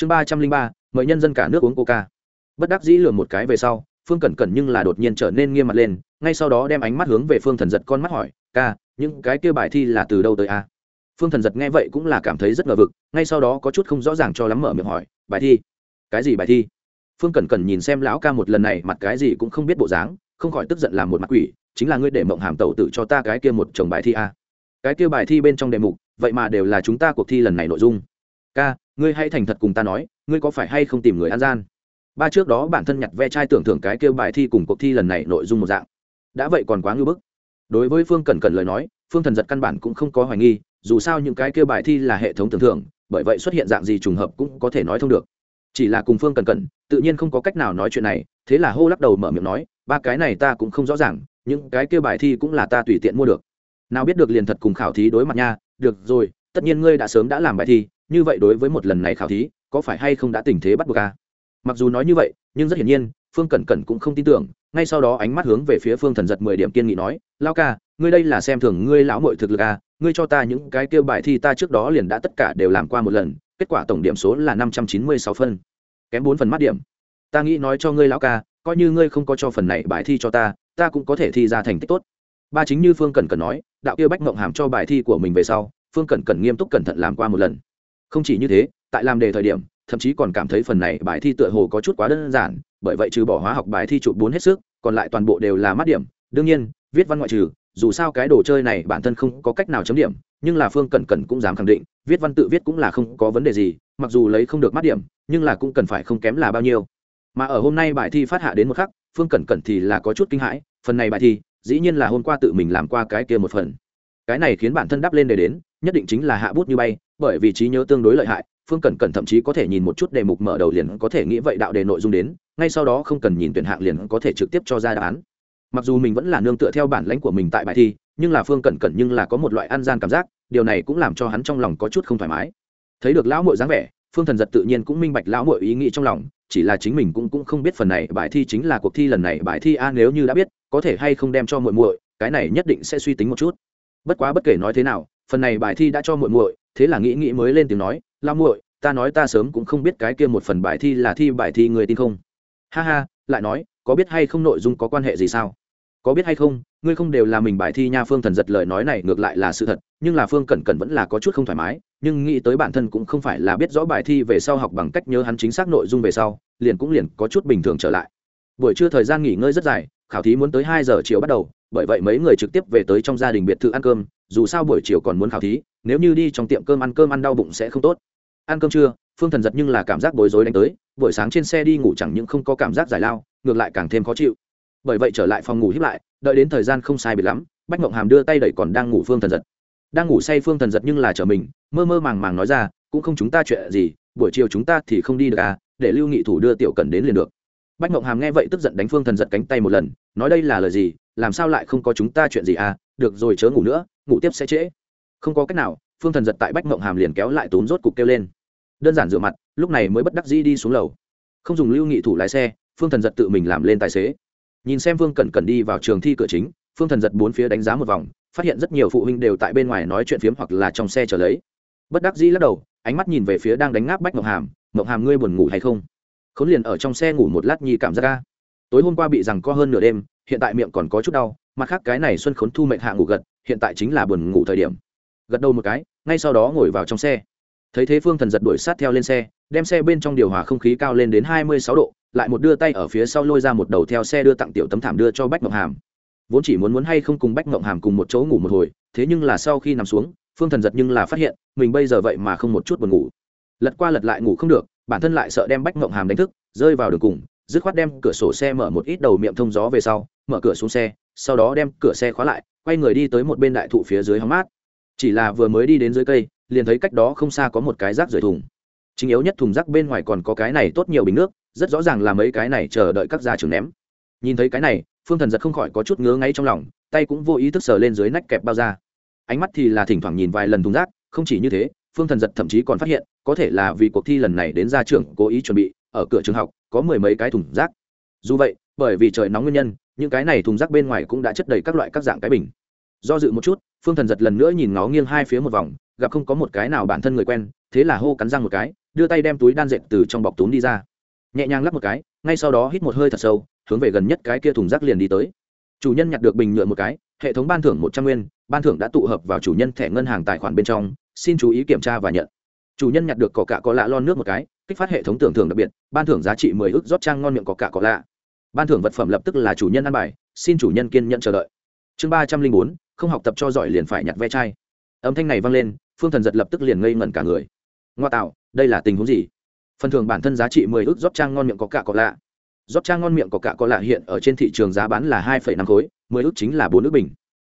chương ba trăm linh ba, mời nhân dân cả nước uống coca. Bất đắc dĩ lừa một cái về sau, phương cẩn cẩn nhưng là đột nhiên trở nên nghiêm mặt lên, ngay sau đó đem ánh mắt hướng về phương thần giật con mắt hỏi, ca, những cái kia bài thi là từ đâu tới a? Phương thần giật nghe vậy cũng là cảm thấy rất ngờ vực, ngay sau đó có chút không rõ ràng cho lắm mở miệng hỏi, bài thi? Cái gì bài thi? Phương cẩn cẩn nhìn xem lão ca một lần này, mặt cái gì cũng không biết bộ dáng, không khỏi tức giận làm một mặt quỷ, chính là ngươi để mộng hàm tẩu tự cho ta cái kia một chồng bài thi a. Cái kia bài thi bên trong đề mục, vậy mà đều là chúng ta cuộc thi lần này nội dung. Ca ngươi hãy thành thật cùng ta nói, ngươi có phải hay không tìm người an gian? Ba trước đó bản thân nhặt ve chai tưởng thưởng cái kêu bài thi cùng cuộc thi lần này nội dung một dạng. Đã vậy còn quá ngưỡng bức. Đối với phương cẩn cẩn lời nói, phương thần giật căn bản cũng không có hoài nghi, dù sao những cái kêu bài thi là hệ thống tưởng thưởng, bởi vậy xuất hiện dạng gì trùng hợp cũng có thể nói thông được. Chỉ là cùng phương cẩn cẩn, tự nhiên không có cách nào nói chuyện này, thế là hô lắc đầu mở miệng nói, ba cái này ta cũng không rõ ràng, những cái kêu bài thi cũng là ta tùy tiện mua được. Nào biết được liền thật cùng khảo thí đối mặt nha, được rồi, tất nhiên ngươi đã sớm đã làm bài thi như vậy đối với một lần này khảo thí, có phải hay không đã tình thế bắt buộc à? mặc dù nói như vậy, nhưng rất hiển nhiên, phương cẩn cẩn cũng không tin tưởng, ngay sau đó ánh mắt hướng về phía phương thần giật mười điểm kiên nghị nói lao ca, ngươi đây là xem thường ngươi lão mội thực lực à ngươi cho ta những cái kêu bài thi ta trước đó liền đã tất cả đều làm qua một lần, kết quả tổng điểm số là năm trăm chín mươi sáu phân. Kém bốn phần mắt điểm. Ta nghĩ nói cho ngươi lão ca, coi như ngươi không có cho phần này bài thi cho ta ta cũng có thể thi ra thành tích tốt. Ba chính như phương cẩn cẩn nói, đạo kia bách mộng hàm cho bài thi của mình về sau, phương cẩn cẩn nghiêm túc cẩn thận làm qua một lần không chỉ như thế, tại làm đề thời điểm, thậm chí còn cảm thấy phần này bài thi tựa hồ có chút quá đơn giản, bởi vậy trừ bỏ hóa học bài thi chụp bốn hết sức, còn lại toàn bộ đều là mát điểm. Đương nhiên, viết văn ngoại trừ, dù sao cái đồ chơi này bản thân không có cách nào chấm điểm, nhưng là phương cẩn cẩn cũng dám khẳng định, viết văn tự viết cũng là không có vấn đề gì, mặc dù lấy không được mát điểm, nhưng là cũng cần phải không kém là bao nhiêu. Mà ở hôm nay bài thi phát hạ đến một khắc, phương cẩn cẩn thì là có chút kinh hãi, phần này bài thi, dĩ nhiên là hôm qua tự mình làm qua cái kia một phần. Cái này khiến bản thân đáp lên đề đến, nhất định chính là hạ bút như bay bởi vì trí nhớ tương đối lợi hại, phương cẩn cẩn thậm chí có thể nhìn một chút đề mục mở đầu liền có thể nghĩ vậy đạo đề nội dung đến, ngay sau đó không cần nhìn tuyển hạng liền có thể trực tiếp cho ra đáp án. Mặc dù mình vẫn là nương tựa theo bản lãnh của mình tại bài thi, nhưng là phương cẩn cẩn nhưng là có một loại ăn gian cảm giác, điều này cũng làm cho hắn trong lòng có chút không thoải mái. Thấy được lão mội dáng vẻ, phương thần giật tự nhiên cũng minh bạch lão mội ý nghĩ trong lòng, chỉ là chính mình cũng cũng không biết phần này bài thi chính là cuộc thi lần này bài thi a nếu như đã biết, có thể hay không đem cho muội muội, cái này nhất định sẽ suy tính một chút. Bất quá bất kể nói thế nào, phần này bài thi đã cho muội muội thế là nghĩ nghĩ mới lên tiếng nói lao muội, ta nói ta sớm cũng không biết cái kia một phần bài thi là thi bài thi người tin không. Ha ha, lại nói, có biết hay không nội dung có quan hệ gì sao? Có biết hay không, ngươi không đều là mình bài thi nha phương thần giật lời nói này ngược lại là sự thật, nhưng là phương cẩn cẩn vẫn là có chút không thoải mái, nhưng nghĩ tới bản thân cũng không phải là biết rõ bài thi về sau học bằng cách nhớ hắn chính xác nội dung về sau, liền cũng liền có chút bình thường trở lại. Buổi trưa thời gian nghỉ ngơi rất dài, khảo thí muốn tới hai giờ chiều bắt đầu, bởi vậy mấy người trực tiếp về tới trong gia đình biệt thự ăn cơm, dù sao buổi chiều còn muốn khảo thí nếu như đi trong tiệm cơm ăn cơm ăn đau bụng sẽ không tốt. Ăn cơm trưa, phương thần giật nhưng là cảm giác bối rối đánh tới, buổi sáng trên xe đi ngủ chẳng những không có cảm giác giải lao, ngược lại càng thêm khó chịu. Bởi vậy trở lại phòng ngủ hiếp lại, đợi đến thời gian không sai bị lắm, bách mộng hàm đưa tay đẩy còn đang ngủ phương thần giật. Đang ngủ say phương thần giật nhưng là trở mình, mơ mơ màng màng nói ra, cũng không chúng ta chuyện gì, buổi chiều chúng ta thì không đi được à để lưu nghị thủ đưa tiểu cần đến liền được. Bách mộng hàm nghe vậy tức giận đánh phương thần giật cánh tay một lần, nói đây là lời gì, làm sao lại không có chúng ta chuyện gì à được rồi chớ ngủ nữa, ngủ tiếp sẽ trễ không có cách nào, phương thần giật tại bách mộng hàm liền kéo lại túm rốt cục kêu lên. Đơn giản rửa mặt, lúc này mới bất đắc dĩ đi xuống lầu. Không dùng lưu nghị thủ lái xe, phương thần giật tự mình làm lên tài xế. Nhìn xem phương cẩn cẩn đi vào trường thi cửa chính, phương thần giật bốn phía đánh giá một vòng, phát hiện rất nhiều phụ huynh đều tại bên ngoài nói chuyện phiếm hoặc là trong xe trở lấy. Bất đắc dĩ lắc đầu, ánh mắt nhìn về phía đang đánh ngáp bách mộng hàm mộng hàm, ngươi buồn ngủ hay không? Khốn liền ở trong xe ngủ một lát nhi cảm giác ca tối hôm qua bị rằng co hơn nửa đêm, hiện tại miệng còn có chút đau, mặt khác cái này xuân khốn thu mệnh hạ ngủ gật, hiện tại chính là buồn ngủ thời điểm gật đầu một cái, ngay sau đó ngồi vào trong xe. Thấy thế phương thần giật đuổi sát theo lên xe, đem xe bên trong điều hòa không khí cao lên đến hai mươi sáu độ, lại một đưa tay ở phía sau lôi ra một đầu theo xe đưa tặng tiểu tấm thảm đưa cho bách ngộng hàm. Vốn chỉ muốn muốn hay không cùng bách ngộng hàm cùng một chỗ ngủ một hồi, thế nhưng là sau khi nằm xuống, phương thần giật nhưng là phát hiện, mình bây giờ vậy mà không một chút buồn ngủ. Lật qua lật lại ngủ không được, bản thân lại sợ đem bách ngộng hàm đánh thức, rơi vào đường cùng, dứt khoát đem cửa sổ xe mở một ít đầu miệng thông gió về sau, mở cửa xuống xe, sau đó đem cửa xe khóa lại, quay người đi tới một bên đại thụ phía dưới hóng mát chỉ là vừa mới đi đến dưới cây, liền thấy cách đó không xa có một cái rác rưởi thùng. Chính yếu nhất thùng rác bên ngoài còn có cái này tốt nhiều bình nước, rất rõ ràng là mấy cái này chờ đợi các gia trưởng ném. Nhìn thấy cái này, phương thần giật không khỏi có chút ngứa ngáy trong lòng, tay cũng vô ý thức sờ lên dưới nách kẹp bao da. Ánh mắt thì là thỉnh thoảng nhìn vài lần thùng rác, không chỉ như thế, phương thần giật thậm chí còn phát hiện, có thể là vì cuộc thi lần này đến gia trưởng cố ý chuẩn bị, ở cửa trường học, có mười mấy cái thùng rác. Dù vậy, bởi vì trời nóng nguyên nhân, những cái này thùng rác bên ngoài cũng đã chất đầy các loại các dạng cái bình. Do dự một chút phương thần giật lần nữa nhìn ngó nghiêng hai phía một vòng, gặp không có một cái nào bản thân người quen, thế là hô cắn răng một cái, đưa tay đem túi đan dệt từ trong bọc túm đi ra. Nhẹ nhàng lắp một cái, ngay sau đó hít một hơi thật sâu, hướng về gần nhất cái kia thùng rác liền đi tới. Chủ nhân nhặt được bình nhựa một cái, hệ thống ban thưởng một trăm nguyên, ban thưởng đã tụ hợp vào chủ nhân thẻ ngân hàng tài khoản bên trong, xin chú ý kiểm tra và nhận. Chủ nhân nhặt được cỏ cạ có lạ lon nước một cái, kích phát hệ thống tưởng thưởng đặc biệt, ban thưởng giá trị mười ước rót trang ngon miệng cỏ cạ có lạ. Ban thưởng vật phẩm lập tức là chủ nhân ăn bài, xin chủ nhân kiên nhận chờ đợi. Chương ba trăm linh bốn không học tập cho giỏi liền phải nhặt ve chai. Âm thanh này vang lên, phương thần giật lập tức liền ngây ngẩn cả người. Ngoa tạo, đây là tình huống gì? Phần thưởng bản thân giá trị mười ước rót trang ngon miệng có cạ có lạ. Rót trang ngon miệng có cạ có lạ hiện ở trên thị trường giá bán là hai phẩy năm khối, mười ước chính là bốn ước bình.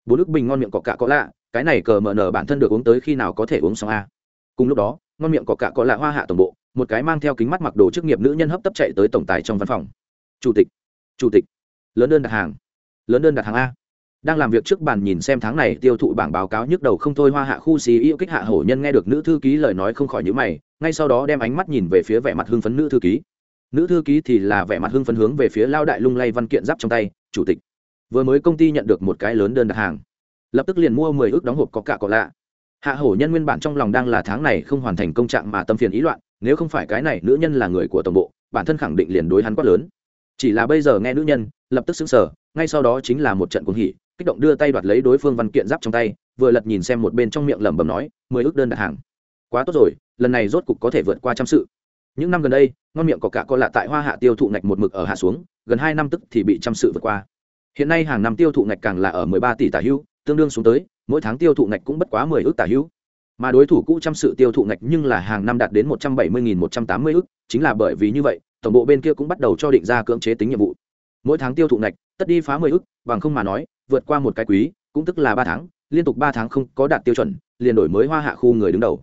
Bốn ước bình ngon miệng có cạ có lạ, cái này cờ mờ nở bản thân được uống tới khi nào có thể uống xong a? Cùng lúc đó, ngon miệng có cạ có lạ hoa hạ tổng bộ, một cái mang theo kính mắt mặc đồ chức nghiệp nữ nhân hấp tấp chạy tới tổng tài trong văn phòng. Chủ tịch chủ tịch, lớn đơn đặt hàng, lớn đơn đặt hàng a? Đang làm việc trước bàn nhìn xem tháng này tiêu thụ bảng báo cáo nhức đầu không thôi, hoa hạ khu xì yêu kích hạ hổ nhân nghe được nữ thư ký lời nói không khỏi nhữ mày, ngay sau đó đem ánh mắt nhìn về phía vẻ mặt hưng phấn nữ thư ký. Nữ thư ký thì là vẻ mặt hưng phấn hướng về phía lao đại lung lay văn kiện giáp trong tay, chủ tịch, vừa mới công ty nhận được một cái lớn đơn đặt hàng, lập tức liền mua mười ước đóng hộp có cả có lạ. Hạ hổ nhân nguyên bản trong lòng đang là tháng này không hoàn thành công trạng mà tâm phiền ý loạn, nếu không phải cái này nữ nhân là người của tổng bộ, bản thân khẳng định liền đối hắn quát lớn. Chỉ là bây giờ nghe nữ nhân, lập tức xứng sở ngay sau đó chính là một trận cuồng hỉ kích động đưa tay đoạt lấy đối phương văn kiện giáp trong tay, vừa lật nhìn xem một bên trong miệng lẩm bẩm nói, mười ước đơn đặt hàng. Quá tốt rồi, lần này rốt cục có thể vượt qua trăm sự. Những năm gần đây, ngon miệng có cả có lạ tại hoa hạ tiêu thụ ngạch một mực ở hạ xuống, gần hai năm tức thì bị trăm sự vượt qua. Hiện nay hàng năm tiêu thụ ngạch càng là ở mười ba tỷ tả hữu tương đương xuống tới, mỗi tháng tiêu thụ ngạch cũng bất quá mười ước tả hữu mà đối thủ cũ trăm sự tiêu thụ ngạch nhưng là hàng năm đạt đến một trăm bảy mươi nghìn một trăm tám mươi ước, chính là bởi vì như vậy, tổng bộ bên kia cũng bắt đầu cho định ra cưỡng chế tính nhiệm vụ. Mỗi tháng tiêu thụ ngạch, tất đi phá mười ước, bằng không mà nói vượt qua một cái quý, cũng tức là ba tháng, liên tục ba tháng không có đạt tiêu chuẩn, liền đổi mới hoa hạ khu người đứng đầu.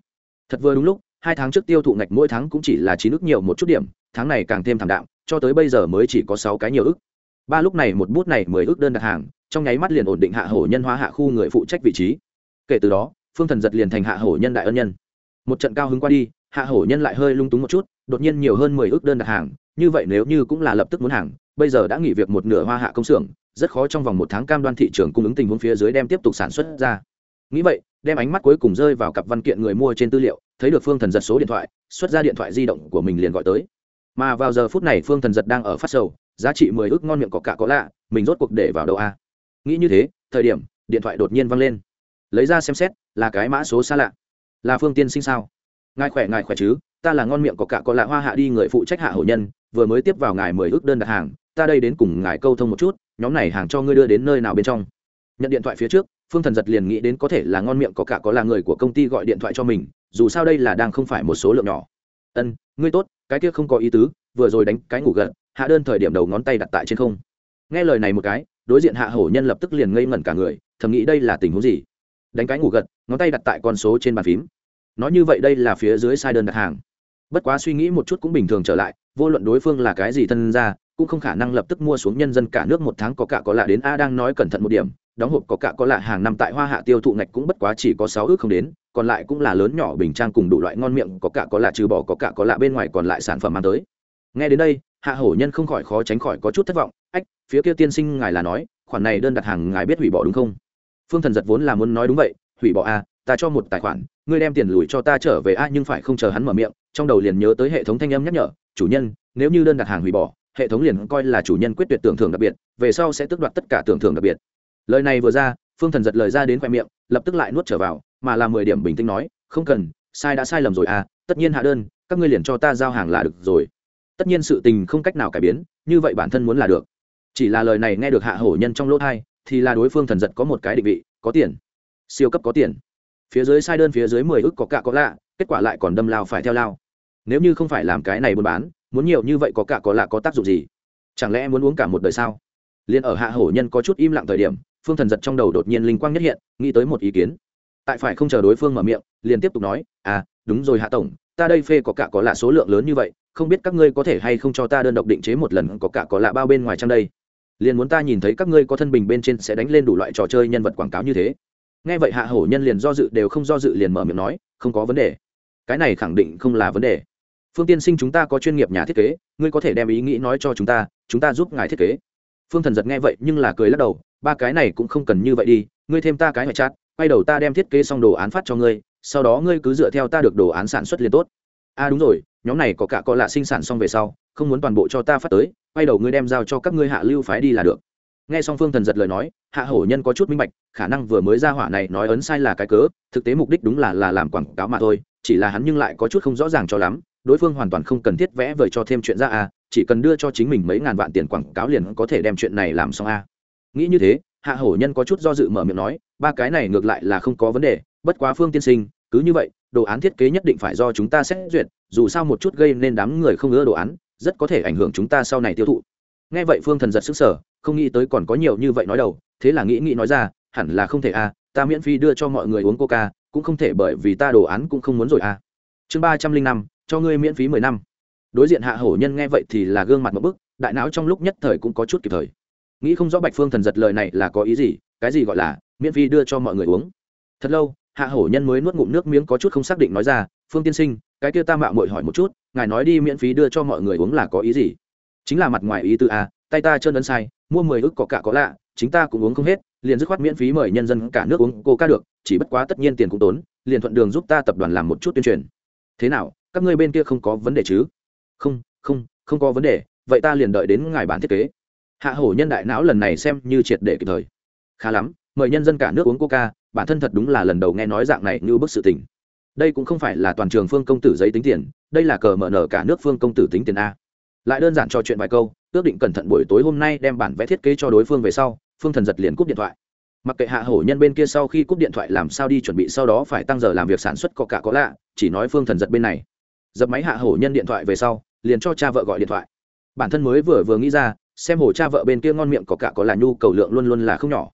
Thật vừa đúng lúc, hai tháng trước tiêu thụ ngạch mỗi tháng cũng chỉ là chín ước nhiều một chút điểm, tháng này càng thêm thảm đạm, cho tới bây giờ mới chỉ có sáu cái nhiều ước. Ba lúc này một bút này mười ước đơn đặt hàng, trong nháy mắt liền ổn định hạ hổ nhân hóa hạ khu người phụ trách vị trí. Kể từ đó, phương thần giật liền thành hạ hổ nhân đại ân nhân. Một trận cao hứng qua đi, hạ hổ nhân lại hơi lung túng một chút, đột nhiên nhiều hơn mười ước đơn đặt hàng, như vậy nếu như cũng là lập tức muốn hàng, bây giờ đã nghỉ việc một nửa hoa hạ công xưởng rất khó trong vòng một tháng cam đoan thị trường cung ứng tình huống phía dưới đem tiếp tục sản xuất ra. Nghĩ vậy, đem ánh mắt cuối cùng rơi vào cặp văn kiện người mua trên tư liệu, thấy được phương thần giật số điện thoại, xuất ra điện thoại di động của mình liền gọi tới. Mà vào giờ phút này phương thần giật đang ở phát sầu, giá trị mười ước ngon miệng có cả có lạ, mình rốt cuộc để vào đâu a nghĩ như thế, thời điểm, điện thoại đột nhiên văng lên. Lấy ra xem xét, là cái mã số xa lạ. Là phương tiên sinh sao? Ngài khỏe ngài khỏe chứ? Ta là ngon miệng có cả có lạ hoa hạ đi người phụ trách hạ hổ nhân, vừa mới tiếp vào ngài mười ước đơn đặt hàng, ta đây đến cùng ngài câu thông một chút nhóm này hàng cho ngươi đưa đến nơi nào bên trong. Nhận điện thoại phía trước, phương thần giật liền nghĩ đến có thể là ngon miệng có cả có là người của công ty gọi điện thoại cho mình, dù sao đây là đang không phải một số lượng nhỏ. Ân, ngươi tốt, cái kia không có ý tứ, vừa rồi đánh cái ngủ gật, hạ đơn thời điểm đầu ngón tay đặt tại trên không. Nghe lời này một cái, đối diện hạ hổ nhân lập tức liền ngây ngẩn cả người, thầm nghĩ đây là tình huống gì? Đánh cái ngủ gật, ngón tay đặt tại con số trên bàn phím. Nói như vậy đây là phía dưới sai đơn đặt hàng. Bất quá suy nghĩ một chút cũng bình thường trở lại, vô luận đối phương là cái gì thân ra cũng không khả năng lập tức mua xuống nhân dân cả nước một tháng có cả có lạ đến. A đang nói cẩn thận một điểm, đóng hộp có cả có lạ hàng năm tại hoa hạ tiêu thụ ngạch cũng bất quá chỉ có sáu ước không đến, còn lại cũng là lớn nhỏ bình trang cùng đủ loại ngon miệng, có cả có lạ trừ bỏ có cả có lạ bên ngoài còn lại sản phẩm mang tới. Nghe đến đây, hạ hổ nhân không khỏi khó tránh khỏi có chút thất vọng. Ách, phía kia tiên sinh ngài là nói, khoản này đơn đặt hàng ngài biết hủy bỏ đúng không? Phương thần giật vốn là muốn nói đúng vậy, hủy bỏ a, ta cho một tài khoản, ngươi đem tiền lùi cho ta trở về a nhưng phải không chờ hắn mở miệng, trong đầu liền nhớ tới hệ thống thanh âm nhắc nhở, chủ nhân, nếu như đơn đặt hàng hủy bỏ hệ thống liền coi là chủ nhân quyết tuyệt tưởng thưởng đặc biệt, về sau sẽ tước đoạt tất cả tưởng thưởng đặc biệt. Lời này vừa ra, phương thần giật lời ra đến khoe miệng, lập tức lại nuốt trở vào, mà làm mười điểm bình tĩnh nói, không cần, sai đã sai lầm rồi à tất nhiên hạ đơn, các ngươi liền cho ta giao hàng là được rồi. Tất nhiên sự tình không cách nào cải biến, như vậy bản thân muốn là được. Chỉ là lời này nghe được hạ hổ nhân trong lỗ thai, thì là đối phương thần giật có một cái định vị, có tiền. Siêu cấp có tiền. Phía dưới sai đơn, phía dưới mười ức có cạ có lạ, kết quả lại còn đâm lao phải theo lao. Nếu như không phải làm cái này buôn bán muốn nhiều như vậy có cạ có lạ có tác dụng gì? Chẳng lẽ muốn uống cả một đời sao? Liền ở hạ hổ nhân có chút im lặng thời điểm, phương thần giật trong đầu đột nhiên linh quang nhất hiện, nghĩ tới một ý kiến. Tại phải không chờ đối phương mở miệng, liền tiếp tục nói à đúng rồi hạ tổng, ta đây phê có cả có lạ số lượng lớn như vậy, không biết các ngươi có thể hay không cho ta đơn độc định chế một lần có cả có lạ bao bên ngoài trong đây? Liền muốn ta nhìn thấy các ngươi có thân bình bên trên sẽ đánh lên đủ loại trò chơi nhân vật quảng cáo như thế. Nghe vậy hạ hổ nhân liền do dự, đều không do dự liền mở miệng nói, không có vấn đề. Cái này khẳng định không là vấn đề phương tiên sinh chúng ta có chuyên nghiệp nhà thiết kế, ngươi có thể đem ý nghĩ nói cho chúng ta chúng ta giúp ngài thiết kế. Phương thần giật nghe vậy nhưng là cười lắc đầu, ba cái này cũng không cần như vậy đi, ngươi thêm ta cái ngoại chát, quay đầu ta đem thiết kế xong đồ án phát cho ngươi, sau đó ngươi cứ dựa theo ta được đồ án sản xuất liền tốt. A đúng rồi, nhóm này có cả có lạ sinh sản xong về sau, không muốn toàn bộ cho ta phát tới, quay đầu ngươi đem giao cho các ngươi hạ lưu phái đi là được. Nghe xong phương thần giật lời nói, hạ hổ nhân có chút minh bạch, khả năng vừa mới ra hỏa này nói ấn sai là cái cớ, thực tế mục đích đúng là là làm quảng cáo mà thôi, chỉ là hắn nhưng lại có chút không rõ ràng cho lắm đối phương hoàn toàn không cần thiết vẽ vời cho thêm chuyện ra a chỉ cần đưa cho chính mình mấy ngàn vạn tiền quảng cáo liền có thể đem chuyện này làm xong a nghĩ như thế, hạ hổ nhân có chút do dự mở miệng nói, ba cái này ngược lại là không có vấn đề, bất quá phương tiên sinh, cứ như vậy, đồ án thiết kế nhất định phải do chúng ta xét duyệt, dù sao một chút gây nên đám người không ưa đồ án, rất có thể ảnh hưởng chúng ta sau này tiêu thụ. Nghe vậy phương thần giật sức sở không nghĩ tới còn có nhiều như vậy nói đầu, thế là nghĩ nghĩ nói ra, hẳn là không thể a ta miễn phí đưa cho mọi người uống coca, cũng không thể bởi vì ta đồ án cũng không muốn rồi a chương ba trăm linh năm cho ngươi miễn phí mười năm. Đối diện hạ hổ nhân nghe vậy thì là gương mặt một bức, đại não trong lúc nhất thời cũng có chút kịp thời. Nghĩ không rõ bạch phương thần giật lời này là có ý gì, cái gì gọi là miễn phí đưa cho mọi người uống. Thật lâu, hạ hổ nhân mới nuốt ngụm nước miếng có chút không xác định nói ra, phương tiên sinh, cái kia ta mạo mội hỏi một chút, ngài nói đi miễn phí đưa cho mọi người uống là có ý gì? Chính là mặt ngoài ý tư a à, tay ta trơn ấn sai, mua mười ức có cả có lạ, chính ta cũng uống không hết, liền dứt khoát miễn phí mời nhân dân cả nước uống, cô ca được, chỉ bất quá tất nhiên tiền cũng tốn, liền thuận đường giúp ta tập đoàn làm một chút tuyên truyền. Thế nào các ngươi bên kia không có vấn đề chứ? Không không không có vấn đề, vậy ta liền đợi đến ngài bản thiết kế. Hạ hổ nhân đại não lần này xem như triệt để kịp thời. Khá lắm, mời nhân dân cả nước uống coca, bản thân thật đúng là lần đầu nghe nói dạng này như bức sự tình. Đây cũng không phải là toàn trường phương công tử giấy tính tiền, đây là cờ mở nở cả nước phương công tử tính tiền a. Lại đơn giản trò chuyện vài câu ước định cẩn thận buổi tối hôm nay đem bản vẽ thiết kế cho đối phương về sau, phương thần giật liền cúp điện thoại. Mặc kệ hạ hổ nhân bên kia sau khi cúp điện thoại làm sao đi chuẩn bị sau đó phải tăng giờ làm việc sản xuất có cả có lạ chỉ nói phương thần giật bên này dập máy hạ hổ nhân điện thoại về sau, liền cho cha vợ gọi điện thoại. Bản thân mới vừa vừa nghĩ ra, xem hồ cha vợ bên kia ngon miệng có cả có là nhu cầu lượng luôn luôn là không nhỏ.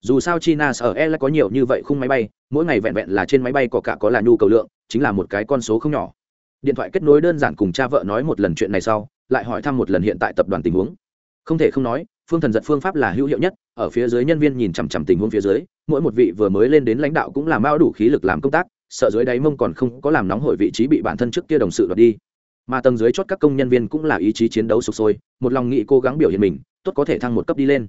Dù sao china sở e là có nhiều như vậy khung máy bay, mỗi ngày vẹn vẹn là trên máy bay có cả có là nhu cầu lượng, chính là một cái con số không nhỏ. Điện thoại kết nối đơn giản cùng cha vợ nói một lần chuyện này sau, lại hỏi thăm một lần hiện tại tập đoàn tình huống. Không thể không nói, phương thần giật phương pháp là hữu hiệu nhất, ở phía dưới nhân viên nhìn chằm chằm tình huống phía dưới, mỗi một vị vừa mới lên đến lãnh đạo cũng làm bao đủ khí lực làm công tác sợ dưới đáy mông còn không có làm nóng hội vị trí bị bản thân trước kia đồng sự đoạt đi. Mà tầng dưới chót các công nhân viên cũng là ý chí chiến đấu sục sôi, một lòng nghị cố gắng biểu hiện mình, tốt có thể thăng một cấp đi lên.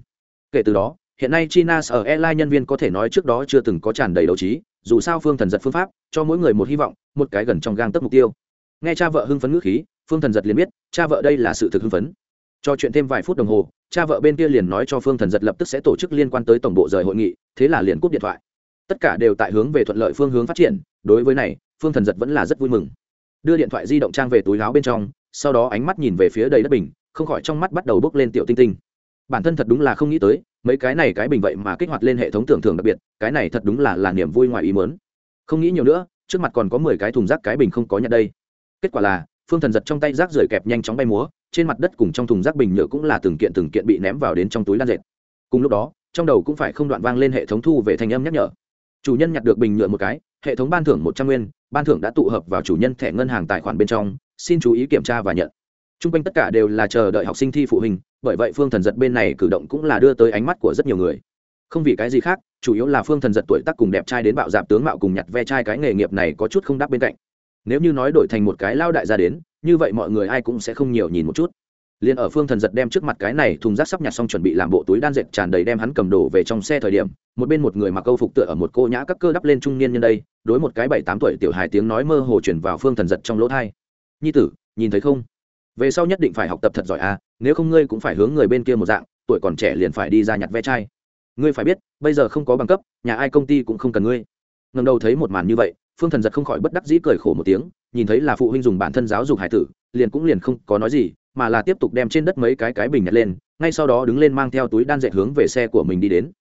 Kể từ đó, hiện nay china ở airline nhân viên có thể nói trước đó chưa từng có tràn đầy đấu trí, dù sao phương thần giật phương pháp, cho mỗi người một hy vọng, một cái gần trong gang tấc mục tiêu. Nghe cha vợ hưng phấn ngữ khí, phương thần giật liền biết, cha vợ đây là sự thực hưng phấn. Cho chuyện thêm vài phút đồng hồ, cha vợ bên kia liền nói cho phương thần giật lập tức sẽ tổ chức liên quan tới tổng bộ rời hội nghị, thế là liền cúp điện thoại tất cả đều tại hướng về thuận lợi phương hướng phát triển, đối với này, phương thần giật vẫn là rất vui mừng. Đưa điện thoại di động trang về túi láo bên trong, sau đó ánh mắt nhìn về phía đầy đất bình, không khỏi trong mắt bắt đầu bước lên tiểu tinh tinh. Bản thân thật đúng là không nghĩ tới, mấy cái này cái bình vậy mà kích hoạt lên hệ thống tưởng thưởng đặc biệt, cái này thật đúng là là niềm vui ngoài ý mớn không nghĩ nhiều nữa, trước mặt còn có mười cái thùng rác cái bình không có nhận đây. Kết quả là, phương thần giật trong tay rác rời kẹp nhanh chóng bay múa, trên mặt đất cùng trong thùng rác bình nhựa cũng là từng kiện từng kiện bị ném vào đến trong túi lan dệt. Cùng lúc đó, trong đầu cũng phải không đoạn vang lên hệ thống thu về thanh âm nhắc nhở chủ nhân nhặt được bình nhựa một cái, hệ thống ban thưởng một trăm nguyên, ban thưởng đã tụ hợp vào chủ nhân thẻ ngân hàng tài khoản bên trong, xin chú ý kiểm tra và nhận. T r u n g quanh tất cả đều là chờ đợi học sinh thi phụ huynh, bởi vậy phương thần giật bên này cử động cũng là đưa tới ánh mắt của rất nhiều người. Không vì cái gì khác, chủ yếu là phương thần giật tuổi tác cùng đẹp trai đến bạo dạp tướng mạo cùng nhặt ve chai cái nghề nghiệp này có chút không đáp bên cạnh. Nếu như nói đổi thành một cái lao đại ra đến, như vậy mọi người ai cũng sẽ không nhiều nhìn một chút liền ở phương thần giật đem trước mặt cái này thùng rác sắp nhặt xong chuẩn bị làm bộ túi đan dệt tràn đầy đem hắn cầm đổ về trong xe thời điểm, một bên một người mặc câu phục tựa ở một cô nhã các cơ đắp lên trung niên nhân đây, đối một cái bảy tám tuổi tiểu hài tiếng nói mơ hồ chuyển vào phương thần giật trong lỗ thai. Nhi tử, nhìn thấy không? Về sau nhất định phải học tập thật giỏi à nếu không ngươi cũng phải hướng người bên kia một dạng, tuổi còn trẻ liền phải đi ra nhặt ve chai. Ngươi phải biết, bây giờ không có bằng cấp, nhà ai công ty cũng không cần ngươi. Ngần đầu thấy một màn như vậy, phương thần giật không khỏi bất đắc dĩ cười khổ một tiếng, nhìn thấy là phụ huynh dùng bản thân giáo dục hải tử, liền cũng liền không có nói gì mà là tiếp tục đem trên đất mấy cái cái bình nhặt lên, ngay sau đó đứng lên mang theo túi đan dệt hướng về xe của mình đi đến.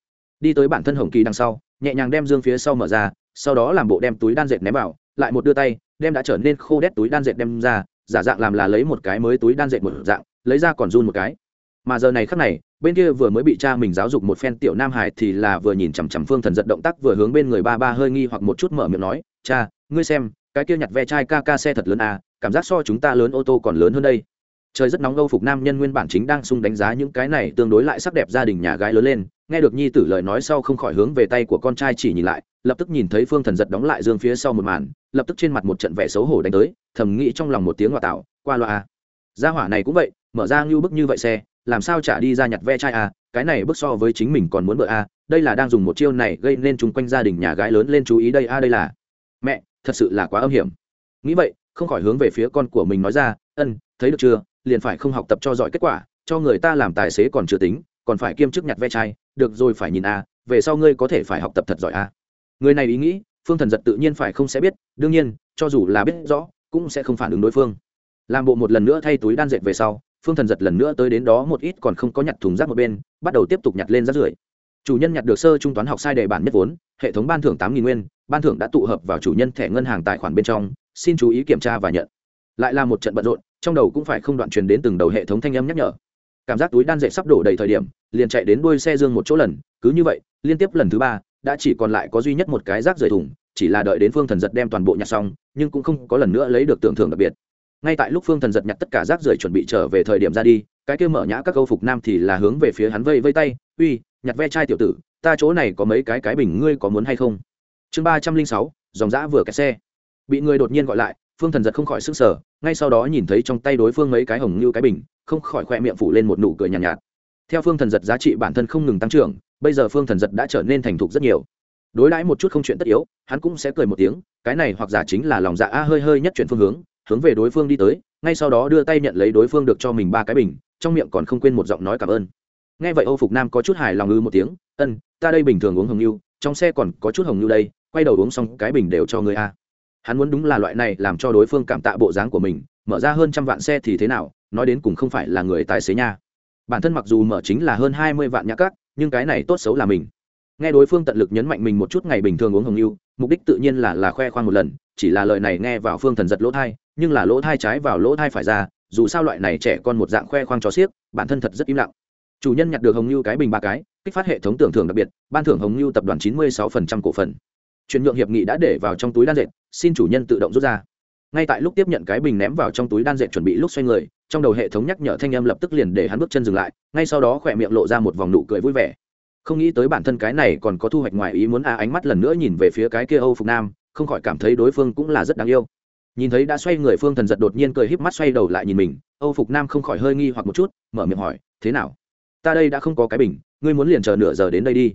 Đi tới bản thân hồng kỳ đằng sau, nhẹ nhàng đem dương phía sau mở ra, sau đó làm bộ đem túi đan dệt ném vào, lại một đưa tay, đem đã trở nên khô đét túi đan dệt đem ra, giả dạng làm là lấy một cái mới túi đan dệt một dạng, lấy ra còn run một cái. Mà giờ này khắc này, bên kia vừa mới bị cha mình giáo dục một phen tiểu nam hải thì là vừa nhìn chằm chằm phương thần giật động tác vừa hướng bên người ba ba hơi nghi hoặc một chút mở miệng nói, cha, ngươi xem, cái kia nhặt ve chai ca ca xe thật lớn à cảm giác so chúng ta lớn ô tô còn lớn hơn đây trời rất nóng, âu phục nam nhân nguyên bản chính đang sung đánh giá những cái này tương đối lại sắc đẹp gia đình nhà gái lớn lên. Nghe được nhi tử lời nói sau không khỏi hướng về tay của con trai chỉ nhìn lại, lập tức nhìn thấy phương thần giật đóng lại dương phía sau một màn, lập tức trên mặt một trận vẻ xấu hổ đánh tới, thầm nghĩ trong lòng một tiếng hòa tạo, qua loa à, gia hỏa này cũng vậy, mở ra ngưu bức như vậy xe, làm sao trả đi ra nhặt ve chai à cái này bước so với chính mình còn muốn bợ à đây là đang dùng một chiêu này gây nên chung quanh gia đình nhà gái lớn lên chú ý đây a à đây là. Mẹ, thật sự là quá âm hiểm. Nghĩ vậy, không khỏi hướng về phía con của mình nói ra, ân, thấy được chưa? Liền phải không học tập cho giỏi kết quả, cho người ta làm tài xế còn chưa tính, còn phải kiêm chức nhặt ve chai, được rồi phải nhìn a, về sau ngươi có thể phải học tập thật giỏi a. Người này ý nghĩ, phương thần giật tự nhiên phải không sẽ biết, đương nhiên, cho dù là biết rõ, cũng sẽ không phản ứng đối phương. Làm bộ một lần nữa thay túi đan dệt về sau, phương thần giật lần nữa tới đến đó một ít còn không có nhặt thùng rác một bên, bắt đầu tiếp tục nhặt lên rác rưởi. Chủ nhân nhặt được sơ trung toán học sai đề bản nhất vốn, hệ thống ban thưởng tám nghìn nguyên, ban thưởng đã tụ hợp vào chủ nhân thẻ ngân hàng tài khoản bên trong, xin chú ý kiểm tra và nhận. Lại là một trận bận rộn trong đầu cũng phải không đoạn truyền đến từng đầu hệ thống thanh âm nhắc nhở. Cảm giác túi đan dệt sắp đổ đầy thời điểm, liền chạy đến đuôi xe dương một chỗ lần, cứ như vậy, liên tiếp lần thứ ba, đã chỉ còn lại có duy nhất một cái rác rời thùng, chỉ là đợi đến phương thần giật đem toàn bộ nhặt xong, nhưng cũng không có lần nữa lấy được tưởng thưởng đặc biệt. Ngay tại lúc phương thần giật nhặt tất cả rác rưởi chuẩn bị trở về thời điểm ra đi, cái kia mở nhã các câu phục nam thì là hướng về phía hắn vây vây tay, uy, nhặt ve chai tiểu tử, ta chỗ này có mấy cái cái bình ngươi có muốn hay không? Chương ba trăm linh sáu, dòng giã vừa kẹt xe. Bị người đột nhiên gọi lại phương thần giật không khỏi s ư n g sở ngay sau đó nhìn thấy trong tay đối phương mấy cái hồng như cái bình không khỏi khoe miệng phủ lên một nụ cười nhàn nhạt, nhạt. Theo phương thần giật giá trị bản thân không ngừng tăng trưởng bây giờ phương thần giật đã trở nên thành thục rất nhiều. Đối đãi một chút không chuyện tất yếu hắn cũng sẽ cười một tiếng cái này hoặc giả chính là lòng dạ a hơi hơi nhất chuyển phương hướng hướng về đối phương đi tới ngay sau đó đưa tay nhận lấy đối phương được cho mình ba cái bình trong miệng còn không quên một giọng nói cảm ơn. Nghe vậy âu phục nam có chút hài lòng ư một tiếng ân ta đây bình thường uống hồng lưu trong xe còn có chút hồng lưu đây quay đầu uống xong cái bình đều cho người a hắn muốn đúng là loại này làm cho đối phương cảm tạ bộ dáng của mình, mở ra hơn trăm vạn xe thì thế nào, nói đến cùng không phải là người tài xế nha. Bản thân mặc dù mở chính là hơn hai mươi vạn nhã cát, nhưng cái này tốt xấu là mình. Nghe đối phương tận lực nhấn mạnh mình một chút ngày bình thường uống hồng lưu mục đích tự nhiên là là khoe khoang một lần, chỉ là lời này nghe vào phương thần giật lỗ thai, nhưng là lỗ thai trái vào lỗ thai phải ra, dù sao loại này trẻ con một dạng khoe khoang cho xiếc, bản thân thật rất im lặng. Chủ nhân nhặt được hồng lưu cái bình ba cái, kích phát hệ thống tưởng thưởng đặc biệt, ban thưởng hồng lưu tập đoàn chín mươi sáu cổ phần chuyển nhượng hiệp nghị đã để vào trong túi đan dệt, xin chủ nhân tự động rút ra. Ngay tại lúc tiếp nhận cái bình ném vào trong túi đan dệt chuẩn bị lúc xoay người, trong đầu hệ thống nhắc nhở thanh âm lập tức liền để hắn bước chân dừng lại, ngay sau đó khỏe miệng lộ ra một vòng nụ cười vui vẻ. Không nghĩ tới bản thân cái này còn có thu hoạch ngoài ý muốn a, ánh mắt lần nữa nhìn về phía cái kia âu phục nam, không khỏi cảm thấy đối phương cũng là rất đáng yêu. Nhìn thấy đã xoay người phương thần giật đột nhiên cười híp mắt xoay đầu lại nhìn mình, âu phục nam không khỏi hơi nghi hoặc một chút, mở miệng hỏi, thế nào? Ta đây đã không có cái bình, ngươi muốn liền chờ nửa giờ đến đây đi.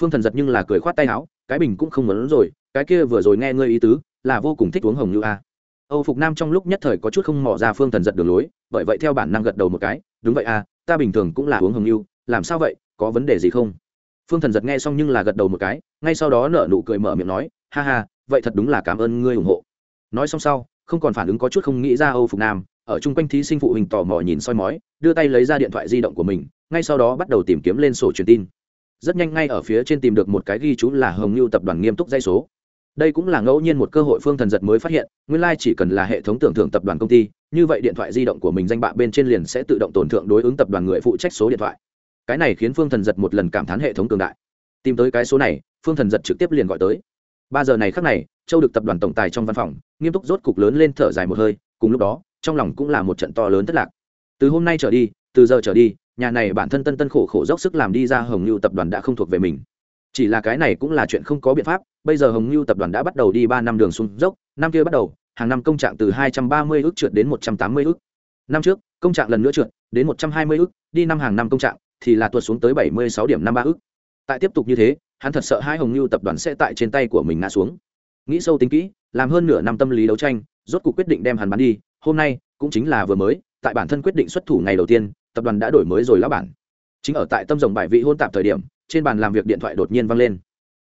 Phương thần giật nhưng là cười khoát tay áo cái bình cũng không muốn rồi, cái kia vừa rồi nghe ngươi ý tứ, là vô cùng thích uống hồng như a. Âu phục nam trong lúc nhất thời có chút không mò ra phương thần giật đường lối, bởi vậy theo bản năng gật đầu một cái, đúng vậy a, ta bình thường cũng là uống hồng như làm sao vậy, có vấn đề gì không? Phương thần giật nghe xong nhưng là gật đầu một cái, ngay sau đó nở nụ cười mở miệng nói, ha ha, vậy thật đúng là cảm ơn ngươi ủng hộ. Nói xong sau, không còn phản ứng có chút không nghĩ ra âu phục nam, ở chung quanh thí sinh phụ huynh tò mò nhìn soi mói, đưa tay lấy ra điện thoại di động của mình, ngay sau đó bắt đầu tìm kiếm lên sổ truyền tin rất nhanh ngay ở phía trên tìm được một cái ghi chú là hồng lưu tập đoàn nghiêm túc dây số. Đây cũng là ngẫu nhiên một cơ hội phương thần giật mới phát hiện, nguyên lai、like、chỉ cần là hệ thống tưởng thưởng tập đoàn công ty, như vậy điện thoại di động của mình danh bạ bên trên liền sẽ tự động tổn thượng đối ứng tập đoàn người phụ trách số điện thoại. Cái này khiến phương thần giật một lần cảm thán hệ thống cường đại. Tìm tới cái số này, phương thần giật trực tiếp liền gọi tới. Ba giờ này khác này, châu được tập đoàn tổng tài trong văn phòng, nghiêm túc rốt cục lớn lên thở dài một hơi, cùng lúc đó, trong lòng cũng là một trận to lớn thất lạc. Từ hôm nay trở đi, từ giờ trở đi nhà này bản thân tân tân khổ khổ dốc sức làm đi ra hồng lưu tập đoàn đã không thuộc về mình. Chỉ là cái này cũng là chuyện không có biện pháp, bây giờ hồng lưu tập đoàn đã bắt đầu đi ba năm đường xuống dốc, năm kia bắt đầu, hàng năm công trạng từ hai trăm ba mươi ước trượt đến một trăm tám mươi ước năm trước, công trạng lần nữa trượt đến một trăm hai mươi ước đi năm hàng năm công trạng thì là tuột xuống tới bảy mươi sáu điểm năm ba ước tại tiếp tục như thế, hắn thật sợ hai hồng lưu tập đoàn sẽ tại trên tay của mình ngã xuống. Nghĩ sâu tính kỹ, làm hơn nửa năm tâm lý đấu tranh, rốt cuộc quyết định đem hắn bán đi, hôm nay cũng chính là vừa mới, tại bản thân quyết định xuất thủ ngày đầu tiên tập đoàn đã đổi mới rồi lão bản. Chính ở tại tâm rồng bài vị hôn tạp thời điểm, trên bàn làm việc điện thoại đột nhiên vang lên.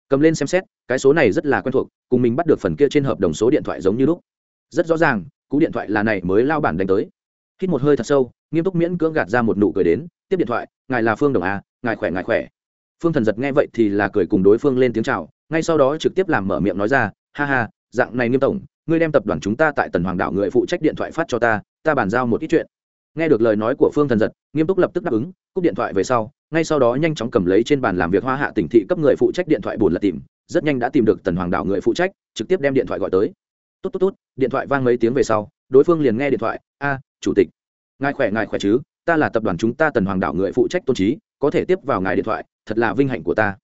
Cầm lên xem xét, cái số này rất là quen thuộc, cùng mình bắt được phần kia trên hợp đồng số điện thoại giống như lúc. Rất rõ ràng, cú điện thoại là này mới lao bản đánh tới. Hít một hơi thật sâu, nghiêm túc miễn cưỡng gạt ra một nụ cười đến, tiếp điện thoại, ngài là phương đồng a ngài khỏe ngài khỏe. Phương thần giật nghe vậy thì là cười cùng đối phương lên tiếng chào, ngay sau đó trực tiếp làm mở miệng nói ra, ha ha, dạng này nghiêm tổng, ngươi đem tập đoàn chúng ta tại tần hoàng đảo người phụ trách điện thoại phát cho ta ta bàn giao một ít chuyện nghe được lời nói của phương thần giật, nghiêm túc lập tức đáp ứng, cúp điện thoại về sau, ngay sau đó nhanh chóng cầm lấy trên bàn làm việc hoa hạ tỉnh thị cấp người phụ trách điện thoại buồn là tìm, rất nhanh đã tìm được tần hoàng đảo người phụ trách, trực tiếp đem điện thoại gọi tới. Tốt tốt tốt, điện thoại vang mấy tiếng về sau, đối phương liền nghe điện thoại, a, chủ tịch, ngài khỏe ngài khỏe chứ, ta là tập đoàn chúng ta tần hoàng đảo người phụ trách tôn trí, có thể tiếp vào ngài điện thoại, thật là vinh hạnh của ta.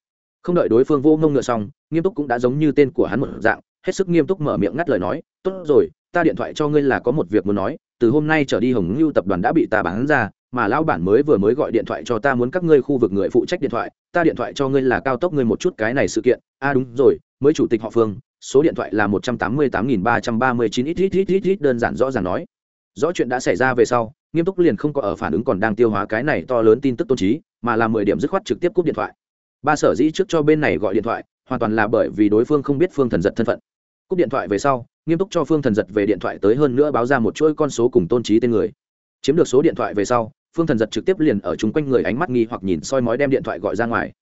Không đợi đối phương vô ngông ngựa xong, nghiêm túc cũng đã giống như tên của hắn một dạng, hết sức nghiêm túc mở miệng ngắt lời nói, tốt rồi, ta điện thoại cho ngươi là có một việc muốn nói từ hôm nay trở đi hồng ngưu tập đoàn đã bị ta bán ra, mà lão bản mới vừa mới gọi điện thoại cho ta muốn các ngươi khu vực người phụ trách điện thoại, ta điện thoại cho ngươi là cao tốc ngươi một chút cái này sự kiện. A à đúng rồi, mới chủ tịch họ phương, số điện thoại là một trăm tám mươi tám nghìn ba trăm ba mươi chín ít ít ít ít ít, đơn giản rõ ràng nói. Rõ chuyện đã xảy ra về sau, nghiêm túc liền không có ở phản ứng còn đang tiêu hóa cái này to lớn tin tức tôn trí, mà là mười điểm dứt khoát trực tiếp cúp điện thoại. Ba sở dĩ trước cho bên này gọi điện thoại, hoàn toàn là bởi vì đối phương không biết phương thần giật thân phận cúp điện thoại về sau, nghiêm túc cho phương thần giật về điện thoại tới hơn nữa báo ra một chuỗi con số cùng tôn trí tên người. Chiếm được số điện thoại về sau, phương thần giật trực tiếp liền ở chung quanh người ánh mắt nghi hoặc nhìn soi mói đem điện thoại gọi ra ngoài.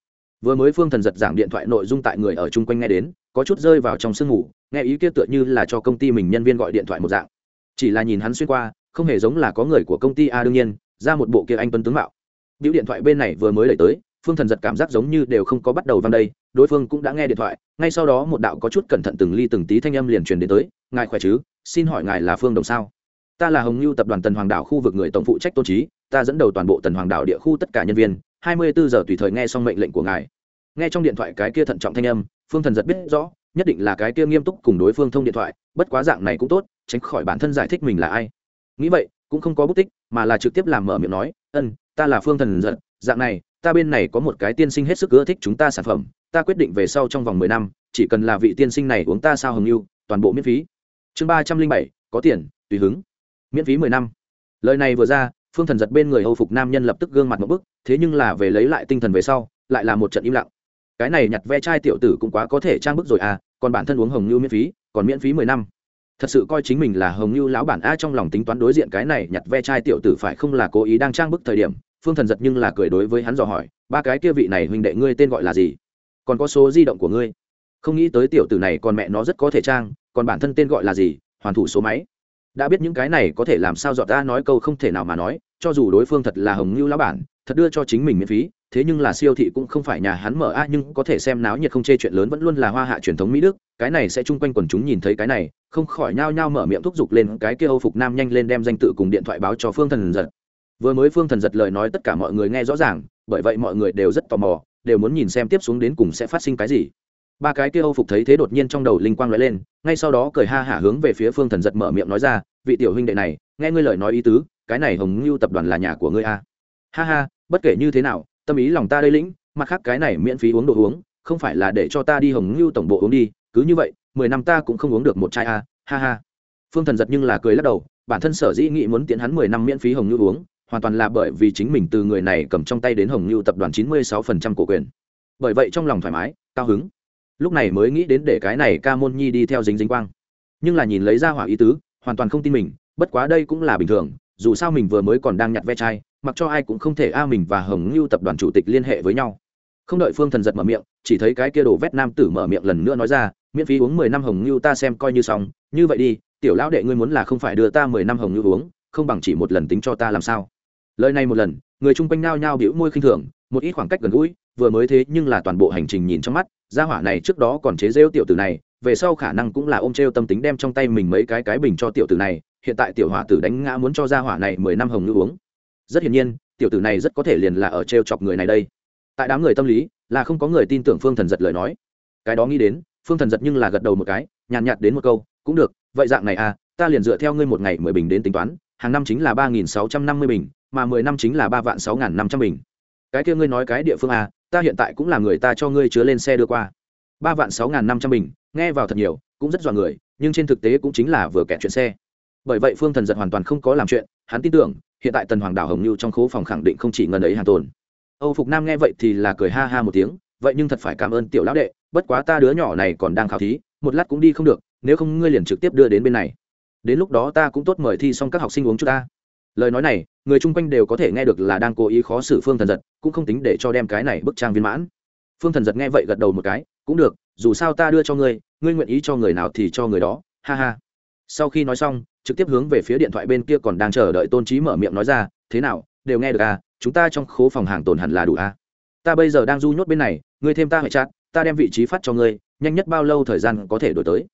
Vừa mới phương thần giật giảng điện thoại nội dung tại người ở chung quanh nghe đến, có chút rơi vào trong sương ngủ, nghe ý kia tựa như là cho công ty mình nhân viên gọi điện thoại một dạng. Chỉ là nhìn hắn xuyên qua, không hề giống là có người của công ty a đương nhiên, ra một bộ kia anh tuấn tướng mạo. Biểu điện thoại bên này vừa mới đẩy tới phương thần giật cảm giác giống như đều không có bắt đầu văn đây, đối phương cũng đã nghe điện thoại, ngay sau đó một đạo có chút cẩn thận từng ly từng tí thanh âm liền truyền đến tới, ngài khỏe chứ? Xin hỏi ngài là phương đồng sao? Ta là hồng lưu tập đoàn tần hoàng đảo khu vực người tổng phụ trách tôn trí, ta dẫn đầu toàn bộ tần hoàng đảo địa khu tất cả nhân viên, hai mươi bốn giờ tùy thời nghe xong mệnh lệnh của ngài. Nghe trong điện thoại cái kia thận trọng thanh âm, phương thần giật biết rõ, nhất định là cái kia nghiêm túc cùng đối phương thông điện thoại, bất quá dạng này cũng tốt, tránh khỏi bản thân giải thích mình là ai. Nghĩ vậy, cũng không có bút tích, mà là trực tiếp làm mở miệng nói, ân, ta là phương thần giật, dạng này ta bên này có một cái tiên sinh hết sức ưa thích chúng ta sản phẩm ta quyết định về sau trong vòng mười năm chỉ cần là vị tiên sinh này uống ta sao hồng lưu, toàn bộ miễn phí. Chương ba trăm linh bảy có tiền tùy hứng. Miễn phí mười năm. Lời này vừa ra phương thần giật bên người hầu phục nam nhân lập tức gương mặt một bức thế nhưng là về lấy lại tinh thần về sau lại là một trận im lặng. Cái này nhặt ve chai tiểu tử cũng quá có thể trang bức rồi à còn bản thân uống hồng lưu miễn phí còn miễn phí mười năm. Thật sự coi chính mình là hồng như lão bản a trong lòng tính toán đối diện cái này nhặt ve chai tiểu tử phải không là cố ý đang trang bức thời điểm phương thần giật nhưng là cười đối với hắn dò hỏi, ba cái kia vị này huynh đệ ngươi tên gọi là gì? Còn có số di động của ngươi? Không nghĩ tới tiểu tử này còn mẹ nó rất có thể trang, còn bản thân tên gọi là gì? Hoàn thủ số máy. Đã biết những cái này có thể làm sao dọn ta nói câu không thể nào mà nói, cho dù đối phương thật là hồng như lão bản, thật đưa cho chính mình miễn phí, thế nhưng là siêu thị cũng không phải nhà hắn mở a, nhưng có thể xem náo nhiệt không chê chuyện lớn vẫn luôn là hoa hạ truyền thống mỹ đức, cái này sẽ chung quanh quần chúng nhìn thấy cái này, không khỏi nhao nhao mở miệng thúc giục lên cái kia âu phục nam nhanh lên đem danh tự cùng điện thoại báo cho phương thần giật vừa mới phương thần giật lời nói tất cả mọi người nghe rõ ràng, bởi vậy mọi người đều rất tò mò, đều muốn nhìn xem tiếp xuống đến cùng sẽ phát sinh cái gì. Ba cái kia âu phục thấy thế đột nhiên trong đầu linh quang lóe lên, ngay sau đó cười ha hả hướng về phía phương thần giật mở miệng nói ra, vị tiểu huynh đệ này, nghe ngươi lời nói ý tứ, cái này hồng ngưu tập đoàn là nhà của ngươi a ha ha, bất kể như thế nào, tâm ý lòng ta đây lĩnh, mặt khác cái này miễn phí uống đồ uống, không phải là để cho ta đi hồng ngưu tổng bộ uống đi, cứ như vậy, mười năm ta cũng không uống được một chai a ha ha. Phương thần giật nhưng là cười lắc đầu, bản thân sở dĩ nghĩ muốn tiến hắn mười năm miễn phí hồng ngưu uống hoàn toàn là bởi vì chính mình từ người này cầm trong tay đến hồng Lưu tập đoàn chín mươi sáu phần trăm cổ quyền. Bởi vậy trong lòng thoải mái, cao hứng. Lúc này mới nghĩ đến để cái này ca môn nhi đi theo dính dính quang. Nhưng là nhìn lấy ra hỏa ý tứ, hoàn toàn không tin mình, bất quá đây cũng là bình thường, dù sao mình vừa mới còn đang nhặt ve chai, mặc cho ai cũng không thể a mình và hồng Lưu tập đoàn chủ tịch liên hệ với nhau. Không đợi phương thần giật mở miệng, chỉ thấy cái kia đồ vét nam tử mở miệng lần nữa nói ra, miễn phí uống mười năm hồng Lưu ta xem coi như xong, như vậy đi, tiểu lão đệ ngươi muốn là không phải đưa ta mười năm hồng Lưu uống, không bằng chỉ một lần tính cho ta làm sao? Lời này một lần, người chung quanh nao nhao bĩu môi khinh thường, một ít khoảng cách gần gũi, vừa mới thế nhưng là toàn bộ hành trình nhìn trong mắt, gia hỏa này trước đó còn chế rêu tiểu tử này, về sau khả năng cũng là ôm trêu tâm tính đem trong tay mình mấy cái cái bình cho tiểu tử này, hiện tại tiểu hỏa tử đánh ngã muốn cho gia hỏa này mười năm hồng ngữ uống. Rất hiển nhiên, tiểu tử này rất có thể liền là ở trêu chọc người này đây. Tại đám người tâm lý, là không có người tin tưởng phương thần giật lời nói. Cái đó nghĩ đến, phương thần giật nhưng là gật đầu một cái, nhàn nhạt đến một câu, cũng được, vậy dạng này à ta liền dựa theo ngươi một ngày mười bình đến tính toán, hàng năm chính là ba nghìn sáu trăm năm mươi bình mà mười năm chính là ba vạn sáu n g h n năm trăm bình. Cái kia ngươi nói cái địa phương à ta hiện tại cũng là người ta cho ngươi chứa lên xe đưa qua. Ba vạn sáu n g h n năm trăm bình, nghe vào thật nhiều, cũng rất dọa người, nhưng trên thực tế cũng chính là vừa kẹt chuyện xe. Bởi vậy phương thần giật hoàn toàn không có làm chuyện, hắn tin tưởng, hiện tại tần hoàng đảo hồng như trong khố phòng khẳng định không chỉ ngần ấy hàng tồn. Âu phục nam nghe vậy thì là cười ha ha một tiếng, vậy nhưng thật phải cảm ơn tiểu lão đệ, bất quá ta đứa nhỏ này còn đang khảo thí, một lát cũng đi không được, nếu không ngươi liền trực tiếp đưa đến bên này. Đến lúc đó ta cũng tốt mời thi xong các học sinh uống chút ta lời nói này, người chung quanh đều có thể nghe được là đang cố ý khó xử phương thần giật, cũng không tính để cho đem cái này bức trang viên mãn. Phương thần giật nghe vậy gật đầu một cái, cũng được, dù sao ta đưa cho ngươi ngươi nguyện ý cho người nào thì cho người đó. Ha ha. Sau khi nói xong, trực tiếp hướng về phía điện thoại bên kia còn đang chờ đợi tôn trí mở miệng nói ra, thế nào, đều nghe được à chúng ta trong khố phòng hàng tồn hẳn là đủ à? Ta bây giờ đang du nhốt bên này, ngươi thêm ta hệ chát ta đem vị trí phát cho ngươi, nhanh nhất bao lâu thời gian có thể đổi tới?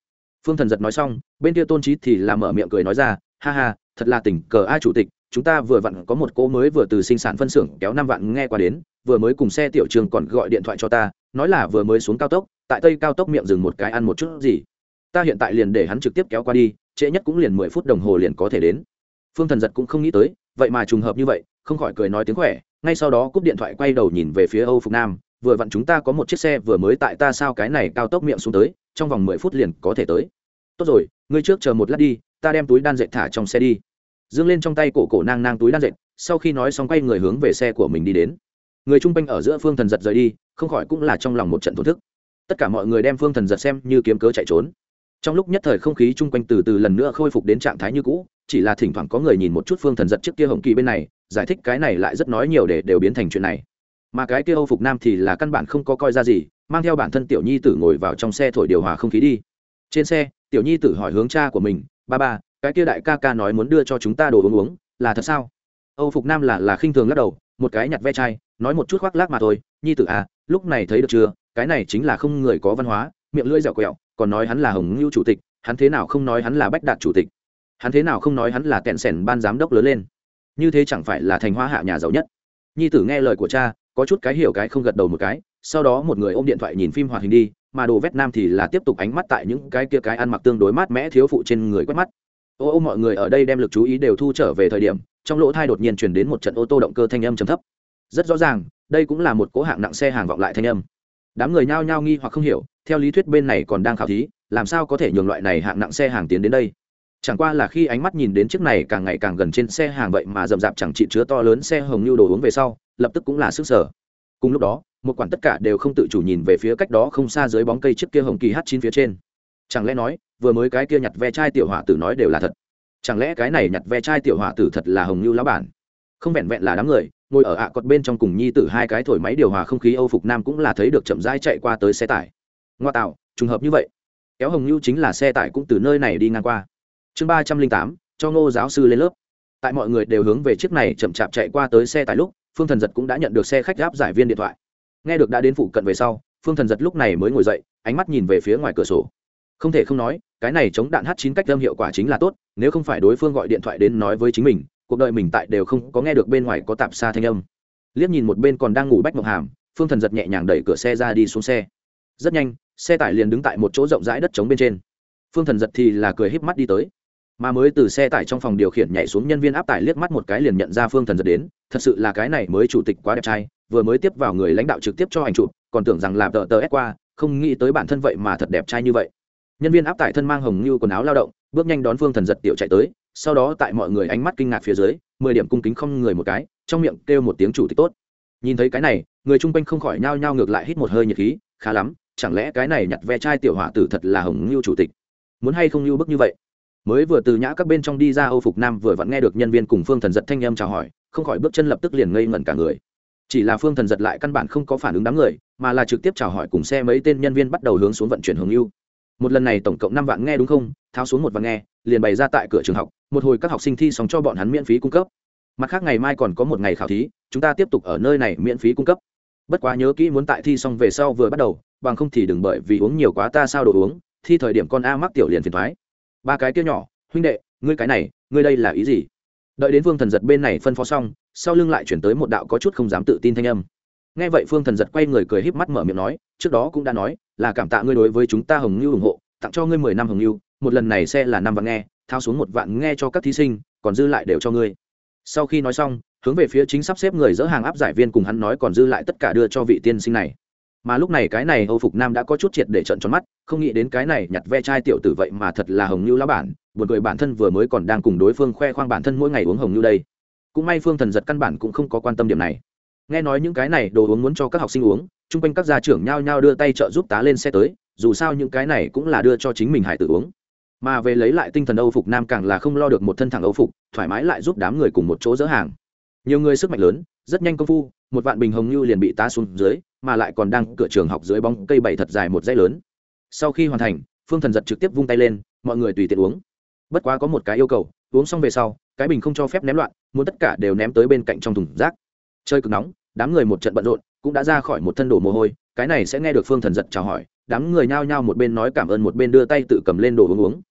Phương thần giật nói xong, bên kia tôn trí thì làm mở miệng cười nói ra, ha ha thật là tỉnh cờ ai chủ tịch, chúng ta vừa vặn có một cô mới vừa từ sinh sản phân xưởng kéo năm vạn nghe qua đến, vừa mới cùng xe tiểu trường còn gọi điện thoại cho ta, nói là vừa mới xuống cao tốc, tại tây cao tốc miệng dừng một cái ăn một chút gì. Ta hiện tại liền để hắn trực tiếp kéo qua đi, trễ nhất cũng liền mười phút đồng hồ liền có thể đến. Phương thần giật cũng không nghĩ tới, vậy mà trùng hợp như vậy, không khỏi cười nói tiếng khỏe, ngay sau đó cúp điện thoại quay đầu nhìn về phía âu phục nam, vừa vặn chúng ta có một chiếc xe vừa mới tại ta sao cái này cao tốc miệng xuống tới, trong vòng mười phút liền có thể tới. Tốt rồi, ngươi trước chờ một lát đi, ta đem túi đan dệt thả trong xe đi dương lên trong tay cổ cổ nang nang túi đan dệt, sau khi nói xong quay người hướng về xe của mình đi đến. Người chung quanh ở giữa phương thần giật rời đi, không khỏi cũng là trong lòng một trận thổn thức. Tất cả mọi người đem phương thần giật xem như kiếm cớ chạy trốn. Trong lúc nhất thời không khí chung quanh từ từ lần nữa khôi phục đến trạng thái như cũ, chỉ là thỉnh thoảng có người nhìn một chút phương thần giật trước kia hồng kỳ bên này, giải thích cái này lại rất nói nhiều để đều biến thành chuyện này. Mà cái kia âu phục nam thì là căn bản không có coi ra gì, mang theo bản thân tiểu nhi tử ngồi vào trong xe thổi điều hòa không khí đi. Trên xe, tiểu nhi tử hỏi hướng cha của mình, ba ba cái kia đại ca ca nói muốn đưa cho chúng ta đồ uống uống, là thật sao? Âu phục nam là là khinh thường lắc đầu, một cái nhặt ve chai, nói một chút khoác lác mà thôi, nhi tử à lúc này thấy được chưa? Cái này chính là không người có văn hóa, miệng lưỡi dẻo quẹo, còn nói hắn là hồng ngưu chủ tịch, hắn thế nào không nói hắn là bách đạt chủ tịch? Hắn thế nào không nói hắn là kẹn sẻn ban giám đốc lớn lên? Như thế chẳng phải là thành hoa hạ nhà giàu nhất? Nhi tử nghe lời của cha, có chút cái hiểu cái không gật đầu một cái, sau đó một người ôm điện thoại nhìn phim hoạt hình đi, mà đồ vét nam thì là tiếp tục ánh mắt tại những cái kia cái ăn mặc tương đối mát mẽ thiếu phụ trên người quét mắt ô ô mọi người ở đây đem lực chú ý đều thu trở về thời điểm, trong lỗ thai đột nhiên chuyển đến một trận ô tô động cơ thanh âm trầm thấp. Rất rõ ràng, đây cũng là một cố hạng nặng xe hàng vọng lại thanh âm. Đám người nhao nhao nghi hoặc không hiểu, theo lý thuyết bên này còn đang khảo thí, làm sao có thể nhường loại này hạng nặng xe hàng tiến đến đây? Chẳng qua là khi ánh mắt nhìn đến chiếc này càng ngày càng gần trên xe hàng vậy mà rậm rạp chẳng trị chứa to lớn xe hồng như đồ uống về sau, lập tức cũng là sức sở. Cùng lúc đó, một quản tất cả đều không tự chủ nhìn về phía cách đó không xa dưới bóng cây chiếc kia hồng kỳ h chín phía trên chẳng lẽ nói, vừa mới cái kia nhặt ve chai tiểu hỏa tử nói đều là thật? Chẳng lẽ cái này nhặt ve chai tiểu hỏa tử thật là hồng như lá bản? Không vẹn vẹn là đám người, ngồi ở ạ à cọt bên trong cùng nhi tử hai cái thổi máy điều hòa không khí âu phục nam cũng là thấy được chậm rãi chạy qua tới xe tải. Ngoa tạo, trùng hợp như vậy. Kéo hồng như chính là xe tải cũng từ nơi này đi ngang qua. Chương ba trăm linh tám, cho ngô giáo sư lên lớp. Tại mọi người đều hướng về chiếc này chậm chạp chạy qua tới xe tải lúc, phương thần giật cũng đã nhận được xe khách gáp giải viên điện thoại. Nghe được đã đến phụ cận về sau, phương thần giật lúc này mới ngồi dậy, ánh mắt nhìn về phía ngoài cửa sổ không thể không nói, cái này chống đạn h chín cách âm hiệu quả chính là tốt, nếu không phải đối phương gọi điện thoại đến nói với chính mình, cuộc đời mình tại đều không có nghe được bên ngoài có tạp xa thanh âm. Liếc nhìn một bên còn đang ngủ bách ngọc hàm, phương thần giật nhẹ nhàng đẩy cửa xe ra đi xuống xe. Rất nhanh, xe tải liền đứng tại một chỗ rộng rãi đất trống bên trên. Phương thần giật thì là cười híp mắt đi tới. Mà mới từ xe tải trong phòng điều khiển nhảy xuống nhân viên áp tải liếc mắt một cái liền nhận ra phương thần giật đến, thật sự là cái này mới chủ tịch quá đẹp trai, vừa mới tiếp vào người lãnh đạo trực tiếp cho ảnh chụp, còn tưởng rằng làm tờ tờ ép qua, không nghĩ tới bản thân vậy mà thật đẹp trai như vậy nhân viên áp tải thân mang hồng như quần áo lao động, bước nhanh đón phương thần giật tiểu chạy tới, sau đó tại mọi người ánh mắt kinh ngạc phía dưới, mười điểm cung kính không người một cái, trong miệng kêu một tiếng chủ tịch tốt. Nhìn thấy cái này, người chung quanh không khỏi nhao nhao ngược lại hít một hơi nhiệt khí, khá lắm, chẳng lẽ cái này nhặt ve chai tiểu hỏa tử thật là hồng như chủ tịch? Muốn hay không như bức như vậy? Mới vừa từ nhã các bên trong đi ra âu phục nam vừa vặn nghe được nhân viên cùng phương thần giật thanh âm chào hỏi, không khỏi bước chân lập tức liền ngây ngẩn cả người. Chỉ là phương thần giật lại căn bản không có phản ứng đám người, mà là trực tiếp chào hỏi cùng xe mấy tên nhân viên bắt đầu hướng xuống vận chuyển hướng ưu một lần này tổng cộng năm vạn nghe đúng không? Tháo xuống một vạn nghe, liền bày ra tại cửa trường học, một hồi các học sinh thi xong cho bọn hắn miễn phí cung cấp. Mặt khác ngày mai còn có một ngày khảo thí, chúng ta tiếp tục ở nơi này miễn phí cung cấp. Bất quá nhớ kỹ muốn tại thi xong về sau vừa bắt đầu, bằng không thì đừng bởi vì uống nhiều quá ta sao đồ uống, thi thời điểm con a mắc tiểu liền phiền thoái. Ba cái kia nhỏ, huynh đệ, ngươi cái này, ngươi đây là ý gì? Đợi đến vương thần giật bên này phân phó xong, sau lưng lại chuyển tới một đạo có chút không dám tự tin thanh âm nghe vậy phương thần giật quay người cười híp mắt mở miệng nói, trước đó cũng đã nói, là cảm tạ ngươi đối với chúng ta hồng ngưu ủng hộ, tặng cho ngươi mười năm hồng ngưu một lần này xe là năm vạn nghe, thao xuống một vạn nghe cho các thí sinh, còn dư lại đều cho ngươi. Sau khi nói xong, hướng về phía chính sắp xếp người dỡ hàng áp giải viên cùng hắn nói còn dư lại tất cả đưa cho vị tiên sinh này. Mà lúc này cái này âu phục nam đã có chút triệt để trận tròn mắt, không nghĩ đến cái này nhặt ve chai tiểu tử vậy mà thật là hồng như lá bản, buồn cười bản thân vừa mới còn đang cùng đối phương khoe khoang bản thân mỗi ngày uống hồng như đây. Cũng may phương thần giật căn bản cũng không có quan tâm điểm này nghe nói những cái này đồ uống muốn cho các học sinh uống, chung quanh các gia trưởng nhao nhao đưa tay trợ giúp tá lên xe tới, dù sao những cái này cũng là đưa cho chính mình hải tử uống. Mà về lấy lại tinh thần âu phục nam càng là không lo được một thân thẳng âu phục, thoải mái lại giúp đám người cùng một chỗ dỡ hàng. Nhiều người sức mạnh lớn, rất nhanh công phu, một vạn bình hồng như liền bị tá xuống dưới, mà lại còn đang cửa trường học dưới bóng cây bảy thật dài một dãy lớn. Sau khi hoàn thành, phương thần giật trực tiếp vung tay lên, mọi người tùy tiện uống. Bất quá có một cái yêu cầu, uống xong về sau, cái bình không cho phép ném loạn, muốn tất cả đều ném tới bên cạnh trong thùng rác chơi cực nóng, đám người một trận bận rộn, cũng đã ra khỏi một thân đổ mồ hôi, cái này sẽ nghe được phương thần giật chào hỏi, đám người nhao nhao một bên nói cảm ơn một bên đưa tay tự cầm lên đồ uống uống.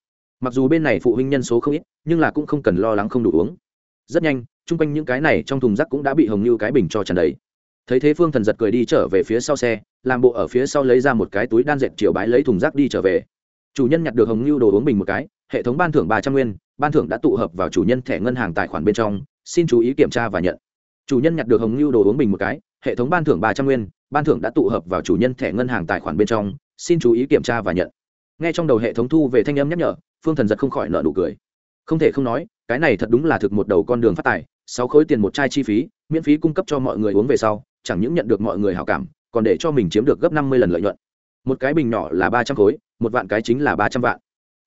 Mặc dù bên này phụ huynh nhân số không ít, nhưng là cũng không cần lo lắng không đủ uống. Rất nhanh, chung quanh những cái này trong thùng rác cũng đã bị hồng như cái bình cho tràn đầy. Thấy thế phương thần giật cười đi trở về phía sau xe, làm bộ ở phía sau lấy ra một cái túi đan dệt chiều bái lấy thùng rác đi trở về. Chủ nhân nhặt được hồng như đồ uống bình một cái, hệ thống ban thưởng ba trăm nguyên, ban thưởng đã tụ hợp vào chủ nhân thẻ ngân hàng tài khoản bên trong, xin chú ý kiểm tra và nhận chủ nhân nhặt được hồng lưu đồ uống bình một cái, hệ thống ban thưởng ba trăm nguyên, ban thưởng đã tụ hợp vào chủ nhân thẻ ngân hàng tài khoản bên trong, xin chú ý kiểm tra và nhận. Nghe trong đầu hệ thống thu về thanh âm nhắc nhở, phương thần giật không khỏi nợ nụ cười. Không thể không nói, cái này thật đúng là thực một đầu con đường phát tài, sáu khối tiền một chai chi phí, miễn phí cung cấp cho mọi người uống về sau, chẳng những nhận được mọi người hào cảm, còn để cho mình chiếm được gấp năm mươi lần lợi nhuận. Một cái bình nhỏ là ba trăm khối, một vạn cái chính là ba trăm vạn.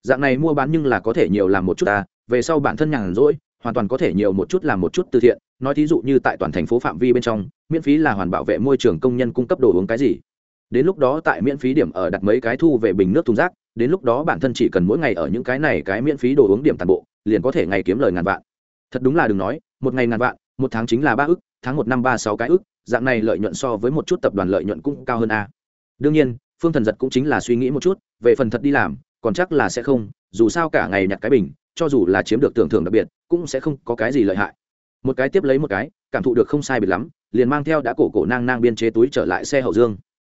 Dạng này mua bán nhưng là có thể nhiều làm một chút ta, về sau bản thân nhàn rỗi hoàn toàn có thể nhiều một chút làm một chút từ thiện. Nói thí dụ như tại toàn thành phố phạm vi bên trong, miễn phí là hoàn bảo vệ môi trường công nhân cung cấp đồ uống cái gì. Đến lúc đó tại miễn phí điểm ở đặt mấy cái thu về bình nước thùng rác, đến lúc đó bản thân chỉ cần mỗi ngày ở những cái này cái miễn phí đồ uống điểm toàn bộ, liền có thể ngày kiếm lời ngàn vạn. Thật đúng là đừng nói, một ngày ngàn vạn, một tháng chính là ba ức, tháng một năm ba sáu cái ức, dạng này lợi nhuận so với một chút tập đoàn lợi nhuận cũng cao hơn a. Đương nhiên, phương thần giật cũng chính là suy nghĩ một chút, về phần thật đi làm, còn chắc là sẽ không, dù sao cả ngày nhặt cái bình cho dù là chiếm được tưởng thưởng đặc biệt, cũng sẽ không có cái gì lợi hại. Một cái tiếp lấy một cái, cảm thụ được không sai biệt lắm, liền mang theo đã cổ cổ nang nang biên chế túi trở lại xe hậu dương.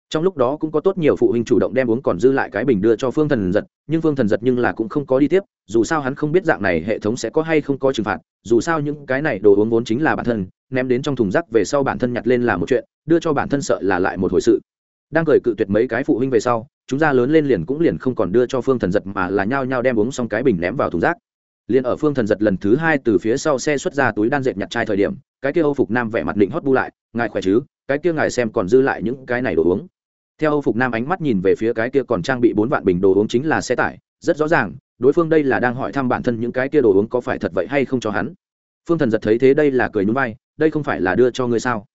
Trong lúc đó cũng có tốt nhiều phụ huynh chủ động đem uống còn dư lại cái bình đưa cho phương thần giật, nhưng phương thần giật nhưng là cũng không có đi tiếp, dù sao hắn không biết dạng này hệ thống sẽ có hay không có trừng phạt, dù sao những cái này đồ uống vốn chính là bản thân, ném đến trong thùng rác về sau bản thân nhặt lên là một chuyện, đưa cho bản thân sợ là lại một hồi sự. Đang cười cự tuyệt mấy cái phụ huynh về sau, chúng ra lớn lên liền cũng liền không còn đưa cho phương thần giật mà là nhao nhao đem uống xong cái bình ném vào thùng rác liền ở phương thần giật lần thứ hai từ phía sau xe xuất ra túi đan dệt nhặt chai thời điểm, cái kia âu phục nam vẻ mặt định hót bu lại, ngài khỏe chứ? Cái kia ngài xem còn dư lại những cái này đồ uống. Theo âu phục nam ánh mắt nhìn về phía cái kia còn trang bị bốn vạn bình đồ uống chính là xe tải, rất rõ ràng, đối phương đây là đang hỏi thăm bản thân những cái kia đồ uống có phải thật vậy hay không cho hắn. Phương thần giật thấy thế đây là cười nhún vai, đây không phải là đưa cho ngươi sao?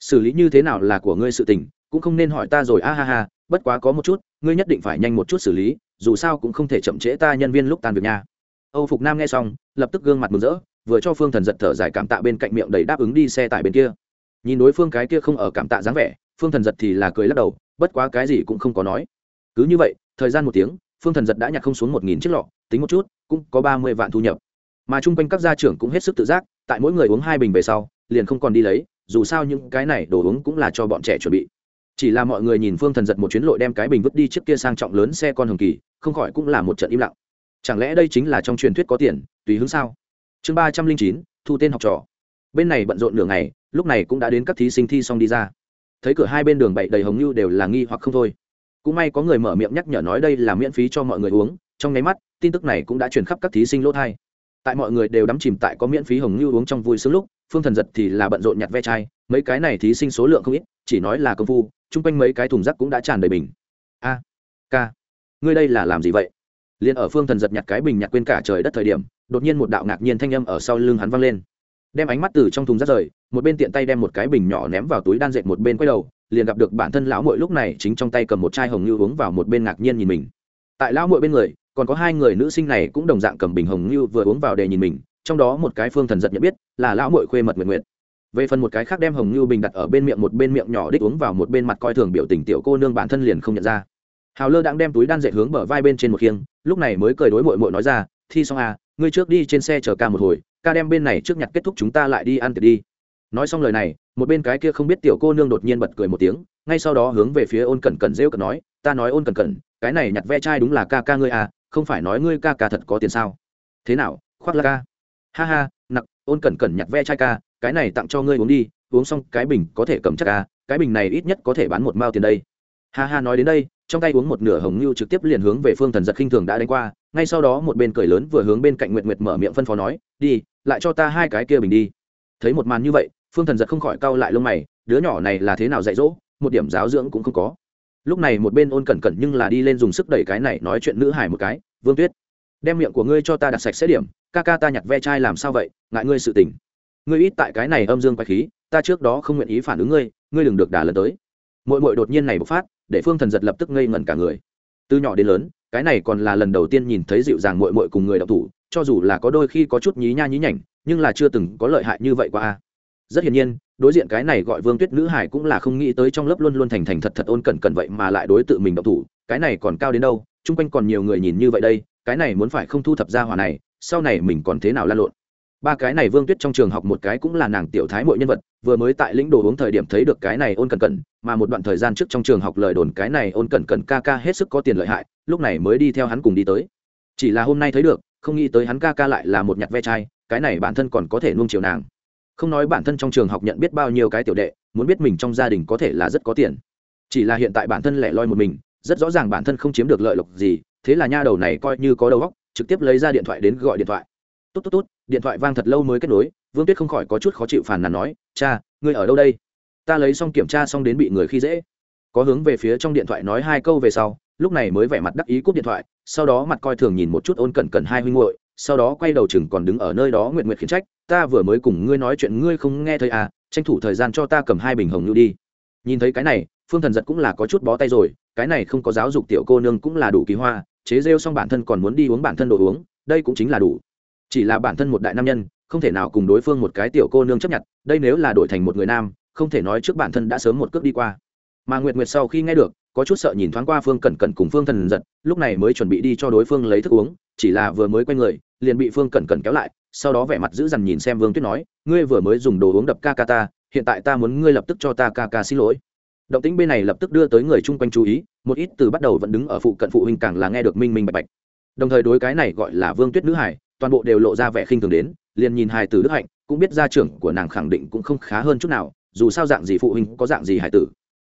Xử lý như thế nào là của ngươi sự tình, cũng không nên hỏi ta rồi, a ha ha, bất quá có một chút, ngươi nhất định phải nhanh một chút xử lý, dù sao cũng không thể chậm trễ ta nhân viên lúc tan việc nha âu phục nam nghe xong, lập tức gương mặt mừng rỡ, vừa cho phương thần giật thở dài cảm tạ bên cạnh miệng đầy đáp ứng đi xe tải bên kia. Nhìn đối phương cái kia không ở cảm tạ dáng vẻ, phương thần giật thì là cười lắc đầu, bất quá cái gì cũng không có nói. Cứ như vậy, thời gian một tiếng, phương thần giật đã nhặt không xuống một nghìn chiếc lọ, tính một chút, cũng có ba mươi vạn thu nhập. Mà chung quanh các gia trưởng cũng hết sức tự giác, tại mỗi người uống hai bình về sau, liền không còn đi lấy, dù sao những cái này đồ uống cũng là cho bọn trẻ chuẩn bị. Chỉ là mọi người nhìn phương thần giật một chuyến lội đem cái bình vứt đi trước kia sang trọng lớn xe con hồng kỳ, không khỏi cũng là một trận im lặng chẳng lẽ đây chính là trong truyền thuyết có tiền tùy hướng sao? Chương ba trăm linh chín thu tên học trò. Bên này bận rộn nửa ngày lúc này cũng đã đến các thí sinh thi xong đi ra. Thấy cửa hai bên đường bậy đầy hồng như đều là nghi hoặc không thôi. Cũng may có người mở miệng nhắc nhở nói đây là miễn phí cho mọi người uống trong nháy mắt tin tức này cũng đã truyền khắp các thí sinh lỗ thai. Tại mọi người đều đắm chìm tại có miễn phí hồng như uống trong vui sướng lúc phương thần giật thì là bận rộn nhặt ve chai mấy cái này thí sinh số lượng không ít chỉ nói là công phu chung quanh mấy cái thùng rác cũng đã tràn đầy bình. A à, k ngươi đây là làm gì vậy? Liền ở phương thần giật nhặt cái bình nhặt quên cả trời đất thời điểm, đột nhiên một đạo ngạc nhiên thanh âm ở sau lưng hắn văng lên. Đem ánh mắt từ trong thùng rác rời, một bên tiện tay đem một cái bình nhỏ ném vào túi đan dệt một bên quay đầu, liền gặp được bản thân lão mội lúc này chính trong tay cầm một chai hồng như uống vào một bên ngạc nhiên nhìn mình. Tại lão mội bên người, còn có hai người nữ sinh này cũng đồng dạng cầm bình hồng như vừa uống vào để nhìn mình, trong đó một cái phương thần giật nhận biết, là lão mội khuê mật nguyện nguyện về phần một cái khác đem hồng như bình đặt ở bên miệng một bên miệng nhỏ đích uống vào một bên mặt coi thường biểu tình tiểu cô nương bản thân liền không nhận ra hào lơ đang đem túi đan dệt hướng bờ vai bên trên một khiêng, lúc này mới cười đối mội mội nói ra, thi xong à ngươi trước đi trên xe chờ ca một hồi, ca đem bên này trước nhặt kết thúc chúng ta lại đi ăn tiệc đi. Nói xong lời này, một bên cái kia không biết tiểu cô nương đột nhiên bật cười một tiếng, ngay sau đó hướng về phía ôn cẩn cẩn rêu cẩn nói, ta nói ôn cẩn cẩn, cái này nhặt ve chai đúng là ca ca ngươi à không phải nói ngươi ca ca thật có tiền sao? Thế nào, khoác là ca? Ha ha, nặc, ôn cẩn cẩn nhặt ve chai ca, cái này tặng cho ngươi uống đi, uống xong cái bình có thể cầm chắc ca cái bình này ít nhất có thể bán một mao tiền đây ha ha nói đến đây, trong tay uống một nửa hồng lưu trực tiếp liền hướng về phương thần giật khinh thường đã đánh qua, ngay sau đó một bên cười lớn vừa hướng bên cạnh nguyện nguyệt mở miệng phân phó nói, đi, lại cho ta hai cái kia bình đi. Thấy một màn như vậy, phương thần giật không khỏi cau lại lông mày, đứa nhỏ này là thế nào dạy dỗ, một điểm giáo dưỡng cũng không có. Lúc này một bên ôn cẩn cẩn nhưng là đi lên dùng sức đẩy cái này nói chuyện nữ hải một cái, vương tuyết, đem miệng của ngươi cho ta đặt sạch sẽ điểm, ca ca ta nhặt ve chai làm sao vậy, ngại ngươi sự tình. Ngươi ít tại cái này âm dương quái khí, ta trước đó không nguyện ý phản ứng ngươi ngươi đừng được đả lần tới. Mội mội đột nhiên này bộc phát để phương thần giật lập tức ngây ngẩn cả người. Từ nhỏ đến lớn, cái này còn là lần đầu tiên nhìn thấy dịu dàng mội mội cùng người đọc thủ, cho dù là có đôi khi có chút nhí nha nhí nhảnh, nhưng là chưa từng có lợi hại như vậy qua a. Rất hiển nhiên, đối diện cái này gọi vương tuyết nữ hải cũng là không nghĩ tới trong lớp luôn luôn thành thành thật thật ôn cẩn cẩn vậy mà lại đối tự mình độc thủ, cái này còn cao đến đâu, chung quanh còn nhiều người nhìn như vậy đây, cái này muốn phải không thu thập ra hòa này, sau này mình còn thế nào lan lộn ba cái này vương tuyết trong trường học một cái cũng là nàng tiểu thái mọi nhân vật, vừa mới tại lĩnh đồ uống thời điểm thấy được cái này ôn cẩn cẩn, mà một đoạn thời gian trước trong trường học lời đồn cái này ôn cẩn cẩn ca ca hết sức có tiền lợi hại, lúc này mới đi theo hắn cùng đi tới. Chỉ là hôm nay thấy được, không nghĩ tới hắn ca ca lại là một nhặt ve chai, cái này bản thân còn có thể nuông chiều nàng. Không nói bản thân trong trường học nhận biết bao nhiêu cái tiểu đệ, muốn biết mình trong gia đình có thể là rất có tiền. Chỉ là hiện tại bản thân lẻ loi một mình, rất rõ ràng bản thân không chiếm được lợi lộc gì, thế là nha đầu này coi như có đầu óc, trực tiếp lấy ra điện thoại đến gọi điện thoại. Tốt tốt tốt điện thoại vang thật lâu mới kết nối, vương tuyết không khỏi có chút khó chịu phàn nàn nói, cha, ngươi ở đâu đây? Ta lấy xong kiểm tra xong đến bị người khi dễ. Có hướng về phía trong điện thoại nói hai câu về sau, lúc này mới vẻ mặt đắc ý cúp điện thoại, sau đó mặt coi thường nhìn một chút ôn cẩn cẩn hai huynh muội, sau đó quay đầu chừng còn đứng ở nơi đó nguyện nguyện khiển trách, ta vừa mới cùng ngươi nói chuyện ngươi không nghe thấy à tranh thủ thời gian cho ta cầm hai bình hồng nhu đi. Nhìn thấy cái này, phương thần giật cũng là có chút bó tay rồi, cái này không có giáo dục tiểu cô nương cũng là đủ kỳ hoa, chế rêu xong bản thân còn muốn đi uống bản thân đồ uống, đây cũng chính là đủ chỉ là bản thân một đại nam nhân, không thể nào cùng đối phương một cái tiểu cô nương chấp nhận, đây nếu là đổi thành một người nam, không thể nói trước bản thân đã sớm một cước đi qua. Mà nguyệt nguyệt sau khi nghe được, có chút sợ nhìn thoáng qua phương cẩn cẩn cùng phương thần giật, lúc này mới chuẩn bị đi cho đối phương lấy thức uống, chỉ là vừa mới quay người, liền bị phương cẩn cẩn kéo lại, sau đó vẻ mặt giữ dằn nhìn xem vương tuyết nói, ngươi vừa mới dùng đồ uống đập ca ca ta, hiện tại ta muốn ngươi lập tức cho ta ca ca xin lỗi. Động tĩnh bên này lập tức đưa tới người chung quanh chú ý, một ít từ bắt đầu vẫn đứng ở phụ cận phụ huynh càng là nghe được minh minh bạch bạch. Đồng thời đối cái này gọi là vương tuyết nữ hải toàn bộ đều lộ ra vẻ khinh thường đến liền nhìn hài tử đức hạnh cũng biết gia trưởng của nàng khẳng định cũng không khá hơn chút nào dù sao dạng gì phụ huynh có dạng gì hải tử.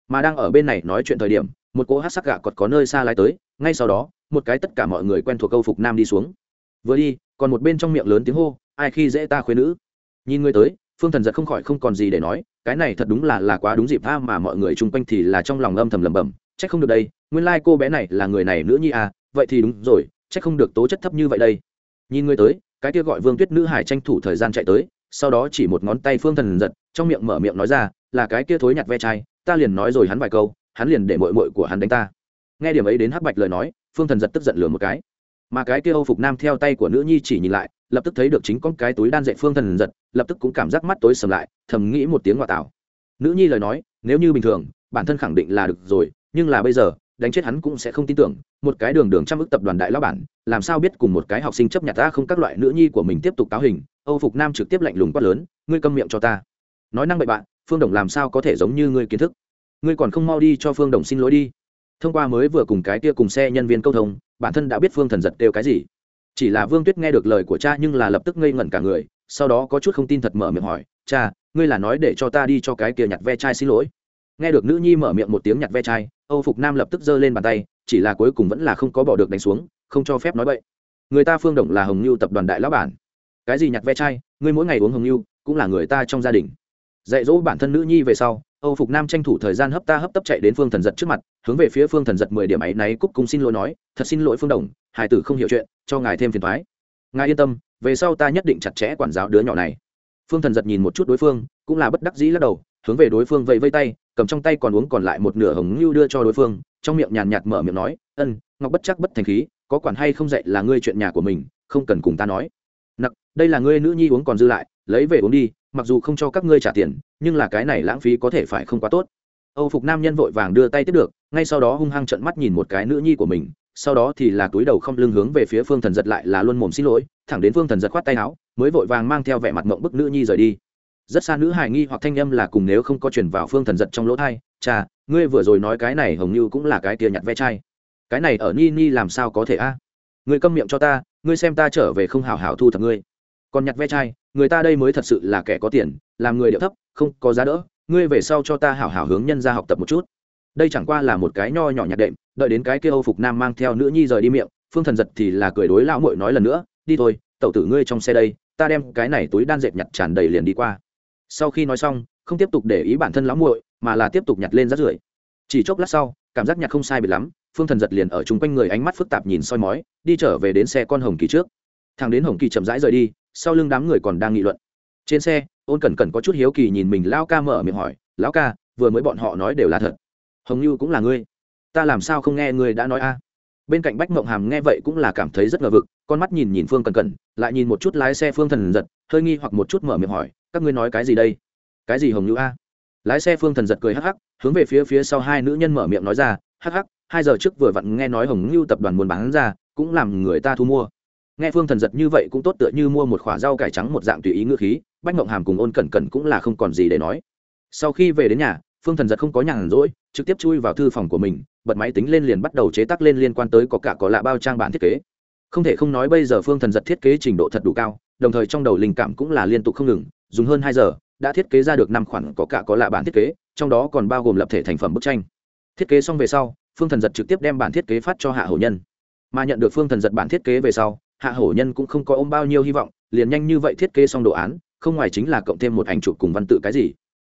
Mà đang ở bên này nói chuyện thời điểm một cỗ hát sắc gạ cọt có nơi xa lái tới ngay sau đó một cái tất cả mọi người quen thuộc câu phục nam đi xuống. Vừa đi còn một bên trong miệng lớn tiếng hô ai khi dễ ta khuyên nữ? Nhìn người tới phương thần giật không khỏi không còn gì để nói cái này thật đúng là là quá đúng dịp tha mà mọi người chung quanh thì là trong lòng âm thầm lầm bầm, c h ắ c không được đây nguyên lai、like、cô bé này là người này nữa nhi à vậy thì đúng rồi c h ắ c không được tố chất thấp như vậy đây nhìn người tới, cái kia gọi vương tuyết nữ hải tranh thủ thời gian chạy tới, sau đó chỉ một ngón tay phương thần giật, trong miệng mở miệng nói ra, là cái kia thối nhặt ve chai, ta liền nói rồi hắn vài câu, hắn liền để mội mội của hắn đánh ta. Nghe điểm ấy đến hắc bạch lời nói, phương thần giật tức giận lừa một cái. Mà cái kia âu phục nam theo tay của nữ nhi chỉ nhìn lại, lập tức thấy được chính con cái túi đan dạy phương thần giật, lập tức cũng cảm giác mắt tối sầm lại, thầm nghĩ một tiếng ngoại tảo. Nữ nhi lời nói, nếu như bình thường, bản thân khẳng định là được rồi, nhưng là bây giờ đánh chết hắn cũng sẽ không tin tưởng, một cái đường đường trăm ức tập đoàn đại lão bản, làm sao biết cùng một cái học sinh chấp nhận ta không các loại nữ nhi của mình tiếp tục cáo hình, âu phục nam trực tiếp lạnh lùng quát lớn, ngươi câm miệng cho ta. Nói năng bậy bạn, phương đồng làm sao có thể giống như ngươi kiến thức? Ngươi còn không mau đi cho phương đồng xin lỗi đi. Thông qua mới vừa cùng cái kia cùng xe nhân viên câu thông, bản thân đã biết phương thần giật đều cái gì. Chỉ là vương tuyết nghe được lời của cha nhưng là lập tức ngây ngẩn cả người, sau đó có chút không tin thật mở miệng hỏi, cha, ngươi là nói để cho ta đi cho cái kia nhặt ve chai xin lỗi? Nghe được nữ nhi mở miệng một tiếng nhặt ve chai âu phục nam lập tức giơ lên bàn tay, chỉ là cuối cùng vẫn là không có bỏ được đánh xuống, không cho phép nói bậy. người ta phương đồng là hồng nhu tập đoàn đại lão bản. Cái gì nhặt ve chai, ngươi mỗi ngày uống hồng nhu cũng là người ta trong gia đình. Dạy dỗ bản thân nữ nhi về sau, âu phục nam tranh thủ thời gian hấp ta hấp tấp chạy đến phương thần giật trước mặt, hướng về phía phương thần giật mười điểm ấy náy cúc cùng xin lỗi nói, thật xin lỗi phương đồng hải tử không hiểu chuyện, cho ngài thêm phiền thoái ngài yên tâm, về sau ta nhất định chặt chẽ quản giáo đứa nhỏ này. Phương thần giật nhìn một chút đối phương, cũng là bất đắc dĩ lắc đầu, hướng về đối phương vẫy vây tay cầm trong tay còn uống còn lại một nửa hồng ngưu đưa cho đối phương, trong miệng nhàn nhạt mở miệng nói, ân, ngọc bất chắc bất thành khí, có quản hay không dạy là ngươi chuyện nhà của mình, không cần cùng ta nói. Nặc, đây là ngươi nữ nhi uống còn dư lại, lấy về uống đi, mặc dù không cho các ngươi trả tiền, nhưng là cái này lãng phí có thể phải không quá tốt. Âu phục nam nhân vội vàng đưa tay tiếp được, ngay sau đó hung hăng trận mắt nhìn một cái nữ nhi của mình, sau đó thì là túi đầu không lưng hướng về phía phương thần giật lại là luôn mồm xin lỗi, thẳng đến phương thần giật khoát tay áo, mới vội vàng mang theo vẻ mặt mộng bức nữ nhi rời đi rất xa nữ hài nghi hoặc thanh âm là cùng nếu không có chuyển vào phương thần giật trong lỗ thai, cha, ngươi vừa rồi nói cái này hồng như cũng là cái tia nhặt ve chai. Cái này ở ni ni làm sao có thể a? Ngươi câm miệng cho ta, ngươi xem ta trở về không hào hào thu thập ngươi. Còn nhặt ve chai, người ta đây mới thật sự là kẻ có tiền, làm người điệu thấp, không có giá đỡ, ngươi về sau cho ta hảo hảo hướng nhân ra học tập một chút. Đây chẳng qua là một cái nho nhỏ nhặt đệm, đợi đến cái kia âu phục nam mang theo nữ nhi rời đi miệng, phương thần giật thì là cười đối lão mội nói lần nữa, đi thôi, tẩu tử ngươi trong xe đây, ta đem cái này túi đan dệt nhặt tràn đầy liền đi qua sau khi nói xong, không tiếp tục để ý bản thân lão muội, mà là tiếp tục nhặt lên rác rưởi. Chỉ chốc lát sau, cảm giác nhặt không sai biệt lắm, phương thần giật liền ở chung quanh người ánh mắt phức tạp nhìn soi mói, đi trở về đến xe con hồng kỳ trước. Thằng đến hồng kỳ chậm rãi rời đi, sau lưng đám người còn đang nghị luận. Trên xe, ôn cẩn cẩn có chút hiếu kỳ nhìn mình lão ca mở miệng hỏi, lão ca, vừa mới bọn họ nói đều là thật. Hồng như cũng là ngươi. Ta làm sao không nghe ngươi đã nói a? Bên cạnh bách mộng hàm nghe vậy cũng là cảm thấy rất ngờ vực, con mắt nhìn nhìn phương cần cẩn, lại nhìn một chút lái xe phương thần giật, hơi nghi hoặc một chút mở miệng hỏi, các ngươi nói cái gì đây? Cái gì hồng như a? Lái xe phương thần giật cười hắc hắc, hướng về phía phía sau hai nữ nhân mở miệng nói ra, hắc hắc, hai giờ trước vừa vặn nghe nói hồng như tập đoàn muốn bán ra, cũng làm người ta thu mua. Nghe phương thần giật như vậy cũng tốt tựa như mua một khoả rau cải trắng một dạng tùy ý ngữ khí, bách mộng hàm cùng ôn cẩn cẩn cũng là không còn gì để nói. Sau khi về đến nhà phương thần giật không có nhàn rỗi, trực tiếp chui vào thư phòng của mình, bật máy tính lên liền bắt đầu chế tác lên liên quan tới có cả có lạ bao trang bản thiết kế. Không thể không nói bây giờ phương thần giật thiết kế trình độ thật đủ cao, đồng thời trong đầu linh cảm cũng là liên tục không ngừng, dùng hơn hai giờ, đã thiết kế ra được năm khoản có cả có lạ bản thiết kế, trong đó còn bao gồm lập thể thành phẩm bức tranh. Thiết kế xong về sau, phương thần giật trực tiếp đem bản thiết kế phát cho hạ hổ nhân. Mà nhận được phương thần giật bản thiết kế về sau, hạ hổ nhân cũng không có ôm bao nhiêu hy vọng, liền nhanh như vậy thiết kế xong đồ án, không ngoài chính là cộng thêm một ảnh chụp cùng văn tự cái gì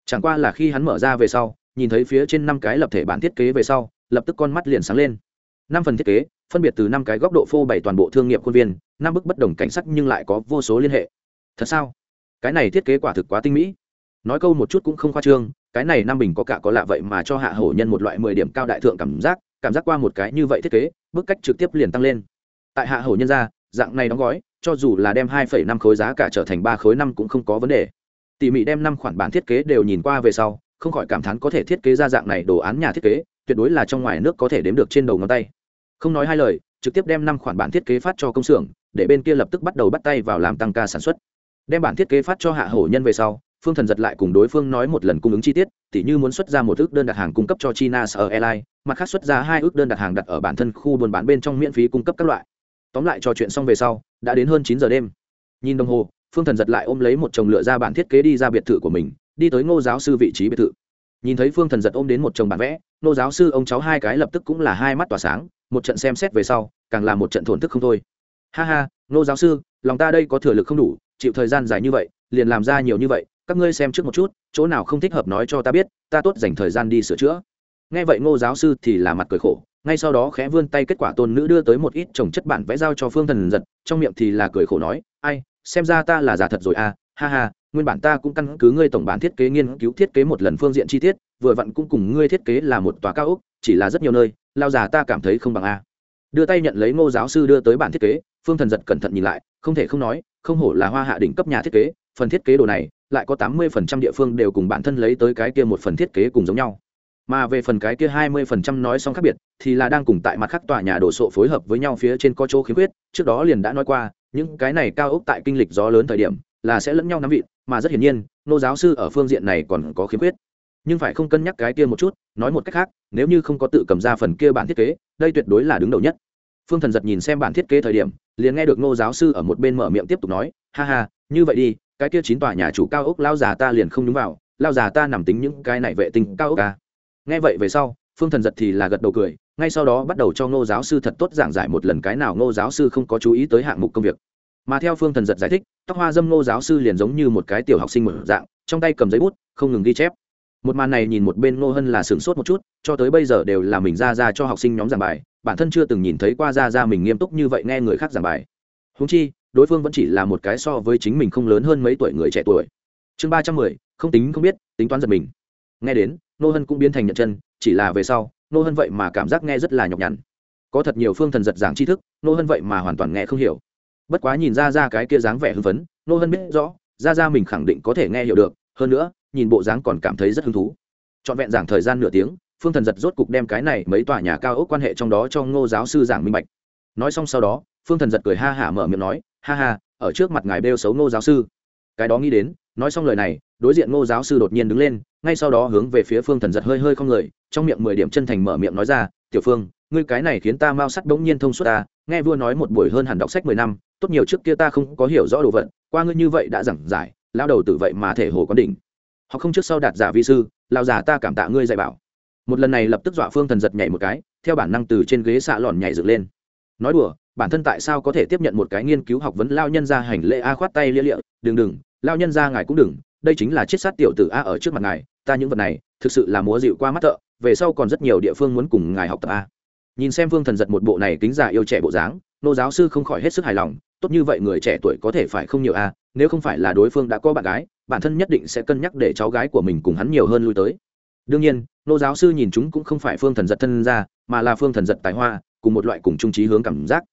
chẳng qua là khi hắn mở ra về sau, nhìn thấy phía trên năm cái lập thể bản thiết kế về sau, lập tức con mắt liền sáng lên. Năm phần thiết kế, phân biệt từ năm cái góc độ phô bày toàn bộ thương nghiệp khuôn viên, năm bức bất đồng cảnh sắc nhưng lại có vô số liên hệ. Thật sao? Cái này thiết kế quả thực quá tinh mỹ. Nói câu một chút cũng không khoa trương, cái này năm bình có cả có lạ vậy mà cho hạ hổ nhân một loại mười điểm cao đại thượng cảm giác cảm giác qua một cái như vậy thiết kế, bức cách trực tiếp liền tăng lên. Tại hạ hổ nhân ra, dạng này đóng gói, cho dù là đem hai phẩy năm khối giá cả trở thành ba khối năm cũng không có vấn đề tỉ mỉ đem năm khoản bản thiết kế đều nhìn qua về sau, không khỏi cảm thán có thể thiết kế ra dạng này đồ án nhà thiết kế, tuyệt đối là trong ngoài nước có thể đếm được trên đầu ngón tay. Không nói hai lời, trực tiếp đem năm khoản bản thiết kế phát cho công xưởng, để bên kia lập tức bắt đầu bắt tay vào làm tăng ca sản xuất. Đem bản thiết kế phát cho hạ hổ nhân về sau, phương thần giật lại cùng đối phương nói một lần cung ứng chi tiết, tỉ như muốn xuất ra một ước đơn đặt hàng cung cấp cho china sở airlines, mặt khác xuất ra hai ước đơn đặt hàng đặt ở bản thân khu buôn bán bên trong miễn phí cung cấp các loại. Tóm lại trò chuyện xong về sau, đã đến hơn chín giờ đêm. Nhìn đồng hồ phương thần giật lại ôm lấy một chồng lựa ra bản thiết kế đi ra biệt thự của mình, đi tới ngô giáo sư vị trí biệt thự. Nhìn thấy phương thần giật ôm đến một chồng bản vẽ, ngô giáo sư ông cháu hai cái lập tức cũng là hai mắt tỏa sáng, một trận xem xét về sau, càng là một trận thổn thức không thôi. Ha ha, ngô giáo sư, lòng ta đây có thừa lực không đủ, chịu thời gian dài như vậy, liền làm ra nhiều như vậy, các ngươi xem trước một chút, chỗ nào không thích hợp nói cho ta biết, ta tốt dành thời gian đi sửa chữa. Nghe vậy ngô giáo sư thì là mặt cười khổ, ngay sau đó khẽ vươn tay kết quả tôn nữ đưa tới một ít trồng chất bản vẽ giao cho phương thần giật, trong miệng thì là cười khổ nói, ai xem ra ta là giả thật rồi à ha ha, nguyên bản ta cũng căn cứ ngươi tổng bản thiết kế nghiên cứu thiết kế một lần phương diện chi tiết, vừa vặn cũng cùng ngươi thiết kế là một tòa cao ốc, chỉ là rất nhiều nơi, lao già ta cảm thấy không bằng a đưa tay nhận lấy ngô giáo sư đưa tới bản thiết kế, phương thần giật cẩn thận nhìn lại, không thể không nói, không hổ là hoa hạ đỉnh cấp nhà thiết kế, phần thiết kế đồ này, lại có tám mươi phần trăm địa phương đều cùng bản thân lấy tới cái kia một phần thiết kế cùng giống nhau. Mà về phần cái kia hai mươi phần trăm nói xong khác biệt, thì là đang cùng tại mặt khác tòa nhà đồ sộ phối hợp với nhau phía trên có chỗ khiếm khuyết, trước đó liền đã nói qua những cái này cao ốc tại kinh lịch gió lớn thời điểm, là sẽ lẫn nhau nắm vịt mà rất hiển nhiên, nô giáo sư ở phương diện này còn có khiếm khuyết nhưng phải không cân nhắc cái kia một chút, nói một cách khác, nếu như không có tự cầm ra phần kia bản thiết kế, đây tuyệt đối là đứng đầu nhất phương thần giật nhìn xem bản thiết kế thời điểm, liền nghe được nô giáo sư ở một bên mở miệng tiếp tục nói, ha ha, như vậy đi, cái kia chín tòa nhà chủ cao ốc lao già ta liền không đúng vào lao già ta nằm tính những cái này vệ tinh cao ốc ca à. nghe vậy về sau, phương thần giật thì là gật đầu cười ngay sau đó bắt đầu cho ngô giáo sư thật tốt giảng giải một lần cái nào ngô giáo sư không có chú ý tới hạng mục công việc. Mà theo phương thần giật giải thích, tóc hoa dâm ngô giáo sư liền giống như một cái tiểu học sinh mở dạng, trong tay cầm giấy bút, không ngừng ghi chép. Một màn này nhìn một bên ngô hân là sửng sốt một chút, cho tới bây giờ đều là mình ra ra cho học sinh nhóm giảng bài, bản thân chưa từng nhìn thấy qua ra ra mình nghiêm túc như vậy nghe người khác giảng bài. Húng chi, đối phương vẫn chỉ là một cái so với chính mình không lớn hơn mấy tuổi người trẻ tuổi. Chương ba trăm mười, không tính không biết, tính toán giật mình. Nghe đến, Ngô hân cũng biến thành nhận chân, chỉ là về sau nô hân vậy mà cảm giác nghe rất là nhọc nhằn. Có thật nhiều phương thần giật giảng tri thức, nô hân vậy mà hoàn toàn nghe không hiểu. Bất quá nhìn ra ra cái kia dáng vẻ hưng phấn, nô hân biết rõ, ra ra mình khẳng định có thể nghe hiểu được, hơn nữa, nhìn bộ dáng còn cảm thấy rất hứng thú. Trọn vẹn giảng thời gian nửa tiếng, phương thần giật rốt cục đem cái này mấy tòa nhà cao ốc quan hệ trong đó cho ngô giáo sư giảng minh bạch. Nói xong sau đó, phương thần giật cười ha hả mở miệng nói, ha ha, ở trước mặt ngài bêu xấu ngô giáo sư. Cái đó nghĩ đến nói xong lời này, đối diện ngô giáo sư đột nhiên đứng lên, ngay sau đó hướng về phía phương thần giật hơi hơi không người, trong miệng mười điểm chân thành mở miệng nói ra, tiểu phương, ngươi cái này khiến ta mau sắt bỗng nhiên thông suốt ta, nghe vua nói một buổi hơn hẳn đọc sách mười năm, tốt nhiều trước kia ta không có hiểu rõ đồ vật, qua ngươi như vậy đã giảng giải lao đầu tự vậy mà thể hồ có đỉnh. Họ không trước sau đạt giả vi sư lao giả ta cảm tạ ngươi dạy bảo. Một lần này lập tức dọa phương thần giật nhảy một cái, theo bản năng từ trên ghế xạ lòn nhảy dựng lên. Nói đùa, bản thân tại sao có thể tiếp nhận một cái nghiên cứu học vấn lao nhân ra hành lễ a khoát tay lia lịa, đừng đừng lao nhân ra ngài cũng đừng, đây chính là chiết sát tiểu tử a ở trước mặt ngài, ta những vật này, thực sự là múa dịu qua mắt thợ, về sau còn rất nhiều địa phương muốn cùng ngài học tập a. Nhìn xem phương thần giật một bộ này kính già yêu trẻ bộ dáng, nô giáo sư không khỏi hết sức hài lòng, tốt như vậy người trẻ tuổi có thể phải không nhiều a, nếu không phải là đối phương đã có bạn gái, bản thân nhất định sẽ cân nhắc để cháu gái của mình cùng hắn nhiều hơn lui tới. Đương nhiên, nô giáo sư nhìn chúng cũng không phải phương thần giật thân ra mà là phương thần giật tài hoa, cùng một loại cùng trung trí hướng cảm giác.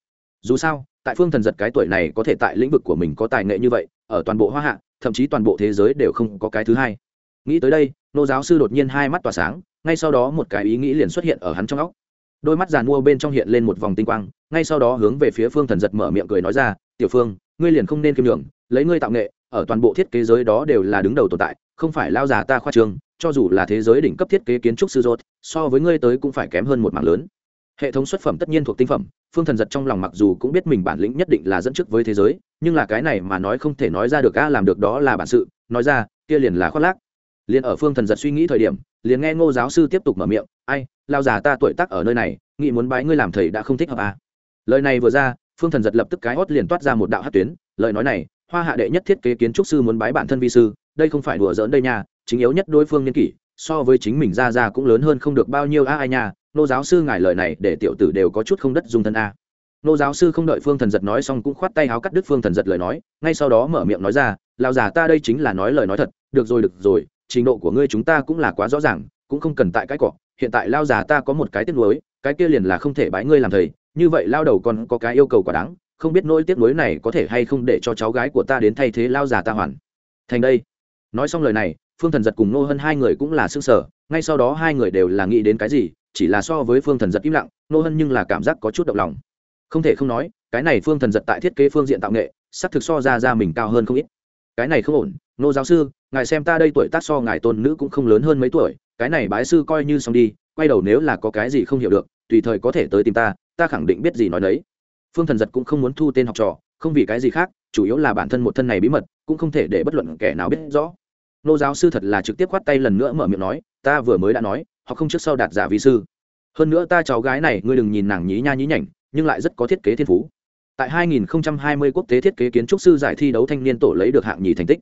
Dù sao, tại phương thần giật cái tuổi này có thể tại lĩnh vực của mình có tài nghệ như vậy ở toàn bộ hoa hạ, thậm chí toàn bộ thế giới đều không có cái thứ hai. Nghĩ tới đây, nô giáo sư đột nhiên hai mắt tỏa sáng, ngay sau đó một cái ý nghĩ liền xuất hiện ở hắn trong óc. Đôi mắt giàn mua bên trong hiện lên một vòng tinh quang, ngay sau đó hướng về phía phương thần giật mở miệng cười nói ra, tiểu phương, ngươi liền không nên kiêm đường lấy ngươi tạo nghệ, ở toàn bộ thiết kế giới đó đều là đứng đầu tồn tại, không phải lao già ta khoa trương cho dù là thế giới đỉnh cấp thiết kế kiến trúc sư rốt, so với ngươi tới cũng phải kém hơn một mảng lớn hệ thống xuất phẩm tất nhiên thuộc tinh phẩm, phương thần giật trong lòng mặc dù cũng biết mình bản lĩnh nhất định là dẫn trước với thế giới, nhưng là cái này mà nói không thể nói ra được a, làm được đó là bản sự, nói ra, kia liền là khoác lác liền ở phương thần giật suy nghĩ thời điểm, liền nghe ngô giáo sư tiếp tục mở miệng, ai lao già ta tuổi tác ở nơi này, nghĩ muốn bái ngươi làm thầy đã không thích hợp à. lời này vừa ra, phương thần giật lập tức cái hót liền toát ra một đạo hát tuyến, lời nói này, hoa hạ đệ nhất thiết kế kiến trúc sư muốn bái bản thân vi sư, đây không phải đùa giỡn đây nha, chính yếu nhất đối phương nhân kỷ, so với chính mình ra ra cũng lớn hơn không được bao nhiêu a, ai nha nô giáo sư ngài lời này để tiểu tử đều có chút không đất dung thân a. Nô giáo sư không đợi phương thần giật nói xong cũng khoát tay háo cắt đứt phương thần giật lời nói, ngay sau đó mở miệng nói ra, lão già ta đây chính là nói lời nói thật, được rồi được rồi, trình độ của ngươi chúng ta cũng là quá rõ ràng, cũng không cần tại cái cọ, hiện tại lao già ta có một cái tiếc nuối, cái kia liền là không thể bái ngươi làm thầy, như vậy lao đầu còn có cái yêu cầu quả đáng, không biết nỗi tiếc nuối này có thể hay không để cho cháu gái của ta đến thay thế lao già ta hoàn. Thành đây. Nói xong lời này, phương thần giật cùng nô hơn hai người cũng là s ư ơ n g sở ngay sau đó hai người đều là nghĩ đến cái gì chỉ là so với phương thần giật im lặng nô hơn nhưng là cảm giác có chút động lòng. Không thể không nói, cái này phương thần giật tại thiết kế phương diện tạo nghệ sắc thực so ra ra mình cao hơn không ít. Cái này không ổn nô giáo sư, ngài xem ta đây tuổi tác so ngài tôn nữ cũng không lớn hơn mấy tuổi, cái này bái sư coi như xong đi, quay đầu nếu là có cái gì không hiểu được, tùy thời có thể tới tìm ta ta khẳng định biết gì nói đấy phương thần giật cũng không muốn thu tên học trò, không vì cái gì khác, chủ yếu là bản thân một thân này bí mật, cũng không thể để bất luận kẻ nào biết rõ. Nô giáo sư thật là trực tiếp khoát tay lần nữa mở miệng nói, ta vừa mới đã nói họ không trước sau đạt giả vi sư. Hơn nữa ta cháu gái này, ngươi đừng nhìn nàng nhí nha nhí nhảnh, nhưng lại rất có thiết kế thiên phú. Tại 2020 quốc tế thiết kế kiến trúc sư giải thi đấu thanh niên tổ lấy được hạng nhì thành tích.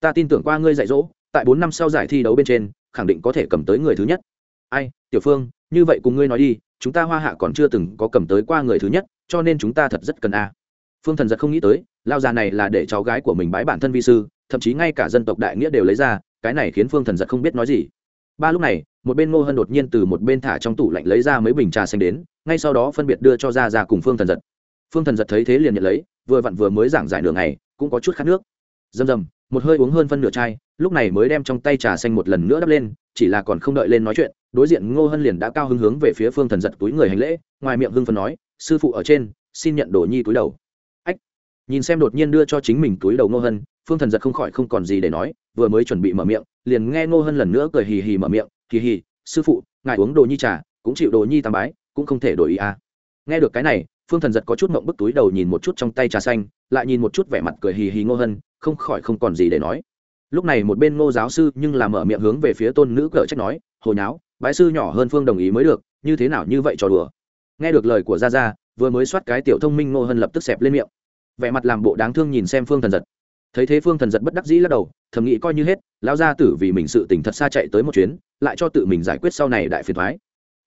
Ta tin tưởng qua ngươi dạy dỗ, tại bốn năm sau giải thi đấu bên trên, khẳng định có thể cầm tới người thứ nhất. Ai, tiểu phương, như vậy cùng ngươi nói đi, chúng ta hoa hạ còn chưa từng có cầm tới qua người thứ nhất, cho nên chúng ta thật rất cần a. Phương thần giật không nghĩ tới, lao già này là để cháu gái của mình bái bản thân vi sư, thậm chí ngay cả dân tộc đại nghĩa đều lấy ra, cái này khiến phương thần giật không biết nói gì. Ba lúc này một bên ngô hân đột nhiên từ một bên thả trong tủ lạnh lấy ra mấy bình trà xanh đến, ngay sau đó phân biệt đưa cho ra ra cùng phương thần giật. Phương thần giật thấy thế liền nhận lấy, vừa vặn vừa mới giảng giải nửa ngày, cũng có chút khát nước. Rầm rầm một hơi uống hơn phân nửa chai, lúc này mới đem trong tay trà xanh một lần nữa đắp lên, chỉ là còn không đợi lên nói chuyện, đối diện ngô hân liền đã cao hứng hướng về phía phương thần giật túi người hành lễ, ngoài miệng hưng phần nói, sư phụ ở trên, xin nhận đồ nhi túi đầu nhìn xem đột nhiên đưa cho chính mình túi đầu ngô hân, phương thần giật không khỏi không còn gì để nói, vừa mới chuẩn bị mở miệng, liền nghe ngô hân lần nữa cười hì hì mở miệng hì hì, sư phụ, ngài uống đồ nhi trà, cũng chịu đồ nhi tam bái, cũng không thể đổi ý à. nghe được cái này, phương thần giật có chút mộng bức túi đầu nhìn một chút trong tay trà xanh, lại nhìn một chút vẻ mặt cười hì hì ngô hân, không khỏi không còn gì để nói. Lúc này một bên ngô giáo sư nhưng làm mở miệng hướng về phía tôn nữ cờ trách nói hồi nháo, bái sư nhỏ hơn phương đồng ý mới được, như thế nào như vậy trò đùa? Nghe được lời của gia gia, vừa mới soát cái tiểu thông minh ngô hân lập tức xẹp lên miệng vẻ mặt làm bộ đáng thương nhìn xem phương thần giật. Thấy thế phương thần giật bất đắc dĩ lắc đầu, thầm nghĩ coi như hết, lão gia tử vì mình sự tình thật xa chạy tới một chuyến, lại cho tự mình giải quyết sau này đại phiền thoái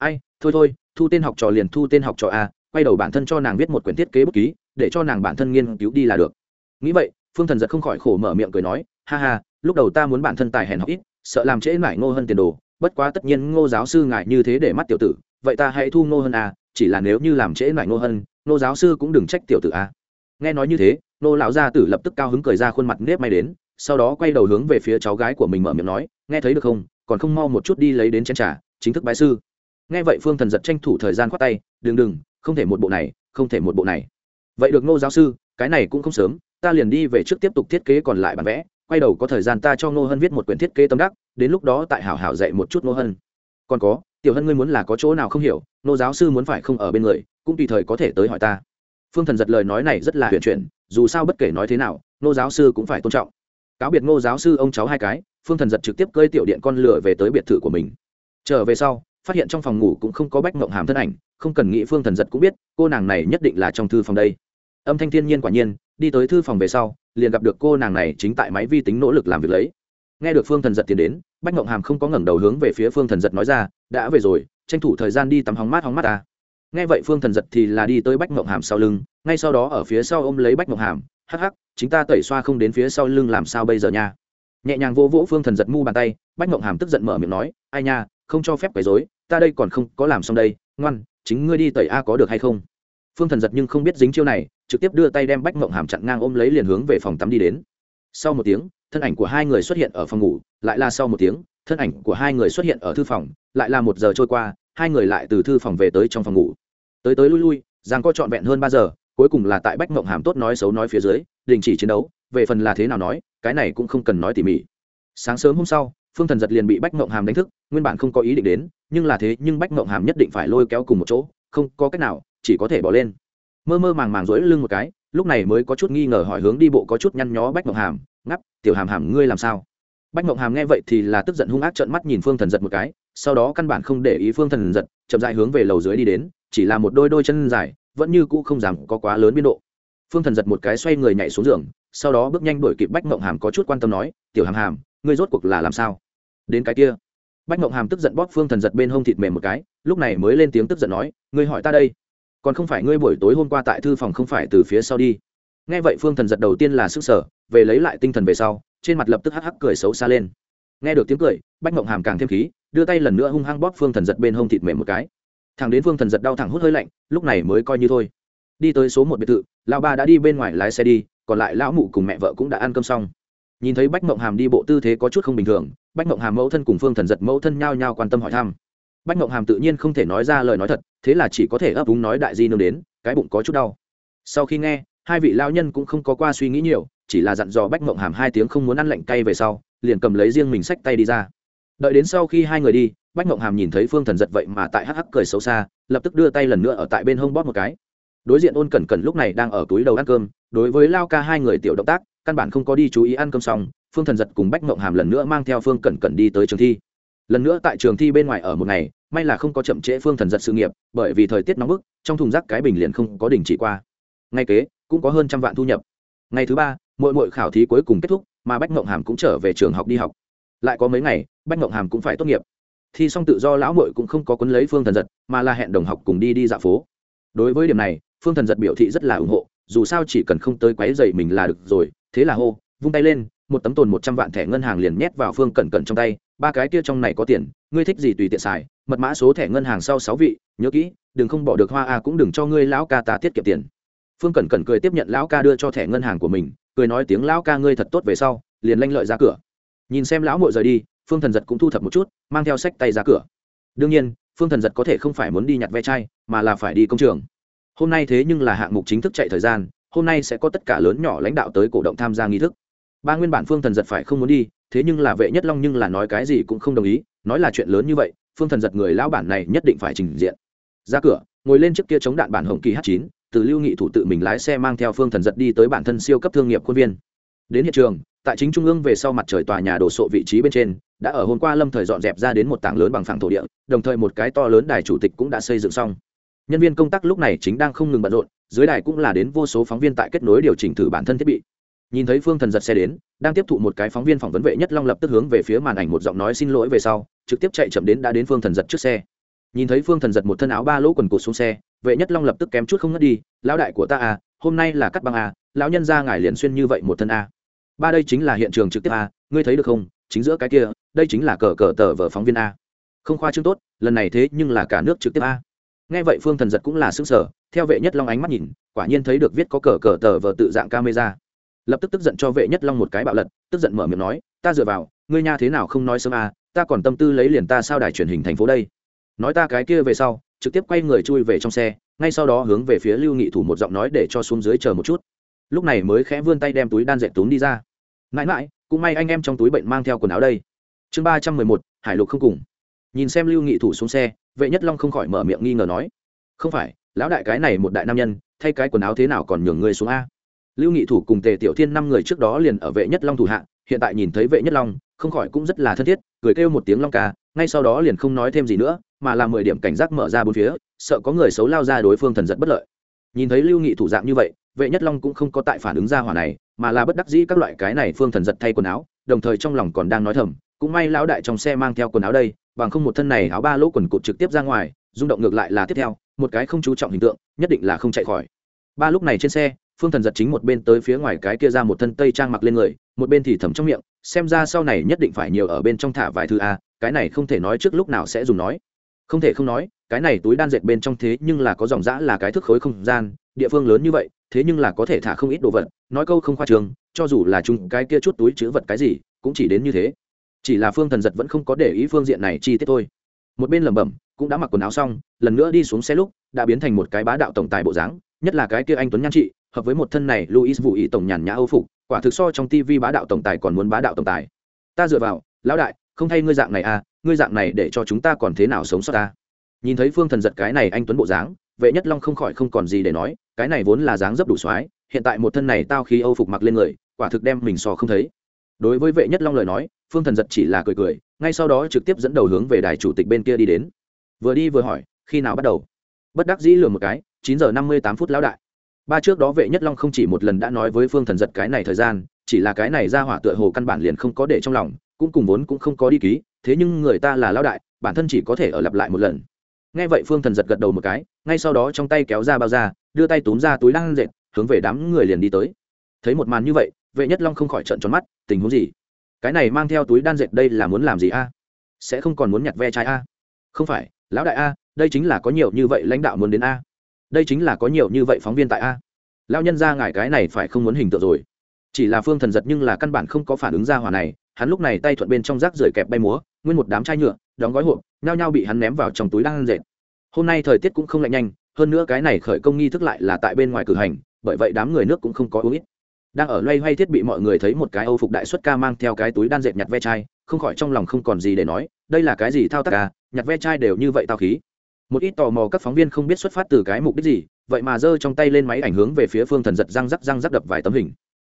ai, thôi thôi, thu tên học trò liền thu tên học trò a, quay đầu bản thân cho nàng viết một quyển thiết kế bút ký, để cho nàng bản thân nghiên cứu đi là được. Nghĩ vậy, phương thần giật không khỏi khổ mở miệng cười nói, ha ha, lúc đầu ta muốn bản thân tài hèn học ít, sợ làm trễ mải ngô hơn tiền đồ, bất quá tất nhiên ngô giáo sư ngại như thế để mắt tiểu tử, vậy ta hãy thu ngô hơn a, chỉ là nếu như làm trễ mải ngô hơn ngô giáo sư cũng đừng trách tiểu tử a nghe nói như thế, nô lão gia tử lập tức cao hứng cười ra khuôn mặt nếp may đến, sau đó quay đầu hướng về phía cháu gái của mình mở miệng nói, nghe thấy được không? Còn không mau một chút đi lấy đến chén trà, chính thức bái sư. Nghe vậy phương thần giật tranh thủ thời gian khoát tay, đừng đừng, không thể một bộ này, không thể một bộ này. Vậy được nô giáo sư, cái này cũng không sớm, ta liền đi về trước tiếp tục thiết kế còn lại bản vẽ, quay đầu có thời gian ta cho nô hân viết một quyển thiết kế tâm đắc, đến lúc đó tại hảo hảo dạy một chút nô hân. Còn có, tiểu hân ngươi muốn là có chỗ nào không hiểu, nô giáo sư muốn phải không ở bên người, cũng tùy thời có thể tới hỏi ta phương thần giật lời nói này rất là huyền chuyển, dù sao bất kể nói thế nào, ngô giáo sư cũng phải tôn trọng. Cáo biệt ngô giáo sư ông cháu hai cái, phương thần giật trực tiếp cơi tiểu điện con lửa về tới biệt thự của mình. Trở về sau, phát hiện trong phòng ngủ cũng không có bách mộng hàm thân ảnh, không cần nghĩ phương thần giật cũng biết, cô nàng này nhất định là trong thư phòng đây. Âm thanh thiên nhiên quả nhiên, đi tới thư phòng về sau, liền gặp được cô nàng này chính tại máy vi tính nỗ lực làm việc lấy. Nghe được phương thần giật tiến đến, bách mộng hàm không có ngẩng đầu hướng về phía phương thần giật nói ra, đã về rồi, tranh thủ thời gian đi tắm hóng mát hóng mát ta nghe vậy phương thần giật thì là đi tới bách mộng hàm sau lưng, ngay sau đó ở phía sau ôm lấy bách mộng hàm, hắc hắc, chính ta tẩy xoa không đến phía sau lưng làm sao bây giờ nha? Nhẹ nhàng vô vỗ phương thần giật mu bàn tay, bách mộng hàm tức giận mở miệng nói, ai nha, không cho phép quấy dối ta đây còn không có làm xong đây, ngoan, chính ngươi đi tẩy a có được hay không? Phương thần giật nhưng không biết dính chiêu này, trực tiếp đưa tay đem bách mộng hàm chặn ngang ôm lấy liền hướng về phòng tắm đi đến. Sau một tiếng, thân ảnh của hai người xuất hiện ở phòng ngủ, lại là sau một tiếng, thân ảnh của hai người xuất hiện ở thư phòng, lại là một giờ trôi qua, hai người lại từ thư phòng về tới trong phòng ngủ tới tới lui lui, giang có trọn vẹn hơn ba giờ, cuối cùng là tại bách mộng hàm tốt nói xấu nói phía dưới, đình chỉ chiến đấu, về phần là thế nào nói, cái này cũng không cần nói tỉ mỉ. Sáng sớm hôm sau, phương thần giật liền bị bách mộng hàm đánh thức, nguyên bản không có ý định đến, nhưng là thế, nhưng bách mộng hàm nhất định phải lôi kéo cùng một chỗ, không có cách nào, chỉ có thể bỏ lên. Mơ mơ màng màng rối lưng một cái, lúc này mới có chút nghi ngờ hỏi hướng đi bộ có chút nhăn nhó bách mộng hàm, ngắp, tiểu hàm hàm, ngươi làm sao? Bách mộng hàm nghe vậy thì là tức giận hung ác trợn mắt nhìn phương thần giật một cái, sau đó căn bản không để ý phương thần giật, chậm dại hướng về lầu dưới đi đến chỉ là một đôi đôi chân dài, vẫn như cũ không dám có quá lớn biên độ. Phương thần giật một cái xoay người nhảy xuống giường, sau đó bước nhanh đuổi kịp bách mộng hàm có chút quan tâm nói, tiểu hàm hàm, ngươi rốt cuộc là làm sao? Đến cái kia, bách mộng hàm tức giận bóp phương thần giật bên hông thịt mềm một cái, lúc này mới lên tiếng tức giận nói, ngươi hỏi ta đây, còn không phải ngươi buổi tối hôm qua tại thư phòng không phải từ phía sau đi? Nghe vậy phương thần giật đầu tiên là sức sở về lấy lại tinh thần về sau, trên mặt lập tức hắc hắc cười xấu xa lên. Nghe được tiếng cười, bách mộng hàm càng thêm khí, đưa tay lần nữa hung hăng bóp phương thần giật bên hông thịt mềm một cái thằng đến phương thần giật đau thẳng hút hơi lạnh, lúc này mới coi như thôi. Đi tới số một biệt thự, lão ba đã đi bên ngoài lái xe đi, còn lại lão mụ cùng mẹ vợ cũng đã ăn cơm xong. Nhìn thấy bách mộng hàm đi bộ tư thế có chút không bình thường, bách mộng hàm mẫu thân cùng phương thần giật mẫu thân nhao nhao quan tâm hỏi thăm. Bách mộng hàm tự nhiên không thể nói ra lời nói thật, thế là chỉ có thể ấp úng nói đại di nương đến, cái bụng có chút đau. Sau khi nghe, hai vị lao nhân cũng không có qua suy nghĩ nhiều, chỉ là dặn dò bách mộng hàm hai tiếng không muốn ăn lạnh cay về sau, liền cầm lấy riêng mình xách tay đi ra đợi đến sau khi hai người đi, bách mộng hàm nhìn thấy phương thần giật vậy mà tại hắc hắc cười xấu xa, lập tức đưa tay lần nữa ở tại bên hông bóp một cái. Đối diện ôn cẩn cẩn lúc này đang ở túi đầu ăn cơm, đối với lao ca hai người tiểu động tác, căn bản không có đi chú ý ăn cơm xong, phương thần giật cùng bách mộng hàm lần nữa mang theo phương cẩn cẩn đi tới trường thi. Lần nữa tại trường thi bên ngoài ở một ngày, may là không có chậm trễ phương thần giật sự nghiệp, bởi vì thời tiết nóng bức, trong thùng rác cái bình liền không có đình chỉ qua. Ngay kế, cũng có hơn trăm vạn thu nhập. Ngày thứ ba mỗi mỗi khảo thí cuối cùng kết thúc, mà bách mộng hàm cũng trở về trường học đi học lại có mấy ngày, bách ngộng hàm cũng phải tốt nghiệp. Thi xong tự do lão mội cũng không có quấn lấy phương thần giật, mà là hẹn đồng học cùng đi đi dạo phố. Đối với điểm này, phương thần giật biểu thị rất là ủng hộ, dù sao chỉ cần không tới quáy dậy mình là được rồi, thế là hô, vung tay lên, một tấm tồn một trăm vạn thẻ ngân hàng liền nhét vào phương cẩn cẩn trong tay, ba cái kia trong này có tiền, ngươi thích gì tùy tiện xài, mật mã số thẻ ngân hàng sau sáu vị, nhớ kỹ, đừng không bỏ được hoa a cũng đừng cho ngươi lão ca ta tiết kiệm tiền. Phương cẩn cẩn cười tiếp nhận lão ca đưa cho thẻ ngân hàng của mình, cười nói tiếng lão ca ngươi thật tốt về sau, liền lanh lợi ra cửa nhìn xem lão mội rời đi, phương thần giật cũng thu thập một chút, mang theo sách tay ra cửa. Đương nhiên, phương thần giật có thể không phải muốn đi nhặt ve chai, mà là phải đi công trường. Hôm nay thế nhưng là hạng mục chính thức chạy thời gian, hôm nay sẽ có tất cả lớn nhỏ lãnh đạo tới cổ động tham gia nghi thức. Ba nguyên bản phương thần giật phải không muốn đi, thế nhưng là vệ nhất long nhưng là nói cái gì cũng không đồng ý, nói là chuyện lớn như vậy, phương thần giật người lão bản này nhất định phải trình diện. Ra cửa, ngồi lên trước kia chống đạn bản hồng kỳ h chín, từ lưu nghị thủ tự mình lái xe mang theo phương thần giật đi tới bản thân siêu cấp thương nghiệp khuôn viên. Đến hiện trường tại chính trung ương về sau mặt trời tòa nhà đổ sộ vị trí bên trên, đã ở hôm qua lâm thời dọn dẹp ra đến một tảng lớn bằng phẳng thổ địa, đồng thời một cái to lớn đài chủ tịch cũng đã xây dựng xong. Nhân viên công tác lúc này chính đang không ngừng bận rộn, dưới đài cũng là đến vô số phóng viên tại kết nối điều chỉnh thử bản thân thiết bị. Nhìn thấy phương thần giật xe đến, đang tiếp thụ một cái phóng viên phỏng vấn vệ nhất long lập tức hướng về phía màn ảnh một giọng nói xin lỗi về sau, trực tiếp chạy chậm đến đã đến phương thần giật trước xe. Nhìn thấy phương thần giật một thân áo ba lỗ quần cột xuống xe, vệ nhất long lập tức kém chút không ngất đi, lão đại của ta à hôm nay là cắt băng à lão nhân ra ngài liền xuyên như vậy một thân à ba đây chính là hiện trường trực tiếp a, ngươi thấy được không? Chính giữa cái kia, đây chính là cờ cờ tờ vở phóng viên a. Không khoa trương tốt, lần này thế nhưng là cả nước trực tiếp a. Nghe vậy phương thần giật cũng là xứng sở theo vệ nhất long ánh mắt nhìn, quả nhiên thấy được viết có cờ cờ tờ vở tự dạng camera. Lập tức tức giận cho vệ nhất long một cái bạo lật, tức giận mở miệng nói, ta dựa vào, ngươi nha thế nào không nói sớm a, ta còn tâm tư lấy liền ta sao đài truyền hình thành phố đây? Nói ta cái kia về sau, trực tiếp quay người chui về trong xe, ngay sau đó hướng về phía lưu nghị thủ một giọng nói để cho xuống dưới chờ một chút lúc này mới khẽ vươn tay đem túi đan dệt túm đi ra. Mãi mãi, cũng may anh em trong túi bệnh mang theo quần áo đây. Chương ba trăm mười một, hải lục không cùng. Nhìn xem lưu nghị thủ xuống xe, vệ nhất long không khỏi mở miệng nghi ngờ nói, không phải, lão đại cái này một đại nam nhân, thay cái quần áo thế nào còn nhường người xuống a? Lưu nghị thủ cùng tề tiểu thiên năm người trước đó liền ở vệ nhất long thủ hạ, hiện tại nhìn thấy vệ nhất long, không khỏi cũng rất là thân thiết, cười kêu một tiếng long ca, ngay sau đó liền không nói thêm gì nữa, mà là mười điểm cảnh giác mở ra bốn phía, sợ có người xấu lao ra đối phương thần giật bất lợi. Nhìn thấy lưu nghị thủ dạng như vậy vệ nhất long cũng không có tại phản ứng ra hỏa này, mà là bất đắc dĩ các loại cái này phương thần giật thay quần áo, đồng thời trong lòng còn đang nói thầm, cũng may lão đại trong xe mang theo quần áo đây, bằng không một thân này áo ba lỗ quần cụt trực tiếp ra ngoài, rung động ngược lại là tiếp theo, một cái không chú trọng hình tượng, nhất định là không chạy khỏi. Ba lúc này trên xe, phương thần giật chính một bên tới phía ngoài cái kia ra một thân tây trang mặc lên người, một bên thì thầm trong miệng, xem ra sau này nhất định phải nhiều ở bên trong thả vài thứ a, cái này không thể nói trước lúc nào sẽ dùng nói. Không thể không nói, cái này túi đan dệt bên trong thế nhưng là có dòng dã là cái thức khối không gian, địa phương lớn như vậy thế nhưng là có thể thả không ít đồ vật, nói câu không khoa trường, cho dù là chúng cái kia chút túi chứa vật cái gì, cũng chỉ đến như thế. Chỉ là phương thần giật vẫn không có để ý phương diện này chi tiết thôi. Một bên lẩm bẩm, cũng đã mặc quần áo xong, lần nữa đi xuống xe lúc, đã biến thành một cái bá đạo tổng tài bộ dáng, nhất là cái kia anh tuấn nhan trị, hợp với một thân này luis vũ ý tổng nhàn nhã âu phục, quả thực so trong tv bá đạo tổng tài còn muốn bá đạo tổng tài. Ta dựa vào, lão đại, không thay ngươi dạng này à ngươi dạng này để cho chúng ta còn thế nào sống sót ta? Nhìn thấy phương thần giật cái này anh tuấn bộ dáng, vệ nhất long không khỏi không còn gì để nói cái này vốn là dáng dấp đủ soái, hiện tại một thân này tao khi âu phục mặc lên người, quả thực đem mình sò không thấy. Đối với vệ nhất long lời nói, phương thần giật chỉ là cười cười, ngay sau đó trực tiếp dẫn đầu hướng về đài chủ tịch bên kia đi đến. Vừa đi vừa hỏi, khi nào bắt đầu? Bất đắc dĩ lừa một cái, chín giờ năm mươi tám phút lão đại. Ba trước đó vệ nhất long không chỉ một lần đã nói với phương thần giật cái này thời gian, chỉ là cái này ra hỏa tựa hồ căn bản liền không có để trong lòng, cũng cùng vốn cũng không có đi ký, thế nhưng người ta là lão đại, bản thân chỉ có thể ở lặp lại một lần. Nghe vậy phương thần giật gật đầu một cái, ngay sau đó trong tay kéo ra bao ra đưa tay túm ra túi đang dệt, hướng về đám người liền đi tới. Thấy một màn như vậy, vệ nhất long không khỏi trận tròn mắt, tình huống gì? Cái này mang theo túi đan dệt đây là muốn làm gì a? Sẽ không còn muốn nhặt ve chai a? Không phải, lão đại a, đây chính là có nhiều như vậy lãnh đạo muốn đến a? Đây chính là có nhiều như vậy phóng viên tại a? Lão nhân ra ngài cái này phải không muốn hình tượng rồi. Chỉ là phương thần giật nhưng là căn bản không có phản ứng ra hỏa này, hắn lúc này tay thuận bên trong rác rời kẹp bay múa, nguyên một đám chai nhựa, đóng gói hộp, nhao nhao bị hắn ném vào trong túi đang dệt. Hôm nay thời tiết cũng không lạnh nhanh hơn nữa cái này khởi công nghi thức lại là tại bên ngoài cử hành, bởi vậy đám người nước cũng không có uống ít. Đang ở loay hoay thiết bị mọi người thấy một cái âu phục đại xuất ca mang theo cái túi đan dệt nhặt ve chai, không khỏi trong lòng không còn gì để nói, đây là cái gì thao tác ca nhặt ve chai đều như vậy tao khí. Một ít tò mò các phóng viên không biết xuất phát từ cái mục đích gì, vậy mà giơ trong tay lên máy ảnh hướng về phía phương thần giật răng rắc răng rắc đập vài tấm hình.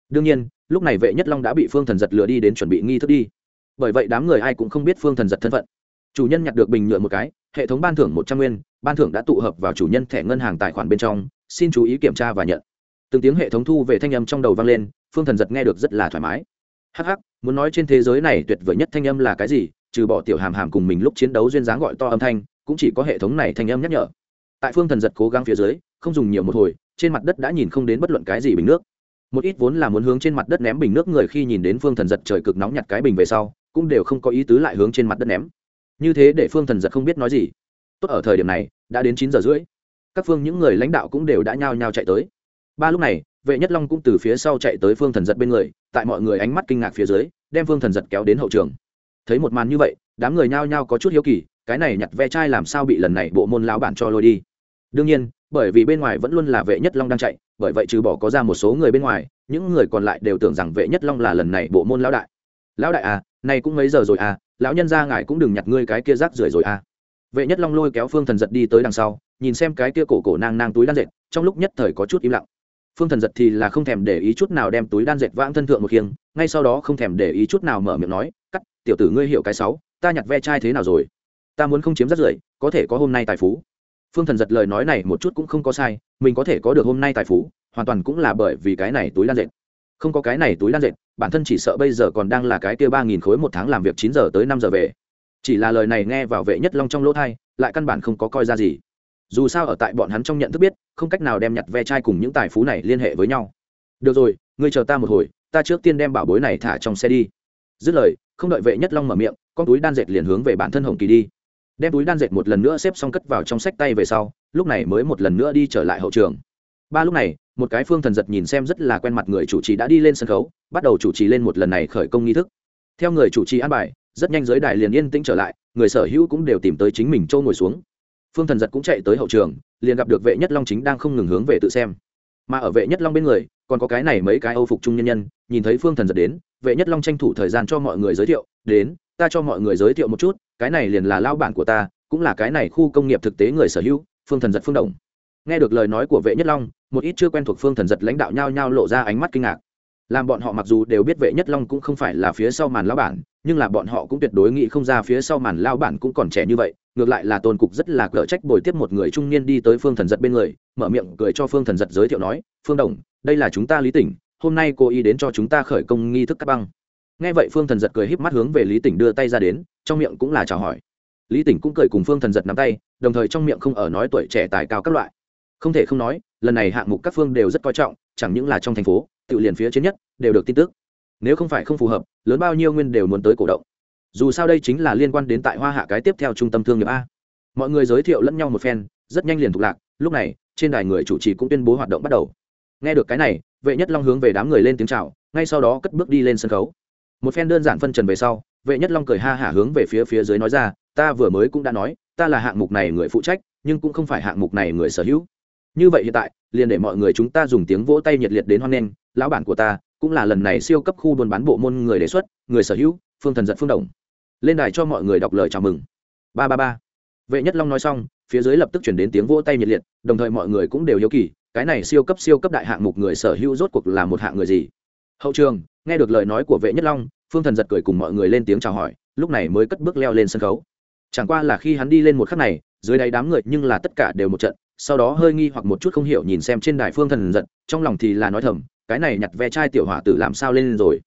Đương nhiên, lúc này vệ nhất long đã bị phương thần giật lừa đi đến chuẩn bị nghi thức đi. Bởi vậy đám người ai cũng không biết phương thần giật thân phận chủ nhân nhặt được bình nhựa một cái, hệ thống ban thưởng một trăm nguyên, ban thưởng đã tụ hợp vào chủ nhân thẻ ngân hàng tài khoản bên trong, xin chú ý kiểm tra và nhận. Từng tiếng hệ thống thu về thanh âm trong đầu vang lên, phương thần giật nghe được rất là thoải mái. Hh ắ c ắ c muốn nói trên thế giới này tuyệt vời nhất thanh âm là cái gì, trừ bỏ tiểu hàm hàm cùng mình lúc chiến đấu duyên dáng gọi to âm thanh, cũng chỉ có hệ thống này thanh âm nhắc nhở. Tại phương thần giật cố gắng phía dưới, không dùng nhiều một hồi, trên mặt đất đã nhìn không đến bất luận cái gì bình nước. Một ít vốn là muốn hướng trên mặt đất ném bình nước người khi nhìn đến phương thần giật trời cực nóng nhặt cái bình về sau, cũng đều không có ý tứ lại hướng trên mặt đất ném như thế để phương thần giật không biết nói gì. Tốt ở thời điểm này, đã đến chín giờ rưỡi. Các phương những người lãnh đạo cũng đều đã nhao nhao chạy tới. Ba lúc này, vệ nhất long cũng từ phía sau chạy tới phương thần giật bên người, tại mọi người ánh mắt kinh ngạc phía dưới, đem phương thần giật kéo đến hậu trường. Thấy một màn như vậy, đám người nhao nhao có chút hiếu kỳ, cái này nhặt ve chai làm sao bị lần này bộ môn lão bản cho lôi đi. Đương nhiên, bởi vì bên ngoài vẫn luôn là vệ nhất long đang chạy, bởi vậy trừ bỏ có ra một số người bên ngoài, những người còn lại đều tưởng rằng vệ nhất long là lần này bộ môn lão đại. Lão đại à này cũng mấy giờ rồi à lão nhân ra ngài cũng đừng nhặt ngươi cái kia rác rưởi rồi à. Vệ nhất long lôi kéo phương thần giật đi tới đằng sau, nhìn xem cái kia cổ cổ nang nang túi đan dệt, trong lúc nhất thời có chút im lặng. Phương thần giật thì là không thèm để ý chút nào đem túi đan dệt vãng thân thượng một khiêng, ngay sau đó không thèm để ý chút nào mở miệng nói, cắt, tiểu tử ngươi hiểu cái sáu ta nhặt ve chai thế nào rồi? Ta muốn không chiếm rác rưởi, có thể có hôm nay tài phú. Phương thần giật lời nói này một chút cũng không có sai, mình có thể có được hôm nay tài phú, hoàn toàn cũng là bởi vì cái này túi đan dệt không có cái này túi đan dệt, bản thân chỉ sợ bây giờ còn đang là cái kia ba nghìn khối một tháng làm việc chín giờ tới năm giờ về. Chỉ là lời này nghe vào vệ nhất long trong lỗ thai, lại căn bản không có coi ra gì. Dù sao ở tại bọn hắn trong nhận thức biết, không cách nào đem nhặt ve chai cùng những tài phú này liên hệ với nhau. Được rồi, ngươi chờ ta một hồi, ta trước tiên đem bảo bối này thả trong xe đi. Dứt lời, không đợi vệ nhất long mở miệng, con túi đan dệt liền hướng về bản thân hồng kỳ đi. Đem túi đan dệt một lần nữa xếp xong cất vào trong sách tay về sau, lúc này mới một lần nữa đi trở lại hậu trường. Ba lúc này một cái phương thần giật nhìn xem rất là quen mặt người chủ trì đã đi lên sân khấu, bắt đầu chủ trì lên một lần này khởi công nghi thức. Theo người chủ trì an bài, rất nhanh giới đài liền yên tĩnh trở lại, người sở hữu cũng đều tìm tới chính mình châu ngồi xuống. Phương thần giật cũng chạy tới hậu trường, liền gặp được vệ nhất long chính đang không ngừng hướng về tự xem. Mà ở vệ nhất long bên người, còn có cái này mấy cái âu phục trung nhân nhân, nhìn thấy phương thần giật đến, vệ nhất long tranh thủ thời gian cho mọi người giới thiệu, đến, ta cho mọi người giới thiệu một chút, cái này liền là lao bản của ta, cũng là cái này khu công nghiệp thực tế người sở hữu, phương thần giật phương động nghe được lời nói của vệ nhất long một ít chưa quen thuộc phương thần giật lãnh đạo nhao nhao lộ ra ánh mắt kinh ngạc. Làm bọn họ mặc dù đều biết vệ nhất long cũng không phải là phía sau màn lao bản, nhưng là bọn họ cũng tuyệt đối nghĩ không ra phía sau màn lao bản cũng còn trẻ như vậy, ngược lại là tôn cục rất là cỡ trách bồi tiếp một người trung niên đi tới phương thần giật bên người, mở miệng cười cho phương thần giật giới thiệu nói, phương đồng, đây là chúng ta lý tỉnh, hôm nay cô ý đến cho chúng ta khởi công nghi thức cắt băng. Nghe vậy phương thần giật cười híp mắt hướng về lý tỉnh đưa tay ra đến, trong miệng cũng là chào hỏi. Lý tỉnh cũng cười cùng phương thần giật nắm tay, đồng thời trong miệng không ở nói tuổi trẻ tài cao các loại. Không thể không nói lần này hạng mục các phương đều rất coi trọng, chẳng những là trong thành phố, tự liền phía trên nhất, đều được tin tức. Nếu không phải không phù hợp, lớn bao nhiêu nguyên đều muốn tới cổ động. Dù sao đây chính là liên quan đến tại hoa hạ cái tiếp theo trung tâm thương nghiệp a. Mọi người giới thiệu lẫn nhau một phen, rất nhanh liền thuộc lạc, lúc này, trên đài người chủ trì cũng tuyên bố hoạt động bắt đầu. Nghe được cái này, vệ nhất long hướng về đám người lên tiếng chào, ngay sau đó cất bước đi lên sân khấu. Một phen đơn giản phân trần về sau, vệ nhất long cười ha hả hướng về phía phía dưới nói ra, ta vừa mới cũng đã nói, ta là hạng mục này người phụ trách, nhưng cũng không phải hạng mục này người sở hữu như vậy hiện tại, liền để mọi người chúng ta dùng tiếng vỗ tay nhiệt liệt đến hoan nghênh, lão bản của ta cũng là lần này siêu cấp khu buôn bán bộ môn người đề xuất, người sở hữu, phương thần giật phương đồng. Lên đài cho mọi người đọc lời chào mừng. Ba ba ba. Vệ nhất long nói xong, phía dưới lập tức chuyển đến tiếng vỗ tay nhiệt liệt, đồng thời mọi người cũng đều hiếu kỳ, cái này siêu cấp siêu cấp đại hạng mục người sở hữu rốt cuộc là một hạng người gì? Hậu trường, nghe được lời nói của vệ nhất long, phương thần giật cười cùng mọi người lên tiếng chào hỏi, lúc này mới cất bước leo lên sân khấu. Chẳng qua là khi hắn đi lên một khắc này, dưới đáy đám người nhưng là tất cả đều một trận sau đó hơi nghi hoặc một chút không hiểu nhìn xem trên đài phương thần giật, trong lòng thì là nói thầm, cái này nhặt ve chai tiểu hỏa tử làm sao lên rồi?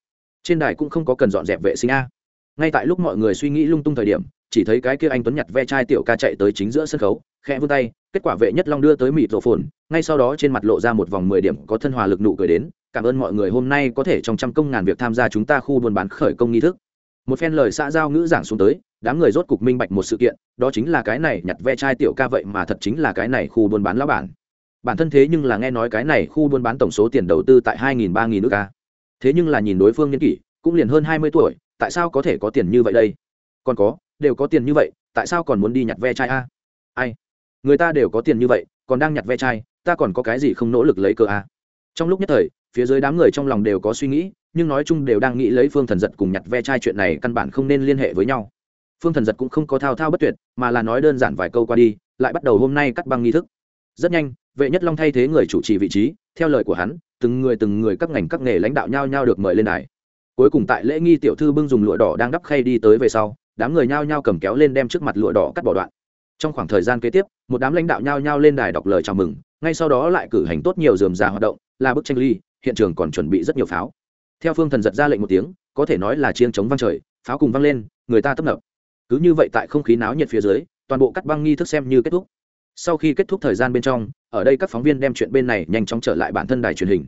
Trên đài cũng không có cần dọn dẹp vệ sinh a. Ngay tại lúc mọi người suy nghĩ lung tung thời điểm, chỉ thấy cái kia anh tuấn nhặt ve chai tiểu ca chạy tới chính giữa sân khấu, khẽ vươn tay, kết quả vệ nhất long đưa tới mịt rổ phồn, ngay sau đó trên mặt lộ ra một vòng mười điểm có thân hòa lực nụ cười đến, cảm ơn mọi người hôm nay có thể trong trăm công ngàn việc tham gia chúng ta khu buôn bán khởi công nghi thức một phen lời xã giao ngữ giảng xuống tới, đám người rốt cục minh bạch một sự kiện, đó chính là cái này nhặt ve chai tiểu ca vậy mà thật chính là cái này khu buôn bán lão bản. Bản thân thế nhưng là nghe nói cái này khu buôn bán tổng số tiền đầu tư tại hai nghìn ba nghìn nước ca thế nhưng là nhìn đối phương niên kỷ, cũng liền hơn hai mươi tuổi, tại sao có thể có tiền như vậy đây? Còn có, đều có tiền như vậy, tại sao còn muốn đi nhặt ve chai a? Ai? Người ta đều có tiền như vậy, còn đang nhặt ve chai, ta còn có cái gì không nỗ lực lấy cơ a? Trong lúc nhất thời, phía dưới đám người trong lòng đều có suy nghĩ nhưng nói chung đều đang nghĩ lấy phương thần giật cùng nhặt ve chai chuyện này căn bản không nên liên hệ với nhau. Phương thần giật cũng không có thao thao bất tuyệt, mà là nói đơn giản vài câu qua đi, lại bắt đầu hôm nay cắt băng nghi thức. Rất nhanh, vệ nhất long thay thế người chủ trì vị trí, theo lời của hắn, từng người từng người các ngành các nghề lãnh đạo nhau nhau được mời lên đài. Cuối cùng tại lễ nghi tiểu thư bưng dùng lụa đỏ đang đắp khay đi tới về sau, đám người nhao nhao cầm kéo lên đem trước mặt lụa đỏ cắt bỏ đoạn. Trong khoảng thời gian kế tiếp, một đám lãnh đạo nhao nhao lên đài đọc lời chào mừng, ngay sau đó lại cử hành tốt nhiều dườm già hoạt động, là bức tranh ly, hiện trường còn chuẩn bị rất nhiều pháo theo phương thần giật ra lệnh một tiếng có thể nói là chiên chống vang trời pháo cùng vang lên người ta tấp nập. Cứ như vậy tại không khí náo nhiệt phía dưới toàn bộ cắt băng nghi thức xem như kết thúc. Sau khi kết thúc thời gian bên trong ở đây các phóng viên đem chuyện bên này nhanh chóng trở lại bản thân đài truyền hình.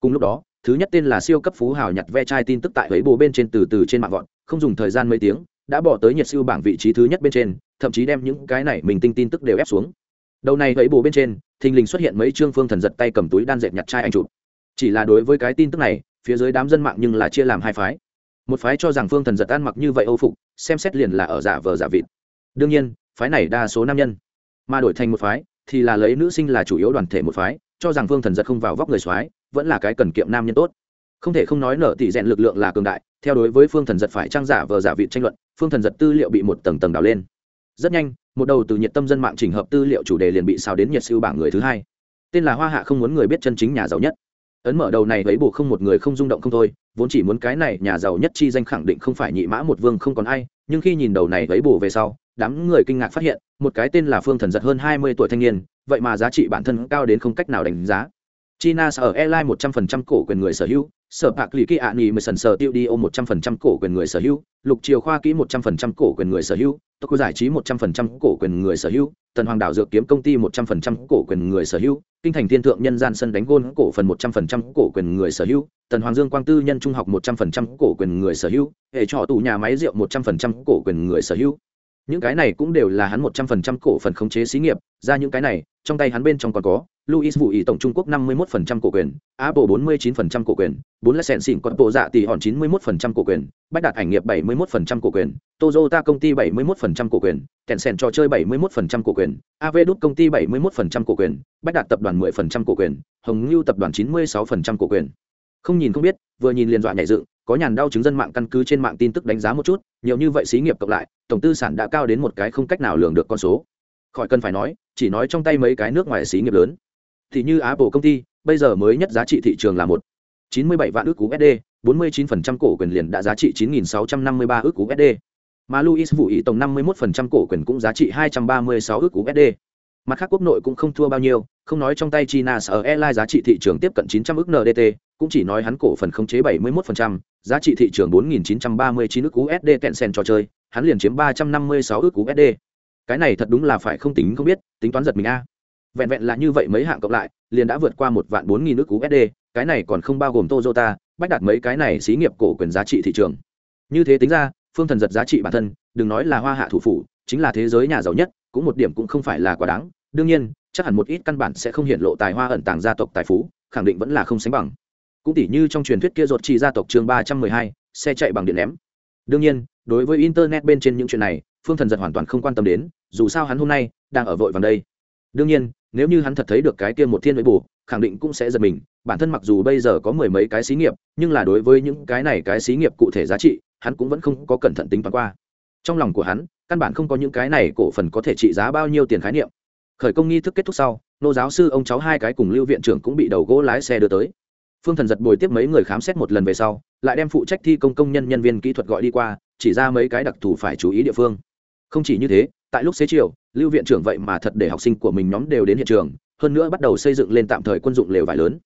Cùng lúc đó thứ nhất tên là siêu cấp phú hào nhặt ve chai tin tức tại ấy bồ bên trên từ từ trên mạng vọt, không dùng thời gian mấy tiếng đã bỏ tới nhiệt siêu bảng vị trí thứ nhất bên trên thậm chí đem những cái này mình tinh tin tức đều ép xuống. Đầu này ấy bồ bên trên thình lình xuất hiện mấy trương phương thần giật tay cầm túi đan dệt nhặt chai anh chụp. Chỉ là đối với cái tin tức này phía dưới đám dân mạng nhưng là chia làm hai phái. Một phái cho rằng phương thần giật ăn mặc như vậy âu phục, xem xét liền là ở giả vờ giả vịt. Đương nhiên, phái này đa số nam nhân. Mà đổi thành một phái, thì là lấy nữ sinh là chủ yếu đoàn thể một phái, cho rằng phương thần giật không vào vóc người soái, vẫn là cái cần kiệm nam nhân tốt. Không thể không nói nở tỷ rèn lực lượng là cường đại, theo đối với phương thần giật phải trang giả vờ giả vịt tranh luận, phương thần giật tư liệu bị một tầng tầng đào lên. Rất nhanh, một đầu từ nhiệt tâm dân mạng chỉnh hợp tư liệu chủ đề liền bị xào đến nhiệt siêu bảng người thứ hai. Tên là hoa hạ không muốn người biết chân chính nhà giàu nhất ấn mở đầu này lấy bổ không một người không rung động không thôi, vốn chỉ muốn cái này nhà giàu nhất chi danh khẳng định không phải nhị mã một vương không còn ai, nhưng khi nhìn đầu này lấy bổ về sau, đám người kinh ngạc phát hiện, một cái tên là phương thần giật hơn hai mươi tuổi thanh niên, vậy mà giá trị bản thân cao đến không cách nào đánh giá. China sở airline một trăm phần trăm cổ quyền người sở hữu sở bạc lì kỳ ạ nghỉ mười sần sở tiêu đi ô một trăm phần trăm cổ quyền người sở hữu, lục triều khoa kỹ một trăm phần trăm cổ quyền người sở hữu tokyo giải trí một trăm phần trăm cổ quyền người sở hữu, tần hoàng đảo dược kiếm công ty một trăm phần trăm cổ quyền người sở hữu, kinh thành thiên thượng nhân gian sân đánh gôn cổ phần một trăm phần trăm cổ quyền người sở hữu, tần hoàng dương quang tư nhân trung học một trăm phần trăm cổ quyền người sở hữu, hệ trọ tủ nhà máy rượu một trăm phần trăm cổ quyền người sở hữu. Những cái này cũng đều là hắn một trăm phần trăm cổ phần khống chế xí nghiệp, ra những cái này, trong tay hắn bên trong còn có Louis Vũ ý tổng Trung Quốc 51% cổ quyền, Apple 49% cổ quyền, 4 là sẹn xỉn còn bộ dạ tỷ hòn 91% cổ quyền, Bách Đạt ảnh nghiệp 71% cổ quyền, Toyota công ty 71% cổ quyền, Tencent trò chơi 71% cổ quyền, AV đút công ty 71% cổ quyền, Bách Đạt tập đoàn 10% cổ quyền, Hồng Ngưu tập đoàn 96% cổ quyền. Không nhìn không biết, vừa nhìn liền dọa nhảy dựng, có nhàn đau chứng dân mạng căn cứ trên mạng tin tức đánh giá một chút, nhiều như vậy xí nghiệp cộng lại, tổng tư sản đã cao đến một cái không cách nào lường được con số. Khỏi cần phải nói, chỉ nói trong tay mấy cái nước ngoài xí nghiệp lớn thì như Apple công ty, bây giờ mới nhất giá trị thị trường là một chín mươi bảy vạn ước USD, 49% cổ quyền liền đã giá trị 9653 ước USD. Mà Louis Vũ ý tổng 51% cổ quyền cũng giá trị 236 ước USD. Mặt khác quốc nội cũng không thua bao nhiêu, không nói trong tay China Star Airlines giá trị thị trường tiếp cận 900 ước NDT, cũng chỉ nói hắn cổ phần khống chế 71%, giá trị thị trường 4939 ước USD Tencent trò chơi, hắn liền chiếm 356 ước USD. Cái này thật đúng là phải không tính không biết, tính toán giật mình a vẹn vẹn là như vậy mấy hạng cộng lại, liền đã vượt qua một vạn bốn nghìn nước usd cái này còn không bao gồm toyota, bách đạt mấy cái này xí nghiệp cổ quyền giá trị thị trường. Như thế tính ra, phương thần giật giá trị bản thân, đừng nói là hoa hạ thủ phủ, chính là thế giới nhà giàu nhất, cũng một điểm cũng không phải là quá đáng. Đương nhiên, chắc hẳn một ít căn bản sẽ không hiện lộ tài hoa ẩn tàng gia tộc tài phú, khẳng định vẫn là không sánh bằng. Cũng tỉ như trong truyền thuyết kia ruột chỉ gia tộc chương ba trăm mười hai, xe chạy bằng điện ném. Đương nhiên, đối với internet bên trên những chuyện này, phương thần giật hoàn toàn không quan tâm đến, dù sao hắn hôm nay đang ở vội vàng đây. Đương nhiên nếu như hắn thật thấy được cái kia một thiên với bù khẳng định cũng sẽ giật mình. Bản thân mặc dù bây giờ có mười mấy cái xí nghiệp, nhưng là đối với những cái này cái xí nghiệp cụ thể giá trị, hắn cũng vẫn không có cẩn thận tính toán qua. Trong lòng của hắn, căn bản không có những cái này cổ phần có thể trị giá bao nhiêu tiền khái niệm. Khởi công nghi thức kết thúc sau, nô giáo sư ông cháu hai cái cùng lưu viện trưởng cũng bị đầu gỗ lái xe đưa tới. Phương thần giật bồi tiếp mấy người khám xét một lần về sau, lại đem phụ trách thi công công nhân nhân viên kỹ thuật gọi đi qua, chỉ ra mấy cái đặc thù phải chú ý địa phương không chỉ như thế, tại lúc xế chiều, lưu viện trưởng vậy mà thật để học sinh của mình nhóm đều đến hiện trường, hơn nữa bắt đầu xây dựng lên tạm thời quân dụng lều vải lớn.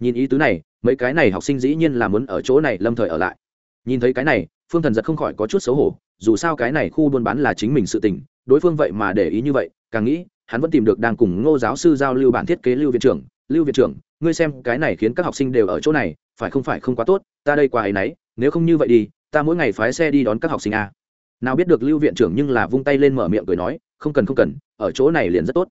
Nhìn ý tứ này, mấy cái này học sinh dĩ nhiên là muốn ở chỗ này lâm thời ở lại. Nhìn thấy cái này, phương thần giật không khỏi có chút xấu hổ, dù sao cái này khu buôn bán là chính mình sự tình, đối phương vậy mà để ý như vậy, càng nghĩ, hắn vẫn tìm được đang cùng ngô giáo sư giao lưu bản thiết kế lưu viện trưởng. Lưu viện trưởng, ngươi xem, cái này khiến các học sinh đều ở chỗ này, phải không phải không quá tốt? Ta đây qua ấy nấy, nếu không như vậy đi, ta mỗi ngày phái xe đi đón các học sinh a à nào biết được lưu viện trưởng nhưng là vung tay lên mở miệng cười nói, không cần không cần, ở chỗ này liền rất tốt.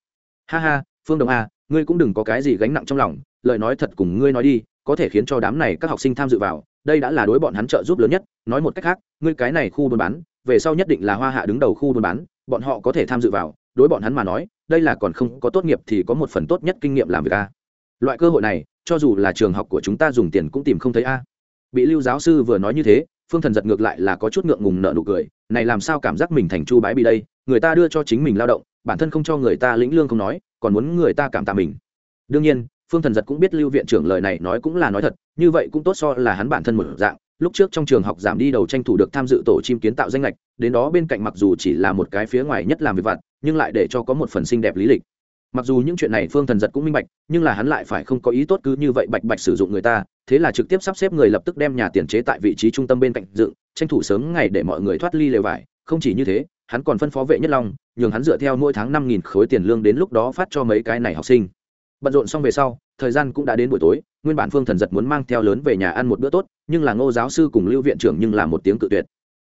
Ha ha, phương đồng a ngươi cũng đừng có cái gì gánh nặng trong lòng, lời nói thật cùng ngươi nói đi, có thể khiến cho đám này các học sinh tham dự vào, đây đã là đối bọn hắn trợ giúp lớn nhất, nói một cách khác, ngươi cái này khu buôn bán, về sau nhất định là hoa hạ đứng đầu khu buôn bán, bọn họ có thể tham dự vào, đối bọn hắn mà nói, đây là còn không có tốt nghiệp thì có một phần tốt nhất kinh nghiệm làm việc a loại cơ hội này, cho dù là trường học của chúng ta dùng tiền cũng tìm không thấy a. Bị lưu giáo sư vừa nói như thế phương thần giật ngược lại là có chút ngượng ngùng nợ nụ cười, này làm sao cảm giác mình thành chu bái bị đây? Người ta đưa cho chính mình lao động, bản thân không cho người ta lĩnh lương không nói, còn muốn người ta cảm tạ mình. Đương nhiên, phương thần giật cũng biết lưu viện trưởng lời này nói cũng là nói thật, như vậy cũng tốt so là hắn bản thân một dạng. Lúc trước trong trường học giảm đi đầu tranh thủ được tham dự tổ chim kiến tạo danh lệch, đến đó bên cạnh mặc dù chỉ là một cái phía ngoài nhất làm việc vặt, nhưng lại để cho có một phần xinh đẹp lý lịch mặc dù những chuyện này phương thần giật cũng minh bạch, nhưng là hắn lại phải không có ý tốt cứ như vậy bạch bạch sử dụng người ta, thế là trực tiếp sắp xếp người lập tức đem nhà tiền chế tại vị trí trung tâm bên cạnh dựng, tranh thủ sớm ngày để mọi người thoát ly lều vải. Không chỉ như thế, hắn còn phân phó vệ nhất long, nhường hắn dựa theo mỗi tháng năm nghìn khối tiền lương đến lúc đó phát cho mấy cái này học sinh. Bận rộn xong về sau, thời gian cũng đã đến buổi tối, nguyên bản phương thần giật muốn mang theo lớn về nhà ăn một bữa tốt, nhưng là ngô giáo sư cùng lưu viện trưởng nhưng là một tiếng cự tuyệt.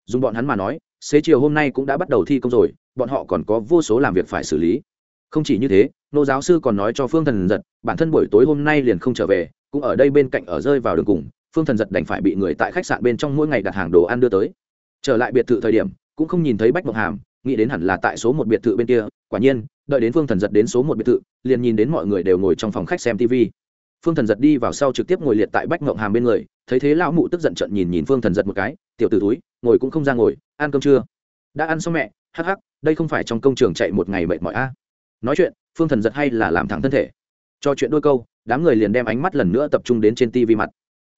Dùng bọn hắn mà nói, xế chiều hôm nay cũng đã bắt đầu thi công rồi, bọn họ còn có vô số làm việc phải xử lý không chỉ như thế, nô giáo sư còn nói cho phương thần giật, bản thân buổi tối hôm nay liền không trở về, cũng ở đây bên cạnh ở rơi vào đường cùng, phương thần giật đành phải bị người tại khách sạn bên trong mỗi ngày đặt hàng đồ ăn đưa tới. Trở lại biệt thự thời điểm, cũng không nhìn thấy bách mộng hàm, nghĩ đến hẳn là tại số một biệt thự bên kia, quả nhiên, đợi đến phương thần giật đến số một biệt thự, liền nhìn đến mọi người đều ngồi trong phòng khách xem tv phương thần giật đi vào sau trực tiếp ngồi liệt tại bách mộng hàm bên người, thấy thế lão mụ tức giận trận nhìn nhìn phương thần giật một cái, tiểu t ử túi ngồi cũng không ra ngồi, ăn cơm chưa? Đã ăn xong mẹ, hắc hắc, đây không phải trong công trường chạy một ngày mệt mỏi a? Nói chuyện, phương thần giật hay là làm thẳng thân thể. Cho chuyện đôi câu, đám người liền đem ánh mắt lần nữa tập trung đến trên tivi mặt.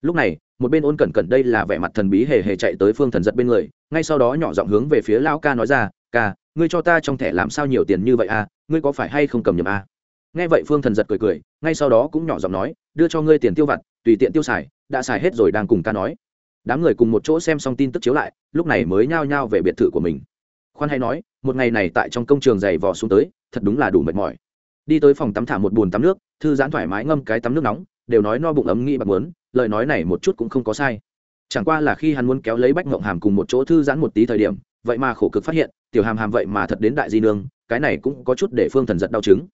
Lúc này, một bên ôn cẩn cẩn đây là vẻ mặt thần bí hề hề chạy tới phương thần giật bên người, ngay sau đó nhỏ giọng hướng về phía lão ca nói ra, ca, ngươi cho ta trong thẻ làm sao nhiều tiền như vậy a ngươi có phải hay không cầm nhầm a nghe vậy phương thần giật cười cười, ngay sau đó cũng nhỏ giọng nói, đưa cho ngươi tiền tiêu vặt, tùy tiện tiêu xài, đã xài hết rồi đang cùng ca nói. Đám người cùng một chỗ xem xong tin tức chiếu lại, lúc này mới nhao nhao về biệt thự của mình khoan hay nói, một ngày này tại trong công trường dày vò xuống tới, thật đúng là đủ mệt mỏi. Đi tới phòng tắm thả một bồn tắm nước, thư giãn thoải mái ngâm cái tắm nước nóng, đều nói no bụng ấm nghĩ bạc muốn, lời nói này một chút cũng không có sai. Chẳng qua là khi hắn muốn kéo lấy bách ngộng hàm cùng một chỗ thư giãn một tí thời điểm, vậy mà khổ cực phát hiện, tiểu hàm hàm vậy mà thật đến đại di nương, cái này cũng có chút để phương thần giật đau chứng.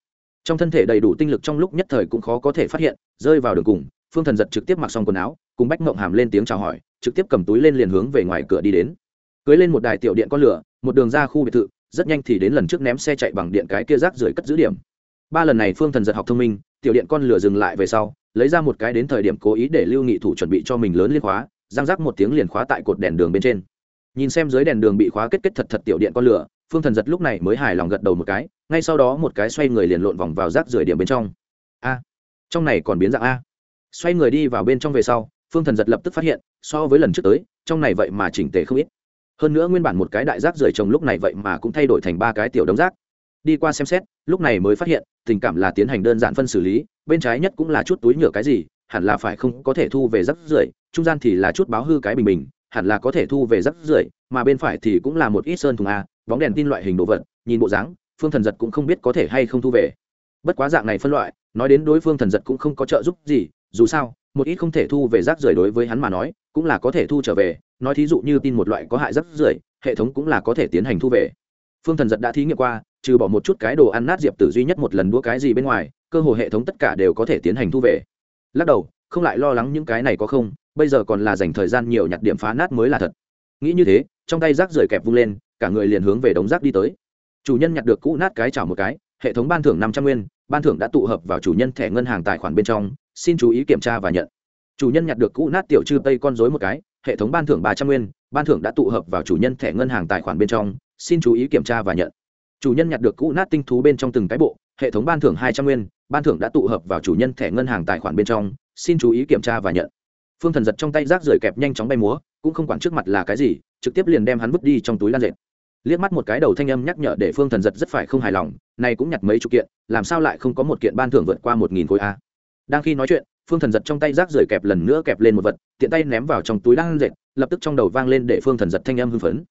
Trong thân thể đầy đủ tinh lực trong lúc nhất thời cũng khó có thể phát hiện, rơi vào đường cùng, phương thần giật trực tiếp mặc xong quần áo, cùng bách ngộng hàm lên tiếng chào hỏi, trực tiếp cầm túi lên liền hướng về ngoài cửa đi đến. Cưới lên một đài tiểu điện con lửa một đường ra khu biệt thự, rất nhanh thì đến lần trước ném xe chạy bằng điện cái kia rác rưởi cất giữ điểm. Ba lần này phương thần giật học thông minh, tiểu điện con lửa dừng lại về sau, lấy ra một cái đến thời điểm cố ý để lưu nghị thủ chuẩn bị cho mình lớn liên khóa giang rác một tiếng liền khóa tại cột đèn đường bên trên. Nhìn xem dưới đèn đường bị khóa kết kết thật thật tiểu điện con lửa, phương thần giật lúc này mới hài lòng gật đầu một cái, ngay sau đó một cái xoay người liền lộn vòng vào rác rưởi điểm bên trong. A, trong này còn biến dạng a. Xoay người đi vào bên trong về sau, phương thần giật lập tức phát hiện, so với lần trước tới, trong này vậy mà chỉnh tề không ít hơn nữa nguyên bản một cái đại rác rưởi trồng lúc này vậy mà cũng thay đổi thành ba cái tiểu đống rác. Đi qua xem xét, lúc này mới phát hiện, tình cảm là tiến hành đơn giản phân xử lý, bên trái nhất cũng là chút túi nhựa cái gì, hẳn là phải không có thể thu về rác rưởi, trung gian thì là chút báo hư cái bình bình, hẳn là có thể thu về rác rưởi, mà bên phải thì cũng là một ít sơn thùng a, bóng đèn tin loại hình đồ vật, nhìn bộ dáng, phương thần giật cũng không biết có thể hay không thu về. Bất quá dạng này phân loại, nói đến đối phương thần giật cũng không có trợ giúp gì, dù sao, một ít không thể thu về rác rưởi đối với hắn mà nói, cũng là có thể thu trở về nói thí dụ như tin một loại có hại rất rưởi, hệ thống cũng là có thể tiến hành thu về. Phương thần giật đã thí nghiệm qua, trừ bỏ một chút cái đồ ăn nát diệp tử duy nhất một lần đua cái gì bên ngoài, cơ hồ hệ thống tất cả đều có thể tiến hành thu về. Lắc đầu, không lại lo lắng những cái này có không, bây giờ còn là dành thời gian nhiều nhặt điểm phá nát mới là thật. Nghĩ như thế, trong tay rác rưởi kẹp vung lên, cả người liền hướng về đống rác đi tới. Chủ nhân nhặt được cũ nát cái chảo một cái, hệ thống ban thưởng năm trăm nguyên, ban thưởng đã tụ hợp vào chủ nhân thẻ ngân hàng tài khoản bên trong, xin chú ý kiểm tra và nhận. Chủ nhân nhặt được cũ nát tiểu chư tây con dối một cái hệ thống ban thưởng ba trăm nguyên, ban thưởng đã tụ hợp vào chủ nhân thẻ ngân hàng tài khoản bên trong, xin chú ý kiểm tra và nhận. Chủ nhân nhặt được cũ nát tinh thú bên trong từng cái bộ, hệ thống ban thưởng hai trăm nguyên, ban thưởng đã tụ hợp vào chủ nhân thẻ ngân hàng tài khoản bên trong, xin chú ý kiểm tra và nhận. Phương thần giật trong tay rác rời kẹp nhanh chóng bay múa, cũng không quản trước mặt là cái gì, trực tiếp liền đem hắn vứt đi trong túi lan dệt. Liếc mắt một cái đầu thanh âm nhắc nhở để phương thần giật rất phải không hài lòng nay cũng nhặt mấy chục kiện, làm sao lại không có một kiện ban thưởng vượt qua một nghìn khối a. Đang khi nói chuyện phương thần giật trong tay rác rời kẹp lần nữa kẹp lên một vật, tiện tay ném vào trong túi đang dệt, lập tức trong đầu vang lên để phương thần giật thanh âm hưng phấn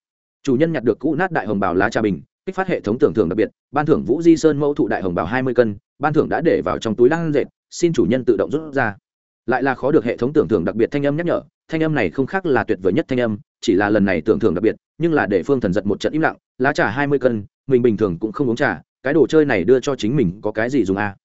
chủ nhân nhặt được cũ nát đại hồng bào lá trà bình, kích phát hệ thống tưởng thưởng đặc biệt, ban thưởng vũ di sơn mẫu thụ đại hồng bào hai mươi cân, ban thưởng đã để vào trong túi đang dệt, xin chủ nhân tự động rút ra lại là khó được hệ thống tưởng thưởng đặc biệt thanh âm nhắc nhở, thanh âm này không khác là tuyệt vời nhất thanh âm, chỉ là lần này tưởng thưởng đặc biệt, nhưng là để phương thần giật một trận im lặng, lá trà hai mươi cân, mình bình thường cũng không uống trà, cái đồ chơi này đưa cho chính mình có cái gì dùng à.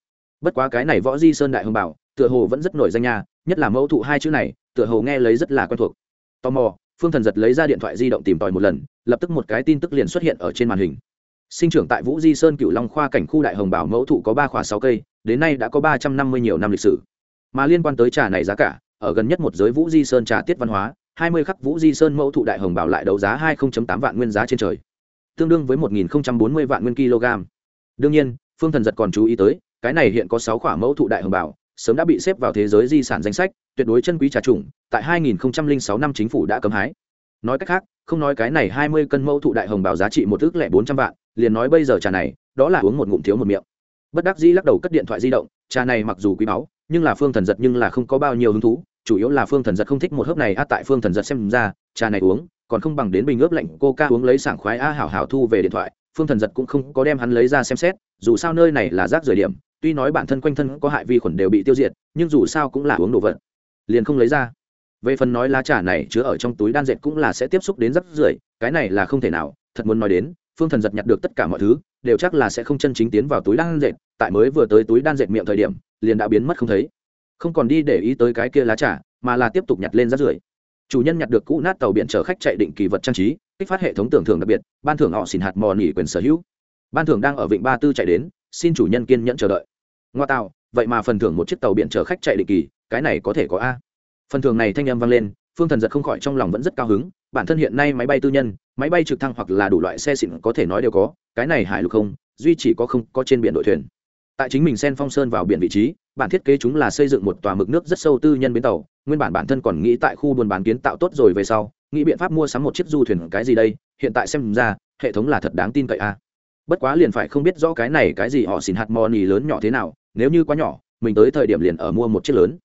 bất quá cái này võ di sơn đại hồng bảo tựa hồ vẫn rất nổi danh nha, nhất là mẫu thụ hai chữ này, tựa hồ nghe lấy rất là quen thuộc. Tò mò, phương thần giật lấy ra điện thoại di động tìm tòi một lần, lập tức một cái tin tức liền xuất hiện ở trên màn hình. Sinh trưởng tại vũ di sơn cựu long khoa cảnh khu đại hồng bảo mẫu thụ có ba khóa sáu cây, đến nay đã có ba trăm năm mươi nhiều năm lịch sử. Mà liên quan tới trà này giá cả, ở gần nhất một giới vũ di sơn trà tiết văn hóa, hai mươi khắc vũ di sơn mẫu thụ đại hồng bảo lại đấu giá hai tám vạn nguyên giá trên trời. Tương đương với một bốn mươi vạn nguyên kg. Đương nhiên, phương thần giật còn chú ý tới, cái này hiện có sáu khỏa mẫu thụ đại hồng bảo sớm đã bị xếp vào thế giới di sản danh sách, tuyệt đối chân quý trà trùng, tại 2006 năm chính phủ đã cấm hái. Nói cách khác, không nói cái này 20 cân mẫu thụ đại hồng bảo giá trị một ước lẻ bốn trăm vạn, liền nói bây giờ trà này, đó là uống một ngụm thiếu một miệng. Bất đắc dĩ lắc đầu cất điện thoại di động, trà này mặc dù quý báu, nhưng là phương thần giật nhưng là không có bao nhiêu hứng thú, chủ yếu là phương thần giật không thích một hớp này a tại phương thần giật xem ra, trà này uống, còn không bằng đến bình ướp lạnh cô ca uống lấy sảng khoái a hảo hảo thu về điện thoại phương thần giật cũng không có đem hắn lấy ra xem xét, dù sao nơi này là rác rời điểm, tuy nói bản thân quanh thân có hại vi khuẩn đều bị tiêu diệt, nhưng dù sao cũng là uống đồ vật, liền không lấy ra. Về phần nói lá trà này chứa ở trong túi đan dệt cũng là sẽ tiếp xúc đến rác rưởi, cái này là không thể nào, thật muốn nói đến, phương thần giật nhặt được tất cả mọi thứ, đều chắc là sẽ không chân chính tiến vào túi đan dệt, tại mới vừa tới túi đan dệt miệng thời điểm, liền đã biến mất không thấy. Không còn đi để ý tới cái kia lá trà, mà là tiếp tục nhặt lên rác rưởi chủ nhân nhặt được cũ nát tàu biển chở khách chạy định kỳ vật trang trí, kích phát hệ thống tưởng thưởng đặc biệt, ban thưởng họ xin hạt mò nỉ quyền sở hữu. Ban thưởng đang ở vịnh ba tư chạy đến, xin chủ nhân kiên nhẫn chờ đợi. Ngoa tạo, vậy mà phần thưởng một chiếc tàu biển chở khách chạy định kỳ, cái này có thể có a? Phần thưởng này thanh âm vang lên, phương thần giật không khỏi trong lòng vẫn rất cao hứng, bản thân hiện nay máy bay tư nhân, máy bay trực thăng hoặc là đủ loại xe xịn có thể nói đều có, cái này hải lục không, duy chỉ có không có trên biển đội thuyền. Tại chính mình sen phong sơn vào biển vị trí bản thiết kế chúng là xây dựng một tòa mực nước rất sâu tư nhân bến tàu, nguyên bản bản thân còn nghĩ tại khu buôn bán kiến tạo tốt rồi về sau, nghĩ biện pháp mua sắm một chiếc du thuyền cái gì đây, hiện tại xem ra, hệ thống là thật đáng tin cậy a. Bất quá liền phải không biết rõ cái này cái gì họ xin hạt mò nì lớn nhỏ thế nào, nếu như quá nhỏ, mình tới thời điểm liền ở mua một chiếc lớn.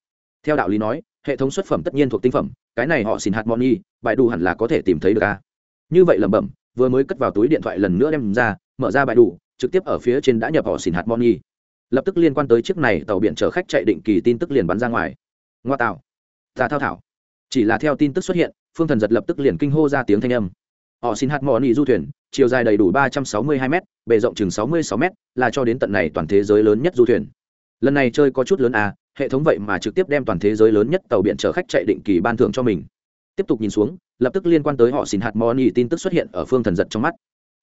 Theo đạo lý nói, hệ thống xuất phẩm tất nhiên thuộc tinh phẩm, cái này họ xin hạt mò nì, bài đủ hẳn là có thể tìm thấy được a. Như vậy lẩm bẩm, vừa mới cất vào túi điện thoại lần nữa đem ra, mở ra bài đủ, trực tiếp ở phía trên đã nhập họ xin hạt mò nì lập tức liên quan tới chiếc này tàu biển chở khách chạy định kỳ tin tức liền bắn ra ngoài. Ngoa tạo. Ta thao thảo. Chỉ là theo tin tức xuất hiện, phương thần giật lập tức liền kinh hô ra tiếng thanh âm. Họ xin hạt mò nị du thuyền, chiều dài đầy đủ ba trăm sáu mươi hai m bề rộng chừng sáu mươi sáu m là cho đến tận này toàn thế giới lớn nhất du thuyền. Lần này chơi có chút lớn à hệ thống vậy mà trực tiếp đem toàn thế giới lớn nhất tàu biển chở khách chạy định kỳ ban thưởng cho mình. Tiếp tục nhìn xuống, lập tức liên quan tới họ xin hạt mò nị tin tức xuất hiện ở phương thần giật trong mắt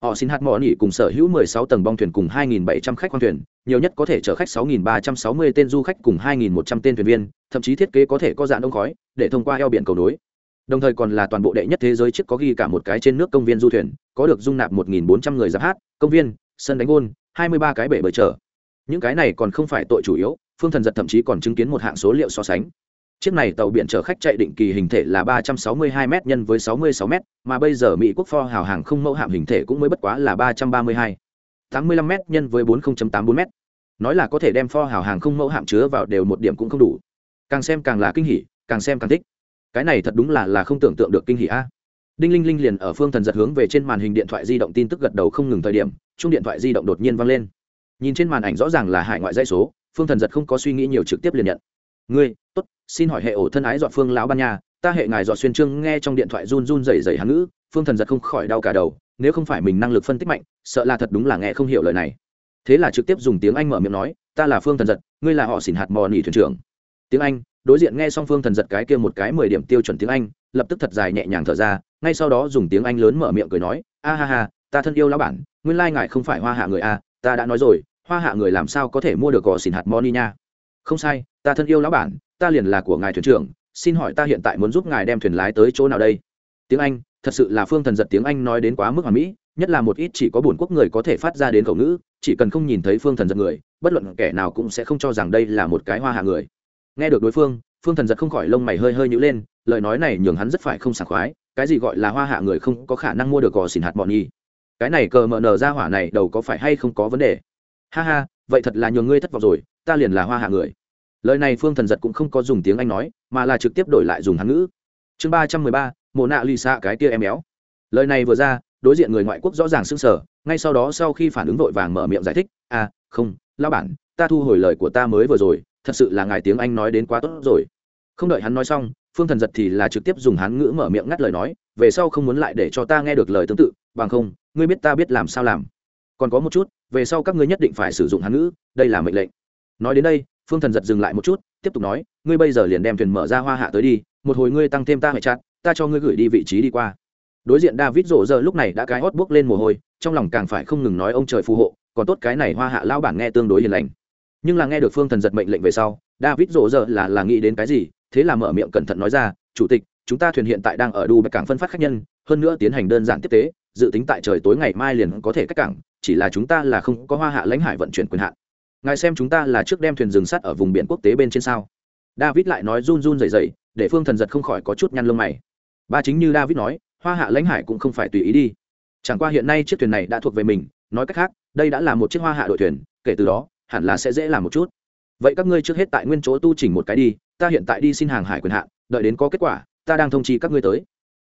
họ xin hạt mỏ nỉ cùng sở hữu 16 tầng bong thuyền cùng 2.700 khách khoang thuyền, nhiều nhất có thể chở khách 6.360 tên du khách cùng 2.100 tên thuyền viên, thậm chí thiết kế có thể có dạng đông khói để thông qua eo biển cầu nối. Đồng thời còn là toàn bộ đệ nhất thế giới chiếc có ghi cả một cái trên nước công viên du thuyền, có được dung nạp 1.400 người giáp hát, công viên, sân đánh gôn 23 cái bể bơi chở. Những cái này còn không phải tội chủ yếu, phương thần giật thậm chí còn chứng kiến một hạng số liệu so sánh chiếc này tàu biển chở khách chạy định kỳ hình thể là 362 m nhân với 66 m mà bây giờ mỹ quốc pho hào hàng không mẫu hạm hình thể cũng mới bất quá là 332 85 m nhân với 40.84 m nói là có thể đem pho hào hàng không mẫu hạm chứa vào đều một điểm cũng không đủ. Càng xem càng là kinh hỉ, càng xem càng thích. Cái này thật đúng là là không tưởng tượng được kinh hỉ a. Đinh linh linh liền ở phương thần giật hướng về trên màn hình điện thoại di động tin tức gật đầu không ngừng thời điểm chung điện thoại di động đột nhiên vang lên. Nhìn trên màn ảnh rõ ràng là hải ngoại dây số, phương thần giật không có suy nghĩ nhiều trực tiếp liền nhận. Ngươi, tốt xin hỏi hệ ổ thân ái dọn phương lão ban nha, ta hệ ngài dọn xuyên trương nghe trong điện thoại run run rẩy rẩy hắn ngữ, phương thần giật không khỏi đau cả đầu, nếu không phải mình năng lực phân tích mạnh, sợ là thật đúng là nghe không hiểu lời này. Thế là trực tiếp dùng tiếng anh mở miệng nói, ta là phương thần giật, ngươi là họ xỉn hạt mò nỉ thuyền trưởng. Tiếng anh, đối diện nghe xong phương thần giật cái kia một cái mười điểm tiêu chuẩn tiếng anh, lập tức thật dài nhẹ nhàng thở ra, ngay sau đó dùng tiếng anh lớn mở miệng cười nói, a ha ha, ta thân yêu lão bản, nguyên lai ngài không phải hoa hạ người a, ta đã nói rồi, hoa hạ người làm sao có thể mua được gò xỉn hạt moni nha. Không sai, ta thân yêu lão bản ta liền là của ngài thuyền trưởng, xin hỏi ta hiện tại muốn giúp ngài đem thuyền lái tới chỗ nào đây? Tiếng anh, thật sự là phương thần giật tiếng anh nói đến quá mức hoàn mỹ, nhất là một ít chỉ có bổn quốc người có thể phát ra đến khẩu ngữ, chỉ cần không nhìn thấy phương thần giật người, bất luận kẻ nào cũng sẽ không cho rằng đây là một cái hoa hạ người. Nghe được đối phương phương thần giật không khỏi lông mày hơi hơi nhữ lên, lời nói này nhường hắn rất phải không sảng khoái, cái gì gọi là hoa hạ người không có khả năng mua được gò xỉn hạt mọn nhi cái này cờ mờ nờ ra hỏa này đầu có phải hay không có vấn đề? Ha ha, vậy thật là nhường ngươi thất vọng rồi, ta liền là hoa hạ người lời này phương thần giật cũng không có dùng tiếng anh nói, mà là trực tiếp đổi lại dùng hán ngữ. Chương ba trăm mười ba mồ nạ lì xạ cái tia em béo. Lời này vừa ra, đối diện người ngoại quốc rõ ràng sưng sở ngay sau đó sau khi phản ứng vội vàng mở miệng giải thích à không lao bản, ta thu hồi lời của ta mới vừa rồi, thật sự là ngài tiếng anh nói đến quá tốt rồi. Không đợi hắn nói xong, phương thần giật thì là trực tiếp dùng hán ngữ mở miệng ngắt lời nói, về sau không muốn lại để cho ta nghe được lời tương tự, bằng không, ngươi biết ta biết làm sao làm. Còn có một chút, về sau các ngươi nhất định phải sử dụng hán ngữ, đây là mệnh lệnh. Nói đến đây phương thần giật dừng lại một chút, tiếp tục nói, ngươi bây giờ liền đem thuyền mở ra hoa hạ tới đi, một hồi ngươi tăng thêm ta hệ chặt, ta cho ngươi gửi đi vị trí đi qua. Đối diện david rộ giờ lúc này đã cái hót buốc lên mồ hôi, trong lòng càng phải không ngừng nói ông trời phù hộ, còn tốt cái này hoa hạ lao bản nghe tương đối hiền lành. Nhưng là nghe được phương thần giật mệnh lệnh về sau, david rộ giờ là là nghĩ đến cái gì, thế là mở miệng cẩn thận nói ra, chủ tịch, chúng ta thuyền hiện tại đang ở đu bạch cảng phân phát khách nhân, hơn nữa tiến hành đơn giản tiếp tế, dự tính tại trời tối ngày mai liền có thể cách cảng, chỉ là chúng ta là không có hoa hạ lãnh hải vận chuyển quyền hạn ngài xem chúng ta là trước đem thuyền rừng sắt ở vùng biển quốc tế bên trên sao? David lại nói run run dày dày để phương thần giật không khỏi có chút nhăn lông mày. Ba chính như david nói, hoa hạ lãnh hải cũng không phải tùy ý đi. Chẳng qua hiện nay chiếc thuyền này đã thuộc về mình, nói cách khác, đây đã là một chiếc hoa hạ đội thuyền, kể từ đó, hẳn là sẽ dễ làm một chút. Vậy các ngươi trước hết tại nguyên chỗ tu chỉnh một cái đi, ta hiện tại đi xin hàng hải quyền hạn, đợi đến có kết quả, ta đang thông chi các ngươi tới.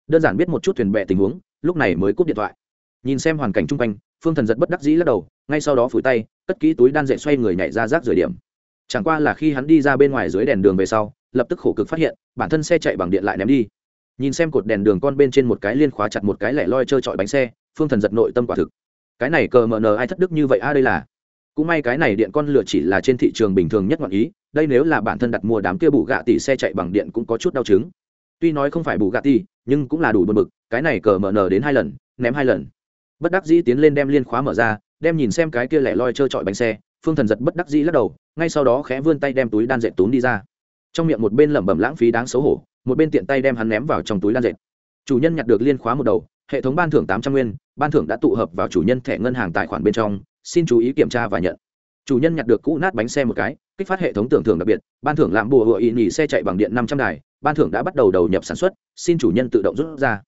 Đơn giản biết một chút thuyền bè tình huống, lúc này mới cúp điện thoại nhìn xem hoàn cảnh chung quanh, phương thần giật bất đắc dĩ lắc đầu, ngay sau đó phủi tay, cất kỹ túi đan dậy xoay người nhảy ra rác rời điểm. Chẳng qua là khi hắn đi ra bên ngoài dưới đèn đường về sau, lập tức khổ cực phát hiện, bản thân xe chạy bằng điện lại ném đi. Nhìn xem cột đèn đường con bên trên một cái liên khóa chặt một cái lẻ loi trơ trọi bánh xe, phương thần giật nội tâm quả thực. Cái này cờ mờ nờ ai thất đức như vậy a à đây là? Cũng may cái này điện con lửa chỉ là trên thị trường bình thường nhất ngọn ý, đây nếu là bản thân đặt mua đám kia bù gạ tỷ xe chạy bằng điện cũng có chút đau chứng. Tuy nói không phải bù gạ tỷ, nhưng cũng là đủ bật mực cái này cờ mờ nờ đến hai lần, ném hai lần bất đắc dĩ tiến lên đem liên khóa mở ra, đem nhìn xem cái kia lẻ loi trơ trọi bánh xe, phương thần giật bất đắc dĩ lắc đầu, ngay sau đó khẽ vươn tay đem túi đan dệt tốn đi ra. Trong miệng một bên lẩm bẩm lãng phí đáng xấu hổ, một bên tiện tay đem hắn ném vào trong túi đan dệt. Chủ nhân nhặt được liên khóa một đầu, hệ thống ban thưởng tám trăm nguyên, ban thưởng đã tụ hợp vào chủ nhân thẻ ngân hàng tài khoản bên trong, xin chú ý kiểm tra và nhận. Chủ nhân nhặt được cũ nát bánh xe một cái, kích phát hệ thống tưởng thưởng đặc biệt, ban thưởng làm bùa hựa ỵ nhì xe chạy bằng điện năm trăm đài, ban thưởng đã bắt đầu đầu nhập sản xuất, xin chủ nhân tự động rút ra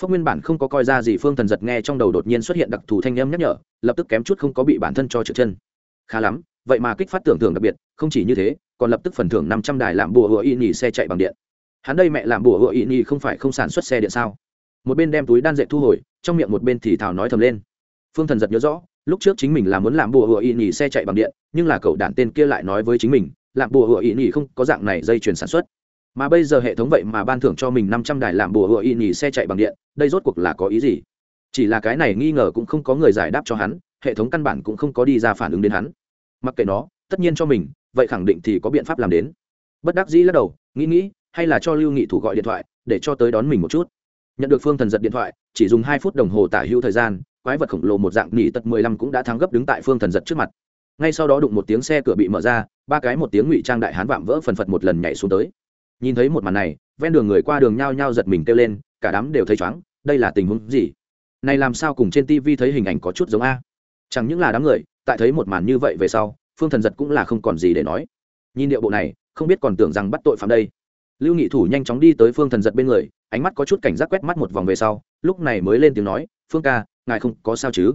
phước nguyên bản không có coi ra gì, phương thần giật nghe trong đầu đột nhiên xuất hiện đặc thù thanh âm nhắc nhở, lập tức kém chút không có bị bản thân cho trượt chân. Khá lắm, vậy mà kích phát tưởng thưởng đặc biệt, không chỉ như thế, còn lập tức phần thưởng năm trăm đài làm bùa hựa y nhì xe chạy bằng điện. Hắn đây mẹ làm bùa hựa y nhì không phải không sản xuất xe điện sao? Một bên đem túi đan dệt thu hồi, trong miệng một bên thì thào nói thầm lên. Phương thần giật nhớ rõ, lúc trước chính mình là muốn làm bùa hựa y nhì xe chạy bằng điện, nhưng là cậu đản tên kia lại nói với chính mình, làm bùa hựa y nhì không có dạng này dây chuyền sản xuất mà bây giờ hệ thống vậy mà ban thưởng cho mình năm trăm đài làm bùa hựa y nhì xe chạy bằng điện, đây rốt cuộc là có ý gì? Chỉ là cái này nghi ngờ cũng không có người giải đáp cho hắn, hệ thống căn bản cũng không có đi ra phản ứng đến hắn. Mặc kệ nó, tất nhiên cho mình, vậy khẳng định thì có biện pháp làm đến. Bất đắc dĩ lắc đầu, nghĩ nghĩ, hay là cho lưu nghị thủ gọi điện thoại, để cho tới đón mình một chút. Nhận được phương thần giật điện thoại, chỉ dùng hai phút đồng hồ tả hữu thời gian, quái vật khổng lồ một dạng nỉ tật mười lăm cũng đã thắng gấp đứng tại phương thần giật trước mặt. Ngay sau đó đụng một tiếng xe cửa bị mở ra, ba cái một tiếng ngụy trang đại hán vạm vỡ phần phật một lần nhảy xuống tới nhìn thấy một màn này, ven đường người qua đường nhao nhao giật mình kêu lên, cả đám đều thấy chóng đây là tình huống gì? Này làm sao cùng trên tv thấy hình ảnh có chút giống a? Chẳng những là đám người, tại thấy một màn như vậy về sau, phương thần giật cũng là không còn gì để nói. Nhìn điệu bộ này, không biết còn tưởng rằng bắt tội phạm đây. Lưu nghị thủ nhanh chóng đi tới phương thần giật bên người, ánh mắt có chút cảnh giác quét mắt một vòng về sau, lúc này mới lên tiếng nói, phương ca, ngài không có sao chứ?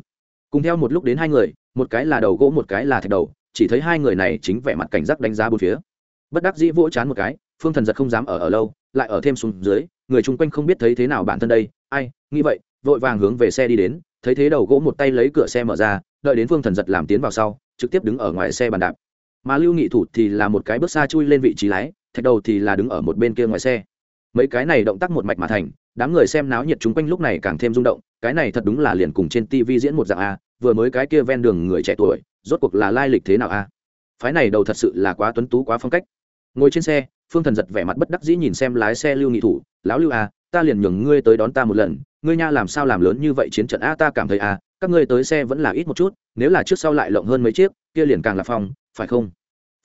Cùng theo một lúc đến hai người, một cái là đầu gỗ, một cái là thạch đầu, chỉ thấy hai người này chính vẻ mặt cảnh giác đánh giá bốn phía. Bất đắc dĩ vỗ chán một cái phương thần giật không dám ở ở lâu, lại ở thêm xuống dưới, người chung quanh không biết thấy thế nào bản thân đây. Ai, nghĩ vậy, vội vàng hướng về xe đi đến, thấy thế đầu gỗ một tay lấy cửa xe mở ra, đợi đến phương thần giật làm tiến vào sau, trực tiếp đứng ở ngoài xe bàn đạp. Mà lưu nghị thủ thì là một cái bước xa chui lên vị trí lái, thạch đầu thì là đứng ở một bên kia ngoài xe. Mấy cái này động tác một mạch mà thành, đám người xem náo nhiệt chung quanh lúc này càng thêm rung động, cái này thật đúng là liền cùng trên tv diễn một dạng a, vừa mới cái kia ven đường người trẻ tuổi, rốt cuộc là lai lịch thế nào a? Phái này đầu thật sự là quá tuấn tú, quá phong cách. Ngồi trên xe phương thần giật vẻ mặt bất đắc dĩ nhìn xem lái xe lưu nghị thủ, lão lưu a ta liền nhường ngươi tới đón ta một lần, ngươi nha làm sao làm lớn như vậy chiến trận a, ta cảm thấy a các ngươi tới xe vẫn là ít một chút, nếu là trước sau lại lộng hơn mấy chiếc, kia liền càng là phong, phải không?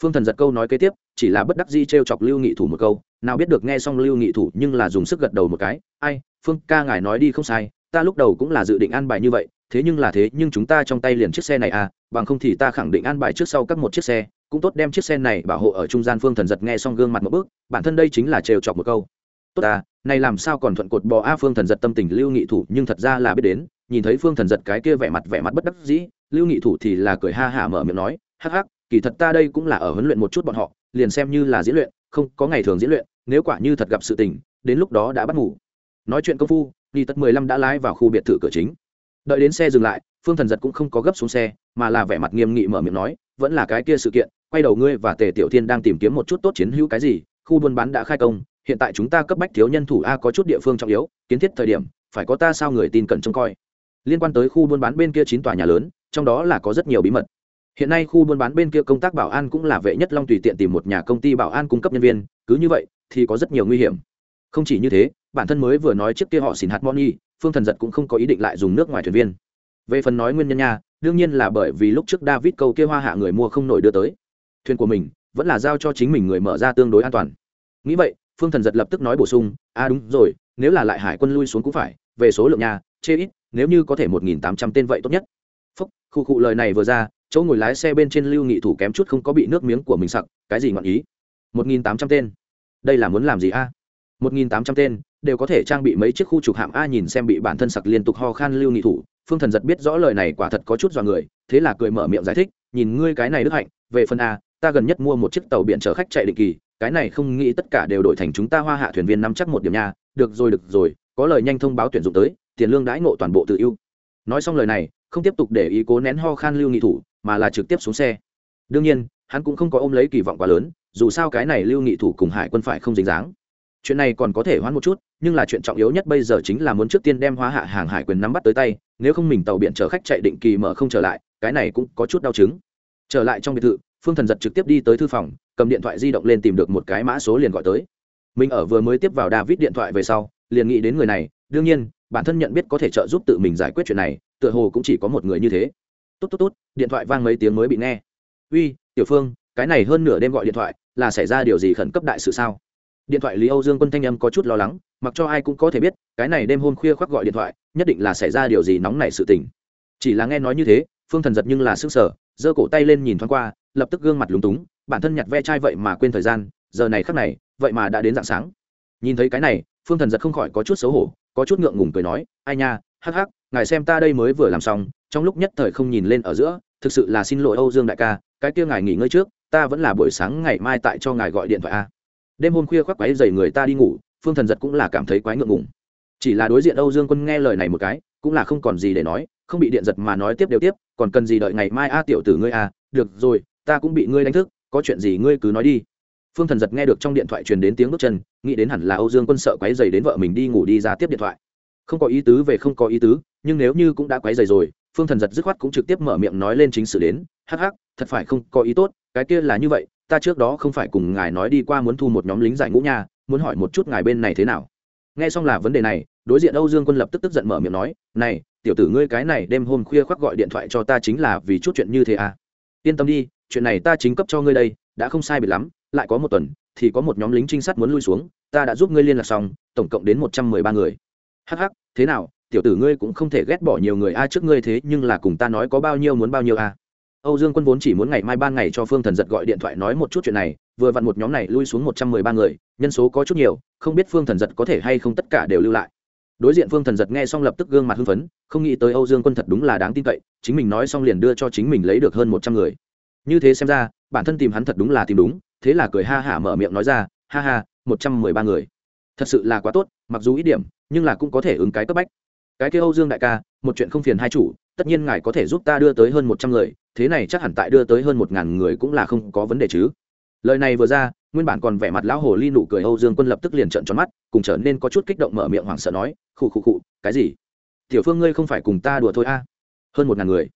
Phương thần giật câu nói kế tiếp, chỉ là bất đắc dĩ t r e o chọc lưu nghị thủ một câu, nào biết được nghe xong lưu nghị thủ nhưng là dùng sức gật đầu một cái, ai, phương ca ngài nói đi không sai, ta lúc đầu cũng là dự định an bài như vậy thế nhưng là thế, nhưng chúng ta trong tay liền chiếc xe này à bằng không thì ta khẳng định an bài trước sau các một chiếc xe, cũng tốt đem chiếc xe này bảo hộ ở trung gian phương thần giật nghe xong gương mặt một bước, bản thân đây chính là trêu chọc một câu. Tốt à này làm sao còn thuận cột bò a, phương thần giật tâm tình lưu nghị thủ, nhưng thật ra là biết đến, nhìn thấy phương thần giật cái kia vẻ mặt vẻ mặt bất đắc dĩ, lưu nghị thủ thì là cười ha hả mở miệng nói, hắc hắc, kỳ thật ta đây cũng là ở huấn luyện một chút bọn họ, liền xem như là diễn luyện, không, có ngày thường diễn luyện, nếu quả như thật gặp sự tình, đến lúc đó đã bắt ngủ. Nói chuyện công phu đi tất mười lăm đã lái vào khu biệt thự cửa chính đợi đến xe dừng lại, phương thần giật cũng không có gấp xuống xe, mà là vẻ mặt nghiêm nghị mở miệng nói, vẫn là cái kia sự kiện, quay đầu ngươi và tề tiểu thiên đang tìm kiếm một chút tốt chiến hữu cái gì, khu buôn bán đã khai công, hiện tại chúng ta cấp bách thiếu nhân thủ a có chút địa phương trọng yếu, kiến thiết thời điểm, phải có ta sao người tin cẩn trông coi. Liên quan tới khu buôn bán bên kia chín tòa nhà lớn, trong đó là có rất nhiều bí mật. Hiện nay khu buôn bán bên kia công tác bảo an cũng là vệ nhất long tùy tiện tìm một nhà công ty bảo an cung cấp nhân viên, cứ như vậy thì có rất nhiều nguy hiểm. Không chỉ như thế bản thân mới vừa nói trước kia họ xin hạt moni phương thần giật cũng không có ý định lại dùng nước ngoài thuyền viên. Về phần nói nguyên nhân nha, đương nhiên là bởi vì lúc trước david câu kia hoa hạ người mua không nổi đưa tới. Thuyền của mình vẫn là giao cho chính mình người mở ra tương đối an toàn. Nghĩ vậy, phương thần giật lập tức nói bổ sung a à đúng rồi, nếu là lại hải quân lui xuống cũng phải, về số lượng nhà chê ít, nếu như có thể một nghìn tám trăm tên vậy tốt nhất. Phúc, khu cụ lời này vừa ra, chỗ ngồi lái xe bên trên lưu nghị thủ kém chút không có bị nước miếng của mình sặc, cái gì ngọn ý? Một nghìn tám trăm tên, đây là muốn làm gì a? Một nghìn tám trăm tên đều có thể trang bị mấy chiếc khu trục hạm a nhìn xem bị bản thân sặc liên tục ho khan lưu nghị thủ. Phương thần giật biết rõ lời này quả thật có chút dọa người, thế là cười mở miệng giải thích, nhìn ngươi cái này đức hạnh, về phần a, ta gần nhất mua một chiếc tàu biển chở khách chạy định kỳ, cái này không nghĩ tất cả đều đổi thành chúng ta hoa hạ thuyền viên nắm chắc một điểm nha. Được rồi được rồi, có lời nhanh thông báo tuyển dụng tới, tiền lương đãi ngộ toàn bộ tự ưu. Nói xong lời này, không tiếp tục để ý cố nén ho khan lưu nghị thủ, mà là trực tiếp xuống xe. Đương nhiên, hắn cũng không có ôm lấy kỳ vọng quá lớn, dù sao cái này lưu nghị thủ cùng hải quân phải không dính dáng. Chuyện này còn có thể hoãn một chút nhưng là chuyện trọng yếu nhất bây giờ chính là muốn trước tiên đem hóa hạ hàng hải quyền nắm bắt tới tay, nếu không mình tàu biển chở khách chạy định kỳ mở không trở lại, cái này cũng có chút đau chứng. Trở lại trong biệt thự, phương thần giật trực tiếp đi tới thư phòng, cầm điện thoại di động lên tìm được một cái mã số liền gọi tới. Mình ở vừa mới tiếp vào david điện thoại về sau, liền nghĩ đến người này, đương nhiên, bản thân nhận biết có thể trợ giúp tự mình giải quyết chuyện này, tựa hồ cũng chỉ có một người như thế. Tốt tốt tốt, điện thoại vang mấy tiếng mới bị nghe. Uy, tiểu phương, cái này hơn nửa đêm gọi điện thoại, là xảy ra điều gì khẩn cấp đại sự sao? Điện thoại lý âu dương quân thanh âm có chút lo lắng, mặc cho ai cũng có thể biết, cái này đêm hôm khuya khoác gọi điện thoại, nhất định là xảy ra điều gì nóng nảy sự tình. Chỉ là nghe nói như thế, phương thần giật nhưng là sức sở giơ cổ tay lên nhìn thoáng qua, lập tức gương mặt lúng túng, bản thân nhặt ve chai vậy mà quên thời gian, giờ này khắc này, vậy mà đã đến dạng sáng. Nhìn thấy cái này, phương thần giật không khỏi có chút xấu hổ, có chút ngượng ngùng cười nói, ai nha, hắc hắc, ngài xem ta đây mới vừa làm xong, trong lúc nhất thời không nhìn lên ở giữa, thực sự là xin lỗi âu dương đại ca, cái kia ngài nghỉ ngơi trước, ta vẫn là buổi sáng ngày mai tại cho ngài gọi điện thoại a đêm hôm khuya khoác quáy dày người ta đi ngủ, phương thần giật cũng là cảm thấy quái ngượng ngùng. Chỉ là đối diện âu dương quân nghe lời này một cái, cũng là không còn gì để nói, không bị điện giật mà nói tiếp đều tiếp, còn cần gì đợi ngày mai a tiểu tử ngươi a được rồi, ta cũng bị ngươi đánh thức, có chuyện gì ngươi cứ nói đi. Phương thần giật nghe được trong điện thoại truyền đến tiếng bước chân, nghĩ đến hẳn là âu dương quân sợ quáy dày đến vợ mình đi ngủ đi ra tiếp điện thoại. Không có ý tứ về không có ý tứ, nhưng nếu như cũng đã quáy dày rồi, phương thần giật dứt khoát cũng trực tiếp mở miệng nói lên chính sự đến, hắc hắc, thật phải không có ý tốt cái kia là như vậy, ta trước đó không phải cùng ngài nói đi qua muốn thu một nhóm lính giải ngũ nha, muốn hỏi một chút ngài bên này thế nào. Nghe xong là vấn đề này, đối diện âu dương quân lập tức tức giận mở miệng nói, này, tiểu tử ngươi cái này đêm hôm khuya khoác gọi điện thoại cho ta chính là vì chút chuyện như thế à? Yên tâm đi, chuyện này ta chính cấp cho ngươi đây, đã không sai biệt lắm, lại có một tuần, thì có một nhóm lính trinh sát muốn lui xuống, ta đã giúp ngươi liên lạc xong, tổng cộng đến một trăm mười ba người. Hh thế nào, tiểu tử ngươi cũng không thể ghét bỏ nhiều người a, trước ngươi thế nhưng là cùng ta nói có bao nhiêu muốn bao nhiêu a? Âu dương quân vốn chỉ muốn ngày mai ban ngày cho phương thần giật gọi điện thoại nói một chút chuyện này, vừa vặn một nhóm này lui xuống một trăm mười ba người, nhân số có chút nhiều, không biết phương thần giật có thể hay không tất cả đều lưu lại. Đối diện phương thần giật nghe xong lập tức gương mặt hưng phấn, không nghĩ tới âu dương quân thật đúng là đáng tin cậy, chính mình nói xong liền đưa cho chính mình lấy được hơn một trăm người. Như thế xem ra, bản thân tìm hắn thật đúng là tìm đúng, thế là cười ha hả mở miệng nói ra, ha ha, một trăm mười ba người. Thật sự là quá tốt, mặc dù ít điểm, nhưng là cũng có thể ứng cái cấp bách. Cái kia âu dương đại ca, một chuyện không phiền hai chủ tất nhiên ngài có thể giúp ta đưa tới hơn một trăm người, thế này chắc hẳn tại đưa tới hơn một ngàn người cũng là không có vấn đề chứ. Lời này vừa ra, nguyên bản còn vẻ mặt lão hồ ly nụ cười âu dương quân lập tức liền trợn tròn mắt, cùng trở nên có chút kích động mở miệng hoảng sợ nói, khụ khụ khụ, cái gì? Tiểu phương ngươi không phải cùng ta đùa thôi a? Hơn một ngàn người.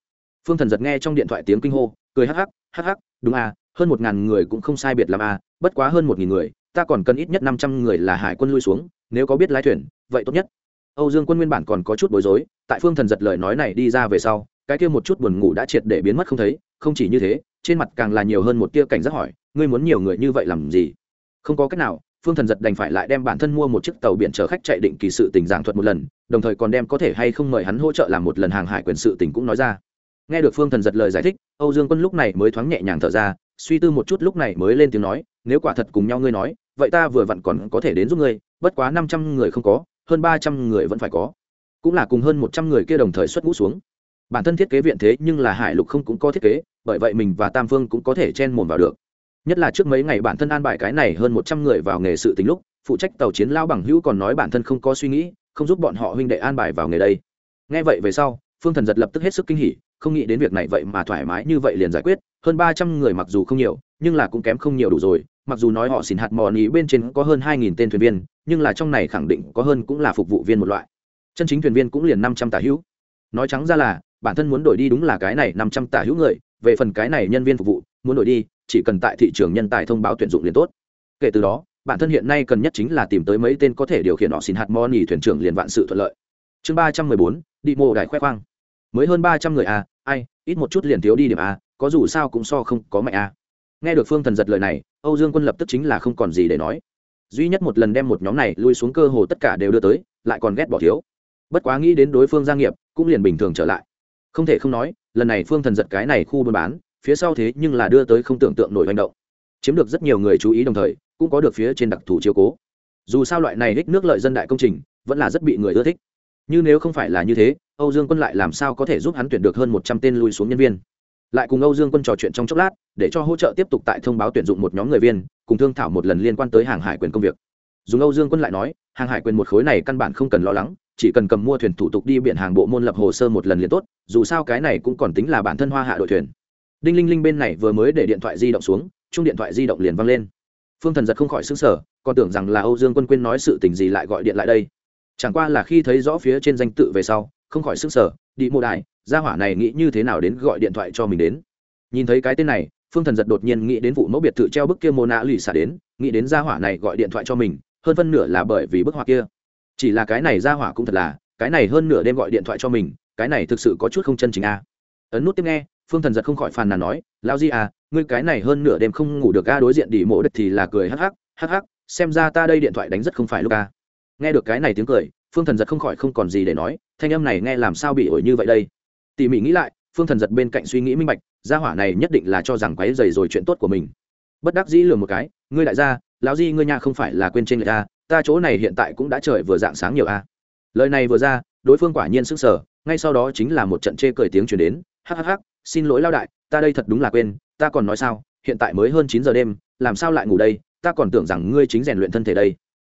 Phương thần giật nghe trong điện thoại tiếng kinh hô, cười hắc hắc hắc hắc, đúng a, hơn một ngàn người cũng không sai biệt làm a, bất quá hơn một nghìn người, ta còn cần ít nhất năm trăm người là hải quân lui xuống, nếu có biết lái thuyền, vậy tốt nhất âu dương quân nguyên bản còn có chút bối rối, tại phương thần giật lời nói này đi ra về sau, cái kia một chút buồn ngủ đã triệt để biến mất không thấy, không chỉ như thế, trên mặt càng là nhiều hơn một tia cảnh giác hỏi, ngươi muốn nhiều người như vậy làm gì? Không có cách nào, phương thần giật đành phải lại đem bản thân mua một chiếc tàu biển chở khách chạy định kỳ sự tình giảng thuật một lần, đồng thời còn đem có thể hay không mời hắn hỗ trợ làm một lần hàng hải quyền sự tình cũng nói ra. Nghe được phương thần giật lời giải thích, âu dương quân lúc này mới thoáng nhẹ nhàng thở ra, suy tư một chút lúc này mới lên tiếng nói, nếu quả thật cùng nhau ngươi nói, vậy ta vừa vặn còn có thể đến giúp ngươi, bất quá năm trăm người không có hơn ba trăm người vẫn phải có. Cũng là cùng hơn một trăm người kia đồng thời xuất ngũ xuống. Bản thân thiết kế viện thế nhưng là hải lục không cũng có thiết kế, bởi vậy mình và tam phương cũng có thể chen mồm vào được. Nhất là trước mấy ngày bản thân an bài cái này hơn một trăm người vào nghề sự tình lúc, phụ trách tàu chiến lao bằng hữu còn nói bản thân không có suy nghĩ, không giúp bọn họ huynh đệ an bài vào nghề đây. Nghe vậy về sau, phương thần giật lập tức hết sức kinh hỉ, không nghĩ đến việc này vậy mà thoải mái như vậy liền giải quyết, hơn ba trăm người mặc dù không nhiều, nhưng là cũng kém không nhiều đủ rồi mặc dù nói họ xin hạt mòn ý bên trên có hơn hai nghìn tên thuyền viên, nhưng là trong này khẳng định có hơn cũng là phục vụ viên một loại. Chân chính thuyền viên cũng liền năm trăm tả hữu. Nói trắng ra là, bản thân muốn đổi đi đúng là cái này năm trăm tả hữu người, về phần cái này nhân viên phục vụ, muốn đổi đi, chỉ cần tại thị trường nhân tài thông báo tuyển dụng liền tốt. Kể từ đó, bản thân hiện nay cần nhất chính là tìm tới mấy tên có thể điều khiển họ xin hạt mòn thuyền trưởng liền vạn sự thuận lợi. Chương ba trăm mười bốn, đi mô đại khoe khoang. Mới hơn ba trăm người à ai, ít một chút liền thiếu đi điểm à có dù sao cũng so không có mạnh à nghe được phương thần giật lời này, âu dương quân lập tức chính là không còn gì để nói. Duy nhất một lần đem một nhóm này lui xuống cơ hồ tất cả đều đưa tới, lại còn ghét bỏ thiếu. Bất quá nghĩ đến đối phương gia nghiệp, cũng liền bình thường trở lại. Không thể không nói, lần này phương thần giật cái này khu buôn bán, phía sau thế nhưng là đưa tới không tưởng tượng nổi hành động. Chiếm được rất nhiều người chú ý đồng thời, cũng có được phía trên đặc thù chiếu cố. Dù sao loại này ích nước lợi dân đại công trình, vẫn là rất bị người ưa thích. Như nếu không phải là như thế, âu dương quân lại làm sao có thể giúp hắn tuyển được hơn một trăm tên lui xuống nhân viên? Lại cùng âu dương quân trò chuyện trong chốc lát, để cho hỗ trợ tiếp tục tại thông báo tuyển dụng một nhóm người viên, cùng thương thảo một lần liên quan tới hàng hải quyền công việc. Dùng âu dương quân lại nói, hàng hải quyền một khối này căn bản không cần lo lắng, chỉ cần cầm mua thuyền thủ tục đi biển hàng bộ môn lập hồ sơ một lần liền tốt, dù sao cái này cũng còn tính là bản thân hoa hạ đội thuyền. Đinh linh linh bên này vừa mới để điện thoại di động xuống, chung điện thoại di động liền văng lên. Phương thần giật không khỏi xứng sở còn tưởng rằng là âu dương quân quên nói sự tình gì lại gọi điện lại đây. Chẳng qua là khi thấy rõ phía trên danh tự về sau, không khỏi sức sở đi mô đại gia hỏa này nghĩ như thế nào đến gọi điện thoại cho mình đến? Nhìn thấy cái tên này, phương thần giật đột nhiên nghĩ đến vụ mẫu biệt thự treo bức kia mô nạ lì xả đến, nghĩ đến gia hỏa này gọi điện thoại cho mình, hơn phân nửa là bởi vì bức họa kia. Chỉ là cái này gia hỏa cũng thật là, cái này hơn nửa đêm gọi điện thoại cho mình, cái này thực sự có chút không chân chính a ấn nút tiếp nghe, phương thần giật không khỏi phàn nàn nói lao di à ngươi cái này hơn nửa đêm không ngủ được a, đối diện đỉ mộ đất thì là cười hắc hắc hắc hắc, xem ra ta đây điện thoại đánh rất không phải lúc a. Nghe được cái này tiếng cười, phương thần giật không khỏi không còn gì để nói, thanh âm này nghe làm sao bị ổi như vậy đây? Tỉ mỉ nghĩ lại, phương thần giật bên cạnh suy nghĩ minh bạch, gia hỏa này nhất định là cho rằng quáy dày rồi chuyện tốt của mình. Bất đắc dĩ lừa một cái, ngươi đại gia, lão di ngươi nhà không phải là quên trên người ta ta chỗ này hiện tại cũng đã trời vừa dạng sáng nhiều a. Lời này vừa ra, đối phương quả nhiên sức sở ngay sau đó chính là một trận chê cười tiếng chuyển đến hhh xin lỗi lao đại, ta đây thật đúng là quên, ta còn nói sao, hiện tại mới hơn chín giờ đêm, làm sao lại ngủ đây, ta còn tưởng rằng ngươi chính rèn luyện thân thể đây.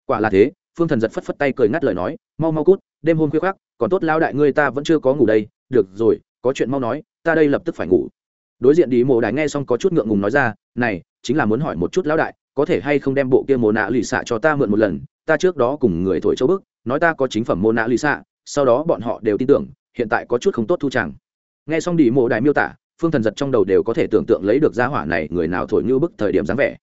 Quả là thế, phương thần giật phất phất tay cười ngắt lời nói, mau mau cút, đêm hôm khuya khoác, còn tốt lao đại ngươi ta vẫn chưa có ngủ đây được rồi, có chuyện mau nói, ta đây lập tức phải ngủ. Đối diện đi mộ đại nghe xong có chút ngượng ngùng nói ra, này, chính là muốn hỏi một chút lão đại, có thể hay không đem bộ kia mồ nạ lì xạ cho ta mượn một lần? Ta trước đó cùng người thổi châu bức, nói ta có chính phẩm mồ nạ lì xạ sau đó bọn họ đều tin tưởng, hiện tại có chút không tốt thu chẳng. Nghe xong đi mộ đại miêu tả, phương thần giật trong đầu đều có thể tưởng tượng lấy được gia hỏa này người nào thổi như bức thời điểm dáng vẻ.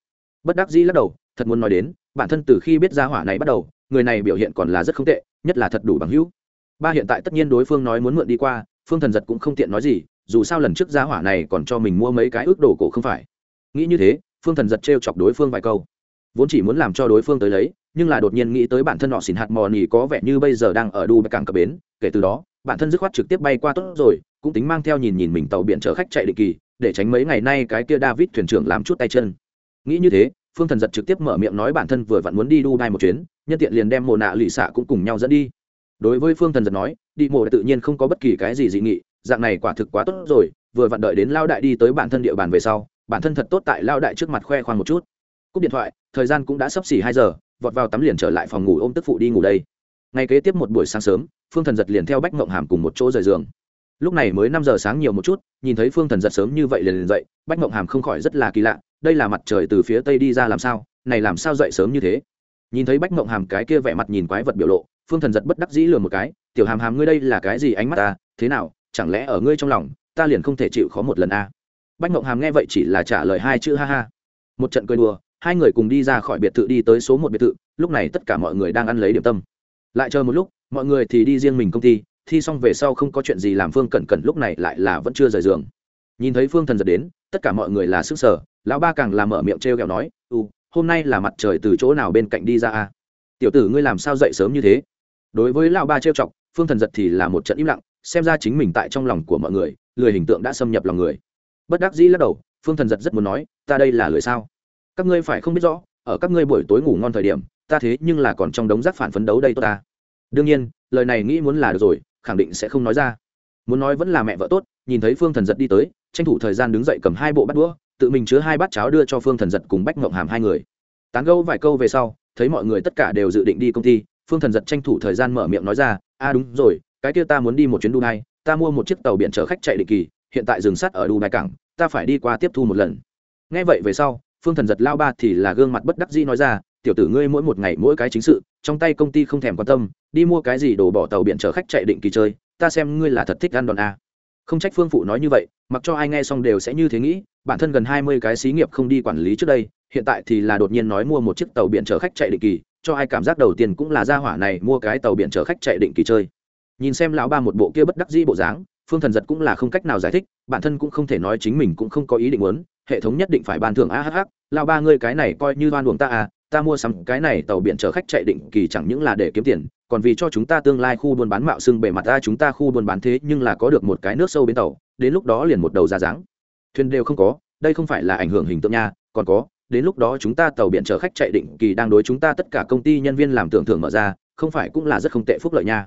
Bất đắc dĩ lắc đầu, thật muốn nói đến, bản thân từ khi biết gia hỏa này bắt đầu, người này biểu hiện còn là rất không tệ, nhất là thật đủ bằng hữu. Ba hiện tại tất nhiên đối phương nói muốn mượn đi qua phương thần giật cũng không tiện nói gì, dù sao lần trước gia hỏa này còn cho mình mua mấy cái ước đồ cổ không phải. Nghĩ như thế, phương thần giật trêu chọc đối phương vài câu. Vốn chỉ muốn làm cho đối phương tới lấy, nhưng là đột nhiên nghĩ tới bản thân họ xỉn hạt mò nỉ có vẻ như bây giờ đang ở đu cảng cập bến, kể từ đó, bản thân dứt khoát trực tiếp bay qua tốt rồi, cũng tính mang theo nhìn nhìn mình tàu biển chở khách chạy định kỳ, để tránh mấy ngày nay cái kia david thuyền trưởng làm chút tay chân. Nghĩ như thế, phương thần giật trực tiếp mở miệng nói bản thân vừa vặn muốn đi dubai một chuyến, nhân tiện liền đem mồ nạ lụy xạ cũng cùng nhau dẫn đi. Đối với phương thần giật nói đi mộ tự nhiên không có bất kỳ cái gì dị nghị, dạng này quả thực quá tốt rồi, vừa vặn đợi đến lao đại đi tới bản thân địa bàn về sau, bản thân thật tốt tại lao đại trước mặt khoe khoang một chút. Cúp điện thoại, thời gian cũng đã sắp xỉ hai giờ, vọt vào tắm liền trở lại phòng ngủ ôm tức phụ đi ngủ đây. Ngày kế tiếp một buổi sáng sớm, phương thần giật liền theo bách mộng hàm cùng một chỗ rời giường. Lúc này mới năm giờ sáng nhiều một chút, nhìn thấy phương thần giật sớm như vậy liền liền dậy, bách mộng hàm không khỏi rất là kỳ lạ, đây là mặt trời từ phía tây đi ra làm sao, này làm sao dậy sớm như thế? Nhìn thấy bách mộng hàm cái kia vẻ mặt nhìn quái vật biểu lộ, phương thần giật bất đắc dĩ lừa một cái tiểu hàm hàm ngươi đây là cái gì ánh mắt ta, thế nào, chẳng lẽ ở ngươi trong lòng, ta liền không thể chịu khó một lần a à? bách mộng hàm nghe vậy chỉ là trả lời hai chữ ha ha. Một trận cười đùa, hai người cùng đi ra khỏi biệt thự đi tới số một biệt thự, lúc này tất cả mọi người đang ăn lấy điểm tâm. Lại chờ một lúc, mọi người thì đi riêng mình công ty, thi xong về sau không có chuyện gì làm phương cẩn cẩn lúc này lại là vẫn chưa rời giường. Nhìn thấy phương thần giật đến, tất cả mọi người là sức sở, lão ba càng làm mở miệng t r e o kẹo nói u hôm nay là mặt trời từ chỗ nào bên cạnh đi ra a tiểu tử ngươi làm sao dậy sớm như thế? Đối với lão ba trêu chọc phương thần giật thì là một trận im lặng, xem ra chính mình tại trong lòng của mọi người, lười hình tượng đã xâm nhập lòng người. Bất đắc dĩ lắc đầu, phương thần giật rất muốn nói, ta đây là lười sao? Các ngươi phải không biết rõ, ở các ngươi buổi tối ngủ ngon thời điểm, ta thế nhưng là còn trong đống rác phản phấn đấu đây tốt ta. Đương nhiên, lời này nghĩ muốn là được rồi, khẳng định sẽ không nói ra. Muốn nói vẫn là mẹ vợ tốt, nhìn thấy phương thần giật đi tới, tranh thủ thời gian đứng dậy cầm hai bộ bát đũa, tự mình chứa hai bát cháo đưa cho phương thần giật cùng bách ngộng hàm hai người. Tán gâu vài câu về sau, thấy mọi người tất cả đều dự định đi công ty phương thần giật tranh thủ thời gian mở miệng nói ra, a, đúng rồi, cái kia ta muốn đi một chuyến dubai, ta mua một chiếc tàu biển chở khách chạy định kỳ, hiện tại dừng sắt ở dubai cảng, ta phải đi qua tiếp thu một lần. Nghe vậy về sau, phương thần giật lao ba thì là gương mặt bất đắc dĩ nói ra, tiểu tử ngươi mỗi một ngày mỗi cái chính sự, trong tay công ty không thèm quan tâm, đi mua cái gì đổ bỏ tàu biển chở khách chạy định kỳ chơi, ta xem ngươi là thật thích ăn đòn a. Không trách phương phụ nói như vậy, mặc cho ai nghe xong đều sẽ như thế nghĩ, bản thân gần hai mươi cái xí nghiệp không đi quản lý trước đây, hiện tại thì là đột nhiên nói mua một chiếc tàu biển chở khách chạy định kỳ cho ai cảm giác đầu tiên cũng là gia hỏa này mua cái tàu biển chở khách chạy định kỳ chơi. Nhìn xem lão ba một bộ kia bất đắc dĩ bộ dáng, phương thần giật cũng là không cách nào giải thích, bản thân cũng không thể nói chính mình cũng không có ý định muốn, hệ thống nhất định phải ban thưởng ahh lao ba ngươi cái này coi như đoan luồng ta à ta mua sắm cái này tàu biển chở khách chạy định kỳ chẳng những là để kiếm tiền, còn vì cho chúng ta tương lai khu buôn bán mạo xưng bề mặt ra chúng ta khu buôn bán thế nhưng là có được một cái nước sâu bên tàu, đến lúc đó liền một đầu ra dáng. Thuyền đều không có, đây không phải là ảnh hưởng hình tượng nha, còn có đến lúc đó chúng ta tàu biển chở khách chạy định kỳ đang đối chúng ta tất cả công ty nhân viên làm tưởng thưởng mở ra, không phải cũng là rất không tệ phúc lợi nha.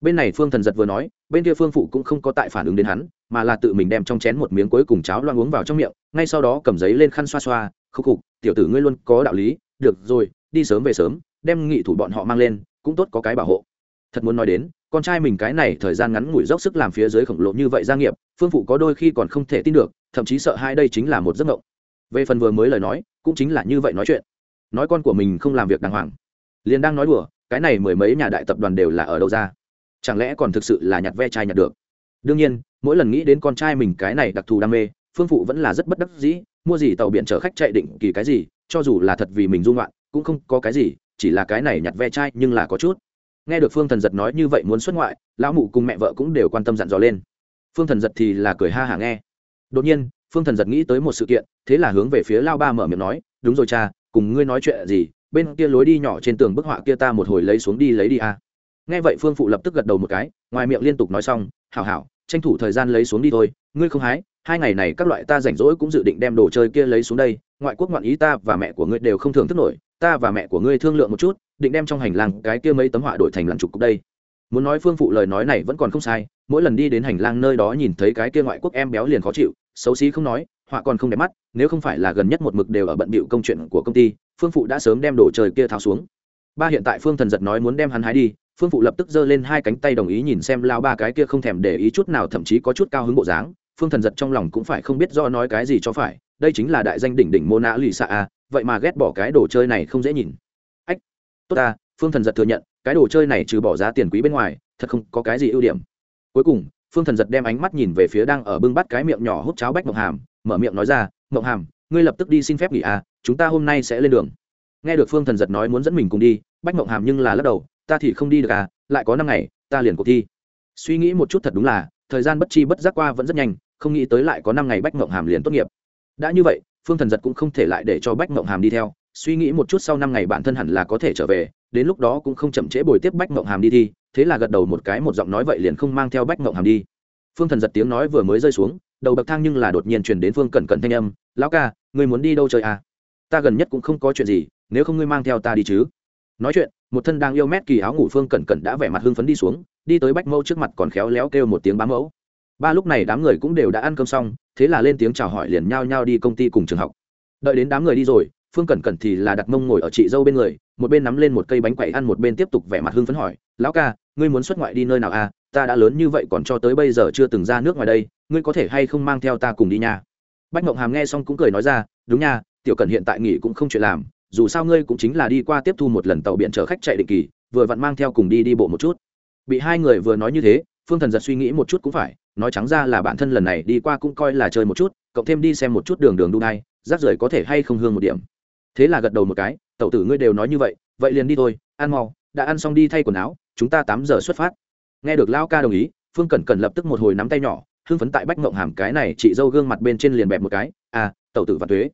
Bên này phương thần giật vừa nói, bên kia phương phụ cũng không có tại phản ứng đến hắn, mà là tự mình đem trong chén một miếng cuối cùng cháo loang uống vào trong miệng, ngay sau đó cầm giấy lên khăn xoa xoa, khúc khục, tiểu tử ngươi luôn có đạo lý, được rồi, đi sớm về sớm, đem nghị thủ bọn họ mang lên, cũng tốt có cái bảo hộ. Thật muốn nói đến, con trai mình cái này thời gian ngắn ngủi dốc sức làm phía dưới khổng lồ như vậy gia nghiệp, phương phụ có đôi khi còn không thể tin được, thậm chí sợ hai đây chính là một giấc mộng. Về phần vừa mới lời nói cũng chính là như vậy nói chuyện. Nói con của mình không làm việc đàng hoàng. Liền đang nói đùa, cái này mười mấy nhà đại tập đoàn đều là ở đâu ra? Chẳng lẽ còn thực sự là nhặt ve chai nhặt được? Đương nhiên, mỗi lần nghĩ đến con trai mình cái này đặc thù đam mê, phương phụ vẫn là rất bất đắc dĩ, mua gì tàu biển chở khách chạy định kỳ cái gì, cho dù là thật vì mình dung loạn cũng không có cái gì, chỉ là cái này nhặt ve chai nhưng là có chút. Nghe được phương thần giật nói như vậy muốn xuất ngoại, lão mụ cùng mẹ vợ cũng đều quan tâm dặn dò lên. Phương thần giật thì là cười ha hả nghe. Đột nhiên phương thần giật nghĩ tới một sự kiện, thế là hướng về phía lao ba mở miệng nói, đúng rồi cha, cùng ngươi nói chuyện gì, bên kia lối đi nhỏ trên tường bức họa kia ta một hồi lấy xuống đi lấy đi a à. nghe vậy phương phụ lập tức gật đầu một cái, ngoài miệng liên tục nói xong, hảo hảo, tranh thủ thời gian lấy xuống đi thôi, ngươi không hái, hai ngày này các loại ta rảnh rỗi cũng dự định đem đồ chơi kia lấy xuống đây, ngoại quốc ngoạn ý ta và mẹ của ngươi đều không thường thức nổi, ta và mẹ của ngươi thương lượng một chút, định đem trong hành lang cái kia mấy tấm họa đổi thành lặn trục cục đây muốn nói phương phụ lời nói này vẫn còn không sai, mỗi lần đi đến hành lang nơi đó nhìn thấy cái kia ngoại quốc em béo liền khó chịu xấu xí không nói, họa còn không đẹp mắt, nếu không phải là gần nhất một mực đều ở bận bịu công chuyện của công ty, phương phụ đã sớm đem đồ trời kia tháo xuống. Ba hiện tại phương thần giật nói muốn đem hắn hái đi, phương phụ lập tức giơ lên hai cánh tay đồng ý nhìn xem lao ba cái kia không thèm để ý chút nào, thậm chí có chút cao hứng bộ dáng. Phương thần giật trong lòng cũng phải không biết do nói cái gì cho phải, đây chính là đại danh đỉnh đỉnh mô nã lì xạ a à, vậy mà ghét bỏ cái đồ chơi này không dễ nhìn. Ách, tốt ta, phương thần giật thừa nhận, cái đồ chơi này trừ bỏ giá tiền quý bên ngoài, thật không có cái gì ưu điểm. Cuối cùng phương thần giật đem ánh mắt nhìn về phía đang ở bưng bắt cái miệng nhỏ hút cháo bách mộng hàm, mở miệng nói ra mộng hàm, ngươi lập tức đi xin phép nghỉ à chúng ta hôm nay sẽ lên đường. Nghe được phương thần giật nói muốn dẫn mình cùng đi, bách mộng hàm nhưng là lắc đầu, ta thì không đi được à lại có năm ngày, ta liền cuộc thi. Suy nghĩ một chút thật đúng là, thời gian bất chi bất giác qua vẫn rất nhanh, không nghĩ tới lại có năm ngày bách mộng hàm liền tốt nghiệp. Đã như vậy, phương thần giật cũng không thể lại để cho bách mộng hàm đi theo, suy nghĩ một chút sau năm ngày bản thân hẳn là có thể trở về, đến lúc đó cũng không chậm trễ bồi tiếp bách mộng hàm đi thi thế là gật đầu một cái, một giọng nói vậy liền không mang theo bách mộng hàm đi. Phương thần giật tiếng nói vừa mới rơi xuống, đầu bậc thang nhưng là đột nhiên truyền đến phương cẩn cẩn thanh âm, lão ca người muốn đi đâu chơi à? ta gần nhất cũng không có chuyện gì, nếu không ngươi mang theo ta đi chứ. Nói chuyện, một thân đang yêu mét kỳ áo ngủ phương cẩn cẩn đã vẻ mặt hưng phấn đi xuống, đi tới bách mẫu trước mặt còn khéo léo kêu một tiếng bám mẫu. Ba lúc này đám người cũng đều đã ăn cơm xong, thế là lên tiếng chào hỏi liền nhao nhao đi công ty cùng trường học. Đợi đến đám người đi rồi, phương cẩn cẩn thì là đặt mông ngồi ở chị dâu bên người, một bên nắm lên một cây bánh quẩy ăn, một bên tiếp tục vẻ mặt hưng phấn hỏi, lão ca ngươi muốn xuất ngoại đi nơi nào à ta đã lớn như vậy còn cho tới bây giờ chưa từng ra nước ngoài đây, ngươi có thể hay không mang theo ta cùng đi nha? Bách mộng hàm nghe xong cũng cười nói ra, đúng nha, tiểu cần hiện tại nghỉ cũng không chuyện làm, dù sao ngươi cũng chính là đi qua tiếp thu một lần tàu biển chở khách chạy định kỳ, vừa vặn mang theo cùng đi đi bộ một chút. Bị hai người vừa nói như thế, phương thần giật suy nghĩ một chút cũng phải, nói trắng ra là bản thân lần này đi qua cũng coi là chơi một chút, cộng thêm đi xem một chút đường đường đu đai rác rưởi có thể hay không hương một điểm. Thế là gật đầu một cái, tẩu tử ngươi đều nói như vậy vậy liền đi thôi, ăn mau, đã ăn xong đi thay quần áo chúng ta tám giờ xuất phát. Nghe được lao ca đồng ý, phương cẩn cẩn lập tức một hồi nắm tay nhỏ, hưng phấn tại bách mộng hàm cái này chị dâu gương mặt bên trên liền bẹp một cái à tẩu tử và thuế.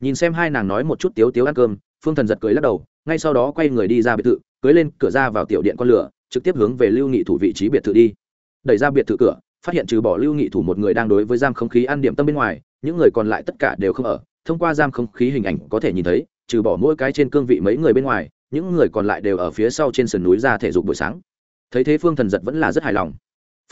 Nhìn xem hai nàng nói một chút tiếu tiếu ăn cơm, phương thần giật cười lắc đầu, ngay sau đó quay người đi ra biệt thự, cưới lên cửa ra vào tiểu điện con lửa, trực tiếp hướng về lưu nghị thủ vị trí biệt thự đi. Đẩy ra biệt thự cửa, phát hiện trừ bỏ lưu nghị thủ một người đang đối với giam không khí ăn điểm tâm bên ngoài, những người còn lại tất cả đều không ở. Thông qua giam không khí hình ảnh có thể nhìn thấy, trừ bỏ mỗi cái trên cương vị mấy người bên ngoài những người còn lại đều ở phía sau trên sườn núi ra thể dục buổi sáng. Thấy thế phương thần giật vẫn là rất hài lòng.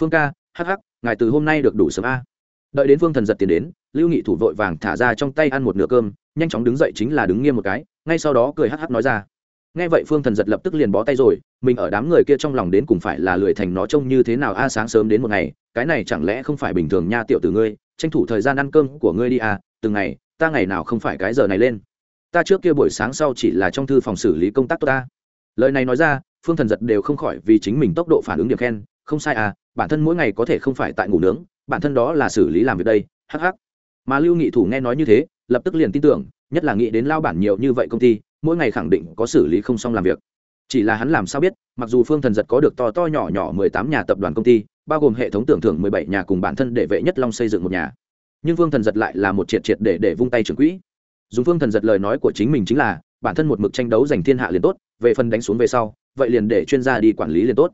Phương ca, hắc hắc, ngài từ hôm nay được đủ sớm a. Đợi đến phương thần giật tiến đến, lưu nghị thủ vội vàng thả ra trong tay ăn một nửa cơm, nhanh chóng đứng dậy chính là đứng nghiêm một cái, ngay sau đó cười hắc hắc nói ra. Nghe vậy phương thần giật lập tức liền bó tay rồi, mình ở đám người kia trong lòng đến cùng phải là lười thành nó trông như thế nào a, sáng sớm đến một ngày, cái này chẳng lẽ không phải bình thường nha, tiểu từ ngươi, tranh thủ thời gian ăn cơm của ngươi đi à từng ngày, ta ngày nào không phải cái giờ này lên ta trước kia buổi sáng sau chỉ là trong thư phòng xử lý công tác tốt ta. Lời này nói ra, phương thần giật đều không khỏi vì chính mình tốc độ phản ứng điểm khen, không sai à bản thân mỗi ngày có thể không phải tại ngủ nướng, bản thân đó là xử lý làm việc đây hh mà lưu nghị thủ nghe nói như thế, lập tức liền tin tưởng, nhất là nghĩ đến lao bản nhiều như vậy công ty, mỗi ngày khẳng định có xử lý không xong làm việc. Chỉ là hắn làm sao biết, mặc dù phương thần giật có được to to nhỏ nhỏ mười tám nhà tập đoàn công ty, bao gồm hệ thống tưởng thưởng mười bảy nhà cùng bản thân để vệ nhất long xây dựng một nhà. Nhưng phương thần giật lại là một triệt triệt để để vung tay trưởng quỹ dùng phương thần giật lời nói của chính mình chính là, bản thân một mực tranh đấu giành thiên hạ liền tốt, về phần đánh xuống về sau, vậy liền để chuyên gia đi quản lý liền tốt.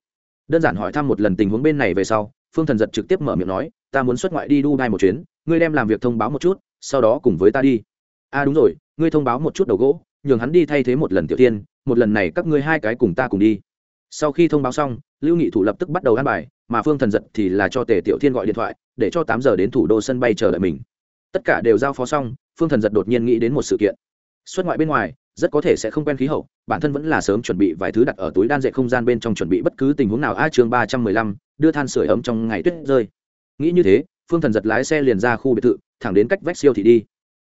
Đơn giản hỏi thăm một lần tình huống bên này về sau, phương thần giật trực tiếp mở miệng nói, ta muốn xuất ngoại đi dubai một chuyến, ngươi đem làm việc thông báo một chút, sau đó cùng với ta đi. A à đúng rồi, ngươi thông báo một chút đầu gỗ, nhường hắn đi thay thế một lần tiểu tiên một lần này các ngươi hai cái cùng ta cùng đi. Sau khi thông báo xong, lưu nghị thủ lập tức bắt đầu ăn bài, mà phương thần giật thì là cho tề tiểu thiên gọi điện thoại, để cho tám giờ đến thủ đô sân bay chờ đợi mình. Tất cả đều giao phó xong phương thần giật đột nhiên nghĩ đến một sự kiện. Xuất ngoại bên ngoài, rất có thể sẽ không quen khí hậu, bản thân vẫn là sớm chuẩn bị vài thứ đặt ở túi đan dệt không gian bên trong chuẩn bị bất cứ tình huống nào. A chương ba trăm mười lăm, đưa than sửa ấm trong ngày tuyết rơi. Nghĩ như thế, phương thần giật lái xe liền ra khu biệt thự, thẳng đến cách vách siêu thị đi.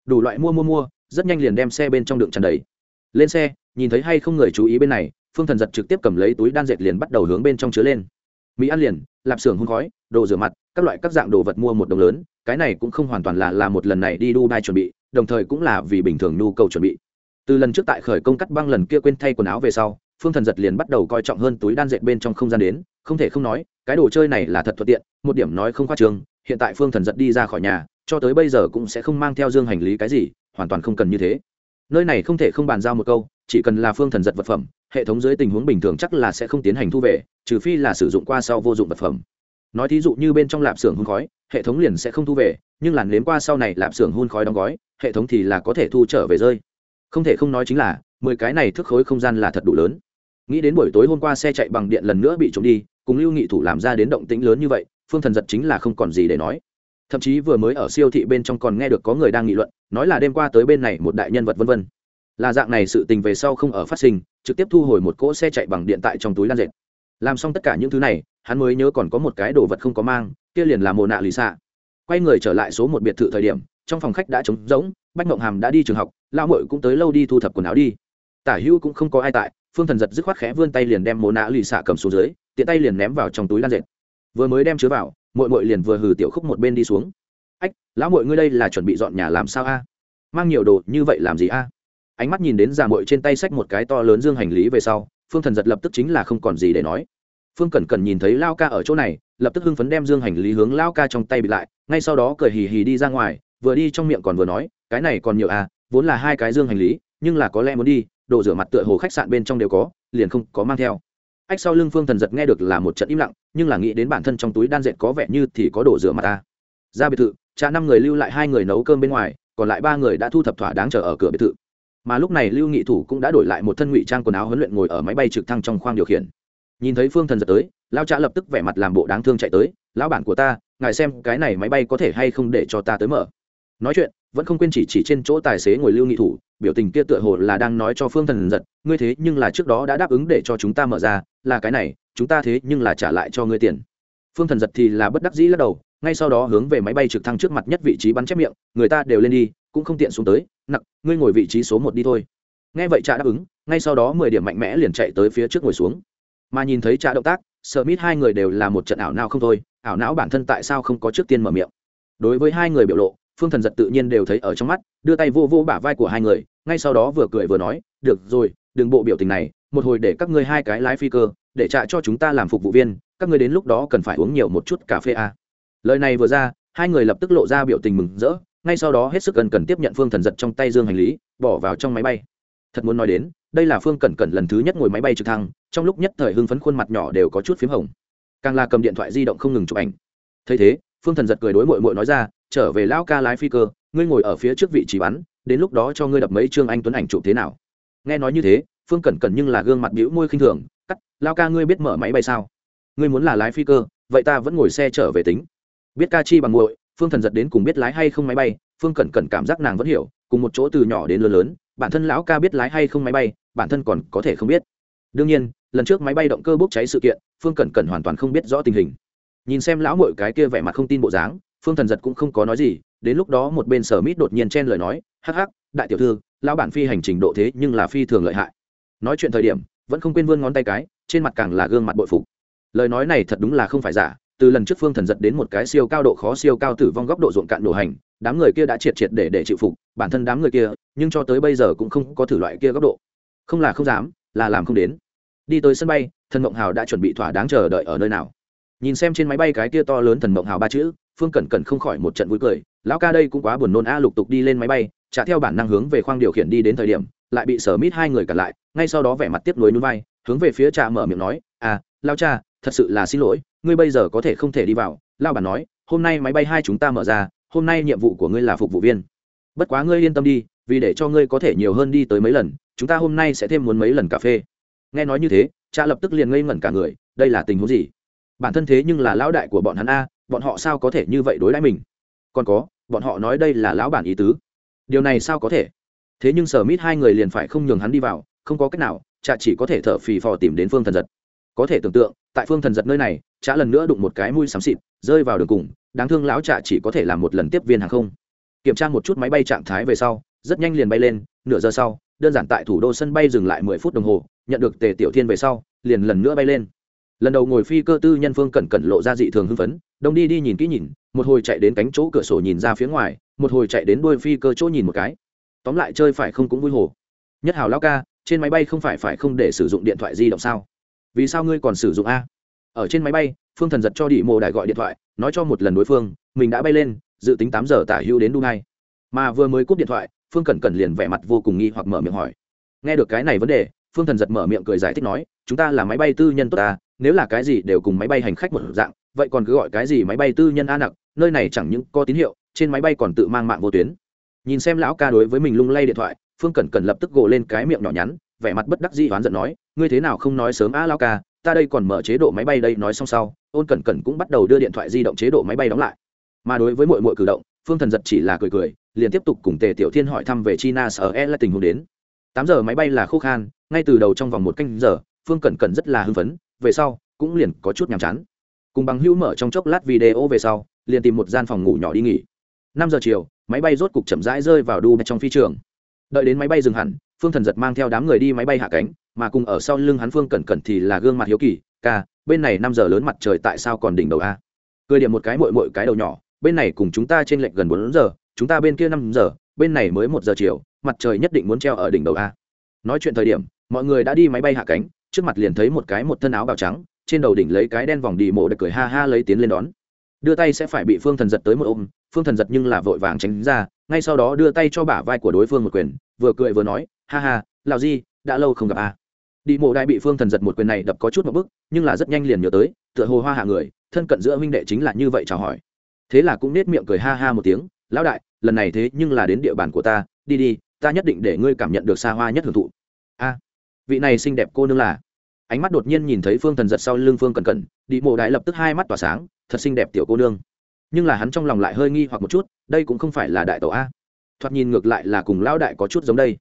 Đủ loại mua mua mua, rất nhanh liền đem xe bên trong đựng tràn đầy. Lên xe, nhìn thấy hay không người chú ý bên này, phương thần giật trực tiếp cầm lấy túi đan dệt liền bắt đầu hướng bên trong chứa lên. Mỹ ăn liền, lạp xưởng hôn khói, đồ rửa mặt, các loại các dạng đồ vật mua một đồng lớn, cái này cũng không hoàn toàn là là một lần này đi dubai chuẩn bị đồng thời cũng là vì bình thường nhu cầu chuẩn bị. Từ lần trước tại khởi công cắt băng lần kia quên thay quần áo về sau, phương thần giật liền bắt đầu coi trọng hơn túi đan dệt bên trong không gian đến, không thể không nói, cái đồ chơi này là thật thuận tiện, một điểm nói không khoa trương, hiện tại phương thần giật đi ra khỏi nhà, cho tới bây giờ cũng sẽ không mang theo dương hành lý cái gì, hoàn toàn không cần như thế. Nơi này không thể không bàn giao một câu, chỉ cần là phương thần giật vật phẩm, hệ thống dưới tình huống bình thường chắc là sẽ không tiến hành thu về, trừ phi là sử dụng qua sau vô dụng vật phẩm nói thí dụ như bên trong lạp xưởng hun khói, hệ thống liền sẽ không thu về, nhưng làn nếm qua sau này lạp xưởng hun khói đóng gói, hệ thống thì là có thể thu trở về rơi. Không thể không nói chính là, mười cái này thức khối không gian là thật đủ lớn. Nghĩ đến buổi tối hôm qua xe chạy bằng điện lần nữa bị trộm đi, cùng lưu nghị thủ làm ra đến động tĩnh lớn như vậy, phương thần giật chính là không còn gì để nói. Thậm chí vừa mới ở siêu thị bên trong còn nghe được có người đang nghị luận, nói là đêm qua tới bên này một đại nhân vật vân vân. Là dạng này sự tình về sau không ở phát sinh, trực tiếp thu hồi một cỗ xe chạy bằng điện tại trong túi lan dệt. Làm xong tất cả những thứ này hắn mới nhớ còn có một cái đồ vật không có mang, kia liền là mồ nạ lì xạ. Quay người trở lại số một biệt thự thời điểm, trong phòng khách đã trống rỗng, bách mộng hàm đã đi trường học lao mội cũng tới lâu đi thu thập quần áo đi. Tả hữu cũng không có ai tại, phương thần giật dứt khoát khẽ vươn tay liền đem mồ nạ lì xạ cầm xuống dưới, tiện tay liền ném vào trong túi lan dệt. Vừa mới đem chứa vào mội mội liền vừa hừ tiểu khúc một bên đi xuống. Ách, lão mội ngươi đây là chuẩn bị dọn nhà làm sao a? Mang nhiều đồ như vậy làm gì a? Ánh mắt nhìn đến già mội trên tay xách một cái to lớn dương hành lý về sau, phương thần giật lập tức chính là không còn gì để nói phương cẩn cẩn nhìn thấy lao ca ở chỗ này, lập tức hưng phấn đem dương hành lý hướng lao ca trong tay bị lại, ngay sau đó cười hì hì đi ra ngoài, vừa đi trong miệng còn vừa nói, cái này còn nhiều à vốn là hai cái dương hành lý, nhưng là có lẽ muốn đi, đồ rửa mặt tựa hồ khách sạn bên trong đều có, liền không có mang theo. Ách sau lưng phương thần giật nghe được là một trận im lặng, nhưng là nghĩ đến bản thân trong túi đan dệt có vẻ như thì có đồ rửa mặt ta. Ra biệt thự, cha năm người lưu lại hai người nấu cơm bên ngoài, còn lại ba người đã thu thập thỏa đáng chờ ở cửa biệt thự. Mà lúc này lưu nghị thủ cũng đã đổi lại một thân ngụy trang quần áo huấn luyện ngồi ở máy bay trực thăng trong khoang điều khiển nhìn thấy phương thần giật tới lao trạ lập tức vẻ mặt làm bộ đáng thương chạy tới, lão bản của ta, ngài xem cái này máy bay có thể hay không để cho ta tới mở? Nói chuyện, vẫn không quên chỉ chỉ trên chỗ tài xế ngồi lưu nghị thủ, biểu tình kia tựa hồ là đang nói cho phương thần giật, ngươi thế nhưng là trước đó đã đáp ứng để cho chúng ta mở ra, là cái này, chúng ta thế nhưng là trả lại cho ngươi tiền. Phương thần giật thì là bất đắc dĩ lắc đầu, ngay sau đó hướng về máy bay trực thăng trước mặt nhất vị trí bắn chép miệng, người ta đều lên đi, cũng không tiện xuống tới nặng ngươi ngồi vị trí số một đi thôi. Nghe vậy trả đáp ứng, ngay sau đó mười điểm mạnh mẽ liền chạy tới phía trước ngồi xuống mà nhìn thấy trạ động tác, sợ mít hai người đều là một trận ảo não không thôi, ảo não bản thân tại sao không có trước tiên mở miệng đối với hai người biểu lộ, phương thần giật tự nhiên đều thấy ở trong mắt, đưa tay vô vô bả vai của hai người, ngay sau đó vừa cười vừa nói, được rồi, đừng bộ biểu tình này, một hồi để các ngươi hai cái lái phi cơ, để trả cho chúng ta làm phục vụ viên, các ngươi đến lúc đó cần phải uống nhiều một chút cà phê à. lời này vừa ra, hai người lập tức lộ ra biểu tình mừng rỡ, ngay sau đó hết sức cần cần tiếp nhận phương thần giật trong tay dương hành lý, bỏ vào trong máy bay thật muốn nói đến, đây là phương cẩn cẩn lần thứ nhất ngồi máy bay trực thăng trong lúc nhất thời hưng phấn khuôn mặt nhỏ đều có chút p h í m hồng. Càng là cầm điện thoại di động không ngừng chụp ảnh. Thấy thế, phương thần giật cười đối mội mội nói ra, trở về lão ca lái phi cơ, ngươi ngồi ở phía trước vị trí bắn, đến lúc đó cho ngươi đập mấy chương anh tuấn ảnh chụp thế nào. Nghe nói như thế, phương cẩn cẩn nhưng là gương mặt bĩu môi khinh thường, cắt lao ca ngươi biết mở máy bay sao? Ngươi muốn là lái phi cơ, vậy ta vẫn ngồi xe trở về tính. Biết ca chi bằng muội, phương thần giật đến cùng biết lái hay không máy bay, phương cẩn cẩn cảm giác nàng vẫn hiểu, cùng một chỗ từ nhỏ đến lớn lớn, bản thân lão ca biết lái hay không máy bay, bản thân còn có thể không biết đương nhiên, lần trước máy bay động cơ bốc cháy sự kiện, phương cẩn cẩn hoàn toàn không biết rõ tình hình. Nhìn xem lão mội cái kia vẻ mặt không tin bộ dáng, phương thần giật cũng không có nói gì, đến lúc đó một bên sở mít đột nhiên chen lời nói, hắc hắc, đại tiểu thư, lão bản phi hành trình độ thế nhưng là phi thường lợi hại. Nói chuyện thời điểm, vẫn không quên vươn ngón tay cái, trên mặt càng là gương mặt bội phục. Lời nói này thật đúng là không phải giả, từ lần trước phương thần giật đến một cái siêu cao độ khó siêu cao tử vong góc độ ruộng cạn đổ hành, đám người kia đã triệt triệt để để chịu phục, bản thân đám người kia, nhưng cho tới bây giờ cũng không có thử loại kia góc độ. Không là không dám là làm không đến. Đi tới sân bay, thần mộng hào đã chuẩn bị thỏa đáng chờ đợi ở nơi nào. Nhìn xem trên máy bay cái kia to lớn thần mộng hào ba chữ, phương cẩn cẩn không khỏi một trận vui cười. Lão ca đây cũng quá buồn nôn a, lục tục đi lên máy bay trả theo bản năng hướng về khoang điều khiển đi đến thời điểm, lại bị sở mít hai người cản lại, ngay sau đó vẻ mặt tiếp nối núi vai hướng về phía cha mở miệng nói à lao cha, thật sự là xin lỗi, ngươi bây giờ có thể không thể đi vào. Lao bản nói, hôm nay máy bay hai chúng ta mở ra, hôm nay nhiệm vụ của ngươi là phục vụ viên. Bất quá ngươi yên tâm đi, vì để cho ngươi có thể nhiều hơn đi tới mấy lần chúng ta hôm nay sẽ thêm muốn mấy lần cà phê. Nghe nói như thế cha lập tức liền ngây ngẩn cả người, đây là tình huống gì? Bản thân thế nhưng là lão đại của bọn hắn a, bọn họ sao có thể như vậy đối đãi mình? Còn có, bọn họ nói đây là lão bản ý tứ. Điều này sao có thể? Thế nhưng sở mít hai người liền phải không nhường hắn đi vào, không có cách nào cha chỉ có thể thở phì phò tìm đến phương thần giật. Có thể tưởng tượng, tại phương thần giật nơi này cha lần nữa đụng một cái mũi xám xịt, rơi vào đường cùng, đáng thương lão cha chỉ có thể làm một lần tiếp viên hàng không. Kiểm tra một chút máy bay trạng thái về sau, rất nhanh liền bay lên, nửa giờ sau đơn giản tại thủ đô sân bay dừng lại mười phút đồng hồ, nhận được tề tiểu thiên về sau, liền lần nữa bay lên. Lần đầu ngồi phi cơ tư nhân phương cẩn cẩn lộ ra dị thường hưng phấn, đông đi đi nhìn kỹ nhìn, một hồi chạy đến cánh chỗ cửa sổ nhìn ra phía ngoài, một hồi chạy đến đuôi phi cơ chỗ nhìn một cái. Tóm lại chơi phải không cũng vui hồ. Nhất hào lao ca, trên máy bay không phải phải không để sử dụng điện thoại di động sao? Vì sao ngươi còn sử dụng a? Ở trên máy bay, phương thần giật cho đĩ mộ đại gọi điện thoại, nói cho một lần đối phương, mình đã bay lên, dự tính tám giờ tả hữu đến đu ngay mà vừa mới cúp điện thoại phương cẩn cẩn liền vẻ mặt vô cùng nghi hoặc mở miệng hỏi. Nghe được cái này vấn đề, phương thần giật mở miệng cười giải thích nói, chúng ta là máy bay tư nhân tốt ta, nếu là cái gì đều cùng máy bay hành khách một dạng, vậy còn cứ gọi cái gì máy bay tư nhân a nặc, nơi này chẳng những có tín hiệu, trên máy bay còn tự mang mạng vô tuyến. Nhìn xem lão ca đối với mình lung lay điện thoại, phương cẩn cẩn lập tức gộ lên cái miệng nhỏ nhắn, vẻ mặt bất đắc dĩ oán giận nói, ngươi thế nào không nói sớm a lão ca, ta đây còn mở chế độ máy bay đây nói xong sau. Ôn cẩn cẩn cũng bắt đầu đưa điện thoại di động chế độ máy bay đóng lại. Mà đối với mọi mọi cử động phương thần giật chỉ là cười cười, liền tiếp tục cùng tề tiểu thiên hỏi thăm về china sở e là tình huống đến. Tám giờ máy bay là khô khan, ngay từ đầu trong vòng một canh giờ, phương cẩn cẩn rất là hưng phấn, về sau, cũng liền có chút nhàm chán. Cùng bằng hữu mở trong chốc lát video về sau, liền tìm một gian phòng ngủ nhỏ đi nghỉ. Năm giờ chiều, máy bay rốt cục chậm rãi rơi vào đu trong phi trường. Đợi đến máy bay dừng hẳn, phương thần giật mang theo đám người đi máy bay hạ cánh, mà cùng ở sau lưng hắn phương cẩn cẩn thì là gương mặt hiếu kỳ, ca, bên này năm giờ lớn mặt trời tại sao còn đỉnh đầu a? Cười điểm một cái mội mội cái đầu nhỏ bên này cùng chúng ta trên lệnh gần bốn giờ chúng ta bên kia năm giờ bên này mới một giờ chiều mặt trời nhất định muốn treo ở đỉnh đầu a. Nói chuyện thời điểm mọi người đã đi máy bay hạ cánh trước mặt liền thấy một cái một thân áo bào trắng trên đầu đỉnh lấy cái đen vòng đi mộ để cười ha ha lấy tiến lên đón. Đưa tay sẽ phải bị phương thần giật tới một ôm phương thần giật nhưng là vội vàng tránh ra ngay sau đó đưa tay cho bả vai của đối phương một quyền vừa cười vừa nói ha ha lào gì, đã lâu không gặp a. Đi mộ đại bị phương thần giật một quyền này đập có chút một bức nhưng là rất nhanh liền nhớ tới tựa hồ hoa hạ người thân cận giữa huynh đệ chính là như vậy chào hỏi thế là cũng nết miệng cười ha ha một tiếng, lão đại, lần này thế nhưng là đến địa bàn của ta, đi đi, ta nhất định để ngươi cảm nhận được xa hoa nhất hưởng thụ. A, vị này xinh đẹp cô nương là. Ánh mắt đột nhiên nhìn thấy phương thần giật sau lưng phương cần cẩn đi mộ đại lập tức hai mắt tỏa sáng, thật xinh đẹp tiểu cô nương. Nhưng là hắn trong lòng lại hơi nghi hoặc một chút, đây cũng không phải là đại tổ a. Thoạt nhìn ngược lại là cùng lão đại có chút giống đây.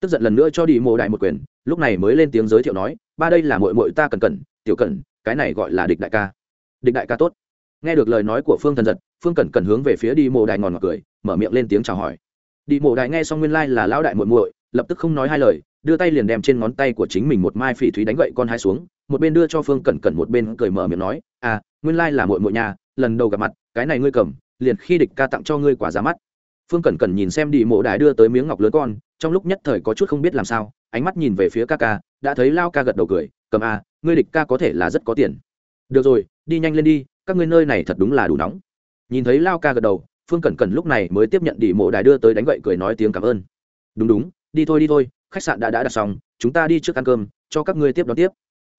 Tức giận lần nữa cho đi mộ đại một quyền, lúc này mới lên tiếng giới thiệu nói, ba đây là mội mội ta cần cẩn, tiểu cẩn, cái này gọi là địch đại ca. Địch đại ca tốt nghe được lời nói của phương thần giật phương cẩn cẩn hướng về phía đi mộ đại ngòn ngọt cười mở miệng lên tiếng chào hỏi. Đi mộ đại nghe xong nguyên lai、like、là lão đại muội muội lập tức không nói hai lời đưa tay liền đem trên ngón tay của chính mình một mai phỉ thúy đánh gậy con hai xuống một bên đưa cho phương cẩn cẩn một bên cười mở miệng nói à nguyên lai、like、là muội muội nhà lần đầu gặp mặt cái này ngươi cầm liền khi địch ca tặng cho ngươi quả ra mắt. Phương cẩn cẩn nhìn xem đi mộ đại đưa tới miếng ngọc lớn con trong lúc nhất thời có chút không biết làm sao ánh mắt nhìn về phía ca ca đã thấy lao ca gật đầu cười cầm à, ngươi địch ca có thể là rất có tiền. Được rồi đi nhanh lên đi các ngươi nơi này thật đúng là đủ nóng. Nhìn thấy lao ca gật đầu, phương cẩn cẩn lúc này mới tiếp nhận đi mộ đài đưa tới đánh gậy cười nói tiếng cảm ơn. Đúng đúng, đi thôi đi thôi, khách sạn đã đã đặt xong, chúng ta đi trước ăn cơm, cho các ngươi tiếp đón tiếp.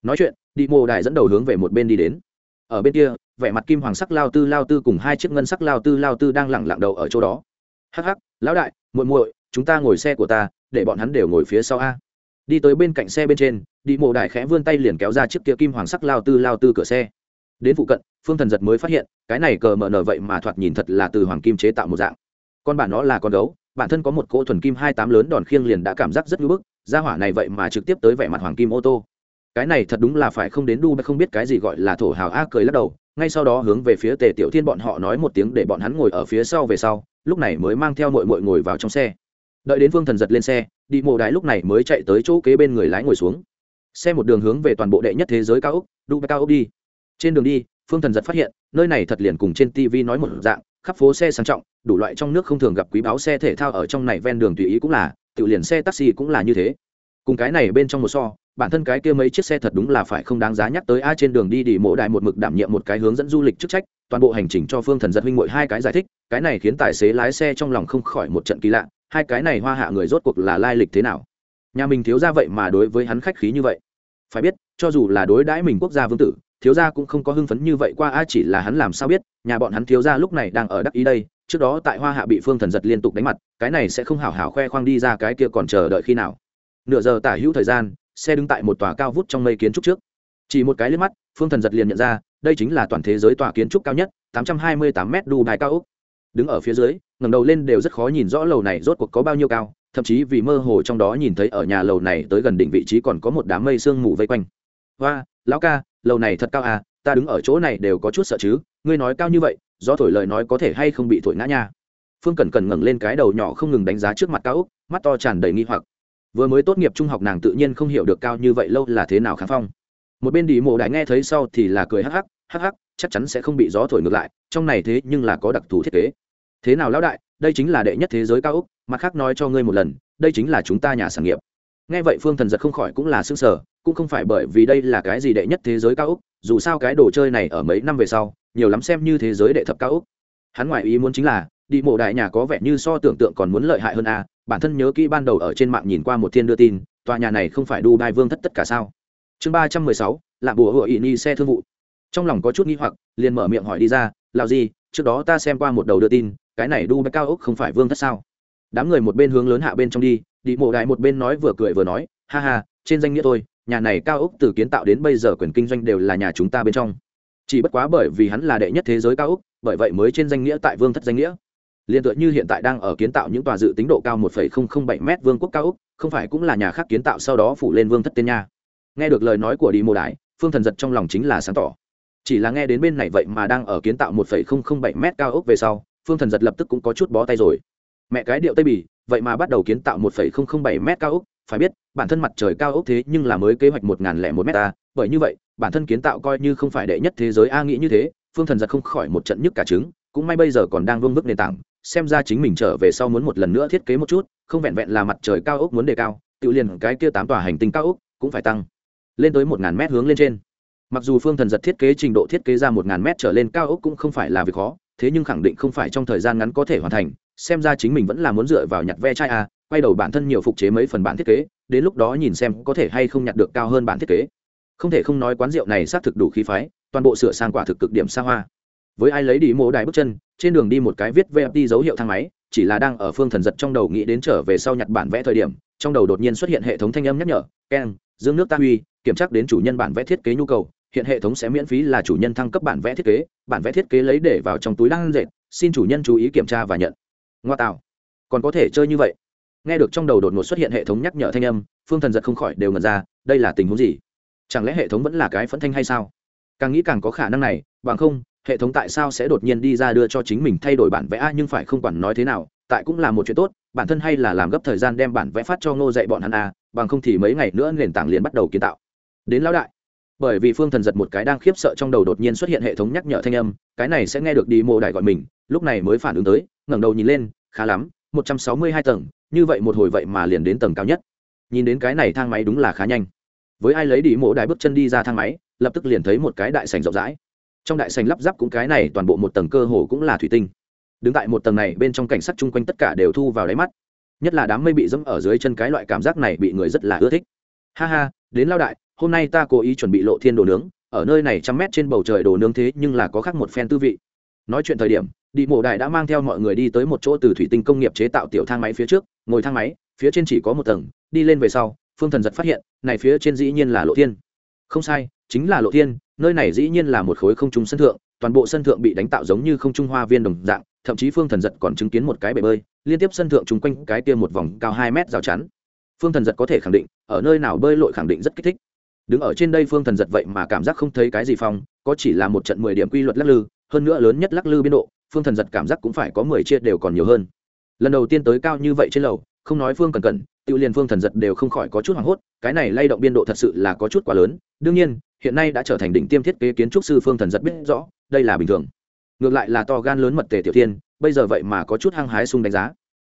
Nói chuyện đi mộ đài dẫn đầu hướng về một bên đi đến. Ở bên kia, vẻ mặt kim hoàng sắc lao tư lao tư cùng hai chiếc ngân sắc lao tư lao tư đang lẳng lặng đầu ở chỗ đó. Hắc hắc, lão đại, muội muội, chúng ta ngồi xe của ta, để bọn hắn đều ngồi phía sau a. Đi tới bên cạnh xe bên trên đi mộ đại khẽ vươn tay liền kéo ra chiếc kia kim hoàng sắc lao tư lao tư cửa xe. Đến phụ cận phương thần giật mới phát hiện, cái này cờ mở nở vậy mà thoạt nhìn thật là từ hoàng kim chế tạo một dạng. Con bản nó là con gấu, bản thân có một cỗ thuần kim hai tám lớn đòn khiêng liền đã cảm giác rất ngưỡng bức ra hỏa này vậy mà trực tiếp tới vẻ mặt hoàng kim ô tô. Cái này thật đúng là phải không đến đu không biết cái gì gọi là thổ hào a cười lắc đầu, ngay sau đó hướng về phía tề tiểu thiên bọn họ nói một tiếng để bọn hắn ngồi ở phía sau về sau, lúc này mới mang theo mội mội ngồi vào trong xe. Đợi đến phương thần giật lên xe đi mộ đái lúc này mới chạy tới chỗ kế bên người lái ngồi xuống. Xe một đường hướng về toàn bộ đệ nhất thế giới cao úc đu cao úc đi. Trên đường đi phương thần giật phát hiện, nơi này thật liền cùng trên tv nói một dạng, khắp phố xe sang trọng, đủ loại trong nước không thường gặp quý báo xe thể thao ở trong này ven đường tùy ý cũng là, tự liền xe taxi cũng là như thế. Cùng cái này bên trong một so, bản thân cái kia mấy chiếc xe thật đúng là phải không đáng giá nhắc tới a trên đường đi đi mộ đại một mực đảm nhiệm một cái hướng dẫn du lịch chức trách, toàn bộ hành trình cho phương thần giật huynh mội hai cái giải thích, cái này khiến tài xế lái xe trong lòng không khỏi một trận kỳ lạ, hai cái này hoa hạ người rốt cuộc là lai lịch thế nào? Nhà mình thiếu ra vậy mà đối với hắn khách khí như vậy. Phải biết, cho dù là đối đãi mình quốc gia vương tử thiếu gia cũng không có hưng phấn như vậy qua, a, chỉ là hắn làm sao biết, nhà bọn hắn thiếu gia lúc này đang ở đắc ý đây, trước đó tại hoa hạ bị phương thần giật liên tục đánh mặt, cái này sẽ không hảo hảo khoe khoang đi ra cái kia còn chờ đợi khi nào. Nửa giờ tả hữu thời gian, xe đứng tại một tòa cao vút trong mây kiến trúc trước. Chỉ một cái liếc mắt, phương thần giật liền nhận ra, đây chính là toàn thế giới tòa kiến trúc cao nhất 828 m đu bài cao úc. đứng ở phía dưới, ngẩng đầu lên đều rất khó nhìn rõ lầu này rốt cuộc có bao nhiêu cao, thậm chí vì mơ hồ trong đó nhìn thấy ở nhà lầu này tới gần đỉnh vị trí còn có một đám mây sương mù vây quanh. Hoa, lão ca lầu này thật cao à ta đứng ở chỗ này đều có chút sợ chứ, ngươi nói cao như vậy do thổi lời nói có thể hay không bị thổi ngã nha. Phương cẩn cẩn ngẩng lên cái đầu nhỏ không ngừng đánh giá trước mặt cao úc, mắt to tràn đầy nghi hoặc. Vừa mới tốt nghiệp trung học nàng tự nhiên không hiểu được cao như vậy lâu là thế nào kháng phong. Một bên đi mộ đại nghe thấy sau thì là cười hắc hắc hắc hắc, chắc chắn sẽ không bị gió thổi ngược lại, trong này thế nhưng là có đặc thù thiết kế. Thế nào lão đại, đây chính là đệ nhất thế giới cao úc, mặt khác nói cho ngươi một lần, đây chính là chúng ta nhà sản nghiệp nghe vậy phương thần giật không khỏi cũng là xương sở cũng không phải bởi vì đây là cái gì đệ nhất thế giới cao úc dù sao cái đồ chơi này ở mấy năm về sau, nhiều lắm xem như thế giới đệ thập cao úc hắn ngoại ý muốn chính là, đi mộ đại nhà có vẻ như so tưởng tượng còn muốn lợi hại hơn a bản thân nhớ kỹ ban đầu ở trên mạng nhìn qua một thiên đưa tin, tòa nhà này không phải đu đai vương thất tất cả sao. Chương ba trăm mười sáu là bùa hựa ỵ ni xe thương vụ. Trong lòng có chút nghi hoặc, liền mở miệng hỏi đi ra lào gì, trước đó ta xem qua một đầu đưa tin, cái này đu cao úc không phải vương thất sao? Đám người một bên hướng lớn hạ bên trong đi đi mộ đại một bên nói vừa cười vừa nói, ha ha, trên danh nghĩa tôi, nhà này cao ốc từ kiến tạo đến bây giờ quyền kinh doanh đều là nhà chúng ta bên trong. Chỉ bất quá bởi vì hắn là đệ nhất thế giới cao ốc, bởi vậy mới trên danh nghĩa tại vương thất danh nghĩa. Liên tựa như hiện tại đang ở kiến tạo những tòa dự tính độ cao 1.007 m vương quốc cao ốc, không phải cũng là nhà khác kiến tạo sau đó phủ lên vương thất tên nha. Nghe được lời nói của đi mô đại, phương thần giật trong lòng chính là sáng tỏ. Chỉ là nghe đến bên này vậy mà đang ở kiến tạo 1.007 m cao ốc về sau, phương thần giật lập tức cũng có chút bó tay rồi mẹ cái điệu tây bỉ vậy mà bắt đầu kiến tạo 1.007 m cao ốc. Phải biết, bản thân mặt trời cao ốc thế nhưng là mới kế hoạch một ngàn lẻ một m ta. Bởi như vậy, bản thân kiến tạo coi như không phải đệ nhất thế giới a nghĩ như thế, phương thần giật không khỏi một trận nhức cả trứng. Cũng may bây giờ còn đang vương vức nền tảng, xem ra chính mình trở về sau muốn một lần nữa thiết kế một chút, không vẹn vẹn là mặt trời cao ốc muốn đề cao, tự liền cái kia tám tòa hành tinh cao ốc cũng phải tăng lên tới một ngàn mét hướng lên trên. Mặc dù phương thần giật thiết kế trình độ thiết kế ra một ngàn mét trở lên cao ốc cũng không phải là việc khó, thế nhưng khẳng định không phải trong thời gian ngắn có thể hoàn thành xem ra chính mình vẫn là muốn dựa vào nhặt ve chai a quay đầu bản thân nhiều phục chế mấy phần bản thiết kế, đến lúc đó nhìn xem có thể hay không nhặt được cao hơn bản thiết kế. Không thể không nói quán rượu này xác thực đủ khí phái, toàn bộ sửa sang quả thực cực điểm xa hoa. Với ai lấy đi mô đài bước chân, trên đường đi một cái viết VFD dấu hiệu thang máy, chỉ là đang ở phương thần giật trong đầu nghĩ đến trở về sau nhặt bản vẽ thời điểm, trong đầu đột nhiên xuất hiện hệ thống thanh âm nhắc nhở keng dương nước ta huy, kiểm tra đến chủ nhân bản vẽ thiết kế nhu cầu, hiện hệ thống sẽ miễn phí là chủ nhân thăng cấp bản vẽ thiết kế, bản vẽ thiết kế lấy để vào trong túi đang dệt, xin chủ nhân chú ý kiểm tra và nhận ngoa tạo còn có thể chơi như vậy? Nghe được trong đầu đột ngột xuất hiện hệ thống nhắc nhở thanh âm, phương thần giật không khỏi đều ngần ra, đây là tình huống gì? Chẳng lẽ hệ thống vẫn là cái phẫn thanh hay sao? Càng nghĩ càng có khả năng này, bằng không, hệ thống tại sao sẽ đột nhiên đi ra đưa cho chính mình thay đổi bản vẽ a nhưng phải không quản nói thế nào, tại cũng là một chuyện tốt, bản thân hay là làm gấp thời gian đem bản vẽ phát cho ngô dạy bọn hắn a, bằng không thì mấy ngày nữa nền tảng liền bắt đầu kiến tạo. Đến lão đại bởi vì phương thần giật một cái đang khiếp sợ trong đầu đột nhiên xuất hiện hệ thống nhắc nhở thanh âm, cái này sẽ nghe được đi mộ đại gọi mình, lúc này mới phản ứng tới, ngẩng đầu nhìn lên, khá lắm, một trăm sáu mươi hai tầng, như vậy một hồi vậy mà liền đến tầng cao nhất. Nhìn đến cái này thang máy đúng là khá nhanh. Với ai lấy đi mộ đại bước chân đi ra thang máy, lập tức liền thấy một cái đại sành rộng rãi. Trong đại sành lắp ráp cũng cái này, toàn bộ một tầng cơ hồ cũng là thủy tinh. Đứng tại một tầng này, bên trong cảnh sắc chung quanh tất cả đều thu vào đáy mắt. Nhất là đám mây bị dẫm ở dưới chân cái loại cảm giác này bị người rất là ưa thích. Ha ha, đến lao đại hôm nay ta cố ý chuẩn bị lộ thiên đồ nướng, ở nơi này trăm mét trên bầu trời đồ nướng thế nhưng là có khác một phen tư vị. Nói chuyện thời điểm đi mộ đại đã mang theo mọi người đi tới một chỗ từ thủy tinh công nghiệp chế tạo tiểu thang máy phía trước, ngồi thang máy, phía trên chỉ có một tầng, đi lên về sau, phương thần giật phát hiện, này phía trên dĩ nhiên là lộ thiên. Không sai, chính là lộ thiên, nơi này dĩ nhiên là một khối không trung sân thượng, toàn bộ sân thượng bị đánh tạo giống như không trung hoa viên đồng dạng, thậm chí phương thần giật còn chứng kiến một cái bể bơi, liên tiếp sân thượng chung quanh cái kia một vòng cao hai mét rào chắn. Phương thần giật có thể khẳng định, ở nơi nào bơi lội khẳng định rất kích thích đứng ở trên đây phương thần giật vậy mà cảm giác không thấy cái gì phong, có chỉ là một trận mười điểm quy luật lắc lư, hơn nữa lớn nhất lắc lư biên độ, phương thần giật cảm giác cũng phải có mười chia đều còn nhiều hơn. Lần đầu tiên tới cao như vậy trên lầu, không nói phương cần cẩn tự liền phương thần giật đều không khỏi có chút hoảng hốt, cái này lay động biên độ thật sự là có chút quá lớn, đương nhiên, hiện nay đã trở thành đỉnh tiêm thiết kế kiến trúc sư phương thần giật biết rõ, đây là bình thường. Ngược lại là to gan lớn mật tề tiểu tiên bây giờ vậy mà có chút hăng hái sung đánh giá.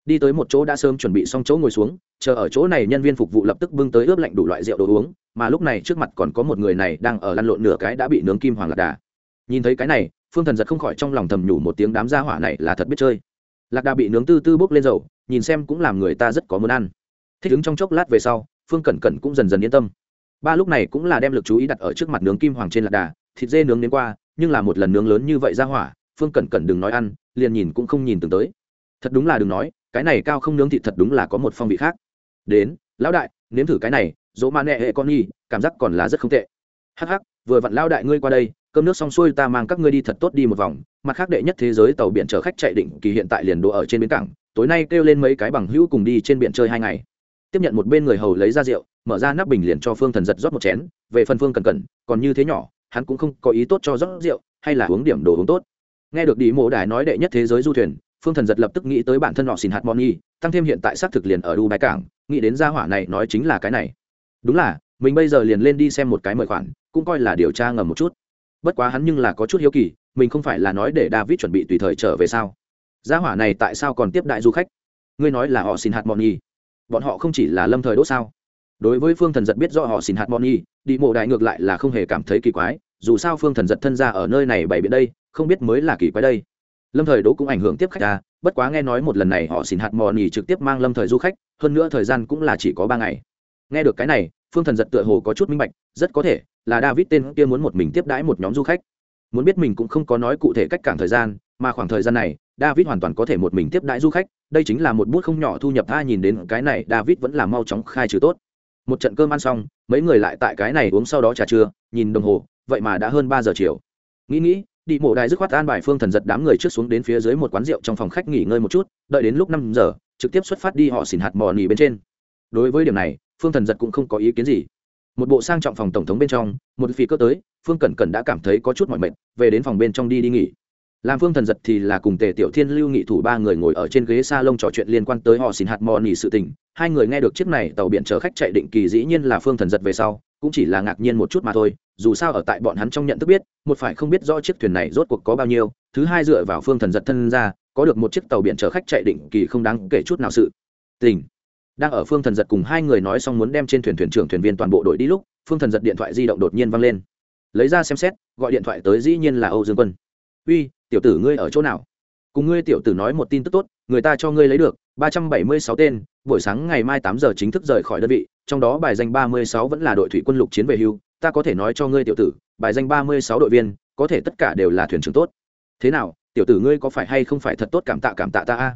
Đi tới một chỗ đã sớm chuẩn bị xong chỗ ngồi xuống, chờ ở chỗ này nhân viên phục vụ lập tức bưng tới ướp lạnh đủ loại rượu đồ uống mà lúc này trước mặt còn có một người này đang ở lăn lộn nửa cái đã bị nướng kim hoàng lạc đà. Nhìn thấy cái này, phương thần giật không khỏi trong lòng thầm nhủ một tiếng đám gia hỏa này là thật biết chơi. Lạc đà bị nướng tư tư bốc lên dầu, nhìn xem cũng làm người ta rất có muốn ăn. Thích ứng trong chốc lát về sau, phương cẩn cẩn cũng dần dần yên tâm. Ba lúc này cũng là đem lực chú ý đặt ở trước mặt nướng kim hoàng trên lạc đà, thịt dê nướng đến qua, nhưng là một lần nướng lớn như vậy ra hỏa, phương cẩn cẩn đừng nói ăn, liền nhìn cũng không nhìn từng tới. Thật đúng là đừng nói, cái này cao không nướng thịt thật đúng là có một phong vị khác. Đến, lão đại, nếm thử cái này dỗ ma nẹ hệ con nhi cảm giác còn là rất không tệ. Hắc hắc, vừa vặn lao đại ngươi qua đây, cơm nước xong xuôi ta mang các ngươi đi thật tốt đi một vòng. Mặt khác đệ nhất thế giới tàu biển chở khách chạy định kỳ hiện tại liền đỗ ở trên bến cảng, tối nay kêu lên mấy cái bằng hữu cùng đi trên biển chơi hai ngày. Tiếp nhận một bên người hầu lấy ra rượu, mở ra nắp bình liền cho phương thần giật rót một chén, về phần phương cần cần, còn như thế nhỏ, hắn cũng không có ý tốt cho rót rượu, hay là uống điểm đồ uống tốt. Nghe được đi mộ đài nói đệ nhất thế giới du thuyền, phương thần giật lập tức nghĩ tới bản thân họ xin hạt moni tăng thêm hiện tại xác thực liền ở dubai cảng, nghĩ đến gia hỏa này nói chính là cái này đúng là, mình bây giờ liền lên đi xem một cái mời khoản, cũng coi là điều tra ngầm một chút. Bất quá hắn nhưng là có chút hiếu kỳ, mình không phải là nói để david chuẩn bị tùy thời trở về sao? Gia hỏa này tại sao còn tiếp đại du khách? Ngươi nói là họ xin hạt moni bọn họ không chỉ là lâm thời đốt sao? Đối với phương thần giật biết rõ họ xin hạt moni đi mộ đại ngược lại là không hề cảm thấy kỳ quái, dù sao phương thần giật thân ra ở nơi này bày biện đây, không biết mới là kỳ quái đây. Lâm thời đỗ cũng ảnh hưởng tiếp khách ta bất quá nghe nói một lần này họ xin hạt mò nhì trực tiếp mang lâm thời du khách, hơn nữa thời gian cũng là chỉ có ba ngày. Nghe được cái này phương thần giật tựa hồ có chút minh bạch, rất có thể là david tên kia muốn một mình tiếp đãi một nhóm du khách. Muốn biết mình cũng không có nói cụ thể cách cảng thời gian, mà khoảng thời gian này, david hoàn toàn có thể một mình tiếp đãi du khách, đây chính là một bút không nhỏ thu nhập tha nhìn đến cái này david vẫn là mau chóng khai trừ tốt. Một trận cơm ăn xong, mấy người lại tại cái này uống sau đó trà trưa, nhìn đồng hồ, vậy mà đã hơn ba giờ chiều. Nghĩ nghĩ, đi mộ đài dứt khoát an bài phương thần giật đám người trước xuống đến phía dưới một quán rượu trong phòng khách nghỉ ngơi một chút, đợi đến lúc năm giờ, trực tiếp xuất phát đi họ xỉn hạt mò nỉ bên trên. Đối với điểm này phương thần giật cũng không có ý kiến gì. Một bộ sang trọng phòng tổng thống bên trong, một phi cơ tới, phương cẩn cẩn đã cảm thấy có chút mỏi mệt, về đến phòng bên trong đi đi nghỉ. Làm phương thần giật thì là cùng tề tiểu thiên, lưu nghị thủ ba người ngồi ở trên ghế s a lông trò chuyện liên quan tới họ xỉn hạt mò nỉ sự tình. Hai người nghe được chiếc này tàu biển chở khách chạy định kỳ dĩ nhiên là phương thần giật về sau, cũng chỉ là ngạc nhiên một chút mà thôi. Dù sao ở tại bọn hắn trong nhận thức biết, một phải không biết rõ chiếc thuyền này rốt cuộc có bao nhiêu, thứ hai dựa vào phương thần giật thân ra, có được một chiếc tàu biển chở khách chạy định kỳ không đáng kể chút nào sự tình đang ở phương thần giật cùng hai người nói xong muốn đem trên thuyền thuyền trưởng thuyền viên toàn bộ đội đi lúc, phương thần giật điện thoại di động đột nhiên văng lên. Lấy ra xem xét, gọi điện thoại tới dĩ nhiên là âu dương quân. Uy, tiểu tử ngươi ở chỗ nào? Cùng ngươi tiểu tử nói một tin tức tốt, người ta cho ngươi lấy được, ba trăm bảy mươi sáu tên, buổi sáng ngày mai tám giờ chính thức rời khỏi đơn vị, trong đó bài danh ba mươi sáu vẫn là đội thủy quân lục chiến về hưu, ta có thể nói cho ngươi tiểu tử, bài danh ba mươi sáu đội viên, có thể tất cả đều là thuyền trưởng tốt. Thế nào, tiểu tử ngươi có phải hay không phải thật tốt cảm tạ cảm tạ ta a?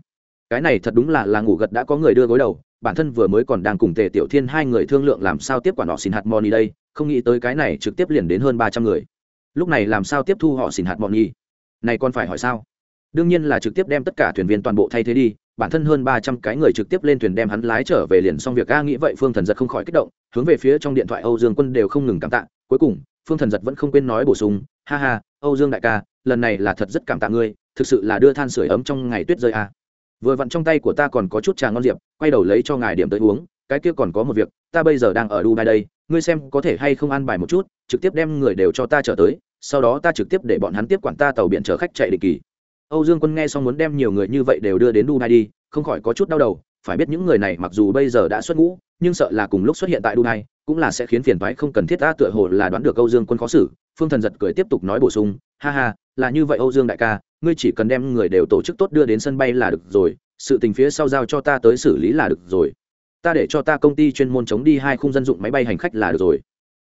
Cái này thật đúng là là ngủ gật đã có người đưa gối đầu bản thân vừa mới còn đang cùng tề tiểu thiên hai người thương lượng làm sao tiếp quản họ xin hạt moni đây, không nghĩ tới cái này trực tiếp liền đến hơn ba trăm người. Lúc này làm sao tiếp thu họ xin hạt moni này còn phải hỏi sao? Đương nhiên là trực tiếp đem tất cả thuyền viên toàn bộ thay thế đi, bản thân hơn ba trăm cái người trực tiếp lên thuyền đem hắn lái trở về liền xong việc. A nghĩ vậy phương thần giật không khỏi kích động, hướng về phía trong điện thoại âu dương quân đều không ngừng cảm tạ. Cuối cùng, phương thần giật vẫn không quên nói bổ sung, ha ha, âu dương đại ca, lần này là thật rất cảm tạ ngươi, thực sự là đưa than sửa ấm trong ngày tuyết rơi a vừa vặn trong tay của ta còn có chút trà ngon diệp, quay đầu lấy cho ngài điểm tới uống, cái kia còn có một việc, ta bây giờ đang ở dubai đây, ngươi xem có thể hay không ăn bài một chút, trực tiếp đem người đều cho ta trở tới, sau đó ta trực tiếp để bọn hắn tiếp quản ta tàu biển chở khách chạy định kỳ. Âu dương quân nghe xong muốn đem nhiều người như vậy đều đưa đến dubai đi, không khỏi có chút đau đầu, phải biết những người này mặc dù bây giờ đã xuất ngũ, nhưng sợ là cùng lúc xuất hiện tại dubai, cũng là sẽ khiến phiền toái không cần thiết ta tựa hồ là đoán được âu dương quân khó xử, phương thần giật cười tiếp tục nói bổ sung, ha ha, là như vậy âu dương đại ca ngươi chỉ cần đem người đều tổ chức tốt đưa đến sân bay là được rồi, sự tình phía sau giao cho ta tới xử lý là được rồi. Ta để cho ta công ty chuyên môn chống đi hai khung dân dụng máy bay hành khách là được rồi.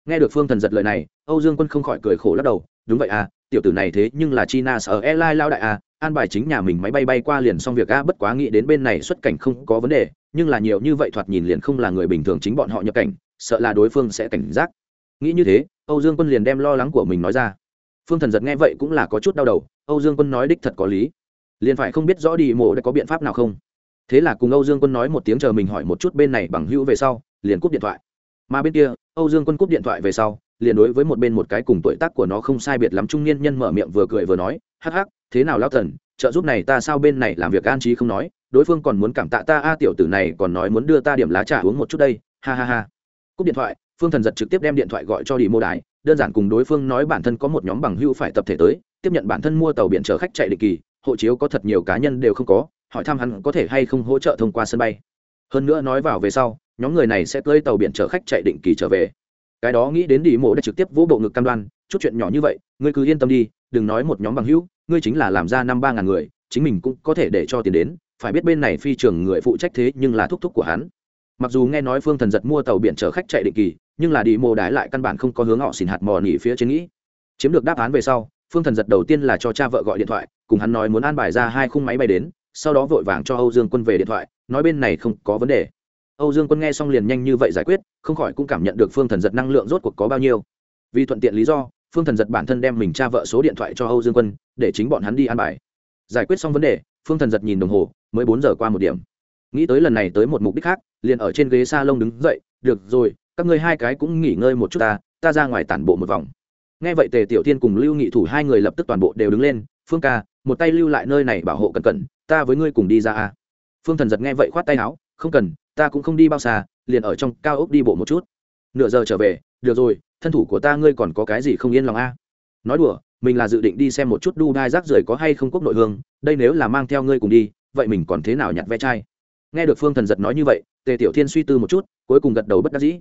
Nghe được phương thần giật lời này, âu dương quân không khỏi cười khổ lắc đầu, đúng vậy à tiểu tử này thế nhưng là china sở airline lao đại à an bài chính nhà mình máy bay bay qua liền xong việc a bất quá nghĩ đến bên này xuất cảnh không có vấn đề, nhưng là nhiều như vậy thoạt nhìn liền không là người bình thường chính bọn họ nhập cảnh, sợ là đối phương sẽ cảnh giác. Nghĩ như thế, âu dương quân liền đem lo lắng của mình nói ra. Phương thần giật nghe vậy cũng là có chút đau đầu âu dương quân nói đích thật có lý. Liền phải không biết rõ đi mộ đã có biện pháp nào không. Thế là cùng âu dương quân nói một tiếng chờ mình hỏi một chút bên này bằng hữu về sau, liền cúp điện thoại. Mà bên kia, âu dương quân cúp điện thoại về sau, liền đối với một bên một cái cùng tuổi tác của nó không sai biệt lắm trung niên nhân mở miệng vừa cười vừa nói, hắc hắc, thế nào lao thần, trợ giúp này ta sao bên này làm việc an trí không nói, đối phương còn muốn cảm tạ ta a, tiểu tử này còn nói muốn đưa ta điểm lá trà uống một chút đây, ha ha ha. Cúp điện thoại, phương thần giật trực tiếp đem điện thoại gọi cho đi mô đài, đơn giản cùng đối phương nói bản thân có một nhóm bằng hữu phải tập thể tới tiếp nhận bản thân mua tàu biển chở khách chạy định kỳ, hộ chiếu có thật nhiều cá nhân đều không có, hỏi thăm hắn có thể hay không hỗ trợ thông qua sân bay. Hơn nữa nói vào về sau, nhóm người này sẽ cưỡi tàu biển chở khách chạy định kỳ trở về. Cái đó nghĩ đến đi mộ đã trực tiếp vỗ bộ ngực cam đoan, chút chuyện nhỏ như vậy, ngươi cứ yên tâm đi, đừng nói một nhóm bằng hữu, ngươi chính là làm ra năm ba ngàn người, chính mình cũng có thể để cho tiền đến, phải biết bên này phi trường người phụ trách thế nhưng là thúc thúc của hắn. Mặc dù nghe nói phương thần giật mua tàu biển chở khách chạy định kỳ, nhưng là đi Mô đái lại căn bản không có hướng họ xỉn hạt mò nỉ phía trên nghĩ. Chiếm được đáp án về sau phương thần giật đầu tiên là cho cha vợ gọi điện thoại, cùng hắn nói muốn an bài ra hai khung máy bay đến, sau đó vội vàng cho âu dương quân về điện thoại, nói bên này không có vấn đề. Âu dương quân nghe xong liền nhanh như vậy giải quyết, không khỏi cũng cảm nhận được phương thần giật năng lượng rốt cuộc có bao nhiêu. Vì thuận tiện lý do, phương thần giật bản thân đem mình cha vợ số điện thoại cho âu dương quân, để chính bọn hắn đi an bài. Giải quyết xong vấn đề, phương thần giật nhìn đồng hồ, mới bốn giờ qua một điểm. Nghĩ tới lần này tới một mục đích khác, liền ở trên ghế s a lông đứng dậy, được rồi, các ngươi hai cái cũng nghỉ ngơi một chút ta ta ra ngoài tản bộ một vòng nghe vậy tề tiểu tiên cùng lưu nghị thủ hai người lập tức toàn bộ đều đứng lên, phương ca, một tay lưu lại nơi này bảo hộ cẩn cẩn, ta với ngươi cùng đi ra a phương thần giật nghe vậy khoát tay áo, không cần, ta cũng không đi bao xa, liền ở trong cao ốc đi bộ một chút. Nửa giờ trở về, được rồi, thân thủ của ta ngươi còn có cái gì không yên lòng a nói đùa, mình là dự định đi xem một chút đu đai rác rưởi có hay không quốc nội hương, đây nếu là mang theo ngươi cùng đi, vậy mình còn thế nào nhặt ve chai? Nghe được phương thần giật nói như vậy, tề tiểu thiên suy tư một chút, cuối cùng gật đầu bất đắc dĩ.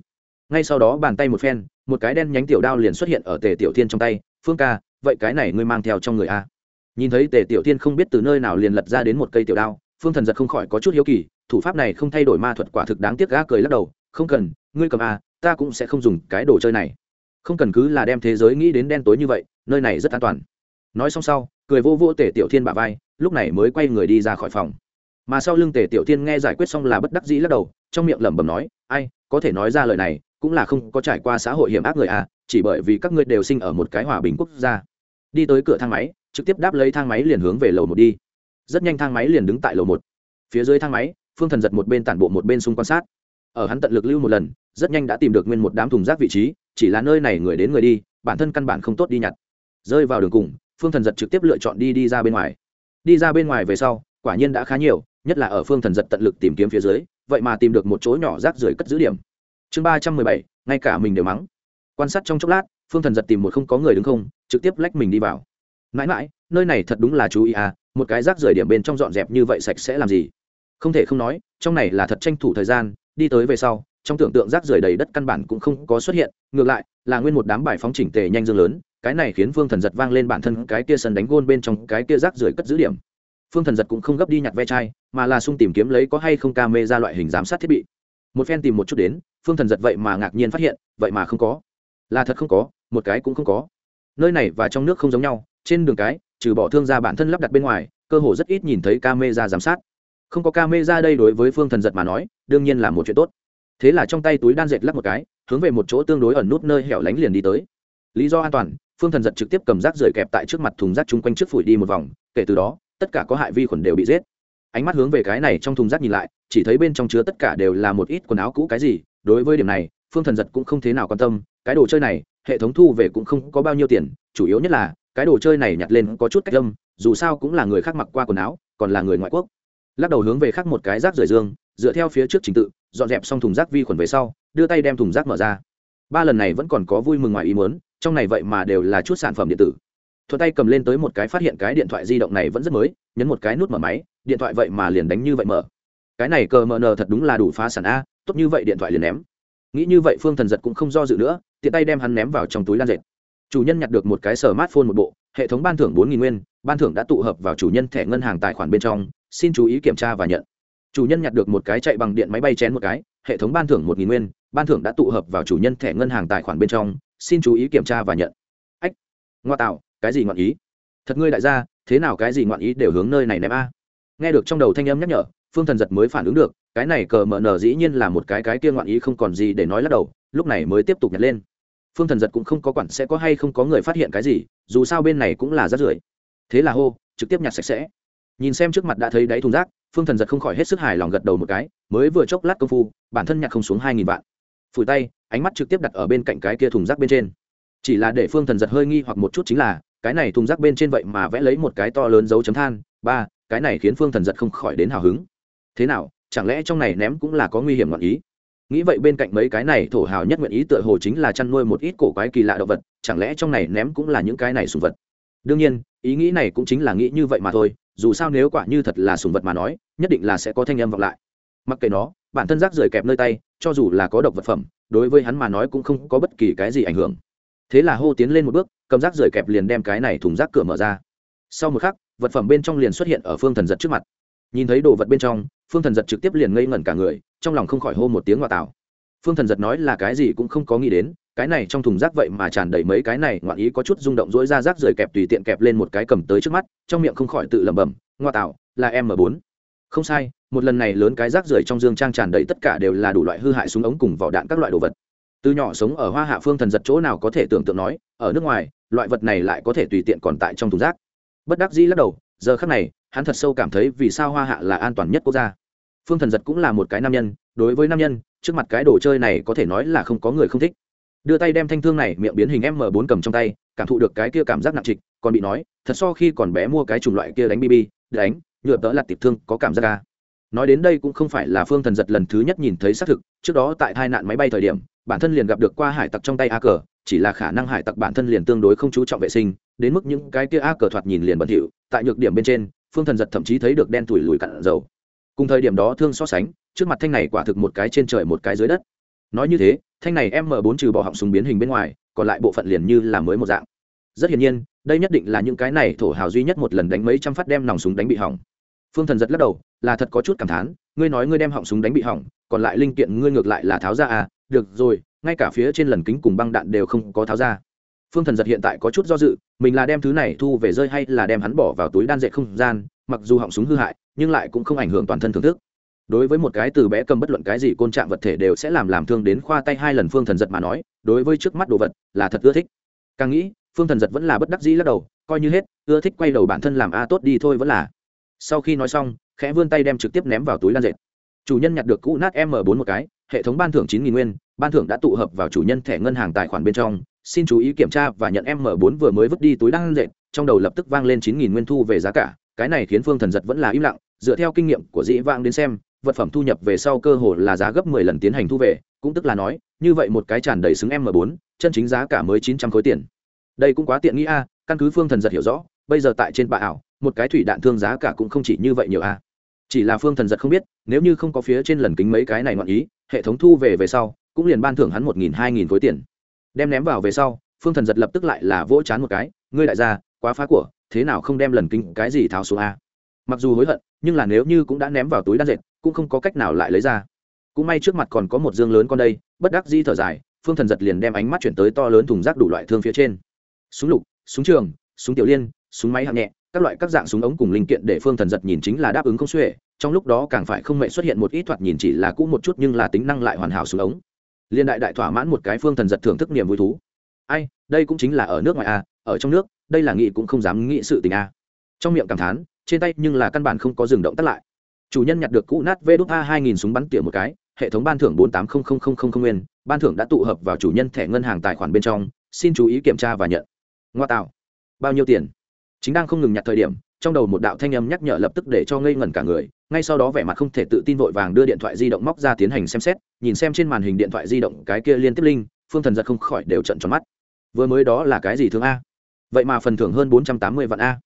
Ngay sau đó bàn tay một phen một cái đen nhánh tiểu đao liền xuất hiện ở tề tiểu thiên trong tay, phương ca, vậy cái này ngươi mang theo trong người a? Nhìn thấy tề tiểu thiên không biết từ nơi nào liền lật ra đến một cây tiểu đao, phương thần giật không khỏi có chút hiếu kỳ, thủ pháp này không thay đổi ma thuật quả thực đáng tiếc, gã cười lắc đầu, không cần, ngươi cầm a, ta cũng sẽ không dùng cái đồ chơi này. Không cần cứ là đem thế giới nghĩ đến đen tối như vậy, nơi này rất an toàn. Nói xong sau, cười vô vô tề tiểu thiên bả vai, lúc này mới quay người đi ra khỏi phòng. Mà sau lưng tề tiểu thiên nghe giải quyết xong là bất đắc dĩ lắc đầu, trong miệng lẩm bẩm nói, ai, có thể nói ra lời này cũng là không có trải qua xã hội hiểm ác người à chỉ bởi vì các ngươi đều sinh ở một cái hòa bình quốc gia. Đi tới cửa thang máy, trực tiếp đáp lấy thang máy liền hướng về lầu một đi. Rất nhanh thang máy liền đứng tại lầu một. Phía dưới thang máy, phương thần giật một bên tản bộ một bên xung quan sát. Ở hắn tận lực lưu một lần, rất nhanh đã tìm được nguyên một đám thùng rác vị trí, chỉ là nơi này người đến người đi, bản thân căn bản không tốt đi nhặt. Rơi vào đường cùng, phương thần giật trực tiếp lựa chọn đi đi ra bên ngoài. Đi ra bên ngoài về sau, quả nhiên đã khá nhiều, nhất là ở phương thần giật tận lực tìm kiếm phía dưới, vậy mà tìm được một chỗ nhỏ rác rưởi cất giữ điểm chương ba trăm mười bảy, ngay cả mình đều mắng. Quan sát trong chốc lát, phương thần giật tìm một không có người đứng không, trực tiếp lách mình đi vào. Mãi mãi, nơi này thật đúng là chú ý à một cái rác rưởi điểm bên trong dọn dẹp như vậy sạch sẽ làm gì? Không thể không nói, trong này là thật tranh thủ thời gian, đi tới về sau, trong tưởng tượng rác rưởi đầy đất căn bản cũng không có xuất hiện, ngược lại, là nguyên một đám bài phóng chỉnh tề nhanh dương lớn, cái này khiến phương thần giật vang lên bản thân cái kia sân đánh gôn bên trong cái kia rác rưởi cất giữ điểm. Phương thần giật cũng không gấp đi nhặt ve chai, mà là sung tìm kiếm lấy có hay không ca mê ra loại hình giám sát thiết bị. Một phen tìm một chút đến phương thần giật vậy mà ngạc nhiên phát hiện, vậy mà không có. Là thật không có, một cái cũng không có. Nơi này và trong nước không giống nhau, trên đường cái, trừ bỏ thương gia bản thân lắp đặt bên ngoài, cơ hồ rất ít nhìn thấy ca mê ra giám sát. Không có ca mê ra đây đối với phương thần giật mà nói, đương nhiên là một chuyện tốt. Thế là trong tay túi đan dệt lắp một cái, hướng về một chỗ tương đối ẩn nút nơi hẻo lánh liền đi tới. Lý do an toàn, phương thần giật trực tiếp cầm rác rời kẹp tại trước mặt thùng rác chung quanh trước phủi đi một vòng, kể từ đó, tất cả có hại vi khuẩn đều bị giết. Ánh mắt hướng về cái này trong thùng rác nhìn lại, chỉ thấy bên trong chứa tất cả đều là một ít quần áo cũ cái gì đối với điểm này, phương thần giật cũng không thế nào quan tâm, cái đồ chơi này, hệ thống thu về cũng không có bao nhiêu tiền, chủ yếu nhất là, cái đồ chơi này nhặt lên có chút cách âm, dù sao cũng là người khác mặc qua quần áo, còn là người ngoại quốc. Lắc đầu hướng về khác một cái rác rời dương, dựa theo phía trước trình tự, dọn dẹp xong thùng rác vi khuẩn về sau, đưa tay đem thùng rác mở ra. Ba lần này vẫn còn có vui mừng ngoài ý muốn, trong này vậy mà đều là chút sản phẩm điện tử. Thuận tay cầm lên tới một cái phát hiện cái điện thoại di động này vẫn rất mới, nhấn một cái nút mở máy, điện thoại vậy mà liền đánh như vậy mở. Cái này cờ mờ nờ thật đúng là đủ phá sản a tốt như vậy điện thoại liền ném. Nghĩ như vậy phương thần giật cũng không do dự nữa, tiện tay đem hắn ném vào trong túi lan dệt. Chủ nhân nhặt được một cái smartphone một bộ, hệ thống ban thưởng bốn nghìn nguyên, ban thưởng đã tụ hợp vào chủ nhân thẻ ngân hàng tài khoản bên trong, xin chú ý kiểm tra và nhận. Chủ nhân nhặt được một cái chạy bằng điện máy bay chén một cái, hệ thống ban thưởng một nghìn nguyên, ban thưởng đã tụ hợp vào chủ nhân thẻ ngân hàng tài khoản bên trong, xin chú ý kiểm tra và nhận. Ách, ngoa tạo, cái gì ngoạn ý? Thật ngươi đại gia, thế nào cái gì ngoạn ý đều hướng nơi này ném a? Nghe được trong đầu thanh âm nhắc nhở, phương thần giật mới phản ứng được cái này cờ mờ nở dĩ nhiên là một cái cái kia ngoạn ý không còn gì để nói lắc đầu, lúc này mới tiếp tục nhặt lên. Phương thần giật cũng không có quản sẽ có hay không có người phát hiện cái gì, dù sao bên này cũng là rác rưởi. Thế là hô, trực tiếp nhặt sạch sẽ. Nhìn xem trước mặt đã thấy đáy thùng rác, phương thần giật không khỏi hết sức hài lòng gật đầu một cái, mới vừa chốc lát công phu, bản thân nhặt không xuống hai nghìn vạn. Phủi tay, ánh mắt trực tiếp đặt ở bên cạnh cái kia thùng rác bên trên. Chỉ là để phương thần giật hơi nghi hoặc một chút chính là, cái này thùng rác bên trên vậy mà vẽ lấy một cái to lớn dấu chấm than. Ba, cái này khiến phương thần giật không khỏi đến hào hứng. Thế nào chẳng lẽ trong này ném cũng là có nguy hiểm ngọn ý? Nghĩ vậy bên cạnh mấy cái này thổ hào nhất nguyện ý tựa hồ chính là chăn nuôi một ít cổ quái kỳ lạ động vật, chẳng lẽ trong này ném cũng là những cái này sùng vật? Đương nhiên, ý nghĩ này cũng chính là nghĩ như vậy mà thôi, dù sao nếu quả như thật là sùng vật mà nói, nhất định là sẽ có thanh âm vọng lại. Mặc kệ nó, bản thân rác rưởi kẹp nơi tay, cho dù là có độc vật phẩm, đối với hắn mà nói cũng không có bất kỳ cái gì ảnh hưởng. Thế là hô tiến lên một bước, cầm rác rưởi kẹp liền đem cái này thùng rác cửa mở ra. Sau một khắc, vật phẩm bên trong liền xuất hiện ở phương thần giật trước mặt. Nhìn thấy đồ vật bên trong phương thần giật trực tiếp liền ngây ngẩn cả người, trong lòng không khỏi hô một tiếng ngoại tảo phương thần giật nói là cái gì cũng không có nghĩ đến, cái này trong thùng rác vậy mà tràn đầy mấy cái này, ngoạn ý có chút rung động dỗi ra rác rời kẹp tùy tiện kẹp lên một cái cầm tới trước mắt, trong miệng không khỏi tự lẩm bẩm ngoa tạo là m bốn. Không sai, một lần này lớn cái rác rưởi trong dương trang tràn đầy tất cả đều là đủ loại hư hại súng ống cùng vỏ đạn các loại đồ vật. Từ nhỏ sống ở hoa hạ, phương thần giật chỗ nào có thể tưởng tượng nói, ở nước ngoài, loại vật này lại có thể tùy tiện còn tại trong thùng rác. Bất đắc dĩ lắc đầu, giờ khắc này, hắn thật sâu cảm thấy vì sao hoa hạ là an toàn nhất quốc gia phương thần giật cũng là một cái nam nhân, đối với nam nhân, trước mặt cái đồ chơi này có thể nói là không có người không thích. Đưa tay đem thanh thương này miệng biến hình m 4 cầm trong tay, cảm thụ được cái kia cảm giác nặng trịch, còn bị nói, thật so khi còn bé mua cái chủng loại kia đánh bb đánh, nhựa tớ là tiệp thương, có cảm giác ca nói đến đây cũng không phải là phương thần giật lần thứ nhất nhìn thấy xác thực, trước đó tại hai nạn máy bay thời điểm, bản thân liền gặp được qua hải tặc trong tay a cờ, chỉ là khả năng hải tặc bản thân liền tương đối không chú trọng vệ sinh, đến mức những cái kia a cờ thoạt nhìn liền bẩn thỉu, tại nhược điểm bên trên, phương thần giật thậm chí thấy được đen tủi lùi cặn dầu cùng thời điểm đó thương so sánh, trước mặt thanh này quả thực một cái trên trời một cái dưới đất. Nói như thế, thanh này m 4 trừ bỏ họng súng biến hình bên ngoài, còn lại bộ phận liền như là mới một dạng. Rất hiển nhiên, đây nhất định là những cái này thổ hào duy nhất một lần đánh mấy trăm phát đem nòng súng đánh bị hỏng. Phương thần giật lắc đầu, là thật có chút cảm thán, ngươi nói ngươi đem họng súng đánh bị hỏng, còn lại linh kiện ngươi ngược lại là tháo ra à được rồi, ngay cả phía trên lần kính cùng băng đạn đều không có tháo ra. Phương thần giật hiện tại có chút do dự, mình là đem thứ này thu về rơi hay là đem hắn bỏ vào túi đan dệt không gian mặc dù họng súng hư hại, nhưng lại cũng không ảnh hưởng toàn thân thưởng thức. Đối với một cái từ bé cầm bất luận cái gì côn trạng vật thể đều sẽ làm làm thương đến khoa tay hai lần phương thần giật mà nói, đối với trước mắt đồ vật, là thật ưa thích. Càng nghĩ, phương thần giật vẫn là bất đắc dĩ lắc đầu, coi như hết, ưa thích quay đầu bản thân làm a tốt đi thôi vẫn là. Sau khi nói xong, khẽ vươn tay đem trực tiếp ném vào túi lan dệt. Chủ nhân nhặt được cũ nát m bốn một cái, hệ thống ban thưởng chín nghìn nguyên, ban thưởng đã tụ hợp vào chủ nhân thẻ ngân hàng tài khoản bên trong. Xin chú ý kiểm tra và nhận m bốn vừa mới vứt đi túi đan dệt, trong đầu lập tức vang lên chín nghìn nguyên thu về giá cả cái này khiến phương thần giật vẫn là im lặng, dựa theo kinh nghiệm của dĩ vang đến xem, vật phẩm thu nhập về sau cơ hồ là giá gấp mười lần tiến hành thu về, cũng tức là nói, như vậy một cái tràn đầy xứng m bốn, chân chính giá cả mới chín trăm khối tiền. Đây cũng quá tiện nghĩ a, căn cứ phương thần giật hiểu rõ, bây giờ tại trên bạ ảo, một cái thủy đạn thương giá cả cũng không chỉ như vậy nhiều a. Chỉ là phương thần giật không biết, nếu như không có phía trên lần kính mấy cái này ngoạn ý, hệ thống thu về về sau, cũng liền ban thưởng hắn một nghìn, hai nghìn khối tiền. Đem ném vào về sau, phương thần giật lập tức lại là vỗ chán một cái, ngươi đại gia, quá phá của thế nào không đem lần kinh cái gì tháo xuống a? Mặc dù hối hận, nhưng là nếu như cũng đã ném vào túi đan dệt, cũng không có cách nào lại lấy ra. Cũng may trước mặt còn có một dương lớn con đây, bất đắc di thở dài, phương thần giật liền đem ánh mắt chuyển tới to lớn thùng rác đủ loại thương phía trên. Súng lục, súng trường, súng tiểu liên, súng máy hạng nhẹ, các loại các dạng súng ống cùng linh kiện để phương thần giật nhìn chính là đáp ứng không xuể, trong lúc đó càng phải không mẹ xuất hiện một ít thoạt nhìn chỉ là cũ một chút nhưng là tính năng lại hoàn hảo súng ống. Liên đại đại thỏa mãn một cái phương thần giật thưởng thức niềm vui thú. Ai đây cũng chính là ở nước ngoài a ở trong nước, đây là nghị cũng không dám nghĩ sự tình a trong miệng cảm thán, trên tay nhưng là căn bản không có dừng động tắt lại. Chủ nhân nhặt được cũ nát vê đốt a hai nghìn súng bắn tỉa một cái, hệ thống ban thưởng bốn tám không không không không không nguyên, ban thưởng đã tụ hợp vào chủ nhân thẻ ngân hàng tài khoản bên trong, xin chú ý kiểm tra và nhận. Ngoa tạo. Bao nhiêu tiền? Chính đang không ngừng nhặt thời điểm, trong đầu một đạo thanh âm nhắc nhở lập tức để cho ngây ngẩn cả người, ngay sau đó vẻ mặt không thể tự tin vội vàng đưa điện thoại di động móc ra tiến hành xem xét, nhìn xem trên màn hình điện thoại di động cái kia liên tiếp linh phương thần giật không khỏi đều trận tròn mắt vừa mới đó là cái gì thương a? Vậy mà phần thưởng hơn bốn trăm tám mươi vạn a.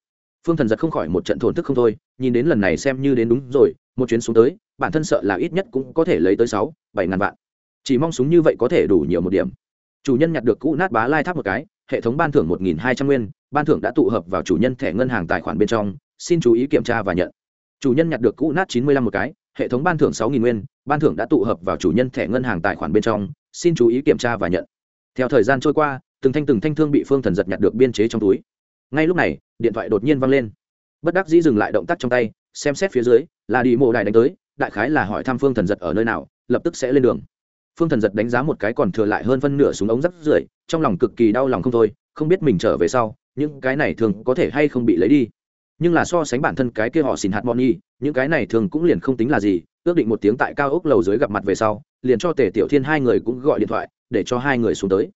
Phương thần giật không khỏi một trận thổn thức không thôi, nhìn đến lần này xem như đến đúng rồi, một chuyến xuống tới, bản thân sợ là ít nhất cũng có thể lấy tới sáu, bảy ngàn vạn. Chỉ mong súng như vậy có thể đủ nhiều một điểm. Chủ nhân nhặt được cũ nát bá lai tháp một cái, hệ thống ban thưởng một nghìn hai trăm nguyên, ban thưởng đã tụ hợp vào chủ nhân thẻ ngân hàng tài khoản bên trong, xin chú ý kiểm tra và nhận. Chủ nhân nhặt được cũ nát chín mươi lăm một cái, hệ thống ban thưởng sáu nghìn nguyên, ban thưởng đã tụ hợp vào chủ nhân thẻ ngân hàng tài khoản bên trong, xin chú ý kiểm tra và nhận. Theo thời gian trôi qua từng thanh từng thanh thương bị phương thần giật nhặt được biên chế trong túi. Ngay lúc này, điện thoại đột nhiên văng lên. Bất đắc dĩ dừng lại động tác trong tay, xem xét phía dưới, là đi mộ đài đánh tới, đại khái là hỏi thăm phương thần giật ở nơi nào, lập tức sẽ lên đường. Phương thần giật đánh giá một cái còn thừa lại hơn phân nửa súng ống rắc rưởi, trong lòng cực kỳ đau lòng không thôi, không biết mình trở về sau, những cái này thường có thể hay không bị lấy đi. Nhưng là so sánh bản thân cái kia họ xin hạt moni những cái này thường cũng liền không tính là gì, ước định một tiếng tại cao ốc lầu dưới gặp mặt về sau, liền cho tề tiểu thiên hai người cũng gọi điện thoại, để cho hai người xuống tới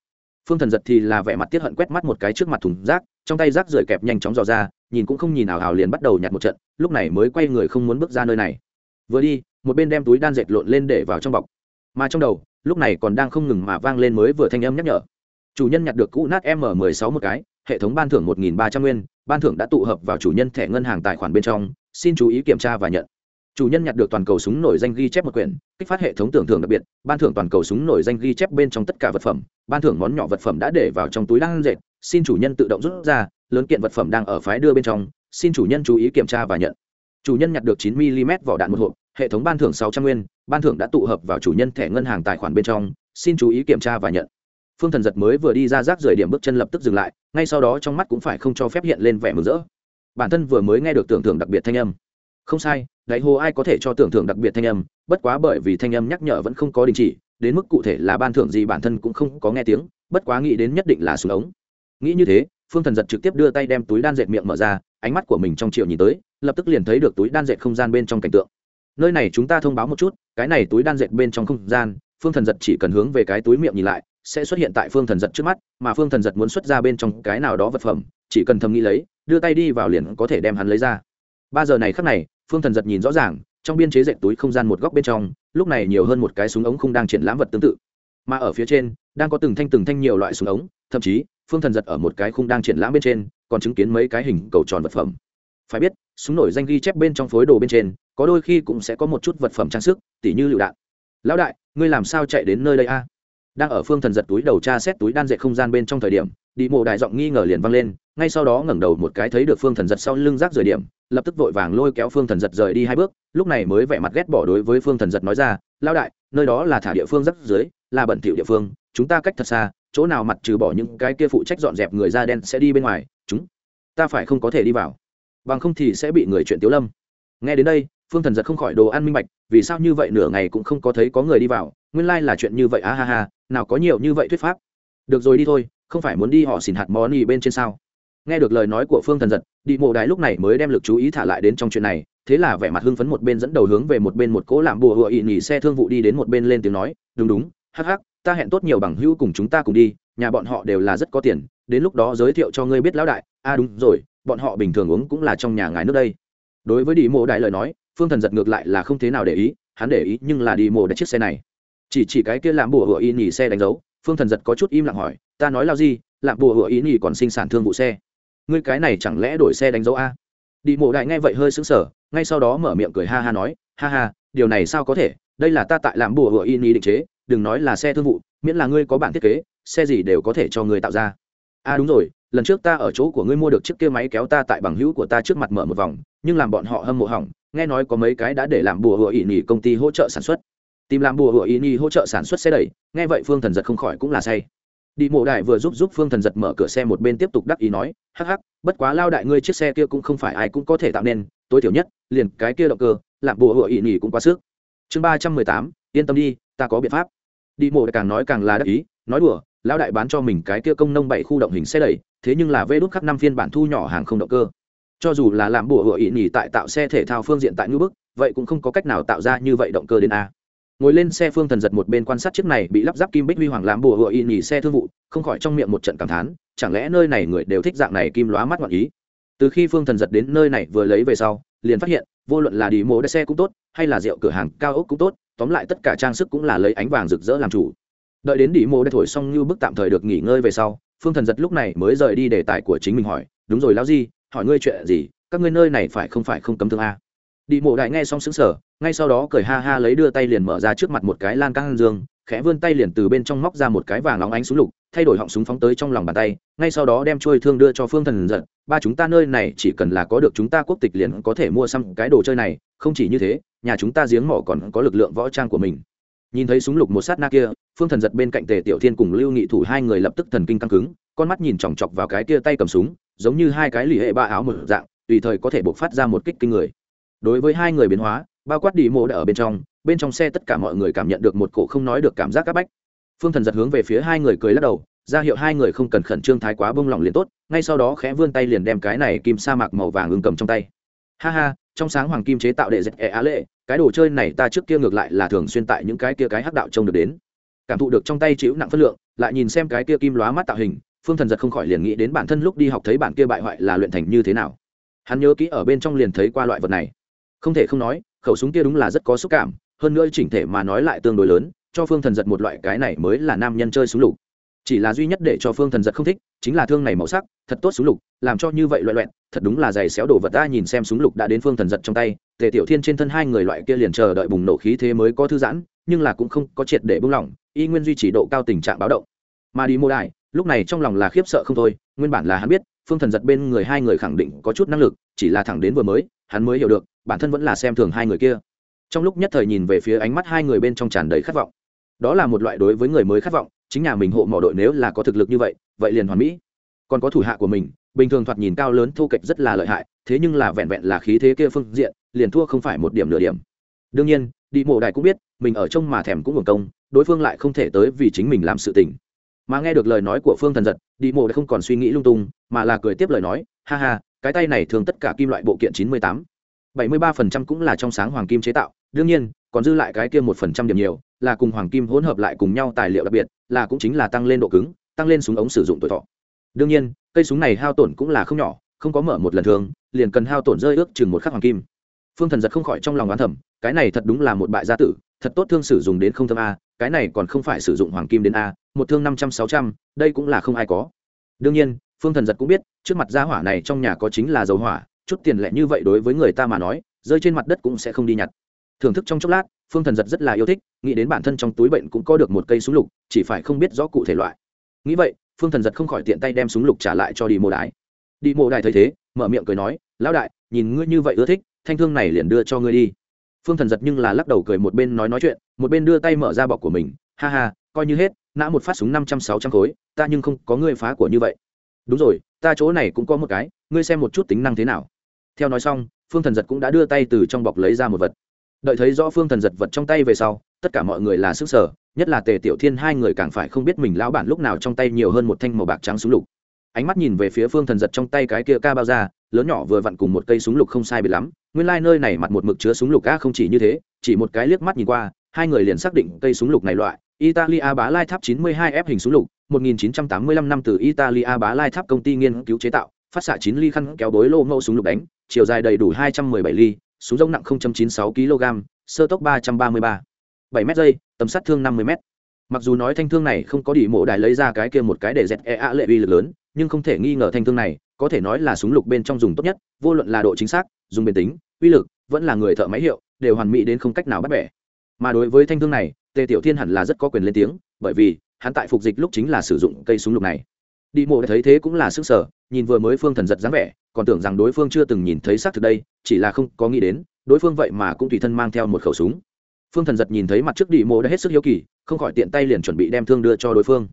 phương thần giật thì là vẻ mặt tiết hận quét mắt một cái trước mặt thùng rác, trong tay rác rời kẹp nhanh chóng dò ra, nhìn cũng không nhìn nào, hào liền bắt đầu nhặt một trận, lúc này mới quay người không muốn bước ra nơi này. Vừa đi, một bên đem túi đan dệt lộn lên để vào trong bọc. Mà trong đầu, lúc này còn đang không ngừng mà vang lên mới vừa thanh âm nhắc nhở. Chủ nhân nhặt được cũ nát m 16 một cái, hệ thống ban thưởng 1.300 nguyên, ban thưởng đã tụ hợp vào chủ nhân thẻ ngân hàng tài khoản bên trong, xin chú ý kiểm tra và nhận chủ nhân nhặt được toàn cầu súng nổi danh ghi chép một quyển, kích phát hệ thống tưởng thưởng đặc biệt, ban thưởng toàn cầu súng nổi danh ghi chép bên trong tất cả vật phẩm, ban thưởng món nhỏ vật phẩm đã để vào trong túi đang dệt, xin chủ nhân tự động rút ra, lớn kiện vật phẩm đang ở phái đưa bên trong, xin chủ nhân chú ý kiểm tra và nhận. Chủ nhân nhặt được 9 mm vỏ đạn một hộp, hệ thống ban thưởng 600 nguyên, ban thưởng đã tụ hợp vào chủ nhân thẻ ngân hàng tài khoản bên trong, xin chú ý kiểm tra và nhận. Phương thần giật mới vừa đi ra rác rời điểm bước chân lập tức dừng lại, ngay sau đó trong mắt cũng phải không cho phép hiện lên vẻ mừng rỡ. Bản thân vừa mới nghe được tưởng thưởng đặc biệt thanh âm. Không sai đáy hồ ai có thể cho tưởng thưởng đặc biệt thanh âm, bất quá bởi vì thanh âm nhắc nhở vẫn không có đình chỉ, đến mức cụ thể là ban thưởng gì bản thân cũng không có nghe tiếng, bất quá nghĩ đến nhất định là xuống ống. Nghĩ như thế, phương thần giật trực tiếp đưa tay đem túi đan dệt miệng mở ra, ánh mắt của mình trong triệu nhìn tới, lập tức liền thấy được túi đan dệt không gian bên trong cảnh tượng. Nơi này chúng ta thông báo một chút, cái này túi đan dệt bên trong không gian, phương thần giật chỉ cần hướng về cái túi miệng nhìn lại, sẽ xuất hiện tại phương thần giật trước mắt, mà phương thần giật muốn xuất ra bên trong cái nào đó vật phẩm, chỉ cần thầm nghĩ lấy, đưa tay đi vào liền có thể đem hắn lấy ra. Ba giờ này khắc này phương thần giật nhìn rõ ràng, trong biên chế dệt túi không gian một góc bên trong, lúc này nhiều hơn một cái súng ống không đang triển lãm vật tương tự. Mà ở phía trên, đang có từng thanh từng thanh nhiều loại súng ống, thậm chí, phương thần giật ở một cái khung đang triển lãm bên trên, còn chứng kiến mấy cái hình cầu tròn vật phẩm. Phải biết, súng nổi danh ghi chép bên trong phối đồ bên trên, có đôi khi cũng sẽ có một chút vật phẩm trang sức, tỉ như lựu đạn. Lão đại, ngươi làm sao chạy đến nơi đây a? Đang ở phương thần giật túi đầu tra xét túi đan dệt không gian bên trong thời điểm đi mộ đại giọng nghi ngờ liền vang lên, ngay sau đó ngẩng đầu một cái thấy được phương thần giật sau lưng rác rời điểm lập tức vội vàng lôi kéo phương thần giật rời đi hai bước, lúc này mới vẻ mặt ghét bỏ đối với phương thần giật nói ra lao đại, nơi đó là thả địa phương rắc dưới, là bẩn thỉu địa phương, chúng ta cách thật xa, chỗ nào mặt trừ bỏ những cái kia phụ trách dọn dẹp người da đen sẽ đi bên ngoài, chúng ta phải không có thể đi vào. Bằng không thì sẽ bị người chuyện tiếu lâm. Nghe đến đây, phương thần giật không khỏi đồ ăn minh bạch, vì sao như vậy nửa ngày cũng không có thấy có người đi vào, nguyên lai là chuyện như vậy á ha ha, nào có nhiều như vậy thuyết pháp. Được rồi đi thôi, không phải muốn đi họ xin hạt món gì bên trên sao? Nghe được lời nói của phương thần giật đi mộ đại lúc này mới đem lực chú ý thả lại đến trong chuyện này, thế là vẻ mặt hưng phấn một bên dẫn đầu hướng về một bên một cỗ làm bùa hựa ị nhỉ xe thương vụ đi đến một bên lên tiếng nói, đúng đúng, hắc hắc, ta hẹn tốt nhiều bằng hữu cùng chúng ta cùng đi, nhà bọn họ đều là rất có tiền, đến lúc đó giới thiệu cho ngươi biết lão đại. A à đúng rồi, bọn họ bình thường uống cũng là trong nhà ngài nước đây. Đối với đi mộ đại lời nói, phương thần giật ngược lại là không thế nào để ý, hắn để ý nhưng là đi mộ đại chiếc xe này. Chỉ chỉ cái kia làm bùa hựa ị nhỉ xe đánh dấu, phương thần giật có chút im lặng hỏi, ta nói lao gì làm bùa hựa ý nhỉ còn sinh sản thương vụ xe? Ngươi cái này chẳng lẽ đổi xe đánh dấu a? Đi mộ đại nghe vậy hơi sững sờ, ngay sau đó mở miệng cười ha ha nói, ha ha, điều này sao có thể? Đây là ta tại làm bùa hựa in ý định chế, đừng nói là xe thương vụ, miễn là ngươi có bản thiết kế, xe gì đều có thể cho ngươi tạo ra. A đúng rồi, lần trước ta ở chỗ của ngươi mua được chiếc kia máy kéo ta tại bằng hữu của ta trước mặt mở một vòng, nhưng làm bọn họ hâm mộ hỏng, nghe nói có mấy cái đã để làm bùa hựa ỵ nhì công ty hỗ trợ sản xuất. Tìm làm bùa hựa ỵ nhì hỗ trợ sản xuất xe đẩy. Nghe vậy phương thần giật không khỏi cũng là say đi mộ đại vừa giúp giúp phương thần giật mở cửa xe một bên tiếp tục đắc ý nói, hắc hắc, bất quá lao đại ngươi chiếc xe kia cũng không phải ai cũng có thể tạo nên, tối thiểu nhất, liền cái kia động cơ làm bùa hựa ỵ nhỉ cũng quá sức. Chương ba trăm mười tám, yên tâm đi, ta có biện pháp. Đi mộ đại càng nói càng là đắc ý, nói đùa, lao đại bán cho mình cái kia công nông bảy khu động hình xe đẩy, thế nhưng là vê đốt khắp năm phiên bản thu nhỏ hàng không động cơ. Cho dù là làm bùa hựa ỵ nhỉ tại tạo xe thể thao phương diện tại ngữ bức, vậy cũng không có cách nào tạo ra như vậy động cơ đến a ngồi lên xe phương thần giật một bên quan sát chiếc này bị lắp ráp kim bích huy hoàng làm bùa hựa y nhì xe thương vụ, không khỏi trong miệng một trận cảm thán, chẳng lẽ nơi này người đều thích dạng này kim lóa mắt ngoạn ý? Từ khi phương thần giật đến nơi này vừa lấy về sau, liền phát hiện, vô luận là đi mô đ xe cũng tốt, hay là rượu cửa hàng cao ốc cũng tốt, tóm lại tất cả trang sức cũng là lấy ánh vàng rực rỡ làm chủ. Đợi đến đi mô đ thổi xong như bức tạm thời được nghỉ ngơi về sau, phương thần giật lúc này mới rời đi đề tài của chính mình hỏi, đúng rồi lao gì hỏi ngươi chuyện gì? Các ngươi nơi này phải không phải không cấm thương a? Đi mộ đại nghe xong xứng sở ngay sau đó cười ha ha lấy đưa tay liền mở ra trước mặt một cái lan căng dương, khẽ vươn tay liền từ bên trong móc ra một cái vàng óng ánh súng lục, thay đổi họng súng phóng tới trong lòng bàn tay, ngay sau đó đem trôi thương đưa cho phương thần giận ba chúng ta nơi này chỉ cần là có được chúng ta quốc tịch liền có thể mua xăm cái đồ chơi này, không chỉ như thế, nhà chúng ta giếng mỏ còn có lực lượng võ trang của mình. Nhìn thấy súng lục một sát na kia, phương thần giật bên cạnh tề tiểu thiên cùng lưu nghị thủ hai người lập tức thần kinh căng cứng, con mắt nhìn chòng chọc vào cái kia tay cầm súng, giống như hai cái lì hệ ba áo một dạng, tùy thời có thể buộc phát ra một kích kinh người đối với hai người biến hóa, bao quát đi mộ đã ở bên trong bên trong xe tất cả mọi người cảm nhận được một cổ không nói được cảm giác áp bách. Phương thần giật hướng về phía hai người cười lắc đầu, ra hiệu hai người không cần khẩn trương thái quá bông lỏng liền tốt, ngay sau đó khẽ vươn tay liền đem cái này kim sa mạc màu vàng ưng cầm trong tay. Ha ha, trong sáng hoàng kim chế tạo đệ dẹp ẻ á lệ, cái đồ chơi này ta trước kia ngược lại là thường xuyên tại những cái kia cái hắc đạo trông được đến. Cảm thụ được trong tay chịu nặng phân lượng, lại nhìn xem cái kia kim lóa mắt tạo hình, phương thần giật không khỏi liền nghĩ đến bản thân lúc đi học thấy bản kia bại hoại là luyện thành như thế nào. Hắn nhớ kỹ ở bên trong liền thấy qua loại vật này không thể không nói, khẩu súng kia đúng là rất có xúc cảm, hơn nữa chỉnh thể mà nói lại tương đối lớn, cho phương thần giật một loại cái này mới là nam nhân chơi súng lục. Chỉ là duy nhất để cho phương thần giật không thích, chính là thương này màu sắc, thật tốt súng lục, làm cho như vậy loại loẹn, thật đúng là giày xéo đổ vật ta nhìn xem súng lục đã đến phương thần giật trong tay, tề tiểu thiên trên thân hai người loại kia liền chờ đợi bùng nổ khí thế mới có thư giãn, nhưng là cũng không có triệt để buông lỏng, y nguyên duy trì độ cao tình trạng báo động. Mà đi mô đại lúc này trong lòng là khiếp sợ không thôi, nguyên bản là hắn biết, phương thần giật bên người hai người khẳng định có chút năng lực, chỉ là thẳng đến vừa mới, hắn mới hiểu được bản thân vẫn là xem thường hai người kia. Trong lúc nhất thời nhìn về phía ánh mắt hai người bên trong tràn đầy khát vọng. Đó là một loại đối với người mới khát vọng, chính nhà mình hộ mỏ đội nếu là có thực lực như vậy vậy liền hoàn mỹ. Còn có thủ hạ của mình, bình thường thoạt nhìn cao lớn thu kệch rất là lợi hại, thế nhưng là vẹn vẹn là khí thế kia phương diện, liền thua không phải một điểm nửa điểm. Đương nhiên, đi mộ đại cũng biết, mình ở trong mà thèm cũng hưởng công, đối phương lại không thể tới vì chính mình làm sự tình. Mà nghe được lời nói của phương thần giật, đi mộ đã không còn suy nghĩ lung tung, mà là cười tiếp lời nói, ha ha, cái tay này thường tất cả kim loại bộ kiện chín mươi tám bảy mươi ba phần trăm cũng là trong sáng hoàng kim chế tạo. Đương nhiên còn dư lại cái kia một phần trăm điểm nhiều là cùng hoàng kim hỗn hợp lại cùng nhau tài liệu đặc biệt là cũng chính là tăng lên độ cứng tăng lên súng ống sử dụng tuổi thọ. Đương nhiên cây súng này hao tổn cũng là không nhỏ không có mở một lần thường liền cần hao tổn rơi ước chừng một khắc hoàng kim. Phương thần giật không khỏi trong lòng oán thầm, cái này thật đúng là một bại gia tử thật tốt thương sử dụng đến không thâm a cái này còn không phải sử dụng hoàng kim đến a một thương năm trăm sáu trăm đây cũng là không ai có. Đương nhiên phương thần giật cũng biết trước mặt gia hỏa này trong nhà có chính là dầu hỏa chút tiền lẻ như vậy đối với người ta mà nói, rơi trên mặt đất cũng sẽ không đi nhặt. Thưởng thức trong chốc lát, phương thần giật rất là yêu thích, nghĩ đến bản thân trong túi bệnh cũng có được một cây súng lục, chỉ phải không biết rõ cụ thể loại. Nghĩ vậy, phương thần giật không khỏi tiện tay đem súng lục trả lại cho đi mô đài. Đi mô đài thấy thế, mở miệng cười nói, lão đại, nhìn ngươi như vậy ưa thích, thanh thương này liền đưa cho ngươi đi. Phương thần giật nhưng là lắc đầu cười một bên nói nói chuyện, một bên đưa tay mở ra bọc của mình, ha ha, coi như hết, nã một phát súng năm trăm sáu trăm khối, ta nhưng không có ngươi phá của như vậy. Đúng rồi, ta chỗ này cũng có một cái ngươi xem một chút tính năng thế nào. Theo nói xong, phương thần giật cũng đã đưa tay từ trong bọc lấy ra một vật. Đợi thấy rõ phương thần giật vật trong tay về sau, tất cả mọi người là sức sở, nhất là tề tiểu thiên hai người càng phải không biết mình lão bản lúc nào trong tay nhiều hơn một thanh màu bạc trắng súng lục. Ánh mắt nhìn về phía phương thần giật trong tay cái kia ca bao ra lớn nhỏ vừa vặn cùng một cây súng lục không sai biệt lắm. Nguyên lai、like、nơi này mặt một mực chứa súng lục ca không chỉ như thế, chỉ một cái liếc mắt nhìn qua, hai người liền xác định cây súng lục này loại, italia bá lai tháp 92 f hình súng lục 1985 năm từ italia bá lai tháp công ty nghiên cứu chế tạo phát xạ 9 ly khăn kéo bối lô mẫu súng lục đánh, chiều dài đầy đủ 217 ly, súng rông nặng 0.96 kg sơ tốc 333 7 m giây tầm sát thương 50 m mặc dù nói thanh thương này không có đỉ mộ đài lấy ra cái kia một cái để dẹt e a lệ uy lực lớn, nhưng không thể nghi ngờ thanh thương này, có thể nói là súng lục bên trong dùng tốt nhất, vô luận là độ chính xác, dùng bền tính, uy lực, vẫn là người thợ máy hiệu, đều hoàn mỹ đến không cách nào bắt bẻ. Mà đối với thanh thương này, tề tiểu thiên hẳn là rất có quyền lên tiếng, bởi vì hắn tại phục dịch lúc chính là sử dụng cây súng lục này đi mộ thấy thế cũng là sức sở, nhìn vừa mới phương thần giật dáng vẻ, còn tưởng rằng đối phương chưa từng nhìn thấy xác thực đây, chỉ là không có nghĩ đến, đối phương vậy mà cũng tùy thân mang theo một khẩu súng. Phương thần giật nhìn thấy mặt trước đi mộ đã hết sức hiếu kỳ, không khỏi tiện tay liền chuẩn bị đem thương đưa cho đối phương.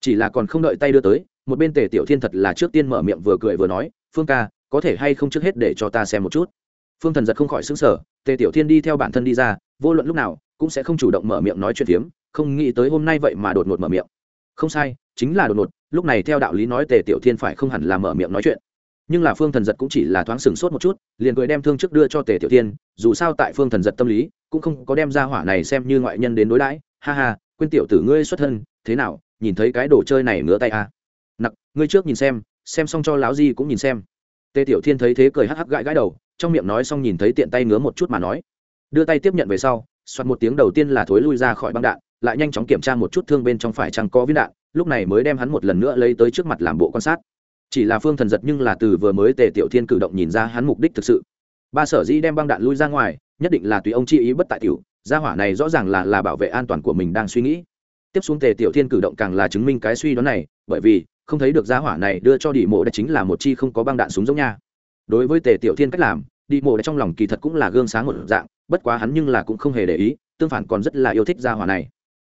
Chỉ là còn không đợi tay đưa tới, một bên tề tiểu thiên thật là trước tiên mở miệng vừa cười vừa nói, phương ca, có thể hay không trước hết để cho ta xem một chút? Phương thần giật không khỏi xứng sở tề tiểu thiên đi theo bản thân đi ra, vô luận lúc nào, cũng sẽ không chủ động mở miệng nói chuyện phiếm, không nghĩ tới hôm nay vậy mà đột ngột mở miệng. Không sai chính là đột ngột, lúc này theo đạo lý nói tề tiểu thiên phải không hẳn là mở miệng nói chuyện. Nhưng là phương thần giật cũng chỉ là thoáng sừng sốt một chút, liền cười đem thương trước đưa cho tề tiểu thiên, dù sao tại phương thần giật tâm lý, cũng không có đem ra hỏa này xem như ngoại nhân đến đối đãi. Ha ha, quên tiểu tử ngươi xuất thân, thế nào, nhìn thấy cái đồ chơi này ngứa tay à. nặc, ngươi trước nhìn xem xem xong cho láo gì cũng nhìn xem. Tề tiểu thiên thấy thế cười hắc hắc gãi gãi đầu, trong miệng nói xong nhìn thấy tiện tay ngứa một chút mà nói. Đưa tay tiếp nhận về sau, soạt một tiếng đầu tiên là thối lui ra khỏi băng đạn, lại nhanh chóng kiểm tra một chút thương bên trong phải chăng có viên đạn lúc này mới đem hắn một lần nữa lấy tới trước mặt làm bộ quan sát. Chỉ là phương thần giật nhưng là từ vừa mới tề tiểu thiên cử động nhìn ra hắn mục đích thực sự. Ba sở dĩ đem băng đạn lui ra ngoài, nhất định là tùy ông chi ý bất tại tiểu, gia hỏa này rõ ràng là là bảo vệ an toàn của mình đang suy nghĩ. Tiếp xuống tề tiểu thiên cử động càng là chứng minh cái suy đoán này, bởi vì, không thấy được gia hỏa này đưa cho đi mộ đã chính là một chi không có băng đạn súng giống nha. Đối với tề tiểu thiên cách làm đi mộ trong lòng kỳ thật cũng là gương sáng một dạng, bất quá hắn nhưng là cũng không hề để ý, tương phản còn rất là yêu thích gia hỏa này.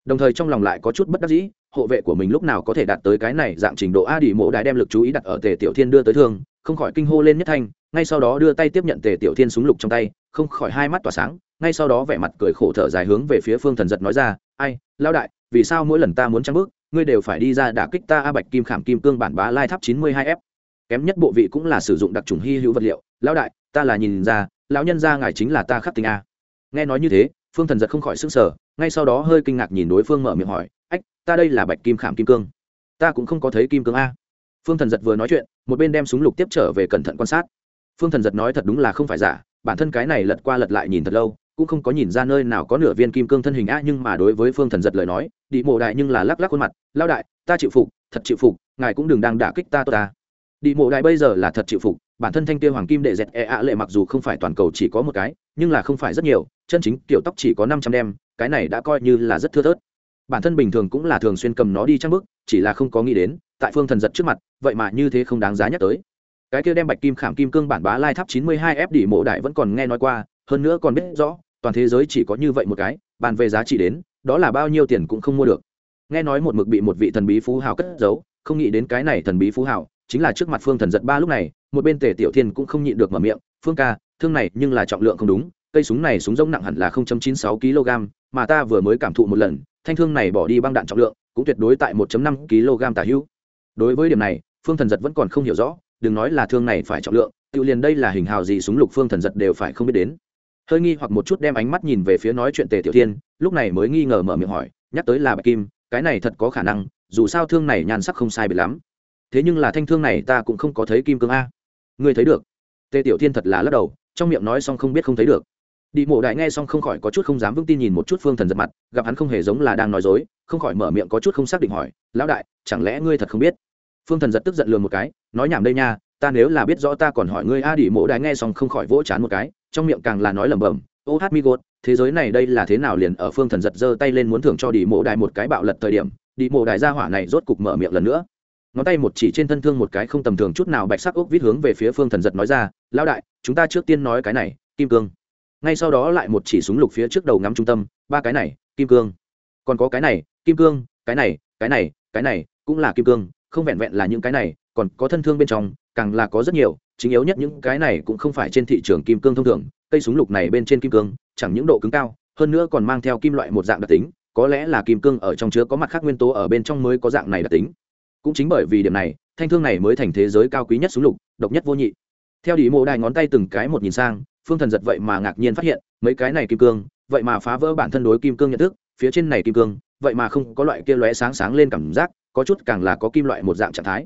Đồng thời trong lòng lại có chút bất đắc dĩ hộ vệ của mình lúc nào có thể đạt tới cái này dạng trình độ a đi mộ đại đem lực chú ý đặt ở tề tiểu thiên đưa tới thương, không khỏi kinh hô lên nhất thanh, ngay sau đó đưa tay tiếp nhận tề tiểu thiên súng lục trong tay, không khỏi hai mắt tỏa sáng, ngay sau đó vẻ mặt cười khổ thở dài hướng về phía phương thần giật nói ra, ai lao đại, vì sao mỗi lần ta muốn trăng bước, ngươi đều phải đi ra đả kích ta a bạch kim khảm kim cương bản bá lai tháp chín mươi hai f? Kém nhất bộ vị cũng là sử dụng đặc trùng hy hữu vật liệu. Lão đại, ta là nhìn ra, lão nhân ra ngài chính là ta khắc tình a. Nghe nói như thế, phương thần giật không khỏi s ư n g sở ngay sau đó hơi kinh ngạc nhìn đối phương mở miệng hỏi, ách ta đây là bạch kim khảm kim cương. Ta cũng không có thấy kim cương a. Phương thần giật vừa nói chuyện, một bên đem súng lục tiếp trở về cẩn thận quan sát. Phương thần giật nói thật đúng là không phải giả, bản thân cái này lật qua lật lại nhìn thật lâu, cũng không có nhìn ra nơi nào có nửa viên kim cương thân hình a, nhưng mà đối với phương thần giật lời nói, đi mộ đại nhưng là lắc lắc khuôn mặt lao đại, ta chịu phục, thật chịu phục, ngài cũng đừng đang đả kích ta tốt ta. Đi mộ đại bây giờ là thật chịu phục, bản thân thanh tiêu hoàng kim đệ dẹt e ạ lệ mặc dù không phải toàn cầu chỉ có một cái, nhưng là không phải rất nhiều, chân chính kiểu tóc chỉ có năm trăm đem, cái này đã coi như là rất thưa thớt bản thân bình thường cũng là thường xuyên cầm nó đi trang bức, chỉ là không có nghĩ đến, tại phương thần giật trước mặt, vậy mà như thế không đáng giá nhắc tới. Cái kia đem bạch kim khảm kim cương bản bá lai tháp chín mươi hai f đỉ mộ đại vẫn còn nghe nói qua, hơn nữa còn biết rõ, toàn thế giới chỉ có như vậy một cái, bàn về giá trị đến, đó là bao nhiêu tiền cũng không mua được. Nghe nói một mực bị một vị thần bí phú hào cất giấu, không nghĩ đến cái này thần bí phú hào, chính là trước mặt phương thần giật ba lúc này, một bên tề tiểu thiên cũng không nhịn được mở miệng, phương ca, thương này nhưng là trọng lượng không đúng, cây súng này súng rông nặng hẳn là 0.96 kg mà ta vừa mới cảm thụ một lần thanh thương này bỏ đi băng đạn trọng lượng, cũng tuyệt đối tại 1.5 kg tả hữu. Đối với điểm này, phương thần giật vẫn còn không hiểu rõ, đừng nói là thương này phải trọng lượng, tự liền đây là hình hào gì súng lục phương thần giật đều phải không biết đến. Hơi nghi hoặc một chút đem ánh mắt nhìn về phía nói chuyện tề tiểu thiên, lúc này mới nghi ngờ mở miệng hỏi, nhắc tới là bạch kim, cái này thật có khả năng, dù sao thương này nhan sắc không sai bị lắm. Thế nhưng là thanh thương này ta cũng không có thấy kim cương a. Ngươi thấy được. Tề tiểu thiên thật là lắc đầu, trong miệng nói xong không biết không thấy được đi mộ đại nghe xong không khỏi có chút không dám vững tin nhìn một chút phương thần giật mặt, gặp hắn không hề giống là đang nói dối, không khỏi mở miệng có chút không xác định hỏi, lão đại, chẳng lẽ ngươi thật không biết? Phương thần giật tức giận lườm một cái, nói nhảm đây nha, ta nếu là biết rõ ta còn hỏi ngươi a, đi mộ đại nghe xong không khỏi vỗ chán một cái, trong miệng càng là nói lẩm bẩm, ô hát mi gột, thế giới này đây là thế nào liền ở phương thần giật giơ tay lên muốn thưởng cho đi mộ đại một cái bạo lật thời điểm, đi mộ đại gia hỏa này rốt cục mở miệng lần nữa. Ngón tay một chỉ trên thân thương một cái không tầm thường chút nào bạch sắc ốc vít hướng về phía phương thần giật nói ra, lão đại, chúng ta trước tiên nói cái này, kim cương ngay sau đó lại một chỉ súng lục phía trước đầu ngắm trung tâm, ba cái này, kim cương. Còn có cái này, kim cương, cái này cái này cái này, cũng là kim cương, không vẹn vẹn là những cái này, còn có thân thương bên trong, càng là có rất nhiều, chính yếu nhất những cái này cũng không phải trên thị trường kim cương thông thường, cây súng lục này bên trên kim cương, chẳng những độ cứng cao, hơn nữa còn mang theo kim loại một dạng đặc tính, có lẽ là kim cương ở trong chứa có mặt khác nguyên tố ở bên trong mới có dạng này đặc tính. Cũng chính bởi vì điểm này, thanh thương này mới thành thế giới cao quý nhất súng lục, độc nhất vô nhị. Theo đi mộ đài ngón tay từng cái một nhìn sang phương thần giật vậy mà ngạc nhiên phát hiện, mấy cái này kim cương, vậy mà phá vỡ bản thân đối kim cương nhận thức, phía trên này kim cương, vậy mà không có loại kia lóe sáng sáng lên cảm giác, có chút càng là có kim loại một dạng trạng thái.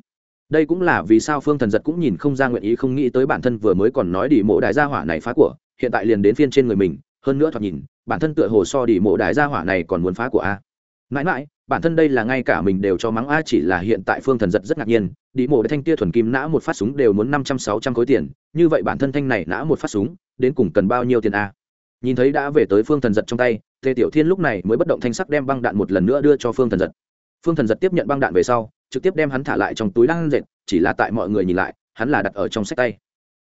Đây cũng là vì sao phương thần giật cũng nhìn không ra nguyện ý, không nghĩ tới bản thân vừa mới còn nói đi mộ đại gia hỏa này phá của, hiện tại liền đến phiên trên người mình, hơn nữa thoạt nhìn, bản thân tựa hồ so đi mộ đại gia hỏa này còn muốn phá của a. Mãi mãi bản thân đây là ngay cả mình đều cho mắng, a, chỉ là hiện tại phương thần giật rất ngạc nhiên đi mộ thanh tia thuần kim nã một phát súng đều muốn năm trăm sáu trăm khối tiền, như vậy bản thân thanh này nã một phát súng, đến cùng cần bao nhiêu tiền, a? Nhìn thấy đã về tới phương thần giật trong tay, tề tiểu thiên lúc này mới bất động thanh sắc đem băng đạn một lần nữa đưa cho phương thần giật. Phương thần giật tiếp nhận băng đạn về sau, trực tiếp đem hắn thả lại trong túi đang dệt, chỉ là tại mọi người nhìn lại, hắn là đặt ở trong sách tay.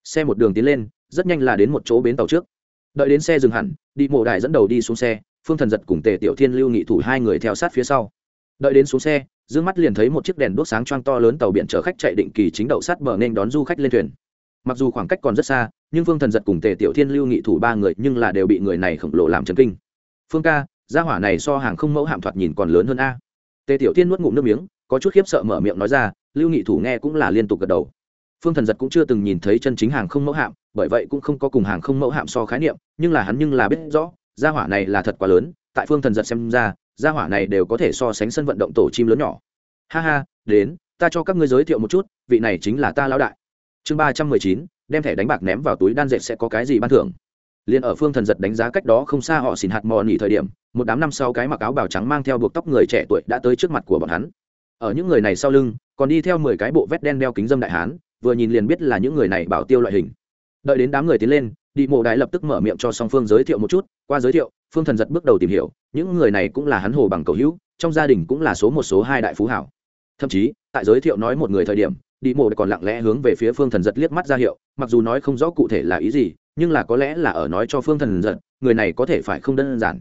Xe một đường tiến lên, rất nhanh là đến một chỗ bến tàu trước. Đợi đến xe dừng hẳn đi mộ đài dẫn đầu đi xuống xe phương thần giật cùng tề tiểu thiên, lưu nghị thủ hai người theo sát phía sau. Đợi đến xuống xe d ư ơ n g mắt liền thấy một chiếc đèn đốt sáng choang to lớn tàu biển chở khách chạy định kỳ chính đậu sát bờ nên đón du khách lên thuyền. Mặc dù khoảng cách còn rất xa, nhưng phương thần giật cùng tề tiểu thiên, lưu nghị thủ ba người nhưng là đều bị người này khổng lồ làm chấn kinh. Phương ca, gia hỏa này so hàng không mẫu hạm thoạt nhìn còn lớn hơn a. Tề tiểu thiên nuốt ngụm nước miếng, có chút khiếp sợ mở miệng nói ra, lưu nghị thủ nghe cũng là liên tục gật đầu. Phương thần giật cũng chưa từng nhìn thấy chân chính hàng không mẫu hạm, bởi vậy cũng không có cùng hàng không mẫu hạm so khái niệm, nhưng là hắn nhưng là biết rõ gia hỏa này là thật quá lớn, tại phương thần giật xem ra, gia hỏa này đều có thể so sánh sân vận động tổ chim lớn nhỏ. Ha ha, đến, ta cho các ngươi giới thiệu một chút, vị này chính là ta lão đại. Chương ba trăm mười chín, đem thẻ đánh bạc ném vào túi đan dệt sẽ có cái gì ban thưởng? Liền ở phương thần giật đánh giá cách đó không xa họ xỉn hạt mò nỉ thời điểm, một đám năm sau cái mặc áo bào trắng mang theo buộc tóc người trẻ tuổi đã tới trước mặt của bọn hắn. Ở những người này sau lưng, còn đi theo mười cái bộ vét đen đeo kính dâm đại hán, vừa nhìn liền biết là những người này bảo tiêu loại hình. Đợi đến đám người tiến lên đi mộ đại lập tức mở miệng cho song phương giới thiệu một chút, qua giới thiệu, phương thần giật bước đầu tìm hiểu, những người này cũng là hắn hồ bằng cầu hữu, trong gia đình cũng là số một, số hai đại phú hảo. Thậm chí, tại giới thiệu nói một người thời điểm, đi mộ còn lặng lẽ hướng về phía phương thần giật liếc mắt ra hiệu, mặc dù nói không rõ cụ thể là ý gì, nhưng là có lẽ là ở nói cho phương thần giật, người này có thể phải không đơn giản.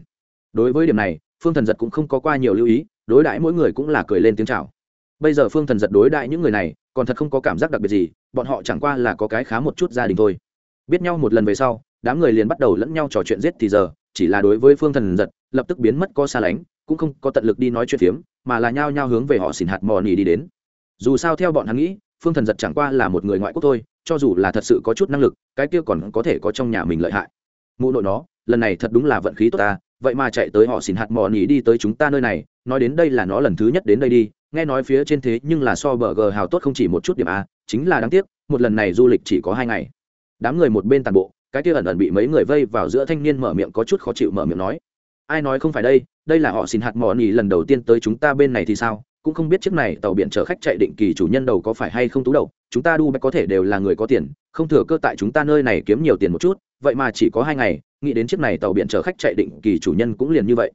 Đối với điểm này, phương thần giật cũng không có qua nhiều lưu ý, đối đãi mỗi người cũng là cười lên tiếng chào. Bây giờ phương thần giật đối đãi những người này, còn thật không có cảm giác đặc biệt gì, bọn họ chẳng qua là có cái khá một chút gia đình thôi biết nhau một lần về sau, đám người liền bắt đầu lẫn nhau trò chuyện giết thì giờ, chỉ là đối với phương thần giật, lập tức biến mất có xa lánh, cũng không có tận lực đi nói chuyện phiếm, mà là nhao nhao hướng về họ xỉn hạt mò nỉ đi đến. Dù sao theo bọn hắn nghĩ, phương thần giật chẳng qua là một người ngoại quốc thôi, cho dù là thật sự có chút năng lực, cái kia còn có thể có trong nhà mình lợi hại. Mụ nội nó, lần này thật đúng là vận khí tốt ta, vậy mà chạy tới họ xỉn hạt mò nỉ đi tới chúng ta nơi này, nói đến đây là nó lần thứ nhất đến đây đi, nghe nói phía trên thế nhưng là so bờ gờ hào tốt không chỉ một chút điểm a, chính là đáng tiếc, một lần này du lịch chỉ có hai ngày đám người một bên tàn bộ, cái kia ẩn ẩn bị mấy người vây vào giữa thanh niên mở miệng có chút khó chịu mở miệng nói, ai nói không phải đây đây là họ xin hạt mỏ nỉ lần đầu tiên tới chúng ta bên này thì sao? Cũng không biết chiếc này tàu biển chở khách chạy định kỳ chủ nhân đầu có phải hay không tú đầu, chúng ta đu có thể đều là người có tiền, không thừa cơ tại chúng ta nơi này kiếm nhiều tiền một chút, vậy mà chỉ có hai ngày, nghĩ đến chiếc này tàu biển chở khách chạy định kỳ chủ nhân cũng liền như vậy.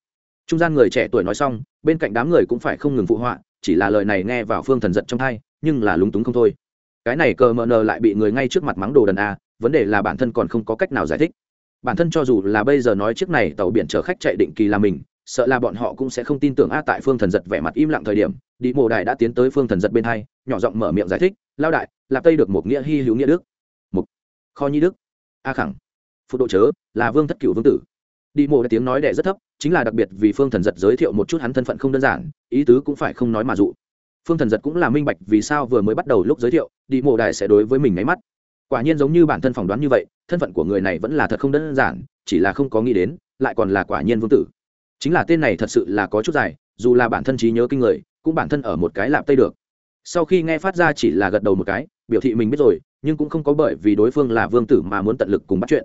Trung gian người trẻ tuổi nói xong, bên cạnh đám người cũng phải không ngừng phụ họa, chỉ là lời này nghe vào phương thần giật trong thai nhưng là lúng túng không thôi. Cái này cờ mờ nờ lại bị người ngay trước mặt mắng đồ đần a vấn đề là bản thân còn không có cách nào giải thích. Bản thân cho dù là bây giờ nói chiếc này tàu biển chở khách chạy định kỳ là mình, sợ là bọn họ cũng sẽ không tin tưởng a tại phương thần giật vẻ mặt im lặng thời điểm đi mộ đại đã tiến tới phương thần giật bên hai, nhỏ giọng mở miệng giải thích lao đại lạp tây được một nghĩa hy hữu nghĩa đức. Một kho nhi đức? A khẳng. Phụ độ chớ, là vương thất cửu vương tử. Đi mộ đại tiếng nói đẻ rất thấp, chính là đặc biệt vì phương thần giật giới thiệu một chút hắn thân phận không đơn giản, ý tứ cũng phải không nói mà dụ. Phương thần giật cũng là minh bạch vì sao vừa mới bắt đầu lúc giới thiệu đi mộ đại sẽ đối với mình nháy mắt quả nhiên giống như bản thân phỏng đoán như vậy, thân phận của người này vẫn là thật không đơn giản, chỉ là không có nghĩ đến, lại còn là quả nhiên vương tử. Chính là tên này thật sự là có chút dài, dù là bản thân trí nhớ kinh người, cũng bản thân ở một cái lạp tây được. Sau khi nghe phát ra chỉ là gật đầu một cái, biểu thị mình biết rồi, nhưng cũng không có bởi vì đối phương là vương tử mà muốn tận lực cùng bắt chuyện.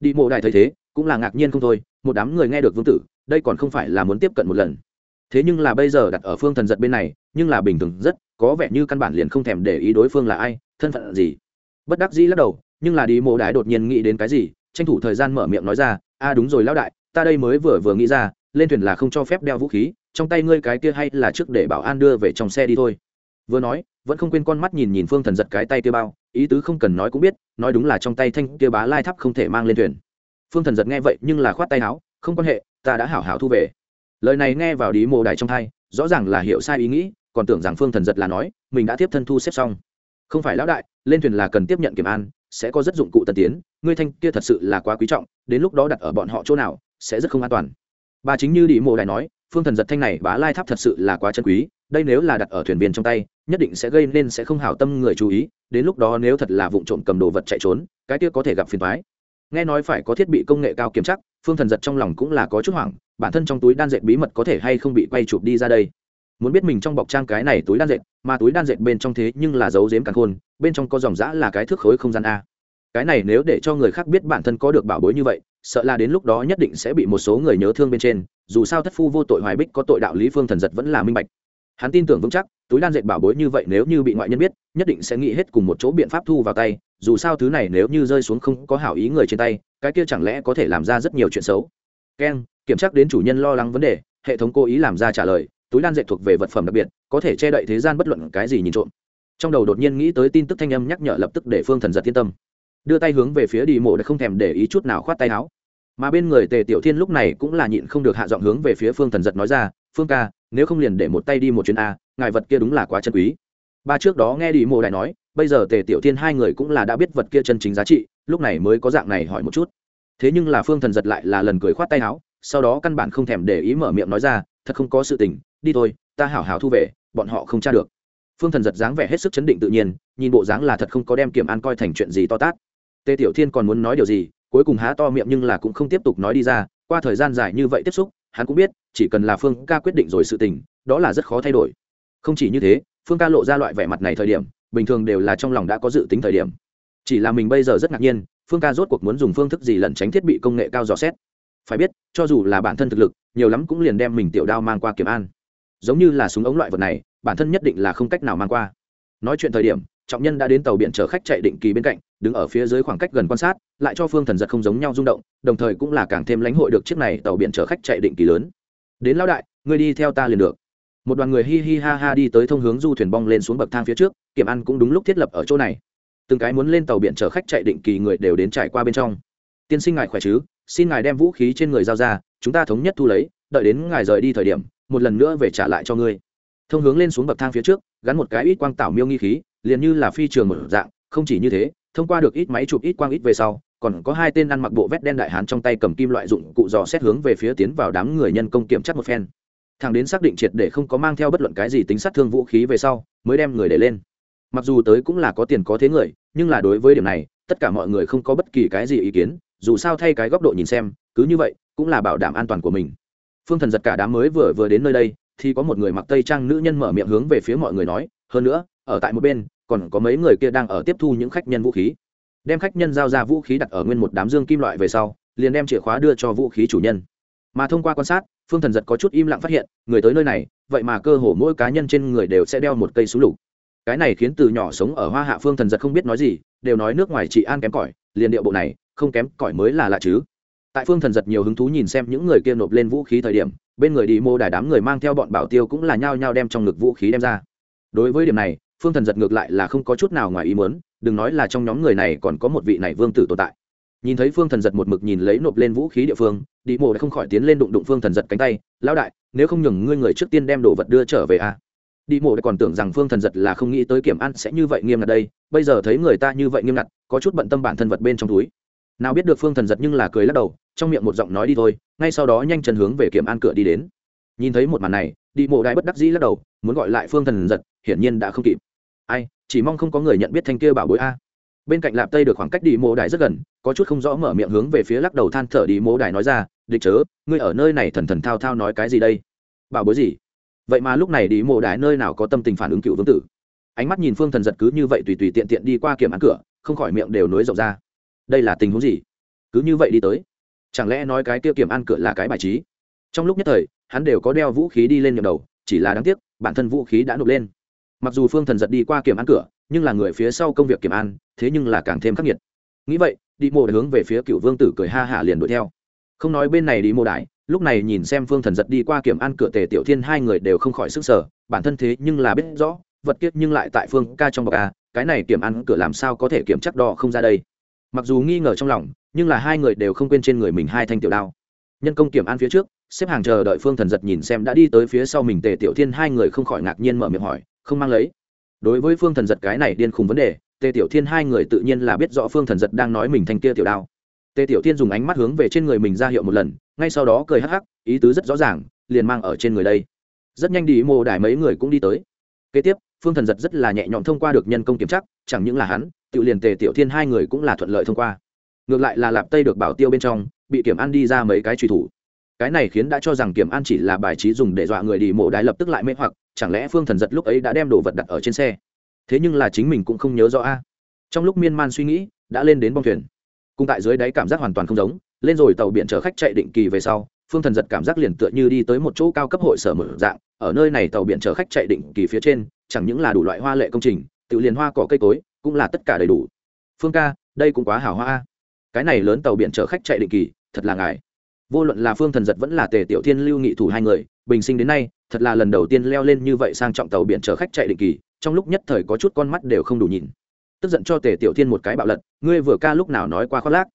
Đi mộ đại thấy thế, cũng là ngạc nhiên không thôi, một đám người nghe được vương tử, đây còn không phải là muốn tiếp cận một lần. Thế nhưng là bây giờ đặt ở phương thần giật bên này, nhưng là bình thường rất, có vẻ như căn bản liền không thèm để ý đối phương là ai, thân phận gì bất đắc dĩ lắc đầu, nhưng là đi mộ đại đột nhiên nghĩ đến cái gì, tranh thủ thời gian mở miệng nói ra, a, đúng rồi lão đại, ta đây mới vừa vừa nghĩ ra, lên thuyền là không cho phép đeo vũ khí, trong tay ngươi cái kia hay là trước để bảo an đưa về trong xe đi thôi. Vừa nói, vẫn không quên con mắt nhìn nhìn phương thần giật cái tay kia bao, ý tứ không cần nói cũng biết, nói đúng là trong tay thanh kia bá lai thắp không thể mang lên thuyền. Phương thần giật nghe vậy, nhưng là khoát tay áo, không quan hệ, ta đã hảo hảo thu về. Lời này nghe vào đi mộ đại trong thai rõ ràng là hiểu sai ý nghĩ, còn tưởng rằng phương thần giật là nói, mình đã tiếp thân thu xếp xong không phải lão đại, lên thuyền là cần tiếp nhận kiểm an, sẽ có rất dụng cụ tân tiến, ngươi thanh kia thật sự là quá quý trọng, đến lúc đó đặt ở bọn họ chỗ nào, sẽ rất không an toàn. Bà chính như đi mộ đại nói, phương thần giật thanh này bá lai tháp thật sự là quá chân quý, đây nếu là đặt ở thuyền viên trong tay, nhất định sẽ gây nên sẽ không hảo tâm người chú ý, đến lúc đó nếu thật là vụ trộm cầm đồ vật chạy trốn, cái kia có thể gặp phiền thoái nghe nói phải có thiết bị công nghệ cao kiểm chắc, phương thần giật trong lòng cũng là có chút hoảng, bản thân trong túi đan dệt bí mật có thể hay không bị quay chụp đi ra đây muốn biết mình trong bọc trang cái này túi đan dệt, mà túi đan dệt bên trong thế nhưng là dấu dếm càng khôn, bên trong có dòng giã là cái thước khối không gian a. Cái này nếu để cho người khác biết bản thân có được bảo bối như vậy, sợ là đến lúc đó nhất định sẽ bị một số người nhớ thương bên trên, dù sao thất phu vô tội hoài bích có tội đạo lý phương thần giật vẫn là minh bạch. Hắn tin tưởng vững chắc, túi đan dệt bảo bối như vậy nếu như bị ngoại nhân biết, nhất định sẽ nghĩ hết cùng một chỗ biện pháp thu vào tay, dù sao thứ này nếu như rơi xuống không có hảo ý người trên tay, cái kia chẳng lẽ có thể làm ra rất nhiều chuyện xấu? Keng kiểm tra đến chủ nhân lo lắng vấn đề, hệ thống cố ý làm ra trả lời túi đan dệt thuộc về vật phẩm đặc biệt, có thể che đậy thế gian bất luận cái gì nhìn trộm. Trong đầu đột nhiên nghĩ tới tin tức thanh âm nhắc nhở lập tức để phương thần giật yên tâm. Đưa tay hướng về phía đi mộ đã không thèm để ý chút nào khoát tay áo. Mà bên người tề tiểu thiên lúc này cũng là nhịn không được hạ giọng hướng về phía phương thần giật nói ra, phương ca, nếu không liền để một tay đi một chuyến a, ngài vật kia đúng là quá chân quý. Ba trước đó nghe đi mộ đại nói, bây giờ tề tiểu thiên hai người cũng là đã biết vật kia chân chính giá trị, lúc này mới có dạng này hỏi một chút. Thế nhưng là phương thần giật lại là lần cười khoát tay áo, sau đó căn bản không thèm để ý mở miệng nói ra, thật không có sự tình đi thôi, ta hảo hảo thu về, bọn họ không tra được. Phương thần giật dáng vẻ hết sức chấn định tự nhiên, nhìn bộ dáng là thật không có đem kiểm an coi thành chuyện gì to tát. Tề tiểu thiên còn muốn nói điều gì, cuối cùng há to miệng nhưng là cũng không tiếp tục nói đi ra, qua thời gian dài như vậy tiếp xúc, hắn cũng biết, chỉ cần là phương ca quyết định rồi sự tình, đó là rất khó thay đổi. Không chỉ như thế, phương ca lộ ra loại vẻ mặt này thời điểm, bình thường đều là trong lòng đã có dự tính thời điểm. Chỉ là mình bây giờ rất ngạc nhiên, phương ca rốt cuộc muốn dùng phương thức gì lẩn tránh thiết bị công nghệ cao dò xét. Phải biết, cho dù là bản thân thực lực, nhiều lắm cũng liền đem mình tiểu đao mang qua kiểm an giống như là súng ống loại vật này, bản thân nhất định là không cách nào mang qua. Nói chuyện thời điểm, trọng nhân đã đến tàu biển chở khách chạy định kỳ bên cạnh, đứng ở phía dưới khoảng cách gần quan sát, lại cho phương thần giật không giống nhau rung động, đồng thời cũng là càng thêm lãnh hội được chiếc này tàu biển chở khách chạy định kỳ lớn. Đến lão đại, ngươi đi theo ta liền được. Một đoàn người hi hi ha ha đi tới thông hướng du thuyền bong lên xuống bậc thang phía trước, kiểm ăn cũng đúng lúc thiết lập ở chỗ này. Từng cái muốn lên tàu biển chở khách chạy định kỳ người đều đến trải qua bên trong. Tiên sinh ngài khỏe chứ? Xin ngài đem vũ khí trên người giao ra, chúng ta thống nhất thu lấy, đợi đến ngài rời đi thời điểm một lần nữa về trả lại cho ngươi. Thông hướng lên xuống bậc thang phía trước, gắn một cái ít quang tảo miêu nghi khí, liền như là phi trường một dạng, không chỉ như thế, thông qua được ít máy chụp ít quang ít về sau, còn có hai tên ăn mặc bộ vét đen đại hán trong tay cầm kim loại dụng cụ dò xét hướng về phía tiến vào đám người nhân công kiểm tra một phen. Thằng đến xác định triệt để không có mang theo bất luận cái gì tính sát thương vũ khí về sau, mới đem người để lên. Mặc dù tới cũng là có tiền có thế người, nhưng là đối với điểm này, tất cả mọi người không có bất kỳ cái gì ý kiến, dù sao thay cái góc độ nhìn xem, cứ như vậy, cũng là bảo đảm an toàn của mình phương thần giật cả đám mới vừa vừa đến nơi đây, thì có một người mặc tây trang nữ nhân mở miệng hướng về phía mọi người nói, hơn nữa, ở tại một bên, còn có mấy người kia đang ở tiếp thu những khách nhân vũ khí. Đem khách nhân giao ra vũ khí đặt ở nguyên một đám dương kim loại về sau, liền đem chìa khóa đưa cho vũ khí chủ nhân. Mà thông qua quan sát, phương thần giật có chút im lặng phát hiện, người tới nơi này, vậy mà cơ hồ mỗi cá nhân trên người đều sẽ đeo một cây súng lục. Cái này khiến từ nhỏ sống ở hoa hạ phương thần giật không biết nói gì, đều nói nước ngoài trị an kém cỏi, liền điệu bộ này, không kém cỏi mới là lạ chứ tại phương thần giật nhiều hứng thú nhìn xem những người kia nộp lên vũ khí thời điểm, bên người đi mô đài đám người mang theo bọn bảo tiêu cũng là nhao nhao đem trong ngực vũ khí đem ra. Đối với điểm này, phương thần giật ngược lại là không có chút nào ngoài ý muốn, đừng nói là trong nhóm người này còn có một vị này vương tử tồn tại. Nhìn thấy phương thần giật một mực nhìn lấy nộp lên vũ khí địa phương, đi mô đã không khỏi tiến lên đụng đụng phương thần giật cánh tay, lão đại, nếu không nhường ngươi người trước tiên đem đồ vật đưa trở về à. đi mô đã còn tưởng rằng phương thần giật là không nghĩ tới kiểm ăn sẽ như vậy nghiêm ngặt đây, bây giờ thấy người ta như vậy nghiêm ngặt, có chút bận tâm bản thân vật bên trong túi nào biết được phương thần giật nhưng là cười lắc đầu, trong miệng một giọng nói đi thôi, ngay sau đó nhanh chân hướng về kiểm an cửa đi đến. Nhìn thấy một màn này đi mộ đại bất đắc dĩ lắc đầu, muốn gọi lại phương thần giật, hiển nhiên đã không kịp. Ai, chỉ mong không có người nhận biết thanh kia bảo bối a. Bên cạnh lạp tây được khoảng cách đi mộ đại rất gần, có chút không rõ mở miệng hướng về phía lắc đầu than thở đi mộ đại nói ra, địch chớ, ngươi ở nơi này thần thần thao thao nói cái gì đây? Bảo bối gì? Vậy mà lúc này đi mộ đại nơi nào có tâm tình phản ứng cựu vương tử? Ánh mắt nhìn phương thần giật cứ như vậy tùy tùy tiện tiện đi qua kiểm án cửa, không khỏi miệng đều nối rộng ra đây là tình huống gì? Cứ như vậy đi tới, chẳng lẽ nói cái kia kiểm ăn cửa là cái bài trí? Trong lúc nhất thời, hắn đều có đeo vũ khí đi lên nhầm đầu, chỉ là đáng tiếc, bản thân vũ khí đã nộp lên. Mặc dù phương thần giật đi qua kiểm ăn cửa, nhưng là người phía sau công việc kiểm an, thế nhưng là càng thêm khắc nghiệt. Nghĩ vậy, đi mộ đã hướng về phía cựu vương tử cười ha hả liền đuổi theo. Không nói bên này đi mộ đại, lúc này nhìn xem phương thần giật đi qua kiểm an cửa tề tiểu thiên hai người đều không khỏi sức sở bản thân thế nhưng là biết rõ, vật kiết nhưng lại tại phương ca trong bọc a cái này kiểm ăn cửa làm sao có thể kiểm chắc đo không ra đây? Mặc dù nghi ngờ trong lòng, nhưng là hai người đều không quên trên người mình hai thanh tiểu đao. Nhân công kiểm an phía trước, xếp hàng chờ đợi phương thần giật nhìn xem đã đi tới phía sau mình tề tiểu thiên, hai người không khỏi ngạc nhiên mở miệng hỏi, không mang lấy? Đối với phương thần giật cái này điên khùng vấn đề, tề tiểu thiên hai người tự nhiên là biết rõ phương thần giật đang nói mình thanh kia tiểu đao. Tề tiểu thiên dùng ánh mắt hướng về trên người mình ra hiệu một lần, ngay sau đó cười hắc hắc, ý tứ rất rõ ràng, liền mang ở trên người đây. Rất nhanh đi mô đài mấy người cũng đi tới. Kế tiếp, phương thần giật rất là nhẹ nhõm thông qua được nhân công kiểm chắc chẳng những là hắn tự liền tề, tiểu thiên hai người cũng là thuận lợi thông qua. Ngược lại là lạp tây được bảo tiêu bên trong, bị kiểm an đi ra mấy cái truy thủ. Cái này khiến đã cho rằng kiểm an chỉ là bài trí dùng để dọa người đi mộ đái lập tức lại mê hoặc, chẳng lẽ phương thần giật lúc ấy đã đem đồ vật đặt ở trên xe? Thế nhưng là chính mình cũng không nhớ rõ a. Trong lúc miên man suy nghĩ, đã lên đến bong thuyền. Cùng tại dưới đáy cảm giác hoàn toàn không giống, lên rồi tàu biển chở khách chạy định kỳ về sau, phương thần giật cảm giác liền tựa như đi tới một chỗ cao cấp hội sở mở dạng, ở nơi này tàu biển chở khách chạy định kỳ phía trên, chẳng những là đủ loại hoa lệ công trình, tự liền hoa cỏ cây cối cũng là tất cả đầy đủ. Phương ca, đây cũng quá hào hoa cái này lớn tàu biển chở khách chạy định kỳ, thật là ngài vô luận là phương thần giật vẫn là tề tiểu thiên lưu nghị thủ hai người, bình sinh đến nay, thật là lần đầu tiên leo lên như vậy sang trọng tàu biển chở khách chạy định kỳ, trong lúc nhất thời có chút con mắt đều không đủ nhìn. Tức giận cho tề tiểu thiên một cái bạo lật, ngươi vừa ca lúc nào nói qua khoác lác.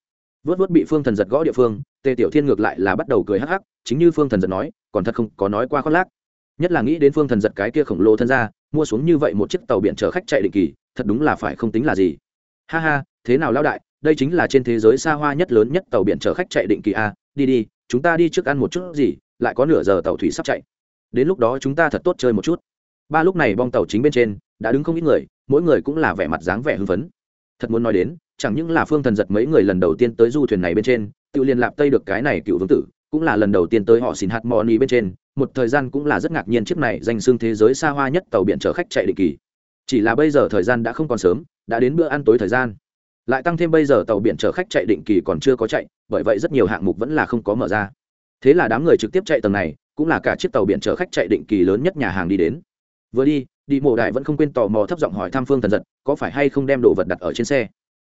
Vớt vớt bị phương thần giật gõ địa phương, tề tiểu thiên ngược lại là bắt đầu cười hắc hắc, chính như phương thần giật nói, còn thật không có nói qua khoác lác. Nhất là nghĩ đến phương thần giật cái kia khổng lồ thân ra, mua xuống như vậy một chiếc tàu biển chở khách chạy định kỳ thật đúng là phải không tính là gì. Ha ha, thế nào lao đại, đây chính là trên thế giới xa hoa nhất lớn nhất tàu biển chở khách chạy định kỳ a, đi đi, chúng ta đi trước ăn một chút gì, lại có nửa giờ tàu thủy sắp chạy. Đến lúc đó chúng ta thật tốt chơi một chút. Ba lúc này bong tàu chính bên trên, đã đứng không ít người, mỗi người cũng là vẻ mặt dáng vẻ hưng phấn. Thật muốn nói đến, chẳng những là phương thần giật mấy người lần đầu tiên tới du thuyền này bên trên tự liên lạc tây được cái này cựu vương tử, cũng là lần đầu tiên tới họ xin hạt moni bên trên, một thời gian cũng là rất ngạc nhiên chiếc này danh xương thế giới xa hoa nhất tàu biển chở khách chạy định kỳ chỉ là bây giờ thời gian đã không còn sớm, đã đến bữa ăn tối thời gian. Lại tăng thêm bây giờ tàu biển chở khách chạy định kỳ còn chưa có chạy, bởi vậy rất nhiều hạng mục vẫn là không có mở ra. Thế là đám người trực tiếp chạy tầng này, cũng là cả chiếc tàu biển chở khách chạy định kỳ lớn nhất nhà hàng đi đến. Vừa đi đi mộ đại vẫn không quên tò mò thấp giọng hỏi thăm phương thần giật, có phải hay không đem đồ vật đặt ở trên xe.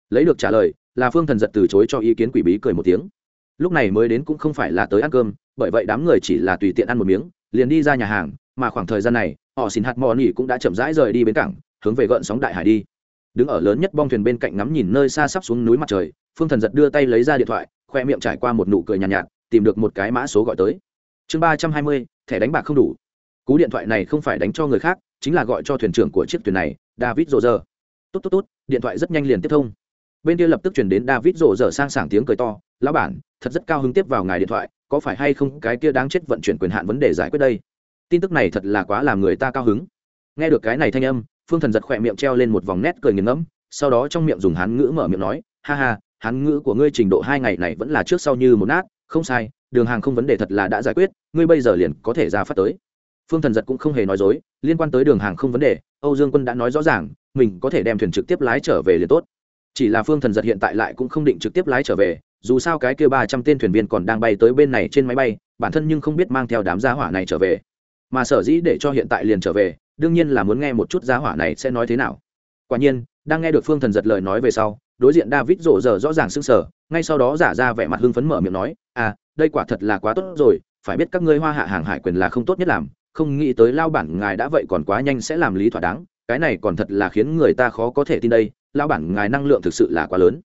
Lấy được trả lời, là phương thần giật từ chối cho ý kiến quỷ bí cười một tiếng. Lúc này mới đến cũng không phải là tới ăn cơm, bởi vậy đám người chỉ là tùy tiện ăn một miếng, liền đi ra nhà hàng, mà khoảng thời gian này, họ xin hạt mò nỉ cũng đã chậm rãi rời đi bến cảng hướng về gợn sóng đại hải đi. Đứng ở lớn nhất bong thuyền bên cạnh ngắm nhìn nơi xa sắp xuống núi mặt trời phương thần giật đưa tay lấy ra điện thoại khoe miệng trải qua một nụ cười nhàn nhạt, nhạt tìm được một cái mã số gọi tới. Chương ba trăm hai mươi thẻ đánh bạc không đủ. Cú điện thoại này không phải đánh cho người khác chính là gọi cho thuyền trưởng của chiếc thuyền này david rộ rơ tốt tốt tốt điện thoại rất nhanh liền tiếp thông. Bên kia lập tức chuyển đến david rộ rơ sang sảng tiếng cười to lão bản thật rất cao hứng tiếp vào ngài điện thoại có phải hay không cái kia đáng chết vận chuyển quyền hạn vấn đề giải quyết đây? Tin tức này thật là quá làm người ta cao hứng. Nghe được cái này thanh âm phương thần giật khỏe miệng treo lên một vòng nét cười nghiền ngẫm, sau đó trong miệng dùng hán ngữ mở miệng nói, ha ha, hán ngữ của ngươi trình độ hai ngày này vẫn là trước sau như một nát, không sai, đường hàng không vấn đề thật là đã giải quyết, ngươi bây giờ liền có thể ra phát tới. Phương thần giật cũng không hề nói dối, liên quan tới đường hàng không vấn đề, âu dương quân đã nói rõ ràng, mình có thể đem thuyền trực tiếp lái trở về liền tốt. Chỉ là phương thần giật hiện tại lại cũng không định trực tiếp lái trở về, dù sao cái kia ba trăm tên thuyền viên còn đang bay tới bên này trên máy bay, bản thân nhưng không biết mang theo đám gia hỏa này trở về. Mà sở dĩ để cho hiện tại liền trở về đương nhiên là muốn nghe một chút giá hỏa này sẽ nói thế nào. Quả nhiên, đang nghe được phương thần giật lời nói về sau, đối diện david rộ rờ rõ ràng sưng sờ, ngay sau đó giả ra vẻ mặt hưng phấn mở miệng nói à đây quả thật là quá tốt rồi, phải biết các ngươi hoa hạ hàng hải quyền là không tốt nhất làm, không nghĩ tới lao bản ngài đã vậy còn quá nhanh sẽ làm lý thỏa đáng, cái này còn thật là khiến người ta khó có thể tin đây, lao bản ngài năng lượng thực sự là quá lớn.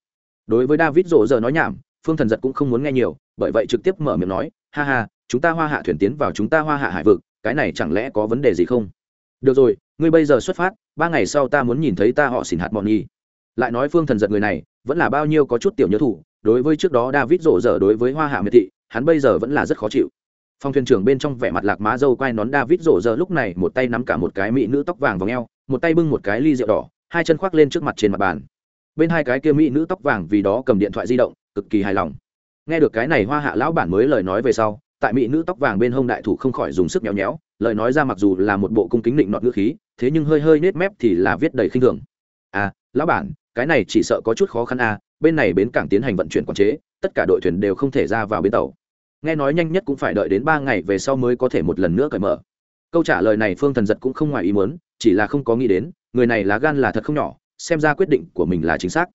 Đối với david rộ rờ nói nhảm, phương thần giật cũng không muốn nghe nhiều, bởi vậy trực tiếp mở miệng nói, ha ha, chúng ta hoa hạ thuyền tiến vào chúng ta hoa hạ hải vực, cái này chẳng lẽ có vấn đề gì không? Được rồi, ngươi bây giờ xuất phát, ba ngày sau ta muốn nhìn thấy ta họ xỉn hạt bọn nhi. Lại nói phương thần giật người này, vẫn là bao nhiêu có chút tiểu nhớ thủ, đối với trước đó david rộ rỡ đối với hoa hạ miệt thị, hắn bây giờ vẫn là rất khó chịu. Phong thuyền trưởng bên trong vẻ mặt lạc má dâu quai nón david rộ rỡ lúc này một tay nắm cả một cái mỹ nữ tóc vàng vào ngheo một tay bưng một cái ly rượu đỏ, hai chân khoác lên trước mặt trên mặt bàn. Bên hai cái kia mỹ nữ tóc vàng vì đó cầm điện thoại di động, cực kỳ hài lòng. Nghe được cái này hoa hạ lão bản mới lời nói về sau, tại mỹ nữ tóc vàng bên hông đại thủ không khỏi dùng sức nhéo nhéo lời nói ra mặc dù là một bộ cung kính định nọt ngữ khí, thế nhưng hơi hơi nết mép thì là viết đầy khinh thường. À lão bản, cái này chỉ sợ có chút khó khăn à bên này bến cảng tiến hành vận chuyển quản chế, tất cả đội thuyền đều không thể ra vào bến tàu. Nghe nói nhanh nhất cũng phải đợi đến ba ngày về sau mới có thể một lần nữa cởi mở. Câu trả lời này phương thần giật cũng không ngoài ý muốn, chỉ là không có nghĩ đến, người này lá gan là thật không nhỏ, xem ra quyết định của mình là chính xác.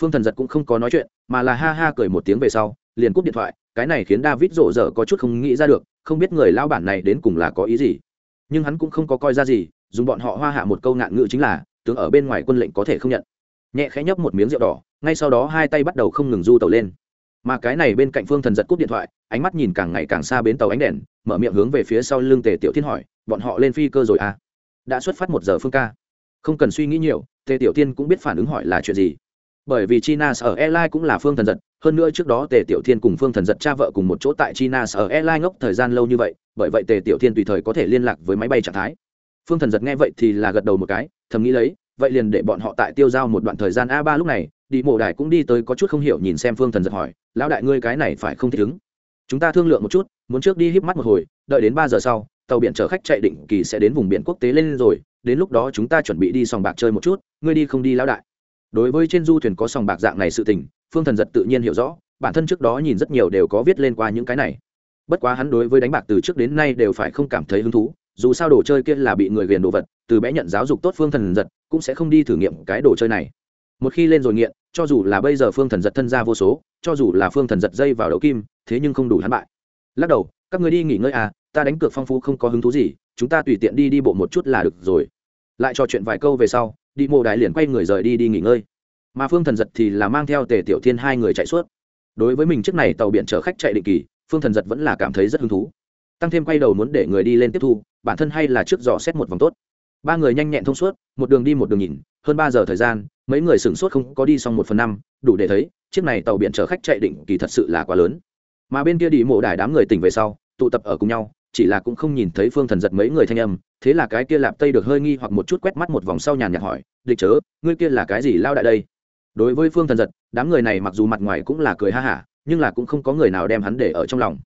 Phương thần giật cũng không có nói chuyện, mà là ha ha cười một tiếng về sau, liền cúp điện thoại, cái này khiến david rộ rỡ có chút không nghĩ ra được không biết người lao bản này đến cùng là có ý gì. Nhưng hắn cũng không có coi ra gì, dùng bọn họ hoa hạ một câu ngạn ngữ chính là, tướng ở bên ngoài quân lệnh có thể không nhận. Nhẹ khẽ nhấp một miếng rượu đỏ, ngay sau đó hai tay bắt đầu không ngừng du tàu lên. Mà cái này bên cạnh phương thần giật cúp điện thoại, ánh mắt nhìn càng ngày càng xa bến tàu ánh đèn, mở miệng hướng về phía sau lưng tề tiểu thiên hỏi, bọn họ lên phi cơ rồi à? Đã xuất phát một giờ phương ca. Không cần suy nghĩ nhiều, tề tiểu thiên cũng biết phản ứng hỏi là chuyện gì bởi vì china sở airlines cũng là phương thần giật, hơn nữa trước đó tề tiểu thiên cùng phương thần giật cha vợ cùng một chỗ tại china sở airlines ngốc thời gian lâu như vậy, bởi vậy tề tiểu thiên tùy thời có thể liên lạc với máy bay trạng thái. Phương thần giật nghe vậy thì là gật đầu một cái, thầm nghĩ lấy, vậy liền để bọn họ tại tiêu giao một đoạn thời gian a ba lúc này, đi mộ đài cũng đi tới có chút không hiểu nhìn xem phương thần giật hỏi, lão đại ngươi cái này phải không thích ứng? Chúng ta thương lượng một chút, muốn trước đi híp mắt một hồi, đợi đến ba giờ sau, tàu biển chở khách chạy định kỳ sẽ đến vùng biển quốc tế lên rồi, đến lúc đó chúng ta chuẩn bị đi sòng bạc chơi một chút, ngươi đi không đi lão đại đối với trên du thuyền có sòng bạc dạng này sự tình, phương thần giật tự nhiên hiểu rõ, bản thân trước đó nhìn rất nhiều đều có viết lên qua những cái này. Bất quá hắn đối với đánh bạc từ trước đến nay đều phải không cảm thấy hứng thú, dù sao đồ chơi kia là bị người ghiền đồ vật, từ bé nhận giáo dục tốt phương thần giật, cũng sẽ không đi thử nghiệm cái đồ chơi này. Một khi lên rồi nghiện, cho dù là bây giờ phương thần giật thân ra vô số, cho dù là phương thần giật dây vào đầu kim, thế nhưng không đủ hắn bại. Lắc đầu, các người đi nghỉ ngơi à ta đánh cược phong phú không có hứng thú gì, chúng ta tùy tiện đi đi bộ một chút là được rồi. Lại trò chuyện vài câu về sau đi mộ đại liền quay người rời đi đi nghỉ ngơi. Mà phương thần giật thì là mang theo tề tiểu thiên hai người chạy suốt. Đối với mình trước này tàu biển chở khách chạy định kỳ, phương thần giật vẫn là cảm thấy rất hứng thú. Tăng thêm quay đầu muốn để người đi lên tiếp thu, bản thân hay là trước dò xét một vòng tốt. Ba người nhanh nhẹn thông suốt, một đường đi một đường nhìn, hơn ba giờ thời gian, mấy người sửng sốt không có đi xong một phần năm, đủ để thấy, chiếc này tàu biển chở khách chạy định kỳ thật sự là quá lớn. Mà bên kia đi mộ đài đám người tỉnh về sau, tụ tập ở cùng nhau chỉ là cũng không nhìn thấy phương thần giật mấy người thanh âm, thế là cái kia lạp tây được hơi nghi hoặc một chút quét mắt một vòng sau nhàn nhạt hỏi, địch chớ, ngươi kia là cái gì lao đại đây? Đối với phương thần giật, đám người này mặc dù mặt ngoài cũng là cười ha hả, nhưng là cũng không có người nào đem hắn để ở trong lòng.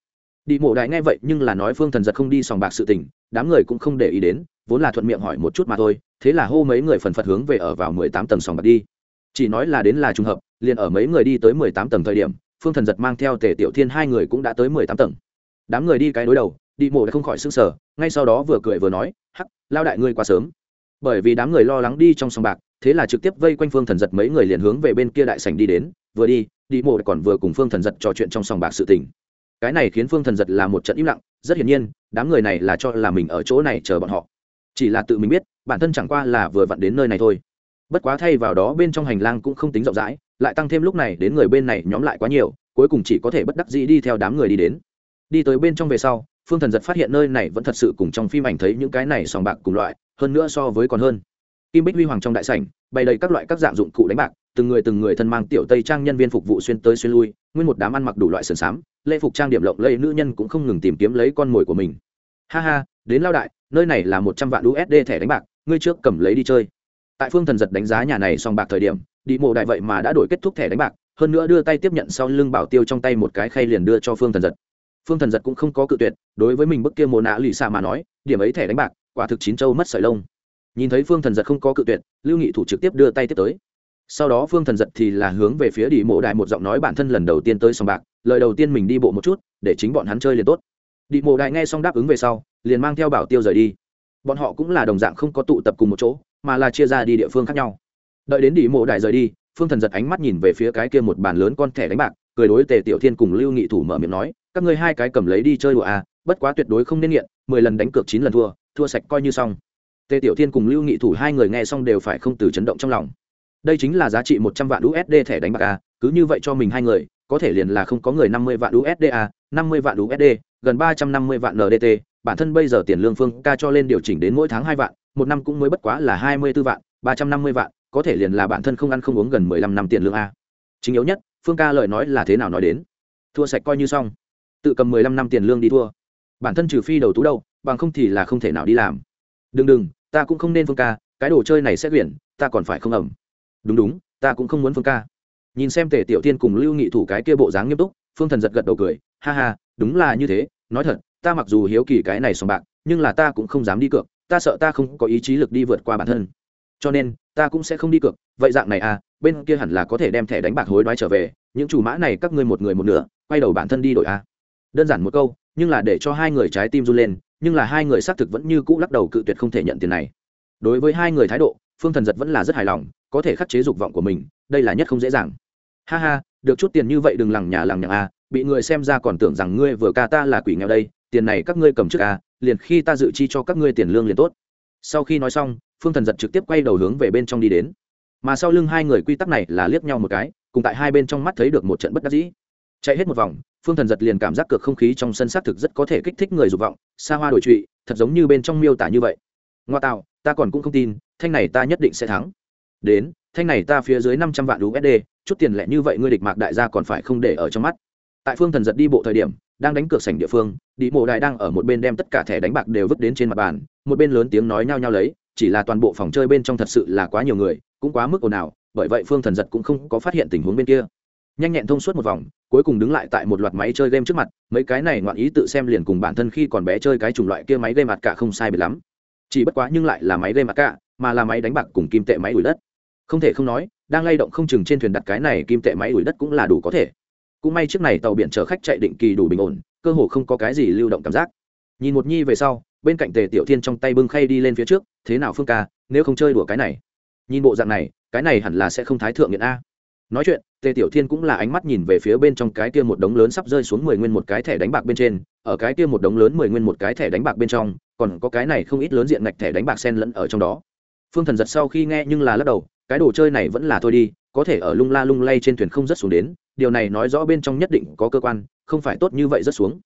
Đi mộ đại nghe vậy nhưng là nói phương thần giật không đi sòng bạc sự tình, đám người cũng không để ý đến, vốn là thuận miệng hỏi một chút mà thôi, thế là hô mấy người phần phật hướng về ở vào mười tám tầng sòng bạc đi. Chỉ nói là đến là trùng hợp, liền ở mấy người đi tới mười tám tầng thời điểm, phương thần giật mang theo tề tiểu thiên hai người cũng đã tới mười tám tầng. Đám người đi cái đối đầu đi mộ đã không khỏi sững sờ, sở ngay sau đó vừa cười vừa nói hắc lao đại ngươi quá sớm. Bởi vì đám người lo lắng đi trong sòng bạc thế là trực tiếp vây quanh phương thần giật mấy người liền hướng về bên kia đại sảnh đi đến vừa đi đi mộ còn vừa cùng phương thần giật trò chuyện trong sòng bạc sự tình. Cái này khiến phương thần giật là một trận im lặng rất hiển nhiên đám người này là cho là mình ở chỗ này chờ bọn họ. Chỉ là tự mình biết bản thân chẳng qua là vừa vặn đến nơi này thôi. Bất quá thay vào đó bên trong hành lang cũng không tính rộng rãi lại tăng thêm lúc này đến người bên này nhóm lại quá nhiều cuối cùng chỉ có thể bất đắc dĩ đi theo đám người đi đến. Đi tới bên trong về sau phương thần giật phát hiện nơi này vẫn thật sự cùng trong phim ảnh thấy những cái này sòng bạc cùng loại, hơn nữa so với còn hơn. Kim bích huy hoàng trong đại sảnh, bày đầy các loại các dạng dụng cụ đánh bạc, từng người từng người thân mang tiểu tây trang nhân viên phục vụ xuyên tới xuyên lui, nguyên một đám ăn mặc đủ loại sườn xám lễ phục trang điểm lộng lẫy nữ nhân cũng không ngừng tìm kiếm lấy con mồi của mình. Ha ha, đến lao đại, nơi này là một trăm vạn usd thẻ đánh bạc, ngươi trước cầm lấy đi chơi. Tại phương thần giật đánh giá nhà này xong bạc thời điểm, đi mộ đại vậy mà đã đổi kết thúc thẻ đánh bạc, hơn nữa đưa tay tiếp nhận sau lưng bảo tiêu trong tay một cái khay liền đưa cho phương thần giật phương thần giật cũng không có cự tuyệt, đối với mình bức kia mồ nạ lì xa mà nói, điểm ấy thẻ đánh bạc, quả thực chín châu mất sợi lông. Nhìn thấy phương thần giật không có cự tuyệt, lưu nghị thủ trực tiếp đưa tay tiếp tới. Sau đó phương thần giật thì là hướng về phía đi mộ đại một giọng nói bản thân lần đầu tiên tới sòng bạc, lời đầu tiên mình đi bộ một chút, để chính bọn hắn chơi liền tốt. Đi mộ đại nghe xong đáp ứng về sau, liền mang theo bảo tiêu rời đi. Bọn họ cũng là đồng dạng không có tụ tập cùng một chỗ, mà là chia ra đi địa phương khác nhau. Đợi đến đi mộ đại rời đi, phương thần giật ánh mắt nhìn về phía cái kia một bàn lớn con thẻ đánh bạc, cười đối tề tiểu thiên cùng lưu nghị thủ mở miệng nói các ngươi hai cái cầm lấy đi chơi đùa à bất quá tuyệt đối không nên nghiện, mười lần đánh cược chín lần thua thua sạch coi như xong. Tề tiểu thiên cùng lưu nghị thủ hai người nghe xong đều phải không từ chấn động trong lòng. Đây chính là giá trị một trăm vạn usd thẻ đánh bạc à cứ như vậy cho mình hai người, có thể liền là không có người năm mươi vạn usd à năm mươi vạn usd gần ba trăm năm mươi vạn ndt bản thân bây giờ tiền lương phương ca cho lên điều chỉnh đến mỗi tháng hai vạn, một năm cũng mới bất quá là hai mươi b ố vạn, ba trăm năm mươi vạn, có thể liền là bản thân không ăn không uống gần mười lăm năm tiền lương a chính yếu nhất, phương ca lời nói là thế nào nói đến. Thua sạch coi như xong tự cầm mười lăm năm tiền lương đi thua. Bản thân trừ phi đầu tú đâu, bằng không thì là không thể nào đi làm. Đừng đừng, ta cũng không nên phương ca, cái đồ chơi này sẽ quyển, ta còn phải không ẩm. Đúng đúng, ta cũng không muốn phương ca. Nhìn xem tề tiểu tiên cùng lưu nghị thủ cái kia bộ dáng nghiêm túc, phương thần giật gật đầu cười, ha ha, đúng là như thế, nói thật, ta mặc dù hiếu kỳ cái này sòng bạc, nhưng là ta cũng không dám đi cược, ta sợ ta không có ý chí lực đi vượt qua bản thân. Cho nên, ta cũng sẽ không đi cược, vậy dạng này à bên kia hẳn là có thể đem thẻ đánh bạc hối đoái trở về, những chủ mã này các ngươi một người một nửa, quay đầu bản thân đi đổi à đơn giản một câu, nhưng là để cho hai người trái tim run lên, nhưng là hai người xác thực vẫn như cũ lắc đầu cự tuyệt không thể nhận tiền này. Đối với hai người thái độ, phương thần giật vẫn là rất hài lòng, có thể khắc chế dục vọng của mình, đây là nhất không dễ dàng. Ha ha, được chút tiền như vậy đừng lằng nhà lằng nhằng à bị người xem ra còn tưởng rằng ngươi vừa ca ta là quỷ nghèo đây, tiền này các ngươi cầm trước à liền khi ta dự chi cho các ngươi tiền lương liền tốt. Sau khi nói xong, phương thần giật trực tiếp quay đầu hướng về bên trong đi đến. Mà sau lưng hai người quy tắc này là liếc nhau một cái, cùng tại hai bên trong mắt thấy được một trận bất đắc dĩ chạy hết một vòng, phương thần giật liền cảm giác cược không khí trong sân xác thực rất có thể kích thích người dục vọng, xa hoa đổi trụy, thật giống như bên trong miêu tả như vậy. Ngoa tạo, ta còn cũng không tin, thanh này ta nhất định sẽ thắng. Đến, thanh này ta phía dưới năm trăm vạn usd chút tiền lẻ như vậy ngươi địch mạc đại gia còn phải không để ở trong mắt. Tại phương thần giật đi bộ thời điểm, đang đánh cược sảnh địa phương đi mộ đại đang ở một bên đem tất cả thẻ đánh bạc đều vứt đến trên mặt bàn, một bên lớn tiếng nói nhao nhao lấy, chỉ là toàn bộ phòng chơi bên trong thật sự là quá nhiều người, cũng quá mức ồn ào, bởi vậy phương thần giật cũng không có phát hiện tình huống bên kia nhanh nhẹn thông suốt một vòng, cuối cùng đứng lại tại một loạt máy chơi game trước mặt, mấy cái này ngoạn ý tự xem liền cùng bản thân khi còn bé chơi cái chủng loại kia máy game mặt cả không sai biệt lắm. Chỉ bất quá nhưng lại là máy game mặt cả, mà là máy đánh bạc cùng kim tệ máy ủi đất. Không thể không nói, đang lay động không chừng trên thuyền đặt cái này kim tệ máy ủi đất cũng là đủ có thể. Cũng may chiếc này tàu biển chở khách chạy định kỳ đủ bình ổn, cơ hồ không có cái gì lưu động cảm giác. Nhìn một nhi về sau, bên cạnh tề tiểu thiên trong tay bưng khay đi lên phía trước, thế nào phương ca, nếu không chơi đùa cái này? Nhìn bộ dạng này, cái này hẳn là sẽ không thái thượng nghiện a nói chuyện, tề tiểu thiên cũng là ánh mắt nhìn về phía bên trong cái kia một đống lớn sắp rơi xuống mười nguyên một cái thẻ đánh bạc bên trên. Ở cái kia một đống lớn mười nguyên một cái thẻ đánh bạc bên trong, còn có cái này không ít lớn diện ngạch thẻ đánh bạc sen lẫn ở trong đó. Phương thần giật sau khi nghe nhưng là lắc đầu, cái đồ chơi này vẫn là thôi đi, có thể ở lung la lung lay trên thuyền không rất xuống đến, điều này nói rõ bên trong nhất định có cơ quan, không phải tốt như vậy rất xuống.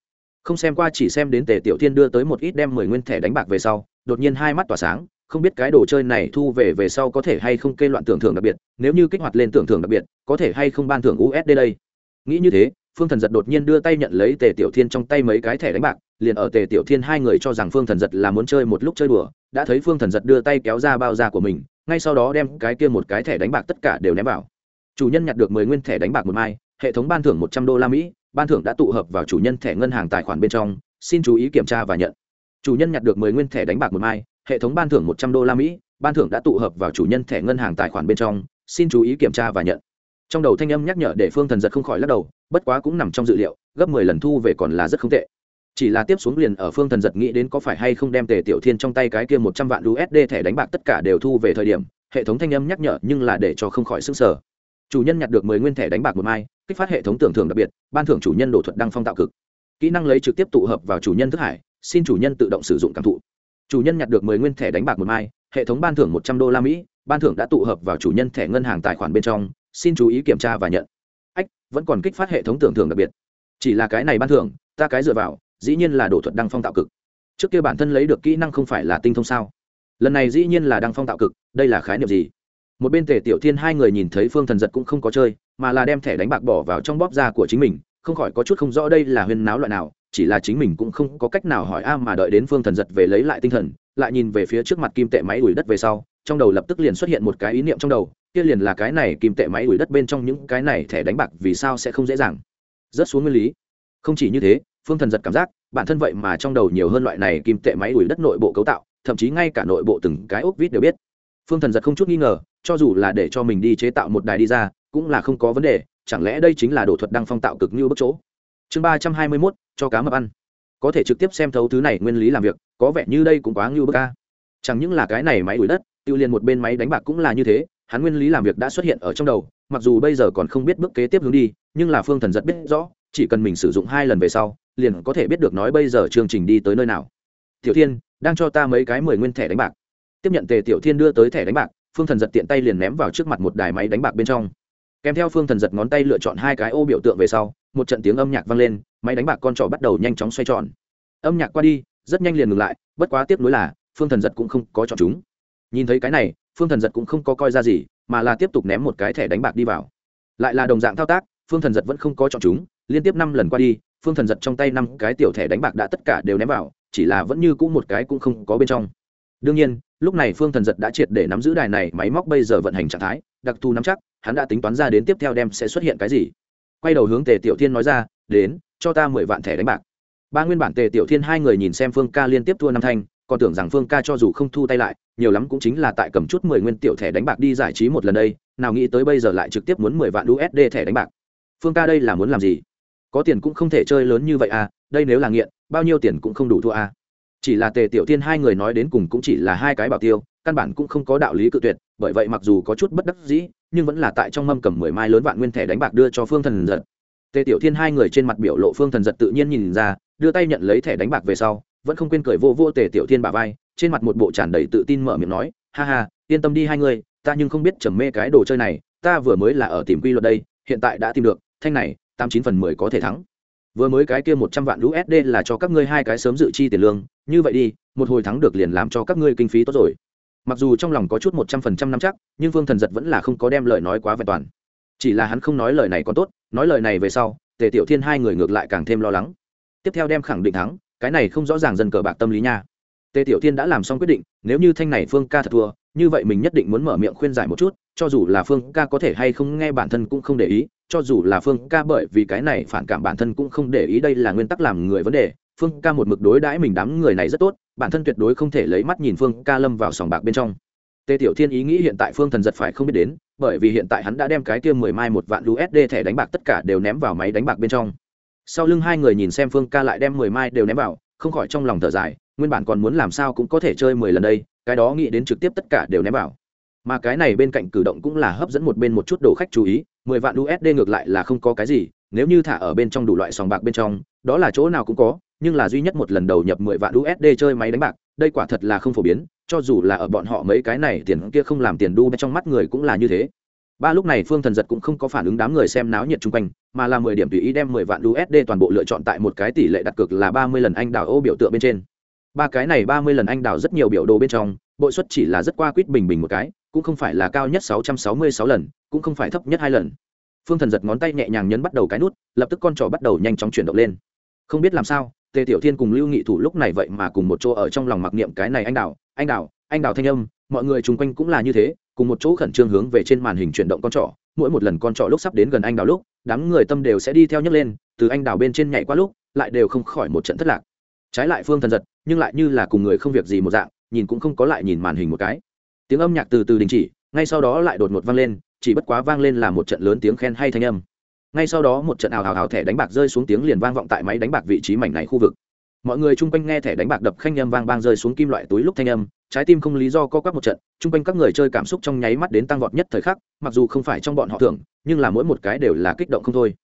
Không xem qua chỉ xem đến tề tiểu thiên đưa tới một ít đem mười nguyên thẻ đánh bạc về sau, đột nhiên hai mắt tỏa sáng không biết cái đồ chơi này thu về về sau có thể hay không kê loạn tưởng thưởng đặc biệt, nếu như kích hoạt lên tưởng thưởng đặc biệt, có thể hay không ban thưởng usd đây? Nghĩ như thế, phương thần giật đột nhiên đưa tay nhận lấy tề tiểu thiên trong tay mấy cái thẻ đánh bạc, liền ở tề tiểu thiên hai người cho rằng phương thần giật là muốn chơi một lúc chơi đùa, đã thấy phương thần giật đưa tay kéo ra bao da của mình, ngay sau đó đem cái kia một cái thẻ đánh bạc tất cả đều ném vào. Chủ nhân nhặt được mười nguyên thẻ đánh bạc một mai, hệ thống ban thưởng một trăm đô la mỹ, ban thưởng đã tụ hợp vào chủ nhân thẻ ngân hàng tài khoản bên trong, xin chú ý kiểm tra và nhận. Chủ nhân nhặt được mười nguyên thẻ đánh bạc một mai hệ thống ban thưởng một trăm đô la mỹ, ban thưởng đã tụ hợp vào chủ nhân thẻ ngân hàng tài khoản bên trong, xin chú ý kiểm tra và nhận. Trong đầu thanh âm nhắc nhở để phương thần giật không khỏi lắc đầu, bất quá cũng nằm trong dự liệu, gấp mười lần thu về còn là rất không tệ. Chỉ là tiếp xuống liền ở phương thần giật nghĩ đến có phải hay không đem tề tiểu thiên trong tay cái kia một trăm vạn usd thẻ đánh bạc tất cả đều thu về thời điểm, hệ thống thanh âm nhắc nhở nhưng là để cho không khỏi sức sở chủ nhân nhặt được mười nguyên thẻ đánh bạc một mai, kích phát hệ thống tưởng thưởng đặc biệt, ban thưởng chủ nhân đổ thuật đăng phong tạo cực. Kỹ năng lấy trực tiếp tụ hợp vào chủ nhân thức hải, xin chủ nhân tự động sử dụng cảm thụ chủ nhân nhặt được mười nguyên thẻ đánh bạc một mai, hệ thống ban thưởng một trăm đô la mỹ, ban thưởng đã tụ hợp vào chủ nhân thẻ ngân hàng tài khoản bên trong, xin chú ý kiểm tra và nhận. Ách, vẫn còn kích phát hệ thống tưởng thưởng đặc biệt. Chỉ là cái này ban thưởng, ta cái dựa vào, dĩ nhiên là đổ thuật đăng phong tạo cực. Trước kia bản thân lấy được kỹ năng không phải là tinh thông sao? Lần này dĩ nhiên là đăng phong tạo cực, đây là khái niệm gì? Một bên tề tiểu thiên hai người nhìn thấy phương thần giật cũng không có chơi, mà là đem thẻ đánh bạc bỏ vào trong bóp da của chính mình, không khỏi có chút không rõ đây là huyên náo loại nào chỉ là chính mình cũng không có cách nào hỏi a mà đợi đến phương thần giật về lấy lại tinh thần, lại nhìn về phía trước mặt kim tệ máy ủi đất về sau, trong đầu lập tức liền xuất hiện một cái ý niệm trong đầu, kia liền là cái này kim tệ máy ủi đất bên trong những cái này thẻ đánh bạc vì sao sẽ không dễ dàng. Rất xuống nguyên lý. Không chỉ như thế, phương thần giật cảm giác, bản thân vậy mà trong đầu nhiều hơn loại này kim tệ máy ủi đất nội bộ cấu tạo, thậm chí ngay cả nội bộ từng cái ốc vít đều biết. Phương thần giật không chút nghi ngờ, cho dù là để cho mình đi chế tạo một đài đi ra, cũng là không có vấn đề, chẳng lẽ đây chính là đồ thuật đang phong tạo cực như bức chỗ? Chương ba trăm hai mươi mốt cho cá mập ăn. Có thể trực tiếp xem thấu thứ này nguyên lý làm việc, có vẻ như đây cũng quá ngưu bức ca chẳng những là cái này máy đuổi đất, tiêu liền một bên máy đánh bạc cũng là như thế, hắn nguyên lý làm việc đã xuất hiện ở trong đầu, mặc dù bây giờ còn không biết bước kế tiếp hướng đi, nhưng là phương thần giật biết rõ, chỉ cần mình sử dụng hai lần về sau, liền có thể biết được nói bây giờ chương trình đi tới nơi nào. Tiểu thiên, đang cho ta mấy cái mười nguyên thẻ đánh bạc. Tiếp nhận tề tiểu thiên đưa tới thẻ đánh bạc, phương thần giật tiện tay liền ném vào trước mặt một đài máy đánh bạc bên trong. Kèm theo phương thần giật ngón tay lựa chọn hai cái ô biểu tượng về sau một trận tiếng âm nhạc vang lên, máy đánh bạc con trỏ bắt đầu nhanh chóng xoay tròn. Âm nhạc qua đi, rất nhanh liền ngừng lại, bất quá tiếp nối là, phương thần giật cũng không có chọn chúng. Nhìn thấy cái này, phương thần giật cũng không có coi ra gì, mà là tiếp tục ném một cái thẻ đánh bạc đi vào. Lại là đồng dạng thao tác, phương thần giật vẫn không có chọn chúng, liên tiếp năm lần qua đi, phương thần giật trong tay năm cái tiểu thẻ đánh bạc đã tất cả đều ném vào, chỉ là vẫn như cũ một cái cũng không có bên trong. Đương nhiên, lúc này phương thần giật đã triệt để nắm giữ đài này, máy móc bây giờ vận hành trạng thái, đặc thù nắm chắc, hắn đã tính toán ra đến tiếp theo đem sẽ xuất hiện cái gì quay đầu hướng tề tiểu thiên nói ra, đến, cho ta mười vạn thẻ đánh bạc. Ba nguyên bản tề tiểu thiên hai người nhìn xem phương ca liên tiếp thua năm thanh, còn tưởng rằng phương ca cho dù không thu tay lại, nhiều lắm cũng chính là tại cầm chút mười nguyên tiểu thẻ đánh bạc đi giải trí một lần đây, nào nghĩ tới bây giờ lại trực tiếp muốn mười vạn usd thẻ đánh bạc. Phương ca đây là muốn làm gì? Có tiền cũng không thể chơi lớn như vậy à đây nếu là nghiện, bao nhiêu tiền cũng không đủ thua à chỉ là tề tiểu thiên hai người nói đến cùng cũng chỉ là hai cái bảo tiêu, căn bản cũng không có đạo lý cự tuyệt, bởi vậy mặc dù có chút bất đắc dĩ, nhưng vẫn là tại trong mâm cầm mười mai lớn vạn nguyên thẻ đánh bạc đưa cho phương thần giật. Tề tiểu thiên hai người trên mặt biểu lộ phương thần giật tự nhiên nhìn ra, đưa tay nhận lấy thẻ đánh bạc về sau, vẫn không quên cười vô vô tề tiểu thiên bà vai, trên mặt một bộ tràn đầy tự tin mở miệng nói, ha ha, yên tâm đi hai người, ta nhưng không biết trầm mê cái đồ chơi này, ta vừa mới là ở tìm quy luật đây, hiện tại đã tìm được, thanh này, tám chín phần mười có thể thắng vừa mới cái kia một trăm vạn usd là cho các ngươi hai cái sớm dự chi tiền lương, như vậy đi, một hồi thắng được liền làm cho các ngươi kinh phí tốt rồi. Mặc dù trong lòng có chút một trăm phần trăm năm chắc, nhưng phương thần giật vẫn là không có đem lời nói quá vẹn toàn. Chỉ là hắn không nói lời này còn tốt, nói lời này về sau, tề tiểu thiên hai người ngược lại càng thêm lo lắng. Tiếp theo đem khẳng định thắng, cái này không rõ ràng dần cờ bạc tâm lý nha. Tề tiểu thiên đã làm xong quyết định, nếu như thanh này phương ca thật thua như vậy mình nhất định muốn mở miệng khuyên giải một chút, cho dù là phương ca có thể hay không nghe bản thân cũng không để ý, cho dù là phương ca bởi vì cái này phản cảm bản thân cũng không để ý đây là nguyên tắc làm người vấn đề. Phương ca một mực đối đãi mình đám người này rất tốt, bản thân tuyệt đối không thể lấy mắt nhìn phương ca lâm vào sòng bạc bên trong. Tề tiểu thiên ý nghĩ hiện tại phương thần giật phải không biết đến, bởi vì hiện tại hắn đã đem cái kia mười mai một vạn usd thẻ đánh bạc tất cả đều ném vào máy đánh bạc bên trong. Sau lưng hai người nhìn xem phương ca lại đem mười mai đều ném vào, không khỏi trong lòng thở dài, nguyên bản còn muốn làm sao cũng có thể chơi mười lần đây cái đó nghĩ đến trực tiếp tất cả đều ném vào. Mà cái này bên cạnh cử động cũng là hấp dẫn một bên một chút đồ khách chú ý, mười vạn usd ngược lại là không có cái gì, nếu như thả ở bên trong đủ loại sòng bạc bên trong, đó là chỗ nào cũng có, nhưng là duy nhất một lần đầu nhập mười vạn usd chơi máy đánh bạc, đây quả thật là không phổ biến, cho dù là ở bọn họ mấy cái này tiền kia không làm tiền đu trong mắt người cũng là như thế. Ba lúc này phương thần giật cũng không có phản ứng đám người xem náo nhiệt chung quanh, mà là mười điểm tùy ý đem mười vạn usd toàn bộ lựa chọn tại một cái tỷ lệ đặt cược là ba mươi lần anh đào ô biểu tượng bên trên ba cái này ba mươi lần anh đào rất nhiều biểu đồ bên trong bội suất chỉ là rất qua quýt bình bình một cái, cũng không phải là cao nhất sáu trăm sáu mươi sáu lần, cũng không phải thấp nhất hai lần. Phương thần giật ngón tay nhẹ nhàng nhấn bắt đầu cái nút, lập tức con trò bắt đầu nhanh chóng chuyển động lên. Không biết làm sao, tề tiểu thiên cùng lưu nghị thủ lúc này vậy mà cùng một chỗ ở trong lòng mặc niệm cái này anh đào anh đào anh đào thanh âm, mọi người chung quanh cũng là như thế, cùng một chỗ khẩn trương hướng về trên màn hình chuyển động con trỏ mỗi một lần con trỏ lúc sắp đến gần anh đào lúc, đám người tâm đều sẽ đi theo nhấc lên, từ anh đào bên trên nhảy qua lúc, lại đều không khỏi một trận thất lạc. Trái lại phương thần giật nhưng lại như là cùng người không việc gì một dạng, nhìn cũng không có lại nhìn màn hình một cái. Tiếng âm nhạc từ từ đình chỉ, ngay sau đó lại đột ngột vang lên, chỉ bất quá vang lên là một trận lớn tiếng khen hay thanh âm. Ngay sau đó một trận ào ào ào thẻ đánh bạc rơi xuống tiếng liền vang vọng tại máy đánh bạc vị trí mảnh này khu vực. Mọi người chung quanh nghe thẻ đánh bạc đập khanh âm vang vang rơi xuống kim loại túi lúc thanh âm, trái tim không lý do co quắp một trận, chung quanh các người chơi cảm xúc trong nháy mắt đến tăng vọt nhất thời khắc, mặc dù không phải trong bọn họ thưởng nhưng là mỗi một cái đều là kích động không thôi.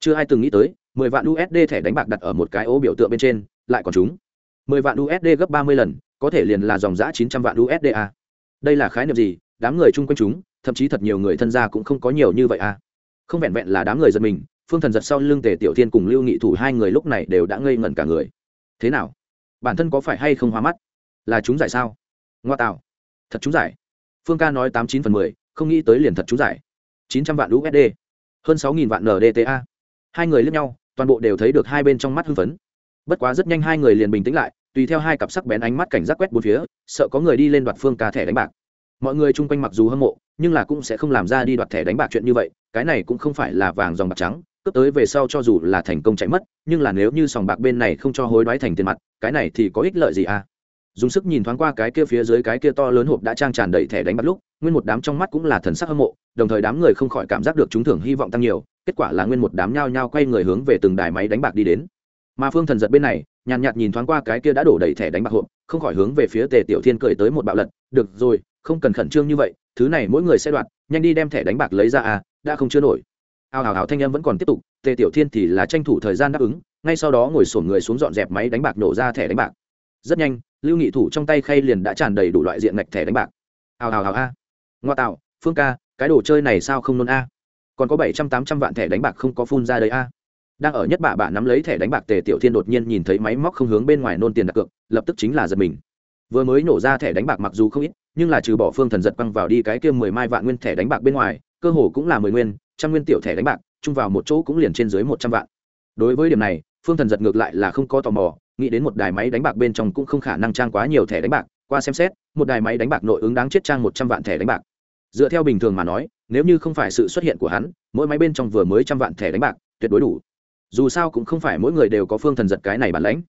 Chưa ai từng nghĩ tới, mười vạn usd thẻ đánh bạc đặt ở một cái ố biểu tượng bên trên, lại còn chúng mười vạn usd gấp ba mươi lần, có thể liền là dòng giã chín trăm vạn usd a. Đây là khái niệm gì? Đám người chung quanh chúng, thậm chí thật nhiều người thân gia cũng không có nhiều như vậy a không vẹn vẹn là đám người giật mình, phương thần giật sau lưng tề tiểu thiên cùng lưu nghị thủ hai người lúc này đều đã ngây ngẩn cả người. Thế nào? Bản thân có phải hay không hóa mắt? Là chúng giải sao? Ngoa tạo. Thật chúng giải. Phương ca nói tám chín phần mười, không nghĩ tới liền thật chúng giải. Chín trăm vạn usd hơn sáu nghìn vạn ndta hai người lướt nhau, toàn bộ đều thấy được hai bên trong mắt hưng phấn bất quá rất nhanh hai người liền bình tĩnh lại, tùy theo hai cặp sắc bén ánh mắt cảnh giác quét bốn phía, sợ có người đi lên đoạt phương ca thẻ đánh bạc. Mọi người chung quanh mặc dù hâm mộ, nhưng là cũng sẽ không làm ra đi đoạt thẻ đánh bạc chuyện như vậy, cái này cũng không phải là vàng dòng bạc trắng, cướp tới về sau cho dù là thành công chạy mất, nhưng là nếu như sòng bạc bên này không cho hối đoái thành tiền mặt, cái này thì có ích lợi gì à? Dùng sức nhìn thoáng qua cái kia phía dưới cái kia to lớn hộp đã trang tràn đầy thẻ đánh bạc lúc, nguyên một đám trong mắt cũng là thần sắc hâm mộ, đồng thời đám người không khỏi cảm giác được chúng thưởng hy vọng tăng nhiều, kết quả là nguyên một đám nhao nhao quay người hướng về từng đài máy đánh bạc đi đến mà phương thần giật bên này, nhàn nhạt nhìn thoáng qua cái kia đã đổ đầy thẻ đánh bạc hộp, không khỏi hướng về phía tề tiểu thiên cười tới một bạo lật, được rồi, không cần khẩn trương như vậy, thứ này mỗi người sẽ đoạt, nhanh đi đem thẻ đánh bạc lấy ra à đã không chưa nổi. Ào ào ào thanh em vẫn còn tiếp tục, tề tiểu thiên thì là tranh thủ thời gian đáp ứng, ngay sau đó ngồi sổm người xuống dọn dẹp máy đánh bạc nổ ra thẻ đánh bạc. Rất nhanh, lưu nghị thủ trong tay khay liền đã tràn đầy đủ loại diện ngạch thẻ đánh bạc. Ào ào ào a. Ngoa tạo, phương ca, cái đồ chơi này sao không nôn a? Còn có bảy trăm tám trăm vạn thẻ đánh bạc không có phun ra đấy a đang ở nhất bà bà nắm lấy thẻ đánh bạc tề tiểu thiên đột nhiên nhìn thấy máy móc không hướng bên ngoài nôn tiền đặt cược, lập tức chính là giật mình. Vừa mới nổ ra thẻ đánh bạc mặc dù không ít, nhưng là trừ bỏ phương thần giật băng vào đi cái kia mười mai vạn nguyên thẻ đánh bạc bên ngoài, cơ hồ cũng là mười nguyên, trăm nguyên tiểu thẻ đánh bạc, chung vào một chỗ cũng liền trên dưới một trăm vạn. Đối với điểm này, phương thần giật ngược lại là không có tò mò, nghĩ đến một đài máy đánh bạc bên trong cũng không khả năng trang quá nhiều thẻ đánh bạc, qua xem xét, một đài máy đánh bạc nội ứng đáng chết trang một trăm vạn thẻ đánh bạc. Dựa theo bình thường mà nói, nếu như không phải sự xuất hiện của hắn, mỗi máy bên trong vừa mới trăm vạn thẻ đánh bạc, tuyệt đối đủ dù sao cũng không phải mỗi người đều có phương thần giật cái này bản lãnh.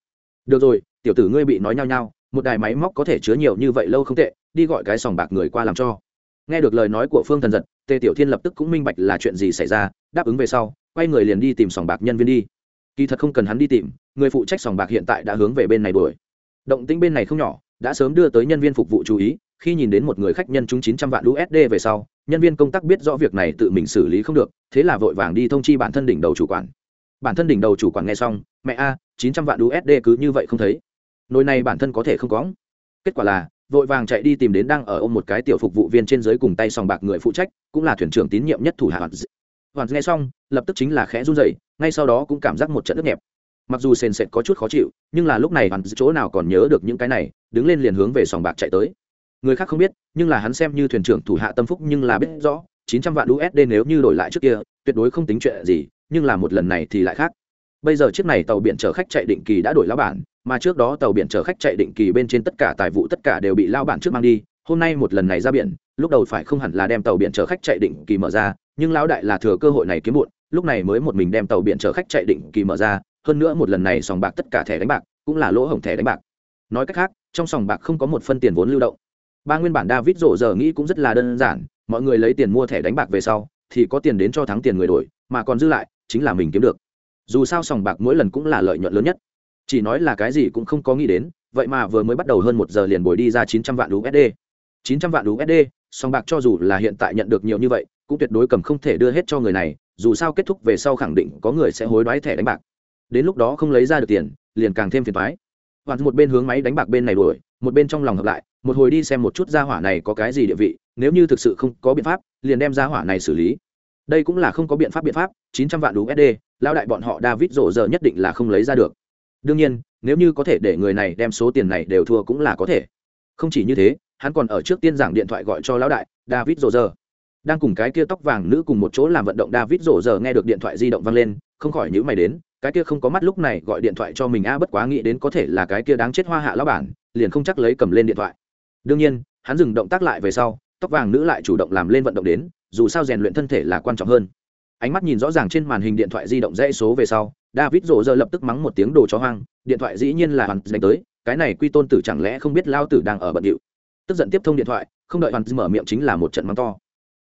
Được rồi, tiểu tử ngươi bị nói nhau nhau một đài máy móc có thể chứa nhiều như vậy lâu không tệ, đi gọi cái sòng bạc người qua làm cho. Nghe được lời nói của phương thần giật, tề tiểu thiên lập tức cũng minh bạch là chuyện gì xảy ra, đáp ứng về sau, quay người liền đi tìm sòng bạc nhân viên đi. Kỳ thật không cần hắn đi tìm, người phụ trách sòng bạc hiện tại đã hướng về bên này đuổi. Động tĩnh bên này không nhỏ, đã sớm đưa tới nhân viên phục vụ chú ý, khi nhìn đến một người khách nhân trúng chín trăm vạn usd về sau, nhân viên công tác biết rõ việc này tự mình xử lý không được, thế là vội vàng đi thông chi bản thân đỉnh đầu chủ quản bản thân đỉnh đầu chủ quản nghe xong, mẹ a, chín trăm vạn usd cứ như vậy không thấy. Nồi này bản thân có thể không có. Kết quả là, vội vàng chạy đi tìm đến đang ở ôm một cái tiểu phục vụ viên trên dưới cùng tay sòng bạc người phụ trách, cũng là thuyền trưởng tín nhiệm nhất thủ hạ. Hoàn nghe xong, lập tức chính là khẽ run rẩy, ngay sau đó cũng cảm giác một trận nước nhẹp. Mặc dù sền sệt có chút khó chịu, nhưng là lúc này hắn chỗ nào còn nhớ được những cái này, đứng lên liền hướng về sòng bạc chạy tới. Người khác không biết, nhưng là hắn xem như thuyền trưởng thủ hạ tâm phúc nhưng là biết rõ chín trăm vạn usd nếu như đổi lại trước kia, tuyệt đối không tính chuyện gì, nhưng là một lần này thì lại khác. Bây giờ chiếc này tàu biển chở khách chạy định kỳ đã đổi lao bản, mà trước đó tàu biển chở khách chạy định kỳ bên trên tất cả tài vụ tất cả đều bị lao bản trước mang đi, hôm nay một lần này ra biển, lúc đầu phải không hẳn là đem tàu biển chở khách chạy định kỳ mở ra, nhưng lão đại là thừa cơ hội này kiếm muộn, lúc này mới một mình đem tàu biển chở khách chạy định kỳ mở ra, hơn nữa một lần này sòng bạc tất cả thẻ đánh bạc, cũng là lỗ hổng thẻ đánh bạc. Nói cách khác, trong sòng bạc không có một phân tiền vốn lưu động ba nguyên bản david rộ giờ nghĩ cũng rất là đơn giản, mọi người lấy tiền mua thẻ đánh bạc về sau, thì có tiền đến cho thắng tiền người đổi, mà còn dư lại, chính là mình kiếm được. Dù sao sòng bạc mỗi lần cũng là lợi nhuận lớn nhất. Chỉ nói là cái gì cũng không có nghĩ đến, vậy mà vừa mới bắt đầu hơn một giờ liền bồi đi ra chín trăm vạn usd chín trăm vạn usd sòng bạc cho dù là hiện tại nhận được nhiều như vậy, cũng tuyệt đối cầm không thể đưa hết cho người này, dù sao kết thúc về sau khẳng định có người sẽ hối đoái thẻ đánh bạc. Đến lúc đó không lấy ra được tiền, liền càng thêm phiền thoái hoặc một bên hướng máy đánh bạc bên này đuổi một bên trong lòng hợp lại một hồi đi xem một chút gia hỏa này có cái gì địa vị, nếu như thực sự không có biện pháp, liền đem gia hỏa này xử lý. Đây cũng là không có biện pháp biện pháp, chín trăm vạn usd lao đại bọn họ david rổ giờ nhất định là không lấy ra được. Đương nhiên, nếu như có thể để người này đem số tiền này đều thua cũng là có thể. Không chỉ như thế, hắn còn ở trước tiên giảng điện thoại gọi cho lão đại, david rổ giờ đang cùng cái kia tóc vàng nữ cùng một chỗ làm vận động, david rổ giờ nghe được điện thoại di động vang lên, không khỏi nhữ mày đến, cái kia không có mắt lúc này gọi điện thoại cho mình, a, bất quá nghĩ đến có thể là cái kia đáng chết hoa hạ lão bản, liền không chắc lấy cầm lên điện thoại đương nhiên, hắn dừng động tác lại về sau, tóc vàng nữ lại chủ động làm lên vận động đến, dù sao rèn luyện thân thể là quan trọng hơn. Ánh mắt nhìn rõ ràng trên màn hình điện thoại di động dãy số về sau, david rộ giờ lập tức mắng một tiếng đồ chó hoang, điện thoại dĩ nhiên là hoàn đánh tới, cái này quy tôn tử chẳng lẽ không biết lao tử đang ở bận điệu. Tức giận tiếp thông điện thoại, không đợi hoàn mở miệng chính là một trận mắng to.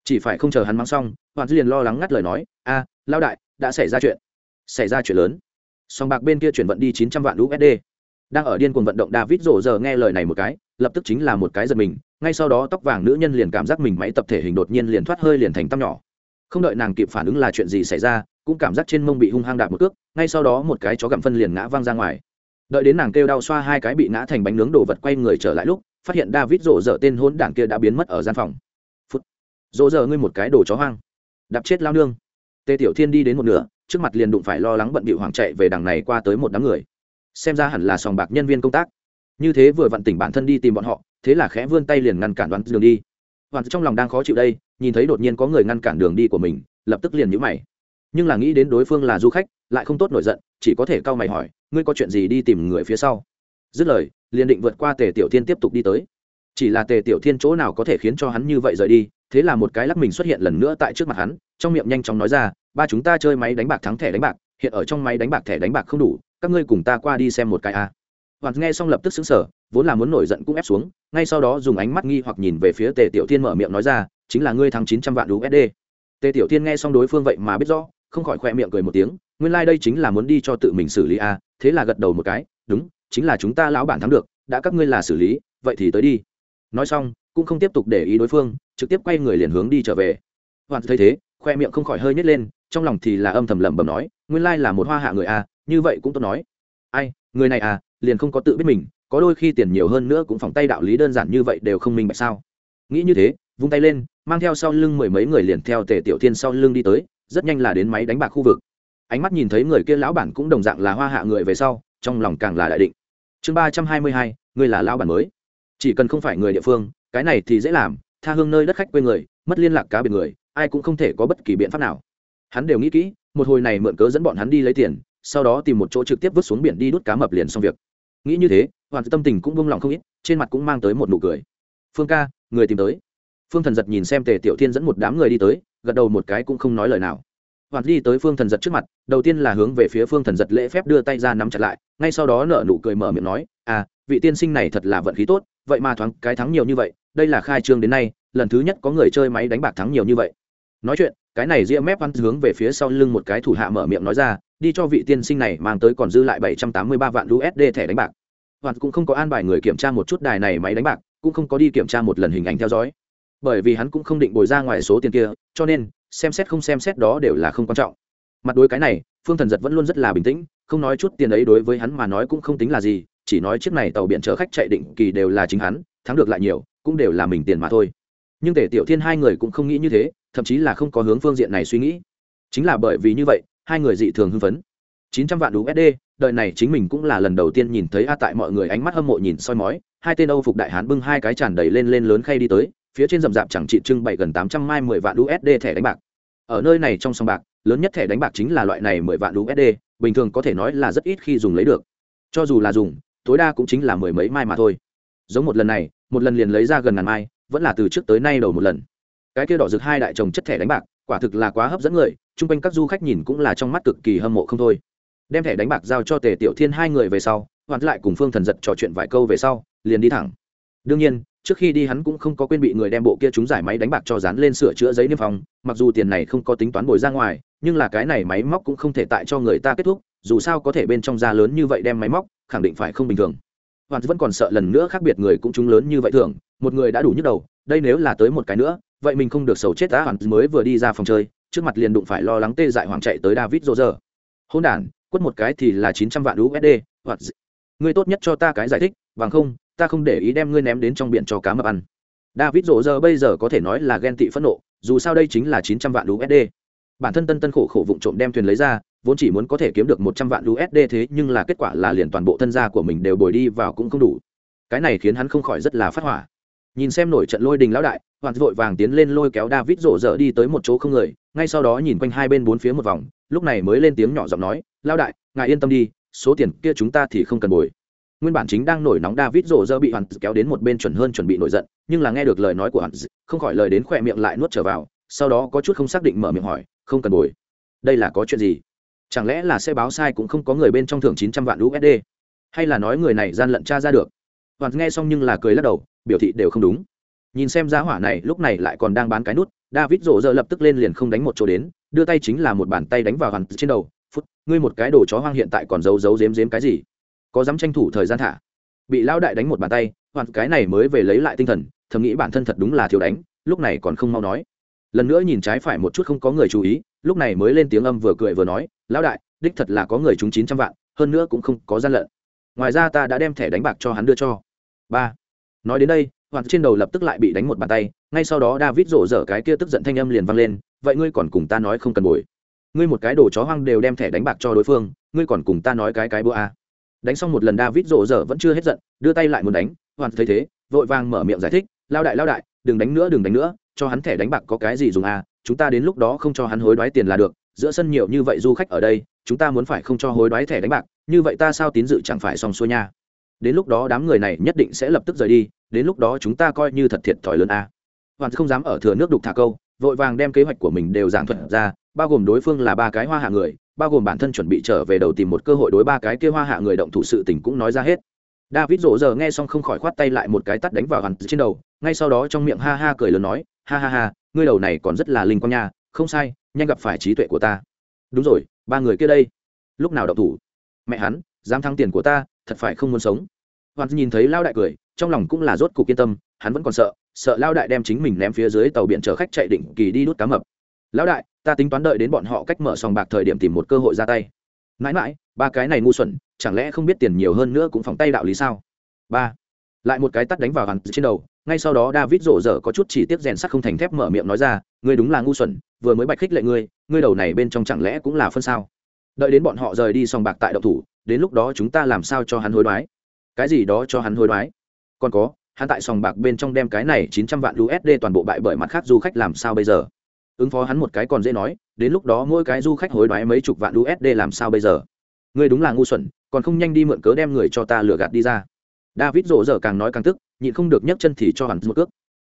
Chỉ phải không chờ hắn mắng xong, hoàn liền lo lắng ngắt lời nói, a, lao đại, đã xảy ra chuyện. Xảy ra chuyện lớn. Song bạc bên kia chuyển vận đi chín trăm vạn usd đang ở điên cuồng vận động david rộ giờ nghe lời này một cái lập tức chính là một cái giật mình, ngay sau đó tóc vàng nữ nhân liền cảm giác mình máy tập thể hình đột nhiên liền thoát hơi liền thành tăm nhỏ. Không đợi nàng kịp phản ứng là chuyện gì xảy ra, cũng cảm giác trên mông bị hung hăng đạp một cước, ngay sau đó một cái chó gặm phân liền ngã văng ra ngoài. Đợi đến nàng kêu đau xoa hai cái bị ngã thành bánh nướng đồ vật quay người trở lại lúc, phát hiện david rộ rợ tên hôn đảng kia đã biến mất ở gian phòng. Phút. Rộ rợ ngươi một cái đồ chó hoang. Đạp chết lao nương. Tề tiểu thiên đi đến một nửa, trước mặt liền đụng phải lo lắng bận bị hoảng chạy về đằng này qua tới một đám người. Xem ra hẳn là sòng bạc nhân viên công tác như thế vừa vặn tỉnh bản thân đi tìm bọn họ, thế là khẽ vươn tay liền ngăn cản đoán đường đi. Hoàn trong lòng đang khó chịu đây, nhìn thấy đột nhiên có người ngăn cản đường đi của mình, lập tức liền nhíu mày. Nhưng là nghĩ đến đối phương là du khách, lại không tốt nổi giận, chỉ có thể cau mày hỏi, ngươi có chuyện gì đi tìm người phía sau? Dứt lời, liền định vượt qua tề tiểu thiên tiếp tục đi tới. Chỉ là tề tiểu thiên chỗ nào có thể khiến cho hắn như vậy rời đi, thế là một cái lắc mình xuất hiện lần nữa tại trước mặt hắn, trong miệng nhanh chóng nói ra, ba chúng ta chơi máy đánh bạc thắng thẻ đánh bạc, hiện ở trong máy đánh bạc thẻ đánh bạc không đủ, các ngươi cùng ta qua đi xem một cái a hoàn nghe xong lập tức xứng sở vốn là muốn nổi giận cũng ép xuống, ngay sau đó dùng ánh mắt nghi hoặc nhìn về phía tề tiểu thiên mở miệng nói ra, chính là ngươi thắng chín trăm vạn usd tề tiểu thiên nghe xong đối phương vậy mà biết rõ, không khỏi khoe miệng cười một tiếng, nguyên lai、like、đây chính là muốn đi cho tự mình xử lý a thế là gật đầu một cái, đúng, chính là chúng ta lão bản thắng được, đã các ngươi là xử lý, vậy thì tới đi. Nói xong, cũng không tiếp tục để ý đối phương, trực tiếp quay người liền hướng đi trở về. Hoàn thấy thế, khoe miệng không khỏi hơi nhét lên, trong lòng thì là âm thầm lẩm bẩm nói, nguyên lai là một hoa hạ người a như vậy cũng tốt nói. Ai, người này à liền không có tự biết mình, có đôi khi tiền nhiều hơn nữa cũng phòng tay đạo lý đơn giản như vậy đều không minh bạch sao. Nghĩ như thế, vung tay lên, mang theo sau lưng mười mấy người liền theo tề tiểu thiên sau lưng đi tới, rất nhanh là đến máy đánh bạc khu vực. Ánh mắt nhìn thấy người kia lão bản cũng đồng dạng là hoa hạ người về sau, trong lòng càng là đại định. Chương ba trăm hai mươi hai, người là lão bản mới. Chỉ cần không phải người địa phương, cái này thì dễ làm, tha hương nơi đất khách quê người, mất liên lạc cá biệt người, ai cũng không thể có bất kỳ biện pháp nào. Hắn đều nghĩ kỹ, một hồi này mượn cớ dẫn bọn hắn đi lấy tiền, sau đó tìm một chỗ trực tiếp vứt xuống biển đi đút cá mập liền xong việc nghĩ như thế, hoàn tâm tình cũng vung lòng không ít, trên mặt cũng mang tới một nụ cười. Phương ca, người tìm tới. Phương thần giật nhìn xem tề tiểu thiên dẫn một đám người đi tới, gật đầu một cái cũng không nói lời nào. Hoàn đi tới phương thần giật trước mặt, đầu tiên là hướng về phía phương thần giật lễ phép đưa tay ra nắm chặt lại, ngay sau đó nở nụ cười mở miệng nói à vị tiên sinh này thật là vận khí tốt, vậy mà thoáng cái thắng nhiều như vậy, đây là khai trương đến nay, lần thứ nhất có người chơi máy đánh bạc thắng nhiều như vậy. Nói chuyện, cái này ria mép văn hướng về phía sau lưng một cái thủ hạ mở miệng nói ra đi cho vị tiên sinh này mang tới còn dư lại bảy trăm tám mươi ba vạn usd thẻ đánh bạc. Hoàn cũng không có an bài người kiểm tra một chút đài này máy đánh bạc, cũng không có đi kiểm tra một lần hình ảnh theo dõi. Bởi vì hắn cũng không định bồi ra ngoài số tiền kia, cho nên, xem xét không xem xét đó đều là không quan trọng. Mặt đối cái này, phương thần giật vẫn luôn rất là bình tĩnh, không nói chút tiền ấy đối với hắn mà nói cũng không tính là gì, chỉ nói chiếc này tàu biển chở khách chạy định kỳ đều là chính hắn, thắng được lại nhiều, cũng đều là mình tiền mà thôi. Nhưng tể tiểu thiên hai người cũng không nghĩ như thế, thậm chí là không có hướng phương diện này suy nghĩ. Chính là bởi vì như vậy hai người dị thường hưng phấn. Chín trăm vạn usd đời này chính mình cũng là lần đầu tiên nhìn thấy a tại mọi người ánh mắt hâm mộ nhìn soi mói, hai tên âu phục đại hán bưng hai cái tràn đầy lên lên lớn khay đi tới, phía trên rậm rạp chẳng trị trưng bày gần tám trăm mai mười vạn usd thẻ đánh bạc. Ở nơi này trong sòng bạc, lớn nhất thẻ đánh bạc chính là loại này mười vạn usd bình thường có thể nói là rất ít khi dùng lấy được. Cho dù là dùng, tối đa cũng chính là mười mấy mai mà thôi. Giống một lần này, một lần liền lấy ra gần ngàn mai, vẫn là từ trước tới nay đầu một lần. Cái kia đỏ rực hai đại chồng chất thẻ đánh bạc, quả thực là quá hấp dẫn người chung quanh các du khách nhìn cũng là trong mắt cực kỳ hâm mộ không thôi. Đem thẻ đánh bạc giao cho tề tiểu thiên hai người về sau hoàn lại cùng phương thần giật trò chuyện vài câu về sau, liền đi thẳng. Đương nhiên, trước khi đi hắn cũng không có quên bị người đem bộ kia chúng giải máy đánh bạc cho dán lên sửa chữa giấy niêm phong, mặc dù tiền này không có tính toán bồi ra ngoài, nhưng là cái này máy móc cũng không thể tại cho người ta kết thúc, dù sao có thể bên trong da lớn như vậy đem máy móc, khẳng định phải không bình thường. Hoàn vẫn còn sợ lần nữa khác biệt người cũng chúng lớn như vậy thường một người đã đủ nhức đầu, đây nếu là tới một cái nữa, vậy mình không được sầu chết đã hoàn mới vừa đi ra phòng chơi trước mặt liền đụng phải lo lắng tê dại hoàng chạy tới david rô rơ. Hôn đản, quất một cái thì là chín trăm vạn usd hoặc ngươi tốt nhất cho ta cái giải thích, bằng không, ta không để ý đem ngươi ném đến trong biển cho cá mập ăn. David rô rơ bây giờ có thể nói là ghen tị phẫn nộ, dù sao đây chính là chín trăm vạn usd bản thân tân tân khổ khổ vụng trộm đem thuyền lấy ra, vốn chỉ muốn có thể kiếm được một trăm vạn usd thế nhưng là kết quả là liền toàn bộ thân gia của mình đều bồi đi vào cũng không đủ. Cái này khiến hắn không khỏi rất là phát hỏa nhìn xem nổi trận lôi đình lão đại hoàn vội vàng tiến lên lôi kéo david rộ rỡ đi tới một chỗ không người, ngay sau đó nhìn quanh hai bên bốn phía một vòng, lúc này mới lên tiếng nhỏ giọng nói, lão đại, ngài yên tâm đi, số tiền kia chúng ta thì không cần bồi. Nguyên bản chính đang nổi nóng david rộ rỡ bị hoàn kéo đến một bên chuẩn hơn chuẩn bị nổi giận, nhưng là nghe được lời nói của hoàn không khỏi lời đến khỏe miệng lại nuốt trở vào, sau đó có chút không xác định mở miệng hỏi, không cần bồi. Đây là có chuyện gì? Chẳng lẽ là xe báo sai cũng không có người bên trong thưởng chín trăm vạn usd hay là nói người này gian lận tra ra được? Hoàn nghe xong nhưng là cười lắc đầu biểu thị đều không đúng. Nhìn xem giá hỏa này, lúc này lại còn đang bán cái nút, david rộ rỡ lập tức lên liền không đánh một chỗ đến, đưa tay chính là một bàn tay đánh vào hắn trên đầu. Phút, ngươi một cái đồ chó hoang hiện tại còn giấu giấu giếm giếm cái gì? Có dám tranh thủ thời gian thả? Bị lão đại đánh một bàn tay, hoàn cái này mới về lấy lại tinh thần, thầm nghĩ bản thân thật đúng là thiếu đánh, lúc này còn không mau nói. Lần nữa nhìn trái phải một chút không có người chú ý, lúc này mới lên tiếng âm vừa cười vừa nói, lão đại, đích thật là có người trúng chín trăm vạn, hơn nữa cũng không có gian lận. Ngoài ra ta đã đem thẻ đánh bạc cho hắn đưa cho. Ba nói đến đây Hoàng trên đầu lập tức lại bị đánh một bàn tay, ngay sau đó david rổ dở cái kia tức giận thanh âm liền vang lên, vậy ngươi còn cùng ta nói không cần bồi ngươi một cái đồ chó hoang đều đem thẻ đánh bạc cho đối phương, ngươi còn cùng ta nói cái cái bữa a à. đánh xong một lần david rổ dở vẫn chưa hết giận, đưa tay lại muốn đánh hoàn thấy thế, vội vàng mở miệng giải thích, lao đại lao đại, đừng đánh nữa, đừng đánh nữa, cho hắn thẻ đánh bạc có cái gì dùng a à. chúng ta đến lúc đó không cho hắn hối đoái tiền là được, giữa sân nhiều như vậy du khách ở đây, chúng ta muốn phải không cho hối đoái thẻ đánh bạc, như vậy ta sao tín dự chẳng phải xong xuôi nha đến lúc đó đám người này nhất định sẽ lập tức rời đi, đến lúc đó chúng ta coi như thật thiệt thòi lớn a. Hoàn không dám ở thừa nước đục thả câu, vội vàng đem kế hoạch của mình đều giảng thuật ra, bao gồm đối phương là ba cái hoa hạ người, bao gồm bản thân chuẩn bị trở về đầu tìm một cơ hội đối ba cái kia hoa hạ người động thủ sự tình cũng nói ra hết. David rộ giờ nghe xong không khỏi khoát tay lại một cái tắt đánh vào hắn trên đầu, ngay sau đó trong miệng ha ha cười lớn nói, ha ha ha, ngươi đầu này còn rất là linh quang nha, không sai, nhanh gặp phải trí tuệ của ta. Đúng rồi, ba người kia đây. Lúc nào động thủ? Mẹ hắn, dám thắng tiền của ta thật phải không muốn sống. Hoàn nhìn thấy lao đại cười, trong lòng cũng là rốt cục yên tâm, hắn vẫn còn sợ sợ lao đại đem chính mình ném phía dưới tàu biển chở khách chạy định kỳ đi đút cá mập. Lão đại, ta tính toán đợi đến bọn họ cách mở sòng bạc thời điểm tìm một cơ hội ra tay. Mãi mãi, ba cái này ngu xuẩn, chẳng lẽ không biết tiền nhiều hơn nữa cũng phóng tay đạo lý sao? Ba. Lại một cái tắt đánh vào hắn trên đầu, ngay sau đó david rổ rỡ có chút chỉ tiết rèn sắt không thành thép mở miệng nói ra, ngươi đúng là ngu xuẩn, vừa mới bạch khích lệ ngươi ngươi đầu này bên trong chẳng lẽ cũng là phân sao? Đợi đến bọn họ rời đi sòng bạc tại đậu thủ đến lúc đó chúng ta làm sao cho hắn hối đoái? Cái gì đó cho hắn hối đoái? Còn có, hắn tại sòng bạc bên trong đem cái này chín trăm vạn usd toàn bộ bại bởi mặt khác du khách làm sao bây giờ? Ứng phó hắn một cái còn dễ nói, đến lúc đó mỗi cái du khách hối đoái mấy chục vạn usd làm sao bây giờ? Ngươi đúng là ngu xuẩn, còn không nhanh đi mượn cớ đem người cho ta lừa gạt đi ra. David rộ rỡ càng nói càng tức, nhịn không được nhấc chân thì cho hắn một cước.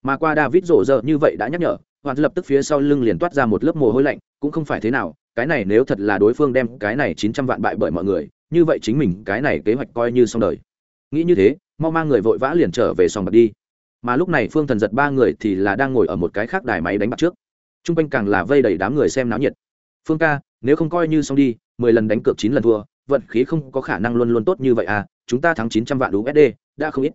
Mà qua david rộ rỡ như vậy đã nhắc nhở, hoàn lập tức phía sau lưng liền toát ra một lớp mồ hôi lạnh, cũng không phải thế nào, cái này nếu thật là đối phương đem cái này chín trăm vạn bại bởi mọi người như vậy chính mình cái này kế hoạch coi như xong đời. Nghĩ như thế, mau mang người vội vã liền trở về sòng bạc đi. Mà lúc này phương thần giật ba người thì là đang ngồi ở một cái khác đài máy đánh bạc trước. T r u n g quanh càng là vây đầy đám người xem náo nhiệt. Phương ca, nếu không coi như xong đi, mười lần đánh cược chín lần thua, vận khí không có khả năng luôn luôn tốt như vậy à chúng ta thắng chín trăm vạn usd đã không ít.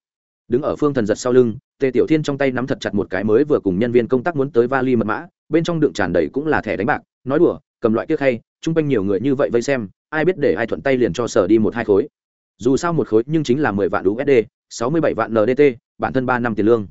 Đứng ở phương thần giật sau lưng, tề tiểu thiên trong tay nắm thật chặt một cái mới vừa cùng nhân viên công tác muốn tới vali mật mã, bên trong đựng tràn đầy cũng là thẻ đánh bạc, nói đùa, cầm loại tiếc hay chung quanh nhiều người như vậy vây xem, ai biết để ai thuận tay liền cho sở đi một hai khối. Dù sao một khối nhưng chính là mười vạn usd sáu mươi bảy vạn ndt bản thân ba năm tiền lương.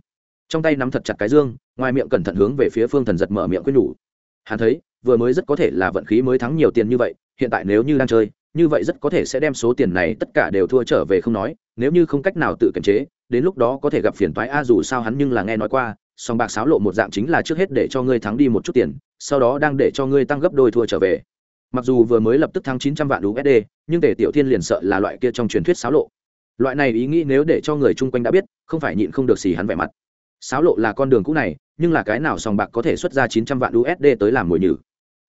Trong tay nắm thật chặt cái dương, ngoài miệng cẩn thận hướng về phía phương thần giật mở miệng quyết nhủ. Hắn thấy, vừa mới rất có thể là vận khí mới thắng nhiều tiền như vậy, hiện tại nếu như đang chơi, như vậy rất có thể sẽ đem số tiền này tất cả đều thua trở về không nói, nếu như không cách nào tự kiềm chế, đến lúc đó có thể gặp phiền toái a, dù sao hắn nhưng là nghe nói qua, song bạc xáo lộ một dạng chính là trước hết để cho ngươi thắng đi một chút tiền, sau đó đang để cho ngươi tăng gấp đôi thua trở về mặc dù vừa mới lập tức thắng chín trăm vạn usd nhưng tề tiểu thiên liền sợ là loại kia trong truyền thuyết xáo lộ. Loại này ý nghĩ nếu để cho người chung quanh đã biết, không phải nhịn không được xì hắn vẻ mặt. Xáo lộ là con đường cũ này, nhưng là cái nào sòng bạc có thể xuất ra chín trăm vạn usd tới làm mồi nhử?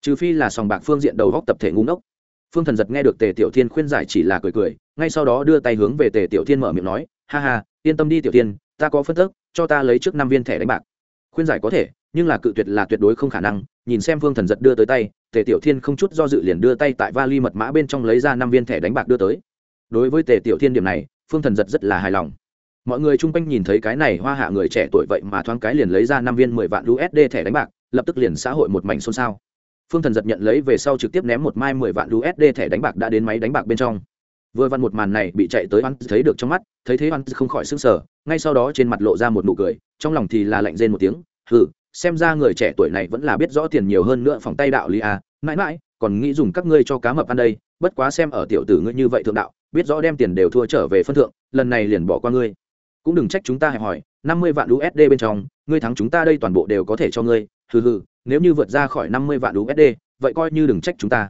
Trừ phi là sòng bạc phương diện đầu góc tập thể ngu ngốc. Phương thần giật nghe được tề tiểu thiên khuyên giải chỉ là cười cười, ngay sau đó đưa tay hướng về tề tiểu thiên mở miệng nói, ha ha, yên tâm đi tiểu thiên, ta có phân tức cho ta lấy trước năm viên thẻ đánh bạc. Khuyên giải có thể, nhưng là cự tuyệt là tuyệt đối không khả năng nhìn xem vương thần giật đưa tới tay, tề tiểu thiên không chút do dự liền đưa tay tại vali mật mã bên trong lấy ra năm viên thẻ đánh bạc đưa tới. Đối với tề tiểu thiên điểm này phương thần giật rất là hài lòng. Mọi người chung quanh nhìn thấy cái này hoa hạ người trẻ tuổi vậy mà thoáng cái liền lấy ra năm viên mười vạn usd thẻ đánh bạc, lập tức liền xã hội một mảnh xôn xao. Phương thần giật nhận lấy về sau trực tiếp ném một mai mười vạn usd thẻ đánh bạc đã đến máy đánh bạc bên trong. Vừa vặn một màn này bị chạy tới hắn thấy được trong mắt, thấy thế hắn không khỏi s ư n g sở ngay sau đó trên mặt lộ ra một nụ cười, trong lòng thì là lạnh rên một tiếng, hừ xem ra người trẻ tuổi này vẫn là biết rõ tiền nhiều hơn nữa phòng tay đạo lý à. Mãi mãi, còn nghĩ dùng các ngươi cho cá mập ăn đây, bất quá xem ở tiểu tử ngươi như vậy thượng đạo, biết rõ đem tiền đều thua trở về phân thượng, lần này liền bỏ qua ngươi. Cũng đừng trách chúng ta hẹp hỏi năm mươi vạn usd bên trong, ngươi thắng chúng ta đây toàn bộ đều có thể cho ngươi, hừ hừ, nếu như vượt ra khỏi năm mươi vạn usd vậy coi như đừng trách chúng ta.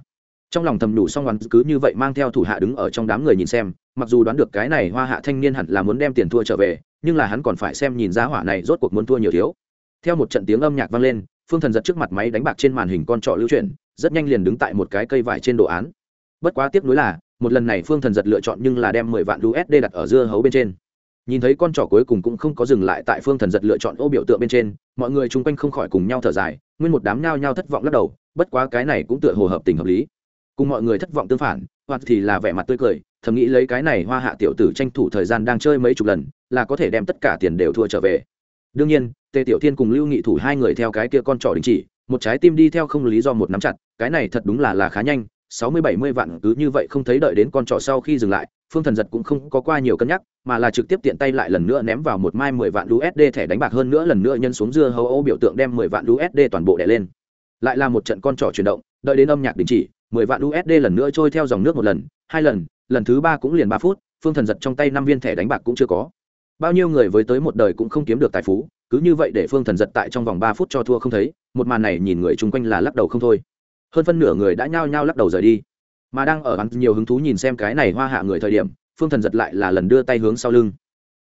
Trong lòng thầm đủ xong ngoan cứ như vậy mang theo thủ hạ đứng ở trong đám người nhìn xem, mặc dù đoán được cái này hoa hạ thanh niên hẳn là muốn đem tiền thua trở về, nhưng là hắn còn phải xem nhìn giá hỏa này rốt cuộc muốn thua nhiều thiếu theo một trận tiếng âm nhạc vang lên, phương thần giật trước mặt máy đánh bạc trên màn hình con trọ lưu chuyển, rất nhanh liền đứng tại một cái cây vải trên đồ án. Bất quá tiếc nuối là, một lần này phương thần giật lựa chọn nhưng là đem mười vạn usd đặt ở dưa hấu bên trên. Nhìn thấy con trỏ cuối cùng cũng không có dừng lại tại phương thần giật lựa chọn ô biểu tượng bên trên, mọi người chung quanh không khỏi cùng nhau thở dài, nguyên một đám nhao nhao thất vọng lắc đầu, bất quá cái này cũng tựa hồ hợp tình hợp lý. Cùng mọi người thất vọng tương phản, hoặc thì là vẻ mặt tươi cười, thầm nghĩ lấy cái này hoa hạ tiểu tử tranh thủ thời gian đang chơi mấy chục lần, là có thể đem tất cả tiền đều thua trở về đương nhiên, tề tiểu thiên cùng lưu nghị thủ hai người theo cái kia con trỏ đình chỉ, một trái tim đi theo không lý do một nắm chặt, cái này thật đúng là là khá nhanh, sáu mươi bảy mươi vạn cứ như vậy không thấy đợi đến con trỏ sau khi dừng lại, phương thần giật cũng không có qua nhiều cân nhắc, mà là trực tiếp tiện tay lại lần nữa ném vào một mai mười vạn usd thẻ đánh bạc hơn nữa lần nữa nhân xuống dưa hầu ô biểu tượng đem mười vạn usd toàn bộ đẻ lên. Lại là một trận con trỏ chuyển động, đợi đến âm nhạc đình chỉ, mười vạn usd lần nữa trôi theo dòng nước một lần, hai lần lần thứ ba cũng liền ba phút, phương thần giật trong tay năm viên thẻ đánh bạc cũng chưa có bao nhiêu người với tới một đời cũng không kiếm được tài phú, cứ như vậy để phương thần giật tại trong vòng ba phút cho thua không thấy, một màn này nhìn người chung quanh là lắc đầu không thôi. Hơn phân nửa người đã nhao nhao lắc đầu rời đi. Mà đang ở hắn nhiều hứng thú nhìn xem cái này hoa hạ người thời điểm, phương thần giật lại là lần đưa tay hướng sau lưng.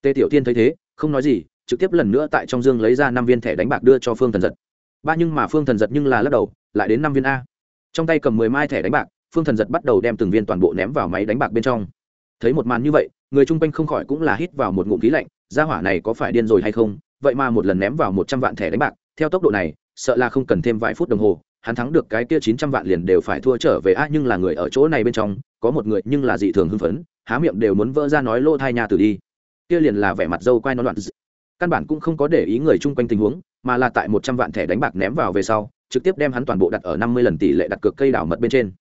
Tề tiểu tiên thấy thế, không nói gì, trực tiếp lần nữa tại trong dương lấy ra năm viên thẻ đánh bạc đưa cho phương thần giật. Ba nhưng mà phương thần giật nhưng là lắc đầu, lại đến năm viên a. Trong tay cầm mười mai thẻ đánh bạc, phương thần giật bắt đầu đem từng viên toàn bộ ném vào máy đánh bạc bên trong. Thấy một màn như vậy người chung quanh không khỏi cũng là hít vào một ngụm khí lạnh, gia hỏa này có phải điên rồi hay không? Vậy mà một lần ném vào một trăm vạn thẻ đánh bạc, theo tốc độ này, sợ là không cần thêm vài phút đồng hồ, hắn thắng được cái kia chín trăm vạn liền đều phải thua trở về. A, nhưng là người ở chỗ này bên trong, có một người nhưng là dị thường hưng phấn, há miệng đều muốn vỡ ra nói lô thai nhà tử đi. Kia liền là vẻ mặt dâu quai nó loạn căn bản cũng không có để ý người chung quanh tình huống, mà là tại một trăm vạn thẻ đánh bạc ném vào về sau, trực tiếp đem hắn toàn bộ đặt ở năm mươi lần tỷ lệ đặt cược cây đảo mật bên trên.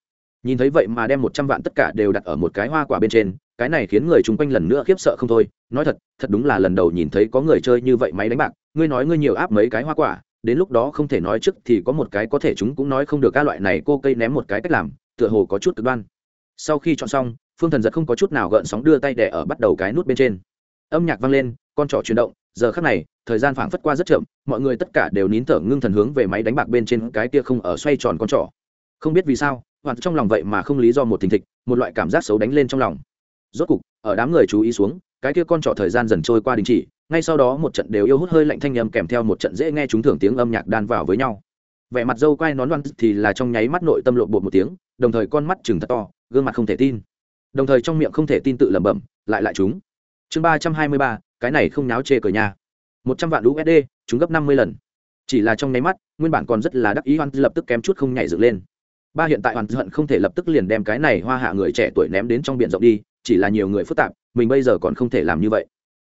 Nhìn thấy vậy mà đem một trăm vạn tất cả đều đặt ở một cái hoa quả bên trên cái này khiến người chung quanh lần nữa khiếp sợ không thôi. Nói thật thật đúng là lần đầu nhìn thấy có người chơi như vậy máy đánh bạc. Ngươi nói ngươi nhiều áp mấy cái hoa quả, đến lúc đó không thể nói trước thì có một cái có thể chúng cũng nói không được. Các loại này cô cây ném một cái cách làm, tựa hồ có chút cực đoan. Sau khi chọn xong, phương thần giật không có chút nào gợn sóng đưa tay để ở bắt đầu cái nút bên trên. Âm nhạc vang lên, con trỏ chuyển động. Giờ khắc này, thời gian phảng phất qua rất chậm, mọi người tất cả đều nín thở ngưng thần hướng về máy đánh bạc bên trên cái kia không ở xoay tròn con trỏ không biết vì sao hoặc trong lòng vậy mà không lý do một thình thịch, một loại cảm giác xấu đánh lên trong lòng rốt cục, ở đám người chú ý xuống, cái kia con trọ thời gian dần trôi qua đình chỉ, ngay sau đó một trận đều yêu hút hơi lạnh thanh âm kèm theo một trận dễ nghe chúng thưởng tiếng âm nhạc đan vào với nhau. Vẻ mặt dâu quai nón loan thì là trong nháy mắt nội tâm lộn bột một tiếng, đồng thời con mắt chừng thật to, gương mặt không thể tin. Đồng thời trong miệng không thể tin tự lẩm bẩm, lại lại chúng. Chương ba trăm hai mươi ba, cái này không náo chê cờ nhà. Một trăm vạn usd chúng gấp năm mươi lần. Chỉ là trong nháy mắt, nguyên bản còn rất là đắc ý hoan lập tức kém chút không nhảy dựng lên. Ba hiện tại hoàn hận không thể lập tức liền đem cái này hoa hạ người trẻ tuổi ném đến trong biển rộng đi chỉ là nhiều người phức tạp, mình bây giờ còn không thể làm như vậy.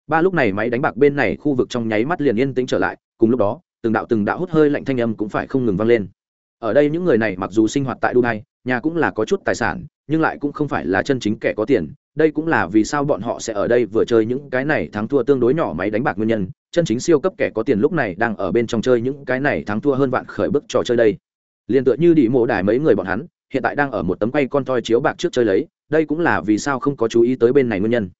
Ba lúc này máy đánh bạc bên này khu vực trong nháy mắt liền yên tĩnh trở lại, cùng lúc đó, từng đạo từng đạo hút hơi lạnh thanh âm cũng phải không ngừng vang lên. Ở đây những người này mặc dù sinh hoạt tại dubai, nhà cũng là có chút tài sản, nhưng lại cũng không phải là chân chính kẻ có tiền. Đây cũng là vì sao bọn họ sẽ ở đây vừa chơi những cái này thắng thua tương đối nhỏ máy đánh bạc nguyên nhân. Chân chính siêu cấp kẻ có tiền lúc này đang ở bên trong chơi những cái này thắng thua hơn vạn khởi bức trò chơi đây. Liền tựa như đi mộ đài mấy người bọn hắn, hiện tại đang ở một tấm quay con toi chiếu bạc trước chơi lấy đây cũng là vì sao không có chú ý tới bên này nguyên nhân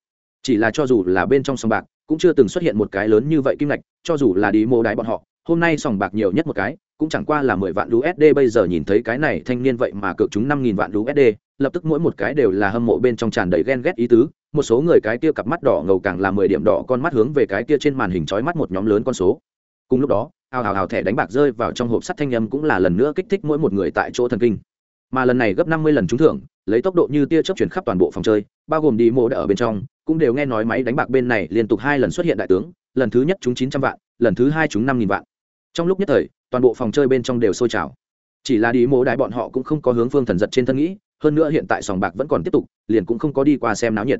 chỉ là cho dù là bên trong sòng bạc cũng chưa từng xuất hiện một cái lớn như vậy kim ngạch cho dù là đi mô đái bọn họ hôm nay sòng bạc nhiều nhất một cái cũng chẳng qua là mười vạn USD bây giờ nhìn thấy cái này thanh niên vậy mà cược chúng năm nghìn vạn USD, lập tức mỗi một cái đều là hâm mộ bên trong tràn đầy ghen ghét ý tứ, một số người cái kia cặp mắt đỏ ngầu càng là mười điểm đỏ con mắt hướng về cái kia trên màn hình chói mắt một nhóm lớn con số. Cùng lúc đó, ào ào ào thẻ đánh bạc rơi vào trong hộp sắt thanh âm cũng là lần nữa kích thích mỗi một người tại chỗ thần kinh. Mà lần này gấp năm mươi lần trúng thưởng, lấy tốc độ như tia chớp chuyển khắp toàn bộ phòng chơi, bao gồm đi mộ đã ở bên trong, cũng đều nghe nói máy đánh bạc bên này liên tục hai lần xuất hiện đại tướng, lần thứ nhất chúng chín trăm vạn, lần thứ hai chúng năm nghìn vạn. Trong lúc nhất thời, toàn bộ phòng chơi bên trong đều sôi trào. Chỉ là đi mộ đại bọn họ cũng không có hướng phương thần giật trên thân nghĩ hơn nữa hiện tại sòng bạc vẫn còn tiếp tục liền cũng không có đi qua xem náo nhiệt.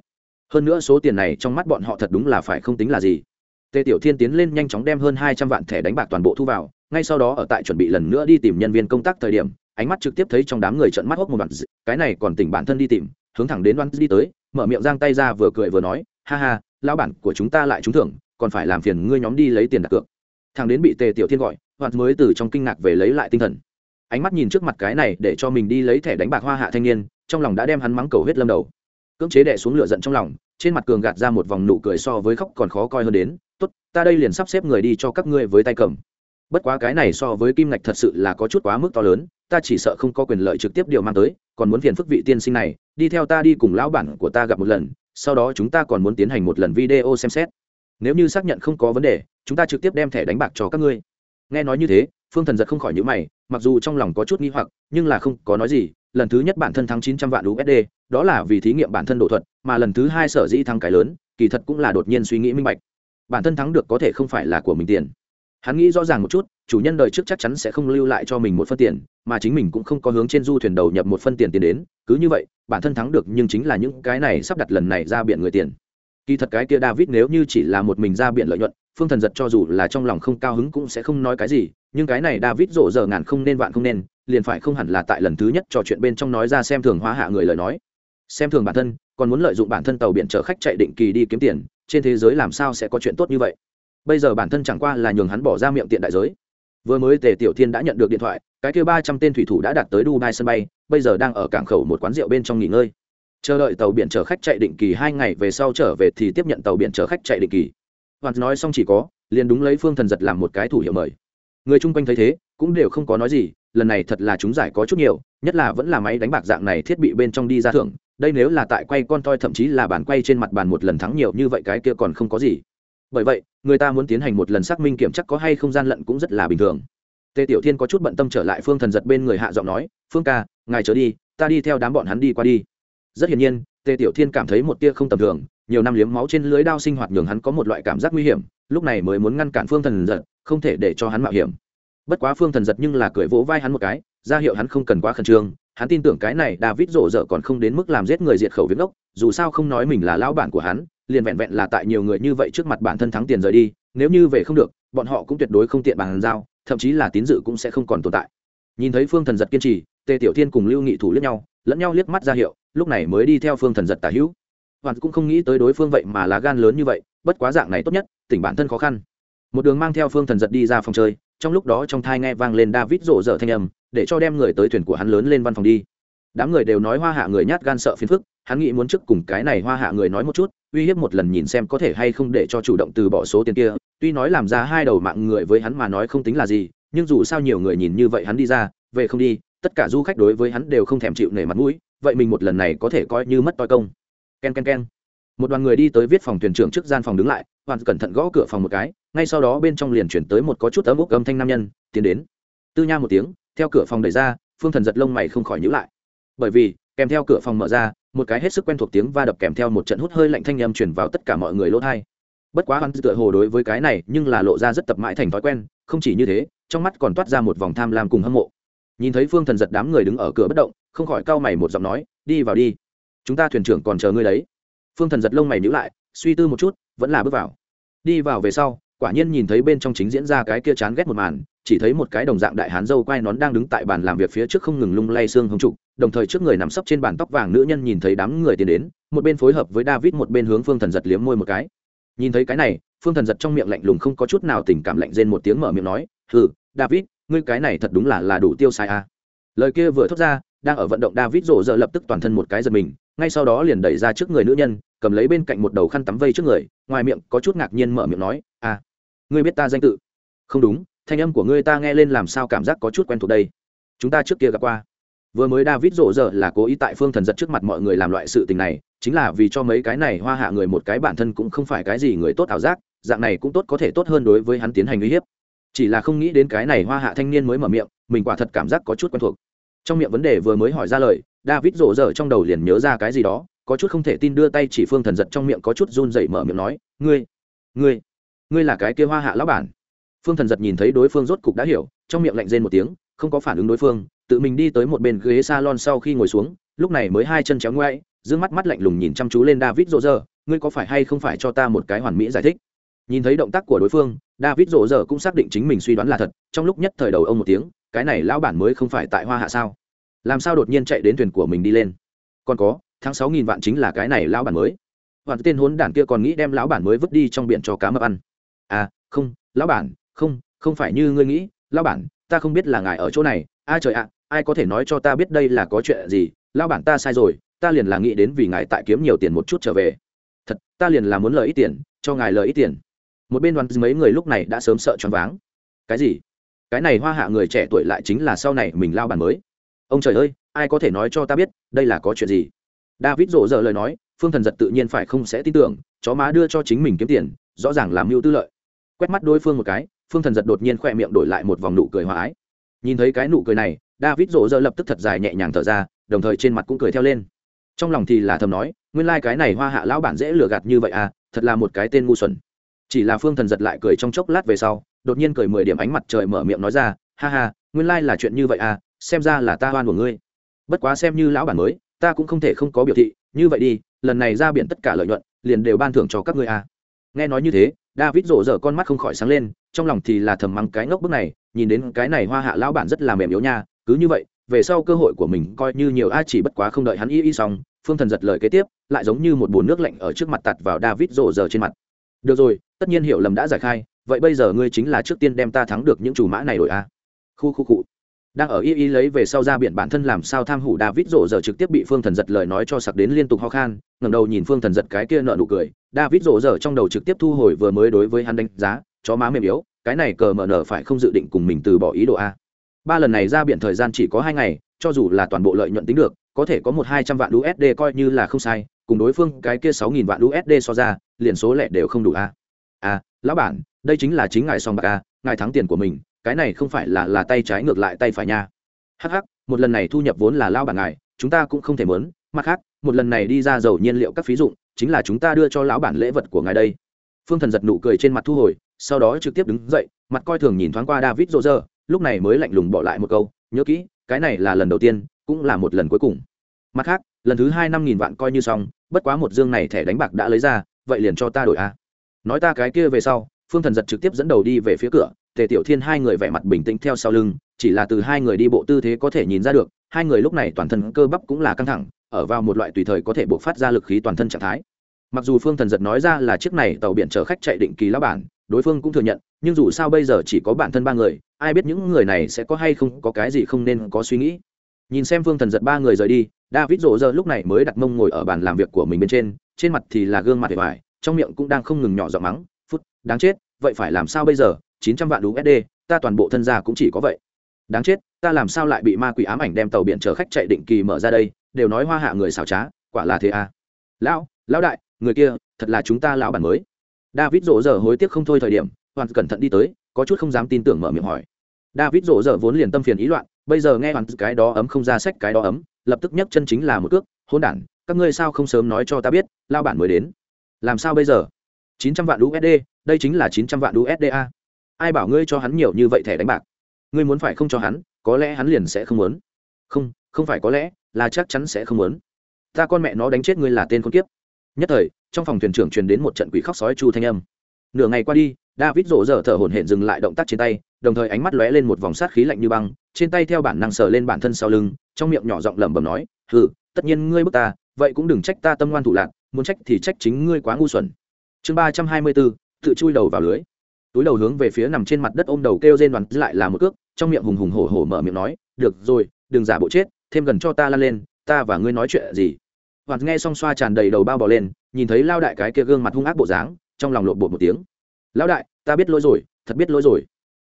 Hơn nữa số tiền này trong mắt bọn họ thật đúng là phải không tính là gì. Tề tiểu thiên tiến lên nhanh chóng đem hơn hai trăm vạn thẻ đánh bạc toàn bộ thu vào ngay sau đó ở tại chuẩn bị lần nữa đi tìm nhân viên công tác thời điểm ánh mắt trực tiếp thấy trong đám người trợn mắt hốc một đoạn cái này còn tỉnh bản thân đi tìm, hướng thẳng đến đoan đi tới, mở miệng giang tay ra vừa cười vừa nói, ha ha, lão bản của chúng ta lại trúng thưởng, còn phải làm phiền ngươi nhóm đi lấy tiền đặt cược. Thằng đến bị tề tiểu thiên gọi hoặc mới từ trong kinh ngạc về lấy lại tinh thần. Ánh mắt nhìn trước mặt cái này để cho mình đi lấy thẻ đánh bạc hoa hạ thanh niên, trong lòng đã đem hắn mắng cầu hết lâm đầu. Cưỡng chế đẻ xuống lửa giận trong lòng, trên mặt cường gạt ra một vòng nụ cười so với khóc còn khó coi hơn đến, tốt, ta đây liền sắp xếp người đi cho các ngươi với tay cầm. Bất quá cái này so với kim ngạch thật sự là có chút quá mức to lớn ta chỉ sợ không có quyền lợi trực tiếp điều mang tới, còn muốn phiền phức vị tiên sinh này, đi theo ta đi cùng lão bản của ta gặp một lần, sau đó chúng ta còn muốn tiến hành một lần video xem xét. Nếu như xác nhận không có vấn đề, chúng ta trực tiếp đem thẻ đánh bạc cho các ngươi. Nghe nói như thế, phương thần giật không khỏi nhữ mày, mặc dù trong lòng có chút nghi hoặc, nhưng là không có nói gì, lần thứ nhất bản thân thắng chín trăm vạn usd đó là vì thí nghiệm bản thân độ thuật, mà lần thứ hai sở dĩ thắng cái lớn, kỳ thật cũng là đột nhiên suy nghĩ minh bạch. Bản thân thắng được có thể không phải là của mình tiền hắn nghĩ rõ ràng một chút, chủ nhân đời trước chắc chắn sẽ không lưu lại cho mình một phân tiền, mà chính mình cũng không có hướng trên du thuyền đầu nhập một phân tiền tiền đến, cứ như vậy, bản thân thắng được nhưng chính là những cái này sắp đặt lần này ra biển người tiền. Kỳ thật cái kia david nếu như chỉ là một mình ra biển lợi nhuận, phương thần giật cho dù là trong lòng không cao hứng cũng sẽ không nói cái gì, nhưng cái này david rộ giờ ngàn không nên vạn không nên, liền phải không hẳn là tại lần thứ nhất trò chuyện bên trong nói ra xem thường hóa hạ người lời nói. Xem thường bản thân, còn muốn lợi dụng bản thân tàu biển chở khách chạy định kỳ đi kiếm tiền, trên thế giới làm sao sẽ có chuyện tốt như vậy? Bây giờ bản thân chẳng qua là nhường hắn bỏ ra miệng tiện đại giới. Vừa mới tề tiểu thiên đã nhận được điện thoại, cái kêu ba trăm tên thủy thủ đã đạt tới dubai sân bay, bây giờ đang ở cảng khẩu một quán rượu bên trong nghỉ ngơi. Chờ đợi tàu biển chở khách chạy định kỳ hai ngày về sau trở về thì tiếp nhận tàu biển chở khách chạy định kỳ. Hoàn nói xong chỉ có, liền đúng lấy phương thần giật làm một cái thủ hiệu mời. Người chung quanh thấy thế, cũng đều không có nói gì, lần này thật là chúng giải có chút nhiều, nhất là vẫn là máy đánh bạc dạng này thiết bị bên trong đi ra thưởng, đây nếu là tại quay con toi thậm chí là bàn quay trên mặt bàn một lần thắng nhiều như vậy cái kia còn không có gì bởi vậy, người ta muốn tiến hành một lần xác minh kiểm chắc có hay không gian lận cũng rất là bình thường. Tề tiểu thiên có chút bận tâm trở lại phương thần giật bên người hạ giọng nói, phương ca, ngài trở đi, ta đi theo đám bọn hắn đi qua đi. Rất hiển nhiên, tề tiểu thiên cảm thấy một tia không tầm thường, nhiều năm liếm máu trên lưới đao sinh hoạt nhường hắn có một loại cảm giác nguy hiểm, lúc này mới muốn ngăn cản phương thần giật, không thể để cho hắn mạo hiểm. Bất quá phương thần giật nhưng là cười vỗ vai hắn một cái, ra hiệu hắn không cần quá khẩn trương, hắn tin tưởng cái này david rộ rợ còn không đến mức làm giết người diệt khẩu viếng ốc, dù sao không nói mình là lão bản của hắn liền vẹn vẹn là tại nhiều người như vậy trước mặt bản thân thắng tiền rời đi, nếu như về không được, bọn họ cũng tuyệt đối không tiện bàn giao, thậm chí là tín dự cũng sẽ không còn tồn tại. Nhìn thấy phương thần giật kiên trì, tề tiểu thiên cùng lưu nghị thủ liếc nhau, lẫn nhau liếc mắt ra hiệu, lúc này mới đi theo phương thần giật tả hữu. Hoàn cũng không nghĩ tới đối phương vậy mà lá gan lớn như vậy, bất quá dạng này tốt nhất, tỉnh bản thân khó khăn. Một đường mang theo phương thần giật đi ra phòng chơi, trong lúc đó trong thai nghe vang lên david rộ rỡ thanh âm, để cho đem người tới thuyền của hắn lớn lên văn phòng đi. Đám người đều nói hoa hạ người nhát gan sợ phiền phức, hắn nghĩ muốn trước cùng cái này hoa hạ người nói một chút uy hiếp một lần nhìn xem có thể hay không để cho chủ động từ bỏ số tiền kia, tuy nói làm ra hai đầu mạng người với hắn mà nói không tính là gì, nhưng dù sao nhiều người nhìn như vậy hắn đi ra, về không đi, tất cả du khách đối với hắn đều không thèm chịu nể mặt mũi, vậy mình một lần này có thể coi như mất toi công. K e n k e n k e n một đoàn người đi tới viết phòng thuyền trưởng trước gian phòng đứng lại, hoàn cẩn thận gõ cửa phòng một cái, ngay sau đó bên trong liền chuyển tới một có chút ấm úc âm thanh nam nhân, tiến đến. Tư nha một tiếng, theo cửa phòng đẩy ra, phương thần giật lông mày không khỏi nhữ lại. Bởi vì, kèm theo cửa phòng mở ra một cái hết sức quen thuộc tiếng va đập kèm theo một trận hút hơi lạnh thanh âm truyền vào tất cả mọi người lỗ thai. Bất quá hắn tựa hồ đối với cái này nhưng là lộ ra rất tập mãi thành thói quen, không chỉ như thế, trong mắt còn toát ra một vòng tham lam cùng hâm mộ. Nhìn thấy phương thần giật đám người đứng ở cửa bất động, không khỏi cau mày một giọng nói, đi vào đi. Chúng ta thuyền trưởng còn chờ ngươi đấy. Phương thần giật lông mày nhữ lại, suy tư một chút, vẫn là bước vào. Đi vào về sau, quả nhiên nhìn thấy bên trong chính diễn ra cái kia chán ghét một màn chỉ thấy một cái đồng dạng đại hán dâu quai nón đang đứng tại bàn làm việc phía trước không ngừng lung lay xương hồng trục, đồng thời trước người nằm sấp trên bàn tóc vàng nữ nhân nhìn thấy đám người tiến đến, một bên phối hợp với david một bên hướng phương thần giật liếm môi một cái nhìn thấy cái này, phương thần giật trong miệng lạnh lùng không có chút nào tình cảm lạnh rên một tiếng mở miệng nói, hừ, david, ngươi cái này thật đúng là là đủ tiêu sai à. lời kia vừa thốt ra, đang ở vận động david rộ rợ lập tức toàn thân một cái giật mình, ngay sau đó liền đẩy ra trước người nữ nhân, cầm lấy bên cạnh một đầu khăn tắm vây trước người, ngoài miệng có chút ngạc nhiên mở miệng nói à ngươi biết ta danh tự không đúng thanh âm của ngươi ta nghe lên làm sao cảm giác có chút quen thuộc đây? Chúng ta trước kia gặp qua. Vừa mới david rộ rợ là cố ý tại phương thần giật trước mặt mọi người làm loại sự tình này, chính là vì cho mấy cái này hoa hạ người một cái bản thân cũng không phải cái gì người tốt ảo giác, dạng này cũng tốt có thể tốt hơn đối với hắn tiến hành uy hiếp. Chỉ là không nghĩ đến cái này hoa hạ thanh niên mới mở miệng, mình quả thật cảm giác có chút quen thuộc. Trong miệng vấn đề vừa mới hỏi ra lời, david rộ rợ trong đầu liền nhớ ra cái gì đó, có chút không thể tin đưa tay chỉ phương thần giật trong miệng có chút run dậy mở miệng nói, ngươi ngươi ngươi là cái kia hoa hạ lão bản phương thần giật nhìn thấy đối phương rốt cục đã hiểu, trong miệng lạnh rên một tiếng, không có phản ứng đối phương, tự mình đi tới một bên ghế salon sau khi ngồi xuống, lúc này mới hai chân chéo ngoại dương mắt mắt lạnh lùng nhìn chăm chú lên david rộ rơ ngươi có phải hay không phải cho ta một cái hoàn mỹ giải thích? Nhìn thấy động tác của đối phương, david rộ rơ cũng xác định chính mình suy đoán là thật, trong lúc nhất thời đầu ông một tiếng, cái này lão bản mới không phải tại hoa hạ sao? Làm sao đột nhiên chạy đến thuyền của mình đi lên? Còn có, tháng sáu nghìn vạn chính là cái này lão bản mới. Hoàn tên hốn đản kia còn nghĩ đem lão bản mới vứt đi trong biển cho cá mập ăn. À không, lão bản không không phải như ngươi nghĩ, lão bản, ta không biết là ngài ở chỗ này. A, trời ạ, ai có thể nói cho ta biết đây là có chuyện gì? Lão bản ta sai rồi, ta liền là nghĩ đến vì ngài tại kiếm nhiều tiền một chút trở về. Thật, ta liền là muốn lời ít tiền, cho ngài lời ít tiền. Một bên đoàn mấy người lúc này đã sớm sợ choáng váng. Cái gì? Cái này hoa hạ người trẻ tuổi lại chính là sau này mình lao bản mới. Ông trời ơi, ai có thể nói cho ta biết, đây là có chuyện gì? David rộ rợ lời nói, phương thần giật tự nhiên phải không sẽ tin tưởng, chó má đưa cho chính mình kiếm tiền, rõ ràng làm mưu tư lợi. Quét mắt đối phương một cái phương thần giật đột nhiên khoe miệng đổi lại một vòng nụ cười hòa ái. Nhìn thấy cái nụ cười này, david rộ rơ lập tức thật dài nhẹ nhàng thở ra, đồng thời trên mặt cũng cười theo lên. Trong lòng thì là thầm nói, nguyên lai、like、cái này hoa hạ lão bản dễ lừa gạt như vậy à thật là một cái tên ngu xuẩn. Chỉ là phương thần giật lại cười trong chốc lát về sau, đột nhiên cười mười điểm ánh mặt trời mở miệng nói ra, ha ha, nguyên lai、like、là chuyện như vậy à xem ra là ta oan của ngươi. Bất quá xem như lão bản mới, ta cũng không thể không có biểu thị, như vậy đi, lần này ra biển tất cả lợi nhuận, liền đều ban thưởng cho các ngươi à. nghe nói như thế david rộ rỡ con mắt không khỏi sáng lên, trong lòng thì là thầm mắng cái ngốc bức này, nhìn đến cái này hoa hạ lão bản rất là mềm yếu nha, cứ như vậy, về sau cơ hội của mình coi như nhiều, a, chỉ bất quá không đợi hắn y y xong, phương thần giật lời kế tiếp, lại giống như một bồn nước lạnh ở trước mặt tạt vào david rộ rỡ trên mặt. Được rồi, tất nhiên hiểu lầm đã giải khai, vậy bây giờ ngươi chính là trước tiên đem ta thắng được những chủ mã này rồi à khu khu cụ đang ở y y lấy về sau ra biển bản thân làm sao tham hủ david rộ giờ trực tiếp bị phương thần giật lời nói cho sặc đến liên tục ho khan, ngẩng đầu nhìn phương thần giật cái kia nợ nụ cười david rộ rỡ trong đầu trực tiếp thu hồi vừa mới đối với hắn đánh giá chó má mềm yếu cái này cờ mở nở phải không dự định cùng mình từ bỏ ý đồ a. Ba lần này ra biển thời gian chỉ có hai ngày cho dù là toàn bộ lợi nhuận tính được có thể có một hai trăm vạn usd coi như là không sai cùng đối phương cái kia sáu nghìn vạn usd so ra liền số lẻ đều không đủ a. A, lão bản đây chính là chính ngài song bạc a ngài thắng tiền của mình cái này không phải là là tay trái ngược lại tay phải nha. Hh một lần này thu nhập vốn là lao bản ngài chúng ta cũng không thể mớn mặt khác một lần này đi ra dầu nhiên liệu các phí dụng chính là chúng ta đưa cho lão bản lễ vật của ngài đây. Phương thần giật nụ cười trên mặt thu hồi, sau đó trực tiếp đứng dậy, mặt coi thường nhìn thoáng qua david rô rơ, lúc này mới lạnh lùng bỏ lại một câu, nhớ kỹ, cái này là lần đầu tiên, cũng là một lần cuối cùng. Mặt khác, lần thứ hai năm nghìn vạn coi như xong, bất quá một dương này thẻ đánh bạc đã lấy ra, vậy liền cho ta đổi a. Nói ta cái kia về sau, phương thần giật trực tiếp dẫn đầu đi về phía cửa, tề tiểu thiên hai người vẻ mặt bình tĩnh theo sau lưng, chỉ là từ hai người đi bộ tư thế có thể nhìn ra được, hai người lúc này toàn thân cơ bắp cũng là căng thẳng ở vào một loại tùy thời có thể buộc phát ra lực khí toàn thân trạng thái. Mặc dù phương thần giật nói ra là chiếc này tàu biển chở khách chạy định kỳ lao bản, đối phương cũng thừa nhận, nhưng dù sao bây giờ chỉ có bản thân ba người, ai biết những người này sẽ có hay không có cái gì không nên có suy nghĩ. Nhìn xem phương thần giật ba người rời đi, david rộ rơ lúc này mới đặt mông ngồi ở bàn làm việc của mình bên trên trên mặt thì là gương mặt để vải trong miệng cũng đang không ngừng nhỏ giọng mắng, phút, đáng chết, vậy phải làm sao bây giờ? Chín trăm vạn usd ta toàn bộ thân gia cũng chỉ có vậy. Đáng chết, ta làm sao lại bị ma quỷ ám ảnh đem tàu biển chở khách chạy định kỳ mở ra đây? Đều nói hoa hạ người xảo trá, quả là thế à. Lão lão đại, người kia, thật là chúng ta lão bản mới. David rộ giờ hối tiếc không thôi thời điểm, hoàn cẩn thận đi tới, có chút không dám tin tưởng mở miệng hỏi. David rộ giờ vốn liền tâm phiền ý loạn, bây giờ nghe hoàn cái đó ấm không ra sách cái đó ấm, lập tức nhấc chân chính là một cước, hôn đản, các ngươi sao không sớm nói cho ta biết lao bản mới đến. Làm sao bây giờ? Chín trăm vạn usd đây chính là chín trăm vạn usd a. Ai bảo ngươi cho hắn nhiều như vậy thẻ đánh bạc? Ngươi muốn phải không cho hắn, có lẽ hắn liền sẽ không muốn. Không không phải có lẽ là chắc chắn sẽ không muốn. Ta con mẹ nó đánh chết ngươi là tên con kiếp. Nhất thời, trong phòng thuyền trưởng truyền đến một trận quỷ khóc sói chu thanh âm. Nửa ngày qua đi, david rộ rỡ thở hổn hển dừng lại động tác trên tay, đồng thời ánh mắt lóe lên một vòng sát khí lạnh như băng, trên tay theo bản năng sờ lên bản thân sau lưng, trong miệng nhỏ giọng lẩm bẩm nói, hừ, tất nhiên ngươi bức ta, vậy cũng đừng trách ta tâm ngoan thủ lạc muốn trách thì trách chính ngươi quá ngu xuẩn. Chương ba trăm hai mươi bốn, tự chui đầu vào lưới. Túi đầu hướng về phía nằm trên mặt đất ôm đầu kêu rên đoàn, lại là một cước, trong miệng hùng hùng hổ hổ mở miệng nói, được rồi, đừng giả bộ chết thêm gần cho ta lan lên, ta và ngươi nói chuyện gì? Hoàn nghe xong xoa tràn đầy đầu bao bò lên, nhìn thấy lao đại cái kia gương mặt hung ác bộ dáng, trong lòng lộn bột một tiếng. Lão đại, ta biết lỗi rồi, thật biết lỗi rồi.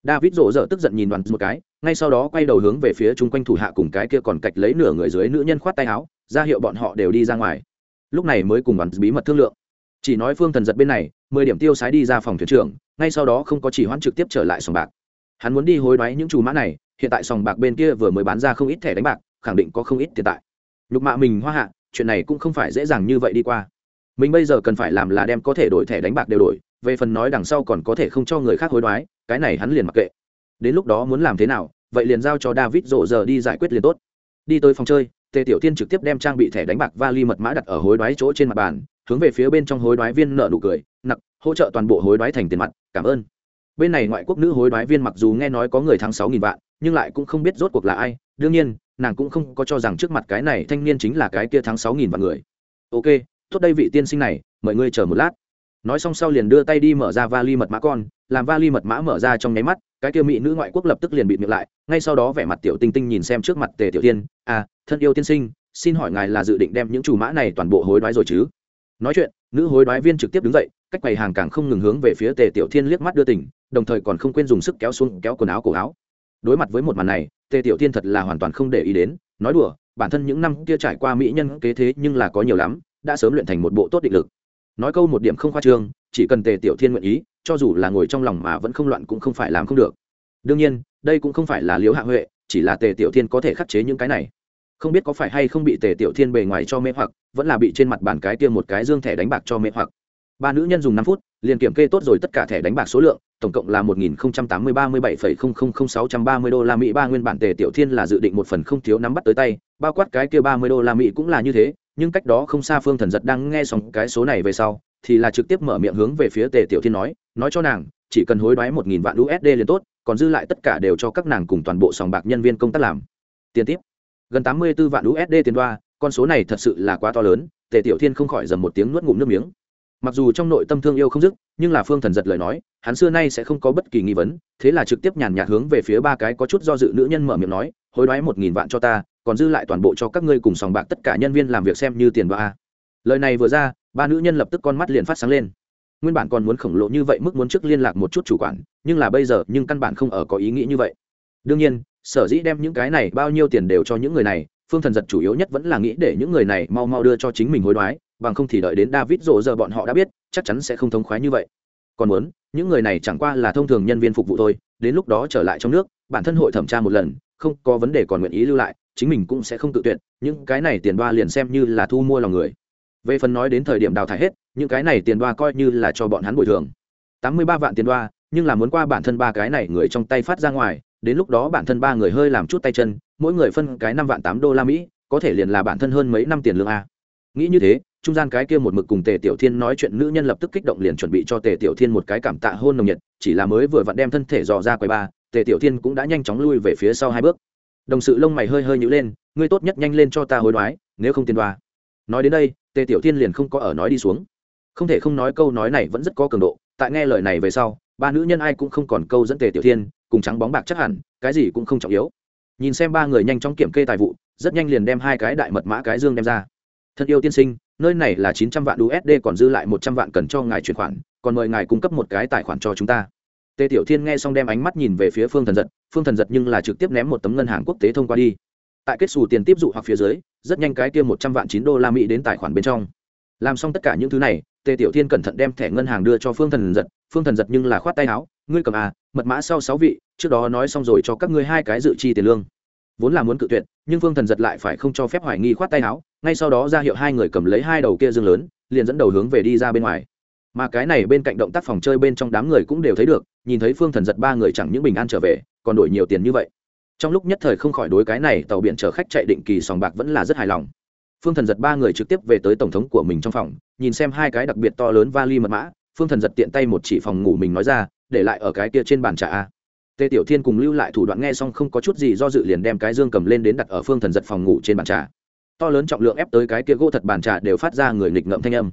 David rộ rỡ tức giận nhìn đoàn một cái, ngay sau đó quay đầu hướng về phía chung quanh thủ hạ cùng cái kia còn cạch lấy nửa người dưới nữ nhân khoát tay áo, ra hiệu bọn họ đều đi ra ngoài. Lúc này mới cùng đoàn bí mật thương lượng. Chỉ nói phương thần giật bên này, mười điểm tiêu sái đi ra phòng thuyền trưởng, ngay sau đó không có chỉ hoãn trực tiếp trở lại sòng bạc. Hắn muốn đi hối đoái những chủ mã này, hiện tại sòng bạc bên kia vừa mới bán ra không ít thẻ đánh bạc khẳng định có không ít tiền tại. Nhục mạ mình hoa hạ, chuyện này cũng không phải dễ dàng như vậy đi qua. Mình bây giờ cần phải làm là đem có thể đổi thẻ đánh bạc đều đổi, về phần nói đằng sau còn có thể không cho người khác hối đoái, cái này hắn liền mặc kệ. Đến lúc đó muốn làm thế nào, vậy liền giao cho david rộ giờ đi giải quyết liền tốt. Đi tới phòng chơi, tề tiểu tiên trực tiếp đem trang bị thẻ đánh bạc vali mật mã đặt ở hối đoái chỗ trên mặt bàn, hướng về phía bên trong hối đoái viên nợ nụ cười, nặc, hỗ trợ toàn bộ hối đoái thành tiền mặt, cảm ơn. Bên này ngoại quốc nữ hối đoái viên mặc dù nghe nói có người thắng sáu nghìn vạn, nhưng lại cũng không biết rốt cuộc là ai, đương nhiên nàng cũng không có cho rằng trước mặt cái này thanh niên chính là cái kia tháng sáu nghìn vạn người. Ok, tốt đây vị tiên sinh này, mời ngươi chờ một lát. Nói xong sau liền đưa tay đi mở ra vali mật mã con, làm vali mật mã mở ra trong nháy mắt, cái kia mỹ nữ ngoại quốc lập tức liền bị miệng lại, ngay sau đó vẻ mặt tiểu tinh tinh nhìn xem trước mặt tề tiểu tiên à thân yêu tiên sinh, xin hỏi ngài là dự định đem những chủ mã này toàn bộ hối đoái rồi chứ? Nói chuyện, nữ hối đoái viên trực tiếp đứng dậy, cách quầy hàng càng không ngừng hướng về phía tề tiểu thiên liếc mắt đưa tỉnh đồng thời còn không quên dùng sức kéo xuống, kéo quần áo cổ áo. Đối mặt với một màn này tề tiểu thiên thật là hoàn toàn không để ý đến, nói đùa, bản thân những năm kia trải qua mỹ nhân kế thế nhưng là có nhiều lắm, đã sớm luyện thành một bộ tốt định lực. Nói câu một điểm không khoa trương, chỉ cần tề tiểu thiên nguyện ý, cho dù là ngồi trong lòng mà vẫn không loạn cũng không phải làm không được. Đương nhiên, đây cũng không phải là liếu hạ huệ, chỉ là tề tiểu thiên có thể khắc chế những cái này. Không biết có phải hay không bị tề tiểu thiên bề ngoài cho mê hoặc, vẫn là bị trên mặt bàn cái kia một cái dương thẻ đánh bạc cho mê hoặc ba nữ nhân dùng năm phút, liền kiểm kê tốt rồi tất cả thẻ đánh bạc số lượng, tổng cộng là một nghìn tám mươi ba mươi bảy phẩy không không không sáu trăm ba mươi đô la mỹ. Ba nguyên bản tề tiểu thiên là dự định một phần không thiếu nắm bắt tới tay, bao quát cái kia ba mươi đô la mỹ cũng là như thế, nhưng cách đó không xa phương thần giật đang nghe xong cái số này về sau, thì là trực tiếp mở miệng hướng về phía tề tiểu thiên nói nói cho nàng, chỉ cần hối đoái một nghìn vạn usd liền tốt, còn dư lại tất cả đều cho các nàng cùng toàn bộ sòng bạc nhân viên công tác làm. Tiền tiếp. Gần tám mươi 84 vạn usd tiền đoa, con số này thật sự là quá to lớn, tề tiểu thiên không khỏi dầm một tiếng nuốt ngụm nước miếng mặc dù trong nội tâm thương yêu không dứt, nhưng là phương thần giật lời nói, hắn xưa nay sẽ không có bất kỳ nghi vấn, thế là trực tiếp nhàn nhạt hướng về phía ba cái có chút do dự nữ nhân mở miệng nói, hối đoái một nghìn vạn cho ta, còn dư lại toàn bộ cho các ngươi cùng sòng bạc tất cả nhân viên làm việc xem như tiền ba lời này vừa ra, ba nữ nhân lập tức con mắt liền phát sáng lên. Nguyên bản còn muốn khổng lồ như vậy mức muốn trước liên lạc một chút chủ quản, nhưng là bây giờ, nhưng căn bản không ở có ý nghĩ như vậy. Đương nhiên, sở dĩ đem những cái này bao nhiêu tiền đều cho những người này, phương thần giật chủ yếu nhất vẫn là nghĩ để những người này mau mau đưa cho chính mình hối đoái bằng không thì đợi đến david rộ giờ bọn họ đã biết, chắc chắn sẽ không thống khoái như vậy. Còn muốn, những người này chẳng qua là thông thường nhân viên phục vụ thôi, đến lúc đó trở lại trong nước, bản thân hội thẩm tra một lần, không có vấn đề còn nguyện ý lưu lại, chính mình cũng sẽ không tự tuyệt, những cái này tiền đoa liền xem như là thu mua lòng người. Về phần nói đến thời điểm đào thải hết, những cái này tiền đoa coi như là cho bọn hắn bồi thường. Tám mươi ba vạn tiền đoa, nhưng là muốn qua bản thân ba cái này người trong tay phát ra ngoài, đến lúc đó bản thân ba người hơi làm chút tay chân, mỗi người phân cái năm vạn tám đô la mỹ, có thể liền là bản thân hơn mấy năm tiền lương a. Nghĩ như thế trung gian cái kia một mực cùng tề tiểu thiên nói chuyện nữ nhân lập tức kích động liền chuẩn bị cho tề tiểu thiên một cái cảm tạ hôn nồng nhiệt, chỉ là mới vừa vặn đem thân thể dò ra quầy ba, tề tiểu thiên cũng đã nhanh chóng lui về phía sau hai bước. Đồng sự lông mày hơi hơi nhữ lên, ngươi tốt nhất nhanh lên cho ta hối đoái, nếu không tiền đoa. Nói đến đây, tề tiểu thiên liền không có ở nói đi xuống. Không thể không nói câu nói này vẫn rất có cường độ, tại nghe lời này về sau, ba nữ nhân ai cũng không còn câu dẫn tề tiểu thiên, cùng trắng bóng bạc chắc hẳn, cái gì cũng không trọng yếu. Nhìn xem ba người nhanh chóng kiểm kê tài vụ, rất nhanh liền đem hai cái đại mật mã cái dương đem ra. Thân yêu tiên sinh nơi này là chín trăm vạn usd còn dư lại một trăm vạn cần cho ngài chuyển khoản, còn mời ngài cung cấp một cái tài khoản cho chúng ta. Tề tiểu thiên nghe xong đem ánh mắt nhìn về phía phương thần giật, phương thần giật nhưng là trực tiếp ném một tấm ngân hàng quốc tế thông qua đi. Tại kết xù tiền tiếp dụ hoặc phía dưới, rất nhanh cái kia một trăm vạn chín đô la mỹ đến tài khoản bên trong. Làm xong tất cả những thứ này, tề tiểu thiên cẩn thận đem thẻ ngân hàng đưa cho phương thần giật, phương thần giật nhưng là khoát tay áo, ngươi cầm à mật mã sau sáu vị, trước đó nói xong rồi cho các ngươi hai cái dự chi tiền lương vốn là muốn cự tuyệt, nhưng phương thần giật lại phải không cho phép hoài nghi khoát tay áo, ngay sau đó ra hiệu hai người cầm lấy hai đầu kia dương lớn, liền dẫn đầu hướng về đi ra bên ngoài. Mà cái này bên cạnh động tác phòng chơi bên trong đám người cũng đều thấy được, nhìn thấy phương thần giật ba người chẳng những bình an trở về, còn đổi nhiều tiền như vậy. Trong lúc nhất thời không khỏi đối cái này tàu biển chở khách chạy định kỳ sòng bạc vẫn là rất hài lòng. Phương thần giật ba người trực tiếp về tới tổng thống của mình trong phòng, nhìn xem hai cái đặc biệt to lớn vali mật mã, phương thần giật tiện tay một chỉ phòng ngủ mình nói ra, để lại ở cái kia trên bàn trà a tề tiểu thiên cùng lưu lại thủ đoạn nghe xong không có chút gì do dự liền đem cái dương cầm lên đến đặt ở phương thần giật phòng ngủ trên bàn trà. To lớn trọng lượng ép tới cái kia gỗ thật bàn trà đều phát ra người nghịch ngợm thanh âm.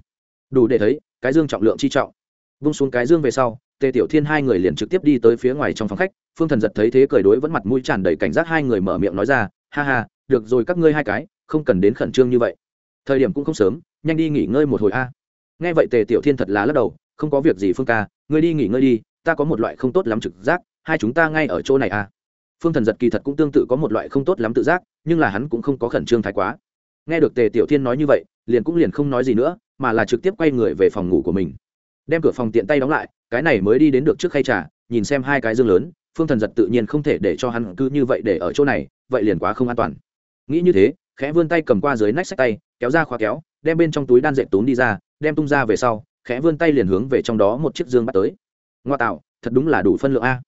Đủ để thấy, cái dương trọng lượng chi trọng. Vung xuống cái dương về sau tề tiểu thiên hai người liền trực tiếp đi tới phía ngoài trong phòng khách, phương thần giật thấy thế cười đối vẫn mặt mũi tràn đầy cảnh giác hai người mở miệng nói ra, ha ha, được rồi các ngươi hai cái, không cần đến khẩn trương như vậy. Thời điểm cũng không sớm, nhanh đi nghỉ ngơi một hồi a. Nghe vậy tề tiểu thiên thật là lắc đầu, không có việc gì phương ca, ngươi đi nghỉ ngơi đi, ta có một loại không tốt lắm trực giác hai chúng ta ngay ở chỗ này à? phương thần giật kỳ thật cũng tương tự có một loại không tốt lắm tự giác, nhưng là hắn cũng không có khẩn trương thái quá. Nghe được tề tiểu thiên nói như vậy, liền cũng liền không nói gì nữa, mà là trực tiếp quay người về phòng ngủ của mình. Đem cửa phòng tiện tay đóng lại, cái này mới đi đến được trước khay trà, nhìn xem hai cái dương lớn, phương thần giật tự nhiên không thể để cho hắn cứ như vậy để ở chỗ này, vậy liền quá không an toàn. Nghĩ như thế, khẽ vươn tay cầm qua dưới nách sách tay, kéo ra khóa kéo, đem bên trong túi đan dệt tốn đi ra, đem tung ra về sau, khẽ vươn tay liền hướng về trong đó một chiếc dương bắt tới. Ngoa tạo, thật đúng là đủ phân lượng a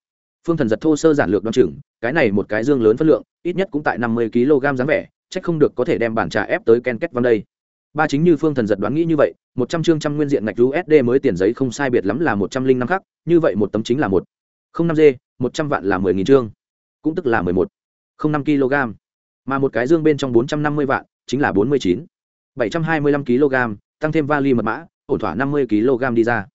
phương thần giật thô sơ giản lược đ o n chừng, cái này một cái dương lớn phân lượng, ít nhất cũng tại năm mươi kg dáng vẻ c h ắ c không được có thể đem bản trà ép tới ken két văn đây. Ba chính như phương thần giật đoán nghĩ như vậy, một trăm chương trăm nguyên diện ngạch usd mới tiền giấy không sai biệt lắm là một trăm linh năm khắc, như vậy một tấm chính là một. Không năm g một trăm vạn là mười nghìn chương, cũng tức là mười một. Không năm kg, mà một cái dương bên trong bốn trăm năm mươi vạn, chính là bốn mươi chín. Bảy trăm hai mươi lăm kg, tăng thêm vali mật mã, ổn thỏa năm mươi kg đi ra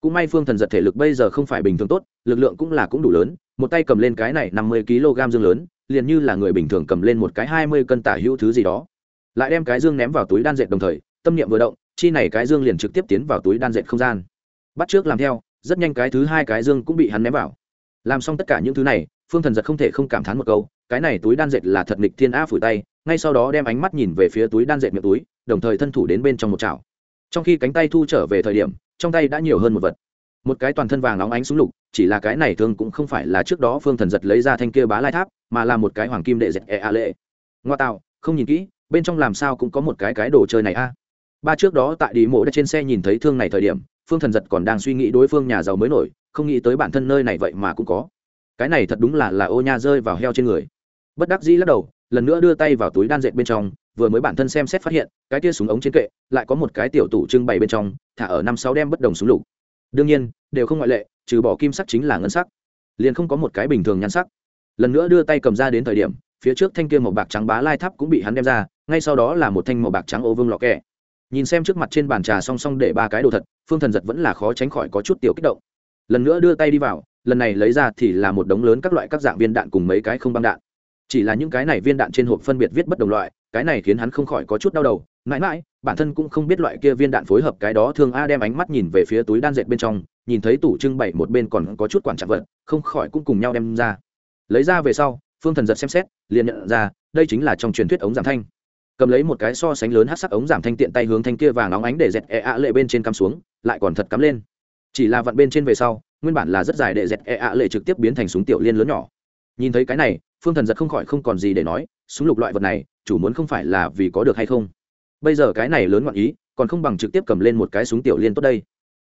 cũng may phương thần giật thể lực bây giờ không phải bình thường tốt, lực lượng cũng là cũng đủ lớn, một tay cầm lên cái này năm mươi kg dương lớn, liền như là người bình thường cầm lên một cái hai mươi cân tả hữu thứ gì đó. Lại đem cái dương ném vào túi đan dệt đồng thời, tâm niệm vừa động, chi này cái dương liền trực tiếp tiến vào túi đan dệt không gian. Bắt trước làm theo, rất nhanh cái thứ hai cái dương cũng bị hắn ném vào. Làm xong tất cả những thứ này, phương thần giật không thể không cảm thán một câu, cái này túi đan dệt là thật nghịch thiên a phủi tay, ngay sau đó đem ánh mắt nhìn về phía túi đan dệt miệng túi, đồng thời thân thủ đến bên trong một chảo. Trong khi cánh tay thu trở về thời điểm trong tay đã nhiều hơn một vật. Một cái toàn thân vàng óng ánh súng lục, chỉ là cái này thường cũng không phải là trước đó phương thần giật lấy ra thanh kia bá lai tháp, mà là một cái hoàng kim đệ dệt e a lệ. Ngoa tạo, không nhìn kỹ, bên trong làm sao cũng có một cái cái đồ chơi này a. Ba trước đó tại đi mộ đã trên xe nhìn thấy thương này thời điểm, phương thần giật còn đang suy nghĩ đối phương nhà giàu mới nổi, không nghĩ tới bản thân nơi này vậy mà cũng có. Cái này thật đúng là là ô nha rơi vào heo trên người. Bất đắc dĩ lắc đầu lần nữa đưa tay vào túi đan dệt bên trong, vừa mới bản thân xem xét phát hiện, cái tia súng ống trên kệ, lại có một cái tiểu tủ trưng bày bên trong, thả ở năm sáu đem bất đồng súng lục. Đương nhiên, đều không ngoại lệ, trừ bỏ kim sắc chính là ngân sắc. Liền không có một cái bình thường nhắn sắc. Lần nữa đưa tay cầm ra đến thời điểm, phía trước thanh kia màu bạc trắng bá lai tháp cũng bị hắn đem ra, ngay sau đó là một thanh màu bạc trắng ô vương lọ kẹ. Nhìn xem trước mặt trên bàn trà song song để ba cái đồ thật, phương thần giật vẫn là khó tránh khỏi có chút tiểu kích động. Lần nữa đưa tay đi vào, lần này lấy ra thì là một đống lớn các loại các dạng viên đạn cùng mấy cái không băng đạn chỉ là những cái này viên đạn trên hộp phân biệt viết bất đồng loại, cái này khiến hắn không khỏi có chút đau đầu. Mãi mãi, bản thân cũng không biết loại kia viên đạn phối hợp cái đó thường a đem ánh mắt nhìn về phía túi đan dệt bên trong, nhìn thấy tủ trưng bày một bên còn có chút quản trạng vật, không khỏi cũng cùng nhau đem ra. Lấy ra về sau, phương thần giật xem xét, liền nhận ra, đây chính là trong truyền thuyết ống giảm thanh. Cầm lấy một cái so sánh lớn hát sắc ống giảm thanh tiện tay hướng thanh kia vàng óng ánh để dẹt e ạ lệ bên trên cắm xuống, lại còn thật cắm lên. Chỉ là vặn bên trên về sau, nguyên bản là rất dài để dẹt e ạ lệ trực tiếp biến thành súng tiểu liên lớn nhỏ. Nhìn thấy cái này phương thần giật không khỏi không còn gì để nói, súng lục loại vật này, chủ muốn không phải là vì có được hay không? Bây giờ cái này lớn ngoạn ý, còn không bằng trực tiếp cầm lên một cái súng tiểu liên tốt đây.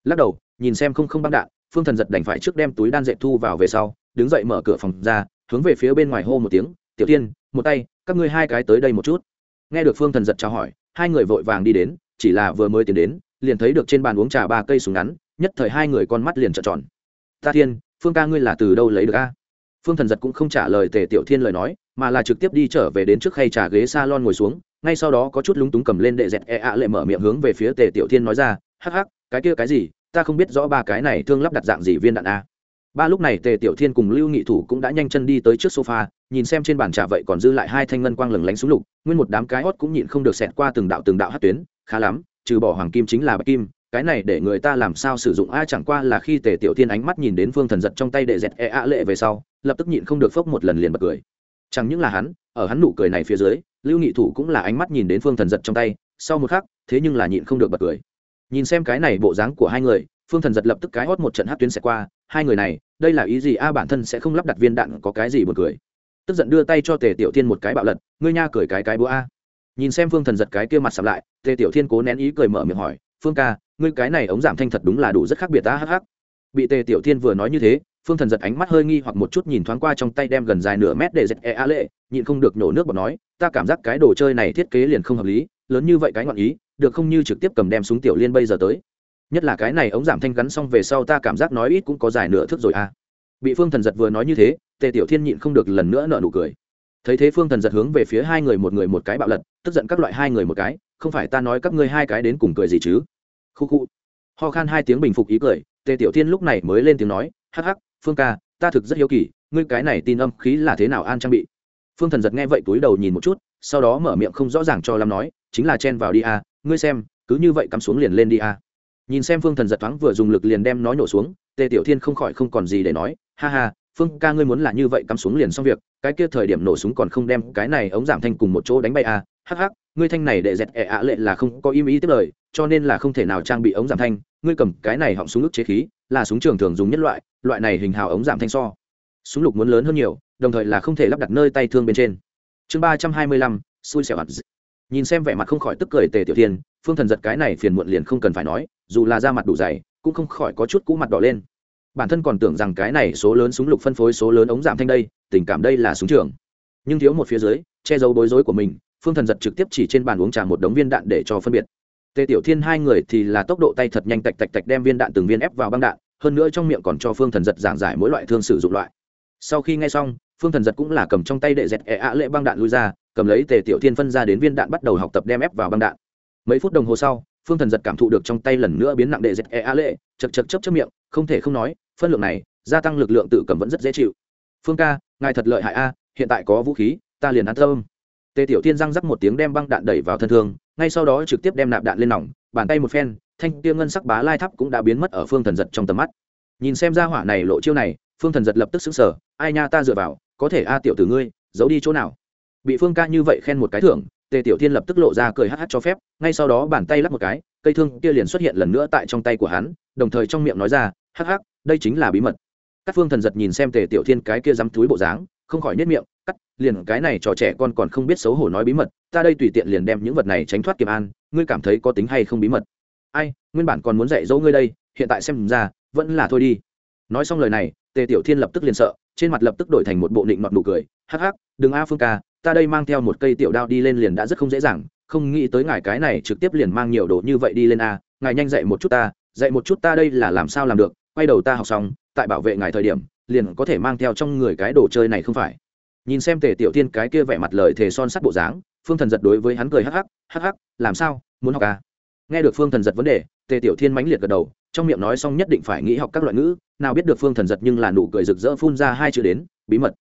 Lắc đầu, nhìn xem không không băng đạn, phương thần giật đành phải trước đem túi đan dệt thu vào về sau, đứng dậy mở cửa phòng ra, hướng về phía bên ngoài hô một tiếng, tiểu tiên, một tay, các ngươi hai cái tới đây một chút. Nghe được phương thần giật chào hỏi, hai người vội vàng đi đến, chỉ là vừa mới tiến đến, liền thấy được trên bàn uống trà ba cây súng ngắn, nhất thời hai người con mắt liền trợn tròn. Ta thiên phương ca ngươi là từ đâu lấy được a? Phương thần giật cũng không trả lời tề tiểu thiên lời nói, mà là trực tiếp đi trở về đến trước khay trà ghế s a lon ngồi xuống, ngay sau đó có chút lúng túng cầm lên đệ dẹt e ạ lệ mở miệng hướng về phía tề tiểu thiên nói ra, hắc hắc, cái kia cái gì, ta không biết rõ ba cái này thương lắp đặt dạng gì viên đạn a. Ba lúc này tề tiểu thiên cùng lưu nghị thủ cũng đã nhanh chân đi tới trước sofa, nhìn xem trên bàn trà vậy còn dư lại hai thanh ngân quang lừng lánh xuống lục, nguyên một đám cái hót cũng nhịn không được xẹt qua từng đạo từng đạo hát tuyến, khá lắm, trừ bỏ hoàng kim chính là bạch kim, cái này để người ta làm sao sử dụng a chẳng qua là khi tề tiểu thiên ánh mắt nhìn đến phương thần giật trong tay đệ dẹt e ạ lệ về sau lập tức nhịn không được phốc một lần liền bật cười. Chẳng những là hắn, ở hắn nụ cười này phía dưới, lưu nghị thủ cũng là ánh mắt nhìn đến phương thần giật trong tay, sau một khắc, thế nhưng là nhịn không được bật cười. Nhìn xem cái này bộ dáng của hai người, phương thần giật lập tức cái hót một trận hát tuyến sẽ qua, hai người này, đây là ý gì? A, bản thân sẽ không lắp đặt viên đạn có cái gì buồn cười. Tức giận đưa tay cho tề tiểu thiên một cái bạo lật, ngươi nha cười cái cái búa a. Nhìn xem phương thần giật cái kia mặt sập lại, tề tiểu thiên cố nén ý cười mở miệng hỏi, phương ca, ngươi cái này ống giảm thanh thật đúng là đủ rất khác biệt ta, hắc hắc. Bị tề tiểu thiên vừa nói như thế phương thần giật ánh mắt hơi nghi hoặc một chút nhìn thoáng qua trong tay đem gần dài nửa mét để dệt e a lệ, nhịn không được nhổ nước bọt nói, ta cảm giác cái đồ chơi này thiết kế liền không hợp lý, lớn như vậy cái ngọn ý, được không như trực tiếp cầm đem súng tiểu liên bây giờ tới. Nhất là cái này ống giảm thanh gắn xong về sau ta cảm giác nói ít cũng có dài nửa thước rồi à. Bị phương thần giật vừa nói như thế, tề tiểu thiên nhịn không được lần nữa nợ nụ cười. Thấy thế phương thần giật hướng về phía hai người một người một cái bạo lật, tức giận các loại hai người một cái, không phải ta nói các ngươi hai cái đến cùng cười gì chứ? Khu khu. Ho khan hai tiếng bình phục ý cười, tề tiểu thiên lúc này mới lên tiếng nói, hắc hắc phương ca, ta thực rất hiếu kỳ, ngươi cái này tin âm khí là thế nào an trang bị? Phương thần giật nghe vậy túi đầu nhìn một chút, sau đó mở miệng không rõ ràng cho lắm nói, chính là chen vào đi a ngươi xem, cứ như vậy cắm xuống liền lên đi a nhìn xem phương thần giật thoáng vừa dùng lực liền đem nó nhổ xuống, tề tiểu thiên không khỏi không còn gì để nói, ha ha, phương ca ngươi muốn là như vậy cắm xuống liền xong việc, cái kia thời điểm nổ súng còn không đem cái này ống giảm thanh cùng một chỗ đánh bay a hắc hắc, ngươi thanh này để dẹt ẹ ạ lệ là không có im ý tiếp lời, cho nên là không thể nào trang bị ống giảm thanh, ngươi cầm cái này họng súng ức chế khí là súng trường thường dùng nhất loại loại này hình hào ống giảm thanh so. Súng lục muốn lớn hơn nhiều, đồng thời là không thể lắp đặt nơi tay thương bên trên. Chương ba trăm hai mươi lăm, xui xẻo hạt. nhìn xem vẻ mặt không khỏi tức cười tề tiểu thiên, phương thần giật cái này phiền muộn liền không cần phải nói, dù là da mặt đủ dày, cũng không khỏi có chút cũ mặt đỏ lên. Bản thân còn tưởng rằng cái này số lớn súng lục phân phối số lớn ống giảm thanh đây, tình cảm đây là súng trường. Nhưng thiếu một phía dưới, che giấu bối rối của mình, phương thần giật trực tiếp chỉ trên bàn uống trà một đống viên đạn để cho phân biệt tề tiểu thiên hai người thì là tốc độ tay thật nhanh tạch tạch tạch đem viên đạn từng viên ép vào băng đạn, hơn nữa trong miệng còn cho phương thần giật giảng giải mỗi loại thương sử dụng loại. Sau khi nghe xong, phương thần giật cũng là cầm trong tay đệ dẹt ẹ ạ lệ băng đạn lui ra, cầm lấy tề tiểu thiên phân ra đến viên đạn bắt đầu học tập đem ép vào băng đạn. Mấy phút đồng hồ sau, phương thần giật cảm thụ được trong tay lần nữa biến nặng đệ dẹt e a lệ chật chật chấp chấp miệng, không thể không nói, phân lượng này, gia tăng lực lượng tự cầm vẫn rất dễ chịu. Phương ca, ngài thật lợi hại a, hiện tại có vũ khí, ta liền an tâm tề tiểu tiên răng rắc một tiếng đem băng đạn đẩy vào thân thương, ngay sau đó trực tiếp đem nạp đạn lên nòng, bàn tay một phen, thanh kia ngân sắc bá lai thắp cũng đã biến mất ở phương thần giật trong tầm mắt. Nhìn xem ra hỏa này lộ chiêu này, phương thần giật lập tức xứng sở ai nha ta dựa vào, có thể a tiểu tử ngươi, giấu đi chỗ nào? Bị phương ca như vậy khen một cái thưởng, tề tiểu thiên lập tức lộ ra cười hh cho phép, ngay sau đó bàn tay lắp một cái, cây thương kia liền xuất hiện lần nữa tại trong tay của hắn, đồng thời trong miệng nói ra hh đây chính là bí mật. Các phương thần giật nhìn xem tề tiểu thiên cái kia dám túi bộ dáng, không khỏi nết miệng liền cái này trò trẻ con còn không biết xấu hổ nói bí mật, ta đây tùy tiện liền đem những vật này tránh thoát kiềm an, ngươi cảm thấy có tính hay không bí mật? Ai, nguyên bản còn muốn dạy dỗ ngươi đây, hiện tại xem ra, vẫn là thôi đi. Nói xong lời này, tề tiểu thiên lập tức liền sợ, trên mặt lập tức đổi thành một bộ định mọt nụ cười, hắc hắc, đừng a phương ca, ta đây mang theo một cây tiểu đao đi lên liền đã rất không dễ dàng, không nghĩ tới ngài cái này trực tiếp liền mang nhiều đồ như vậy đi lên a, ngài nhanh dạy một chút ta, dạy một chút ta đây là làm sao làm được, quay đầu ta học xong, tại bảo vệ ngài thời điểm, liền có thể mang theo trong người cái đồ chơi này không phải nhìn xem tề tiểu tiên cái kia vẻ mặt lời thề son sắt bộ dáng, phương thần giật đối với hắn cười hắc hắc hắc hắc, làm sao? Muốn học à? Nghe được phương thần giật vấn đề, tề tiểu thiên mãnh liệt gật đầu, trong miệng nói xong nhất định phải nghĩ học các loại ngữ, nào biết được phương thần giật nhưng là nụ cười rực rỡ phun ra hai chữ đến, bí mật.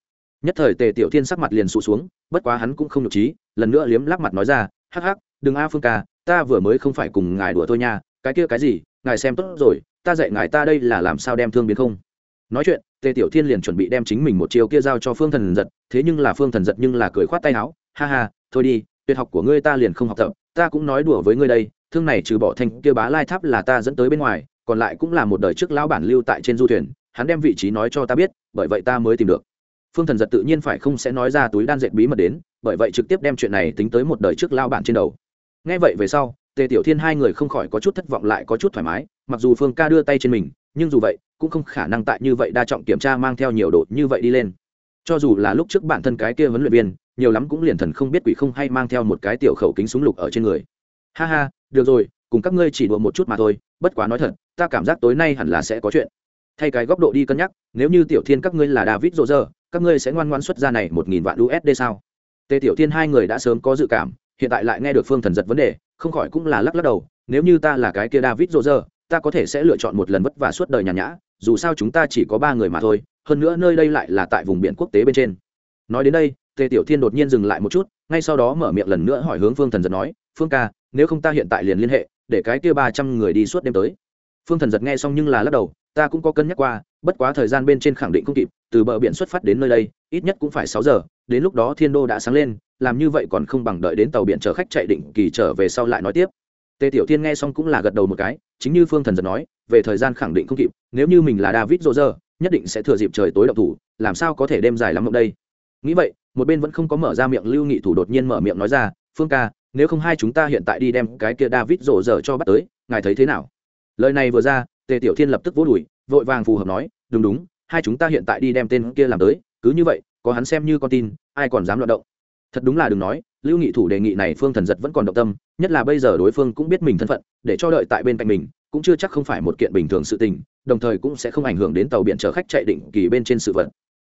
Nhất thời tề tiểu thiên sắc mặt liền sụt xuống, bất quá hắn cũng không nhục trí, lần nữa liếm lắc mặt nói ra, hắc hắc, đừng a phương ca, ta vừa mới không phải cùng ngài đùa thôi nha, cái kia cái gì, ngài xem tốt rồi, ta dạy ngài ta đây là làm sao đem thương biến không? Nói chuyện tề tiểu thiên liền chuẩn bị đem chính mình một chiều kia giao cho phương thần giật, thế nhưng là phương thần giật nhưng là cười khoát tay áo, ha ha, thôi đi, tuyệt học của ngươi ta liền không học tập, ta cũng nói đùa với ngươi đây, thương này trừ bỏ thanh kia bá lai tháp là ta dẫn tới bên ngoài, còn lại cũng là một đời trước lão bản lưu tại trên du thuyền, hắn đem vị trí nói cho ta biết, bởi vậy ta mới tìm được. Phương thần giật tự nhiên phải không sẽ nói ra túi đan dệt bí mật đến, bởi vậy trực tiếp đem chuyện này tính tới một đời trước lao bản trên đầu. Ngay vậy về sau, tề tiểu thiên hai người không khỏi có chút thất vọng lại có chút thoải mái, mặc dù phương ca đưa tay trên mình, nhưng dù vậy cũng không khả năng tại như vậy đa trọng kiểm tra mang theo nhiều độ như vậy đi lên. Cho dù là lúc trước bản thân cái kia huấn luyện viên, nhiều lắm cũng liền thần không biết quỷ không hay mang theo một cái tiểu khẩu kính súng lục ở trên người. Ha ha, được rồi, cùng các ngươi chỉ đùa một chút mà thôi, bất quá nói thật, ta cảm giác tối nay hẳn là sẽ có chuyện. Thay cái góc độ đi cân nhắc, nếu như tiểu thiên các ngươi là david rô rơ các ngươi sẽ ngoan ngoan xuất ra này một nghìn vạn usd sao? Tề tiểu thiên hai người đã sớm có dự cảm, hiện tại lại nghe được phương thần giật vấn đề, không khỏi cũng là lắc lắc đầu, nếu như ta là cái kia david rô rơ ta có thể sẽ lựa chọn một lần vất vả suốt đời nhà nhã dù sao chúng ta chỉ có ba người mà thôi, hơn nữa nơi đây lại là tại vùng biển quốc tế bên trên. Nói đến đây, tề tiểu thiên đột nhiên dừng lại một chút, ngay sau đó mở miệng lần nữa hỏi hướng phương thần giật nói, phương ca, nếu không ta hiện tại liền liên hệ, để cái kia ba trăm người đi suốt đêm tới. Phương thần giật nghe xong nhưng là lắc đầu, ta cũng có cân nhắc qua, bất quá thời gian bên trên khẳng định không kịp, từ bờ biển xuất phát đến nơi đây, ít nhất cũng phải sáu giờ, đến lúc đó thiên đô đã sáng lên, làm như vậy còn không bằng đợi đến tàu biển chở khách chạy định kỳ trở về sau lại nói tiếp. Tề tiểu thiên nghe xong cũng là gật đầu một cái, chính như phương thần giật nói về thời gian khẳng định không kịp, nếu như mình là david rô rơ, nhất định sẽ thừa dịp trời tối động thủ, làm sao có thể đêm dài lắm mộng đây? Nghĩ vậy, một bên vẫn không có mở ra miệng lưu nghị thủ đột nhiên mở miệng nói ra, phương ca, nếu không hai chúng ta hiện tại đi đem cái kia david rô rơ cho bắt tới, ngài thấy thế nào? Lời này vừa ra, tề tiểu thiên lập tức vỗ đùi, vội vàng phù hợp nói, đúng đúng, hai chúng ta hiện tại đi đem tên kia làm tới, cứ như vậy, có hắn xem như con tin, ai còn dám loạt động? Thật đúng là đừng nói, lưu nghị thủ đề nghị này phương thần giật vẫn còn động tâm, nhất là bây giờ đối phương cũng biết mình thân phận, để cho đợi tại bên cạnh mình cũng chưa chắc không phải một kiện bình thường sự tình, đồng thời cũng sẽ không ảnh hưởng đến tàu biển chở khách chạy định kỳ bên trên sự vật.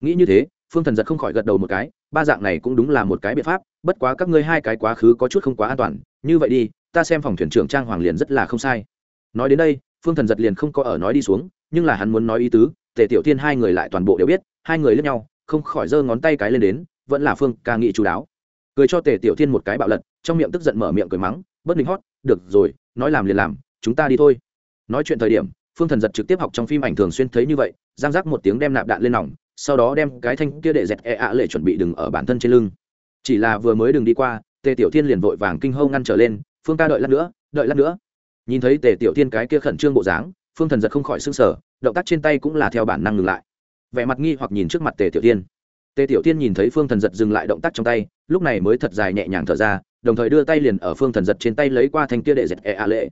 Nghĩ như thế, phương thần giật không khỏi gật đầu một cái, ba dạng này cũng đúng là một cái biện pháp, bất quá các ngươi hai cái quá khứ có chút không quá an toàn, như vậy đi, ta xem phòng thuyền trưởng trang hoàng liền rất là không sai. Nói đến đây, phương thần giật liền không có ở nói đi xuống, nhưng là hắn muốn nói ý tứ, tề tiểu thiên hai người lại toàn bộ đều biết, hai người lẫn nhau, không khỏi giơ ngón tay cái lên đến, vẫn là phương ca nghị chú đáo. Cười cho tề tiểu thiên một cái bạo lật, trong miệng tức giận mở miệng cười mắng, bất định hót, được rồi, nói làm liền làm chúng ta đi thôi. Nói chuyện thời điểm, phương thần giật trực tiếp học trong phim ảnh thường xuyên thấy như vậy giang giác một tiếng đem nạp đạn lên nòng, sau đó đem cái thanh kia để dẹt e ạ lệ chuẩn bị đừng ở bản thân trên lưng. Chỉ là vừa mới đừng đi qua, tề tiểu thiên liền vội vàng kinh hâu ngăn trở lên, phương ca đợi lát nữa, đợi lát nữa. Nhìn thấy tề tiểu thiên cái kia khẩn trương bộ dáng, phương thần giật không khỏi s ư n g sở động tác trên tay cũng là theo bản năng ngừng lại. Vẻ mặt nghi hoặc nhìn trước mặt tề tiểu thiên. Tề tiểu thiên nhìn thấy phương thần giật dừng lại động tác trong tay, lúc này mới thật dài nhẹ nhàng thở ra, đồng thời đưa tay liền ở phương thần giật trên tay lấy qua thanh kia đệ dẹt e a lệ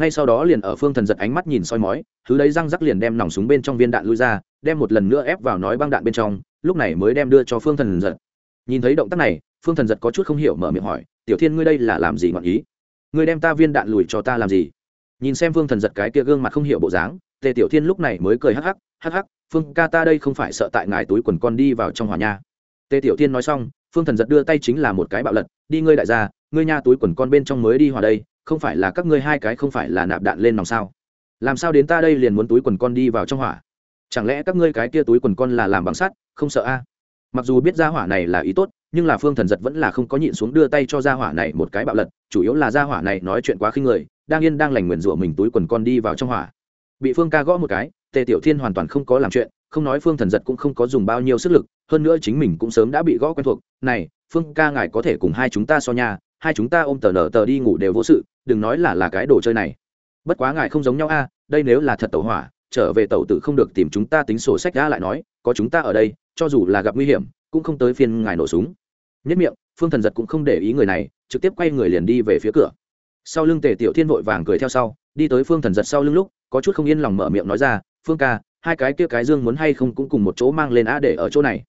ngay sau đó liền ở phương thần giật ánh mắt nhìn soi mói, thứ đấy răng rắc liền đem nòng súng bên trong viên đạn lui ra, đem một lần nữa ép vào nói băng đạn bên trong, lúc này mới đem đưa cho phương thần giật. Nhìn thấy động tác này, phương thần giật có chút không hiểu mở miệng hỏi, tiểu thiên ngươi đây là làm gì ngọn ý? Ngươi đem ta viên đạn lùi cho ta làm gì? Nhìn xem phương thần giật cái kia gương mặt không hiểu bộ dáng, tề tiểu thiên lúc này mới cười hắc hắc hắc hắc, phương ca ta đây không phải sợ tại ngài túi quần con đi vào trong hòa nha. Tề tiểu thiên nói xong, phương thần giật đưa tay chính là một cái bạo lật, đi ngươi đại gia, ngươi nha túi quần con bên trong mới đi hòa đây không phải là các ngươi hai cái không phải là nạp đạn lên nòng sao? Làm sao đến ta đây liền muốn túi quần con đi vào trong hỏa? Chẳng lẽ các ngươi cái kia túi quần con là làm bằng sắt, không sợ a? Mặc dù biết ra hỏa này là ý tốt, nhưng là phương thần giật vẫn là không có nhịn xuống đưa tay cho gia hỏa này một cái bạo lật, chủ yếu là gia hỏa này nói chuyện quá khinh người, đang yên đang lành nguyền rủa mình túi quần con đi vào trong hỏa. Bị phương ca gõ một cái, tề tiểu thiên hoàn toàn không có làm chuyện, không nói phương thần giật cũng không có dùng bao nhiêu sức lực, hơn nữa chính mình cũng sớm đã bị gõ quen thuộc. Này, phương ca ngài có thể cùng hai chúng ta so nhà hai chúng ta ôm tờ nở tờ đi ngủ đều vô sự, đừng nói là là cái đồ chơi này. Bất quá ngài không giống nhau a, đây nếu là thật tẩu hỏa, trở về tẩu tự không được tìm chúng ta tính sổ sách đã lại nói, có chúng ta ở đây, cho dù là gặp nguy hiểm, cũng không tới phiên ngài nổ súng. Nhất miệng, phương thần giật cũng không để ý người này, trực tiếp quay người liền đi về phía cửa. Sau lưng tề tiểu thiên vội vàng cười theo sau, đi tới phương thần giật sau lưng lúc, có chút không yên lòng mở miệng nói ra, phương ca, hai cái kia cái dương muốn hay không cũng cùng một chỗ mang lên a để ở chỗ này.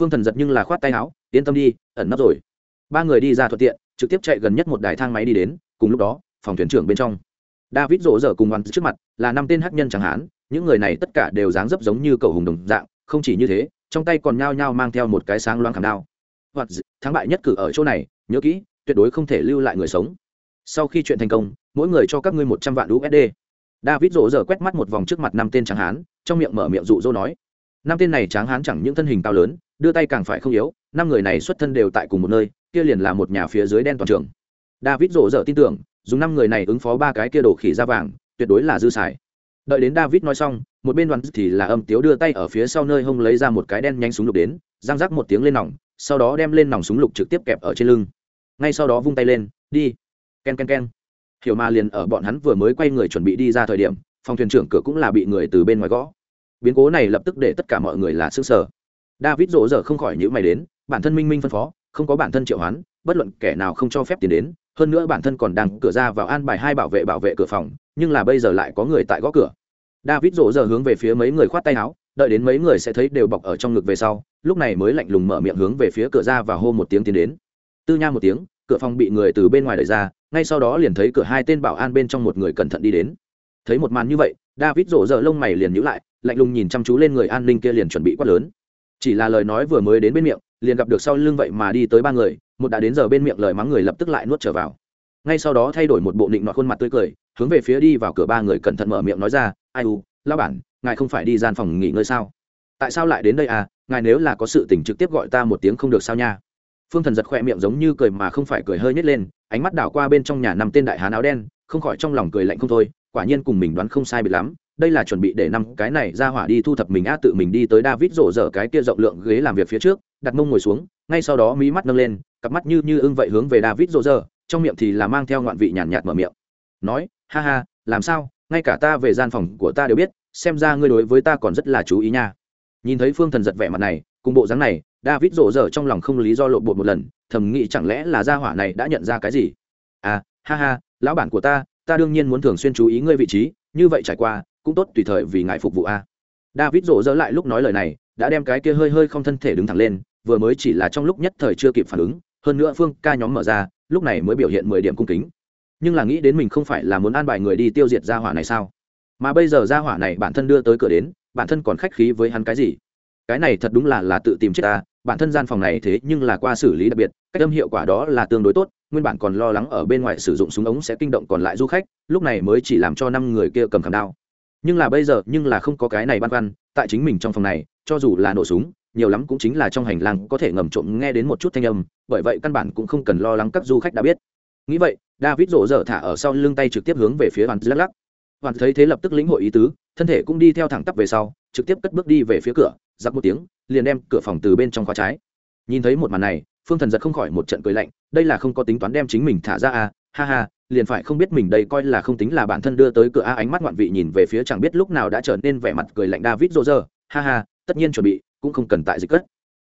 Phương thần giật nhưng là khoát tay áo, yên tâm đi, ẩn nấp rồi. Ba người đi ra thuận tiện trực tiếp chạy gần nhất một đài thang máy đi đến, cùng lúc đó, phòng thuyền trưởng bên trong. David rộ rỡ cùng ngoan trước mặt là năm tên hắc nhân chẳng hạn, những người này tất cả đều dáng dấp giống như cầu hùng đồng dạng, không chỉ như thế, trong tay còn nhao nhao mang theo một cái sáng loáng khảm đao. Hoặc thắng bại nhất cử ở chỗ này, nhớ kỹ, tuyệt đối không thể lưu lại người sống. Sau khi chuyện thành công, mỗi người cho các ngươi một trăm vạn usd david rộ rỡ quét mắt một vòng trước mặt năm tên tráng hán, trong miệng mở miệng dụ dỗ nói, năm tên này tráng hán chẳng những thân hình cao lớn, đưa tay càng phải không yếu, năm người này xuất thân đều tại cùng một nơi kia liền là một nhà phía dưới đen toàn trường. David rộ rỡ tin tưởng, dùng năm người này ứng phó ba cái kia đổ khỉ ra vàng, tuyệt đối là dư xài. Đợi đến david nói xong, một bên đoàn thì là âm tiếu đưa tay ở phía sau nơi hông lấy ra một cái đen nhanh súng lục đến giang rắc một tiếng lên nòng, sau đó đem lên nòng súng lục trực tiếp kẹp ở trên lưng. Ngay sau đó vung tay lên, đi. K e n k e n k e n hiểu mà liền ở bọn hắn vừa mới quay người chuẩn bị đi ra thời điểm, phòng thuyền trưởng cửa cũng là bị người từ bên ngoài gõ. Biến cố này lập tức để tất cả mọi người là sức sở david rỗ rỡ không khỏi nhíu mày đến, bản thân minh minh phân phó không có bản thân triệu hoán, bất luận kẻ nào không cho phép tiền đến, hơn nữa bản thân còn đang cửa ra vào an bài hai bảo vệ bảo vệ cửa phòng, nhưng là bây giờ lại có người tại gõ cửa. David rộ giờ hướng về phía mấy người khoát tay áo, đợi đến mấy người sẽ thấy đều bọc ở trong ngực về sau, lúc này mới lạnh lùng mở miệng hướng về phía cửa ra và hô một tiếng tiến đến. Tư nha một tiếng, cửa phòng bị người từ bên ngoài đẩy ra, ngay sau đó liền thấy cửa hai tên bảo an bên trong một người cẩn thận đi đến. Thấy một màn như vậy, david rộ giờ lông mày liền nhữ lại, lạnh lùng nhìn chăm chú lên người an ninh kia liền chuẩn bị quát lớn chỉ là lời nói vừa mới đến bên miệng, liền gặp được sau lưng vậy mà đi tới ba người, một đã đến giờ bên miệng lời mắng người lập tức lại nuốt trở vào. Ngay sau đó thay đổi một bộ định nọ khuôn mặt tươi cười, hướng về phía đi vào cửa ba người cẩn thận mở miệng nói ra, ai u lao bản, ngài không phải đi gian phòng nghỉ ngơi sao? Tại sao lại đến đây à? Ngài nếu là có sự tình trực tiếp gọi ta một tiếng không được sao nha? Phương thần giật khỏe miệng giống như cười mà không phải cười hơi nhét lên, ánh mắt đảo qua bên trong nhà năm tên đại hán áo đen, không khỏi trong lòng cười lạnh không thôi, quả nhiên cùng mình đoán không sai bị lắm đây là chuẩn bị để năm cái này ra hỏa đi thu thập mình a tự mình đi tới david rổ rỡ cái kia rộng lượng ghế làm việc phía trước đặt mông ngồi xuống ngay sau đó mí mắt nâng lên cặp mắt như như ưng vậy hướng về david rổ rỡ trong miệng thì là mang theo ngoạn vị nhàn nhạt, nhạt mở miệng. Nói ha ha làm sao? Ngay cả ta về gian phòng của ta đều biết xem ra ngươi đối với ta còn rất là chú ý nha. Nhìn thấy phương thần giật vẻ mặt này cùng bộ dáng này david rổ rỡ trong lòng không lý do lộn bột một lần thầm nghĩ chẳng lẽ là gia hỏa này đã nhận ra cái gì? À ha ha lão bản của ta ta đương nhiên muốn thường xuyên chú ý ngươi vị trí như vậy trải qua cũng tốt tùy thời vì ngài phục vụ a. David rộ rỡ lại lúc nói lời này, đã đem cái kia hơi hơi không thân thể đứng thẳng lên, vừa mới chỉ là trong lúc nhất thời chưa kịp phản ứng, hơn nữa phương ca nhóm mở ra, lúc này mới biểu hiện mười điểm cung kính. Nhưng là nghĩ đến mình không phải là muốn an bài người đi tiêu diệt gia hỏa này sao? Mà bây giờ gia hỏa này bản thân đưa tới cửa đến, bản thân còn khách khí với hắn cái gì? Cái này thật đúng là là tự tìm chết ta, bản thân gian phòng này thế nhưng là qua xử lý đặc biệt, cách âm hiệu quả đó là tương đối tốt, nguyên bản còn lo lắng ở bên ngoài sử dụng súng ống sẽ kinh động còn lại du khách, lúc này mới chỉ làm cho năm người kia cầm khảm đao nhưng là bây giờ, nhưng là không có cái này băn khoăn, tại chính mình trong phòng này, cho dù là nổ súng, nhiều lắm cũng chính là trong hành lang có thể ngầm trộm nghe đến một chút thanh âm, bởi vậy căn bản cũng không cần lo lắng các du khách đã biết. Nghĩ vậy, david rổ dở thả ở sau lưng tay trực tiếp hướng về phía hoàn lắc lắc. Hoàn thấy thế lập tức lĩnh hội ý tứ, thân thể cũng đi theo thẳng tắp về sau, trực tiếp cất bước đi về phía cửa, giặc một tiếng, liền đem cửa phòng từ bên trong khóa trái. Nhìn thấy một màn này, phương thần giật không khỏi một trận cười lạnh, đây là không có tính toán đem chính mình thả ra à ha ha liền phải không biết mình đây coi là không tính là bản thân đưa tới cửa a ánh mắt ngoạn vị nhìn về phía chẳng biết lúc nào đã trở nên vẻ mặt cười lạnh david rô rơ ha ha, tất nhiên chuẩn bị, cũng không cần tại dịch cất.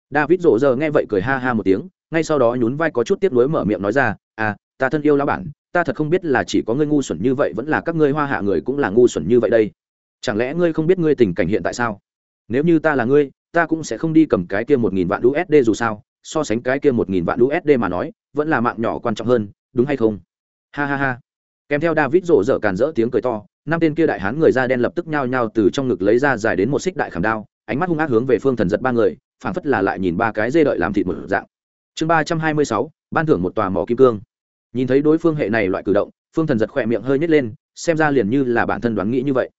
David rô rơ nghe vậy cười ha ha một tiếng, ngay sau đó nhún vai có chút tiếp nối mở miệng nói ra à ta thân yêu lão bản, ta thật không biết là chỉ có ngươi ngu xuẩn như vậy vẫn là các ngươi hoa hạ người cũng là ngu xuẩn như vậy đây. Chẳng lẽ ngươi không biết ngươi tình cảnh hiện tại sao? Nếu như ta là ngươi, ta cũng sẽ không đi cầm cái kia một nghìn vạn usd dù sao, so sánh cái kia một nghìn vạn usd mà nói, vẫn là mạng nhỏ quan trọng hơn, đúng hay không? Ha ha ha. Kèm theo david rộ rỡ càn rỡ tiếng cười to, năm tên kia đại hán người da đen lập tức nhao nhao từ trong ngực lấy ra dài đến một xích đại khảm đao, ánh mắt hung ác hướng về phương thần giật ba người, phảng phất là lại nhìn ba cái dê đợi làm thịt một dạng. Chương ba trăm hai mươi sáu, ban thưởng một tòa mỏ kim cương. Nhìn thấy đối phương hệ này loại cử động, phương thần giật khỏe miệng hơi nhét lên, xem ra liền như là bản thân đoán nghĩ như vậy.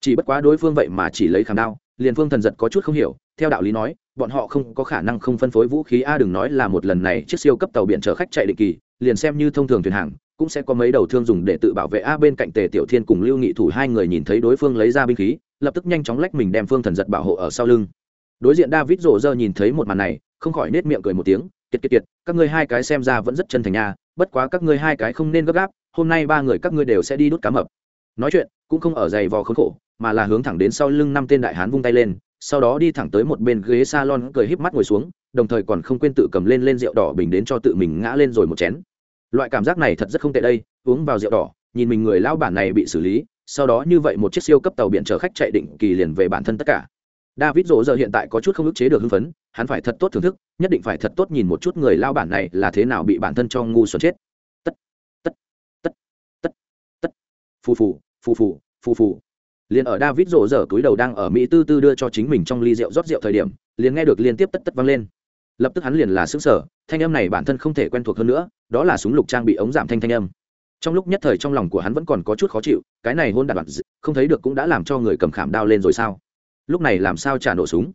Chỉ bất quá đối phương vậy mà chỉ lấy khảm đao, liền phương thần giật có chút không hiểu, theo đạo lý nói, bọn họ không có khả năng không phân phối vũ khí, a đừng nói là một lần này chiếc siêu cấp tàu biển chở khách chạy định kỳ, liền xem như thông thường thuyền hàng cũng sẽ có mấy đầu thương dùng để tự bảo vệ. A, bên cạnh tề tiểu thiên cùng lưu nghị thủ hai người nhìn thấy đối phương lấy ra binh khí, lập tức nhanh chóng lách mình đem phương thần giật bảo hộ ở sau lưng. Đối diện david rổ rơ nhìn thấy một màn này, không khỏi nết miệng cười một tiếng, kiệt kiệt kiệt, các ngươi hai cái xem ra vẫn rất chân thành nha, bất quá các ngươi hai cái không nên gấp gáp, hôm nay ba người các ngươi đều sẽ đi đốt cá mập. Nói chuyện, cũng không ở giày vò khốn khổ, mà là hướng thẳng đến sau lưng năm tên đại hán vung tay lên, sau đó đi thẳng tới một bên ghế salon cười híp mắt ngồi xuống, đồng thời còn không quên tự cầm lên lên rượu đỏ bình đến cho tự mình ngã lên rồi một chén loại cảm giác này thật rất không tệ đây, uống vào rượu đỏ, nhìn mình người lao bản này bị xử lý, sau đó như vậy một chiếc siêu cấp tàu biển chở khách chạy định kỳ liền về bản thân tất cả. David rộ giờ hiện tại có chút không ức chế được hưng phấn, hắn phải thật tốt thưởng thức, nhất định phải thật tốt nhìn một chút người lao bản này là thế nào bị bản thân cho ngu xuẩn chết. Tất tất tất tất tất. Phù phù phù phù phù phù. Liền ở david rộ giờ túi đầu đang ở mỹ tư tư đưa cho chính mình trong ly rượu rót rượu thời điểm, liền nghe được liên tiếp tất tất vang lên lập tức hắn liền là xứng sở thanh âm này bản thân không thể quen thuộc hơn nữa đó là súng lục trang bị ống giảm thanh thanh âm. Trong lúc nhất thời trong lòng của hắn vẫn còn có chút khó chịu cái này hôn đạn đoạn, không thấy được cũng đã làm cho người cầm khảm đao lên rồi sao? Lúc này làm sao trả nổ súng?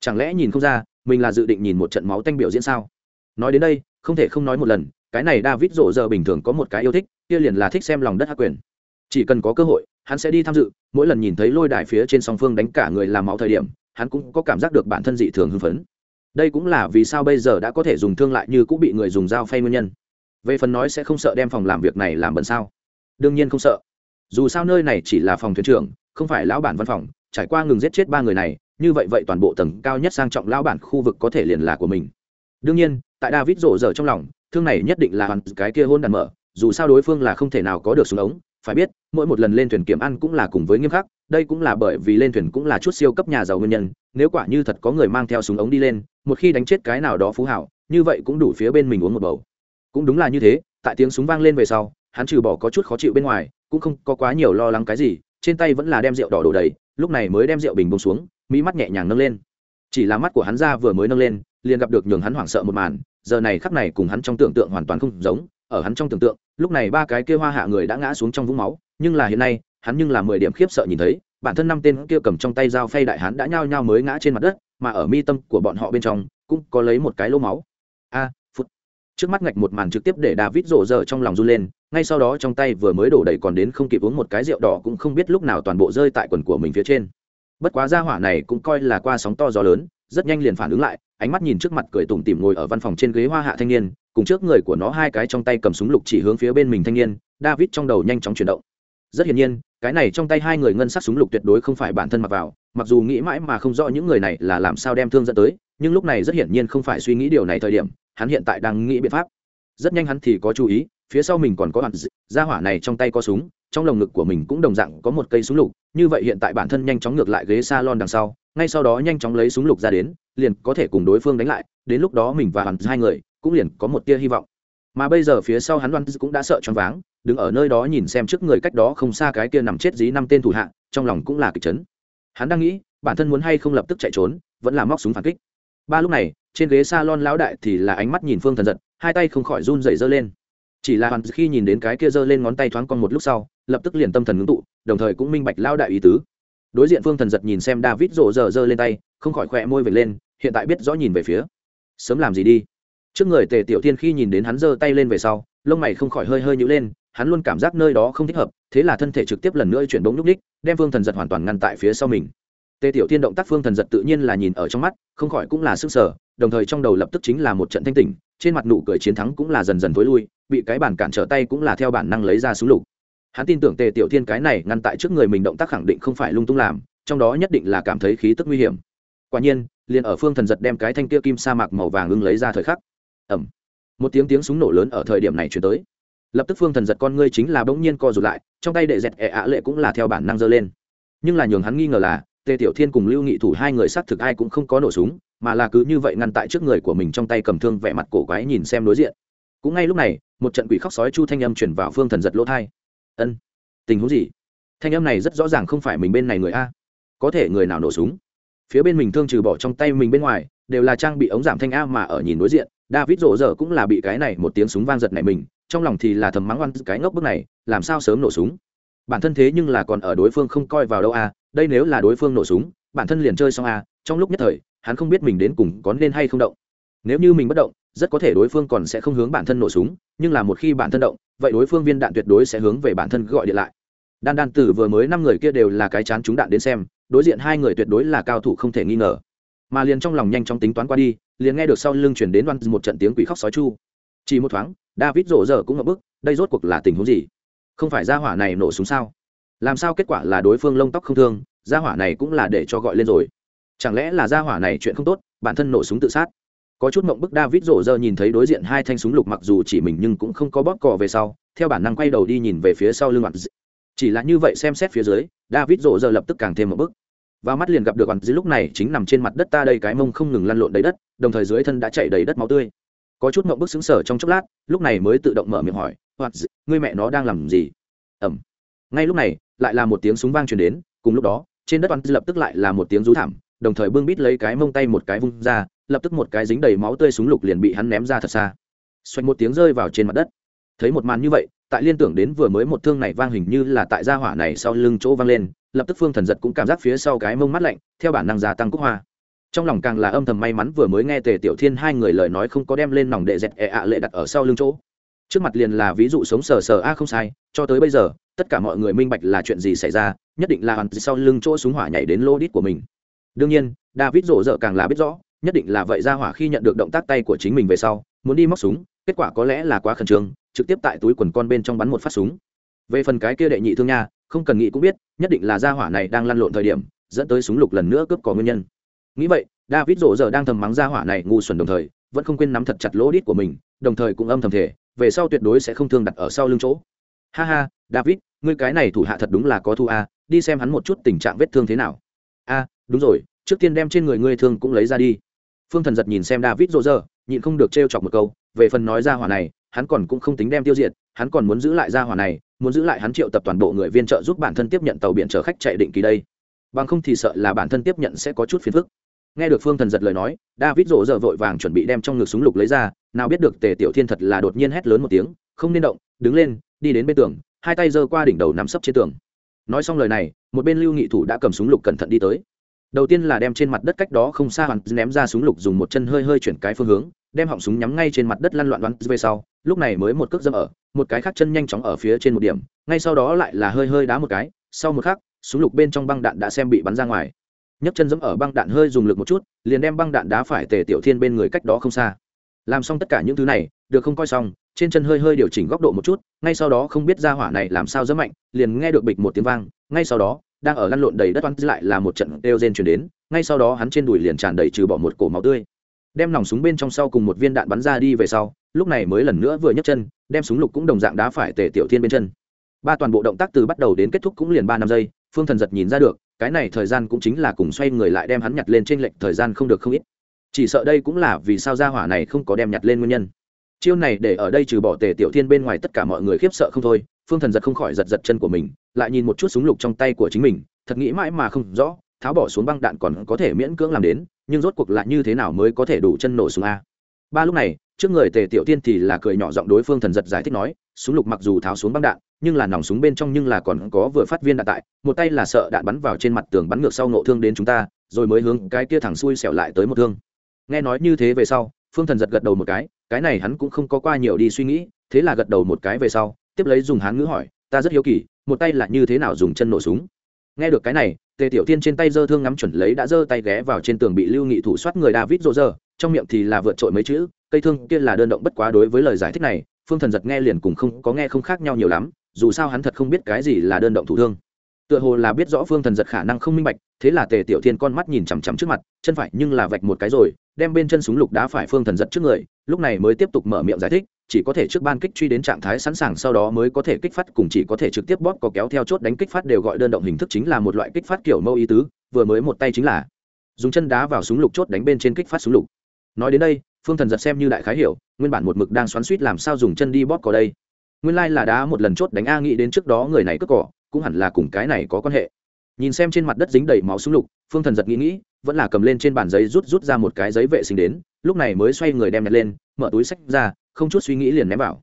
Chẳng lẽ nhìn không ra mình là dự định nhìn một trận máu tanh biểu diễn sao? Nói đến đây không thể không nói một lần cái này david rộ giờ bình thường có một cái yêu thích kia liền là thích xem lòng đất hắc quyền. Chỉ cần có cơ hội hắn sẽ đi tham dự mỗi lần nhìn thấy lôi đài phía trên song phương đánh cả người làm máu thời điểm hắn cũng có cảm giác được bản thân dị thường hưng phấn đây cũng là vì sao bây giờ đã có thể dùng thương lại như cũng bị người dùng dao phay nguyên nhân. Về phần nói sẽ không sợ đem phòng làm việc này làm bận sao? Đương nhiên không sợ. Dù sao nơi này chỉ là phòng thuyền trưởng, không phải lão bản văn phòng, trải qua ngừng giết chết ba người này, như vậy vậy toàn bộ tầng cao nhất sang trọng lão bản khu vực có thể liền là của mình. Đương nhiên, tại david rộ rỡ trong lòng, thương này nhất định là hoàn cái kia hôn đàn mở, dù sao đối phương là không thể nào có được súng ống, phải biết, mỗi một lần lên thuyền kiểm ăn cũng là cùng với nghiêm khắc đây cũng là bởi vì lên thuyền cũng là chút siêu cấp nhà giàu nguyên nhân, nếu quả như thật có người mang theo súng ống đi lên, một khi đánh chết cái nào đó phú hảo, như vậy cũng đủ phía bên mình uống một bầu. Cũng đúng là như thế, tại tiếng súng vang lên về sau, hắn trừ bỏ có chút khó chịu bên ngoài, cũng không có quá nhiều lo lắng cái gì, trên tay vẫn là đem rượu đỏ đổ đầy, lúc này mới đem rượu bình bông xuống, mỹ mắt nhẹ nhàng nâng lên. Chỉ là mắt của hắn ra vừa mới nâng lên, liền gặp được nhường hắn hoảng sợ một màn, giờ này khắc này cùng hắn trong tưởng tượng hoàn toàn không giống, ở hắn trong tưởng tượng, lúc này ba cái kia hoa hạ người đã ngã xuống trong vũng máu, nhưng là hiện nay hắn nhưng là mười điểm khiếp sợ nhìn thấy, bản thân năm tên kia cầm trong tay dao phay đại hắn đã nhao nhao mới ngã trên mặt đất, mà ở mi tâm của bọn họ bên trong, cũng có lấy một cái lỗ máu. A, phút. Trước mắt ngạch một màn trực tiếp để david rộ rợ trong lòng run lên, ngay sau đó trong tay vừa mới đổ đầy còn đến không kịp uống một cái rượu đỏ cũng không biết lúc nào toàn bộ rơi tại quần của mình phía trên. Bất quá gia hỏa này cũng coi là qua sóng to gió lớn, rất nhanh liền phản ứng lại, ánh mắt nhìn trước mặt cười tủm tỉm ngồi ở văn phòng trên ghế hoa hạ thanh niên, cùng trước người của nó hai cái trong tay cầm súng lục chỉ hướng phía bên mình thanh niên, david trong đầu nhanh chóng chuyển động rất hiển nhiên, cái này trong tay hai người ngân sắc súng lục tuyệt đối không phải bản thân mặc vào, mặc dù nghĩ mãi mà không rõ những người này là làm sao đem thương dẫn tới, nhưng lúc này rất hiển nhiên không phải suy nghĩ điều này thời điểm, hắn hiện tại đang nghĩ biện pháp. Rất nhanh hắn thì có chú ý, phía sau mình còn có đoạn gia hỏa này trong tay có súng, trong lồng ngực của mình cũng đồng dạng có một cây súng lục, như vậy hiện tại bản thân nhanh chóng ngược lại ghế salon đằng sau, ngay sau đó nhanh chóng lấy súng lục ra đến, liền có thể cùng đối phương đánh lại, đến lúc đó mình và hắn hai người cũng liền có một tia hy vọng mà bây giờ phía sau hắn đoan cũng đã sợ choáng váng, đứng ở nơi đó nhìn xem trước người cách đó không xa cái kia nằm chết dí năm tên thủ hạ, trong lòng cũng là kịch chấn. Hắn đang nghĩ, bản thân muốn hay không lập tức chạy trốn, vẫn là móc súng phản kích. Ba lúc này, trên ghế salon lão đại thì là ánh mắt nhìn phương thần giật, hai tay không khỏi run rẩy dơ lên. Chỉ là hoàn khi nhìn đến cái kia giơ lên ngón tay thoáng con một lúc sau, lập tức liền tâm thần ngưng tụ, đồng thời cũng minh bạch lão đại ý tứ. Đối diện phương thần giật nhìn xem david rộ rờ giơ lên tay, không khỏi khỏe môi về lên, hiện tại biết rõ nhìn về phía. Sớm làm gì đi? Trước người tề tiểu thiên khi nhìn đến hắn giơ tay lên về sau, lông mày không khỏi hơi hơi nhữ lên, hắn luôn cảm giác nơi đó không thích hợp, thế là thân thể trực tiếp lần nữa chuyển bóng nhúc ních đem phương thần giật hoàn toàn ngăn tại phía sau mình. Tề tiểu thiên động tác phương thần giật tự nhiên là nhìn ở trong mắt, không khỏi cũng là sức sở, đồng thời trong đầu lập tức chính là một trận thanh tỉnh, trên mặt nụ cười chiến thắng cũng là dần dần thối lui, bị cái bản cản trở tay cũng là theo bản năng lấy ra súng lục. Hắn tin tưởng tề tiểu thiên cái này ngăn tại trước người mình động tác khẳng định không phải lung tung làm, trong đó nhất định là cảm thấy khí tức nguy hiểm. Quả nhiên, liền ở phương thần giật đem cái thanh kia kim sa mạc màu vàng ưng lấy ra thời khắc ẩm. Một tiếng tiếng súng nổ lớn ở thời điểm này chuyển tới. Lập tức phương thần giật con ngươi chính là bỗng nhiên co rụt lại, trong tay đệ dẹt ẹ ạ lệ cũng là theo bản năng dơ lên. Nhưng là nhường hắn nghi ngờ là, tề tiểu thiên cùng lưu nghị thủ hai người xác thực ai cũng không có nổ súng, mà là cứ như vậy ngăn tại trước người của mình trong tay cầm thương vẻ mặt cổ quái nhìn xem đối diện. Cũng ngay lúc này, một trận quỷ khóc sói chu thanh âm chuyển vào phương thần giật lỗ thai ân, tình huống gì? Thanh âm này rất rõ ràng không phải mình bên này người a. Có thể người nào nổ súng? Phía bên mình thương trừ bỏ trong tay mình bên ngoài, đều là trang bị ống giảm thanh a mà ở nhìn đối diện david rộ rỡ cũng là bị cái này một tiếng súng vang giật này mình, trong lòng thì là thầm mắng oan cái ngốc bức này, làm sao sớm nổ súng? Bản thân thế nhưng là còn ở đối phương không coi vào đâu a đây nếu là đối phương nổ súng, bản thân liền chơi xong a trong lúc nhất thời, hắn không biết mình đến cùng có nên hay không động. Nếu như mình bất động, rất có thể đối phương còn sẽ không hướng bản thân nổ súng, nhưng là một khi bản thân động, vậy đối phương viên đạn tuyệt đối sẽ hướng về bản thân gọi điện lại. Đan đan tử vừa mới năm người kia đều là cái chán trúng đạn đến xem, đối diện hai người tuyệt đối là cao thủ không thể nghi ngờ mà liền trong lòng nhanh chóng tính toán qua đi, liền nghe được sau lưng chuyển đến đoan một trận tiếng quỷ khóc sói chu. Chỉ một thoáng, david rộ rỡ cũng ngập bức, đây rốt cuộc là tình huống gì? Không phải gia hỏa này nổ súng sao? Làm sao kết quả là đối phương lông tóc không thương, gia hỏa này cũng là để cho gọi lên rồi. Chẳng lẽ là gia hỏa này chuyện không tốt, bản thân nổ súng tự sát? Có chút mộng bức david rộ rỡ nhìn thấy đối diện hai thanh súng lục mặc dù chỉ mình nhưng cũng không có bóp cò về sau, theo bản năng quay đầu đi nhìn về phía sau lưng mặt chỉ là như vậy xem xét phía dưới, david rộ rỡ lập tức càng thêm một bức và mắt liền gặp được hắn dưới lúc này chính nằm trên mặt đất ta đây cái mông không ngừng lăn lộn đầy đất, đồng thời dưới thân đã chạy đầy đất máu tươi. Có chút mộng bức xứng sở trong chốc lát, lúc này mới tự động mở miệng hỏi hoặc ngươi mẹ nó đang làm gì? Ẩm ngay lúc này, lại là một tiếng súng vang truyền đến, cùng lúc đó, trên đất oan lập tức lại là một tiếng rú thảm, đồng thời bưng bít lấy cái mông tay một cái vung ra, lập tức một cái dính đầy máu tươi súng lục liền bị hắn ném ra thật xa. Xoạch một tiếng rơi vào trên mặt đất. Thấy một màn như vậy tại liên tưởng đến vừa mới một thương này vang hình như là tại gia hỏa này sau lưng chỗ vang lên, lập tức phương thần giật cũng cảm giác phía sau cái mông mắt lạnh, theo bản năng gia tăng cúc hoa. Trong lòng càng là âm thầm may mắn vừa mới nghe tề tiểu thiên hai người lời nói không có đem lên nòng đệ dẹt ẹ ạ lệ đặt ở sau lưng chỗ. Trước mặt liền là ví dụ sống sờ sờ a không sai, cho tới bây giờ, tất cả mọi người minh bạch là chuyện gì xảy ra, nhất định là hoàn sau lưng chỗ súng hỏa nhảy đến lô đít của mình. Đương nhiên, david rộ rợ càng là biết rõ, nhất định là vậy ra hỏa khi nhận được động tác tay của chính mình về sau, muốn đi móc súng, kết quả có lẽ là quá khẩn trương trực tiếp tại túi quần con bên trong bắn một phát súng. Về phần cái kia đệ nhị thương nha, không cần nghĩ cũng biết, nhất định là gia hỏa này đang lăn lộn thời điểm, dẫn tới súng lục lần nữa cướp có nguyên nhân. Nghĩ vậy, david rộ giờ đang thầm mắng gia hỏa này ngu xuẩn đồng thời, vẫn không quên nắm thật chặt lỗ đít của mình, đồng thời cũng âm thầm thể về sau tuyệt đối sẽ không thương đặt ở sau lưng chỗ. Ha ha, david, ngươi cái này thủ hạ thật đúng là có thu a, đi xem hắn một chút tình trạng vết thương thế nào. A, đúng rồi, trước tiên đem trên người ngươi thương cũng lấy ra đi. Phương thần giật nhìn xem david rộ rơ nhịn không được trêu chọc một câu, về phần nói ra hỏa này hắn còn cũng không tính đem tiêu diệt, hắn còn muốn giữ lại gia hỏa này, muốn giữ lại hắn triệu tập toàn bộ người viên trợ giúp bản thân tiếp nhận tàu biển chở khách chạy định kỳ đây. Bằng không thì sợ là bản thân tiếp nhận sẽ có chút phiền phức. Nghe được phương thần giật lời nói, david rộ rợ vội vàng chuẩn bị đem trong ngực súng lục lấy ra, nào biết được tề tiểu thiên thật là đột nhiên hét lớn một tiếng, không nên động, đứng lên, đi đến bên tường, hai tay giơ qua đỉnh đầu nắm sấp trên tường. Nói xong lời này, một bên lưu nghị thủ đã cầm súng lục cẩn thận đi tới đầu tiên là đem trên mặt đất cách đó không xa hoàn ném ra súng lục dùng một chân hơi hơi chuyển cái phương hướng, đem họng súng nhắm ngay trên mặt đất lăn loạn đoán về sau, lúc này mới một cước dâm ở, một cái khác chân nhanh chóng ở phía trên một điểm, ngay sau đó lại là hơi hơi đá một cái, sau một khắc, súng lục bên trong băng đạn đã xem bị bắn ra ngoài. Nhấc chân dẫm ở băng đạn hơi dùng lực một chút, liền đem băng đạn đá phải tề tiểu thiên bên người cách đó không xa. Làm xong tất cả những thứ này, được không coi xong, trên chân hơi hơi điều chỉnh góc độ một chút, ngay sau đó không biết ra hỏa này làm sao dẫm mạnh, liền nghe được bịch một tiếng vang, ngay sau đó đang ở lăn lộn đầy đất oan lại là một trận đeo rên chuyển đến, ngay sau đó hắn trên đùi liền tràn đầy trừ bỏ một cổ máu tươi. Đem nòng súng bên trong sau cùng một viên đạn bắn ra đi về sau, lúc này mới lần nữa vừa nhấc chân, đem súng lục cũng đồng dạng đá phải tề tiểu thiên bên chân. Ba toàn bộ động tác từ bắt đầu đến kết thúc cũng liền ba năm giây, phương thần giật nhìn ra được, cái này thời gian cũng chính là cùng xoay người lại đem hắn nhặt lên trên lệnh thời gian không được không ít. Chỉ sợ đây cũng là vì sao gia hỏa này không có đem nhặt lên nguyên nhân. Chiêu này để ở đây trừ bỏ tề tiểu thiên bên ngoài tất cả mọi người khiếp sợ không thôi phương thần giật không khỏi giật giật chân của mình, lại nhìn một chút súng lục trong tay của chính mình, thật nghĩ mãi mà không rõ, tháo bỏ xuống băng đạn còn có thể miễn cưỡng làm đến, nhưng rốt cuộc lại như thế nào mới có thể đủ chân nổ súng a? Ba lúc này, trước người tề tiểu tiên thì là cười nhỏ giọng đối phương thần giật giải thích nói, súng lục mặc dù tháo xuống băng đạn, nhưng là nòng súng bên trong nhưng là còn có vừa phát viên đạn tại, một tay là sợ đạn bắn vào trên mặt tường bắn ngược sau nộ thương đến chúng ta, rồi mới hướng cái kia thẳng xuôi xẻo lại tới một thương. Nghe nói như thế về sau, phương thần giật gật đầu một cái cái này hắn cũng không có qua nhiều đi suy nghĩ, thế là gật đầu một cái về sau tiếp lấy dùng hán ngữ hỏi, ta rất hiếu kỳ, một tay là như thế nào dùng chân nổ súng? Nghe được cái này, tề tiểu tiên trên tay giơ thương ngắm chuẩn lấy đã giơ tay ghé vào trên tường bị lưu nghị thủ soát người david rô rơ, trong miệng thì là vượt trội mấy chữ, cây thương kia là đơn động bất quá đối với lời giải thích này, phương thần giật nghe liền cùng không, có nghe không khác nhau nhiều lắm, dù sao hắn thật không biết cái gì là đơn động thủ thương. Tựa hồ là biết rõ phương thần giật khả năng không minh bạch, thế là tề tiểu thiên con mắt nhìn chằm chằm trước mặt, chân phải nhưng là vạch một cái rồi, đem bên chân súng lục đá phải phương thần giật trước người, lúc này mới tiếp tục mở miệng giải thích chỉ có thể trước ban kích truy đến trạng thái sẵn sàng, sau đó mới có thể kích phát cùng chỉ có thể trực tiếp bóp có kéo theo chốt đánh kích phát đều gọi đơn động hình thức chính là một loại kích phát kiểu mâu ý tứ, vừa mới một tay chính là dùng chân đá vào súng lục chốt đánh bên trên kích phát súng lục. Nói đến đây, phương thần giật xem như đại khái hiểu, nguyên bản một mực đang xoắn suýt làm sao dùng chân đi bóp có đây. Nguyên lai là đá một lần chốt đánh a nghĩ đến trước đó người này cất cỏ cũng hẳn là cùng cái này có quan hệ. Nhìn xem trên mặt đất dính đầy máu súng lục, phương thần giật nghĩ nghĩ, vẫn là cầm lên trên bàn giấy rút rút ra một cái giấy vệ sinh đến, lúc này mới xoay người đem nhặt lên, mở túi sách ra không chút suy nghĩ liền ném vào.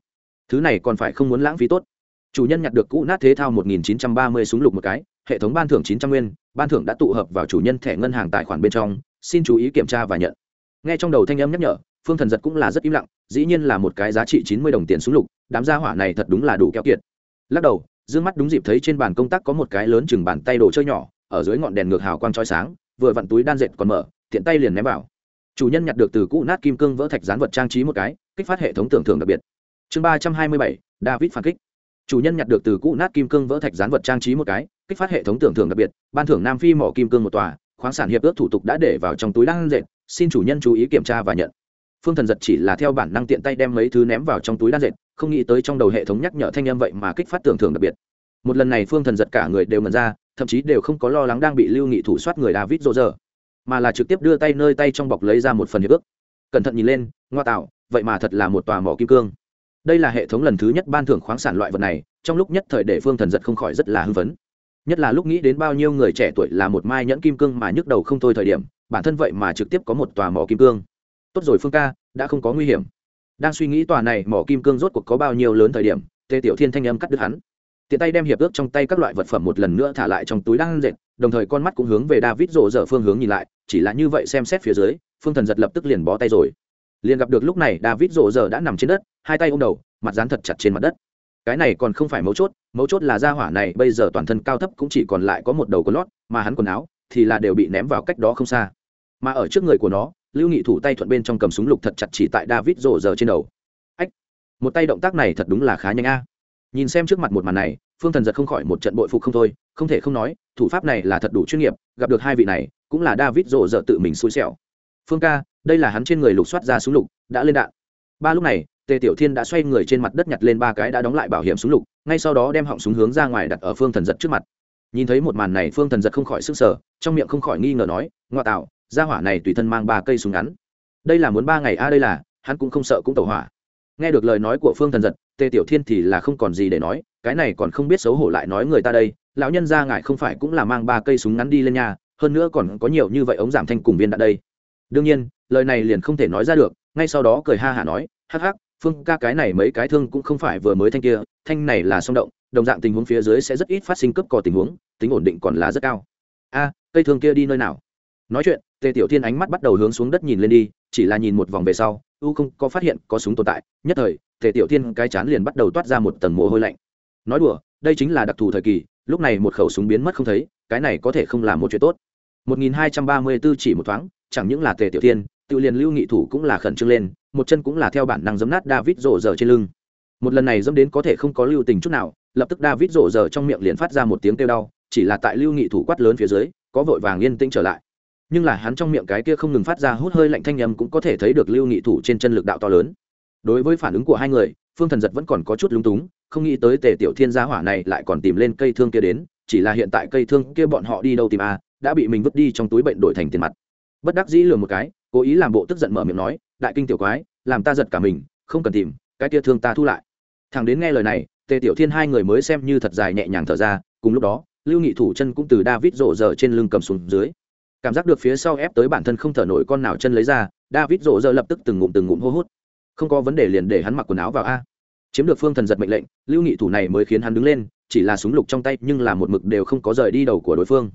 Thứ này còn phải không muốn lãng phí tốt. Chủ nhân nhặt được cũ nát thế thao 1930 súng lục một cái, hệ thống ban thưởng 900 nguyên, ban thưởng đã tụ hợp vào chủ nhân thẻ ngân hàng tài khoản bên trong, xin chú ý kiểm tra và nhận. Nghe trong đầu thanh âm nhắc nhở, phương thần giật cũng là rất im lặng, dĩ nhiên là một cái giá trị 90 đồng tiền súng lục, đám gia hỏa này thật đúng là đủ keo kiệt. Lắc đầu, dương mắt đúng dịp thấy trên bàn công tác có một cái lớn chừng bàn tay đồ chơi nhỏ, ở dưới ngọn đèn ngược hào quang chói sáng, vừa vặn túi đan dệt còn mở, tiện tay liền ném vào chủ nhân nhặt được từ cũ nát kim cương vỡ thạch gián vật trang trí một cái, kích phát hệ thống tưởng thưởng đặc biệt. Chương ba trăm hai mươi bảy, david phản kích. Chủ nhân nhặt được từ cũ nát kim cương vỡ thạch gián vật trang trí một cái, kích phát hệ thống tưởng thưởng đặc biệt. Ban thưởng nam phi mỏ kim cương một tòa, khoáng sản hiệp ước thủ tục đã để vào trong túi đang dệt. Xin chủ nhân chú ý kiểm tra và nhận. Phương thần giật chỉ là theo bản năng tiện tay đem mấy thứ ném vào trong túi đan dệt, không nghĩ tới trong đầu hệ thống nhắc nhở thanh em vậy mà kích phát tưởng thưởng đặc biệt. Một lần này phương thần giật cả người đều mần ra, thậm chí đều không có lo lắng đang bị lưu nghị thủ soát người david dỗ dở mà là trực tiếp đưa tay nơi tay trong bọc lấy ra một phần hiệp ước. Cẩn thận nhìn lên, ngoa tạo, vậy mà thật là một tòa mỏ kim cương. Đây là hệ thống lần thứ nhất ban thưởng khoáng sản loại vật này, trong lúc nhất thời để phương thần giật không khỏi rất là hưng phấn. Nhất là lúc nghĩ đến bao nhiêu người trẻ tuổi là một mai nhẫn kim cương mà nhức đầu không thôi thời điểm, bản thân vậy mà trực tiếp có một tòa mỏ kim cương. Tốt rồi phương ca, đã không có nguy hiểm. Đang suy nghĩ tòa này mỏ kim cương rốt cuộc có bao nhiêu lớn thời điểm, tề tiểu thiên thanh âm cắt đứt hắn. Tiện tay đem hiệp ước trong tay các loại vật phẩm một lần nữa thả lại trong túi đang dệt đồng thời con mắt cũng hướng về david rộ dở phương hướng nhìn lại, chỉ là như vậy xem xét phía dưới, phương thần giật lập tức liền bó tay rồi. Liền gặp được lúc này david rộ dở đã nằm trên đất, hai tay ôm đầu, mặt dán thật chặt trên mặt đất. Cái này còn không phải mấu chốt mấu chốt là gia hỏa này bây giờ toàn thân cao thấp cũng chỉ còn lại có một đầu quần lót, mà hắn quần áo thì là đều bị ném vào cách đó không xa. Mà ở trước người của nó, lưu nghị thủ tay thuận bên trong cầm súng lục thật chặt chỉ tại david rộ giờ trên đầu. Ách, một tay động tác này thật đúng là khá nhanh a. Nhìn xem trước mặt một màn này, phương thần giật không khỏi một trận bội phục không thôi không thể không nói, thủ pháp này là thật đủ chuyên nghiệp, gặp được hai vị này, cũng là david rộ rợ tự mình xui xẻo. Phương ca, đây là hắn trên người lục soát ra súng lục, đã lên đạn. Ba lúc này, tề tiểu thiên đã xoay người trên mặt đất nhặt lên ba cái đã đóng lại bảo hiểm súng lục, ngay sau đó đem họng súng hướng ra ngoài đặt ở phương thần giật trước mặt. Nhìn thấy một màn này, phương thần giật không khỏi sức sở trong miệng không khỏi nghi ngờ nói, ngoa tạo ra hỏa này tùy thân mang ba cây súng ngắn. Đây là muốn ba ngày, a, đây là, hắn cũng không sợ cũng tẩu hỏa. Nghe được lời nói của phương thần giật, tề tiểu thiên thì là không còn gì để nói, cái này còn không biết xấu hổ lại nói người ta đây lão nhân ra ngại không phải cũng là mang ba cây súng ngắn đi lên nhà, hơn nữa còn có nhiều như vậy ống giảm thanh cùng viên đạn đây. Đương nhiên, lời này liền không thể nói ra được, ngay sau đó cười ha hả nói, hắc hắc, phương ca cái này mấy cái thương cũng không phải vừa mới thanh kia, thanh này là song động, đồng dạng tình huống phía dưới sẽ rất ít phát sinh cấp cò tình huống, tính ổn định còn là rất cao. A, cây thương kia đi nơi nào? Nói chuyện, tề tiểu thiên ánh mắt bắt đầu hướng xuống đất nhìn lên đi, chỉ là nhìn một vòng về sau u không có phát hiện có súng tồn tại, nhất thời, tề tiểu thiên cái chán liền bắt đầu toát ra một tầng mồ hôi lạnh. Nói đùa, đây chính là đặc thù thời kỳ lúc này một khẩu súng biến mất không thấy, cái này có thể không là một chuyện tốt. 1234 chỉ một thoáng, chẳng những là tề tiểu tiên, tự liền lưu nghị thủ cũng là khẩn trương lên, một chân cũng là theo bản năng giấm nát david rộ rờ trên lưng. Một lần này dẫm đến có thể không có lưu tình chút nào, lập tức david rộ rờ trong miệng liền phát ra một tiếng kêu đau, chỉ là tại lưu nghị thủ quát lớn phía dưới, có vội vàng yên tĩnh trở lại. Nhưng là hắn trong miệng cái kia không ngừng phát ra hút hơi lạnh thanh nhầm cũng có thể thấy được lưu nghị thủ trên chân lực đạo to lớn. Đối với phản ứng của hai người, phương thần giật vẫn còn có chút lung túng không nghĩ tới tề tiểu thiên gia hỏa này lại còn tìm lên cây thương kia đến, chỉ là hiện tại cây thương kia bọn họ đi đâu tìm a đã bị mình vứt đi trong túi bệnh đổi thành tiền mặt. Bất đắc dĩ lừa một cái, cố ý làm bộ tức giận mở miệng nói, đại kinh tiểu quái, làm ta giật cả mình, không cần tìm, cái kia thương ta thu lại. Thằng đến nghe lời này, tề tiểu thiên hai người mới xem như thật dài nhẹ nhàng thở ra, cùng lúc đó, lưu nghị thủ chân cũng từ david rộ rờ trên lưng cầm xuống dưới. Cảm giác được phía sau ép tới bản thân không thở nổi con nào chân lấy ra, david rộ rờ lập tức từng ngụm từng ngụm hô hút. Không có vấn đề liền để hắn mặc quần áo vào a chiếm được phương thần giật mệnh lệnh, lưu nghị thủ này mới khiến hắn đứng lên, chỉ là súng lục trong tay nhưng là một mực đều không có rời đi đầu của đối phương.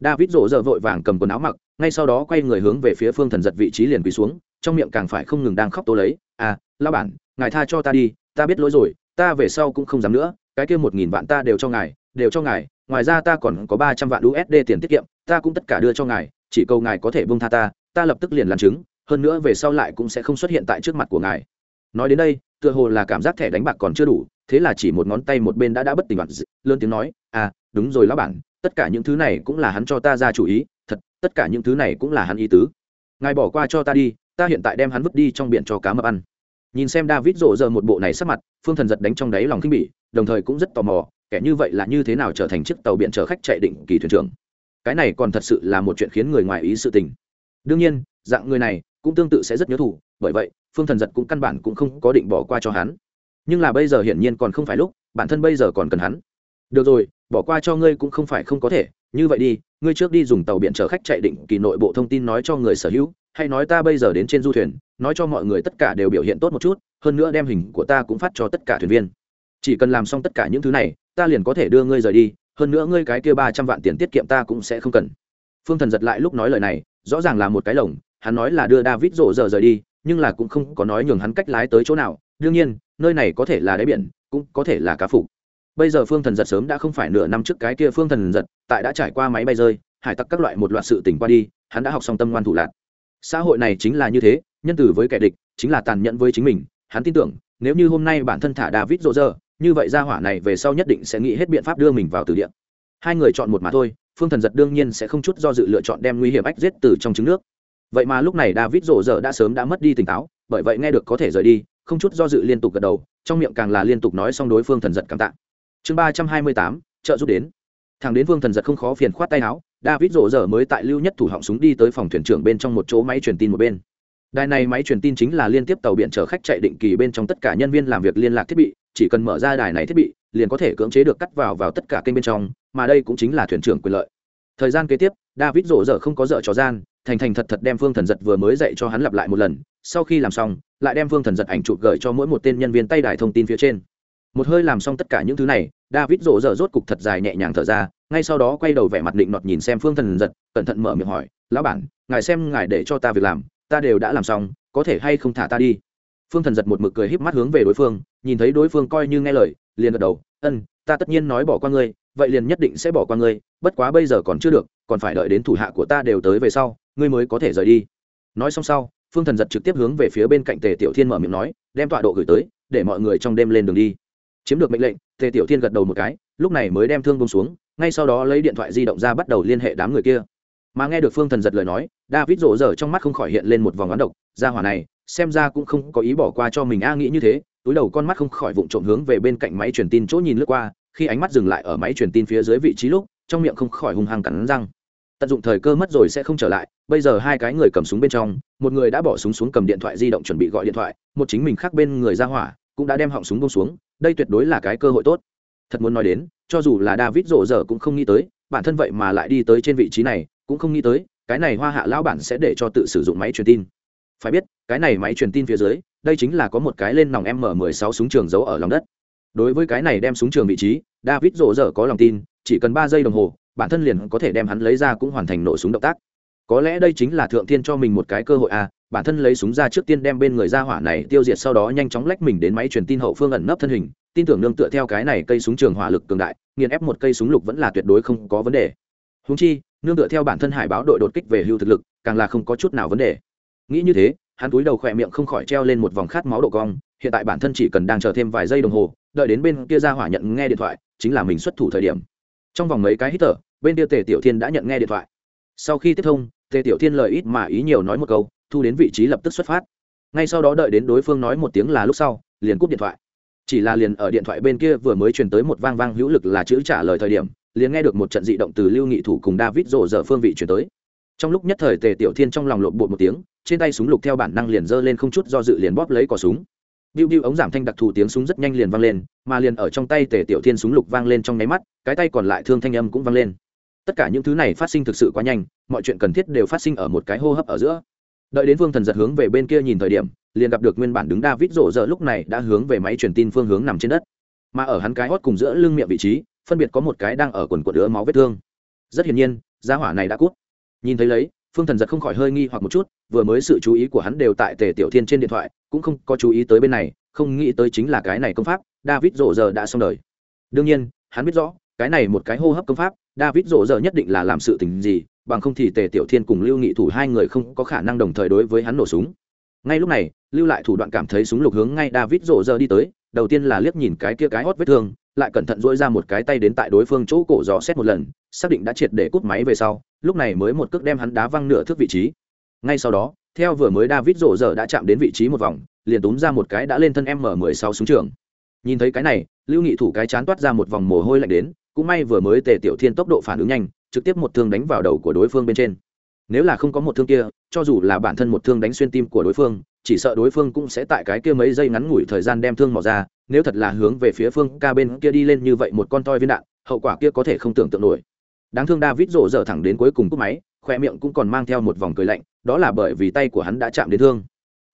David rộ rợ vội vàng cầm quần áo mặc, ngay sau đó quay người hướng về phía phương thần giật vị trí liền quỳ xuống, trong miệng càng phải không ngừng đang khóc tố lấy à lao bản, ngài tha cho ta đi, ta biết lỗi rồi, ta về sau cũng không dám nữa, cái kia một nghìn vạn ta đều cho ngài, đều cho ngài, ngoài ra ta còn có ba trăm vạn usd tiền tiết kiệm, ta cũng tất cả đưa cho ngài, chỉ cầu ngài có thể bông tha ta ta lập tức liền làm chứng, hơn nữa về sau lại cũng sẽ không xuất hiện tại trước mặt của ngài. Nói đến đây tựa hồ là cảm giác thẻ đánh bạc còn chưa đủ, thế là chỉ một ngón tay một bên đã đã bất tỉnh bạc lớn tiếng nói à đúng rồi lão bản, tất cả những thứ này cũng là hắn cho ta ra chủ ý, thật, tất cả những thứ này cũng là hắn ý tứ. Ngài bỏ qua cho ta đi, ta hiện tại đem hắn vứt đi trong biển cho cá mập ăn. Nhìn xem david rộ giờ một bộ này sắc mặt, phương thần giật đánh trong đáy lòng khinh bỉ, đồng thời cũng rất tò mò, kẻ như vậy là như thế nào trở thành chiếc tàu biển chở khách chạy định kỳ thuyền trưởng? Cái này còn thật sự là một chuyện khiến người ngoài ý sự tình. Đương nhiên, dạng người này cũng tương tự sẽ rất nhớ thủ bởi vậy phương thần giật cũng căn bản cũng không có định bỏ qua cho hắn. Nhưng là bây giờ hiển nhiên còn không phải lúc, bản thân bây giờ còn cần hắn. Được rồi, bỏ qua cho ngươi cũng không phải không có thể, như vậy đi, ngươi trước đi dùng tàu biển chở khách chạy định kỳ nội bộ thông tin nói cho người sở hữu, hay nói ta bây giờ đến trên du thuyền, nói cho mọi người tất cả đều biểu hiện tốt một chút, hơn nữa đem hình của ta cũng phát cho tất cả thuyền viên. Chỉ cần làm xong tất cả những thứ này, ta liền có thể đưa ngươi rời đi, hơn nữa ngươi cái kia ba trăm vạn tiền tiết kiệm ta cũng sẽ không cần. Phương thần giật lại lúc nói lời này, rõ ràng là một cái lồng, hắn nói là đưa david rổ giờ rời đi nhưng là cũng không có nói nhường hắn cách lái tới chỗ nào, đương nhiên, nơi này có thể là đáy biển, cũng có thể là cá phục. Bây giờ phương thần giật sớm đã không phải nửa năm trước cái kia phương thần giật, tại đã trải qua máy bay rơi, hải tặc các loại một loạt sự tỉnh qua đi, hắn đã học xong tâm ngoan thủ lạc. Xã hội này chính là như thế, nhân từ với kẻ địch, chính là tàn nhẫn với chính mình, hắn tin tưởng, nếu như hôm nay bản thân thả david rộ rơ như vậy ra hỏa này về sau nhất định sẽ nghĩ hết biện pháp đưa mình vào từ điện hai người chọn một mà thôi, phương thần giật đương nhiên sẽ không chút do dự lựa chọn đem nguy hiểm ách giết từ trong trứng nước vậy mà lúc này david rộ Rợ đã sớm đã mất đi tỉnh táo, bởi vậy nghe được có thể rời đi, không chút do dự liên tục gật đầu, trong miệng càng là liên tục nói xong đối phương thần giật cảm tạ. Chương ba trăm hai mươi tám, trợ giúp đến. Thằng đến vương thần giật không khó phiền khoát tay áo, david rộ Rợ mới tại lưu nhất thủ họng súng đi tới phòng thuyền trưởng bên trong một chỗ máy truyền tin một bên. Đài này máy truyền tin chính là liên tiếp tàu biển chở khách chạy định kỳ bên trong tất cả nhân viên làm việc liên lạc thiết bị, chỉ cần mở ra đài này thiết bị, liền có thể cưỡng chế được cắt vào vào tất cả kênh bên trong, mà đây cũng chính là thuyền trưởng quyền lợi. Thời gian kế tiếp, david rộ Rợ không có dở trò gian thành thành thật thật đem phương thần giật vừa mới dạy cho hắn lặp lại một lần, sau khi làm xong, lại đem phương thần giật ảnh chụp gửi cho mỗi một tên nhân viên tay đài thông tin phía trên. Một hơi làm xong tất cả những thứ này, david rộ rỡ rốt cục thật dài nhẹ nhàng thở ra, ngay sau đó quay đầu vẻ mặt định nọt nhìn xem phương thần giật, cẩn thận mở miệng hỏi, lão bản, ngài xem ngài để cho ta việc làm, ta đều đã làm xong, có thể hay không thả ta đi? Phương thần giật một mực cười híp mắt hướng về đối phương, nhìn thấy đối phương coi như nghe lời, liền gật đầu, ân, ta tất nhiên nói bỏ qua ngươi, vậy liền nhất định sẽ bỏ qua ngươi, bất quá bây giờ còn chưa được, còn phải đợi đến thủ hạ của ta đều tới về sau ngươi mới có thể rời đi. Nói xong sau, phương thần giật trực tiếp hướng về phía bên cạnh tề tiểu thiên mở miệng nói, đem tọa độ gửi tới, để mọi người trong đêm lên đường đi. Chiếm được mệnh lệnh, tề tiểu thiên gật đầu một cái, lúc này mới đem thương bông xuống, ngay sau đó lấy điện thoại di động ra bắt đầu liên hệ đám người kia. Mà nghe được phương thần giật lời nói, david rộ rỡ trong mắt không khỏi hiện lên một vòng oán độc ra hỏa này, xem ra cũng không có ý bỏ qua cho mình a nghĩ như thế, túi đầu con mắt không khỏi vụng trộm hướng về bên cạnh máy truyền tin chỗ nhìn lướt qua, khi ánh mắt dừng lại ở máy truyền tin phía dưới vị trí lúc, trong miệng không khỏi hung hăng cắn răng tận dụng thời cơ mất rồi sẽ không trở lại. Bây giờ hai cái người cầm súng bên trong, một người đã bỏ súng xuống cầm điện thoại di động chuẩn bị gọi điện thoại, một chính mình khác bên người ra hỏa cũng đã đem họng súng bông xuống. Đây tuyệt đối là cái cơ hội tốt. Thật muốn nói đến, cho dù là david rộ rỡ cũng không nghĩ tới, bản thân vậy mà lại đi tới trên vị trí này, cũng không nghĩ tới, cái này hoa hạ lão bản sẽ để cho tự sử dụng máy truyền tin. Phải biết, cái này máy truyền tin phía dưới, đây chính là có một cái lên nòng m 16 súng trường giấu ở lòng đất. Đối với cái này đem súng trường vị trí, david rộ rỡ có lòng tin, chỉ cần ba giây đồng hồ bản thân liền có thể đem hắn lấy ra cũng hoàn thành nổ súng động tác. Có lẽ đây chính là thượng thiên cho mình một cái cơ hội à bản thân lấy súng ra trước tiên đem bên người ra hỏa này tiêu diệt sau đó nhanh chóng lách mình đến máy truyền tin hậu phương ẩn nấp thân hình, tin tưởng nương tựa theo cái này cây súng trường hỏa lực cường đại, nghiền ép một cây súng lục vẫn là tuyệt đối không có vấn đề. Húng chi, nương tựa theo bản thân hải báo đội đột kích về hưu thực lực, càng là không có chút nào vấn đề. Nghĩ như thế, hắn túi đầu khỏe miệng không khỏi treo lên một vòng khát máu độ cong, hiện tại bản thân chỉ cần đang chờ thêm vài giây đồng hồ, đợi đến bên kia ra hỏa nhận nghe điện thoại, chính là mình xuất thủ thời điểm. Trong vòng mấy cái hít thở bên kia tề tiểu thiên đã nhận nghe điện thoại. Sau khi tiếp thông, tề tiểu thiên lời ít mà ý nhiều nói một câu, thu đến vị trí lập tức xuất phát. Ngay sau đó đợi đến đối phương nói một tiếng là lúc sau, liền cúp điện thoại. Chỉ là liền ở điện thoại bên kia vừa mới truyền tới một vang vang hữu lực là chữ trả lời thời điểm, liền nghe được một trận dị động từ lưu nghị thủ cùng david rộ dở phương vị chuyển tới. Trong lúc nhất thời tề tiểu thiên trong lòng lộn bột một tiếng, trên tay súng lục theo bản năng liền giơ lên không chút do dự liền bóp lấy cò súng. Biu biu ống giảm thanh đặc thù tiếng súng rất nhanh liền vang lên, mà liền ở trong tay tề tiểu thiên súng lục vang lên trong nháy mắt, cái tay còn lại thương thanh âm cũng vang lên tất cả những thứ này phát sinh thực sự quá nhanh, mọi chuyện cần thiết đều phát sinh ở một cái hô hấp ở giữa. Đợi đến vương thần giật hướng về bên kia nhìn thời điểm, liền gặp được nguyên bản đứng david rộ rỡ lúc này đã hướng về máy truyền tin phương hướng nằm trên đất. Mà ở hắn cái hót cùng giữa lưng miệng vị trí, phân biệt có một cái đang ở quần quần đứa máu vết thương. Rất hiển nhiên giá hỏa này đã cút. Nhìn thấy lấy, phương thần giật không khỏi hơi nghi hoặc một chút, vừa mới sự chú ý của hắn đều tại tề tiểu thiên trên điện thoại, cũng không có chú ý tới bên này, không nghĩ tới chính là cái này công pháp, david rộ giờ đã xong đời. Đương nhiên, hắn biết rõ, cái này một cái hô hấp công pháp david rộ giờ nhất định là làm sự tình gì, bằng không thì tề tiểu thiên cùng lưu nghị thủ hai người không có khả năng đồng thời đối với hắn nổ súng. Ngay lúc này, lưu lại thủ đoạn cảm thấy súng lục hướng ngay david rộ giờ đi tới, đầu tiên là liếc nhìn cái kia cái hót vết thương, lại cẩn thận dỗi ra một cái tay đến tại đối phương chỗ cổ dò xét một lần, xác định đã triệt để cút máy về sau, lúc này mới một cước đem hắn đá văng nửa thước vị trí. Ngay sau đó, theo vừa mới david rộ giờ đã chạm đến vị trí một vòng, liền túm ra một cái đã lên thân m 16 súng trường. Nhìn thấy cái này, lưu nghị thủ cái chán toát ra một vòng mồ hôi lạnh đến cũng may vừa mới tề tiểu thiên tốc độ phản ứng nhanh, trực tiếp một thương đánh vào đầu của đối phương bên trên. Nếu là không có một thương kia, cho dù là bản thân một thương đánh xuyên tim của đối phương, chỉ sợ đối phương cũng sẽ tại cái kia mấy giây ngắn ngủi thời gian đem thương mỏ ra, nếu thật là hướng về phía phương ca bên kia đi lên như vậy một con toi viên đạn, hậu quả kia có thể không tưởng tượng nổi. Đáng thương david rộ dở thẳng đến cuối cùng cúp máy khoe miệng cũng còn mang theo một vòng cười lạnh, đó là bởi vì tay của hắn đã chạm đến thương.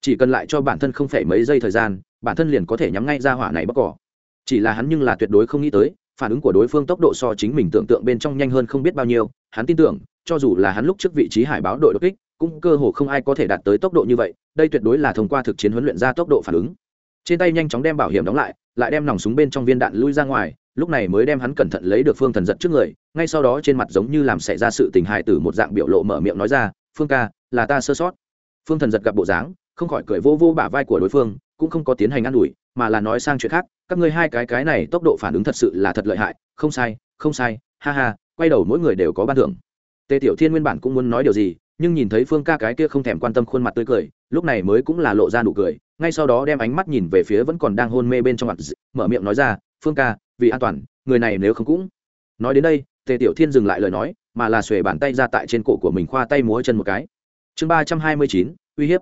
Chỉ cần lại cho bản thân không phải mấy giây thời gian, bản thân liền có thể nhắm ngay ra hỏa này bóc cỏ. Chỉ là hắn nhưng là tuyệt đối không nghĩ tới phản ứng của đối phương tốc độ so chính mình tưởng tượng bên trong nhanh hơn không biết bao nhiêu, hắn tin tưởng, cho dù là hắn lúc trước vị trí hải báo đội đột kích, cũng cơ hồ không ai có thể đạt tới tốc độ như vậy, đây tuyệt đối là thông qua thực chiến huấn luyện ra tốc độ phản ứng. Trên tay nhanh chóng đem bảo hiểm đóng lại lại đem nòng súng bên trong viên đạn lui ra ngoài, lúc này mới đem hắn cẩn thận lấy được phương thần giật trước người, ngay sau đó trên mặt giống như làm xảy ra sự tình hại tử một dạng biểu lộ mở miệng nói ra, phương ca, là ta sơ sót. Phương thần giật gặp bộ dáng, không khỏi cười vô vô bả vai của đối phương, cũng không có tiến hành ă n ủi mà là nói sang chuyện khác, các ngươi hai cái cái này tốc độ phản ứng thật sự là thật lợi hại, không sai không sai, ha ha, quay đầu mỗi người đều có ban thưởng. Tề tiểu thiên nguyên bản cũng muốn nói điều gì, nhưng nhìn thấy phương ca cái kia không thèm quan tâm khuôn mặt tươi cười, lúc này mới cũng là lộ ra nụ cười, ngay sau đó đem ánh mắt nhìn về phía vẫn còn đang hôn mê bên trong mặt mở miệng nói ra, phương ca, vì an toàn, người này nếu không cũng nói đến đây, tề tiểu thiên dừng lại lời nói, mà là xuề bàn tay ra tại trên cổ của mình khoa tay múa chân một cái. Chương ba trăm hai mươi chín, uy hiếp.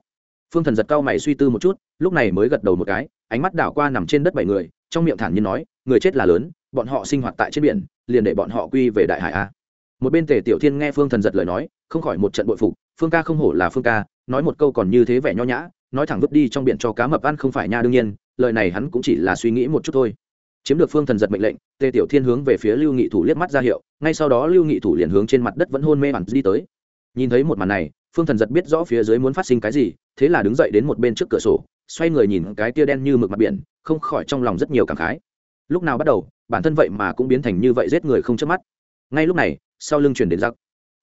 Phương thần giật cao mày suy tư một chút, lúc này mới gật đầu một cái ánh mắt đảo qua nằm trên đất bảy người, trong miệng thản nhiên nói, người chết là lớn, bọn họ sinh hoạt tại trên biển, liền để bọn họ quy về đại hải a. Một bên tề tiểu thiên nghe phương thần giật lời nói, không khỏi một trận bội phục, phương ca không hổ là phương ca, nói một câu còn như thế vẻ nho nhã, nói thẳng vứt đi trong biển cho cá mập ăn không phải nha đương nhiên, lời này hắn cũng chỉ là suy nghĩ một chút thôi. Chiếm được phương thần giật mệnh lệnh, tề tiểu thiên hướng về phía lưu nghị thủ liếc mắt ra hiệu, ngay sau đó lưu nghị thủ liền hướng trên mặt đất vẫn hôn mê bản đi tới. Nhìn thấy một màn này, phương thần giật biết rõ phía dưới muốn phát sinh cái gì, thế là đứng dậy đến một bên trước cửa sổ xoay người nhìn cái tia đen như mực mặt biển, không khỏi trong lòng rất nhiều cảm khái. Lúc nào bắt đầu, bản thân vậy mà cũng biến thành như vậy giết người không chớp mắt. Ngay lúc này, sau lưng chuyển đến giặc.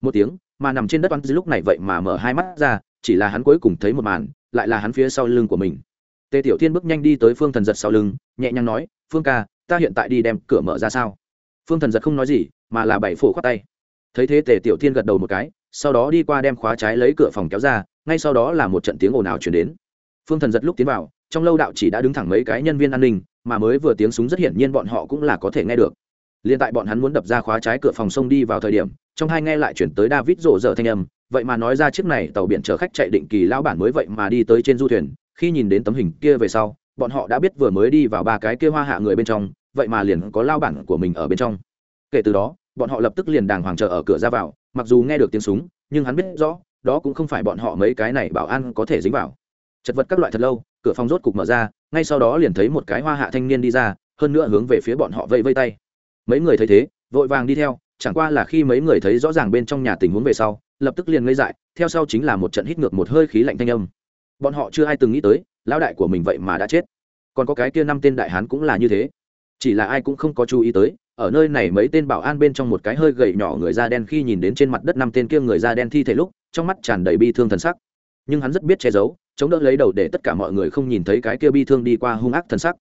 Một tiếng, mà nằm trên đất oan lúc này vậy mà mở hai mắt ra, chỉ là hắn cuối cùng thấy một màn, lại là hắn phía sau lưng của mình. Tề tiểu thiên bước nhanh đi tới phương thần giật sau lưng, nhẹ nhàng nói, phương ca, ta hiện tại đi đem cửa mở ra sao? Phương thần giật không nói gì, mà là bảy phổ khoát tay. Thấy thế tề tiểu thiên gật đầu một cái, sau đó đi qua đem khóa trái lấy cửa phòng kéo ra, ngay sau đó là một trận tiếng ồn ào chuyển đến phương thần giật lúc tiến vào, trong lâu đạo chỉ đã đứng thẳng mấy cái nhân viên an ninh, mà mới vừa tiếng súng rất hiển nhiên bọn họ cũng là có thể nghe được. Liền tại bọn hắn muốn đập ra khóa trái cửa phòng sông đi vào thời điểm, trong hai nghe lại chuyển tới david rộ rỡ thanh âm, vậy mà nói ra chiếc này tàu biển chở khách chạy định kỳ lão bản mới vậy mà đi tới trên du thuyền, khi nhìn đến tấm hình kia về sau, bọn họ đã biết vừa mới đi vào ba cái kia hoa hạ người bên trong, vậy mà liền có lao bản của mình ở bên trong. Kể từ đó, bọn họ lập tức liền đàng hoàng chờ ở cửa ra vào, mặc dù nghe được tiếng súng, nhưng hắn biết rõ, đó cũng không phải bọn họ mấy cái này bảo an có thể dính vào chật vật các loại thật lâu, cửa phòng rốt cục mở ra, ngay sau đó liền thấy một cái hoa hạ thanh niên đi ra, hơn nữa hướng về phía bọn họ vây vây tay. Mấy người thấy thế, vội vàng đi theo, chẳng qua là khi mấy người thấy rõ ràng bên trong nhà tình huống về sau, lập tức liền ngây dại, theo sau chính là một trận hít ngược một hơi khí lạnh thanh âm. Bọn họ chưa ai từng nghĩ tới, lão đại của mình vậy mà đã chết. Còn có cái kia năm tên đại hán cũng là như thế. Chỉ là ai cũng không có chú ý tới, ở nơi này mấy tên bảo an bên trong một cái hơi gầy nhỏ người da đen khi nhìn đến trên mặt đất năm tên kia người da đen thi thể lúc, trong mắt tràn đầy bi thương thần sắc. Nhưng hắn rất biết che giấu chống đỡ lấy đầu để tất cả mọi người không nhìn thấy cái kia bi thương đi qua hung ác thần sắc.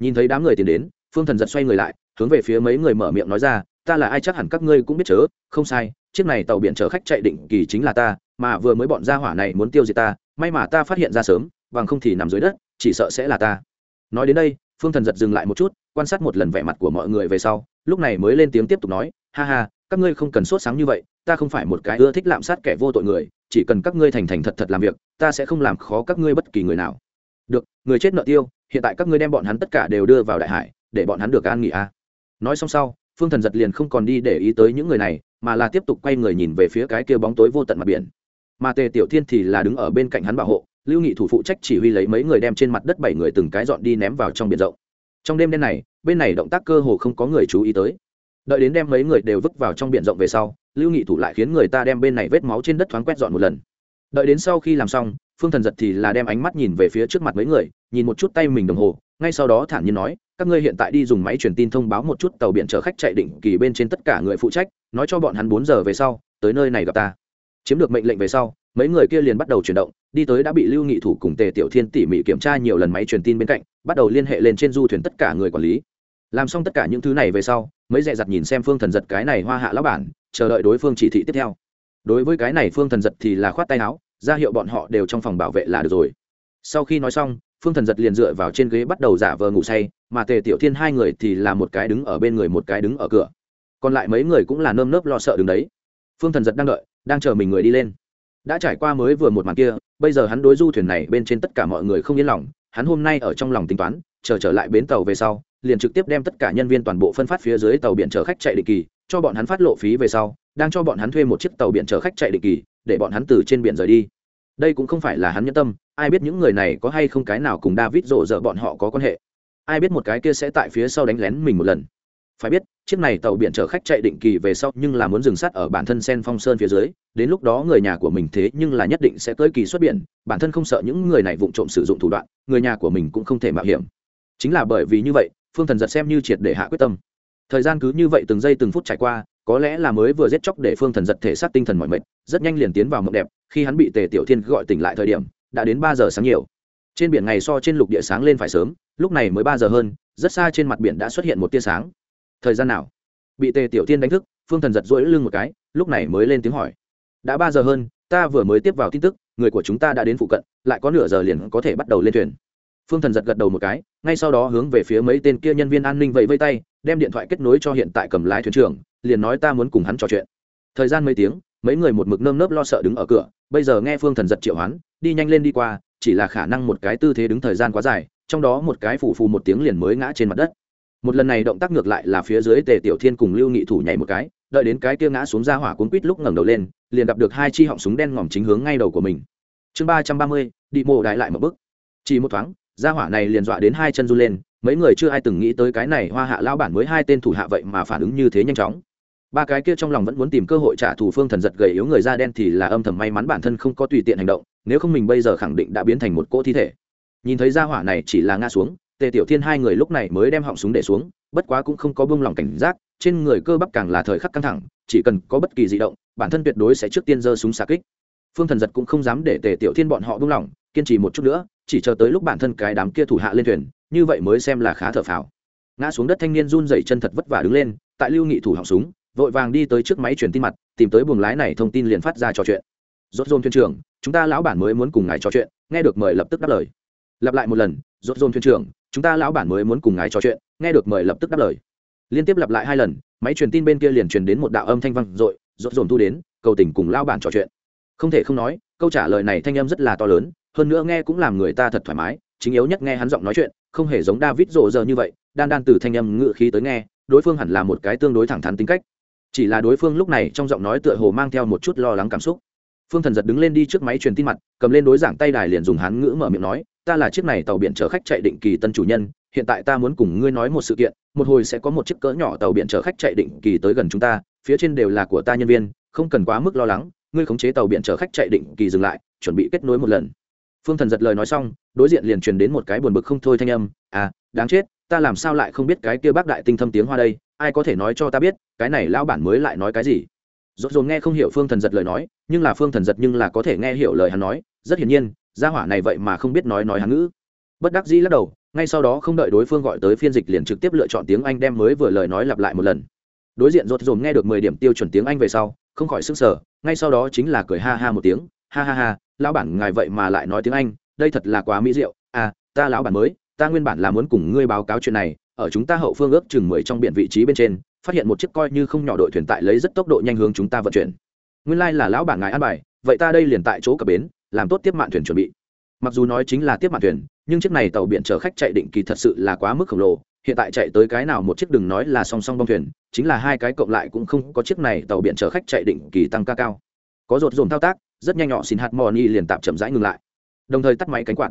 Nhìn thấy đám người tiến đến, phương thần giật xoay người lại, hướng về phía mấy người mở miệng nói ra, ta là ai chắc hẳn các ngươi cũng biết chớ, không sai, chiếc này tàu biển chở khách chạy định kỳ chính là ta, mà vừa mới bọn gia hỏa này muốn tiêu diệt ta, may mà ta phát hiện ra sớm, bằng không thì nằm dưới đất, chỉ sợ sẽ là ta. Nói đến đây, phương thần giật dừng lại một chút, quan sát một lần vẻ mặt của mọi người về sau, lúc này mới lên tiếng tiếp tục nói, ha ha, các ngươi không cần sốt sáng như vậy, ta không phải một cái ưa thích lạm sát kẻ vô tội người chỉ cần các ngươi thành thành thật thật làm việc, ta sẽ không làm khó các ngươi bất kỳ người nào. Được, người chết nợ tiêu, hiện tại các ngươi đem bọn hắn tất cả đều đưa vào đại hải, để bọn hắn được an nghỉ a. À. nói xong sau, phương thần giật liền không còn đi để ý tới những người này, mà là tiếp tục quay người nhìn về phía cái kia bóng tối vô tận mặt biển. Mà tề tiểu thiên thì là đứng ở bên cạnh hắn bảo hộ, lưu nghị thủ phụ trách chỉ huy lấy mấy người đem trên mặt đất bảy người từng cái dọn đi ném vào trong biển rộng. Trong đêm đen này, bên này động tác cơ hồ không có người chú ý tới đợi đến đem mấy người đều vứt vào trong biển rộng về sau, lưu nghị thủ lại khiến người ta đem bên này vết máu trên đất thoáng quét dọn một lần. Đợi đến sau khi làm xong, phương thần giật thì là đem ánh mắt nhìn về phía trước mặt mấy người, nhìn một chút tay mình đồng hồ, ngay sau đó thản nhiên nói, các ngươi hiện tại đi dùng máy truyền tin thông báo một chút tàu biển chở khách chạy định kỳ bên trên tất cả người phụ trách, nói cho bọn hắn bốn giờ về sau, tới nơi này gặp ta. Chiếm được mệnh lệnh về sau, mấy người kia liền bắt đầu chuyển động, đi tới đã bị lưu nghị thủ cùng tề tiểu thiên tỉ mỉ kiểm tra nhiều lần máy truyền tin bên cạnh, bắt đầu liên hệ lên trên du thuyền tất cả người quản lý làm xong tất cả những thứ này về sau mấy dẹ dặt nhìn xem phương thần giật cái này hoa hạ lão bản, chờ đợi đối phương chỉ thị tiếp theo. Đối với cái này phương thần giật thì là khoát tay áo, ra hiệu bọn họ đều trong phòng bảo vệ là được rồi. Sau khi nói xong, phương thần giật liền dựa vào trên ghế bắt đầu giả vờ ngủ say, mà tề tiểu thiên hai người thì là một cái đứng ở bên người một cái đứng ở cửa. Còn lại mấy người cũng là nơm nớp lo sợ đứng đấy. Phương thần giật đang đợi, đang chờ mình người đi lên. Đã trải qua mới vừa một màn kia, bây giờ hắn đối du thuyền này bên trên tất cả mọi người không yên lòng, hắn hôm nay ở trong lòng tính toán, chờ trở lại bến tàu về sau liền trực tiếp đem tất cả nhân viên toàn bộ phân phát phía dưới tàu biển chở khách chạy định kỳ, cho bọn hắn phát lộ phí về sau, đang cho bọn hắn thuê một chiếc tàu biển chở khách chạy định kỳ, để bọn hắn từ trên biển rời đi. Đây cũng không phải là hắn nhẫn tâm, ai biết những người này có hay không cái nào cùng david rộ rợ bọn họ có quan hệ. Ai biết một cái kia sẽ tại phía sau đánh lén mình một lần. Phải biết, chiếc này tàu biển chở khách chạy định kỳ về sau nhưng là muốn dừng sát ở bản thân sen phong sơn phía dưới, đến lúc đó người nhà của mình thế nhưng là nhất định sẽ tới kỳ xuất biển, bản thân không sợ những người này vụng trộm sử dụng thủ đoạn, người nhà của mình cũng không thể mạo hiểm. Chính là bởi vì như vậy phương thần giật xem như triệt để hạ quyết tâm. Thời gian cứ như vậy từng giây từng phút trải qua, có lẽ là mới vừa giết chóc để phương thần giật thể xác tinh thần mọi mệt, rất nhanh liền tiến vào mộng đẹp, khi hắn bị tề tiểu thiên gọi tỉnh lại thời điểm, đã đến ba giờ sáng nhiều. Trên biển ngày so trên lục địa sáng lên phải sớm, lúc này mới ba giờ hơn, rất xa trên mặt biển đã xuất hiện một tia sáng. Thời gian nào? Bị tề tiểu thiên đánh thức, phương thần giật rỗi lưng một cái, lúc này mới lên tiếng hỏi. Đã ba giờ hơn, ta vừa mới tiếp vào tin tức, người của chúng ta đã đến phụ cận, lại có nửa giờ liền có thể bắt đầu lên thuyền phương thần giật gật đầu một cái, ngay sau đó hướng về phía mấy tên kia nhân viên an ninh vẫy vây tay, đem điện thoại kết nối cho hiện tại cầm lái thuyền trưởng, liền nói ta muốn cùng hắn trò chuyện. Thời gian mấy tiếng, mấy người một mực nơm nớp lo sợ đứng ở cửa, bây giờ nghe phương thần giật triệu hoán, đi nhanh lên đi qua, chỉ là khả năng một cái tư thế đứng thời gian quá dài, trong đó một cái phù phù một tiếng liền mới ngã trên mặt đất. Một lần này động tác ngược lại là phía dưới tề tiểu thiên cùng lưu nghị thủ nhảy một cái, đợi đến cái kia ngã xuống ra hỏa cuốn quít lúc ngẩng đầu lên, liền gặp được hai chi họng súng đen ngòm chính hướng ngay đầu của mình. Chương ba trăm ba mươi, đi mộ đại lại một bức chỉ một thoáng gia hỏa này liền dọa đến hai chân run lên, mấy người chưa ai từng nghĩ tới cái này hoa hạ lao bản mới hai tên thủ hạ vậy mà phản ứng như thế nhanh chóng. Ba cái kia trong lòng vẫn muốn tìm cơ hội trả thù phương thần giật gầy yếu người da đen thì là âm thầm may mắn bản thân không có tùy tiện hành động, nếu không mình bây giờ khẳng định đã biến thành một cỗ thi thể. Nhìn thấy gia hỏa này chỉ là ngã xuống, tề tiểu thiên hai người lúc này mới đem họng súng để xuống, bất quá cũng không có buông lỏng cảnh giác, trên người cơ bắp càng là thời khắc căng thẳng, chỉ cần có bất kỳ di động, bản thân tuyệt đối sẽ trước tiên giơ súng xạ kích. Phương thần giật cũng không dám để tề tiểu thiên bọn họ buông lỏng kiên trì một chút nữa chỉ chờ tới lúc bản thân cái đám kia thủ hạ lên thuyền, như vậy mới xem là khá thở phào. Ngã xuống đất thanh niên run dậy chân thật vất vả đứng lên, tại lưu nghị thủ họng súng, vội vàng đi tới trước máy truyền tin mặt, tìm tới buồng lái này thông tin liền phát ra trò chuyện. Rốt rôn thuyền trưởng, chúng ta lão bản mới muốn cùng ngài trò chuyện, nghe được mời lập tức đáp lời. Lặp lại một lần, rốt rôn thuyền trưởng, chúng ta lão bản mới muốn cùng ngài trò chuyện, nghe được mời lập tức đáp lời. Liên tiếp lặp lại hai lần, máy truyền tin bên kia liền truyền đến một đạo âm thanh vang rội rốt rôn thu đến, cầu tình cùng lão bản trò chuyện. Không thể không nói, câu trả lời này thanh âm rất là to lớn hơn nữa nghe cũng làm người ta thật thoải mái, chính yếu nhất nghe hắn giọng nói chuyện, không hề giống david rộ giờ như vậy, đan đan từ thanh âm ngự khí tới nghe, đối phương hẳn là một cái tương đối thẳng thắn tính cách. Chỉ là đối phương lúc này trong giọng nói tựa hồ mang theo một chút lo lắng cảm xúc. Phương thần giật đứng lên đi trước máy truyền tin mặt, cầm lên đối giảng tay đài liền dùng hán ngữ mở miệng nói, ta là chiếc này tàu biển chở khách chạy định kỳ tân chủ nhân, hiện tại ta muốn cùng ngươi nói một sự kiện, một hồi sẽ có một chiếc cỡ nhỏ tàu biển chở khách chạy định kỳ tới gần chúng ta, phía trên đều là của ta nhân viên, không cần quá mức lo lắng, ngươi khống chế tàu biển chở khách chạy định kỳ dừng lại, chuẩn bị kết nối một lần phương thần giật lời nói xong, đối diện liền truyền đến một cái buồn bực không thôi thanh âm à đáng chết, ta làm sao lại không biết cái kia bác đại tinh thâm tiếng hoa đây, ai có thể nói cho ta biết, cái này lão bản mới lại nói cái gì? Rốt dồn nghe không hiểu phương thần giật lời nói, nhưng là phương thần giật nhưng là có thể nghe hiểu lời hắn nói, rất hiển nhiên, gia hỏa này vậy mà không biết nói nói hắn ngữ. Bất đắc dĩ lắc đầu, ngay sau đó không đợi đối phương gọi tới phiên dịch liền trực tiếp lựa chọn tiếng anh đem mới vừa lời nói lặp lại một lần. Đối diện rốt dồn nghe được mười điểm tiêu chuẩn tiếng anh về sau, không khỏi sức sở ngay sau đó chính là cười ha ha một tiếng ha ha ha, lão bản ngài vậy mà lại nói tiếng anh, đây thật là quá mỹ diệu. À ta lão bản mới, ta nguyên bản là muốn cùng ngươi báo cáo chuyện này, ở chúng ta hậu phương ước chừng mười trong biển vị trí bên trên, phát hiện một chiếc coi như không nhỏ đội thuyền tại lấy rất tốc độ nhanh hướng chúng ta vận chuyển. Nguyên lai、like、là lão bản ngài an bài, vậy ta đây liền tại chỗ cập bến, làm tốt tiếp mạn thuyền chuẩn bị. Mặc dù nói chính là tiếp mạn thuyền, nhưng chiếc này tàu biển chở khách chạy định kỳ thật sự là quá mức khổng lồ. Hiện tại chạy tới cái nào một chiếc đừng nói là song song bong thuyền, chính là hai cái cộng lại cũng không có chiếc này tàu biển chở khách chạy định kỳ tăng ca cao. Có rột dồn thao tác rất nhanh nhỏ xin hạt mò ni liền tạm chậm rãi ngừng lại. Đồng thời tắt máy cánh quạt.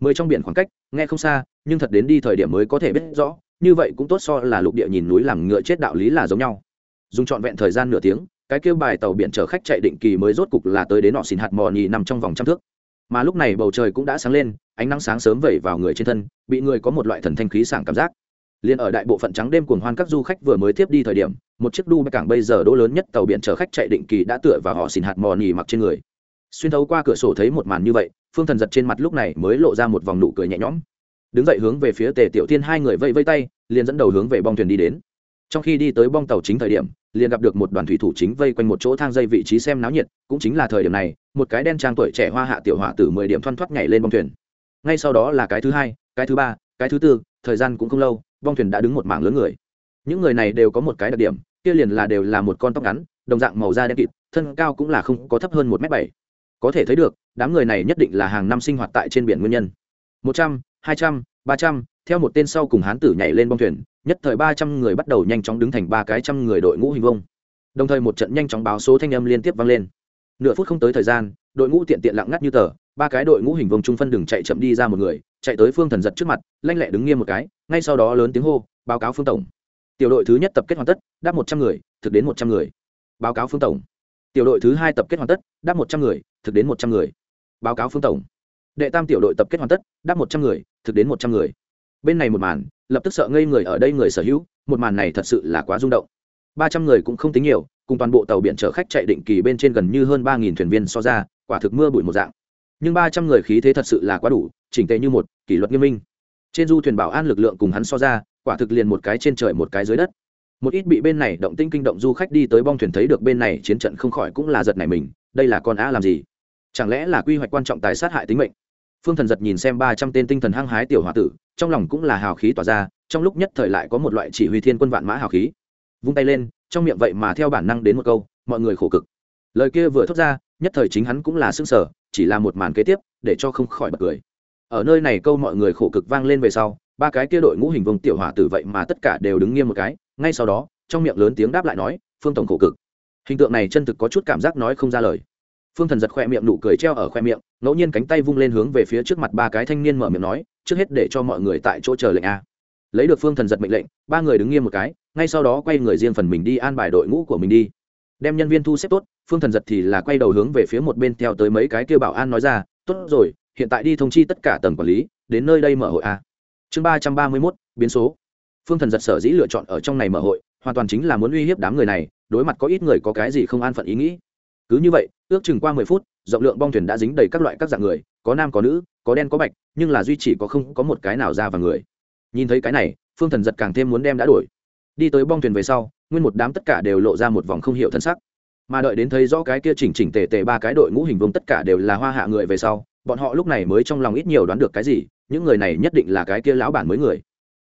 Mười trong biển khoảng cách, nghe không xa, nhưng thật đến đi thời điểm mới có thể biết rõ, như vậy cũng tốt so là lục địa nhìn núi làm ngựa chết đạo lý là giống nhau. Dùng trọn vẹn thời gian nửa tiếng, cái kêu bài tàu biển chở khách chạy định kỳ mới rốt cục là tới đến nọ xin hạt mò nhì nằm trong vòng trăm thước. Mà lúc này bầu trời cũng đã sáng lên, ánh nắng sáng sớm vẩy vào người trên thân, bị người có một loại thần thanh khí sảng cảm giác. Liền ở đại bộ phận trắng đêm cuồng hoan các du khách vừa mới tiếp đi thời điểm, một chiếc đu cảng bây giờ đỗ lớn nhất tàu biển chở khách chạy định kỳ đã tựa vào họ xin hạt mò nhì mặc trên người xuyên thấu qua cửa sổ thấy một màn như vậy, phương thần giật trên mặt lúc này mới lộ ra một vòng nụ cười nhẹ nhõm. Đứng dậy hướng về phía tề tiểu thiên hai người vây vây tay, liền dẫn đầu hướng về bong thuyền đi đến. Trong khi đi tới bong tàu chính thời điểm, liền gặp được một đoàn thủy thủ chính vây quanh một chỗ thang dây vị trí xem náo nhiệt, cũng chính là thời điểm này, một cái đen trang tuổi trẻ hoa hạ tiểu họa từ mười điểm thoăn thoắt nhảy lên bong thuyền. Ngay sau đó là cái thứ hai, cái thứ ba, cái thứ tư, thời gian cũng không lâu, bong thuyền đã đứng một mảng lớn người. Những người này đều có một cái đặc điểm, kia liền là đều là một con tóc ngắn, đồng dạng màu da đen kịt, thân cao cũng là không có thấp hơn một m bảy có thể thấy được, đám người này nhất định là hàng năm sinh hoạt tại trên biển nguyên nhân. Một trăm, hai trăm, ba trăm, theo một tên sau cùng hán tử nhảy lên bong thuyền, nhất thời ba trăm người bắt đầu nhanh chóng đứng thành ba cái trăm người đội ngũ hình vông đồng thời một trận nhanh chóng báo số thanh âm liên tiếp vang lên. Nửa phút không tới thời gian, đội ngũ tiện tiện lặng ngắt như tờ, ba cái đội ngũ hình vông trung phân đường chạy chậm đi ra một người, chạy tới phương thần giật trước mặt, lanh lẹ đứng nghiêm một cái, ngay sau đó lớn tiếng hô, báo cáo phương tổng. Tiểu đội thứ nhất tập kết hoàn tất, đáp một trăm người, thực đến một trăm người. Báo cáo phương tổng. Tiểu đội thứ hai tập kết hoàn tất đáp một trăm người, thực đến một trăm người. Báo cáo phương tổng. Đệ tam tiểu đội tập kết hoàn tất, đáp một trăm người, thực đến một trăm người. Bên này một màn, lập tức sợ ngây người ở đây người sở hữu, một màn này thật sự là quá rung động. Ba trăm người cũng không tính nhiều, cùng toàn bộ tàu biển chở khách chạy định kỳ bên trên gần như hơn ba nghìn thuyền viên so ra, quả thực mưa bụi một dạng. Nhưng ba trăm người khí thế thật sự là quá đủ, chỉnh tề như một kỷ luật nghiêm minh. Trên du thuyền bảo an lực lượng cùng hắn so ra, quả thực liền một cái trên trời một cái dưới đất một ít bị bên này động tinh kinh động du khách đi tới bong thuyền thấy được bên này chiến trận không khỏi cũng là giật này mình, đây là con a làm gì? Chẳng lẽ là quy hoạch quan trọng tài sát hại tính mệnh? Phương thần giật nhìn xem ba trăm tên tinh thần hăng hái tiểu h o a tử, trong lòng cũng là hào khí tỏa ra, trong lúc nhất thời lại có một loại chỉ huy thiên quân vạn mã hào khí. Vung tay lên, trong miệng vậy mà theo bản năng đến một câu, mọi người khổ cực. Lời kia vừa thốt ra, nhất thời chính hắn cũng là xương sở chỉ là một màn kế tiếp, để cho không khỏi bật cười. Ở nơi này câu mọi người khổ cực vang lên về sau, ba cái kia đội ngũ hình vùng tiểu hỏa tử vậy mà tất cả đều đứng nghiêm một cái ngay sau đó, trong miệng lớn tiếng đáp lại nói, phương tổng khổ cực. Hình tượng này chân thực có chút cảm giác nói không ra lời. Phương thần giật khoe miệng nụ cười treo ở khoe miệng, ngẫu nhiên cánh tay vung lên hướng về phía trước mặt ba cái thanh niên mở miệng nói, trước hết để cho mọi người tại chỗ chờ lệnh a. Lấy được phương thần giật mệnh lệnh, ba người đứng nghiêm một cái, ngay sau đó quay người riêng phần mình đi an bài đội ngũ của mình đi. Đem nhân viên thu xếp tốt, phương thần giật thì là quay đầu hướng về phía một bên theo tới mấy cái kêu bảo an nói ra, tốt rồi, hiện tại đi thông chi tất cả tầng quản lý, đến nơi đây mở hội a. Chương ba trăm ba mươi mốt, biến số phương thần giật sở dĩ lựa chọn ở trong này mở hội, hoàn toàn chính là muốn uy hiếp đám người này, đối mặt có ít người có cái gì không an phận ý nghĩ. Cứ như vậy, ước chừng qua mười phút, rộng lượng bong thuyền đã dính đầy các loại các dạng người, có nam có nữ, có đen có bạch, nhưng là duy chỉ có không có một cái nào ra và người. Nhìn thấy cái này, phương thần giật càng thêm muốn đem đã đổi. Đi tới bong thuyền về sau, nguyên một đám tất cả đều lộ ra một vòng không hiểu thân sắc. Mà đợi đến thấy rõ cái kia chỉnh chỉnh tề tề ba cái đội ngũ hình vương tất cả đều là hoa hạ người về sau, bọn họ lúc này mới trong lòng ít nhiều đoán được cái gì, những người này nhất định là cái kia lão bản mới người.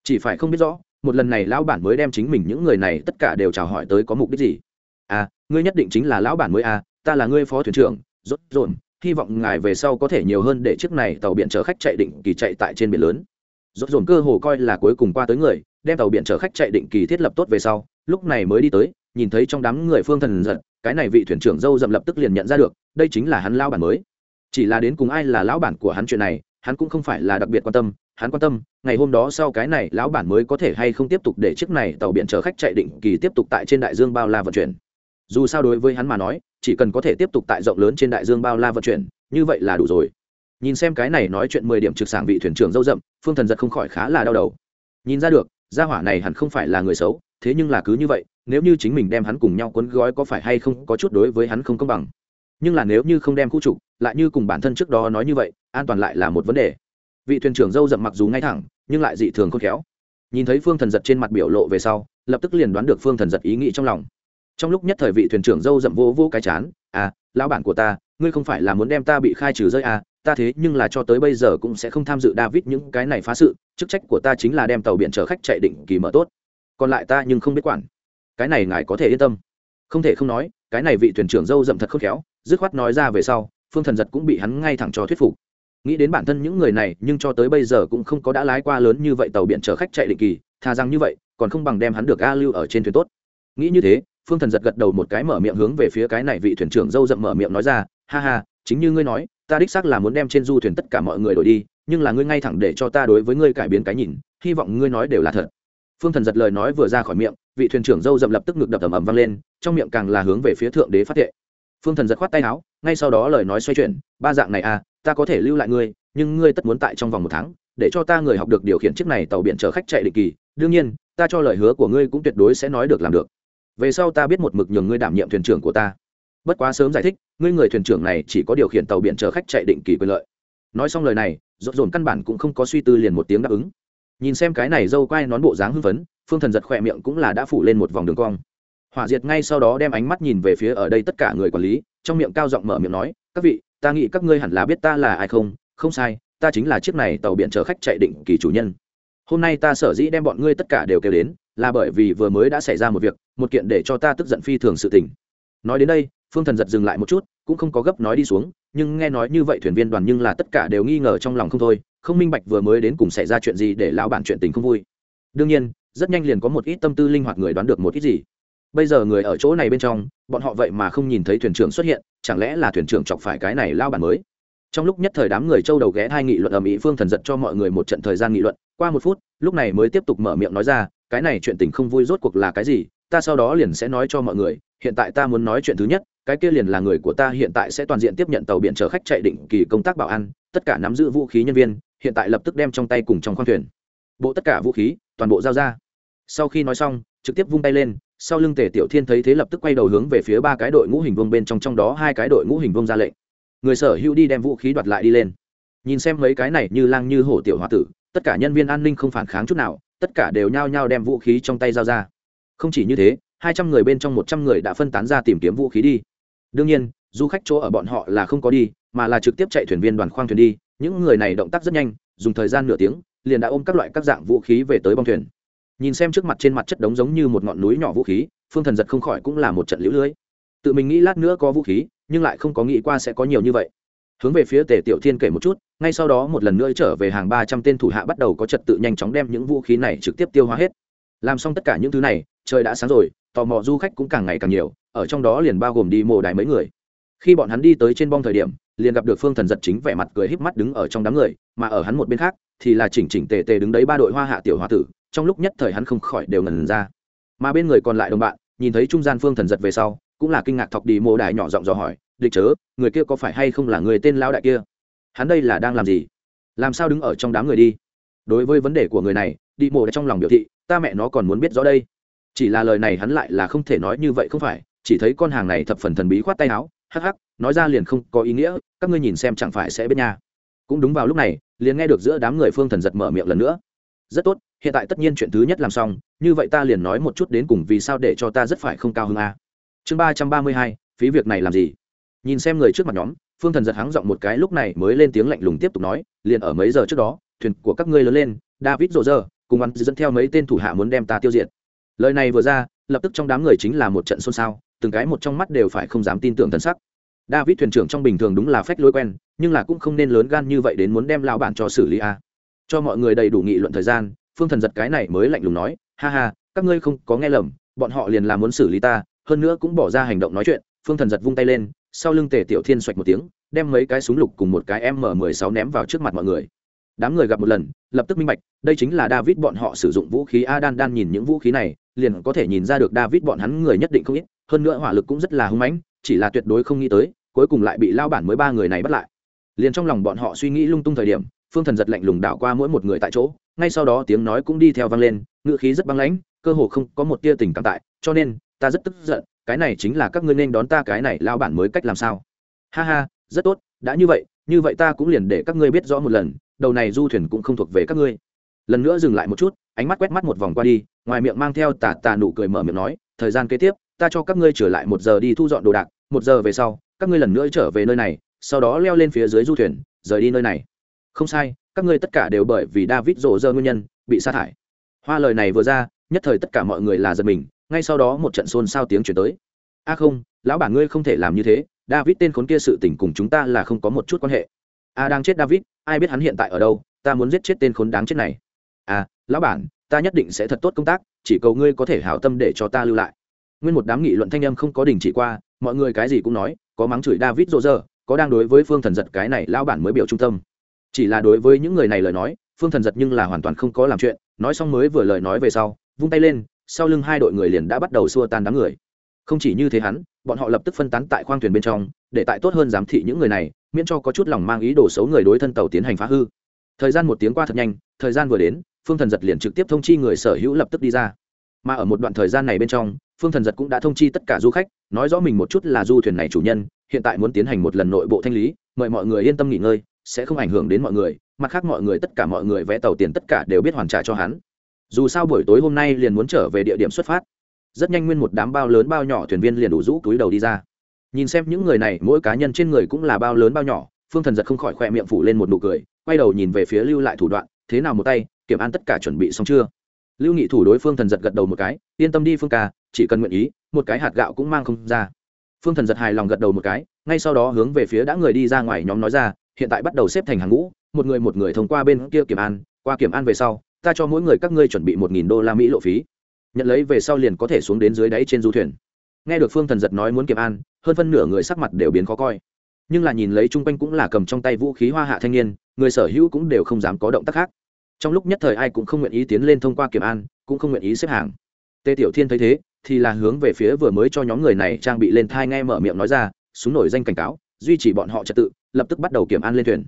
Chỉ phải không biết rõ một lần này lão bản mới đem chính mình những người này tất cả đều chào hỏi tới có mục đích gì? À ngươi nhất định chính là lão bản mới à ta là ngươi phó thuyền trưởng, rốt rộn, hy vọng ngài về sau có thể nhiều hơn để chiếc này tàu biển chở khách chạy định kỳ chạy tại trên biển lớn. Rốt rộn cơ hồ coi là cuối cùng qua tới người, đem tàu biển chở khách chạy định kỳ thiết lập tốt về sau, lúc này mới đi tới, nhìn thấy trong đám người phương thần giật cái này vị thuyền trưởng dâu dậm lập tức liền nhận ra được, đây chính là hắn lão bản mới. Chỉ là đến cùng ai là lão bản của hắn chuyện này, hắn cũng không phải là đặc biệt quan tâm hắn quan tâm, ngày hôm đó sau cái này, lão bản mới có thể hay không tiếp tục để chiếc này tàu biển chở khách chạy định kỳ tiếp tục tại trên đại dương bao la vận chuyển. Dù sao đối với hắn mà nói, chỉ cần có thể tiếp tục tại rộng lớn trên đại dương bao la vận chuyển, như vậy là đủ rồi. Nhìn xem cái này nói chuyện mười điểm trực sàng vị thuyền trưởng dâu rậm, phương thần giật không khỏi khá là đau đầu. Nhìn ra được, gia hỏa này hẳn không phải là người xấu, thế nhưng là cứ như vậy, nếu như chính mình đem hắn cùng nhau cuốn gói có phải hay không có chút đối với hắn không công bằng. Nhưng là nếu như không đem khu trục, lại như cùng bản thân trước đó nói như vậy, an toàn lại là một vấn đề vị thuyền trưởng dâu dậm mặc dù ngay thẳng, nhưng lại dị thường khôn khéo. Nhìn thấy phương thần giật trên mặt biểu lộ về sau, lập tức liền đoán được phương thần giật ý nghĩ trong lòng. Trong lúc nhất thời vị thuyền trưởng dâu dậm vô vô cái chán à lão bản của ta, ngươi không phải là muốn đem ta bị khai trừ rơi à ta thế nhưng là cho tới bây giờ cũng sẽ không tham dự david những cái này phá sự, chức trách của ta chính là đem tàu biển chở khách chạy định kỳ mở tốt. Còn lại ta nhưng không biết quản. Cái này ngài có thể yên tâm. Không thể không nói, cái này vị thuyền trưởng dâu dậm thật khôn khéo, dứt khoát nói ra về sau, phương thần giật cũng bị hắn ngay thẳng cho thuyết phục nghĩ đến bản thân những người này, nhưng cho tới bây giờ cũng không có đã lái qua lớn như vậy tàu biển chở khách chạy định kỳ, thà rằng như vậy, còn không bằng đem hắn được a lưu ở trên thuyền tốt. Nghĩ như thế, phương thần giật gật đầu một cái mở miệng hướng về phía cái này vị thuyền trưởng dâu rậm mở miệng nói ra, ha ha, chính như ngươi nói, ta đích xác là muốn đem trên du thuyền tất cả mọi người đổi đi, nhưng là ngươi ngay thẳng để cho ta đối với ngươi cải biến cái nhìn, hy vọng ngươi nói đều là thật. Phương thần giật lời nói vừa ra khỏi miệng, vị thuyền trưởng dâu rậm lập tức ngực đập ầm ầm vang lên, trong miệng càng là hướng về phía thượng đế phát thệ phương thần giật khoát tay áo, ngay sau đó lời nói xoay chuyển, ba dạng này à ta có thể lưu lại ngươi, nhưng ngươi tất muốn tại trong vòng một tháng, để cho ta người học được điều khiển chiếc này tàu biển chở khách chạy định kỳ. Đương nhiên, ta cho lời hứa của ngươi cũng tuyệt đối sẽ nói được làm được. Về sau ta biết một mực nhường ngươi đảm nhiệm thuyền trưởng của ta. Bất quá sớm giải thích, ngươi người thuyền trưởng này chỉ có điều khiển tàu biển chở khách chạy định kỳ quyền lợi. Nói xong lời này rộn rộn căn bản cũng không có suy tư liền một tiếng đáp ứng. Nhìn xem cái này dâu quai nón bộ dáng hưng phấn, phương thần giật khỏe miệng cũng là đã phủ lên một vòng đường cong hỏa diệt ngay sau đó đem ánh mắt nhìn về phía ở đây tất cả người quản lý, trong miệng cao giọng mở miệng nói, các vị, ta nghĩ các ngươi hẳn là biết ta là ai không? Không sai, ta chính là chiếc này tàu biển chở khách chạy định kỳ chủ nhân. Hôm nay ta sở dĩ đem bọn ngươi tất cả đều kêu đến, là bởi vì vừa mới đã xảy ra một việc, một kiện để cho ta tức giận phi thường sự tình. Nói đến đây, phương thần giật dừng lại một chút, cũng không có gấp nói đi xuống, nhưng nghe nói như vậy thuyền viên đoàn nhưng là tất cả đều nghi ngờ trong lòng không thôi, không minh bạch vừa mới đến cùng xảy ra chuyện gì để lão bản chuyện tình không vui. Đương nhiên, rất nhanh liền có một ít tâm tư linh hoạt người đoán được một ít gì bây giờ người ở chỗ này bên trong, bọn họ vậy mà không nhìn thấy thuyền trưởng xuất hiện, chẳng lẽ là thuyền trưởng chọc phải cái này lao bản mới? Trong lúc nhất thời đám người châu đầu ghé hai nghị luận ở mỹ phương thần giật cho mọi người một trận thời gian nghị luận, qua một phút, lúc này mới tiếp tục mở miệng nói ra, cái này chuyện tình không vui rốt cuộc là cái gì, ta sau đó liền sẽ nói cho mọi người, hiện tại ta muốn nói chuyện thứ nhất, cái kia liền là người của ta hiện tại sẽ toàn diện tiếp nhận tàu biển chở khách chạy định kỳ công tác bảo an, tất cả nắm giữ vũ khí nhân viên, hiện tại lập tức đem trong tay cùng trong khoang thuyền. Bộ tất cả vũ khí, toàn bộ giao ra. Sau khi nói xong, trực tiếp vung tay lên sau lưng tề tiểu thiên thấy thế lập tức quay đầu hướng về phía ba cái đội ngũ hình vương bên trong trong đó hai cái đội ngũ hình vương ra lệnh. Người sở hữu đi đem vũ khí đoạt lại đi lên. Nhìn xem mấy cái này như lang như hổ tiểu h o a tử, tất cả nhân viên an ninh không phản kháng chút nào, tất cả đều nhao nhao đem vũ khí trong tay giao ra. Không chỉ như thế, hai trăm người bên trong một trăm người đã phân tán ra tìm kiếm vũ khí đi. Đương nhiên, du khách chỗ ở bọn họ là không có đi, mà là trực tiếp chạy thuyền viên đoàn khoang thuyền đi. Những người này động tác rất nhanh, dùng thời gian nửa tiếng, liền đã ôm các loại các dạng vũ khí về tới bong thuyền nhìn xem trước mặt trên mặt chất đống giống như một ngọn núi nhỏ vũ khí, phương thần giật không khỏi cũng là một trận lũ lưới. Tự mình nghĩ lát nữa có vũ khí, nhưng lại không có nghĩ qua sẽ có nhiều như vậy. Hướng về phía tề tiểu thiên kể một chút, ngay sau đó một lần nữa trở về hàng ba trăm tên thủ hạ bắt đầu có trật tự nhanh chóng đem những vũ khí này trực tiếp tiêu hóa hết. Làm xong tất cả những thứ này, trời đã sáng rồi, tò mò du khách cũng càng ngày càng nhiều, ở trong đó liền bao gồm đi mồ đài mấy người. Khi bọn hắn đi tới trên bong thời điểm, liền gặp được phương thần giật chính vẻ mặt cười híp mắt đứng ở trong đám người, mà ở hắn một bên khác, thì là chỉnh chỉnh tề tề đứng đấy ba đội hoa hạ tiểu hoa tử trong lúc nhất thời hắn không khỏi đều ngần ra. Mà bên người còn lại đồng bạn, nhìn thấy trung gian phương thần giật về sau, cũng là kinh ngạc thọc đi mồ đài nhỏ giọng dò hỏi, địch chớ, người kia có phải hay không là người tên lao đại kia? Hắn đây là đang làm gì? Làm sao đứng ở trong đám người đi? Đối với vấn đề của người này, đi mộ trong lòng biểu thị, ta mẹ nó còn muốn biết rõ đây. Chỉ là lời này hắn lại là không thể nói như vậy không phải, chỉ thấy con hàng này thập phần thần bí khoát tay áo, hắc hắc, nói ra liền không có ý nghĩa, các ngươi nhìn xem chẳng phải sẽ biết nha. Cũng đúng vào lúc này, liền nghe được giữa đám người phương thần giật mở miệng lần nữa. Rất tốt hiện tại tất nhiên chuyện thứ nhất làm xong, như vậy ta liền nói một chút đến cùng vì sao để cho ta rất phải không cao hơn a. Chương ba trăm ba mươi hai, phí việc này làm gì? Nhìn xem người trước mặt nhóm, phương thần giật hắng giọng một cái lúc này mới lên tiếng lạnh lùng tiếp tục nói, liền ở mấy giờ trước đó, thuyền của các ngươi lớn lên, david rộ rơ cùng ăn dẫn theo mấy tên thủ hạ muốn đem ta tiêu diệt. Lời này vừa ra, lập tức trong đám người chính là một trận xôn xao, từng cái một trong mắt đều phải không dám tin tưởng thần sắc. David thuyền trưởng trong bình thường đúng là phách lối quen, nhưng là cũng không nên lớn gan như vậy đến muốn đem lao bản cho xử lý a. Cho mọi người đầy đủ nghị luận thời gian phương thần giật cái này mới lạnh lùng nói, ha ha, các ngươi không có nghe lầm, bọn họ liền là muốn xử lý ta, hơn nữa cũng bỏ ra hành động nói chuyện. Phương thần giật vung tay lên, sau lưng tề tiểu thiên xoạch một tiếng, đem mấy cái súng lục cùng một cái m 16 ném vào trước mặt mọi người. Đám người gặp một lần, lập tức minh bạch, đây chính là david bọn họ sử dụng vũ khí. A đan đan nhìn những vũ khí này, liền có thể nhìn ra được david bọn hắn người nhất định không ít, hơn nữa hỏa lực cũng rất là hung mãnh, chỉ là tuyệt đối không nghĩ tới, cuối cùng lại bị lao bản mới ba người này bắt lại. Liền trong lòng bọn họ suy nghĩ lung tung thời điểm, phương thần giật lạnh lùng đảo qua mỗi một người tại chỗ ngay sau đó tiếng nói cũng đi theo vang lên, ngữ khí rất băng lãnh, cơ hồ không có một tia tình cảm tại, cho nên, ta rất tức giận, cái này chính là các ngươi nên đón ta cái này lao bản mới cách làm sao. Ha ha, rất tốt, đã như vậy như vậy ta cũng liền để các ngươi biết rõ một lần, đầu này du thuyền cũng không thuộc về các ngươi. Lần nữa dừng lại một chút, ánh mắt quét mắt một vòng qua đi, ngoài miệng mang theo tà tà nụ cười mở miệng nói, thời gian kế tiếp, ta cho các ngươi trở lại một giờ đi thu dọn đồ đạc, một giờ về sau, các ngươi lần nữa trở về nơi này, sau đó leo lên phía dưới du thuyền, rời đi nơi này. Không sai các ngươi tất cả đều bởi vì david rộ rơ nguyên nhân, bị sa thải. Hoa lời này vừa ra, nhất thời tất cả mọi người là giật mình, ngay sau đó một trận xôn xao tiếng chuyển tới. A không, lão bản ngươi không thể làm như thế, david tên khốn kia sự tình cùng chúng ta là không có một chút quan hệ. A đang chết david, ai biết hắn hiện tại ở đâu, ta muốn giết chết tên khốn đáng chết này. À lão bản, ta nhất định sẽ thật tốt công tác, chỉ cầu ngươi có thể hảo tâm để cho ta lưu lại. Nguyên một đám nghị luận thanh âm không có đình chỉ qua, mọi người cái gì cũng nói, có mắng chửi david rô rơ, có đang đối với phương thần giật cái này, lão bản mới biểu trung tâm chỉ là đối với những người này lời nói, phương thần giật nhưng là hoàn toàn không có làm chuyện, nói xong mới vừa lời nói về sau, vung tay lên, sau lưng hai đội người liền đã bắt đầu xua tan đám người. Không chỉ như thế hắn, bọn họ lập tức phân tán tại khoang thuyền bên trong, để tại tốt hơn giám thị những người này, miễn cho có chút lòng mang ý đồ xấu người đối thân tàu tiến hành phá hư. Thời gian một tiếng qua thật nhanh, thời gian vừa đến, phương thần giật liền trực tiếp thông chi người sở hữu lập tức đi ra. Mà ở một đoạn thời gian này bên trong, phương thần giật cũng đã thông chi tất cả du khách, nói rõ mình một chút là du thuyền này chủ nhân, hiện tại muốn tiến hành một lần nội bộ thanh lý, mời mọi người yên tâm nghỉ ngơi sẽ không ảnh hưởng đến mọi người, mặt khác mọi người, tất cả mọi người vẽ tàu tiền tất cả đều biết hoàn trả cho hắn. Dù sao buổi tối hôm nay liền muốn trở về địa điểm xuất phát. Rất nhanh nguyên một đám bao lớn bao nhỏ thuyền viên liền đủ rũ túi đầu đi ra. Nhìn xem những người này, mỗi cá nhân trên người cũng là bao lớn bao nhỏ, phương thần giật không khỏi khoe miệng phủ lên một nụ cười, quay đầu nhìn về phía lưu lại thủ đoạn, thế nào một tay, kiểm an tất cả chuẩn bị xong chưa? Lưu nghị thủ đối phương thần giật gật đầu một cái, yên tâm đi phương ca, chỉ cần nguyện ý, một cái hạt gạo cũng mang không ra. Phương thần giật hài lòng gật đầu một cái, ngay sau đó hướng về phía đã người đi ra ngoài nhóm nói ra hiện tại bắt đầu xếp thành hàng ngũ, một người một người thông qua bên kia kiểm an, qua kiểm an về sau, ta cho mỗi người các ngươi chuẩn bị một nghìn đô la mỹ lộ phí. Nhận lấy về sau liền có thể xuống đến dưới đáy trên du thuyền. Nghe được phương thần giật nói muốn kiểm an, hơn phân nửa người sắc mặt đều biến khó coi. Nhưng là nhìn lấy chung quanh cũng là cầm trong tay vũ khí hoa hạ thanh niên, người sở hữu cũng đều không dám có động tác khác. Trong lúc nhất thời ai cũng không nguyện ý tiến lên thông qua kiểm an, cũng không nguyện ý xếp hàng. Tề tiểu thiên thấy thế, thì là hướng về phía vừa mới cho nhóm người này trang bị lên thai nghe mở miệng nói ra, súng nổi danh cảnh cáo duy trì bọn họ trật tự, lập tức bắt đầu kiểm an lên thuyền.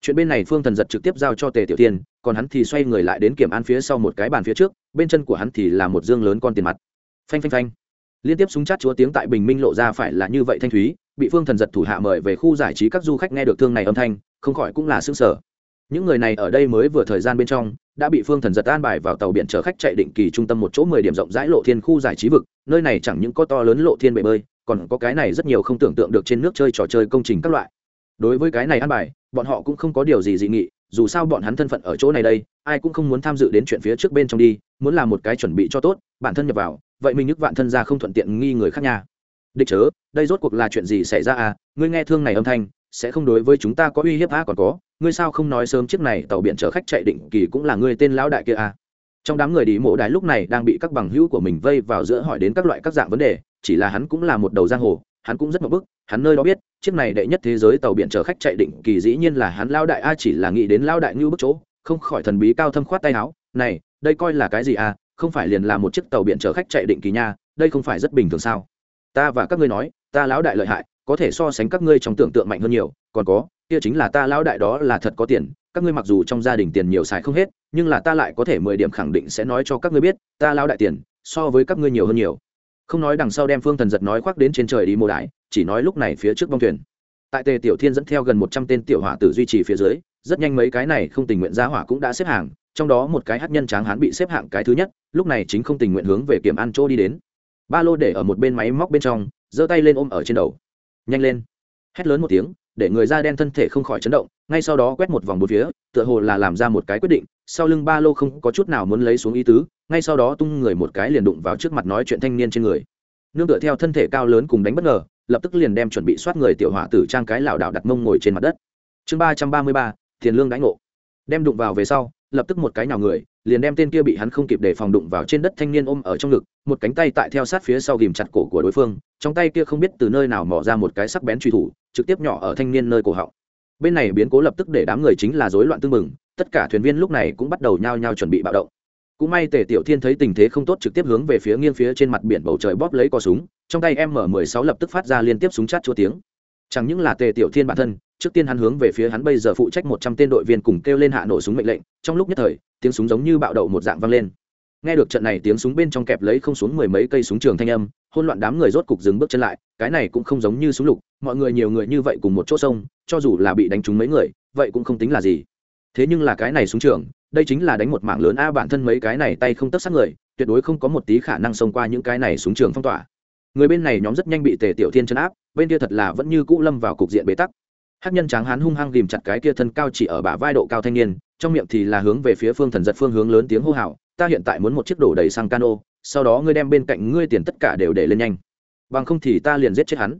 Chuyện bên này phương thần giật trực tiếp giao cho tề tiểu thiên còn hắn thì xoay người lại đến kiểm an phía sau một cái bàn phía trước, bên chân của hắn thì là một dương lớn con tiền mặt. Phanh phanh phanh. Liên tiếp súng chát chúa tiếng tại bình minh lộ ra phải là như vậy thanh thúy, bị phương thần giật thủ hạ mời về khu giải trí các du khách nghe được thương này âm thanh, không khỏi cũng là s ư ơ n g sở những người này ở đây mới vừa thời gian bên trong, đã bị phương thần giật an bài vào tàu biển chở khách chạy định kỳ trung tâm một chỗ mười điểm rộng rãi lộ thiên khu giải trí vực, nơi này chẳng những có to lớn lộ thiên bể bơi còn có cái này rất nhiều không tưởng tượng được trên nước chơi trò chơi công trình các loại. Đối với cái này ăn bài, bọn họ cũng không có điều gì dị nghị, dù sao bọn hắn thân phận ở chỗ này đây, ai cũng không muốn tham dự đến chuyện phía trước bên trong đi, muốn làm một cái chuẩn bị cho tốt, bản thân nhập vào, vậy mình nhức vạn thân ra không thuận tiện nghi người khác nha. Địch chớ, đây rốt cuộc là chuyện gì xảy ra à? Ngươi nghe thương này âm thanh, sẽ không đối với chúng ta có uy hiếp á còn có? Ngươi sao không nói sớm chiếc này tàu biển chở khách chạy định kỳ cũng là ngươi tên lão đại kia à? Trong đám người đi mộ đài lúc này đang bị các bằng hữu của mình vây vào giữa hỏi đến các loại các dạng vấn đề chỉ là hắn cũng là một đầu giang hồ, hắn cũng rất mập bức, hắn nơi đó biết, chiếc này đệ nhất thế giới tàu biển chở khách chạy định kỳ dĩ nhiên là hắn lao đại a, chỉ là nghĩ đến lao đại như bức chỗ, không khỏi thần bí cao thâm khoát tay áo, này, đây coi là cái gì à không phải liền là một chiếc tàu biển chở khách chạy định kỳ nha, đây không phải rất bình thường sao? Ta và các ngươi nói, ta lão đại lợi hại, có thể so sánh các ngươi trong tưởng tượng mạnh hơn nhiều, còn có, kia chính là ta lão đại đó là thật có tiền, các ngươi mặc dù trong gia đình tiền nhiều xài không hết, nhưng là ta lại có thể mười điểm khẳng định sẽ nói cho các ngươi biết, ta lão đại tiền, so với các ngươi nhiều hơn nhiều không nói đằng sau đem phương thần giật nói khoác đến trên trời đi mô đái chỉ nói lúc này phía trước bong thuyền. Tại tề tiểu thiên dẫn theo gần một trăm tên tiểu hỏa tử duy trì phía dưới, rất nhanh mấy cái này không tình nguyện ra hỏa cũng đã xếp hàng, trong đó một cái hát nhân tráng hán bị xếp hạng cái thứ nhất, lúc này chính không tình nguyện hướng về kiểm ăn chỗ đi đến. Ba lô để ở một bên máy móc bên trong, giơ tay lên ôm ở trên đầu. Nhanh lên. Hét lớn một tiếng, để người da đen thân thể không khỏi chấn động, ngay sau đó quét một vòng một phía, tựa hồ là làm ra một cái quyết định sau lưng ba lô không có chút nào muốn lấy xuống ý tứ, ngay sau đó tung người một cái liền đụng vào trước mặt nói chuyện thanh niên trên người. Nương tựa theo thân thể cao lớn cùng đánh bất ngờ, lập tức liền đem chuẩn bị soát người tiểu hỏa tử trang cái lảo đảo đặt mông ngồi trên mặt đất. Chương ba trăm ba mươi ba, tiền lương đánh ngộ. Đem đụng vào về sau, lập tức một cái nào người, liền đem tên kia bị hắn không kịp để phòng đụng vào trên đất thanh niên ôm ở trong ngực, một cánh tay tại theo sát phía sau ghìm chặt cổ của đối phương, trong tay kia không biết từ nơi nào mỏ ra một cái sắc bén truy thủ, trực tiếp nhỏ ở thanh niên nơi cổ họng. Bên này biến cố lập tức để đám người chính là rối loạn tương mừng tất cả thuyền viên lúc này cũng bắt đầu nhao nhao chuẩn bị bạo động. Cũng may tề tiểu thiên thấy tình thế không tốt trực tiếp hướng về phía nghiêng phía trên mặt biển bầu trời bóp lấy cò súng, trong tay m 16 lập tức phát ra liên tiếp súng chát chúa tiếng. Chẳng những là tề tiểu thiên bản thân, trước tiên hắn hướng về phía hắn bây giờ phụ trách một trăm tên đội viên cùng kêu lên hạ nổ súng mệnh lệnh, trong lúc nhất thời, tiếng súng giống như bạo đậu một dạng vang lên. Nghe được trận này tiếng súng bên trong kẹp lấy không xuống mười mấy cây súng trường thanh âm hôn loạn đám người rốt cục dừng bước chân lại, cái này cũng không giống như súng lục, mọi người nhiều người như vậy cùng một chỗ sông, cho dù là bị đánh trúng mấy người, vậy cũng không tính là gì thế nhưng là cái này xuống trường, đây chính là đánh một mạng lớn a bản thân mấy cái này tay không tất sát người, tuyệt đối không có một tí khả năng xông qua những cái này xuống trường phong tỏa. Người bên này nhóm rất nhanh bị tề tiểu thiên chấn áp, bên kia thật là vẫn như cũ lâm vào cục diện bế tắc. Hát nhân tráng hán hung hăng ghìm chặt cái kia thân cao chỉ ở bả vai độ cao thanh niên, trong miệng thì là hướng về phía phương thần giật phương hướng lớn tiếng hô hào, ta hiện tại muốn một chiếc đổ đầy sang cano, sau đó ngươi đem bên cạnh ngươi tiền tất cả đều để lên nhanh. Bằng không thì ta liền giết chết hắn.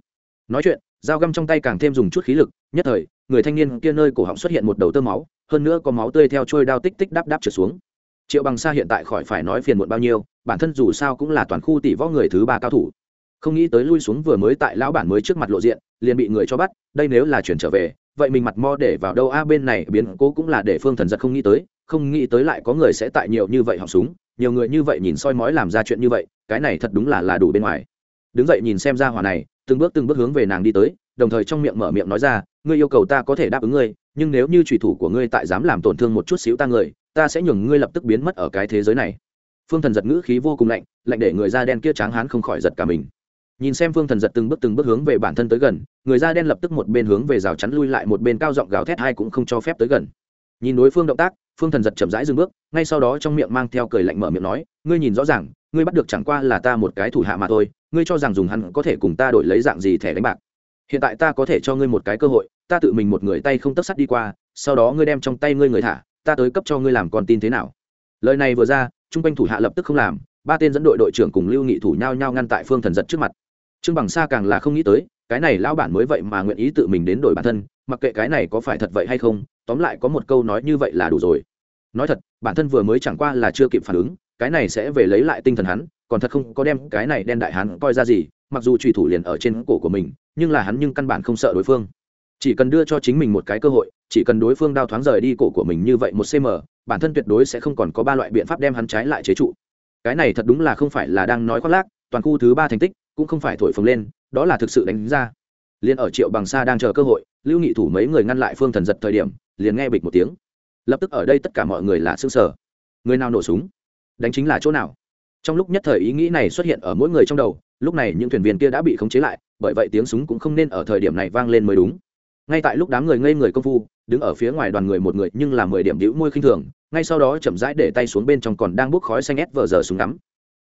Nói chuyện, dao găm trong tay càng thêm dùng chút khí lực, nhất thời, người thanh niên kia nơi cổ họng xuất hiện một đầu tơ máu hơn nữa có máu tươi theo trôi đao tích tích đáp đáp trượt xuống. Triệu bằng sa hiện tại khỏi phải nói phiền muộn bao nhiêu, bản thân dù sao cũng là toàn khu tỷ võ người thứ ba cao thủ. Không nghĩ tới lui xuống vừa mới tại lão bản mới trước mặt lộ diện, liền bị người cho bắt, đây nếu là chuyển trở về, vậy mình mặt mo để vào đâu? A, bên này biến cố cũng là để phương thần giật không nghĩ tới, không nghĩ tới lại có người sẽ tại nhiều như vậy họng súng, nhiều người như vậy nhìn soi mói làm ra chuyện như vậy, cái này thật đúng là là đủ bên ngoài. Đứng dậy nhìn xem ra hỏa này, từng bước từng bước hướng về nàng đi tới đồng thời trong miệng mở miệng nói ra, ngươi yêu cầu ta có thể đáp ứng ngươi, nhưng nếu như trùy thủ của ngươi tại dám làm tổn thương một chút xíu ta người, ta sẽ nhường ngươi lập tức biến mất ở cái thế giới này. Phương thần giật ngữ khí vô cùng lạnh lạnh để người da đen kia tráng hán không khỏi giật cả mình. Nhìn xem phương thần giật từng bước từng bước hướng về bản thân tới gần, người da đen lập tức một bên hướng về rào chắn lui lại một bên cao giọng gào thét hai cũng không cho phép tới gần. Nhìn đối phương động tác, phương thần giật chậm rãi dừng bước, ngay sau đó trong miệng mang theo cười lạnh mở miệng nói, ngươi nhìn rõ ràng, ngươi bắt được chẳng qua là ta một cái thủ hạ mà thôi, ngươi cho rằng dùng hắn có thể cùng ta đổi lấy dạng gì thẻ đánh bạc hiện tại ta có thể cho ngươi một cái cơ hội, ta tự mình một người tay không tất sắt đi qua, sau đó ngươi đem trong tay ngươi người thả, ta tới cấp cho ngươi làm con tin thế nào. Lời này vừa ra, chung quanh thủ hạ lập tức không làm, ba tên dẫn đội đội trưởng cùng lưu nghị thủ nhau nhau ngăn tại phương thần giật trước mặt. Trương bằng xa càng là không nghĩ tới, cái này lão bản mới vậy mà nguyện ý tự mình đến đổi bản thân, mặc kệ cái này có phải thật vậy hay không, tóm lại có một câu nói như vậy là đủ rồi. Nói thật, bản thân vừa mới chẳng qua là chưa kịp phản ứng, cái này sẽ về lấy lại tinh thần hắn, còn thật không có đem cái này đen đại hắn coi ra gì, mặc dù trùy thủ liền ở trên cổ của mình nhưng là hắn nhưng căn bản không sợ đối phương. Chỉ cần đưa cho chính mình một cái cơ hội, chỉ cần đối phương đao thoáng rời đi cổ của mình như vậy một cm, bản thân tuyệt đối sẽ không còn có ba loại biện pháp đem hắn trái lại chế trụ. Cái này thật đúng là không phải là đang nói khoác lác, toàn khu thứ ba thành tích cũng không phải thổi phồng lên, đó là thực sự đánh ra. Liền ở triệu bằng xa đang chờ cơ hội, lưu nghị thủ mấy người ngăn lại phương thần giật thời điểm, liền nghe bịch một tiếng. Lập tức ở đây tất cả mọi người là xương sở người nào nổ súng? Đánh chính là chỗ nào? Trong lúc nhất thời ý nghĩ này xuất hiện ở mỗi người trong đầu, lúc này những thuyền viên kia đã bị khống chế lại bởi vậy tiếng súng cũng không nên ở thời điểm này vang lên mới đúng. Ngay tại lúc đám người ngây người công phu, đứng ở phía ngoài đoàn người một người nhưng là mười điểm đĩu môi khinh thường, ngay sau đó chậm rãi để tay xuống bên trong còn đang bốc khói xanh ép vờ giờ súng ngắm.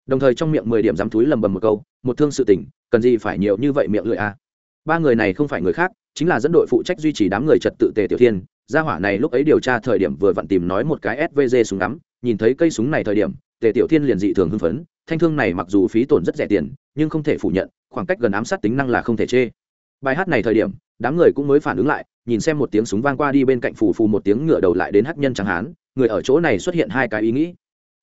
Đồng thời trong miệng mười điểm dám túi lầm bầm một câu, một thương sự tỉnh cần gì phải nhiều như vậy miệng lưỡi a? À. ba người này không phải người khác, chính là dẫn đội phụ trách duy trì đám người trật tự tề tiểu thiên. Gia hỏa này lúc ấy điều tra thời điểm vừa vặn tìm nói một cái svg súng ngắm, nhìn thấy cây súng này thời điểm, tề tiểu thiên liền dị thường hưng phấn, thanh thương này mặc dù phí tổn rất rẻ tiền nhưng không thể phủ nhận, khoảng cách gần ám sát tính năng là không thể chê. Bài hát này thời điểm, đám người cũng mới phản ứng lại, nhìn xem một tiếng súng vang qua đi bên cạnh phù phù một tiếng ngựa đầu lại đến hắc nhân chẳng hán, người ở chỗ này xuất hiện hai cái ý nghĩ.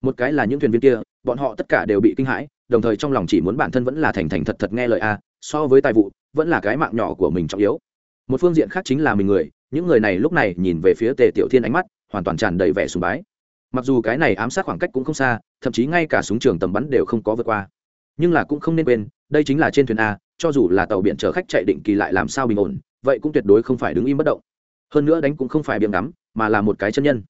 Một cái là những thuyền viên kia, bọn họ tất cả đều bị kinh hãi, đồng thời trong lòng chỉ muốn bản thân vẫn là thành thành thật thật nghe lời a, so với tài vụ, vẫn là cái mạng nhỏ của mình trọng yếu. Một phương diện khác chính là mình người, những người này lúc này nhìn về phía tề tiểu thiên ánh mắt, hoàn toàn tràn đầy vẻ sùng bái. Mặc dù cái này ám sát khoảng cách cũng không xa, thậm chí ngay cả súng trường tầm bắn đều không có vượt qua nhưng là cũng không nên quên, đây chính là trên thuyền a, cho dù là tàu biển chở khách chạy định kỳ lại làm sao bình ổn, vậy cũng tuyệt đối không phải đứng im bất động. Hơn nữa đánh cũng không phải biếng ngắm, mà là một cái chân nhân.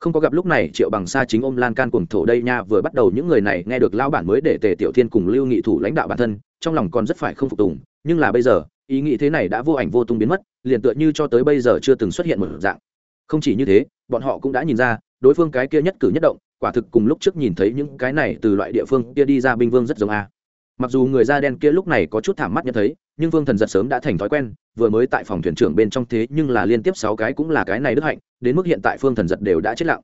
Không có gặp lúc này, triệu bằng xa chính ôm lan can cuồng thổ đây nha, vừa bắt đầu những người này nghe được lao bản mới để tề tiểu thiên cùng lưu nghị thủ lãnh đạo bản thân, trong lòng còn rất phải không phục tùng, nhưng là bây giờ, ý nghĩ thế này đã vô ảnh vô tung biến mất, liền tựa như cho tới bây giờ chưa từng xuất hiện một dạng. Không chỉ như thế, bọn họ cũng đã nhìn ra, đối phương cái kia nhất cử nhất động quả thực cùng lúc trước nhìn thấy những cái này từ loại địa phương kia đi ra binh vương rất giống a. Mặc dù người da đen kia lúc này có chút thảm mắt nhận thấy, nhưng vương thần giật sớm đã thành thói quen, vừa mới tại phòng thuyền trưởng bên trong thế nhưng là liên tiếp sáu cái cũng là cái này đức hạnh, đến mức hiện tại phương thần giật đều đã chết lặng.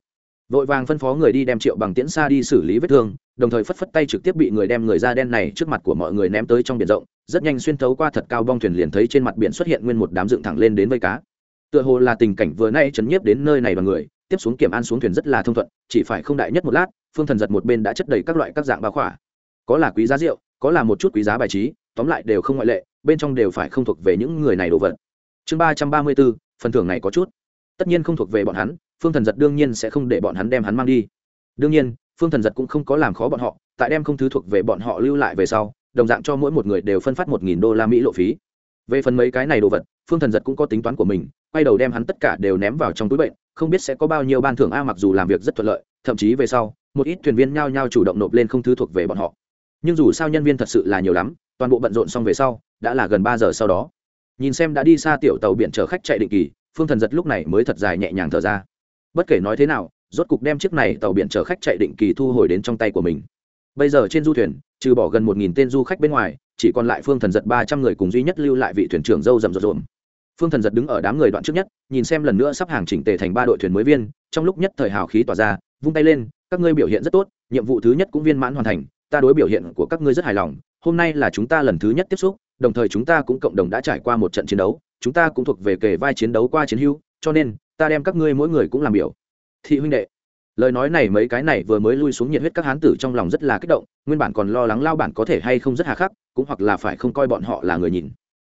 Vội vàng phân phó người đi đem triệu bằng tiễn xa đi xử lý vết thương, đồng thời phất phất tay trực tiếp bị người đem người da đen này trước mặt của mọi người ném tới trong biển rộng, rất nhanh xuyên thấu qua thật cao bong thuyền liền thấy trên mặt biển xuất hiện nguyên một đám dựng thẳng lên đến vây cá. Tựa hồ là tình cảnh vừa nay chấn nhiếp đến nơi này đoàn người tiếp xuống kiểm an xuống thuyền rất là thông thuận, chỉ phải không đại nhất một lát, phương thần giật một bên đã chất đầy các loại các dạng bao khỏa. Có là quý giá rượu, có là một chút quý giá bài trí, tóm lại đều không ngoại lệ, bên trong đều phải không thuộc về những người này đồ vật. Chương ba trăm ba mươi bốn, phần thưởng này có chút. Tất nhiên không thuộc về bọn hắn, phương thần giật đương nhiên sẽ không để bọn hắn đem hắn mang đi. Đương nhiên, phương thần giật cũng không có làm khó bọn họ, tại đem không thứ thuộc về bọn họ lưu lại về sau, đồng dạng cho mỗi một người đều phân phát một nghìn đô la mỹ lộ phí. Về phần mấy cái này đồ vật, phương thần giật cũng có tính toán của mình, quay đầu đem hắn tất cả đều ném vào trong túi bệnh không biết sẽ có bao nhiêu ban thưởng a mặc dù làm việc rất thuận lợi, thậm chí về sau, một ít thuyền viên nhao nhao chủ động nộp lên không thứ thuộc về bọn họ. Nhưng dù sao nhân viên thật sự là nhiều lắm, toàn bộ bận rộn xong về sau, đã là gần ba giờ sau đó. Nhìn xem đã đi xa tiểu tàu biển chở khách chạy định kỳ, phương thần giật lúc này mới thật dài nhẹ nhàng thở ra. Bất kể nói thế nào, rốt cục đem chiếc này tàu biển chở khách chạy định kỳ thu hồi đến trong tay của mình. Bây giờ trên du thuyền, trừ bỏ gần một nghìn tên du khách bên ngoài, chỉ còn lại phương thần giật ba trăm người cùng duy nhất lưu lại vị thuyền trưởng dâu rầm rộn rộn phương thần giật đứng ở đám người đoạn trước nhất, nhìn xem lần nữa sắp hàng chỉnh tề thành ba đội thuyền mới viên, trong lúc nhất thời hào khí tỏa ra, vung tay lên, các ngươi biểu hiện rất tốt, nhiệm vụ thứ nhất cũng viên mãn hoàn thành, ta đối biểu hiện của các ngươi rất hài lòng, hôm nay là chúng ta lần thứ nhất tiếp xúc, đồng thời chúng ta cũng cộng đồng đã trải qua một trận chiến đấu, chúng ta cũng thuộc về kề vai chiến đấu qua chiến hưu, cho nên, ta đem các ngươi mỗi người cũng làm biểu. Thị huynh đệ, lời nói này mấy cái này vừa mới lui xuống nhiệt huyết các hán tử trong lòng rất là kích động, nguyên bản còn lo lắng lao bản có thể hay không rất hà khắc, cũng hoặc là phải không coi bọn họ là người nhìn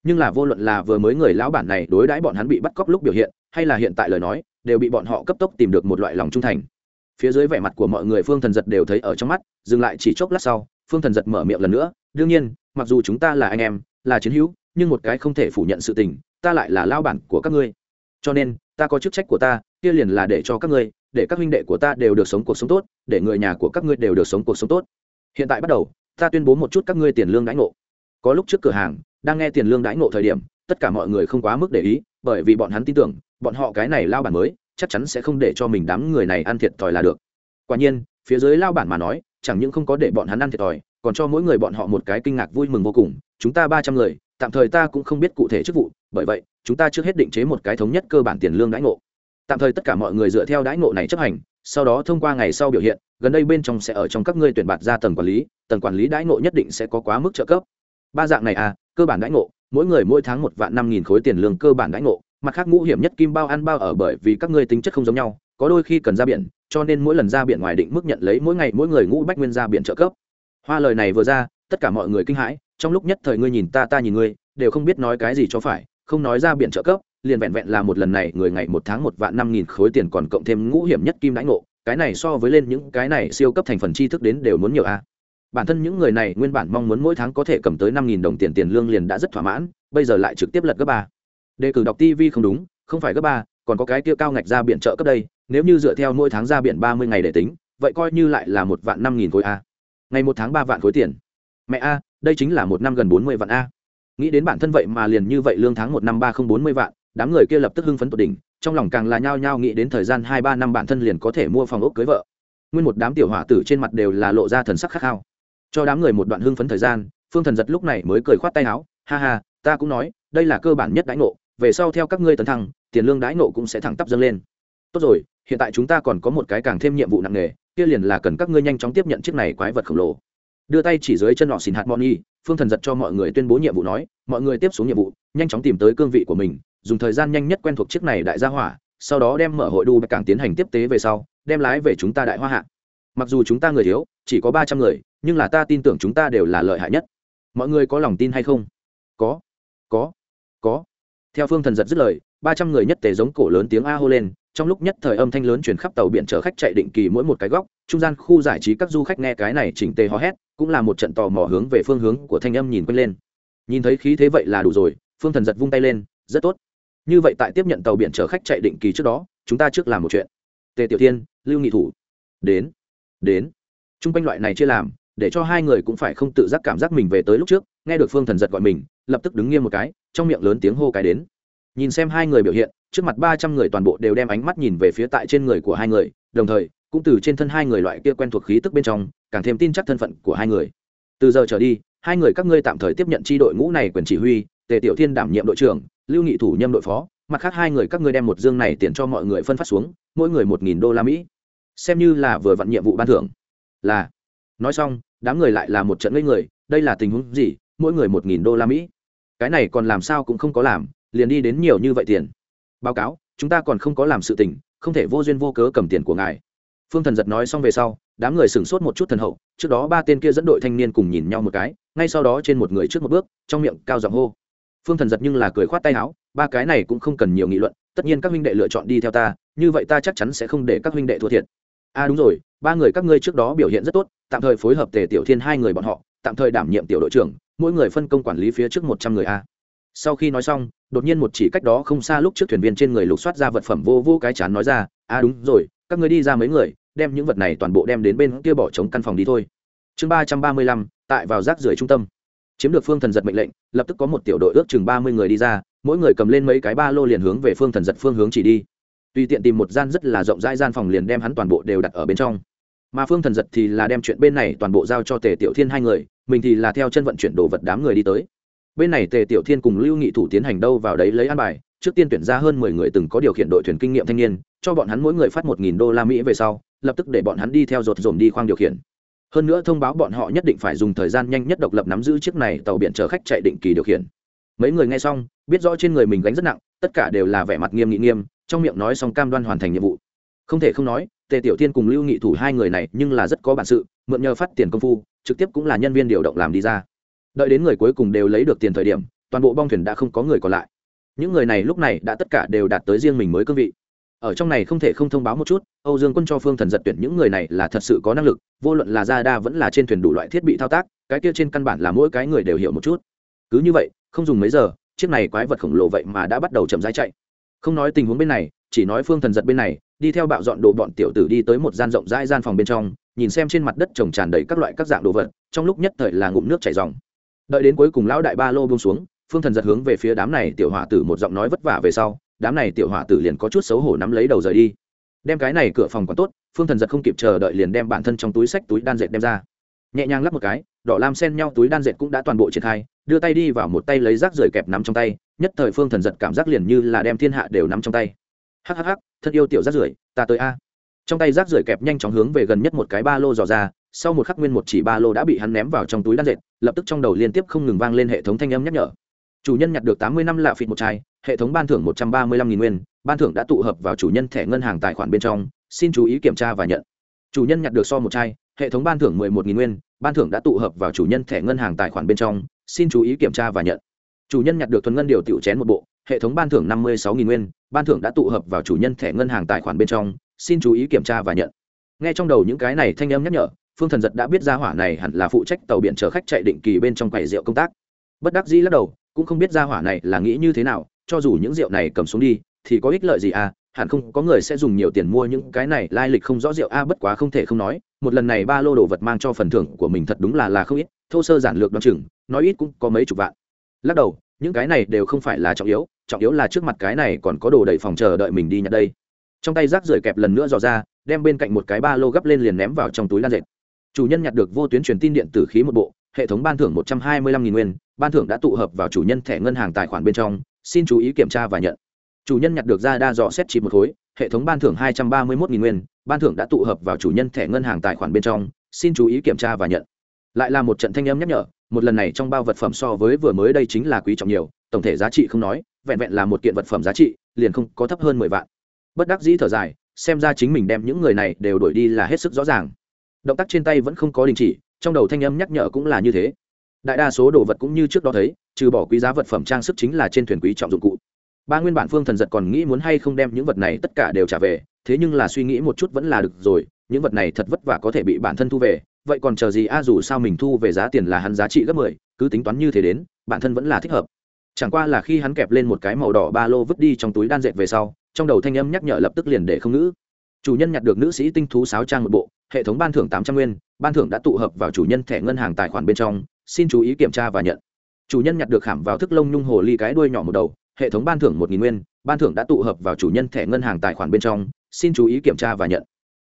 nhưng là vô luận là vừa mới người lão bản này đối đãi bọn hắn bị bắt cóc lúc biểu hiện, hay là hiện tại lời nói, đều bị bọn họ cấp tốc tìm được một loại lòng trung thành. Phía dưới vẻ mặt của mọi người phương thần giật đều thấy ở trong mắt, dừng lại chỉ chốc lát sau, phương thần giật mở miệng lần nữa, đương nhiên, mặc dù chúng ta là anh em, là chiến hữu, nhưng một cái không thể phủ nhận sự tình, ta lại là lao bản của các ngươi. Cho nên, ta có chức trách của ta, kia liền là để cho các ngươi, để các huynh đệ của ta đều được sống cuộc sống tốt, để người nhà của các ngươi đều được sống cuộc sống tốt. Hiện tại bắt đầu, ta tuyên bố một chút các ngươi tiền lương đãi ngộ. Có lúc trước cửa hàng đang nghe tiền lương đãi ngộ thời điểm, tất cả mọi người không quá mức để ý, bởi vì bọn hắn tin tưởng, bọn họ cái này lao bản mới, chắc chắn sẽ không để cho mình đám người này ăn thiệt thòi là được. Quả nhiên, phía dưới lao bản mà nói, chẳng những không có để bọn hắn ăn thiệt thòi, còn cho mỗi người bọn họ một cái kinh ngạc vui mừng vô cùng, chúng ta ba trăm người, tạm thời ta cũng không biết cụ thể chức vụ, bởi vậy, chúng ta trước hết định chế một cái thống nhất cơ bản tiền lương đãi ngộ. Tạm thời tất cả mọi người dựa theo đãi ngộ này chấp hành, sau đó thông qua ngày sau biểu hiện, gần đây bên trong sẽ ở trong các ngươi tuyển bạt ra tầng quản lý, tầng quản lý đãi ngộ nhất định sẽ có quá mức trợ cấp ba dạng này à cơ bản đãi ngộ, mỗi người mỗi tháng một vạn năm nghìn khối tiền lương cơ bản đãi ngộ, mặt khác ngũ hiểm nhất kim bao ăn bao ở bởi vì các ngươi tính chất không giống nhau, có đôi khi cần ra biển, cho nên mỗi lần ra biển ngoài định mức nhận lấy mỗi ngày mỗi người ngũ bách nguyên ra biển trợ cấp. Hoa lời này vừa ra, tất cả mọi người kinh hãi, trong lúc nhất thời ngươi nhìn ta ta nhìn ngươi, đều không biết nói cái gì cho phải, không nói ra biển trợ cấp, liền vẹn vẹn là một lần này người ngày một tháng một vạn năm nghìn khối tiền còn cộng thêm ngũ hiểm nhất kim đãi ngộ, cái này so với lên những cái này siêu cấp thành phần tri thức đến đều muốn nhiều a bản thân những người này nguyên bản mong muốn mỗi tháng có thể cầm tới năm nghìn đồng tiền tiền lương liền đã rất thỏa mãn, bây giờ lại trực tiếp lật gấp ba. Đề cử đọc tv không đúng, không phải gấp ba, còn có cái kia cao ngạch ra biển trợ cấp đây, nếu như dựa theo mỗi tháng ra biển ba mươi ngày để tính, vậy coi như lại là một vạn năm nghìn khối a. Ngày một tháng ba vạn khối tiền. Mẹ a, đây chính là một năm gần bốn mươi vạn a. Nghĩ đến bản thân vậy mà liền như vậy lương tháng một năm ba không bốn mươi vạn, đám người kia lập tức hưng phấn tột đỉnh, trong lòng càng là nhao nhao nghĩ đến thời gian hai ba năm bản thân liền có thể mua phòng ốc cưới vợ. Nguyên một đám tiểu hỏa tử trên mặt đều là lộ ra thần sắc khát khao cho đám người một đoạn hưng phấn thời gian, phương thần giật lúc này mới cười khoát tay áo, ha ha, ta cũng nói, đây là cơ bản nhất đãi ngộ, về sau theo các ngươi tấn thăng, tiền lương đãi ngộ cũng sẽ thẳng tắp dâng lên. Tốt rồi, hiện tại chúng ta còn có một cái càng thêm nhiệm vụ nặng nề, kia liền là cần các ngươi nhanh chóng tiếp nhận chiếc này quái vật khổng lồ. Đưa tay chỉ dưới chân họ xin hạt moni, phương thần giật cho mọi người tuyên bố nhiệm vụ nói, mọi người tiếp xuống nhiệm vụ, nhanh chóng tìm tới cương vị của mình, dùng thời gian nhanh nhất quen thuộc chiếc này đại gia hỏa, sau đó đem mở hội đu bạch cảng tiến hành tiếp tế về sau, đem lái về chúng ta đại hoa hạ mặc dù chúng ta người thiếu, chỉ có ba trăm người, nhưng là ta tin tưởng chúng ta đều là lợi hại nhất. Mọi người có lòng tin hay không? Có. Có. Có. Theo phương thần giật dứt lời, ba trăm người nhất tề giống cổ lớn tiếng a hô lên, trong lúc nhất thời âm thanh lớn chuyển khắp tàu biển chở khách chạy định kỳ mỗi một cái góc, trung gian khu giải trí các du khách nghe cái này chỉnh tề hò hét, cũng là một trận tò mò hướng về phương hướng của thanh âm nhìn quanh lên. Nhìn thấy khí thế vậy là đủ rồi, phương thần giật vung tay lên, rất tốt. Như vậy tại tiếp nhận tàu biển chở khách chạy định kỳ trước đó, chúng ta trước làm một chuyện. Tề tiểu thiên, lưu nghị thủ, đến đến. Chung quanh loại này chia làm, để cho hai người cũng phải không tự giác cảm giác mình về tới lúc trước, nghe được phương thần giật gọi mình, lập tức đứng nghiêm một cái, trong miệng lớn tiếng hô cái đến. Nhìn xem hai người biểu hiện, trước mặt ba trăm người toàn bộ đều đem ánh mắt nhìn về phía tại trên người của hai người, đồng thời, cũng từ trên thân hai người loại kia quen thuộc khí tức bên trong, càng thêm tin chắc thân phận của hai người. Từ giờ trở đi, hai người các ngươi tạm thời tiếp nhận tri đội ngũ này quyền chỉ huy, tề tiểu thiên đảm nhiệm đội trưởng, lưu nghị thủ nhâm đội phó, mặt khác hai người các ngươi đem một dương này tiền cho mọi người phân phát xuống, mỗi người một nghìn đô la mỹ xem như là vừa vặn nhiệm vụ ban thưởng. Là, nói xong, đám người lại là một trận ngây người, đây là tình huống gì? Mỗi người một nghìn đô la mỹ. Cái này còn làm sao cũng không có làm, liền đi đến nhiều như vậy tiền. Báo cáo, chúng ta còn không có làm sự tình, không thể vô duyên vô cớ cầm tiền của ngài. Phương thần giật nói xong về sau, đám người sửng sốt một chút thần hậu, trước đó ba tên kia dẫn đội thanh niên cùng nhìn nhau một cái, ngay sau đó trên một người trước một bước, trong miệng cao giọng hô. Phương thần giật nhưng là cười khoát tay áo, ba cái này cũng không cần nhiều nghị luận, tất nhiên các huynh đệ lựa chọn đi theo ta, như vậy ta chắc chắn sẽ không để các huynh đệ thua thiệt a à đúng rồi, ba người các ngươi trước đó biểu hiện rất tốt, tạm thời phối hợp tề tiểu thiên hai người bọn họ, tạm thời đảm nhiệm tiểu đội trưởng, mỗi người phân công quản lý phía trước một trăm người a. Sau khi nói xong, đột nhiên một chỉ cách đó không xa lúc trước thuyền viên trên người lục soát ra vật phẩm vô vô cái chán nói ra a à đúng rồi, các ngươi đi ra mấy người, đem những vật này toàn bộ đem đến bên kia bỏ trống căn phòng đi thôi. Chương ba trăm ba mươi lăm, tại vào rác rưởi trung tâm. Chiếm được phương thần giật mệnh lệnh, lập tức có một tiểu đội ước chừng ba mươi người đi ra, mỗi người cầm lên mấy cái ba lô liền hướng về phương thần giật phương hướng chỉ đi tùy tiện tìm một gian rất là rộng rãi gian phòng liền đem hắn toàn bộ đều đặt ở bên trong. Mà phương thần giật thì là đem chuyện bên này toàn bộ giao cho tề tiểu thiên hai người, mình thì là theo chân vận chuyển đồ vật đám người đi tới. Bên này tề tiểu thiên cùng lưu nghị thủ tiến hành đâu vào đấy lấy ăn bài, trước tiên tuyển ra hơn mười người từng có điều khiển đội thuyền kinh nghiệm thanh niên, cho bọn hắn mỗi người phát một nghìn đô la mỹ về sau, lập tức để bọn hắn đi theo rột dồn đi khoang điều khiển. Hơn nữa thông báo bọn họ nhất định phải dùng thời gian nhanh nhất độc lập nắm giữ chiếc này tàu biển chở khách chạy định kỳ điều khiển. Mấy người nghe xong, biết rõ trên người mình gánh rất nặng, tất cả đều là vẻ mặt nghiêm nghị nghiêm trong miệng nói xong cam đoan hoàn thành nhiệm vụ. Không thể không nói, tề tiểu tiên cùng lưu nghị thủ hai người này nhưng là rất có bản sự, mượn nhờ phát tiền công phu, trực tiếp cũng là nhân viên điều động làm đi ra. Đợi đến người cuối cùng đều lấy được tiền thời điểm, toàn bộ bong thuyền đã không có người còn lại. Những người này lúc này đã tất cả đều đạt tới riêng mình mới cương vị. Ở trong này không thể không thông báo một chút, âu dương quân cho phương thần giật tuyển những người này là thật sự có năng lực, vô luận là ra đa vẫn là trên thuyền đủ loại thiết bị thao tác, cái kia trên căn bản là mỗi cái người đều hiểu một chút. Cứ như vậy, không dùng mấy giờ, chiếc này quái vật khổng lồ vậy mà đã bắt đầu chậm rãi chạy không nói tình huống bên này, chỉ nói phương thần giật bên này, đi theo bạo dọn đồ bọn tiểu tử đi tới một gian rộng rãi gian phòng bên trong, nhìn xem trên mặt đất trồng tràn đầy các loại các dạng đồ vật, trong lúc nhất thời là ngụm nước chảy dòng đợi đến cuối cùng lão đại ba lô buông xuống, phương thần giật hướng về phía đám này tiểu hỏa tử một giọng nói vất vả về sau, đám này tiểu hỏa tử liền có chút xấu hổ nắm lấy đầu rời đi. Đem cái này cửa phòng còn tốt, phương thần giật không kịp chờ đợi liền đem bản thân trong túi sách, túi đan dệt đem ra. Nhẹ nhàng lắp một cái, đỏ lam sen nhau túi đan dệt cũng đã toàn bộ triển khai, đưa tay đi vào một tay lấy rác rời kẹp nắm trong tay nhất thời phương thần giật cảm giác liền như là đem thiên hạ đều nắm trong tay. Hhh thân yêu tiểu rác rưởi, ta tới a. Trong tay rác rưởi kẹp nhanh chóng hướng về gần nhất một cái ba lô dò ra, sau một khắc nguyên một chỉ ba lô đã bị hắn ném vào trong túi đan dệt, lập tức trong đầu liên tiếp không ngừng vang lên hệ thống thanh âm nhắc nhở. Chủ nhân nhặt được tám mươi năm lạ phịt một chai, hệ thống ban thưởng một trăm ba mươi lăm nghìn nguyên, ban thưởng đã tụ hợp vào chủ nhân thẻ ngân hàng tài khoản bên trong, xin chú ý kiểm tra và nhận. Chủ nhân nhặt được so một chai, hệ thống ban thưởng mười một nghìn nguyên, ban thưởng đã tụ hợp vào chủ nhân thẻ ngân hàng tài khoản bên trong, xin chú ý kiểm tra và nhận chủ nhân nhặt được thuần ngân điều tiểu chén một bộ, hệ thống ban thưởng năm mươi sáu nghìn nguyên, ban thưởng đã tụ hợp vào chủ nhân thẻ ngân hàng tài khoản bên trong, xin chú ý kiểm tra và nhận. Nghe trong đầu những cái này thanh âm nhắc nhở, phương thần giật đã biết ra hỏa này hẳn là phụ trách tàu biển chở khách chạy định kỳ bên trong quầy rượu công tác. Bất đắc dĩ lắc đầu, cũng không biết ra hỏa này là nghĩ như thế nào, cho dù những rượu này cầm xuống đi, thì có ích lợi gì à hẳn không có người sẽ dùng nhiều tiền mua những cái này, lai lịch không rõ rượu a bất quá không thể không nói, một lần này ba lô đồ vật mang cho phần thưởng của mình thật đúng là là không ít, thô sơ giản lược đ o chừng, nói ít cũng có mấy chục vạn lắc đầu, những cái này đều không phải là trọng yếu trọng yếu là trước mặt cái này còn có đồ đầy phòng chờ đợi mình đi nhặt đây. Trong tay rác rưởi kẹp lần nữa dò ra, đem bên cạnh một cái ba lô gấp lên liền ném vào trong túi lan dệt. Chủ nhân nhặt được vô tuyến truyền tin điện tử khí một bộ, hệ thống ban thưởng một trăm hai mươi lăm nghìn nguyên, ban thưởng đã tụ hợp vào chủ nhân thẻ ngân hàng tài khoản bên trong, xin chú ý kiểm tra và nhận. Chủ nhân nhặt được ra đa dò xét chỉ một khối, hệ thống ban thưởng hai trăm ba mươi một nghìn nguyên, ban thưởng đã tụ hợp vào chủ nhân thẻ ngân hàng tài khoản bên trong, xin chú ý kiểm tra và nhận. Lại là một trận thanh âm nhắc nhở một lần này trong bao vật phẩm so với vừa mới đây chính là quý trọng nhiều, tổng thể giá trị không nói, vẹn vẹn là một kiện vật phẩm giá trị, liền không có thấp hơn mười vạn. Bất đắc dĩ thở dài, xem ra chính mình đem những người này đều đổi đi là hết sức rõ ràng. Động tác trên tay vẫn không có đình chỉ, trong đầu thanh âm nhắc nhở cũng là như thế. Đại đa số đồ vật cũng như trước đó thấy, trừ bỏ quý giá vật phẩm trang sức chính là trên thuyền quý trọng dụng cụ. Ba nguyên bản phương thần giật còn nghĩ muốn hay không đem những vật này tất cả đều trả về, thế nhưng là suy nghĩ một chút vẫn là được rồi, những vật này thật vất vả có thể bị bản thân thu về vậy còn chờ gì? A, dù sao mình thu về giá tiền là hắn giá trị gấp mười, cứ tính toán như thế đến, bản thân vẫn là thích hợp. Chẳng qua là khi hắn kẹp lên một cái màu đỏ ba lô vứt đi trong túi đan dệt về sau, trong đầu thanh âm nhắc nhở lập tức liền để không ngữ. Chủ nhân nhặt được nữ sĩ tinh thú sáo trang một bộ, hệ thống ban thưởng tám trăm nguyên, ban thưởng đã tụ hợp vào chủ nhân thẻ ngân hàng tài khoản bên trong, xin chú ý kiểm tra và nhận. Chủ nhân nhặt được khảm vào thức lông nhung hồ ly cái đuôi nhỏ một đầu, hệ thống ban thưởng một nghìn nguyên, ban thưởng đã tụ hợp vào chủ nhân thẻ ngân hàng tài khoản bên trong, xin chú ý kiểm tra và nhận.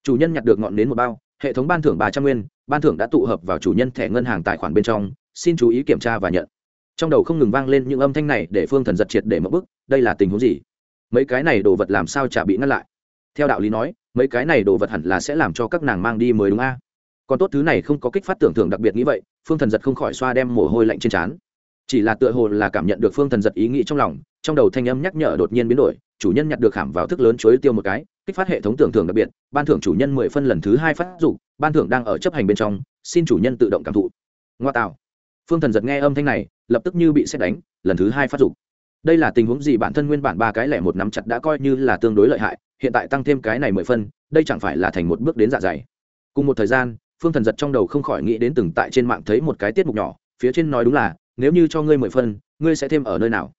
Chủ nhân nhặt được ngọn nến một bao hệ thống ban thưởng ba trăm nguyên, ban thưởng đã tụ hợp vào chủ nhân thẻ ngân hàng tài khoản bên trong, xin chú ý kiểm tra và nhận. Trong đầu không ngừng vang lên những âm thanh này để phương thần giật triệt để mất bức, đây là tình huống gì? Mấy cái này đồ vật làm sao chả bị ngăn lại? Theo đạo lý nói, mấy cái này đồ vật hẳn là sẽ làm cho các nàng mang đi mới đúng a. Còn tốt thứ này không có kích phát tưởng thưởng đặc biệt nghĩ vậy, phương thần giật không khỏi xoa đem mồ hôi lạnh trên trán. Chỉ là tựa hồ là cảm nhận được phương thần giật ý nghĩ trong lòng, trong đầu thanh âm nhắc nhở đột nhiên biến đổi, chủ nhân nhặt được khảm vào thức lớn chuối tiêu một cái kích phát hệ thống tưởng thưởng đặc biệt, ban thưởng chủ nhân mười phân lần thứ hai phát dục, ban thưởng đang ở chấp hành bên trong, xin chủ nhân tự động cảm thụ. Ngoa tạo. Phương thần giật nghe âm thanh này, lập tức như bị xét đánh, lần thứ hai phát dục. Đây là tình huống gì bản thân nguyên bản ba cái lẻ một nắm chặt đã coi như là tương đối lợi hại, hiện tại tăng thêm cái này mười phân, đây chẳng phải là thành một bước đến dạ dày. Cùng một thời gian, phương thần giật trong đầu không khỏi nghĩ đến từng tại trên mạng thấy một cái tiết mục nhỏ, phía trên nói đúng là, nếu như cho ngươi mười phân, ngươi sẽ thêm ở nơi nào?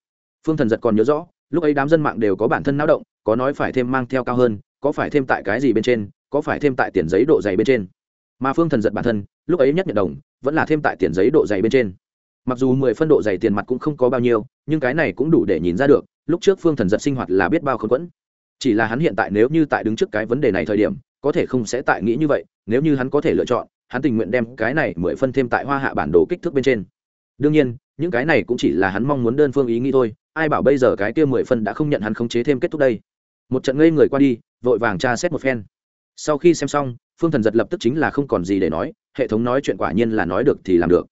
Phương thần giật còn nhớ rõ, lúc ấy đám dân mạng đều có bản thân não động có nói phải thêm mang theo cao hơn, có phải thêm tại cái gì bên trên, có phải thêm tại tiền giấy độ dày bên trên. Mà phương thần giật bản thân, lúc ấy nhất nhận đồng, vẫn là thêm tại tiền giấy độ dày bên trên. Mặc dù mười phân độ dày tiền mặt cũng không có bao nhiêu, nhưng cái này cũng đủ để nhìn ra được, lúc trước phương thần giật sinh hoạt là biết bao không quẫn. Chỉ là hắn hiện tại nếu như tại đứng trước cái vấn đề này thời điểm, có thể không sẽ tại nghĩ như vậy, nếu như hắn có thể lựa chọn, hắn tình nguyện đem cái này mười phân thêm tại hoa hạ bản đồ kích thước bên trên. Đương nhiên, những cái này cũng chỉ là hắn mong muốn đơn phương ý nghĩ thôi, ai bảo bây giờ cái kia mười phân đã không nhận hắn khống chế thêm kết thúc đây một trận ngây người qua đi, vội vàng tra xét một phen. Sau khi xem xong, phương thần giật lập tức chính là không còn gì để nói, hệ thống nói chuyện quả nhiên là nói được thì làm được.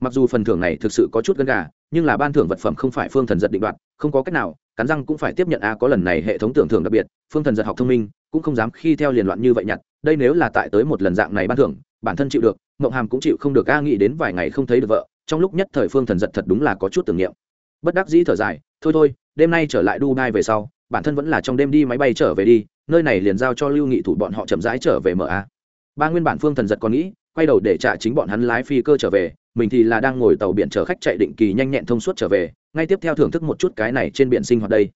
Mặc dù phần thưởng này thực sự có chút gần gà, nhưng là ban thưởng vật phẩm không phải phương thần giật định đoạt, không có cách nào, cắn răng cũng phải tiếp nhận a có lần này hệ thống tưởng thưởng đặc biệt, phương thần giật học thông minh, cũng không dám khi theo liền loạn như vậy nhặt, đây nếu là tại tới một lần dạng này ban thưởng, bản thân chịu được, mộng hàm cũng chịu không được, a, nghĩ đến vài ngày không thấy được vợ, trong lúc nhất thời phương thần giật thật đúng là có chút tưởng niệm. Bất đắc dĩ thở dài, thôi thôi, đêm nay trở lại dubai về sau bản thân vẫn là trong đêm đi máy bay trở về đi, nơi này liền giao cho lưu nghị thủ bọn họ chậm rãi trở về ma ba nguyên bản phương thần giật còn nghĩ, quay đầu để trả chính bọn hắn lái phi cơ trở về, mình thì là đang ngồi tàu biển chở khách chạy định kỳ nhanh nhẹn thông suốt trở về, ngay tiếp theo thưởng thức một chút cái này trên biển sinh hoạt đây.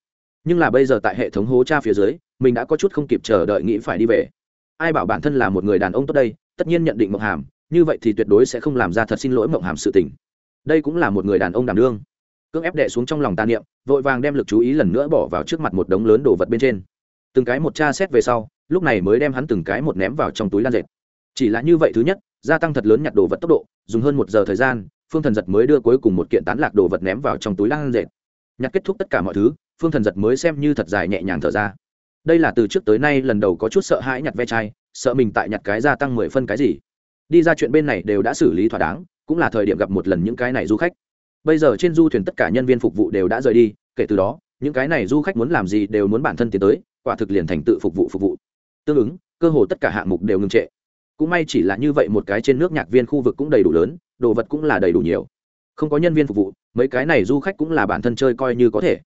Nhưng là bây giờ tại hệ thống hố cha phía dưới, mình đã có chút không kịp chờ đợi nghĩ phải đi về. Ai bảo bản thân là một người đàn ông tốt đây, tất nhiên nhận định mộng hàm, như vậy thì tuyệt đối sẽ không làm ra thật xin lỗi mộng hàm sự tình. Đây cũng là một người đàn ông đảm đương. Cưỡng ép đệ xuống trong lòng tà niệm vội vàng đem lực chú ý lần nữa bỏ vào trước mặt một đống lớn đồ vật bên trên. Từng cái một cha xét về sau, lúc này mới đem hắn từng cái một ném vào trong túi lan dệt. Chỉ là như vậy thứ nhất, gia tăng thật lớn nhặt đồ vật tốc độ, dùng hơn một giờ thời gian, phương thần giật mới đưa cuối cùng một kiện tán lạc đồ vật ném vào trong túi lan dệt. Nhặt kết thúc tất cả mọi thứ, phương thần giật mới xem như thật dài nhẹ nhàng thở ra. Đây là từ trước tới nay lần đầu có chút sợ hãi nhặt ve chai, sợ mình tại nhặt cái gia tăng mười phân cái gì. Đi ra chuyện bên này đều đã xử lý thỏa đáng, cũng là thời điểm gặp một lần những cái này du khách bây giờ trên du thuyền tất cả nhân viên phục vụ đều đã rời đi, kể từ đó, những cái này du khách muốn làm gì đều muốn bản thân tiến tới, quả thực liền thành tự phục vụ phục vụ. Tương ứng, cơ hồ tất cả hạng mục đều ngừng trệ. Cũng may chỉ là như vậy một cái trên nước nhạc viên khu vực cũng đầy đủ lớn, đồ vật cũng là đầy đủ nhiều. Không có nhân viên phục vụ, mấy cái này du khách cũng là bản thân chơi coi như có thể.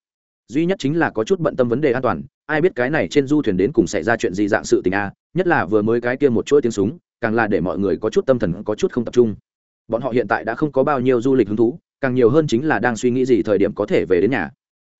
Duy nhất chính là có chút bận tâm vấn đề an toàn, ai biết cái này trên du thuyền đến cùng xảy ra chuyện gì dạng sự tình a, nhất là vừa mới cái kia một chuỗi tiếng súng, càng là để mọi người có chút tâm thần có chút không tập trung. Bọn họ hiện tại đã không có bao nhiêu du lịch hứng thú càng nhiều hơn chính là đang suy nghĩ gì thời điểm có thể về đến nhà.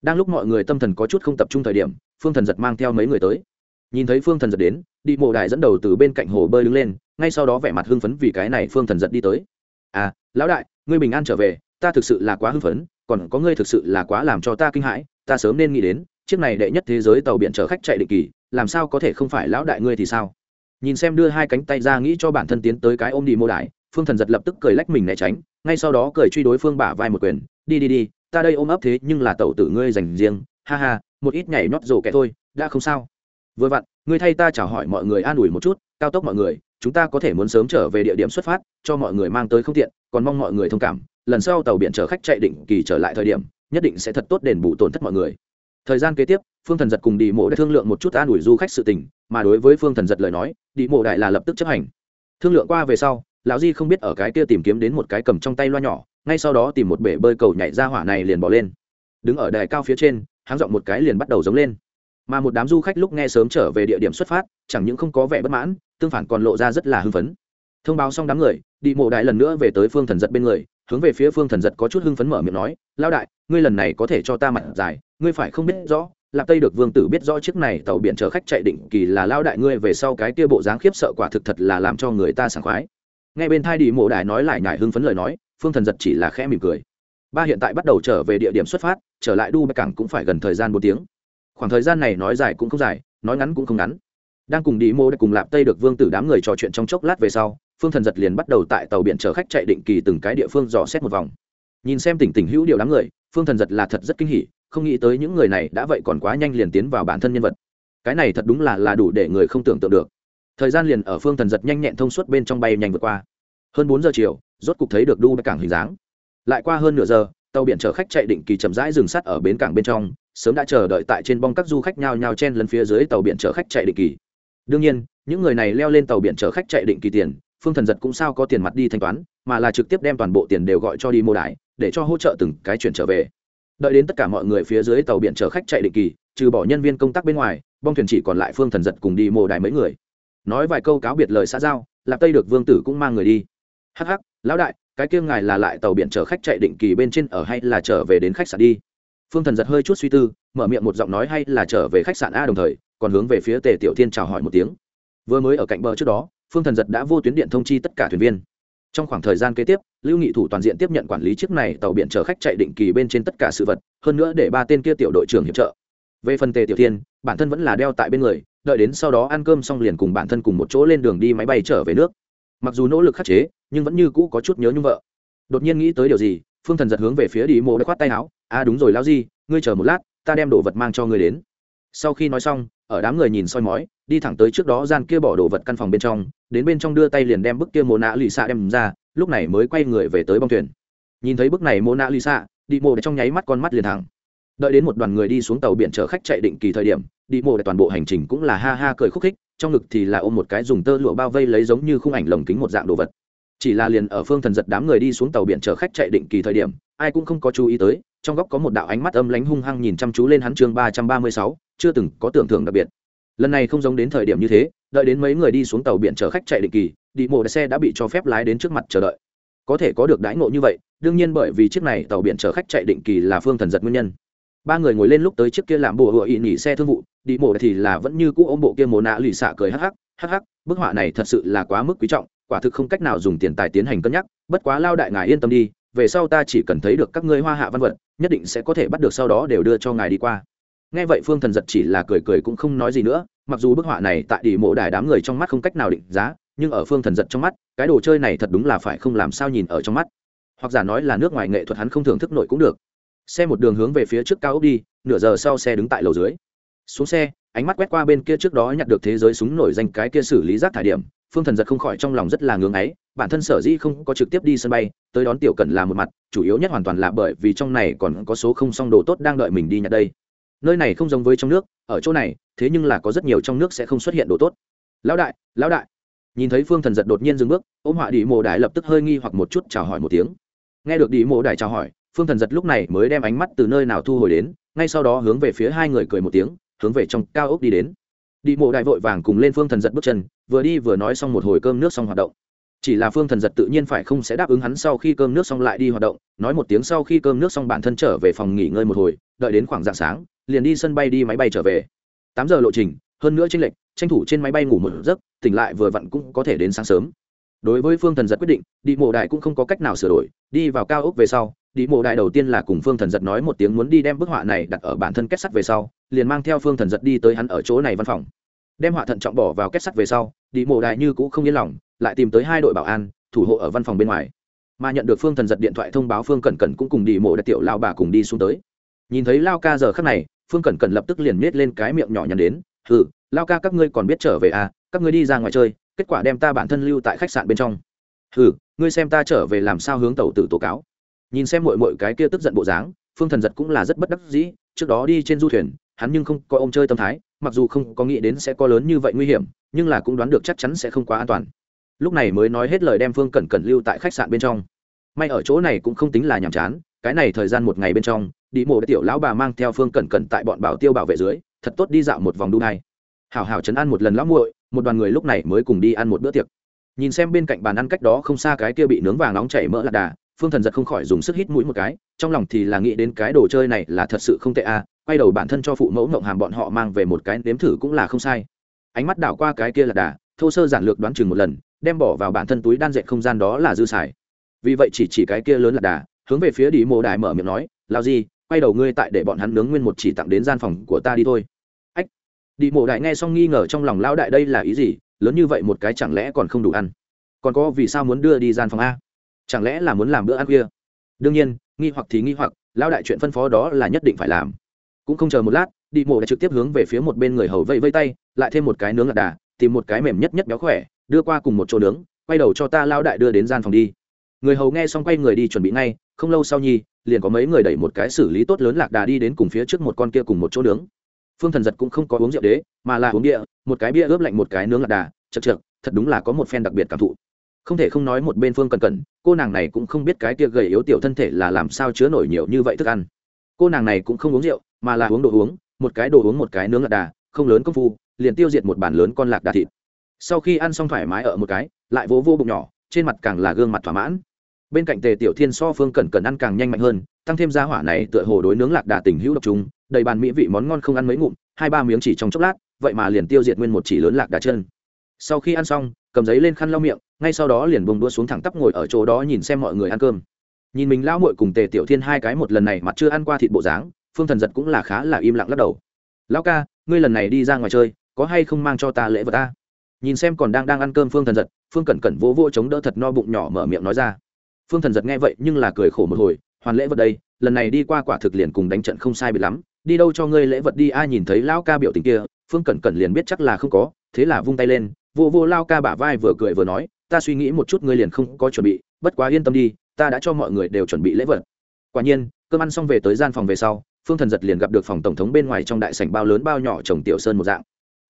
Đang lúc mọi người tâm thần có chút không tập trung thời điểm, phương thần giật mang theo mấy người tới. Nhìn thấy phương thần giật đến đi mộ đại dẫn đầu từ bên cạnh hồ bơi đứng lên, ngay sau đó vẻ mặt hưng phấn vì cái này phương thần giật đi tới. À lão đại, ngươi bình an trở về, ta thực sự là quá hưng phấn, còn có ngươi thực sự là quá làm cho ta kinh hãi, ta sớm nên nghĩ đến, chiếc này đệ nhất thế giới tàu biển chở khách chạy định kỳ, làm sao có thể không phải lão đại ngươi thì sao? Nhìn xem đưa hai cánh tay ra nghĩ cho bản thân tiến tới cái ôm đi mô đại phương thần giật lập tức cười lách mình né tránh, ngay sau đó cười truy đối phương bả vai một quyền, đi đi đi, ta đây ôm ấp thế nhưng là tẩu tử ngươi dành riêng, ha ha, một ít nhảy nhót rổ kẻ thôi, đã không sao. Vừa vặn, ngươi thay ta chào hỏi mọi người an ủi một chút, cao tốc mọi người, chúng ta có thể muốn sớm trở về địa điểm xuất phát, cho mọi người mang tới không tiện, còn mong mọi người thông cảm, lần sau tàu biển chở khách chạy định kỳ trở lại thời điểm, nhất định sẽ thật tốt đền bù tổn thất mọi người. Thời gian kế tiếp, phương thần giật cùng đi mộ đã thương lượng một chút an ủi du khách sự tình, mà đối với phương thần giật lời nói đi mộ đại là lập tức chấp hành. Thương lượng qua về sau lão di không biết ở cái kia tìm kiếm đến một cái cầm trong tay loa nhỏ, ngay sau đó tìm một bể bơi cầu nhảy ra hỏa này liền bỏ lên. Đứng ở đài cao phía trên, háng dọn một cái liền bắt đầu giống lên. Mà một đám du khách lúc nghe sớm trở về địa điểm xuất phát, chẳng những không có vẻ bất mãn, tương phản còn lộ ra rất là hưng phấn. Thông báo xong đám người, đi mộ đại lần nữa về tới phương thần giật bên người, hướng về phía phương thần giật có chút hưng phấn mở miệng nói lao đại, ngươi lần này có thể cho ta mặt dài ngươi phải không biết rõ lạp tây được vương tử biết rõ chiếc này tàu biển chở khách chạy định kỳ là lao đại ngươi về sau cái kia bộ dáng khiếp sợ quả thực thật là làm cho người ta sảng khoái nghe bên thai đi mộ đài nói lại nhải hưng phấn lời nói, phương thần giật chỉ là khẽ mỉm cười. Ba hiện tại bắt đầu trở về địa điểm xuất phát, trở lại đu bạch cảng cũng phải gần thời gian một tiếng. Khoảng thời gian này nói dài cũng không dài, nói ngắn cũng không ngắn. Đang cùng đi mô cùng lạp tây được vương tử đám người trò chuyện trong chốc lát về sau, phương thần giật liền bắt đầu tại tàu biển chở khách chạy định kỳ từng cái địa phương dò xét một vòng. Nhìn xem tỉnh tỉnh hữu điều đám người, phương thần giật là thật rất kinh hỉ, không nghĩ tới những người này đã vậy còn quá nhanh liền tiến vào bản thân nhân vật. Cái này thật đúng là là đủ để người không tưởng tượng được thời gian liền ở phương thần giật nhanh nhẹn thông suốt bên trong bay nhanh vượt qua. Hơn bốn giờ chiều, rốt cục thấy được đu bạch cảng hình dáng. Lại qua hơn nửa giờ, tàu biển chở khách chạy định kỳ chậm rãi dừng sắt ở bến cảng bên trong, sớm đã chờ đợi tại trên bong các du khách nhao nhao chen lấn phía dưới tàu biển chở khách chạy định kỳ. Đương nhiên, những người này leo lên tàu biển chở khách chạy định kỳ tiền, phương thần giật cũng sao có tiền mặt đi thanh toán, mà là trực tiếp đem toàn bộ tiền đều gọi cho đi mua đái để cho hỗ trợ từng cái chuyển trở về. Đợi đến tất cả mọi người phía dưới tàu biển chở khách chạy định kỳ, trừ bỏ nhân viên công tác bên ngoài, bong thuyền chỉ còn lại phương thần giật cùng đi mô đài mấy người nói vài câu cáo biệt lời xã giao lạp tây được vương tử cũng mang người đi. Hắc hắc, lão đại, cái kia ngài là lại tàu biển chở khách chạy định kỳ bên trên ở hay là trở về đến khách sạn đi? Phương thần giật hơi chút suy tư, mở miệng một giọng nói hay là trở về khách sạn a đồng thời, còn hướng về phía tề tiểu thiên chào hỏi một tiếng. Vừa mới ở cạnh bờ trước đó, phương thần giật đã vô tuyến điện thông chi tất cả thuyền viên. Trong khoảng thời gian kế tiếp, lưu nghị thủ toàn diện tiếp nhận quản lý chiếc này tàu biển chở khách chạy định kỳ bên trên tất cả sự vật, hơn nữa để ba tên kia tiểu đội trưởng hiệp trợ. Về phần tề tiểu thiên, bản thân vẫn là đeo tại bên người đợi đến sau đó ăn cơm xong liền cùng bản thân cùng một chỗ lên đường đi máy bay trở về nước. Mặc dù nỗ lực khắc chế, nhưng vẫn như cũ có chút nhớ nhung vợ. Đột nhiên nghĩ tới điều gì, phương thần giật hướng về phía đi mộ đã khoát tay áo à đúng rồi lao gì ngươi chờ một lát, ta đem đồ vật mang cho ngươi đến. Sau khi nói xong, ở đám người nhìn soi mói, đi thẳng tới trước đó gian kia bỏ đồ vật căn phòng bên trong, đến bên trong đưa tay liền đem bức kia mô nạ lì xạ đem ra, lúc này mới quay người về tới bong thuyền. Nhìn thấy bức này mô nạ lì xạ đi mô để trong nháy mắt con mắt liền thẳng. Đợi đến một đoàn người đi xuống tàu biển chở khách chạy định kỳ thời điểm đi mộ để toàn bộ hành trình cũng là ha ha cười khúc khích, trong ngực thì là ôm một cái dùng tơ lụa bao vây lấy giống như khung ảnh lồng kính một dạng đồ vật. Chỉ là liền ở phương thần giật đám người đi xuống tàu biển chở khách chạy định kỳ thời điểm, ai cũng không có chú ý tới, trong góc có một đạo ánh mắt âm lánh hung hăng nhìn chăm chú lên hắn chương ba trăm ba mươi sáu, chưa từng có tưởng thưởng đặc biệt. Lần này không giống đến thời điểm như thế, đợi đến mấy người đi xuống tàu biển chở khách chạy định kỳ, đi mộ xe đã bị cho phép lái đến trước mặt chờ đợi. Có thể có được đãi ngộ như vậy, đương nhiên bởi vì chiếc này tàu biển chở khách chạy định kỳ là phương thần giật nguyên nhân ba người ngồi lên lúc tới chiếc kia làm bộ hựa ị nghỉ xe thương vụ, đi mộ thì là vẫn như cũ ôm bộ kia mồ nạ lì xạ cười hắc hắc hắc hắc, bức họa này thật sự là quá mức quý trọng, quả thực không cách nào dùng tiền tài tiến hành cân nhắc, bất quá lao đại ngài yên tâm đi, về sau ta chỉ cần thấy được các ngươi hoa hạ văn vật, nhất định sẽ có thể bắt được sau đó đều đưa cho ngài đi qua. Nghe vậy phương thần giật chỉ là cười cười cũng không nói gì nữa, mặc dù bức họa này tại đi mộ đài đám người trong mắt không cách nào định giá, nhưng ở phương thần giật trong mắt, cái đồ chơi này thật đúng là phải không làm sao nhìn ở trong mắt. Hoặc giả nói là nước ngoài nghệ thuật hắn không thưởng thức nội cũng được xe một đường hướng về phía trước cao ốc đi, nửa giờ sau xe đứng tại lầu dưới. Xuống xe, ánh mắt quét qua bên kia trước đó nhặt được thế giới súng nổi danh cái kia xử lý rác thải điểm. Phương thần giật không khỏi trong lòng rất là ngưỡng ấy, bản thân sở dĩ không có trực tiếp đi sân bay, tới đón tiểu cần là một mặt, chủ yếu nhất hoàn toàn là bởi vì trong này còn có số không song đồ tốt đang đợi mình đi nhặt đây. Nơi này không giống với trong nước, ở chỗ này, thế nhưng là có rất nhiều trong nước sẽ không xuất hiện đồ tốt. Lão đại lão đại. Nhìn thấy phương thần giật đột nhiên dừng bước, ôm họa đi mộ đại lập tức hơi nghi hoặc một chút chào hỏi một tiếng. Nghe được đi mộ đại chào hỏi phương thần giật lúc này mới đem ánh mắt từ nơi nào thu hồi đến, ngay sau đó hướng về phía hai người cười một tiếng, hướng về trong cao ốc đi đến. Đi mộ đại vội vàng cùng lên phương thần giật bước chân, vừa đi vừa nói xong một hồi cơm nước xong hoạt động. Chỉ là phương thần giật tự nhiên phải không sẽ đáp ứng hắn sau khi cơm nước xong lại đi hoạt động, nói một tiếng sau khi cơm nước xong bản thân trở về phòng nghỉ ngơi một hồi, đợi đến khoảng dạng sáng, liền đi sân bay đi máy bay trở về. Tám giờ lộ trình, hơn nữa tranh lệch, tranh thủ trên máy bay ngủ một giấc, tỉnh lại vừa vặn cũng có thể đến sáng sớm. Đối với phương thần giật quyết định, đi mộ đại cũng không có cách nào sửa đổi, đi vào cao ốc về sau đi mộ đại đầu tiên là cùng phương thần giật nói một tiếng muốn đi đem bức họa này đặt ở bản thân kết sắt về sau, liền mang theo phương thần giật đi tới hắn ở chỗ này văn phòng. Đem họa thận trọng bỏ vào kết sắt về sau đi mộ đại như cũ không yên lòng, lại tìm tới hai đội bảo an, thủ hộ ở văn phòng bên ngoài. Mà nhận được phương thần giật điện thoại thông báo phương cẩn cẩn cũng cùng đi mộ đại tiểu lao bà cùng đi xuống tới. Nhìn thấy lao ca giờ khắc này, phương cẩn cẩn lập tức liền miết lên cái miệng nhỏ nhắn đến ừ lao ca các ngươi còn biết trở về à các ngươi đi ra ngoài chơi, kết quả đem ta bản thân lưu tại khách sạn bên trong. Ừ ngươi xem ta trở về làm sao hướng tàu tử tố cáo nhìn xem mội mội cái kia tức giận bộ dáng, phương thần giật cũng là rất bất đắc dĩ, trước đó đi trên du thuyền, hắn nhưng không có ông chơi tâm thái, mặc dù không có nghĩ đến sẽ có lớn như vậy nguy hiểm, nhưng là cũng đoán được chắc chắn sẽ không quá an toàn. Lúc này mới nói hết lời đem phương cẩn cẩn lưu tại khách sạn bên trong. May ở chỗ này cũng không tính là nhàm chán, cái này thời gian một ngày bên trong, đi mộ tiểu lão bà mang theo phương cẩn cẩn tại bọn bảo tiêu bảo vệ dưới, thật tốt đi dạo một vòng đu hai hảo hảo chấn ăn một lần lão muội, một đoàn người lúc này mới cùng đi ăn một bữa tiệc. Nhìn xem bên cạnh bàn ăn cách đó không xa cái kia bị nướng vàng nóng chảy mỡ lạc đà phương thần giật không khỏi dùng sức hít mũi một cái, trong lòng thì là nghĩ đến cái đồ chơi này là thật sự không tệ à quay đầu bản thân cho phụ mẫu mộng hàm bọn họ mang về một cái nếm thử cũng là không sai. Ánh mắt đảo qua cái kia là đà, thô sơ giản lược đoán chừng một lần, đem bỏ vào bản thân túi đan dệt không gian đó là dư xài. Vì vậy chỉ chỉ cái kia lớn là đà, hướng về phía đi mộ đài mở miệng nói lao gì quay đầu ngươi tại để bọn hắn nướng nguyên một chỉ tặng đến gian phòng của ta đi thôi. Ách đi mộ đại nghe xong nghi ngờ trong lòng lao đại đây là ý gì? Lớn như vậy một cái chẳng lẽ còn không đủ ăn? Còn có vì sao muốn đưa đi gian phòng a? Chẳng lẽ là muốn làm bữa ăn khuya? Đương nhiên, nghi hoặc thì nghi hoặc lao đại chuyện phân phó đó là nhất định phải làm. Cũng không chờ một lát đi mộ đã trực tiếp hướng về phía một bên người hầu vây vây tay, lại thêm một cái nướng lạc đà, tìm một cái mềm nhất nhất béo khỏe, đưa qua cùng một chỗ nướng, quay đầu cho ta lao đại đưa đến gian phòng đi. Người hầu nghe xong quay người đi chuẩn bị ngay, không lâu sau nhi, liền có mấy người đẩy một cái xử lý tốt lớn lạc đà đi đến cùng phía trước một con kia cùng một chỗ nướng. Phương thần giật cũng không có uống rượu đế, mà là uống bia, một cái bia ướp lạnh một cái nướng lạc đà, chật chật thật đúng là có một phen đặc biệt cảm thụ không thể không nói một bên phương cần cẩn, cô nàng này cũng không biết cái kia gầy yếu tiểu thân thể là làm sao chứa nổi nhiều như vậy thức ăn. Cô nàng này cũng không uống rượu, mà là uống đồ uống, một cái đồ uống một cái nướng lạc đà, không lớn công phu, liền tiêu diệt một bản lớn con lạc đà thịt. Sau khi ăn xong thoải mái ở một cái, lại vỗ vô bụng nhỏ, trên mặt càng là gương mặt thỏa mãn. Bên cạnh tề tiểu thiên so phương cần cần ăn càng nhanh mạnh hơn, tăng thêm gia hỏa này tựa hồ đối nướng lạc đà tình hữu độc chúng đầy bàn mỹ vị món ngon không ăn mấy ngụm, hai ba miếng chỉ trong chốc lát, vậy mà liền tiêu diệt nguyên một chỉ lớn lạc đà chân. Sau khi ăn xong cầm giấy lên khăn lau miệng, ngay sau đó liền bông đua xuống thẳng tắp ngồi ở chỗ đó nhìn xem mọi người ăn cơm. Nhìn mình lão muội cùng tề tiểu thiên hai cái một lần này mặt chưa ăn qua thịt bộ dáng, phương thần giật cũng là khá là im lặng lắc đầu. Lão ca, ngươi lần này đi ra ngoài chơi, có hay không mang cho ta lễ vật ta? Nhìn xem còn đang đang ăn cơm phương thần giật, phương cẩn cẩn vỗ vỗ chống đỡ thật no bụng nhỏ mở miệng nói ra. Phương thần giật nghe vậy nhưng là cười khổ một hồi, hoàn lễ vật đây, lần này đi qua quả thực liền cùng đánh trận không sai bị lắm, đi đâu cho ngươi lễ vật đi, ai nhìn thấy lão ca biểu tình kia, phương cẩn cẩn liền biết chắc là không có, thế là vung tay lên vô vô lao ca bả vai vừa cười vừa nói, ta suy nghĩ một chút, ngươi liền không có chuẩn bị, bất quá yên tâm đi, ta đã cho mọi người đều chuẩn bị lễ vật. Quả nhiên, cơm ăn xong về tới gian phòng về sau, phương thần giật liền gặp được phòng tổng thống bên ngoài trong đại sảnh bao lớn bao nhỏ chồng tiểu sơn một dạng.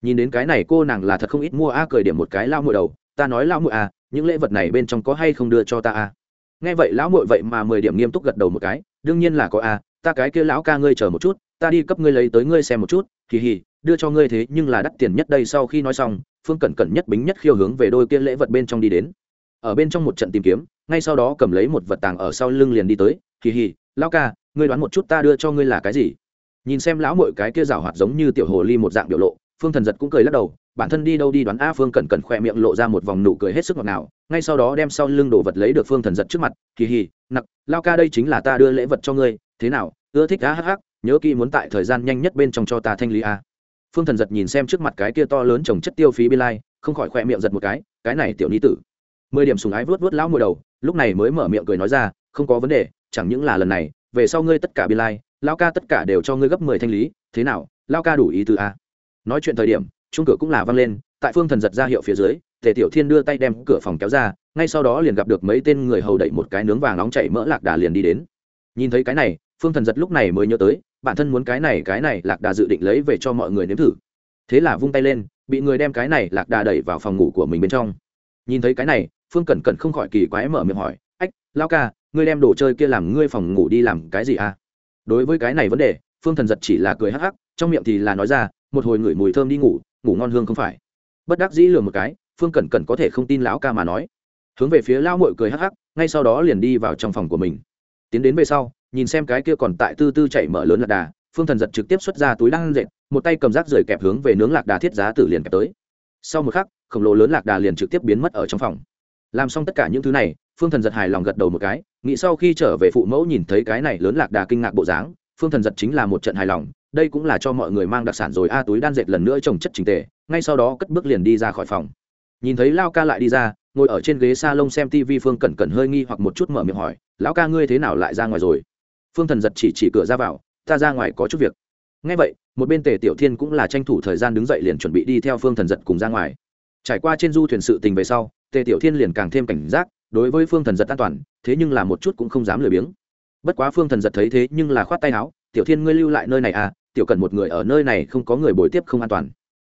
Nhìn đến cái này, cô nàng là thật không ít mua a cười điểm một cái lao mội đầu, ta nói lao mội à những lễ vật này bên trong có hay không đưa cho ta a nghe vậy, lão mội vậy mà mười điểm nghiêm túc gật đầu một cái, đương nhiên là có a ta cái kia lão ca ngươi chờ một chút, ta đi cấp ngươi lấy tới ngươi xem một chút kỳ hì, đưa cho ngươi thế nhưng là đắt tiền nhất đây sau khi nói xong phương cẩn cẩn nhất bính nhất khiêu hướng về đôi kia lễ vật bên trong đi đến. Ở bên trong một trận tìm kiếm, ngay sau đó cầm lấy một vật tàng ở sau lưng liền đi tới. Kỳ hì, lão ca, ngươi đoán một chút ta đưa cho ngươi là cái gì? Nhìn xem lão mội cái kia rào hoạt giống như tiểu hồ ly một dạng biểu lộ, phương thần giật cũng cười lắc đầu, bản thân đi đâu đi đoán a phương cẩn cẩn khoe miệng lộ ra một vòng nụ cười hết sức ngọt ngào, ngay sau đó đem sau lưng đồ vật lấy được phương thần giật trước mặt kỳ hì, nặc lao ca đây chính là ta đưa lễ vật cho ngươi, thế nào, ưa thích a hắc hắc, nhớ kỹ muốn tại thời gian nhanh nhất bên trong cho ta thanh lý a phương thần giật nhìn xem trước mặt cái kia to lớn trồng chất tiêu phí bi lai, không khỏi khoe miệng giật một cái cái này tiểu ni tử. Mười điểm sùng ái vớt vớt lão mùi đầu, lúc này mới mở miệng cười nói ra, không có vấn đề, chẳng những là lần này, về sau ngươi tất cả bi lai lao ca tất cả đều cho ngươi gấp mười thanh lý, thế nào lao ca đủ ý từ a. Nói chuyện thời điểm chung cửa cũng là văng lên, tại phương thần giật ra hiệu phía dưới, tề tiểu thiên đưa tay đem cửa phòng kéo ra, ngay sau đó liền gặp được mấy tên người hầu đậy một cái nướng vàng nóng chảy mỡ lạc đà liền đi đến. Nhìn thấy cái này, phương thần giật lúc này mới nhớ tới bản thân muốn cái này cái này, lạc đà dự định lấy về cho mọi người nếm thử. Thế là vung tay lên, bị người đem cái này, lạc đà đẩy vào phòng ngủ của mình bên trong. Nhìn thấy cái này, phương cẩn cẩn không khỏi kỳ quái mở miệng hỏi, ách lao ca, ngươi đem đồ chơi kia làm ngươi phòng ngủ đi làm cái gì à? Đối với cái này vấn đề, phương thần giật chỉ là cười hắc hắc, trong miệng thì là nói ra, một hồi ngửi mùi thơm đi ngủ ngủ ngon hương không phải. Bất đắc dĩ lừa một cái, phương cẩn cẩn có thể không tin lão ca mà nói. Hướng về phía lão mội cười hắc hắc, ngay sau đó liền đi vào trong phòng của mình. Tiến đến về sau nhìn xem cái kia còn tại tư tư chạy mở lớn lạc đà, phương thần giật trực tiếp xuất ra túi đang dệt, một tay cầm rác rời kẹp hướng về nướng lạc đà thiết giá tử liền kẹp tới. Sau một khắc, khổng lồ lớn lạc đà liền trực tiếp biến mất ở trong phòng. Làm xong tất cả những thứ này, phương thần giật hài lòng gật đầu một cái, nghĩ sau khi trở về phụ mẫu nhìn thấy cái này lớn lạc đà kinh ngạc bộ dáng, phương thần giật chính là một trận hài lòng, đây cũng là cho mọi người mang đặc sản rồi, a, túi đan dệt lần nữa trồng chất trình tề, ngay sau đó cất bước liền đi ra khỏi phòng. Nhìn thấy lao ca lại đi ra, ngồi ở trên ghế s a lông xem tv phương cẩn cẩn hơi nghi hoặc một chút mở miệng hỏi, lão ca ngươi thế nào lại ra ngoài rồi? Phương thần giật chỉ chỉ cửa ra vào, ta ra ngoài có chút việc. Ngay vậy, một bên tề tiểu thiên cũng là tranh thủ thời gian đứng dậy liền chuẩn bị đi theo phương thần giật cùng ra ngoài. Trải qua trên du thuyền sự tình về sau, tề tiểu thiên liền càng thêm cảnh giác, đối với phương thần giật an toàn, thế nhưng là một chút cũng không dám lười biếng. Bất quá phương thần giật thấy thế nhưng là khoát tay áo, tiểu thiên ngươi lưu lại nơi này à tiểu cần một người ở nơi này không có người bồi tiếp không an toàn.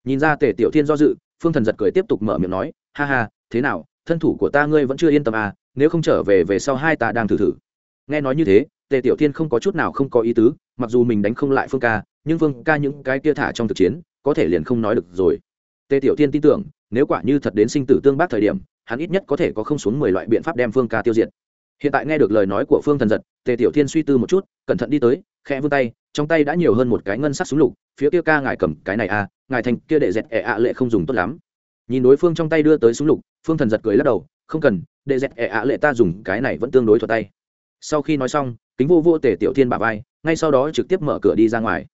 Nhìn ra tề tiểu thiên do dự, phương thần giật cười tiếp tục mở miệng nói, ha ha, thế nào, thân thủ của ta ngươi vẫn chưa yên tâm à nếu không trở về về sau hai ta đang thử thử. Nghe nói như thế tề tiểu thiên không có chút nào không có ý tứ, mặc dù mình đánh không lại phương ca, nhưng phương ca những cái kia thả trong thực chiến, có thể liền không nói được rồi. Tề tiểu thiên tin tưởng, nếu quả như thật đến sinh tử tương bác thời điểm, hắn ít nhất có thể có không xuống mười loại biện pháp đem phương ca tiêu diệt. Hiện tại nghe được lời nói của phương thần giật, tề tiểu thiên suy tư một chút, cẩn thận đi tới, khẽ vươn tay, trong tay đã nhiều hơn một cái ngân sắc súng lục, phía kia ca ngài cầm cái này à ngài thành kia đệ dẹt ẻ ạ lệ không dùng tốt lắm. Nhìn đối phương trong tay đưa tới súng lục, phương thần giật cười lắc đầu, không cần đệ dẹt ẻ ạ lệ ta dùng cái này vẫn tương đối thuật tay. Sau khi nói xong kính vô vô tề tiểu thiên bà vai, ngay sau đó trực tiếp mở cửa đi ra ngoài.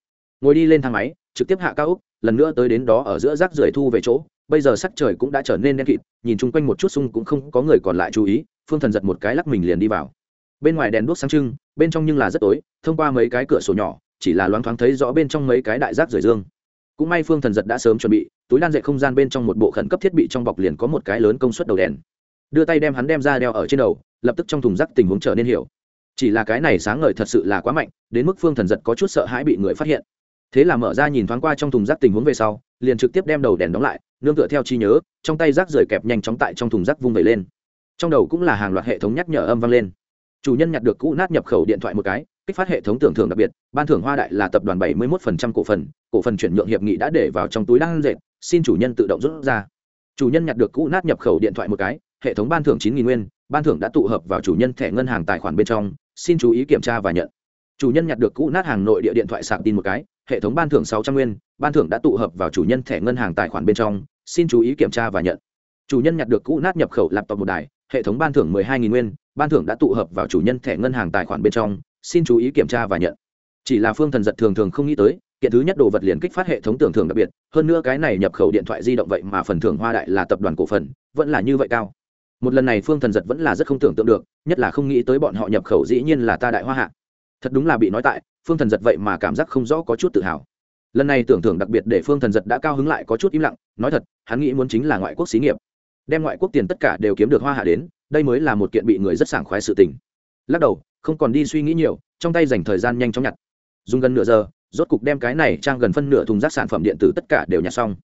Ngồi đi lên thang máy, trực tiếp hạ cao úc, lần nữa tới đến đó ở giữa rác rưởi thu về chỗ. Bây giờ sắc trời cũng đã trở nên đen kịt, nhìn chung quanh một chút xung cũng không có người còn lại chú ý, phương thần giật một cái lắc mình liền đi vào. Bên ngoài đèn đuốc sáng trưng, bên trong nhưng là rất tối, thông qua mấy cái cửa sổ nhỏ, chỉ là loáng thoáng thấy rõ bên trong mấy cái đại rác rưởi dương. Cũng may phương thần giật đã sớm chuẩn bị, túi đan dậy không gian bên trong một bộ khẩn cấp thiết bị trong bọc liền có một cái lớn công suất đầu đèn. Đưa tay đem hắn đem ra đeo ở trên đầu, lập tức trong thùng rác tình huống trở nên hiểu chỉ là cái này sáng ngời thật sự là quá mạnh, đến mức phương thần giật có chút sợ hãi bị người phát hiện. Thế là mở ra nhìn thoáng qua trong thùng rác tình huống về sau, liền trực tiếp đem đầu đèn đóng lại, nương tựa theo chi nhớ, trong tay rác rời kẹp nhanh chóng tại trong thùng rác vung vẩy lên. Trong đầu cũng là hàng loạt hệ thống nhắc nhở âm vang lên. Chủ nhân nhặt được cũ nát nhập khẩu điện thoại một cái, kích phát hệ thống tưởng thưởng đặc biệt, ban thưởng hoa đại là tập đoàn bảy mươi 71% cổ phần cổ phần chuyển nhượng hiệp nghị đã để vào trong túi đang dệt, xin chủ nhân tự động rút ra. Chủ nhân nhặt được cũ nát nhập khẩu điện thoại một cái, hệ thống ban thưởng chín nghìn nguyên, ban thưởng đã tụ hợp vào chủ nhân thẻ ngân hàng tài khoản bên trong xin chú ý kiểm tra và nhận. Chủ nhân nhặt được cũ nát hàng nội địa điện thoại sạc tin một cái, hệ thống ban thưởng sáu trăm nguyên, ban thưởng đã tụ hợp vào chủ nhân thẻ ngân hàng tài khoản bên trong, xin chú ý kiểm tra và nhận. Chủ nhân nhặt được cũ nát nhập khẩu laptop một đài, hệ thống ban thưởng mười hai nghìn nguyên, ban thưởng đã tụ hợp vào chủ nhân thẻ ngân hàng tài khoản bên trong, xin chú ý kiểm tra và nhận. Chỉ là phương thần giật thường thường không nghĩ tới, kiện thứ nhất đồ vật liền kích phát hệ thống tưởng thưởng đặc biệt, hơn nữa cái này nhập khẩu điện thoại di động vậy mà phần thưởng hoa đại là tập đoàn cổ phần, vẫn là như vậy cao một lần này phương thần giật vẫn là rất không tưởng tượng được, nhất là không nghĩ tới bọn họ nhập khẩu dĩ nhiên là ta đại hoa hạ. Thật đúng là bị nói tại, phương thần giật vậy mà cảm giác không rõ có chút tự hào. Lần này tưởng thưởng đặc biệt để phương thần giật đã cao hứng lại có chút im lặng, nói thật, hắn nghĩ muốn chính là ngoại quốc xí nghiệp. Đem ngoại quốc tiền tất cả đều kiếm được hoa hạ đến, đây mới là một kiện bị người rất sảng khoái sự tình. Lắc đầu, không còn đi suy nghĩ nhiều, trong tay dành thời gian nhanh chóng nhặt. Dùng gần nửa giờ, rốt cục đem cái này trang gần phân nửa thùng rác sản phẩm điện tử tất cả đều nhặt xong.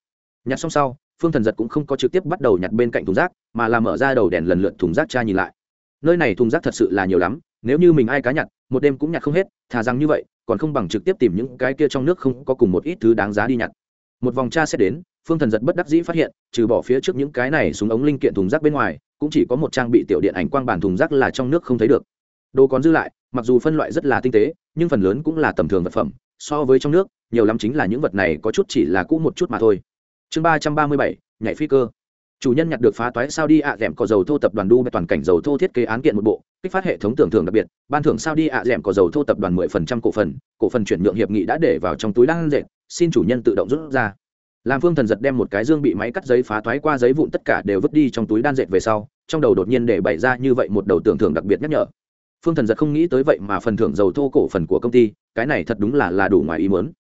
Nhặt xong sau phương thần giật cũng không có trực tiếp bắt đầu nhặt bên cạnh thùng rác, mà là mở ra đầu đèn lần lượt thùng rác tra nhìn lại. Nơi này thùng rác thật sự là nhiều lắm, nếu như mình ai cá nhặt, một đêm cũng nhặt không hết, thà rằng như vậy, còn không bằng trực tiếp tìm những cái kia trong nước không có cùng một ít thứ đáng giá đi nhặt. Một vòng tra sẽ đến, phương thần giật bất đắc dĩ phát hiện, trừ bỏ phía trước những cái này xuống ống linh kiện thùng rác bên ngoài, cũng chỉ có một trang bị tiểu điện ảnh quang bản thùng rác là trong nước không thấy được. Đồ còn dư lại, mặc dù phân loại rất là tinh tế, nhưng phần lớn cũng là tầm thường vật phẩm, so với trong nước, nhiều lắm chính là những vật này có chút chỉ là cũ một chút mà thôi chương ba trăm ba mươi bảy, nhảy phi cơ. Chủ nhân nhặt được phá toái sao đi ạ d có dầu thô tập đoàn đu toàn cảnh dầu thô thiết kế án kiện một bộ, kích phát hệ thống tưởng thưởng đặc biệt. Ban thưởng sao đi ạ d có dầu thô tập đoàn mười phần trăm cổ phần cổ phần chuyển nhượng hiệp nghị đã để vào trong túi đang dệt, xin chủ nhân tự động rút ra. Làm phương thần giật đem một cái dương bị máy cắt giấy phá thoái qua giấy vụn tất cả đều vứt đi trong túi đan dệt về sau, trong đầu đột nhiên để bày ra như vậy một đầu tưởng thưởng đặc biệt nhắc nhở. Phương thần giật không nghĩ tới vậy mà phần thưởng dầu thô cổ phần của công ty, cái này thật đúng là là đủ ngoài ý mớn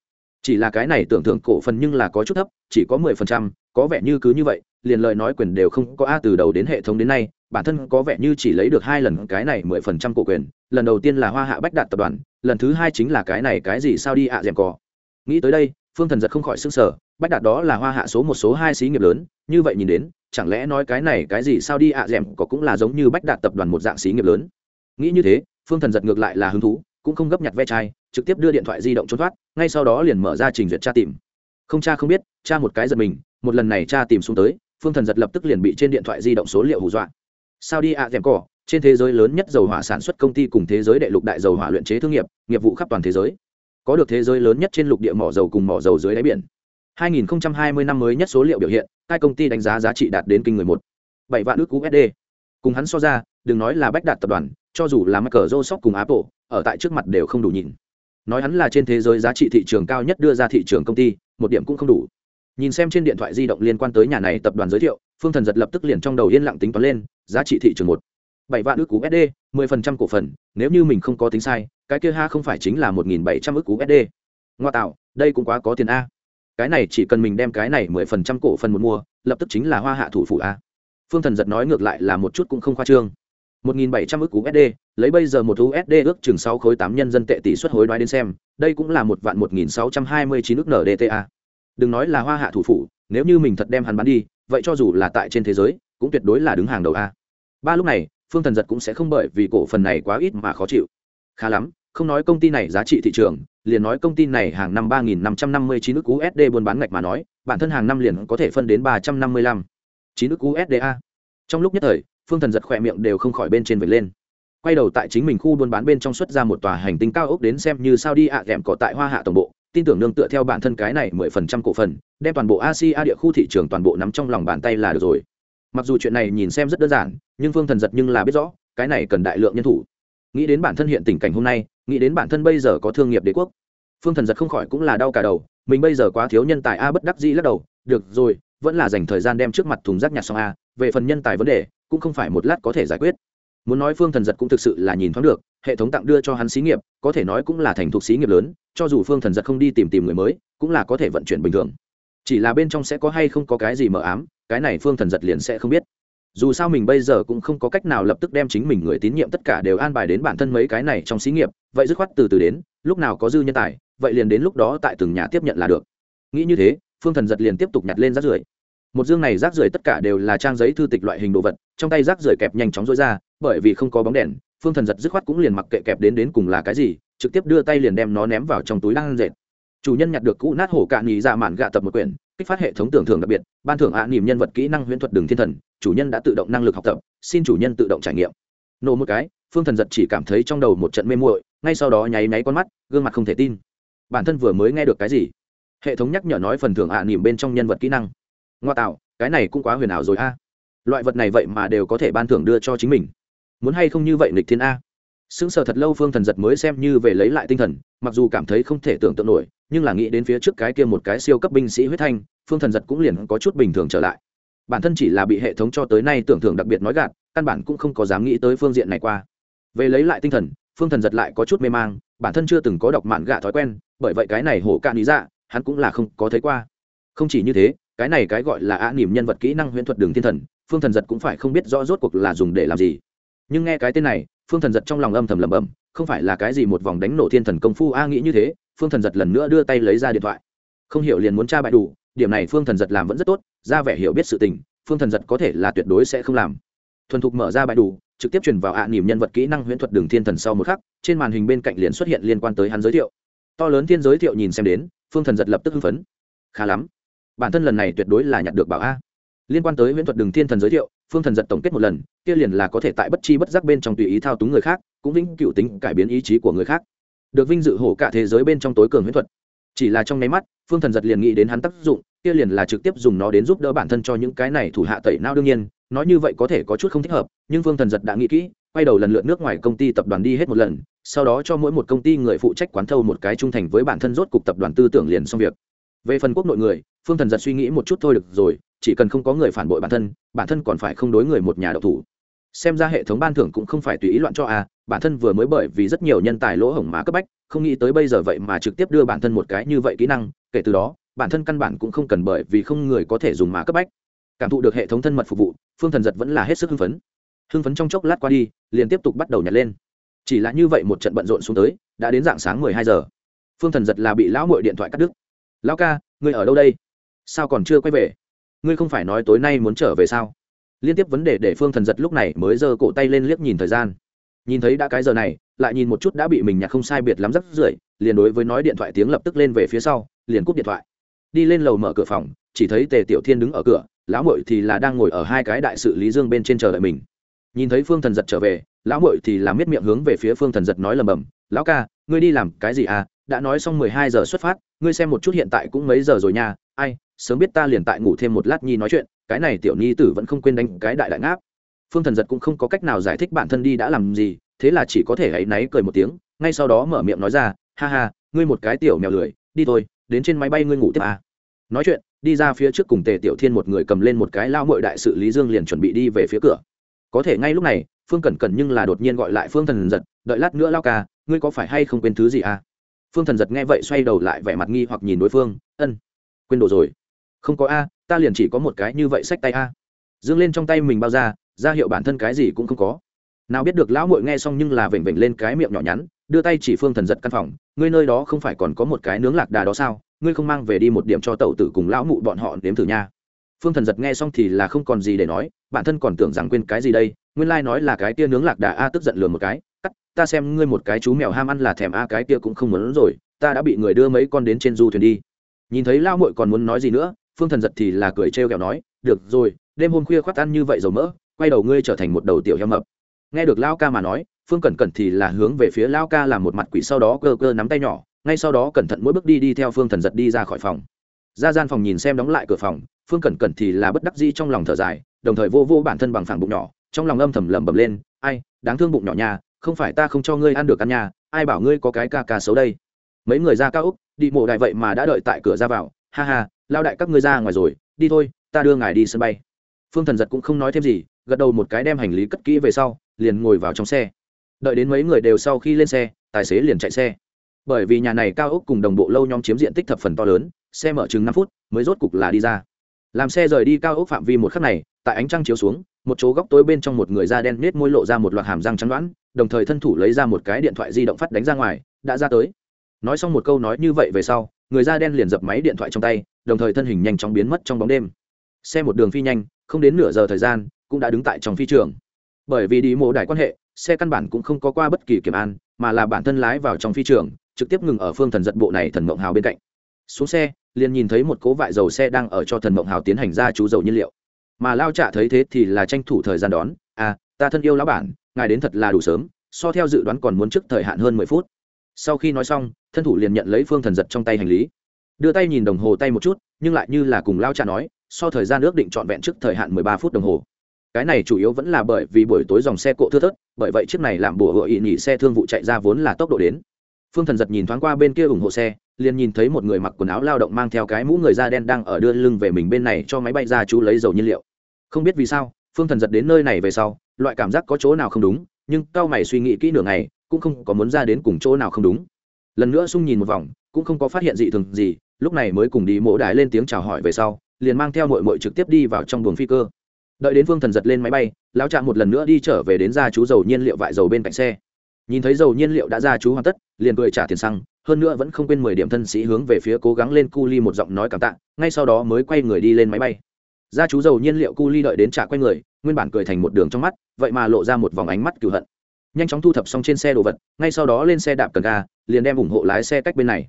chỉ là cái này tưởng thưởng cổ phần nhưng là có chút thấp, chỉ có mười phần trăm, có vẻ như cứ như vậy, liền lời nói quyền đều không có a từ đầu đến hệ thống đến nay, bản thân có vẻ như chỉ lấy được hai lần cái này mười phần trăm cổ quyền, lần đầu tiên là hoa hạ bách đạt tập đoàn, lần thứ hai chính là cái này cái gì sao đi ạ à m cò. Nghĩ tới đây, phương thần giật không khỏi s ư n g sở bách đạt đó là hoa hạ số một số hai xí nghiệp lớn, như vậy nhìn đến, chẳng lẽ nói cái này cái gì sao đi ạ à d è m có cũng là giống như bách đạt tập đoàn một dạng xí nghiệp lớn? Nghĩ như thế, phương thần giật ngược lại là hứng thú, cũng không gấp nhặt ve chai, trực tiếp đưa điện thoại di động trốn thoát ngay sau đó liền mở ra trình duyệt tra tìm. Không cha không biết, cha một cái giật mình, một lần này cha tìm xuống tới, phương thần giật lập tức liền bị trên điện thoại di động số liệu hù dọa. Sao đi ạ d cỏ, trên thế giới lớn nhất dầu hỏa sản xuất công ty cùng thế giới đệ lục đại dầu hỏa luyện chế thương nghiệp nghiệp vụ khắp toàn thế giới. Có được thế giới lớn nhất trên lục địa mỏ dầu cùng mỏ dầu dưới đáy biển. 2020 năm mới nhất số liệu biểu hiện, hai công ty đánh giá giá trị đạt đến kinh người một. Bảy vạn ước USD cùng hắn so ra, đừng nói là bách đạt tập đoàn, cho dù là Microsoft cùng Apple, ở tại trước mặt đều không đủ nhìn nói hắn là trên thế giới giá trị thị trường cao nhất đưa ra thị trường công ty một điểm cũng không đủ nhìn xem trên điện thoại di động liên quan tới nhà này tập đoàn giới thiệu phương thần giật lập tức liền trong đầu yên lặng tính toán lên giá trị thị trường một bảy vạn ước cú SD mười phần trăm cổ phần, nếu như mình không có tính sai, cái kia ha không phải chính là 1700 ước cú SD Ngoa tạo, đây cũng quá có tiền a. Cái này chỉ cần mình đem cái này 10% cổ phần một mua, lập tức chính là hoa hạ thủ phủ a. Phương Thần giật nói ngược lại là một chút cũng không khoa trương. 1700 ức USD, lấy bây giờ một USD ước chừng 6 khối 8 nhân dân tệ tỷ suất hối đoái đến xem, đây cũng là một vạn 1629 ức NDTA. Đừng nói là hoa hạ thủ phủ, nếu như mình thật đem hắn bán đi, vậy cho dù là tại trên thế giới, cũng tuyệt đối là đứng hàng đầu a. Ba lúc này, phương thần giật cũng sẽ không bởi vì cổ phần này quá ít mà khó chịu khá lắm không nói công ty này giá trị thị trường liền nói công ty này hàng năm ba nghìn năm trăm năm mươi chín ước usd buôn bán ngạch mà nói bản thân hàng năm liền có thể phân đến ba trăm năm mươi lăm chín usd a trong lúc nhất thời, phương thần giật khỏe miệng đều không khỏi bên trên vệt lên. Quay đầu tại chính mình khu buôn bán bên trong xuất ra một tòa hành tinh cao ốc đến xem như sao đi ạ à cỏ tại hoa hạ tổng bộ. Tin tưởng nương tựa theo bản thân cái này mười phần trăm cổ phần, đem toàn bộ asia địa khu thị trường toàn bộ nắm trong lòng bàn tay là được rồi. Mặc dù chuyện này nhìn xem rất đơn giản, nhưng phương thần giật nhưng là biết rõ, cái này cần đại lượng nhân thủ. Nghĩ đến bản thân hiện tình cảnh hôm nay, nghĩ đến bản thân bây giờ có thương nghiệp đế quốc, phương thần giật không khỏi cũng là đau cả đầu, mình bây giờ quá thiếu nhân tài a bất đắc dĩ lắc đầu, được rồi, vẫn là dành thời gian đem trước mặt thùng rác nhặt xong a về phần nhân tài vấn đề, cũng không phải một lát có thể giải quyết. Muốn nói phương thần giật cũng thực sự là nhìn thoáng được, hệ thống tặng đưa cho hắn xí nghiệp, có thể nói cũng là thành thục xí nghiệp lớn, cho dù phương thần giật không đi tìm tìm người mới, cũng là có thể vận chuyển bình thường. Chỉ là bên trong sẽ có hay không có cái gì mờ ám, cái này phương thần giật liền sẽ không biết. Dù sao mình bây giờ cũng không có cách nào lập tức đem chính mình người tín nhiệm tất cả đều an bài đến bản thân mấy cái này trong xí nghiệp, vậy dứt khoát từ từ đến, lúc nào có dư nhân tài, vậy liền đến lúc đó tại từng nhà tiếp nhận là được. Nghĩ như thế, phương thần giật liền tiếp tục nhặt lên rác rưởi một dương này rác rưởi tất cả đều là trang giấy thư tịch loại hình đồ vật, trong tay rác rưởi kẹp nhanh chóng rối ra, bởi vì không có bóng đèn, phương thần giật dứt khoát cũng liền mặc kệ kẹp đến đến cùng là cái gì, trực tiếp đưa tay liền đem nó ném vào trong túi đang dệt. Chủ nhân nhặt được cũ nát hổ cạn nhì ra dạ mạn gạ tập một quyển, kích phát hệ thống tưởng thưởng đặc biệt, ban thưởng ạ à nỉm nhân vật kỹ năng huyễn thuật đường thiên thần, chủ nhân đã tự động năng lực học tập, xin chủ nhân tự động trải nghiệm. Nổ một cái, phương thần giật chỉ cảm thấy trong đầu một trận mê muội, ngay sau đó nháy nháy con mắt, gương mặt không thể tin. Bản thân vừa mới nghe được cái gì? Hệ thống nhắc nhở nói phần thưởng ạ à nỉm bên trong nhân vật kỹ năng ngoa tạo, cái này cũng quá huyền ảo rồi a. Loại vật này vậy mà đều có thể ban thưởng đưa cho chính mình. Muốn hay không như vậy Nịch thiên a. Sững sờ thật lâu phương thần giật mới xem như về lấy lại tinh thần, mặc dù cảm thấy không thể tưởng tượng nổi, nhưng là nghĩ đến phía trước cái kia một cái siêu cấp binh sĩ huyết thanh, phương thần giật cũng liền có chút bình thường trở lại. Bản thân chỉ là bị hệ thống cho tới nay tưởng thưởng đặc biệt nói gạt, căn bản cũng không có dám nghĩ tới phương diện này qua. Về lấy lại tinh thần, phương thần giật lại có chút mê mang, bản thân chưa từng có đọc mạn gạ thói quen, bởi vậy cái này hổ cạn ý dạ hắn cũng là không có thấy qua. Không chỉ như thế cái này cái gọi là ạ nỉm nhân vật kỹ năng huyễn thuật đường thiên thần, phương thần giật cũng phải không biết rõ rốt cuộc là dùng để làm gì. Nhưng nghe cái tên này, phương thần giật trong lòng âm thầm lẩm bẩm, không phải là cái gì một vòng đánh nổ thiên thần công phu a nghĩ như thế, phương thần giật lần nữa đưa tay lấy ra điện thoại. Không hiểu liền muốn tra bại đủ, điểm này phương thần giật làm vẫn rất tốt, ra vẻ hiểu biết sự tình, phương thần giật có thể là tuyệt đối sẽ không làm. Thuần thục mở ra bại đủ, trực tiếp truyền vào ạ nỉm nhân vật kỹ năng huyễn thuật đường thiên thần sau một khắc, trên màn hình bên cạnh liền xuất hiện liên quan tới hắn giới thiệu. To lớn thiên giới thiệu nhìn xem đến, phương thần giật lập tức hưng phấn. Khá lắm bản thân lần này tuyệt đối là nhặt được bảo a. Liên quan tới huyễn thuật đường thiên thần giới thiệu, phương thần giật tổng kết một lần, kia liền là có thể tại bất chi bất giác bên trong tùy ý thao túng người khác, cũng vĩnh cựu tính cải biến ý chí của người khác. Được vinh dự hổ cả thế giới bên trong tối cường huyễn thuật. Chỉ là trong nháy mắt, phương thần giật liền nghĩ đến hắn tác dụng, kia liền là trực tiếp dùng nó đến giúp đỡ bản thân cho những cái này thủ hạ tẩy não đương nhiên, nói như vậy có thể có chút không thích hợp, nhưng phương thần giật đã nghĩ kỹ, quay đầu lần lượt nước ngoài công ty tập đoàn đi hết một lần, sau đó cho mỗi một công ty người phụ trách quán thâu một cái trung thành với bản thân rốt cục tập đoàn tư tưởng liền xong việc về phần quốc nội người, phương thần giật suy nghĩ một chút thôi được rồi, chỉ cần không có người phản bội bản thân bản thân còn phải không đối người một nhà độc thủ. Xem ra hệ thống ban thưởng cũng không phải tùy ý loạn cho à bản thân vừa mới bởi vì rất nhiều nhân tài lỗ hổng má cấp bách, không nghĩ tới bây giờ vậy mà trực tiếp đưa bản thân một cái như vậy kỹ năng, kể từ đó, bản thân căn bản cũng không cần bởi vì không người có thể dùng má cấp bách. Cảm thụ được hệ thống thân mật phục vụ, phương thần giật vẫn là hết sức hưng phấn. Hưng phấn trong chốc lát qua đi, liền tiếp tục bắt đầu nhặt lên. Chỉ là như vậy một trận bận rộn xuống tới, đã đến dạng sáng mười hai giờ. Phương thần giật là bị lão mội điện thoại cắt đứt lão ca, ngươi ở đâu đây? Sao còn chưa quay về? Ngươi không phải nói tối nay muốn trở về sao? Liên tiếp vấn đề để phương thần giật lúc này mới giơ cổ tay lên liếc nhìn thời gian. Nhìn thấy đã cái giờ này, lại nhìn một chút đã bị mình nhặt không sai biệt lắm rắc rưởi, liền đối với nói điện thoại tiếng lập tức lên về phía sau, liền cúp điện thoại. Đi lên lầu mở cửa phòng, chỉ thấy tề tiểu thiên đứng ở cửa, lão mội thì là đang ngồi ở hai cái đại sự lý dương bên trên chờ đợi mình. Nhìn thấy phương thần giật trở về, lão mội thì là miết miệng hướng về phía phương thần giật nói lầm bầm, lão ca, ngươi đi làm cái gì à? Đã nói xong mười hai giờ xuất phát, ngươi xem một chút hiện tại cũng mấy giờ rồi nha. Ai, sớm biết ta liền tại ngủ thêm một lát nhi nói chuyện, cái này tiểu nhi tử vẫn không quên đánh cái đại đại ngáp. Phương thần giật cũng không có cách nào giải thích bản thân đi đã làm gì, thế là chỉ có thể hãy náy cười một tiếng, ngay sau đó mở miệng nói ra, ha ha, ngươi một cái tiểu mèo lười, đi thôi, đến trên máy bay ngươi ngủ tiếp à. nói chuyện, đi ra phía trước cùng tề tiểu thiên một người cầm lên một cái lao mội đại sự lý dương liền chuẩn bị đi về phía cửa. Có thể ngay lúc này, phương cẩn cẩn nhưng là đột nhiên gọi lại phương thần giật, đợi lát nữa lao ca, ngươi có phải hay không quên thứ gì à? Phương thần giật nghe vậy xoay đầu lại vẻ mặt nghi hoặc nhìn đối phương, ân, quên đồ rồi. Không có a, ta liền chỉ có một cái như vậy xách tay a. Dương lên trong tay mình bao ra ra hiệu bản thân cái gì cũng không có. Nào biết được lão mội nghe xong nhưng là vểnh vểnh lên cái miệng nhỏ nhắn, đưa tay chỉ phương thần giật căn phòng, ngươi nơi đó không phải còn có một cái nướng lạc đà đó sao? Ngươi không mang về đi một điểm cho tẩu tử cùng lão mụ bọn họ đếm thử nha. Phương thần giật nghe xong thì là không còn gì để nói, bản thân còn tưởng rằng quên cái gì đây, nguyên lai、like、nói là cái tia nướng lạc đà a tức giận lừa một cái ta xem ngươi một cái chú mèo ham ăn là thèm a, cái kia cũng không muốn rồi, ta đã bị người đưa mấy con đến trên du thuyền đi. Nhìn thấy lao mội còn muốn nói gì nữa, phương thần giật thì là cười trêu kẹo nói, được rồi, đêm hôm khuya khoác ăn như vậy dầu mỡ, quay đầu ngươi trở thành một đầu tiểu heo mập. Nghe được lao ca mà nói, phương cẩn cẩn thì là hướng về phía lao ca làm một mặt quỷ sau đó cơ cơ nắm tay nhỏ, ngay sau đó cẩn thận mỗi bước đi đi theo phương thần giật đi ra khỏi phòng. Ra gian phòng nhìn xem đóng lại cửa phòng, phương cẩn cẩn thì là bất đắc di trong lòng thở dài, đồng thời vô vô bản thân bằng phẳng bụng nhỏ, trong lòng âm thầm lẩm bẩm lên, ai, đáng thương bụng nhỏ nhà không phải ta không cho ngươi ăn được ăn nhà, ai bảo ngươi có cái ca ca xấu đây? Mấy người ra cao úc, đi mộ đại vậy mà đã đợi tại cửa ra vào. Ha ha, lao đại các ngươi ra ngoài rồi, đi thôi, ta đưa ngài đi sân bay. Phương thần giật cũng không nói thêm gì, gật đầu một cái đem hành lý cất kỹ về sau, liền ngồi vào trong xe. Đợi đến mấy người đều sau khi lên xe, tài xế liền chạy xe. Bởi vì nhà này cao ốc cùng đồng bộ lâu nhóm chiếm diện tích thập phần to lớn, xe mở chừng năm phút mới rốt cục là đi ra. Làm xe rời đi cao ốc phạm vi một khắc này, tại ánh trăng chiếu xuống, một chỗ góc tối bên trong một người da đen nết môi lộ ra một loạt hàm răng trắng đoán đồng thời thân thủ lấy ra một cái điện thoại di động phát đánh ra ngoài, đã ra tới. Nói xong một câu nói như vậy về sau, người da đen liền dập máy điện thoại trong tay, đồng thời thân hình nhanh chóng biến mất trong bóng đêm. Xe một đường phi nhanh, không đến nửa giờ thời gian, cũng đã đứng tại trong phi trường. Bởi vì đi mộ đại quan hệ, xe căn bản cũng không có qua bất kỳ kiểm an, mà là bản thân lái vào trong phi trường, trực tiếp ngừng ở phương thần giật bộ này thần mộng hào bên cạnh. Xuống xe, liền nhìn thấy một cố vại dầu xe đang ở cho thần mộng hào tiến hành ra chú dầu nhiên liệu. Mà lao trả thấy thế thì là tranh thủ thời gian đón à ta thân yêu lão bản ngài đến thật là đủ sớm, so theo dự đoán còn muốn trước thời hạn hơn mười phút. Sau khi nói xong, thân thủ liền nhận lấy phương thần giật trong tay hành lý. Đưa tay nhìn đồng hồ tay một chút, nhưng lại như là cùng lao cha nói, so thời gian ước định trọn vẹn trước thời hạn mười ba phút đồng hồ. Cái này chủ yếu vẫn là bởi vì buổi tối dòng xe cộ thưa thớt, bởi vậy chiếc này làm bùa hựa ị nhị xe thương vụ chạy ra vốn là tốc độ đến. Phương thần giật nhìn thoáng qua bên kia ủng hộ xe, liền nhìn thấy một người mặc quần áo lao động mang theo cái mũ người da đen đang ở đưa lưng về mình bên này cho máy bay ra chú lấy dầu nhiên liệu. Không biết vì sao, phương thần giật đến nơi này về sau loại cảm giác có chỗ nào không đúng, nhưng cao mày suy nghĩ kỹ nửa ngày, cũng không có muốn ra đến cùng chỗ nào không đúng. Lần nữa sung nhìn một vòng, cũng không có phát hiện gì thường gì, lúc này mới cùng đi mỗ đái lên tiếng chào hỏi về sau, liền mang theo mội mội trực tiếp đi vào trong buồng phi cơ. Đợi đến phương thần giật lên máy bay, lão trạm một lần nữa đi trở về đến ra chú dầu nhiên liệu vại dầu bên cạnh xe. Nhìn thấy dầu nhiên liệu đã ra chú hoàn tất, liền cười trả tiền xăng, hơn nữa vẫn không quên mười điểm thân sĩ hướng về phía cố gắng lên cu ly một giọng nói cảm tạ, ngay sau đó mới quay người đi lên máy bay gia chú dầu nhiên liệu cu ly đợi đến trả quay người, nguyên bản cười thành một đường trong mắt, vậy mà lộ ra một vòng ánh mắt cựu hận. Nhanh chóng thu thập xong trên xe đồ vật, ngay sau đó lên xe đạp cần ga, liền đem ủng hộ lái xe cách bên này.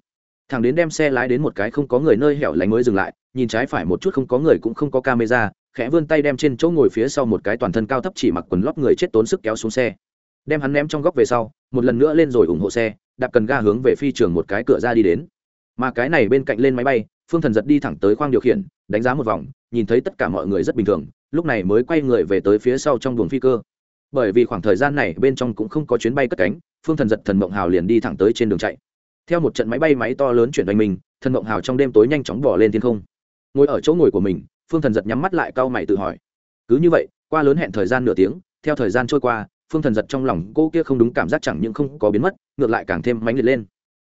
Thằng đến đem xe lái đến một cái không có người nơi hẻo lánh mới dừng lại, nhìn trái phải một chút không có người cũng không có camera, khẽ vươn tay đem trên chỗ ngồi phía sau một cái toàn thân cao thấp chỉ mặc quần lót người chết tốn sức kéo xuống xe. Đem hắn ném trong góc về sau, một lần nữa lên rồi ủng hộ xe, đạp cần ga hướng về phi trường một cái cửa ra đi đến. Mà cái này bên cạnh lên máy bay, phương thần giật đi thẳng tới khoang điều khiển, đánh giá một vòng nhìn thấy tất cả mọi người rất bình thường, lúc này mới quay người về tới phía sau trong buồng phi cơ. Bởi vì khoảng thời gian này bên trong cũng không có chuyến bay cất cánh, phương thần giật thần mộng hào liền đi thẳng tới trên đường chạy. Theo một trận máy bay máy to lớn chuyển đánh mình, thần mộng hào trong đêm tối nhanh chóng bỏ lên thiên không. Ngồi ở chỗ ngồi của mình, phương thần giật nhắm mắt lại cau mày tự hỏi. Cứ như vậy, qua lớn hẹn thời gian nửa tiếng, theo thời gian trôi qua, phương thần giật trong lòng cô kia không đúng cảm giác chẳng những không có biến mất, ngược lại càng thêm mãnh liệt lên.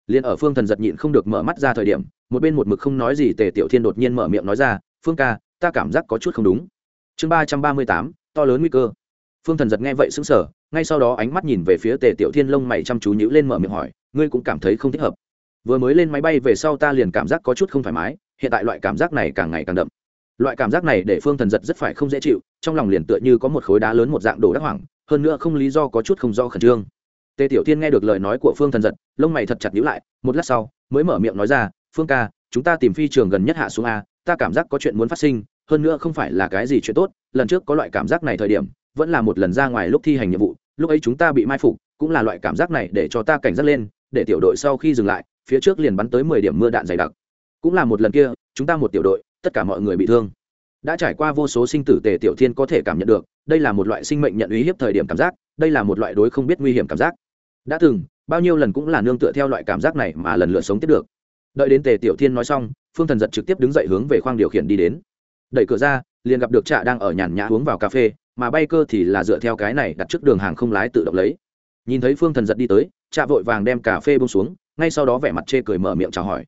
Liền ở phương thần giật nhịn không được mở mắt ra thời điểm, một bên một mực không nói gì tề tiểu thiên đột nhiên mở miệng nói ra, phương ca ta cảm giác có chút không đúng. Chương ba trăm ba mươi tám, to lớn nguy cơ. Phương thần giật nghe vậy xứng sở ngay sau đó ánh mắt nhìn về phía tề tiểu thiên lông mày chăm chú nhữ lên mở miệng hỏi, ngươi cũng cảm thấy không thích hợp. Vừa mới lên máy bay về sau ta liền cảm giác có chút không thoải mái, hiện tại loại cảm giác này càng ngày càng đậm. Loại cảm giác này để phương thần giật rất phải không dễ chịu, trong lòng liền tựa như có một khối đá lớn một dạng đồ đắc hoảng, hơn nữa không lý do có chút không do khẩn trương. Tề tiểu thiên nghe được lời nói của phương thần giật, lông mày thật chặt nhữ lại, một lát sau, mới mở miệng nói ra, phương ca, chúng ta tìm phi trường gần nhất hạ xuống a, ta cảm giác có chuyện muốn phát sinh hơn nữa không phải là cái gì chuyện tốt, lần trước có loại cảm giác này thời điểm, vẫn là một lần ra ngoài lúc thi hành nhiệm vụ, lúc ấy chúng ta bị mai phục, cũng là loại cảm giác này để cho ta cảnh giác lên, để tiểu đội sau khi dừng lại, phía trước liền bắn tới mười điểm mưa đạn dày đặc. Cũng là một lần kia, chúng ta một tiểu đội, tất cả mọi người bị thương. Đã trải qua vô số sinh tử tề tiểu thiên có thể cảm nhận được, đây là một loại sinh mệnh nhận uy hiếp thời điểm cảm giác, đây là một loại đối không biết nguy hiểm cảm giác. Đã từng, bao nhiêu lần cũng là nương tựa theo loại cảm giác này mà lần lượt sống tiếp được. Đợi đến tề tiểu thiên nói xong, phương thần giật trực tiếp đứng dậy hướng về khoang điều khiển đi đến đẩy cửa ra, liền gặp được trạ đang ở nhàn nhã uống vào cà phê, mà bay cơ thì là dựa theo cái này đặt trước đường hàng không lái tự động lấy. Nhìn thấy phương thần giật đi tới, trạ vội vàng đem cà phê bông xuống, ngay sau đó vẻ mặt chê cười mở miệng chào hỏi.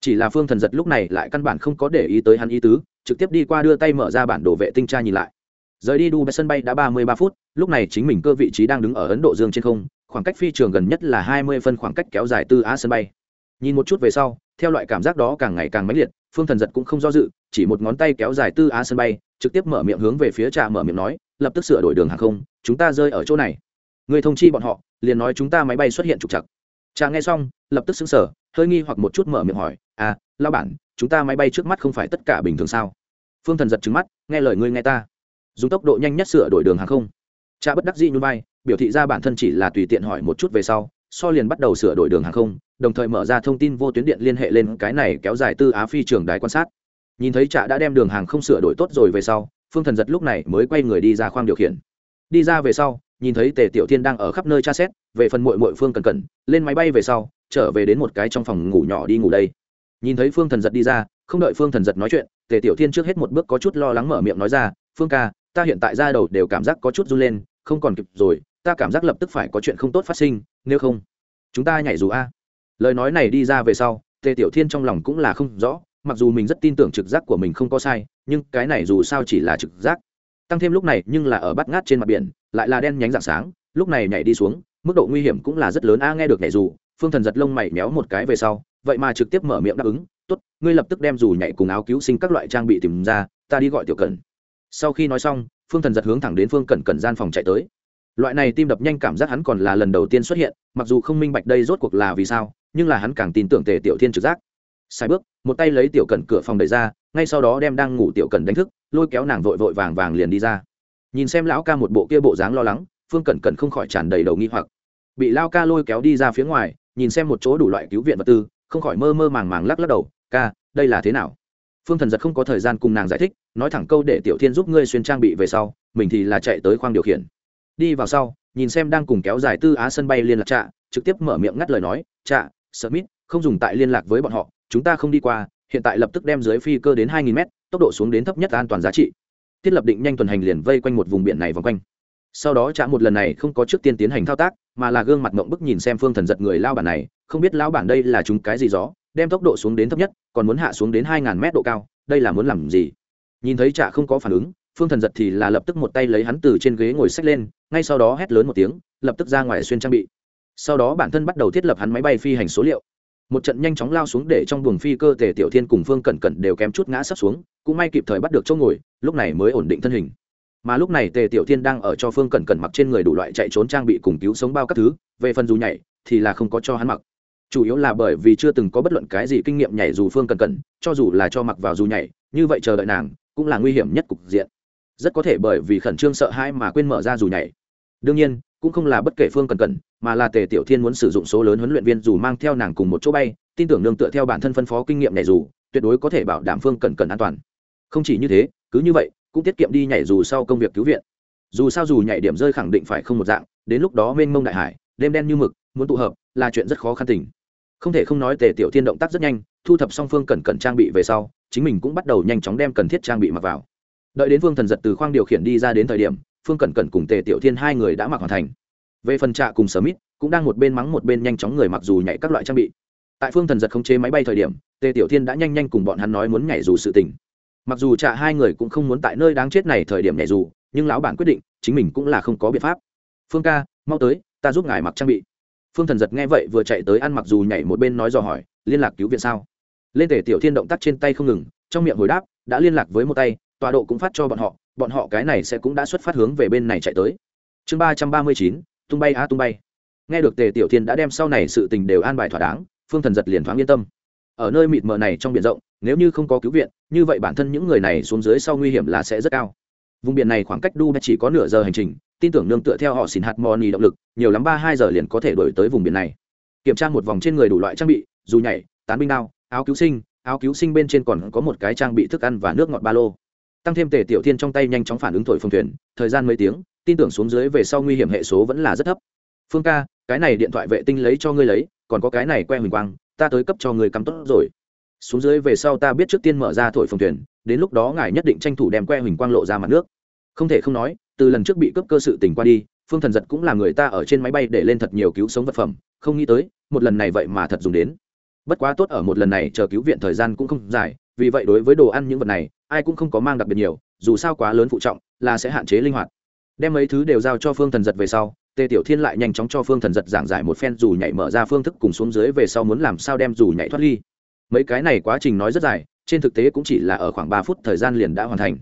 Chỉ là phương thần giật lúc này lại căn bản không có để ý tới hắn ý tứ, trực tiếp đi qua đưa tay mở ra bản đồ vệ tinh tra nhìn lại. Rời đi đu sân bay đã ba mươi ba phút, lúc này chính mình cơ vị trí đang đứng ở ấn độ dương trên không, khoảng cách phi trường gần nhất là hai mươi phân khoảng cách kéo dài từ á sân bay. Nhìn một chút về sau, theo loại cảm giác đó càng ngày càng mãnh liệt, phương thần giật cũng không do dự chỉ một ngón tay kéo dài tư á sân bay, trực tiếp mở miệng hướng về phía trà mở miệng nói, lập tức sửa đổi đường hàng không, chúng ta rơi ở chỗ này. Người thông chi bọn họ, liền nói chúng ta máy bay xuất hiện trục chặt trà nghe xong, lập tức xứng sở hơi nghi hoặc một chút mở miệng hỏi à lao bản, chúng ta máy bay trước mắt không phải tất cả bình thường sao? Phương thần giật trứng mắt, nghe lời ngươi nghe ta. Dùng tốc độ nhanh nhất sửa đổi đường hàng không. Cha bất đắc dĩ như bay biểu thị ra bản thân chỉ là tùy tiện hỏi một chút về sau, so liền bắt đầu sửa đổi đường hàng không, đồng thời mở ra thông tin vô tuyến điện liên hệ lên cái này kéo dài tư á phi trường đài quan sát nhìn thấy trạ đã đem đường hàng không sửa đổi tốt rồi về sau, phương thần giật lúc này mới quay người đi ra khoang điều khiển. Đi ra về sau, nhìn thấy tề tiểu thiên đang ở khắp nơi tra xét, về phần mội mội phương cần cần lên máy bay về sau, trở về đến một cái trong phòng ngủ nhỏ đi ngủ đây. Nhìn thấy phương thần giật đi ra, không đợi phương thần giật nói chuyện, tề tiểu thiên trước hết một bước có chút lo lắng mở miệng nói ra, phương ca, ta hiện tại ra đầu đều cảm giác có chút run lên, không còn kịp rồi, ta cảm giác lập tức phải có chuyện không tốt phát sinh, nếu không, chúng ta nhảy dù a. Lời nói này đi ra về sau, tề tiểu thiên trong lòng cũng là không rõ mặc dù mình rất tin tưởng trực giác của mình không có sai, nhưng cái này dù sao chỉ là trực giác. Tăng thêm lúc này nhưng là ở bắt ngát trên mặt biển, lại là đen nhánh dạng sáng, lúc này nhảy đi xuống, mức độ nguy hiểm cũng là rất lớn. A, nghe được nhảy dù, phương thần giật lông mày méo một cái về sau, vậy mà trực tiếp mở miệng đáp ứng, tốt, ngươi lập tức đem dù nhảy cùng áo cứu sinh các loại trang bị tìm ra, ta đi gọi tiểu cần sau khi nói xong, phương thần giật hướng thẳng đến phương cẩn cẩn gian phòng chạy tới. Loại này tim đập nhanh cảm giác hắn còn là lần đầu tiên xuất hiện, mặc dù không minh bạch đây rốt cuộc là vì sao, nhưng là hắn càng tin tưởng tề tiểu thiên trực giác sai bước, một tay lấy tiểu cẩn cửa phòng đẩy ra, ngay sau đó đem đang ngủ tiểu cẩn đánh thức, lôi kéo nàng vội vội vàng vàng liền đi ra. Nhìn xem lão ca một bộ kia bộ dáng lo lắng, phương cẩn cẩn không khỏi tràn đầy đầu nghi hoặc. Bị lao ca lôi kéo đi ra phía ngoài, nhìn xem một chỗ đủ loại cứu viện vật tư, không khỏi mơ mơ màng màng lắc lắc đầu, ca, đây là thế nào? Phương thần giật không có thời gian cùng nàng giải thích, nói thẳng câu để tiểu thiên giúp ngươi xuyên trang bị về sau, mình thì là chạy tới khoang điều khiển. Đi vào sau, nhìn xem đang cùng kéo dài tư á sân bay liên lạc trạ, trực tiếp mở miệng ngắt lời nói, trạ, smith, không dùng tại liên lạc với bọn họ chúng ta không đi qua hiện tại lập tức đem dưới phi cơ đến hai nghìn mét, tốc độ xuống đến thấp nhất an toàn giá trị. Thiết lập định nhanh tuần hành liền vây quanh một vùng biển này vòng quanh. Sau đó chạm một lần này không có trước tiên tiến hành thao tác mà là gương mặt mộng bức nhìn xem phương thần giật người lao bản này không biết lao bản đây là chúng cái gì gió đem tốc độ xuống đến thấp nhất còn muốn hạ xuống đến hai ngàn mét độ cao đây là muốn làm gì? Nhìn thấy Trạ không có phản ứng phương thần giật thì là lập tức một tay lấy hắn từ trên ghế ngồi xách lên ngay sau đó hét lớn một tiếng lập tức ra ngoài xuyên trang bị. Sau đó bản thân bắt đầu thiết lập hắn máy bay phi hành số liệu một trận nhanh chóng lao xuống để trong buồng phi cơ tề tiểu thiên cùng phương cẩn cẩn đều kém chút ngã sắp xuống, cũng may kịp thời bắt được chỗ ngồi, lúc này mới ổn định thân hình. Mà lúc này tề tiểu thiên đang ở cho phương cẩn cẩn mặc trên người đủ loại chạy trốn trang bị cùng cứu sống bao các thứ, về phần dù nhảy, thì là không có cho hắn mặc. Chủ yếu là bởi vì chưa từng có bất luận cái gì kinh nghiệm nhảy dù phương cẩn cẩn, cho dù là cho mặc vào dù nhảy, như vậy chờ đợi nàng, cũng là nguy hiểm nhất cục diện. Rất có thể bởi vì khẩn trương sợ hãi mà quên mở ra dù nhảy. Đương nhiên, cũng không là bất kể phương cẩn cẩn mà là tề tiểu thiên muốn sử dụng số lớn huấn luyện viên dù mang theo nàng cùng một chỗ bay, tin tưởng nương tựa theo bản thân phân phó kinh nghiệm nhảy dù, tuyệt đối có thể bảo đảm phương cẩn cẩn an toàn. Không chỉ như thế, cứ như vậy, cũng tiết kiệm đi nhảy dù sau công việc cứu viện. Dù sao dù nhảy điểm rơi khẳng định phải không một dạng, đến lúc đó mênh mông đại hải, đêm đen như mực, muốn tụ hợp, là chuyện rất khó khăn tình. Không thể không nói tề tiểu thiên động tác rất nhanh, thu thập song phương cẩn cẩn trang bị về sau, chính mình cũng bắt đầu nhanh chóng đem cần thiết trang bị mặc vào. Đợi đến vương thần giật từ khoang điều khiển đi ra đến thời điểm, phương cẩn cẩn cùng tề tiểu thiên hai người đã mặc hoàn thành về phần trạ cùng sở mít, cũng đang một bên mắng một bên nhanh chóng người mặc dù nhảy các loại trang bị. Tại phương thần giật không chế máy bay thời điểm, tề tiểu thiên đã nhanh nhanh cùng bọn hắn nói muốn nhảy dù sự tình. Mặc dù trạ hai người cũng không muốn tại nơi đáng chết này thời điểm nhảy dù, nhưng lão bản quyết định, chính mình cũng là không có biện pháp. Phương ca, mau tới, ta giúp ngài mặc trang bị. Phương thần giật nghe vậy vừa chạy tới ăn mặc dù nhảy một bên nói dò hỏi, liên lạc cứu viện sao? Lên tề tiểu thiên động tác trên tay không ngừng, trong miệng hồi đáp, đã liên lạc với một tay, tọa độ cũng phát cho bọn họ bọn họ cái này sẽ cũng đã xuất phát hướng về bên này chạy tới. Chương ba trăm ba mươi chín tung bay a tung bay. Nghe được tề tiểu thiên đã đem sau này sự tình đều an bài thỏa đáng, phương thần giật liền thoáng yên tâm. Ở nơi mịt mờ này trong biển rộng, nếu như không có cứu viện, như vậy bản thân những người này xuống dưới sau nguy hiểm là sẽ rất cao. Vùng biển này khoảng cách đu chỉ có nửa giờ hành trình, tin tưởng nương tựa theo họ xin hạt moni động lực, nhiều lắm ba hai giờ liền có thể đổi tới vùng biển này. Kiểm tra một vòng trên người đủ loại trang bị, dù nhảy, tán binh đao, áo cứu sinh, áo cứu sinh bên trên còn có một cái trang bị thức ăn và nước ngọt ba lô. Tăng thêm tề tiểu thiên trong tay nhanh chóng phản ứng thổi phương thuyền, thời gian mấy tiếng tin tưởng xuống dưới về sau nguy hiểm hệ số vẫn là rất thấp. Phương ca, cái này điện thoại vệ tinh lấy cho ngươi lấy, còn có cái này que huỳnh quang, ta tới cấp cho ngươi cắm tốt rồi. Xuống dưới về sau ta biết trước tiên mở ra thổi phòng thuyền, đến lúc đó ngài nhất định tranh thủ đem que huỳnh quang lộ ra mặt nước. Không thể không nói, từ lần trước bị cướp cơ sự tỉnh qua đi, phương thần giật cũng là người ta ở trên máy bay để lên thật nhiều cứu sống vật phẩm, không nghĩ tới, một lần này vậy mà thật dùng đến. Bất quá tốt ở một lần này chờ cứu viện thời gian cũng không dài, vì vậy đối với đồ ăn những vật này, ai cũng không có mang đặc biệt nhiều, dù sao quá lớn phụ trọng, là sẽ hạn chế linh hoạt đem mấy thứ đều giao cho phương thần giật về sau, tề tiểu thiên lại nhanh chóng cho phương thần giật giảng giải một phen dù nhảy mở ra phương thức cùng xuống dưới về sau muốn làm sao đem dù nhảy thoát ly. Mấy cái này quá trình nói rất dài, trên thực tế cũng chỉ là ở khoảng ba phút thời gian liền đã hoàn thành.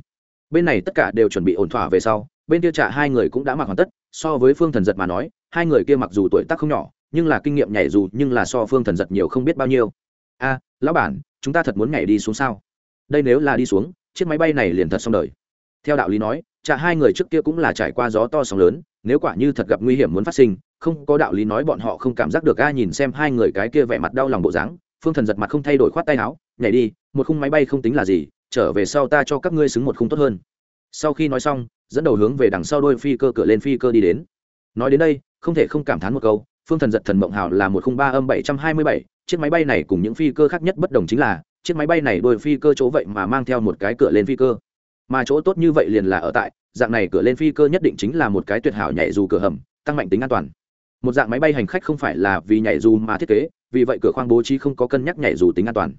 Bên này tất cả đều chuẩn bị ổn thỏa về sau, bên kia trả hai người cũng đã mặc hoàn tất, so với phương thần giật mà nói, hai người kia mặc dù tuổi tác không nhỏ, nhưng là kinh nghiệm nhảy dù nhưng là so phương thần giật nhiều không biết bao nhiêu. A, lão bản, chúng ta thật muốn nhảy đi xuống sao? Đây nếu là đi xuống, chiếc máy bay này liền thật xong đời. Theo đạo lý nói chả hai người trước kia cũng là trải qua gió to sóng lớn, nếu quả như thật gặp nguy hiểm muốn phát sinh, không có đạo lý nói bọn họ không cảm giác được a nhìn xem hai người cái kia vẻ mặt đau lòng bộ dáng, phương thần giật mặt không thay đổi khoát tay áo, nhảy đi, một khung máy bay không tính là gì, trở về sau ta cho các ngươi xứng một khung tốt hơn. Sau khi nói xong, dẫn đầu hướng về đằng sau đôi phi cơ cửa lên phi cơ đi đến. Nói đến đây, không thể không cảm thán một câu, phương thần giật thần mộng hào là một khung ba âm bảy trăm hai mươi bảy, chiếc máy bay này cùng những phi cơ khác nhất bất đồng chính là, chiếc máy bay này đôi phi cơ chỗ vậy mà mang theo một cái cửa lên phi cơ mà chỗ tốt như vậy liền là ở tại, dạng này cửa lên phi cơ nhất định chính là một cái tuyệt hảo nhảy dù cửa hầm, tăng mạnh tính an toàn. Một dạng máy bay hành khách không phải là vì nhảy dù mà thiết kế, vì vậy cửa khoang bố trí không có cân nhắc nhảy dù tính an toàn.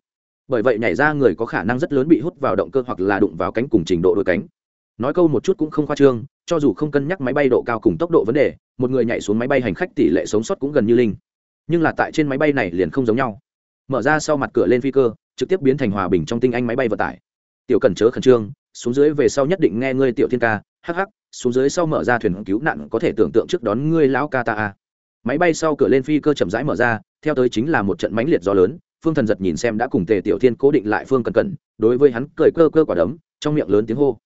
Bởi vậy nhảy ra người có khả năng rất lớn bị hút vào động cơ hoặc là đụng vào cánh cùng trình độ đôi cánh. Nói câu một chút cũng không khoa trương, cho dù không cân nhắc máy bay độ cao cùng tốc độ vấn đề, một người nhảy xuống máy bay hành khách tỷ lệ sống sót cũng gần như linh. Nhưng là tại trên máy bay này liền không giống nhau. Mở ra sau mặt cửa lên phi cơ, trực tiếp biến thành hòa bình trong tinh anh máy bay vận tải. Tiểu cần chớ khẩn trương xuống dưới về sau nhất định nghe ngươi tiểu thiên ca, hắc hắc, xuống dưới sau mở ra thuyền cứu nạn có thể tưởng tượng trước đón ngươi lão ca ta a. Máy bay sau cửa lên phi cơ chậm rãi mở ra, theo tới chính là một trận mãnh liệt gió lớn, phương thần giật nhìn xem đã cùng tề tiểu thiên cố định lại phương cần cần đối với hắn cười cơ cơ quả đấm, trong miệng lớn tiếng hô.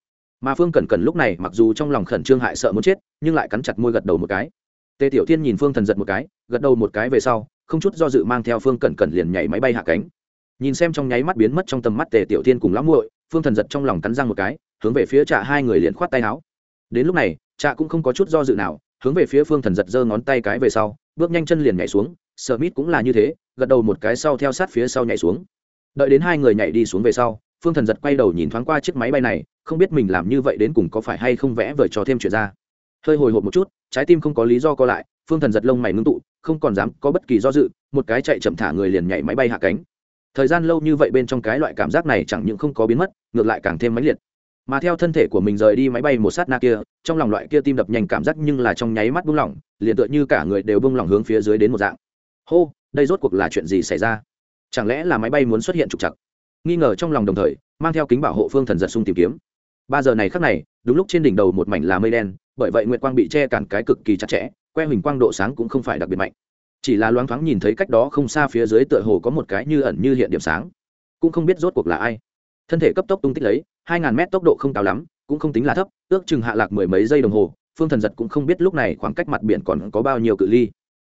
Mà phương cần cần lúc này mặc dù trong lòng khẩn trương hại sợ muốn chết, nhưng lại cắn chặt môi gật đầu một cái. Tề tiểu thiên nhìn phương thần giật một cái, gật đầu một cái về sau, không chút do dự mang theo phương cần cần liền nhảy máy bay hạ cánh. Nhìn xem trong nháy mắt biến mất trong tầm mắt tề tiểu thiên cùng lắm muội phương thần giật trong lòng cắn răng một cái, hướng về phía trạ hai người liền khoát tay áo. Đến lúc này, trạ cũng không có chút do dự nào, hướng về phía phương thần giật giơ ngón tay cái về sau, bước nhanh chân liền nhảy xuống sợ mít cũng là như thế, gật đầu một cái sau theo sát phía sau nhảy xuống. Đợi đến hai người nhảy đi xuống về sau, phương thần giật quay đầu nhìn thoáng qua chiếc máy bay này, không biết mình làm như vậy đến cùng có phải hay không vẽ vời cho thêm chuyện ra. Hơi hồi hộp một chút, trái tim không có lý do co lại, phương thần giật lông mày ngưng tụ, không còn dám có bất kỳ do dự, một cái chạy chậm thả người liền nhảy máy bay hạ cánh thời gian lâu như vậy bên trong cái loại cảm giác này chẳng những không có biến mất, ngược lại càng thêm mãnh liệt. Mà theo thân thể của mình rời đi máy bay một sát na kia, trong lòng loại kia tim đập nhanh cảm giác nhưng là trong nháy mắt buông lỏng, liền tựa như cả người đều buông lỏng hướng phía dưới đến một dạng. Hô, đây rốt cuộc là chuyện gì xảy ra? Chẳng lẽ là máy bay muốn xuất hiện trục chặt nghi ngờ trong lòng đồng thời, mang theo kính bảo hộ phương thần giật sung tìm kiếm. Ba giờ này khắc này, đúng lúc trên đỉnh đầu một mảnh là mây đen, bởi vậy nguyệt quang bị che cản cái cực kỳ chặt chẽ, que huỳnh quang độ sáng cũng không phải đặc biệt mạnh chỉ là loáng thoáng nhìn thấy cách đó không xa phía dưới tựa hồ có một cái như ẩn như hiện điểm sáng. Cũng không biết rốt cuộc là ai. Thân thể cấp tốc tung tích lấy, hai ngàn mét tốc độ không cao lắm, cũng không tính là thấp, ước chừng hạ lạc mười mấy giây đồng hồ, phương thần giật cũng không biết lúc này khoảng cách mặt biển còn có bao nhiêu cự ly.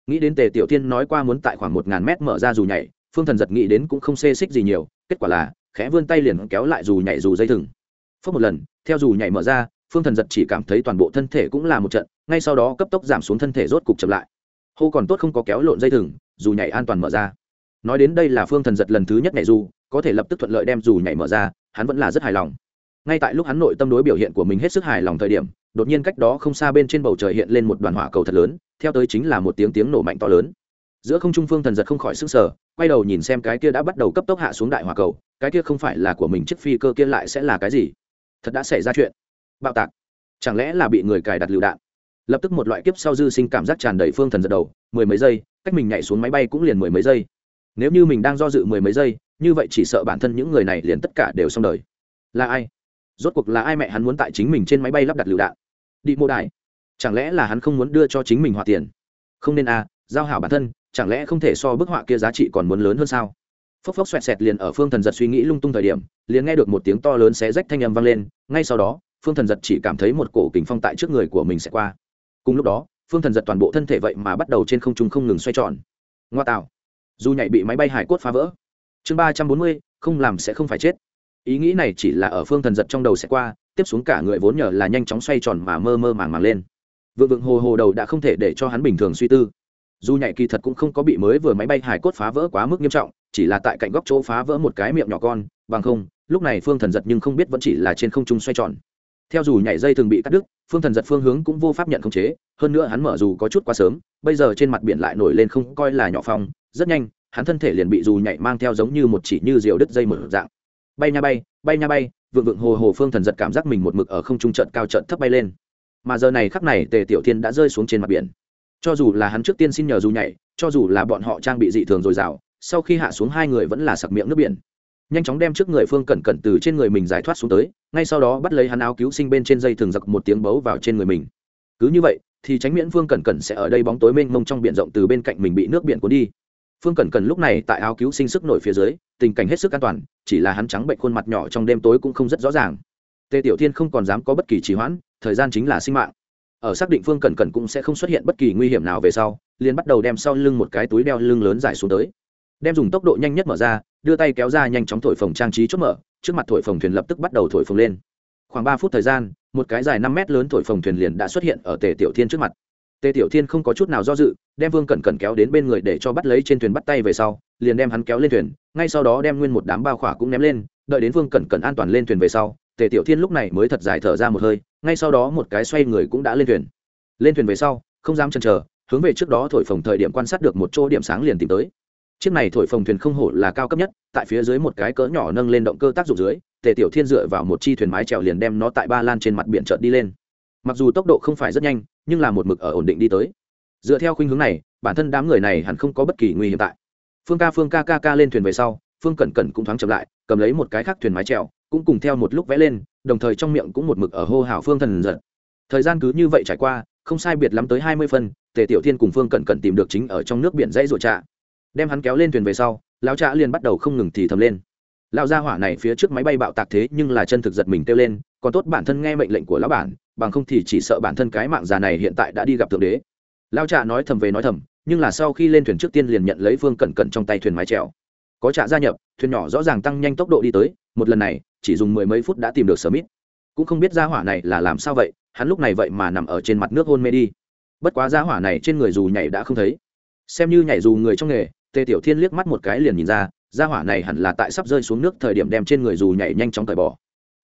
Nghĩ đến tề tiểu tiên nói qua muốn tại khoảng một ngàn mét mở ra dù nhảy, phương thần giật nghĩ đến cũng không xê xích gì nhiều, kết quả là, khẽ vươn tay liền kéo lại dù nhảy dù dây thừng. Phớt một lần, theo dù nhảy mở ra, phương thần giật chỉ cảm thấy toàn bộ thân thể cũng là một trận, ngay sau đó cấp tốc giảm xuống thân thể rốt cục chậm lại hô còn tốt không có kéo lộn dây thừng, dù nhảy an toàn mở ra. Nói đến đây là phương thần giật lần thứ nhất nhảy dù, có thể lập tức thuận lợi đem dù nhảy mở ra, hắn vẫn là rất hài lòng. Ngay tại lúc hắn nội tâm đối biểu hiện của mình hết sức hài lòng thời điểm, đột nhiên cách đó không xa bên trên bầu trời hiện lên một đoàn hỏa cầu thật lớn, theo tới chính là một tiếng tiếng nổ mạnh to lớn. Giữa không trung phương thần giật không khỏi sức sở quay đầu nhìn xem cái kia đã bắt đầu cấp tốc hạ xuống đại hỏa cầu, cái kia không phải là của mình chiếc phi cơ kia lại sẽ là cái gì? Thật đã xảy ra chuyện. Bạo tạc. Chẳng lẽ là bị người cài đặt lựu đạn? Lập tức một loại kiếp sau dư sinh cảm giác tràn đầy phương thần giật đầu, mười mấy giây, cách mình nhảy xuống máy bay cũng liền mười mấy giây. Nếu như mình đang do dự mười mấy giây, như vậy chỉ sợ bản thân những người này liền tất cả đều xong đời. Là ai? Rốt cuộc là ai mẹ hắn muốn tại chính mình trên máy bay lắp đặt lựu đạn? Đi mô đài. Chẳng lẽ là hắn không muốn đưa cho chính mình hoa tiền? Không nên à giao hảo bản thân, chẳng lẽ không thể so bức họa kia giá trị còn muốn lớn hơn sao? Phốc phốc xoẹt xẹt liền ở phương thần giật suy nghĩ lung tung thời điểm, liền nghe được một tiếng to lớn xé rách thanh âm vang lên, ngay sau đó, phương thần giật chỉ cảm thấy một cổ kính phong tại trước người của mình sẽ qua cùng lúc đó, phương thần giật toàn bộ thân thể vậy mà bắt đầu trên không trung không ngừng xoay tròn. Ngoa tạo. Dù nhảy bị máy bay hải cốt phá vỡ. Chương ba trăm bốn mươi, không làm sẽ không phải chết. Ý nghĩ này chỉ là ở phương thần giật trong đầu sẽ qua, tiếp xuống cả người vốn nhờ là nhanh chóng xoay tròn mà mơ mơ màng màng lên. Vượng vượng hồ hồ đầu đã không thể để cho hắn bình thường suy tư. Dù nhảy kỳ thật cũng không có bị mới vừa máy bay hải cốt phá vỡ quá mức nghiêm trọng, chỉ là tại cạnh góc chỗ phá vỡ một cái miệng nhỏ con, bằng không, lúc này phương thần giật nhưng không biết vẫn chỉ là trên không trung xoay tròn theo dù nhảy dây thường bị cắt đứt, phương thần giật phương hướng cũng vô pháp nhận khống chế, hơn nữa hắn mở dù có chút quá sớm, bây giờ trên mặt biển lại nổi lên không coi là nhỏ phong, rất nhanh, hắn thân thể liền bị dù nhảy mang theo giống như một chỉ như diều đứt dây một dạng. Bay nha bay bay nha bay, vượng vượng hồ hồ phương thần giật cảm giác mình một mực ở không trung trận cao trận thấp bay lên. Mà giờ này khắc này tề tiểu thiên đã rơi xuống trên mặt biển. Cho dù là hắn trước tiên xin nhờ dù nhảy, cho dù là bọn họ trang bị dị thường dồi dào, sau khi hạ xuống hai người vẫn là sặc miệng nước biển nhanh chóng đem trước người phương cẩn cẩn từ trên người mình giải thoát xuống tới, ngay sau đó bắt lấy hắn áo cứu sinh bên trên dây thường giặc một tiếng bấu vào trên người mình. Cứ như vậy, thì tránh miễn phương cẩn cẩn sẽ ở đây bóng tối mênh mông trong biển rộng từ bên cạnh mình bị nước biển cuốn đi. Phương cẩn cẩn lúc này tại áo cứu sinh sức nổi phía dưới, tình cảnh hết sức an toàn, chỉ là hắn trắng bệnh khuôn mặt nhỏ trong đêm tối cũng không rất rõ ràng. Tề tiểu thiên không còn dám có bất kỳ trì hoãn, thời gian chính là sinh mạng. Ở xác định phương cẩn cẩn cũng sẽ không xuất hiện bất kỳ nguy hiểm nào về sau, liền bắt đầu đem sau lưng một cái túi đeo lưng lớn dài xuống tới đem dùng tốc độ nhanh nhất mở ra, đưa tay kéo ra nhanh chóng thổi phồng trang trí chốt mở, trước mặt thổi phồng thuyền lập tức bắt đầu thổi phồng lên. Khoảng ba phút thời gian, một cái dài năm mét lớn thổi phồng thuyền liền đã xuất hiện ở tề tiểu thiên trước mặt. Tề tiểu thiên không có chút nào do dự, đem vương cẩn cẩn kéo đến bên người để cho bắt lấy trên thuyền bắt tay về sau, liền đem hắn kéo lên thuyền, ngay sau đó đem nguyên một đám bao khỏa cũng ném lên, đợi đến vương cẩn cẩn an toàn lên thuyền về sau, tề tiểu thiên lúc này mới thật dài thở ra một hơi, ngay sau đó một cái xoay người cũng đã lên thuyền. Lên thuyền về sau, không dám chần chờ, hướng về trước đó thổi phồng thời điểm quan sát được một chỗ điểm sáng liền tìm tới chiếc này thổi phồng thuyền không hổ là cao cấp nhất, tại phía dưới một cái cỡ nhỏ nâng lên động cơ tác dụng dưới, tề tiểu thiên dựa vào một chi thuyền mái trèo liền đem nó tại ba lan trên mặt biển chợt đi lên. Mặc dù tốc độ không phải rất nhanh, nhưng là một mực ở ổn định đi tới. Dựa theo khuynh hướng này, bản thân đám người này hẳn không có bất kỳ nguy hiểm tại. Phương ca phương ca ca ca lên thuyền về sau, phương cẩn cẩn cũng thoáng chậm lại, cầm lấy một cái khác thuyền mái trèo cũng cùng theo một lúc vẽ lên, đồng thời trong miệng cũng một mực ở hô hào phương thần giật thời gian cứ như vậy trải qua, không sai biệt lắm tới hai mươi phân, tề tiểu thiên cùng phương cẩn cẩn tìm được chính ở trong nước biển dãy ruột trạ đem hắn kéo lên thuyền về sau, lão trạ liền bắt đầu không ngừng thì thầm lên. Lão gia hỏa này phía trước máy bay bạo tạc thế nhưng là chân thực giật mình kêu lên, còn tốt bản thân nghe mệnh lệnh của lão bản, bằng không thì chỉ sợ bản thân cái mạng già này hiện tại đã đi gặp thượng đế. Lão trạ nói thầm về nói thầm, nhưng là sau khi lên thuyền trước tiên liền nhận lấy phương cẩn cẩn trong tay thuyền mái trèo có trạ gia nhập, thuyền nhỏ rõ ràng tăng nhanh tốc độ đi tới, một lần này, chỉ dùng mười mấy phút đã tìm được sở mít cũng không biết gia hỏa này là làm sao vậy, hắn lúc này vậy mà nằm ở trên mặt nước hôn mê đi. Bất quá gia hỏa này trên người dù nhảy đã không thấy. Xem như nhảy dù người trong nghề tề tiểu thiên liếc mắt một cái liền nhìn ra, gia hỏa này hẳn là tại sắp rơi xuống nước thời điểm đem trên người dù nhảy nhanh chóng cởi bỏ.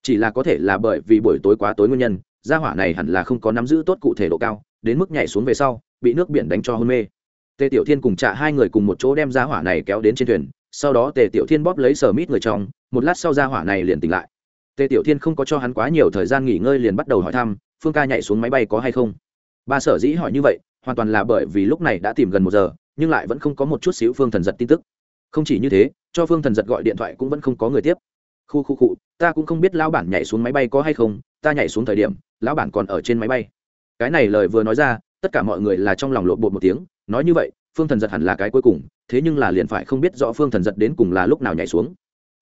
Chỉ là có thể là bởi vì buổi tối quá tối nguyên nhân, gia hỏa này hẳn là không có nắm giữ tốt cụ thể độ cao, đến mức nhảy xuống về sau, bị nước biển đánh cho hôn mê. Tề tiểu thiên cùng trả hai người cùng một chỗ đem gia hỏa này kéo đến trên thuyền, sau đó tề tiểu thiên bóp lấy sờ mít người trong, một lát sau gia hỏa này liền tỉnh lại. Tề tiểu thiên không có cho hắn quá nhiều thời gian nghỉ ngơi liền bắt đầu hỏi thăm, phương ca nhảy xuống máy bay có hay không? Ba sở dĩ hỏi như vậy, hoàn toàn là bởi vì lúc này đã tìm gần một giờ nhưng lại vẫn không có một chút xíu phương thần giật tin tức. Không chỉ như thế, cho phương thần giật gọi điện thoại cũng vẫn không có người tiếp. Khu khu cụ ta cũng không biết lão bản nhảy xuống máy bay có hay không, ta nhảy xuống thời điểm, lão bản còn ở trên máy bay. Cái này lời vừa nói ra, tất cả mọi người là trong lòng lộn bột một tiếng, nói như vậy, phương thần giật hẳn là cái cuối cùng, thế nhưng là liền phải không biết rõ phương thần giật đến cùng là lúc nào nhảy xuống.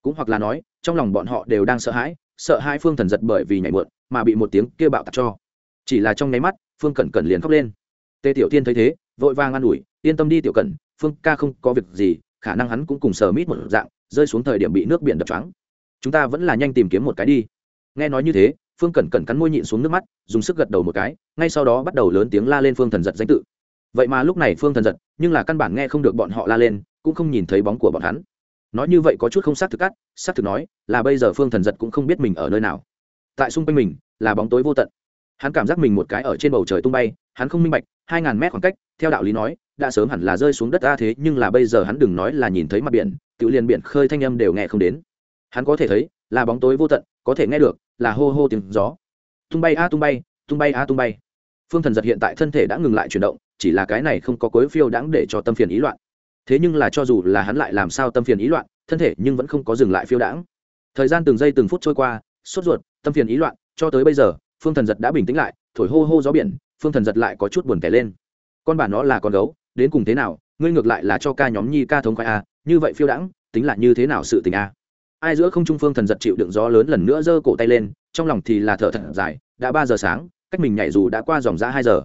Cũng hoặc là nói, trong lòng bọn họ đều đang sợ hãi, sợ hai phương thần giật bởi vì nhảy muộn, mà bị một tiếng kêu bạo tạc cho. Chỉ là trong nháy mắt, phương cẩn cẩn liền khóc lên. Tê tiểu tiên thấy thế, vội vàng an ủi yên tâm đi tiểu cẩn, phương ca không có việc gì, khả năng hắn cũng cùng sờ mít một dạng, rơi xuống thời điểm bị nước biển đập trắng chúng ta vẫn là nhanh tìm kiếm một cái đi. Nghe nói như thế, phương cẩn cẩn cắn môi nhịn xuống nước mắt, dùng sức gật đầu một cái, ngay sau đó bắt đầu lớn tiếng la lên phương thần giật danh tự. Vậy mà lúc này phương thần giật, nhưng là căn bản nghe không được bọn họ la lên, cũng không nhìn thấy bóng của bọn hắn. Nói như vậy có chút không xác thực cắt xác thực nói, là bây giờ phương thần giật cũng không biết mình ở nơi nào. Tại xung quanh mình, là bóng tối vô tận. Hắn cảm giác mình một cái ở trên bầu trời tung bay, hắn không minh bạch, hai ngàn mét khoảng cách theo đạo lý nói, đã sớm hẳn là rơi xuống đất ta thế, nhưng là bây giờ hắn đừng nói là nhìn thấy mặt biển, tự liền biển khơi thanh âm đều nghe không đến. Hắn có thể thấy, là bóng tối vô tận, có thể nghe được, là hô hô tiếng gió. Tung bay a tung bay tung bay a tung bay. Phương thần giật hiện tại thân thể đã ngừng lại chuyển động, chỉ là cái này không có cối phiêu đãng để cho tâm phiền ý loạn. Thế nhưng là cho dù là hắn lại làm sao tâm phiền ý loạn, thân thể nhưng vẫn không có dừng lại phiêu đãng. Thời gian từng giây từng phút trôi qua, sốt ruột, tâm phiền ý loạn, cho tới bây giờ, phương thần giật đã bình tĩnh lại, thổi hô hô gió biển, phương thần giật lại có chút buồn kẻ lên con bà nó là con gấu, đến cùng thế nào, ngươi ngược lại là cho ca nhóm nhi ca thống khoai a à, như vậy phiêu đãng, tính là như thế nào sự tình a ai giữa không trung phương thần giật chịu đựng gió lớn lần nữa giơ cổ tay lên, trong lòng thì là thở thật dài, đã ba giờ sáng, cách mình nhảy dù đã qua dòng ra hai giờ.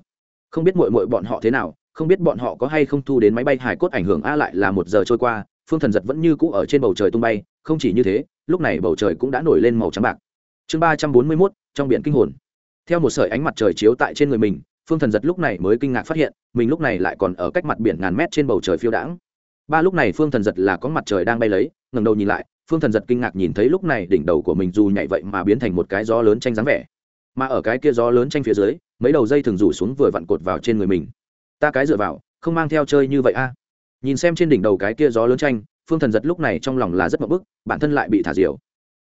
Không biết mội mội bọn họ thế nào, không biết bọn họ có hay không thu đến máy bay hải cốt ảnh hưởng a lại là một giờ trôi qua, phương thần giật vẫn như cũ ở trên bầu trời tung bay, không chỉ như thế, lúc này bầu trời cũng đã nổi lên màu trắng bạc. Chương ba trăm bốn mươi mốt, trong biển kinh hồn. Theo một sợi ánh mặt trời chiếu tại trên người mình phương thần giật lúc này mới kinh ngạc phát hiện, mình lúc này lại còn ở cách mặt biển ngàn mét trên bầu trời phiêu đãng. Ba lúc này phương thần giật là có mặt trời đang bay lấy ngầm đầu nhìn lại, phương thần giật kinh ngạc nhìn thấy lúc này đỉnh đầu của mình dù nhảy vậy mà biến thành một cái gió lớn tranh dáng vẻ. Mà ở cái kia gió lớn tranh phía dưới, mấy đầu dây thường rủ xuống vừa vặn cột vào trên người mình. Ta cái dựa vào, không mang theo chơi như vậy a. Nhìn xem trên đỉnh đầu cái kia gió lớn tranh phương thần giật lúc này trong lòng là rất mập bức, bản thân lại bị thả diều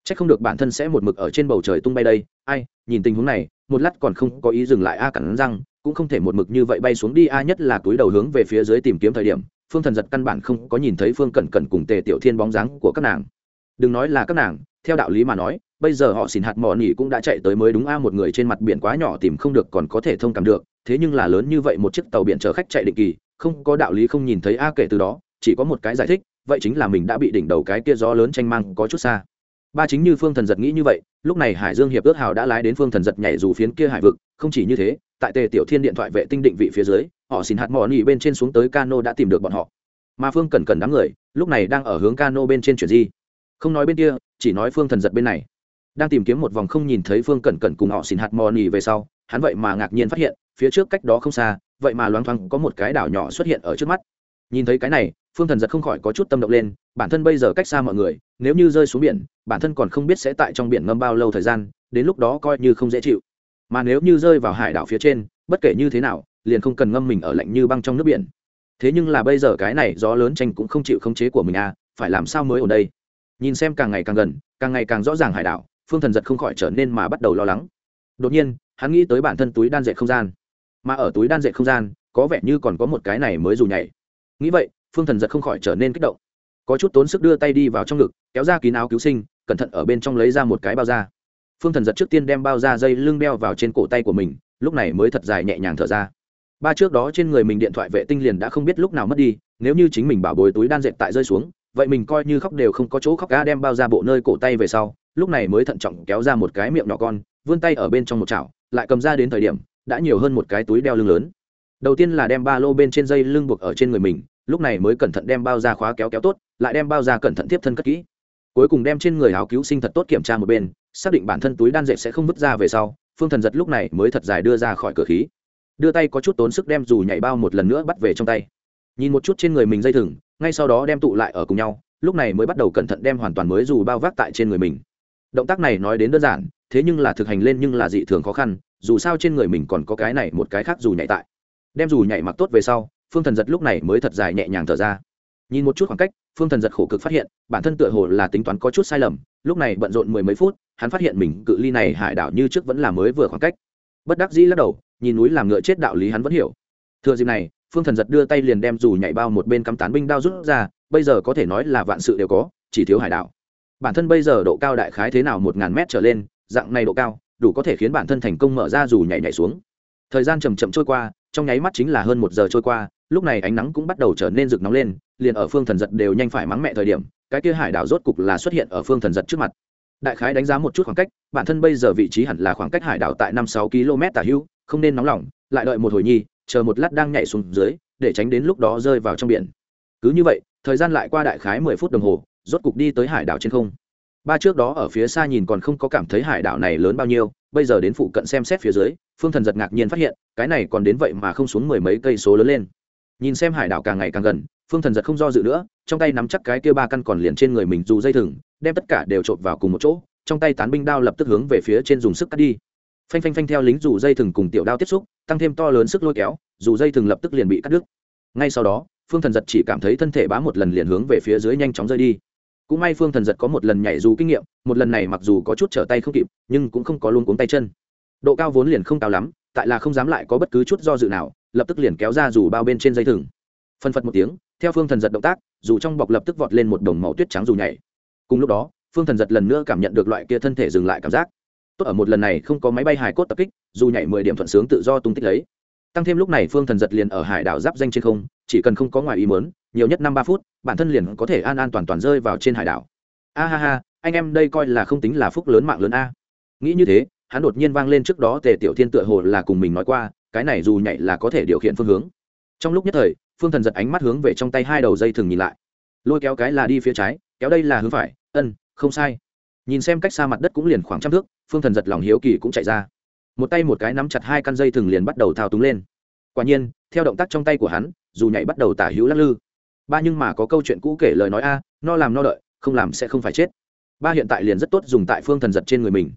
c h ắ c không được bản thân sẽ một mực ở trên bầu trời tung bay đây. Ai, nhìn tình huống này, một lát còn không có ý dừng lại a cẳng răng, cũng không thể một mực như vậy bay xuống đi a, nhất là túi đầu hướng về phía dưới tìm kiếm thời điểm, phương thần giật căn bản không có nhìn thấy phương cẩn cẩn cùng tề tiểu thiên bóng dáng của các nàng. Đừng nói là các nàng, theo đạo lý mà nói, bây giờ họ xin hạt mò nỉ cũng đã chạy tới mới đúng a, một người trên mặt biển quá nhỏ tìm không được còn có thể thông cảm được, thế nhưng là lớn như vậy một chiếc tàu biển chở khách chạy định kỳ, không có đạo lý không nhìn thấy a kể từ đó, chỉ có một cái giải thích, vậy chính là mình đã bị đỉnh đầu cái kia gió lớn tranh mang có chút xa ba chính như phương thần giật nghĩ như vậy, lúc này hải dương hiệp ước hào đã lái đến phương thần giật nhảy dù phiến kia hải vực, không chỉ như thế, tại tề tiểu thiên điện thoại vệ tinh định vị phía dưới, họ xin hạt mò nỉ bên trên xuống tới cano đã tìm được bọn họ. Mà phương cần cần đám người, lúc này đang ở hướng cano bên trên chuyển di. Không nói bên kia, chỉ nói phương thần giật bên này. Đang tìm kiếm một vòng không nhìn thấy phương cẩn cẩn cùng họ xin hạt mò nỉ về sau, hắn vậy mà ngạc nhiên phát hiện, phía trước cách đó không xa, vậy mà loáng thoáng có một cái đảo nhỏ xuất hiện ở trước mắt. Nhìn thấy cái này phương thần giật không khỏi có chút tâm động lên, bản thân bây giờ cách xa mọi người, nếu như rơi xuống biển, bản thân còn không biết sẽ tại trong biển ngâm bao lâu thời gian, đến lúc đó coi như không dễ chịu. Mà nếu như rơi vào hải đảo phía trên, bất kể như thế nào, liền không cần ngâm mình ở lạnh như băng trong nước biển. Thế nhưng là bây giờ cái này gió lớn tranh cũng không chịu khống chế của mình à phải làm sao mới ở đây? Nhìn xem càng ngày càng gần, càng ngày càng rõ ràng hải đảo, phương thần giật không khỏi trở nên mà bắt đầu lo lắng. Đột nhiên, hắn nghĩ tới bản thân túi đan dệt không gian. Mà ở túi đan dệt không gian, có vẻ như còn có một cái này mới dù nhảy. Nghĩ vậy phương thần giật không khỏi trở nên kích động. Có chút tốn sức đưa tay đi vào trong ngực, kéo ra kín áo cứu sinh, cẩn thận ở bên trong lấy ra một cái bao da. Phương thần giật trước tiên đem bao da dây lưng đeo vào trên cổ tay của mình, lúc này mới thật dài nhẹ nhàng thở ra. Ba trước đó trên người mình điện thoại vệ tinh liền đã không biết lúc nào mất đi, nếu như chính mình bảo bồi túi đan dệt tại rơi xuống, vậy mình coi như khóc đều không có chỗ khóc cá đem bao ra bộ nơi cổ tay về sau, lúc này mới thận trọng kéo ra một cái miệng nhỏ con, vươn tay ở bên trong một chảo, lại cầm ra đến thời điểm, đã nhiều hơn một cái túi đeo lưng lớn. Đầu tiên là đem ba lô bên trên dây lưng buộc ở trên người mình lúc này mới cẩn thận đem bao ra khóa kéo kéo tốt, lại đem bao ra cẩn thận tiếp thân cất kỹ. Cuối cùng đem trên người áo cứu sinh thật tốt kiểm tra một bên, xác định bản thân túi đan dệt sẽ không vứt ra về sau, phương thần giật lúc này mới thật dài đưa ra khỏi cửa khí. Đưa tay có chút tốn sức đem dù nhảy bao một lần nữa bắt về trong tay. Nhìn một chút trên người mình dây thừng, ngay sau đó đem tụ lại ở cùng nhau, lúc này mới bắt đầu cẩn thận đem hoàn toàn mới dù bao vác tại trên người mình. Động tác này nói đến đơn giản, thế nhưng là thực hành lên nhưng là dị thường khó khăn, dù sao trên người mình còn có cái này một cái khác dù nhảy tại. Đem dù nhảy mặc tốt về sau phương thần giật lúc này mới thật dài nhẹ nhàng thở ra. Nhìn một chút khoảng cách, phương thần giật khổ cực phát hiện, bản thân tựa hồ là tính toán có chút sai lầm, lúc này bận rộn mười mấy phút, hắn phát hiện mình cự ly này hải đảo như trước vẫn là mới vừa khoảng cách. Bất đắc dĩ lắc đầu, nhìn núi làm ngựa chết đạo lý hắn vẫn hiểu. Thừa dịp này, phương thần giật đưa tay liền đem dù nhảy bao một bên cắm tán binh đao rút ra, bây giờ có thể nói là vạn sự đều có, chỉ thiếu hải đảo. Bản thân bây giờ độ cao đại khái thế nào một ngàn mét trở lên, dạng này độ cao, đủ có thể khiến bản thân thành công mở ra dù nhảy nhảy xuống. Thời gian chầm chậm trôi qua trong nháy mắt chính là hơn một giờ trôi qua, lúc này ánh nắng cũng bắt đầu trở nên rực nóng lên, liền ở phương thần giật đều nhanh phải mắng mẹ thời điểm, cái kia hải đảo rốt cục là xuất hiện ở phương thần giật trước mặt. Đại khái đánh giá một chút khoảng cách, bản thân bây giờ vị trí hẳn là khoảng cách hải đảo tại năm sáu km tả hữu không nên nóng lòng, lại đợi một hồi nhi, chờ một lát đang nhảy xuống dưới, để tránh đến lúc đó rơi vào trong biển. Cứ như vậy, thời gian lại qua đại khái mười phút đồng hồ, rốt cục đi tới hải đảo trên không. Ba trước đó ở phía xa nhìn còn không có cảm thấy hải đảo này lớn bao nhiêu, bây giờ đến phụ cận xem xét phía dưới phương thần giật ngạc nhiên phát hiện, cái này còn đến vậy mà không xuống mười mấy cây số lớn lên. Nhìn xem hải đảo càng ngày càng gần, phương thần giật không do dự nữa, trong tay nắm chắc cái kia ba căn còn liền trên người mình dù dây thừng, đem tất cả đều trộn vào cùng một chỗ, trong tay tán binh đao lập tức hướng về phía trên dùng sức cắt đi. Phanh phanh phanh theo lính dù dây thừng cùng tiểu đao tiếp xúc, tăng thêm to lớn sức lôi kéo, dù dây thừng lập tức liền bị cắt đứt. Ngay sau đó, phương thần giật chỉ cảm thấy thân thể bá một lần liền hướng về phía dưới nhanh chóng rơi đi. Cũng may phương thần giật có một lần nhảy dù kinh nghiệm, một lần này mặc dù có chút trở tay không kịp, nhưng cũng không có luôn cuống tay chân độ cao vốn liền không cao lắm, tại là không dám lại có bất cứ chút do dự nào, lập tức liền kéo ra dù bao bên trên dây thừng. Phân phật một tiếng, theo phương thần giật động tác, dù trong bọc lập tức vọt lên một đồng màu tuyết trắng dù nhảy. Cùng lúc đó, phương thần giật lần nữa cảm nhận được loại kia thân thể dừng lại cảm giác. Tốt ở một lần này không có máy bay hải cốt tập kích, dù nhảy mười điểm thuận sướng tự do tung tích lấy. Tăng thêm lúc này phương thần giật liền ở hải đảo giáp danh trên không, chỉ cần không có ngoài ý mớn nhiều nhất năm ba phút, bản thân liền có thể an an toàn toàn rơi vào trên hải đảo. A ha ha, anh em đây coi là không tính là phúc lớn mạng lớn a. Nghĩ như thế hắn đột nhiên vang lên trước đó tề tiểu thiên tựa hồ là cùng mình nói qua, cái này dù nhảy là có thể điều khiển phương hướng. Trong lúc nhất thời, phương thần giật ánh mắt hướng về trong tay hai đầu dây thừng nhìn lại. Lôi kéo cái là đi phía trái, kéo đây là hướng phải, ân, không sai. Nhìn xem cách xa mặt đất cũng liền khoảng trăm thước, phương thần giật lòng hiếu kỳ cũng chạy ra. Một tay một cái nắm chặt hai căn dây thừng liền bắt đầu thao túng lên. Quả nhiên, theo động tác trong tay của hắn, dù nhảy bắt đầu tả hữu lắc lư. Ba nhưng mà có câu chuyện cũ kể lời nói a, no làm no đợi, không làm sẽ không phải chết. Ba hiện tại liền rất tốt dùng tại phương thần giật trên người mình.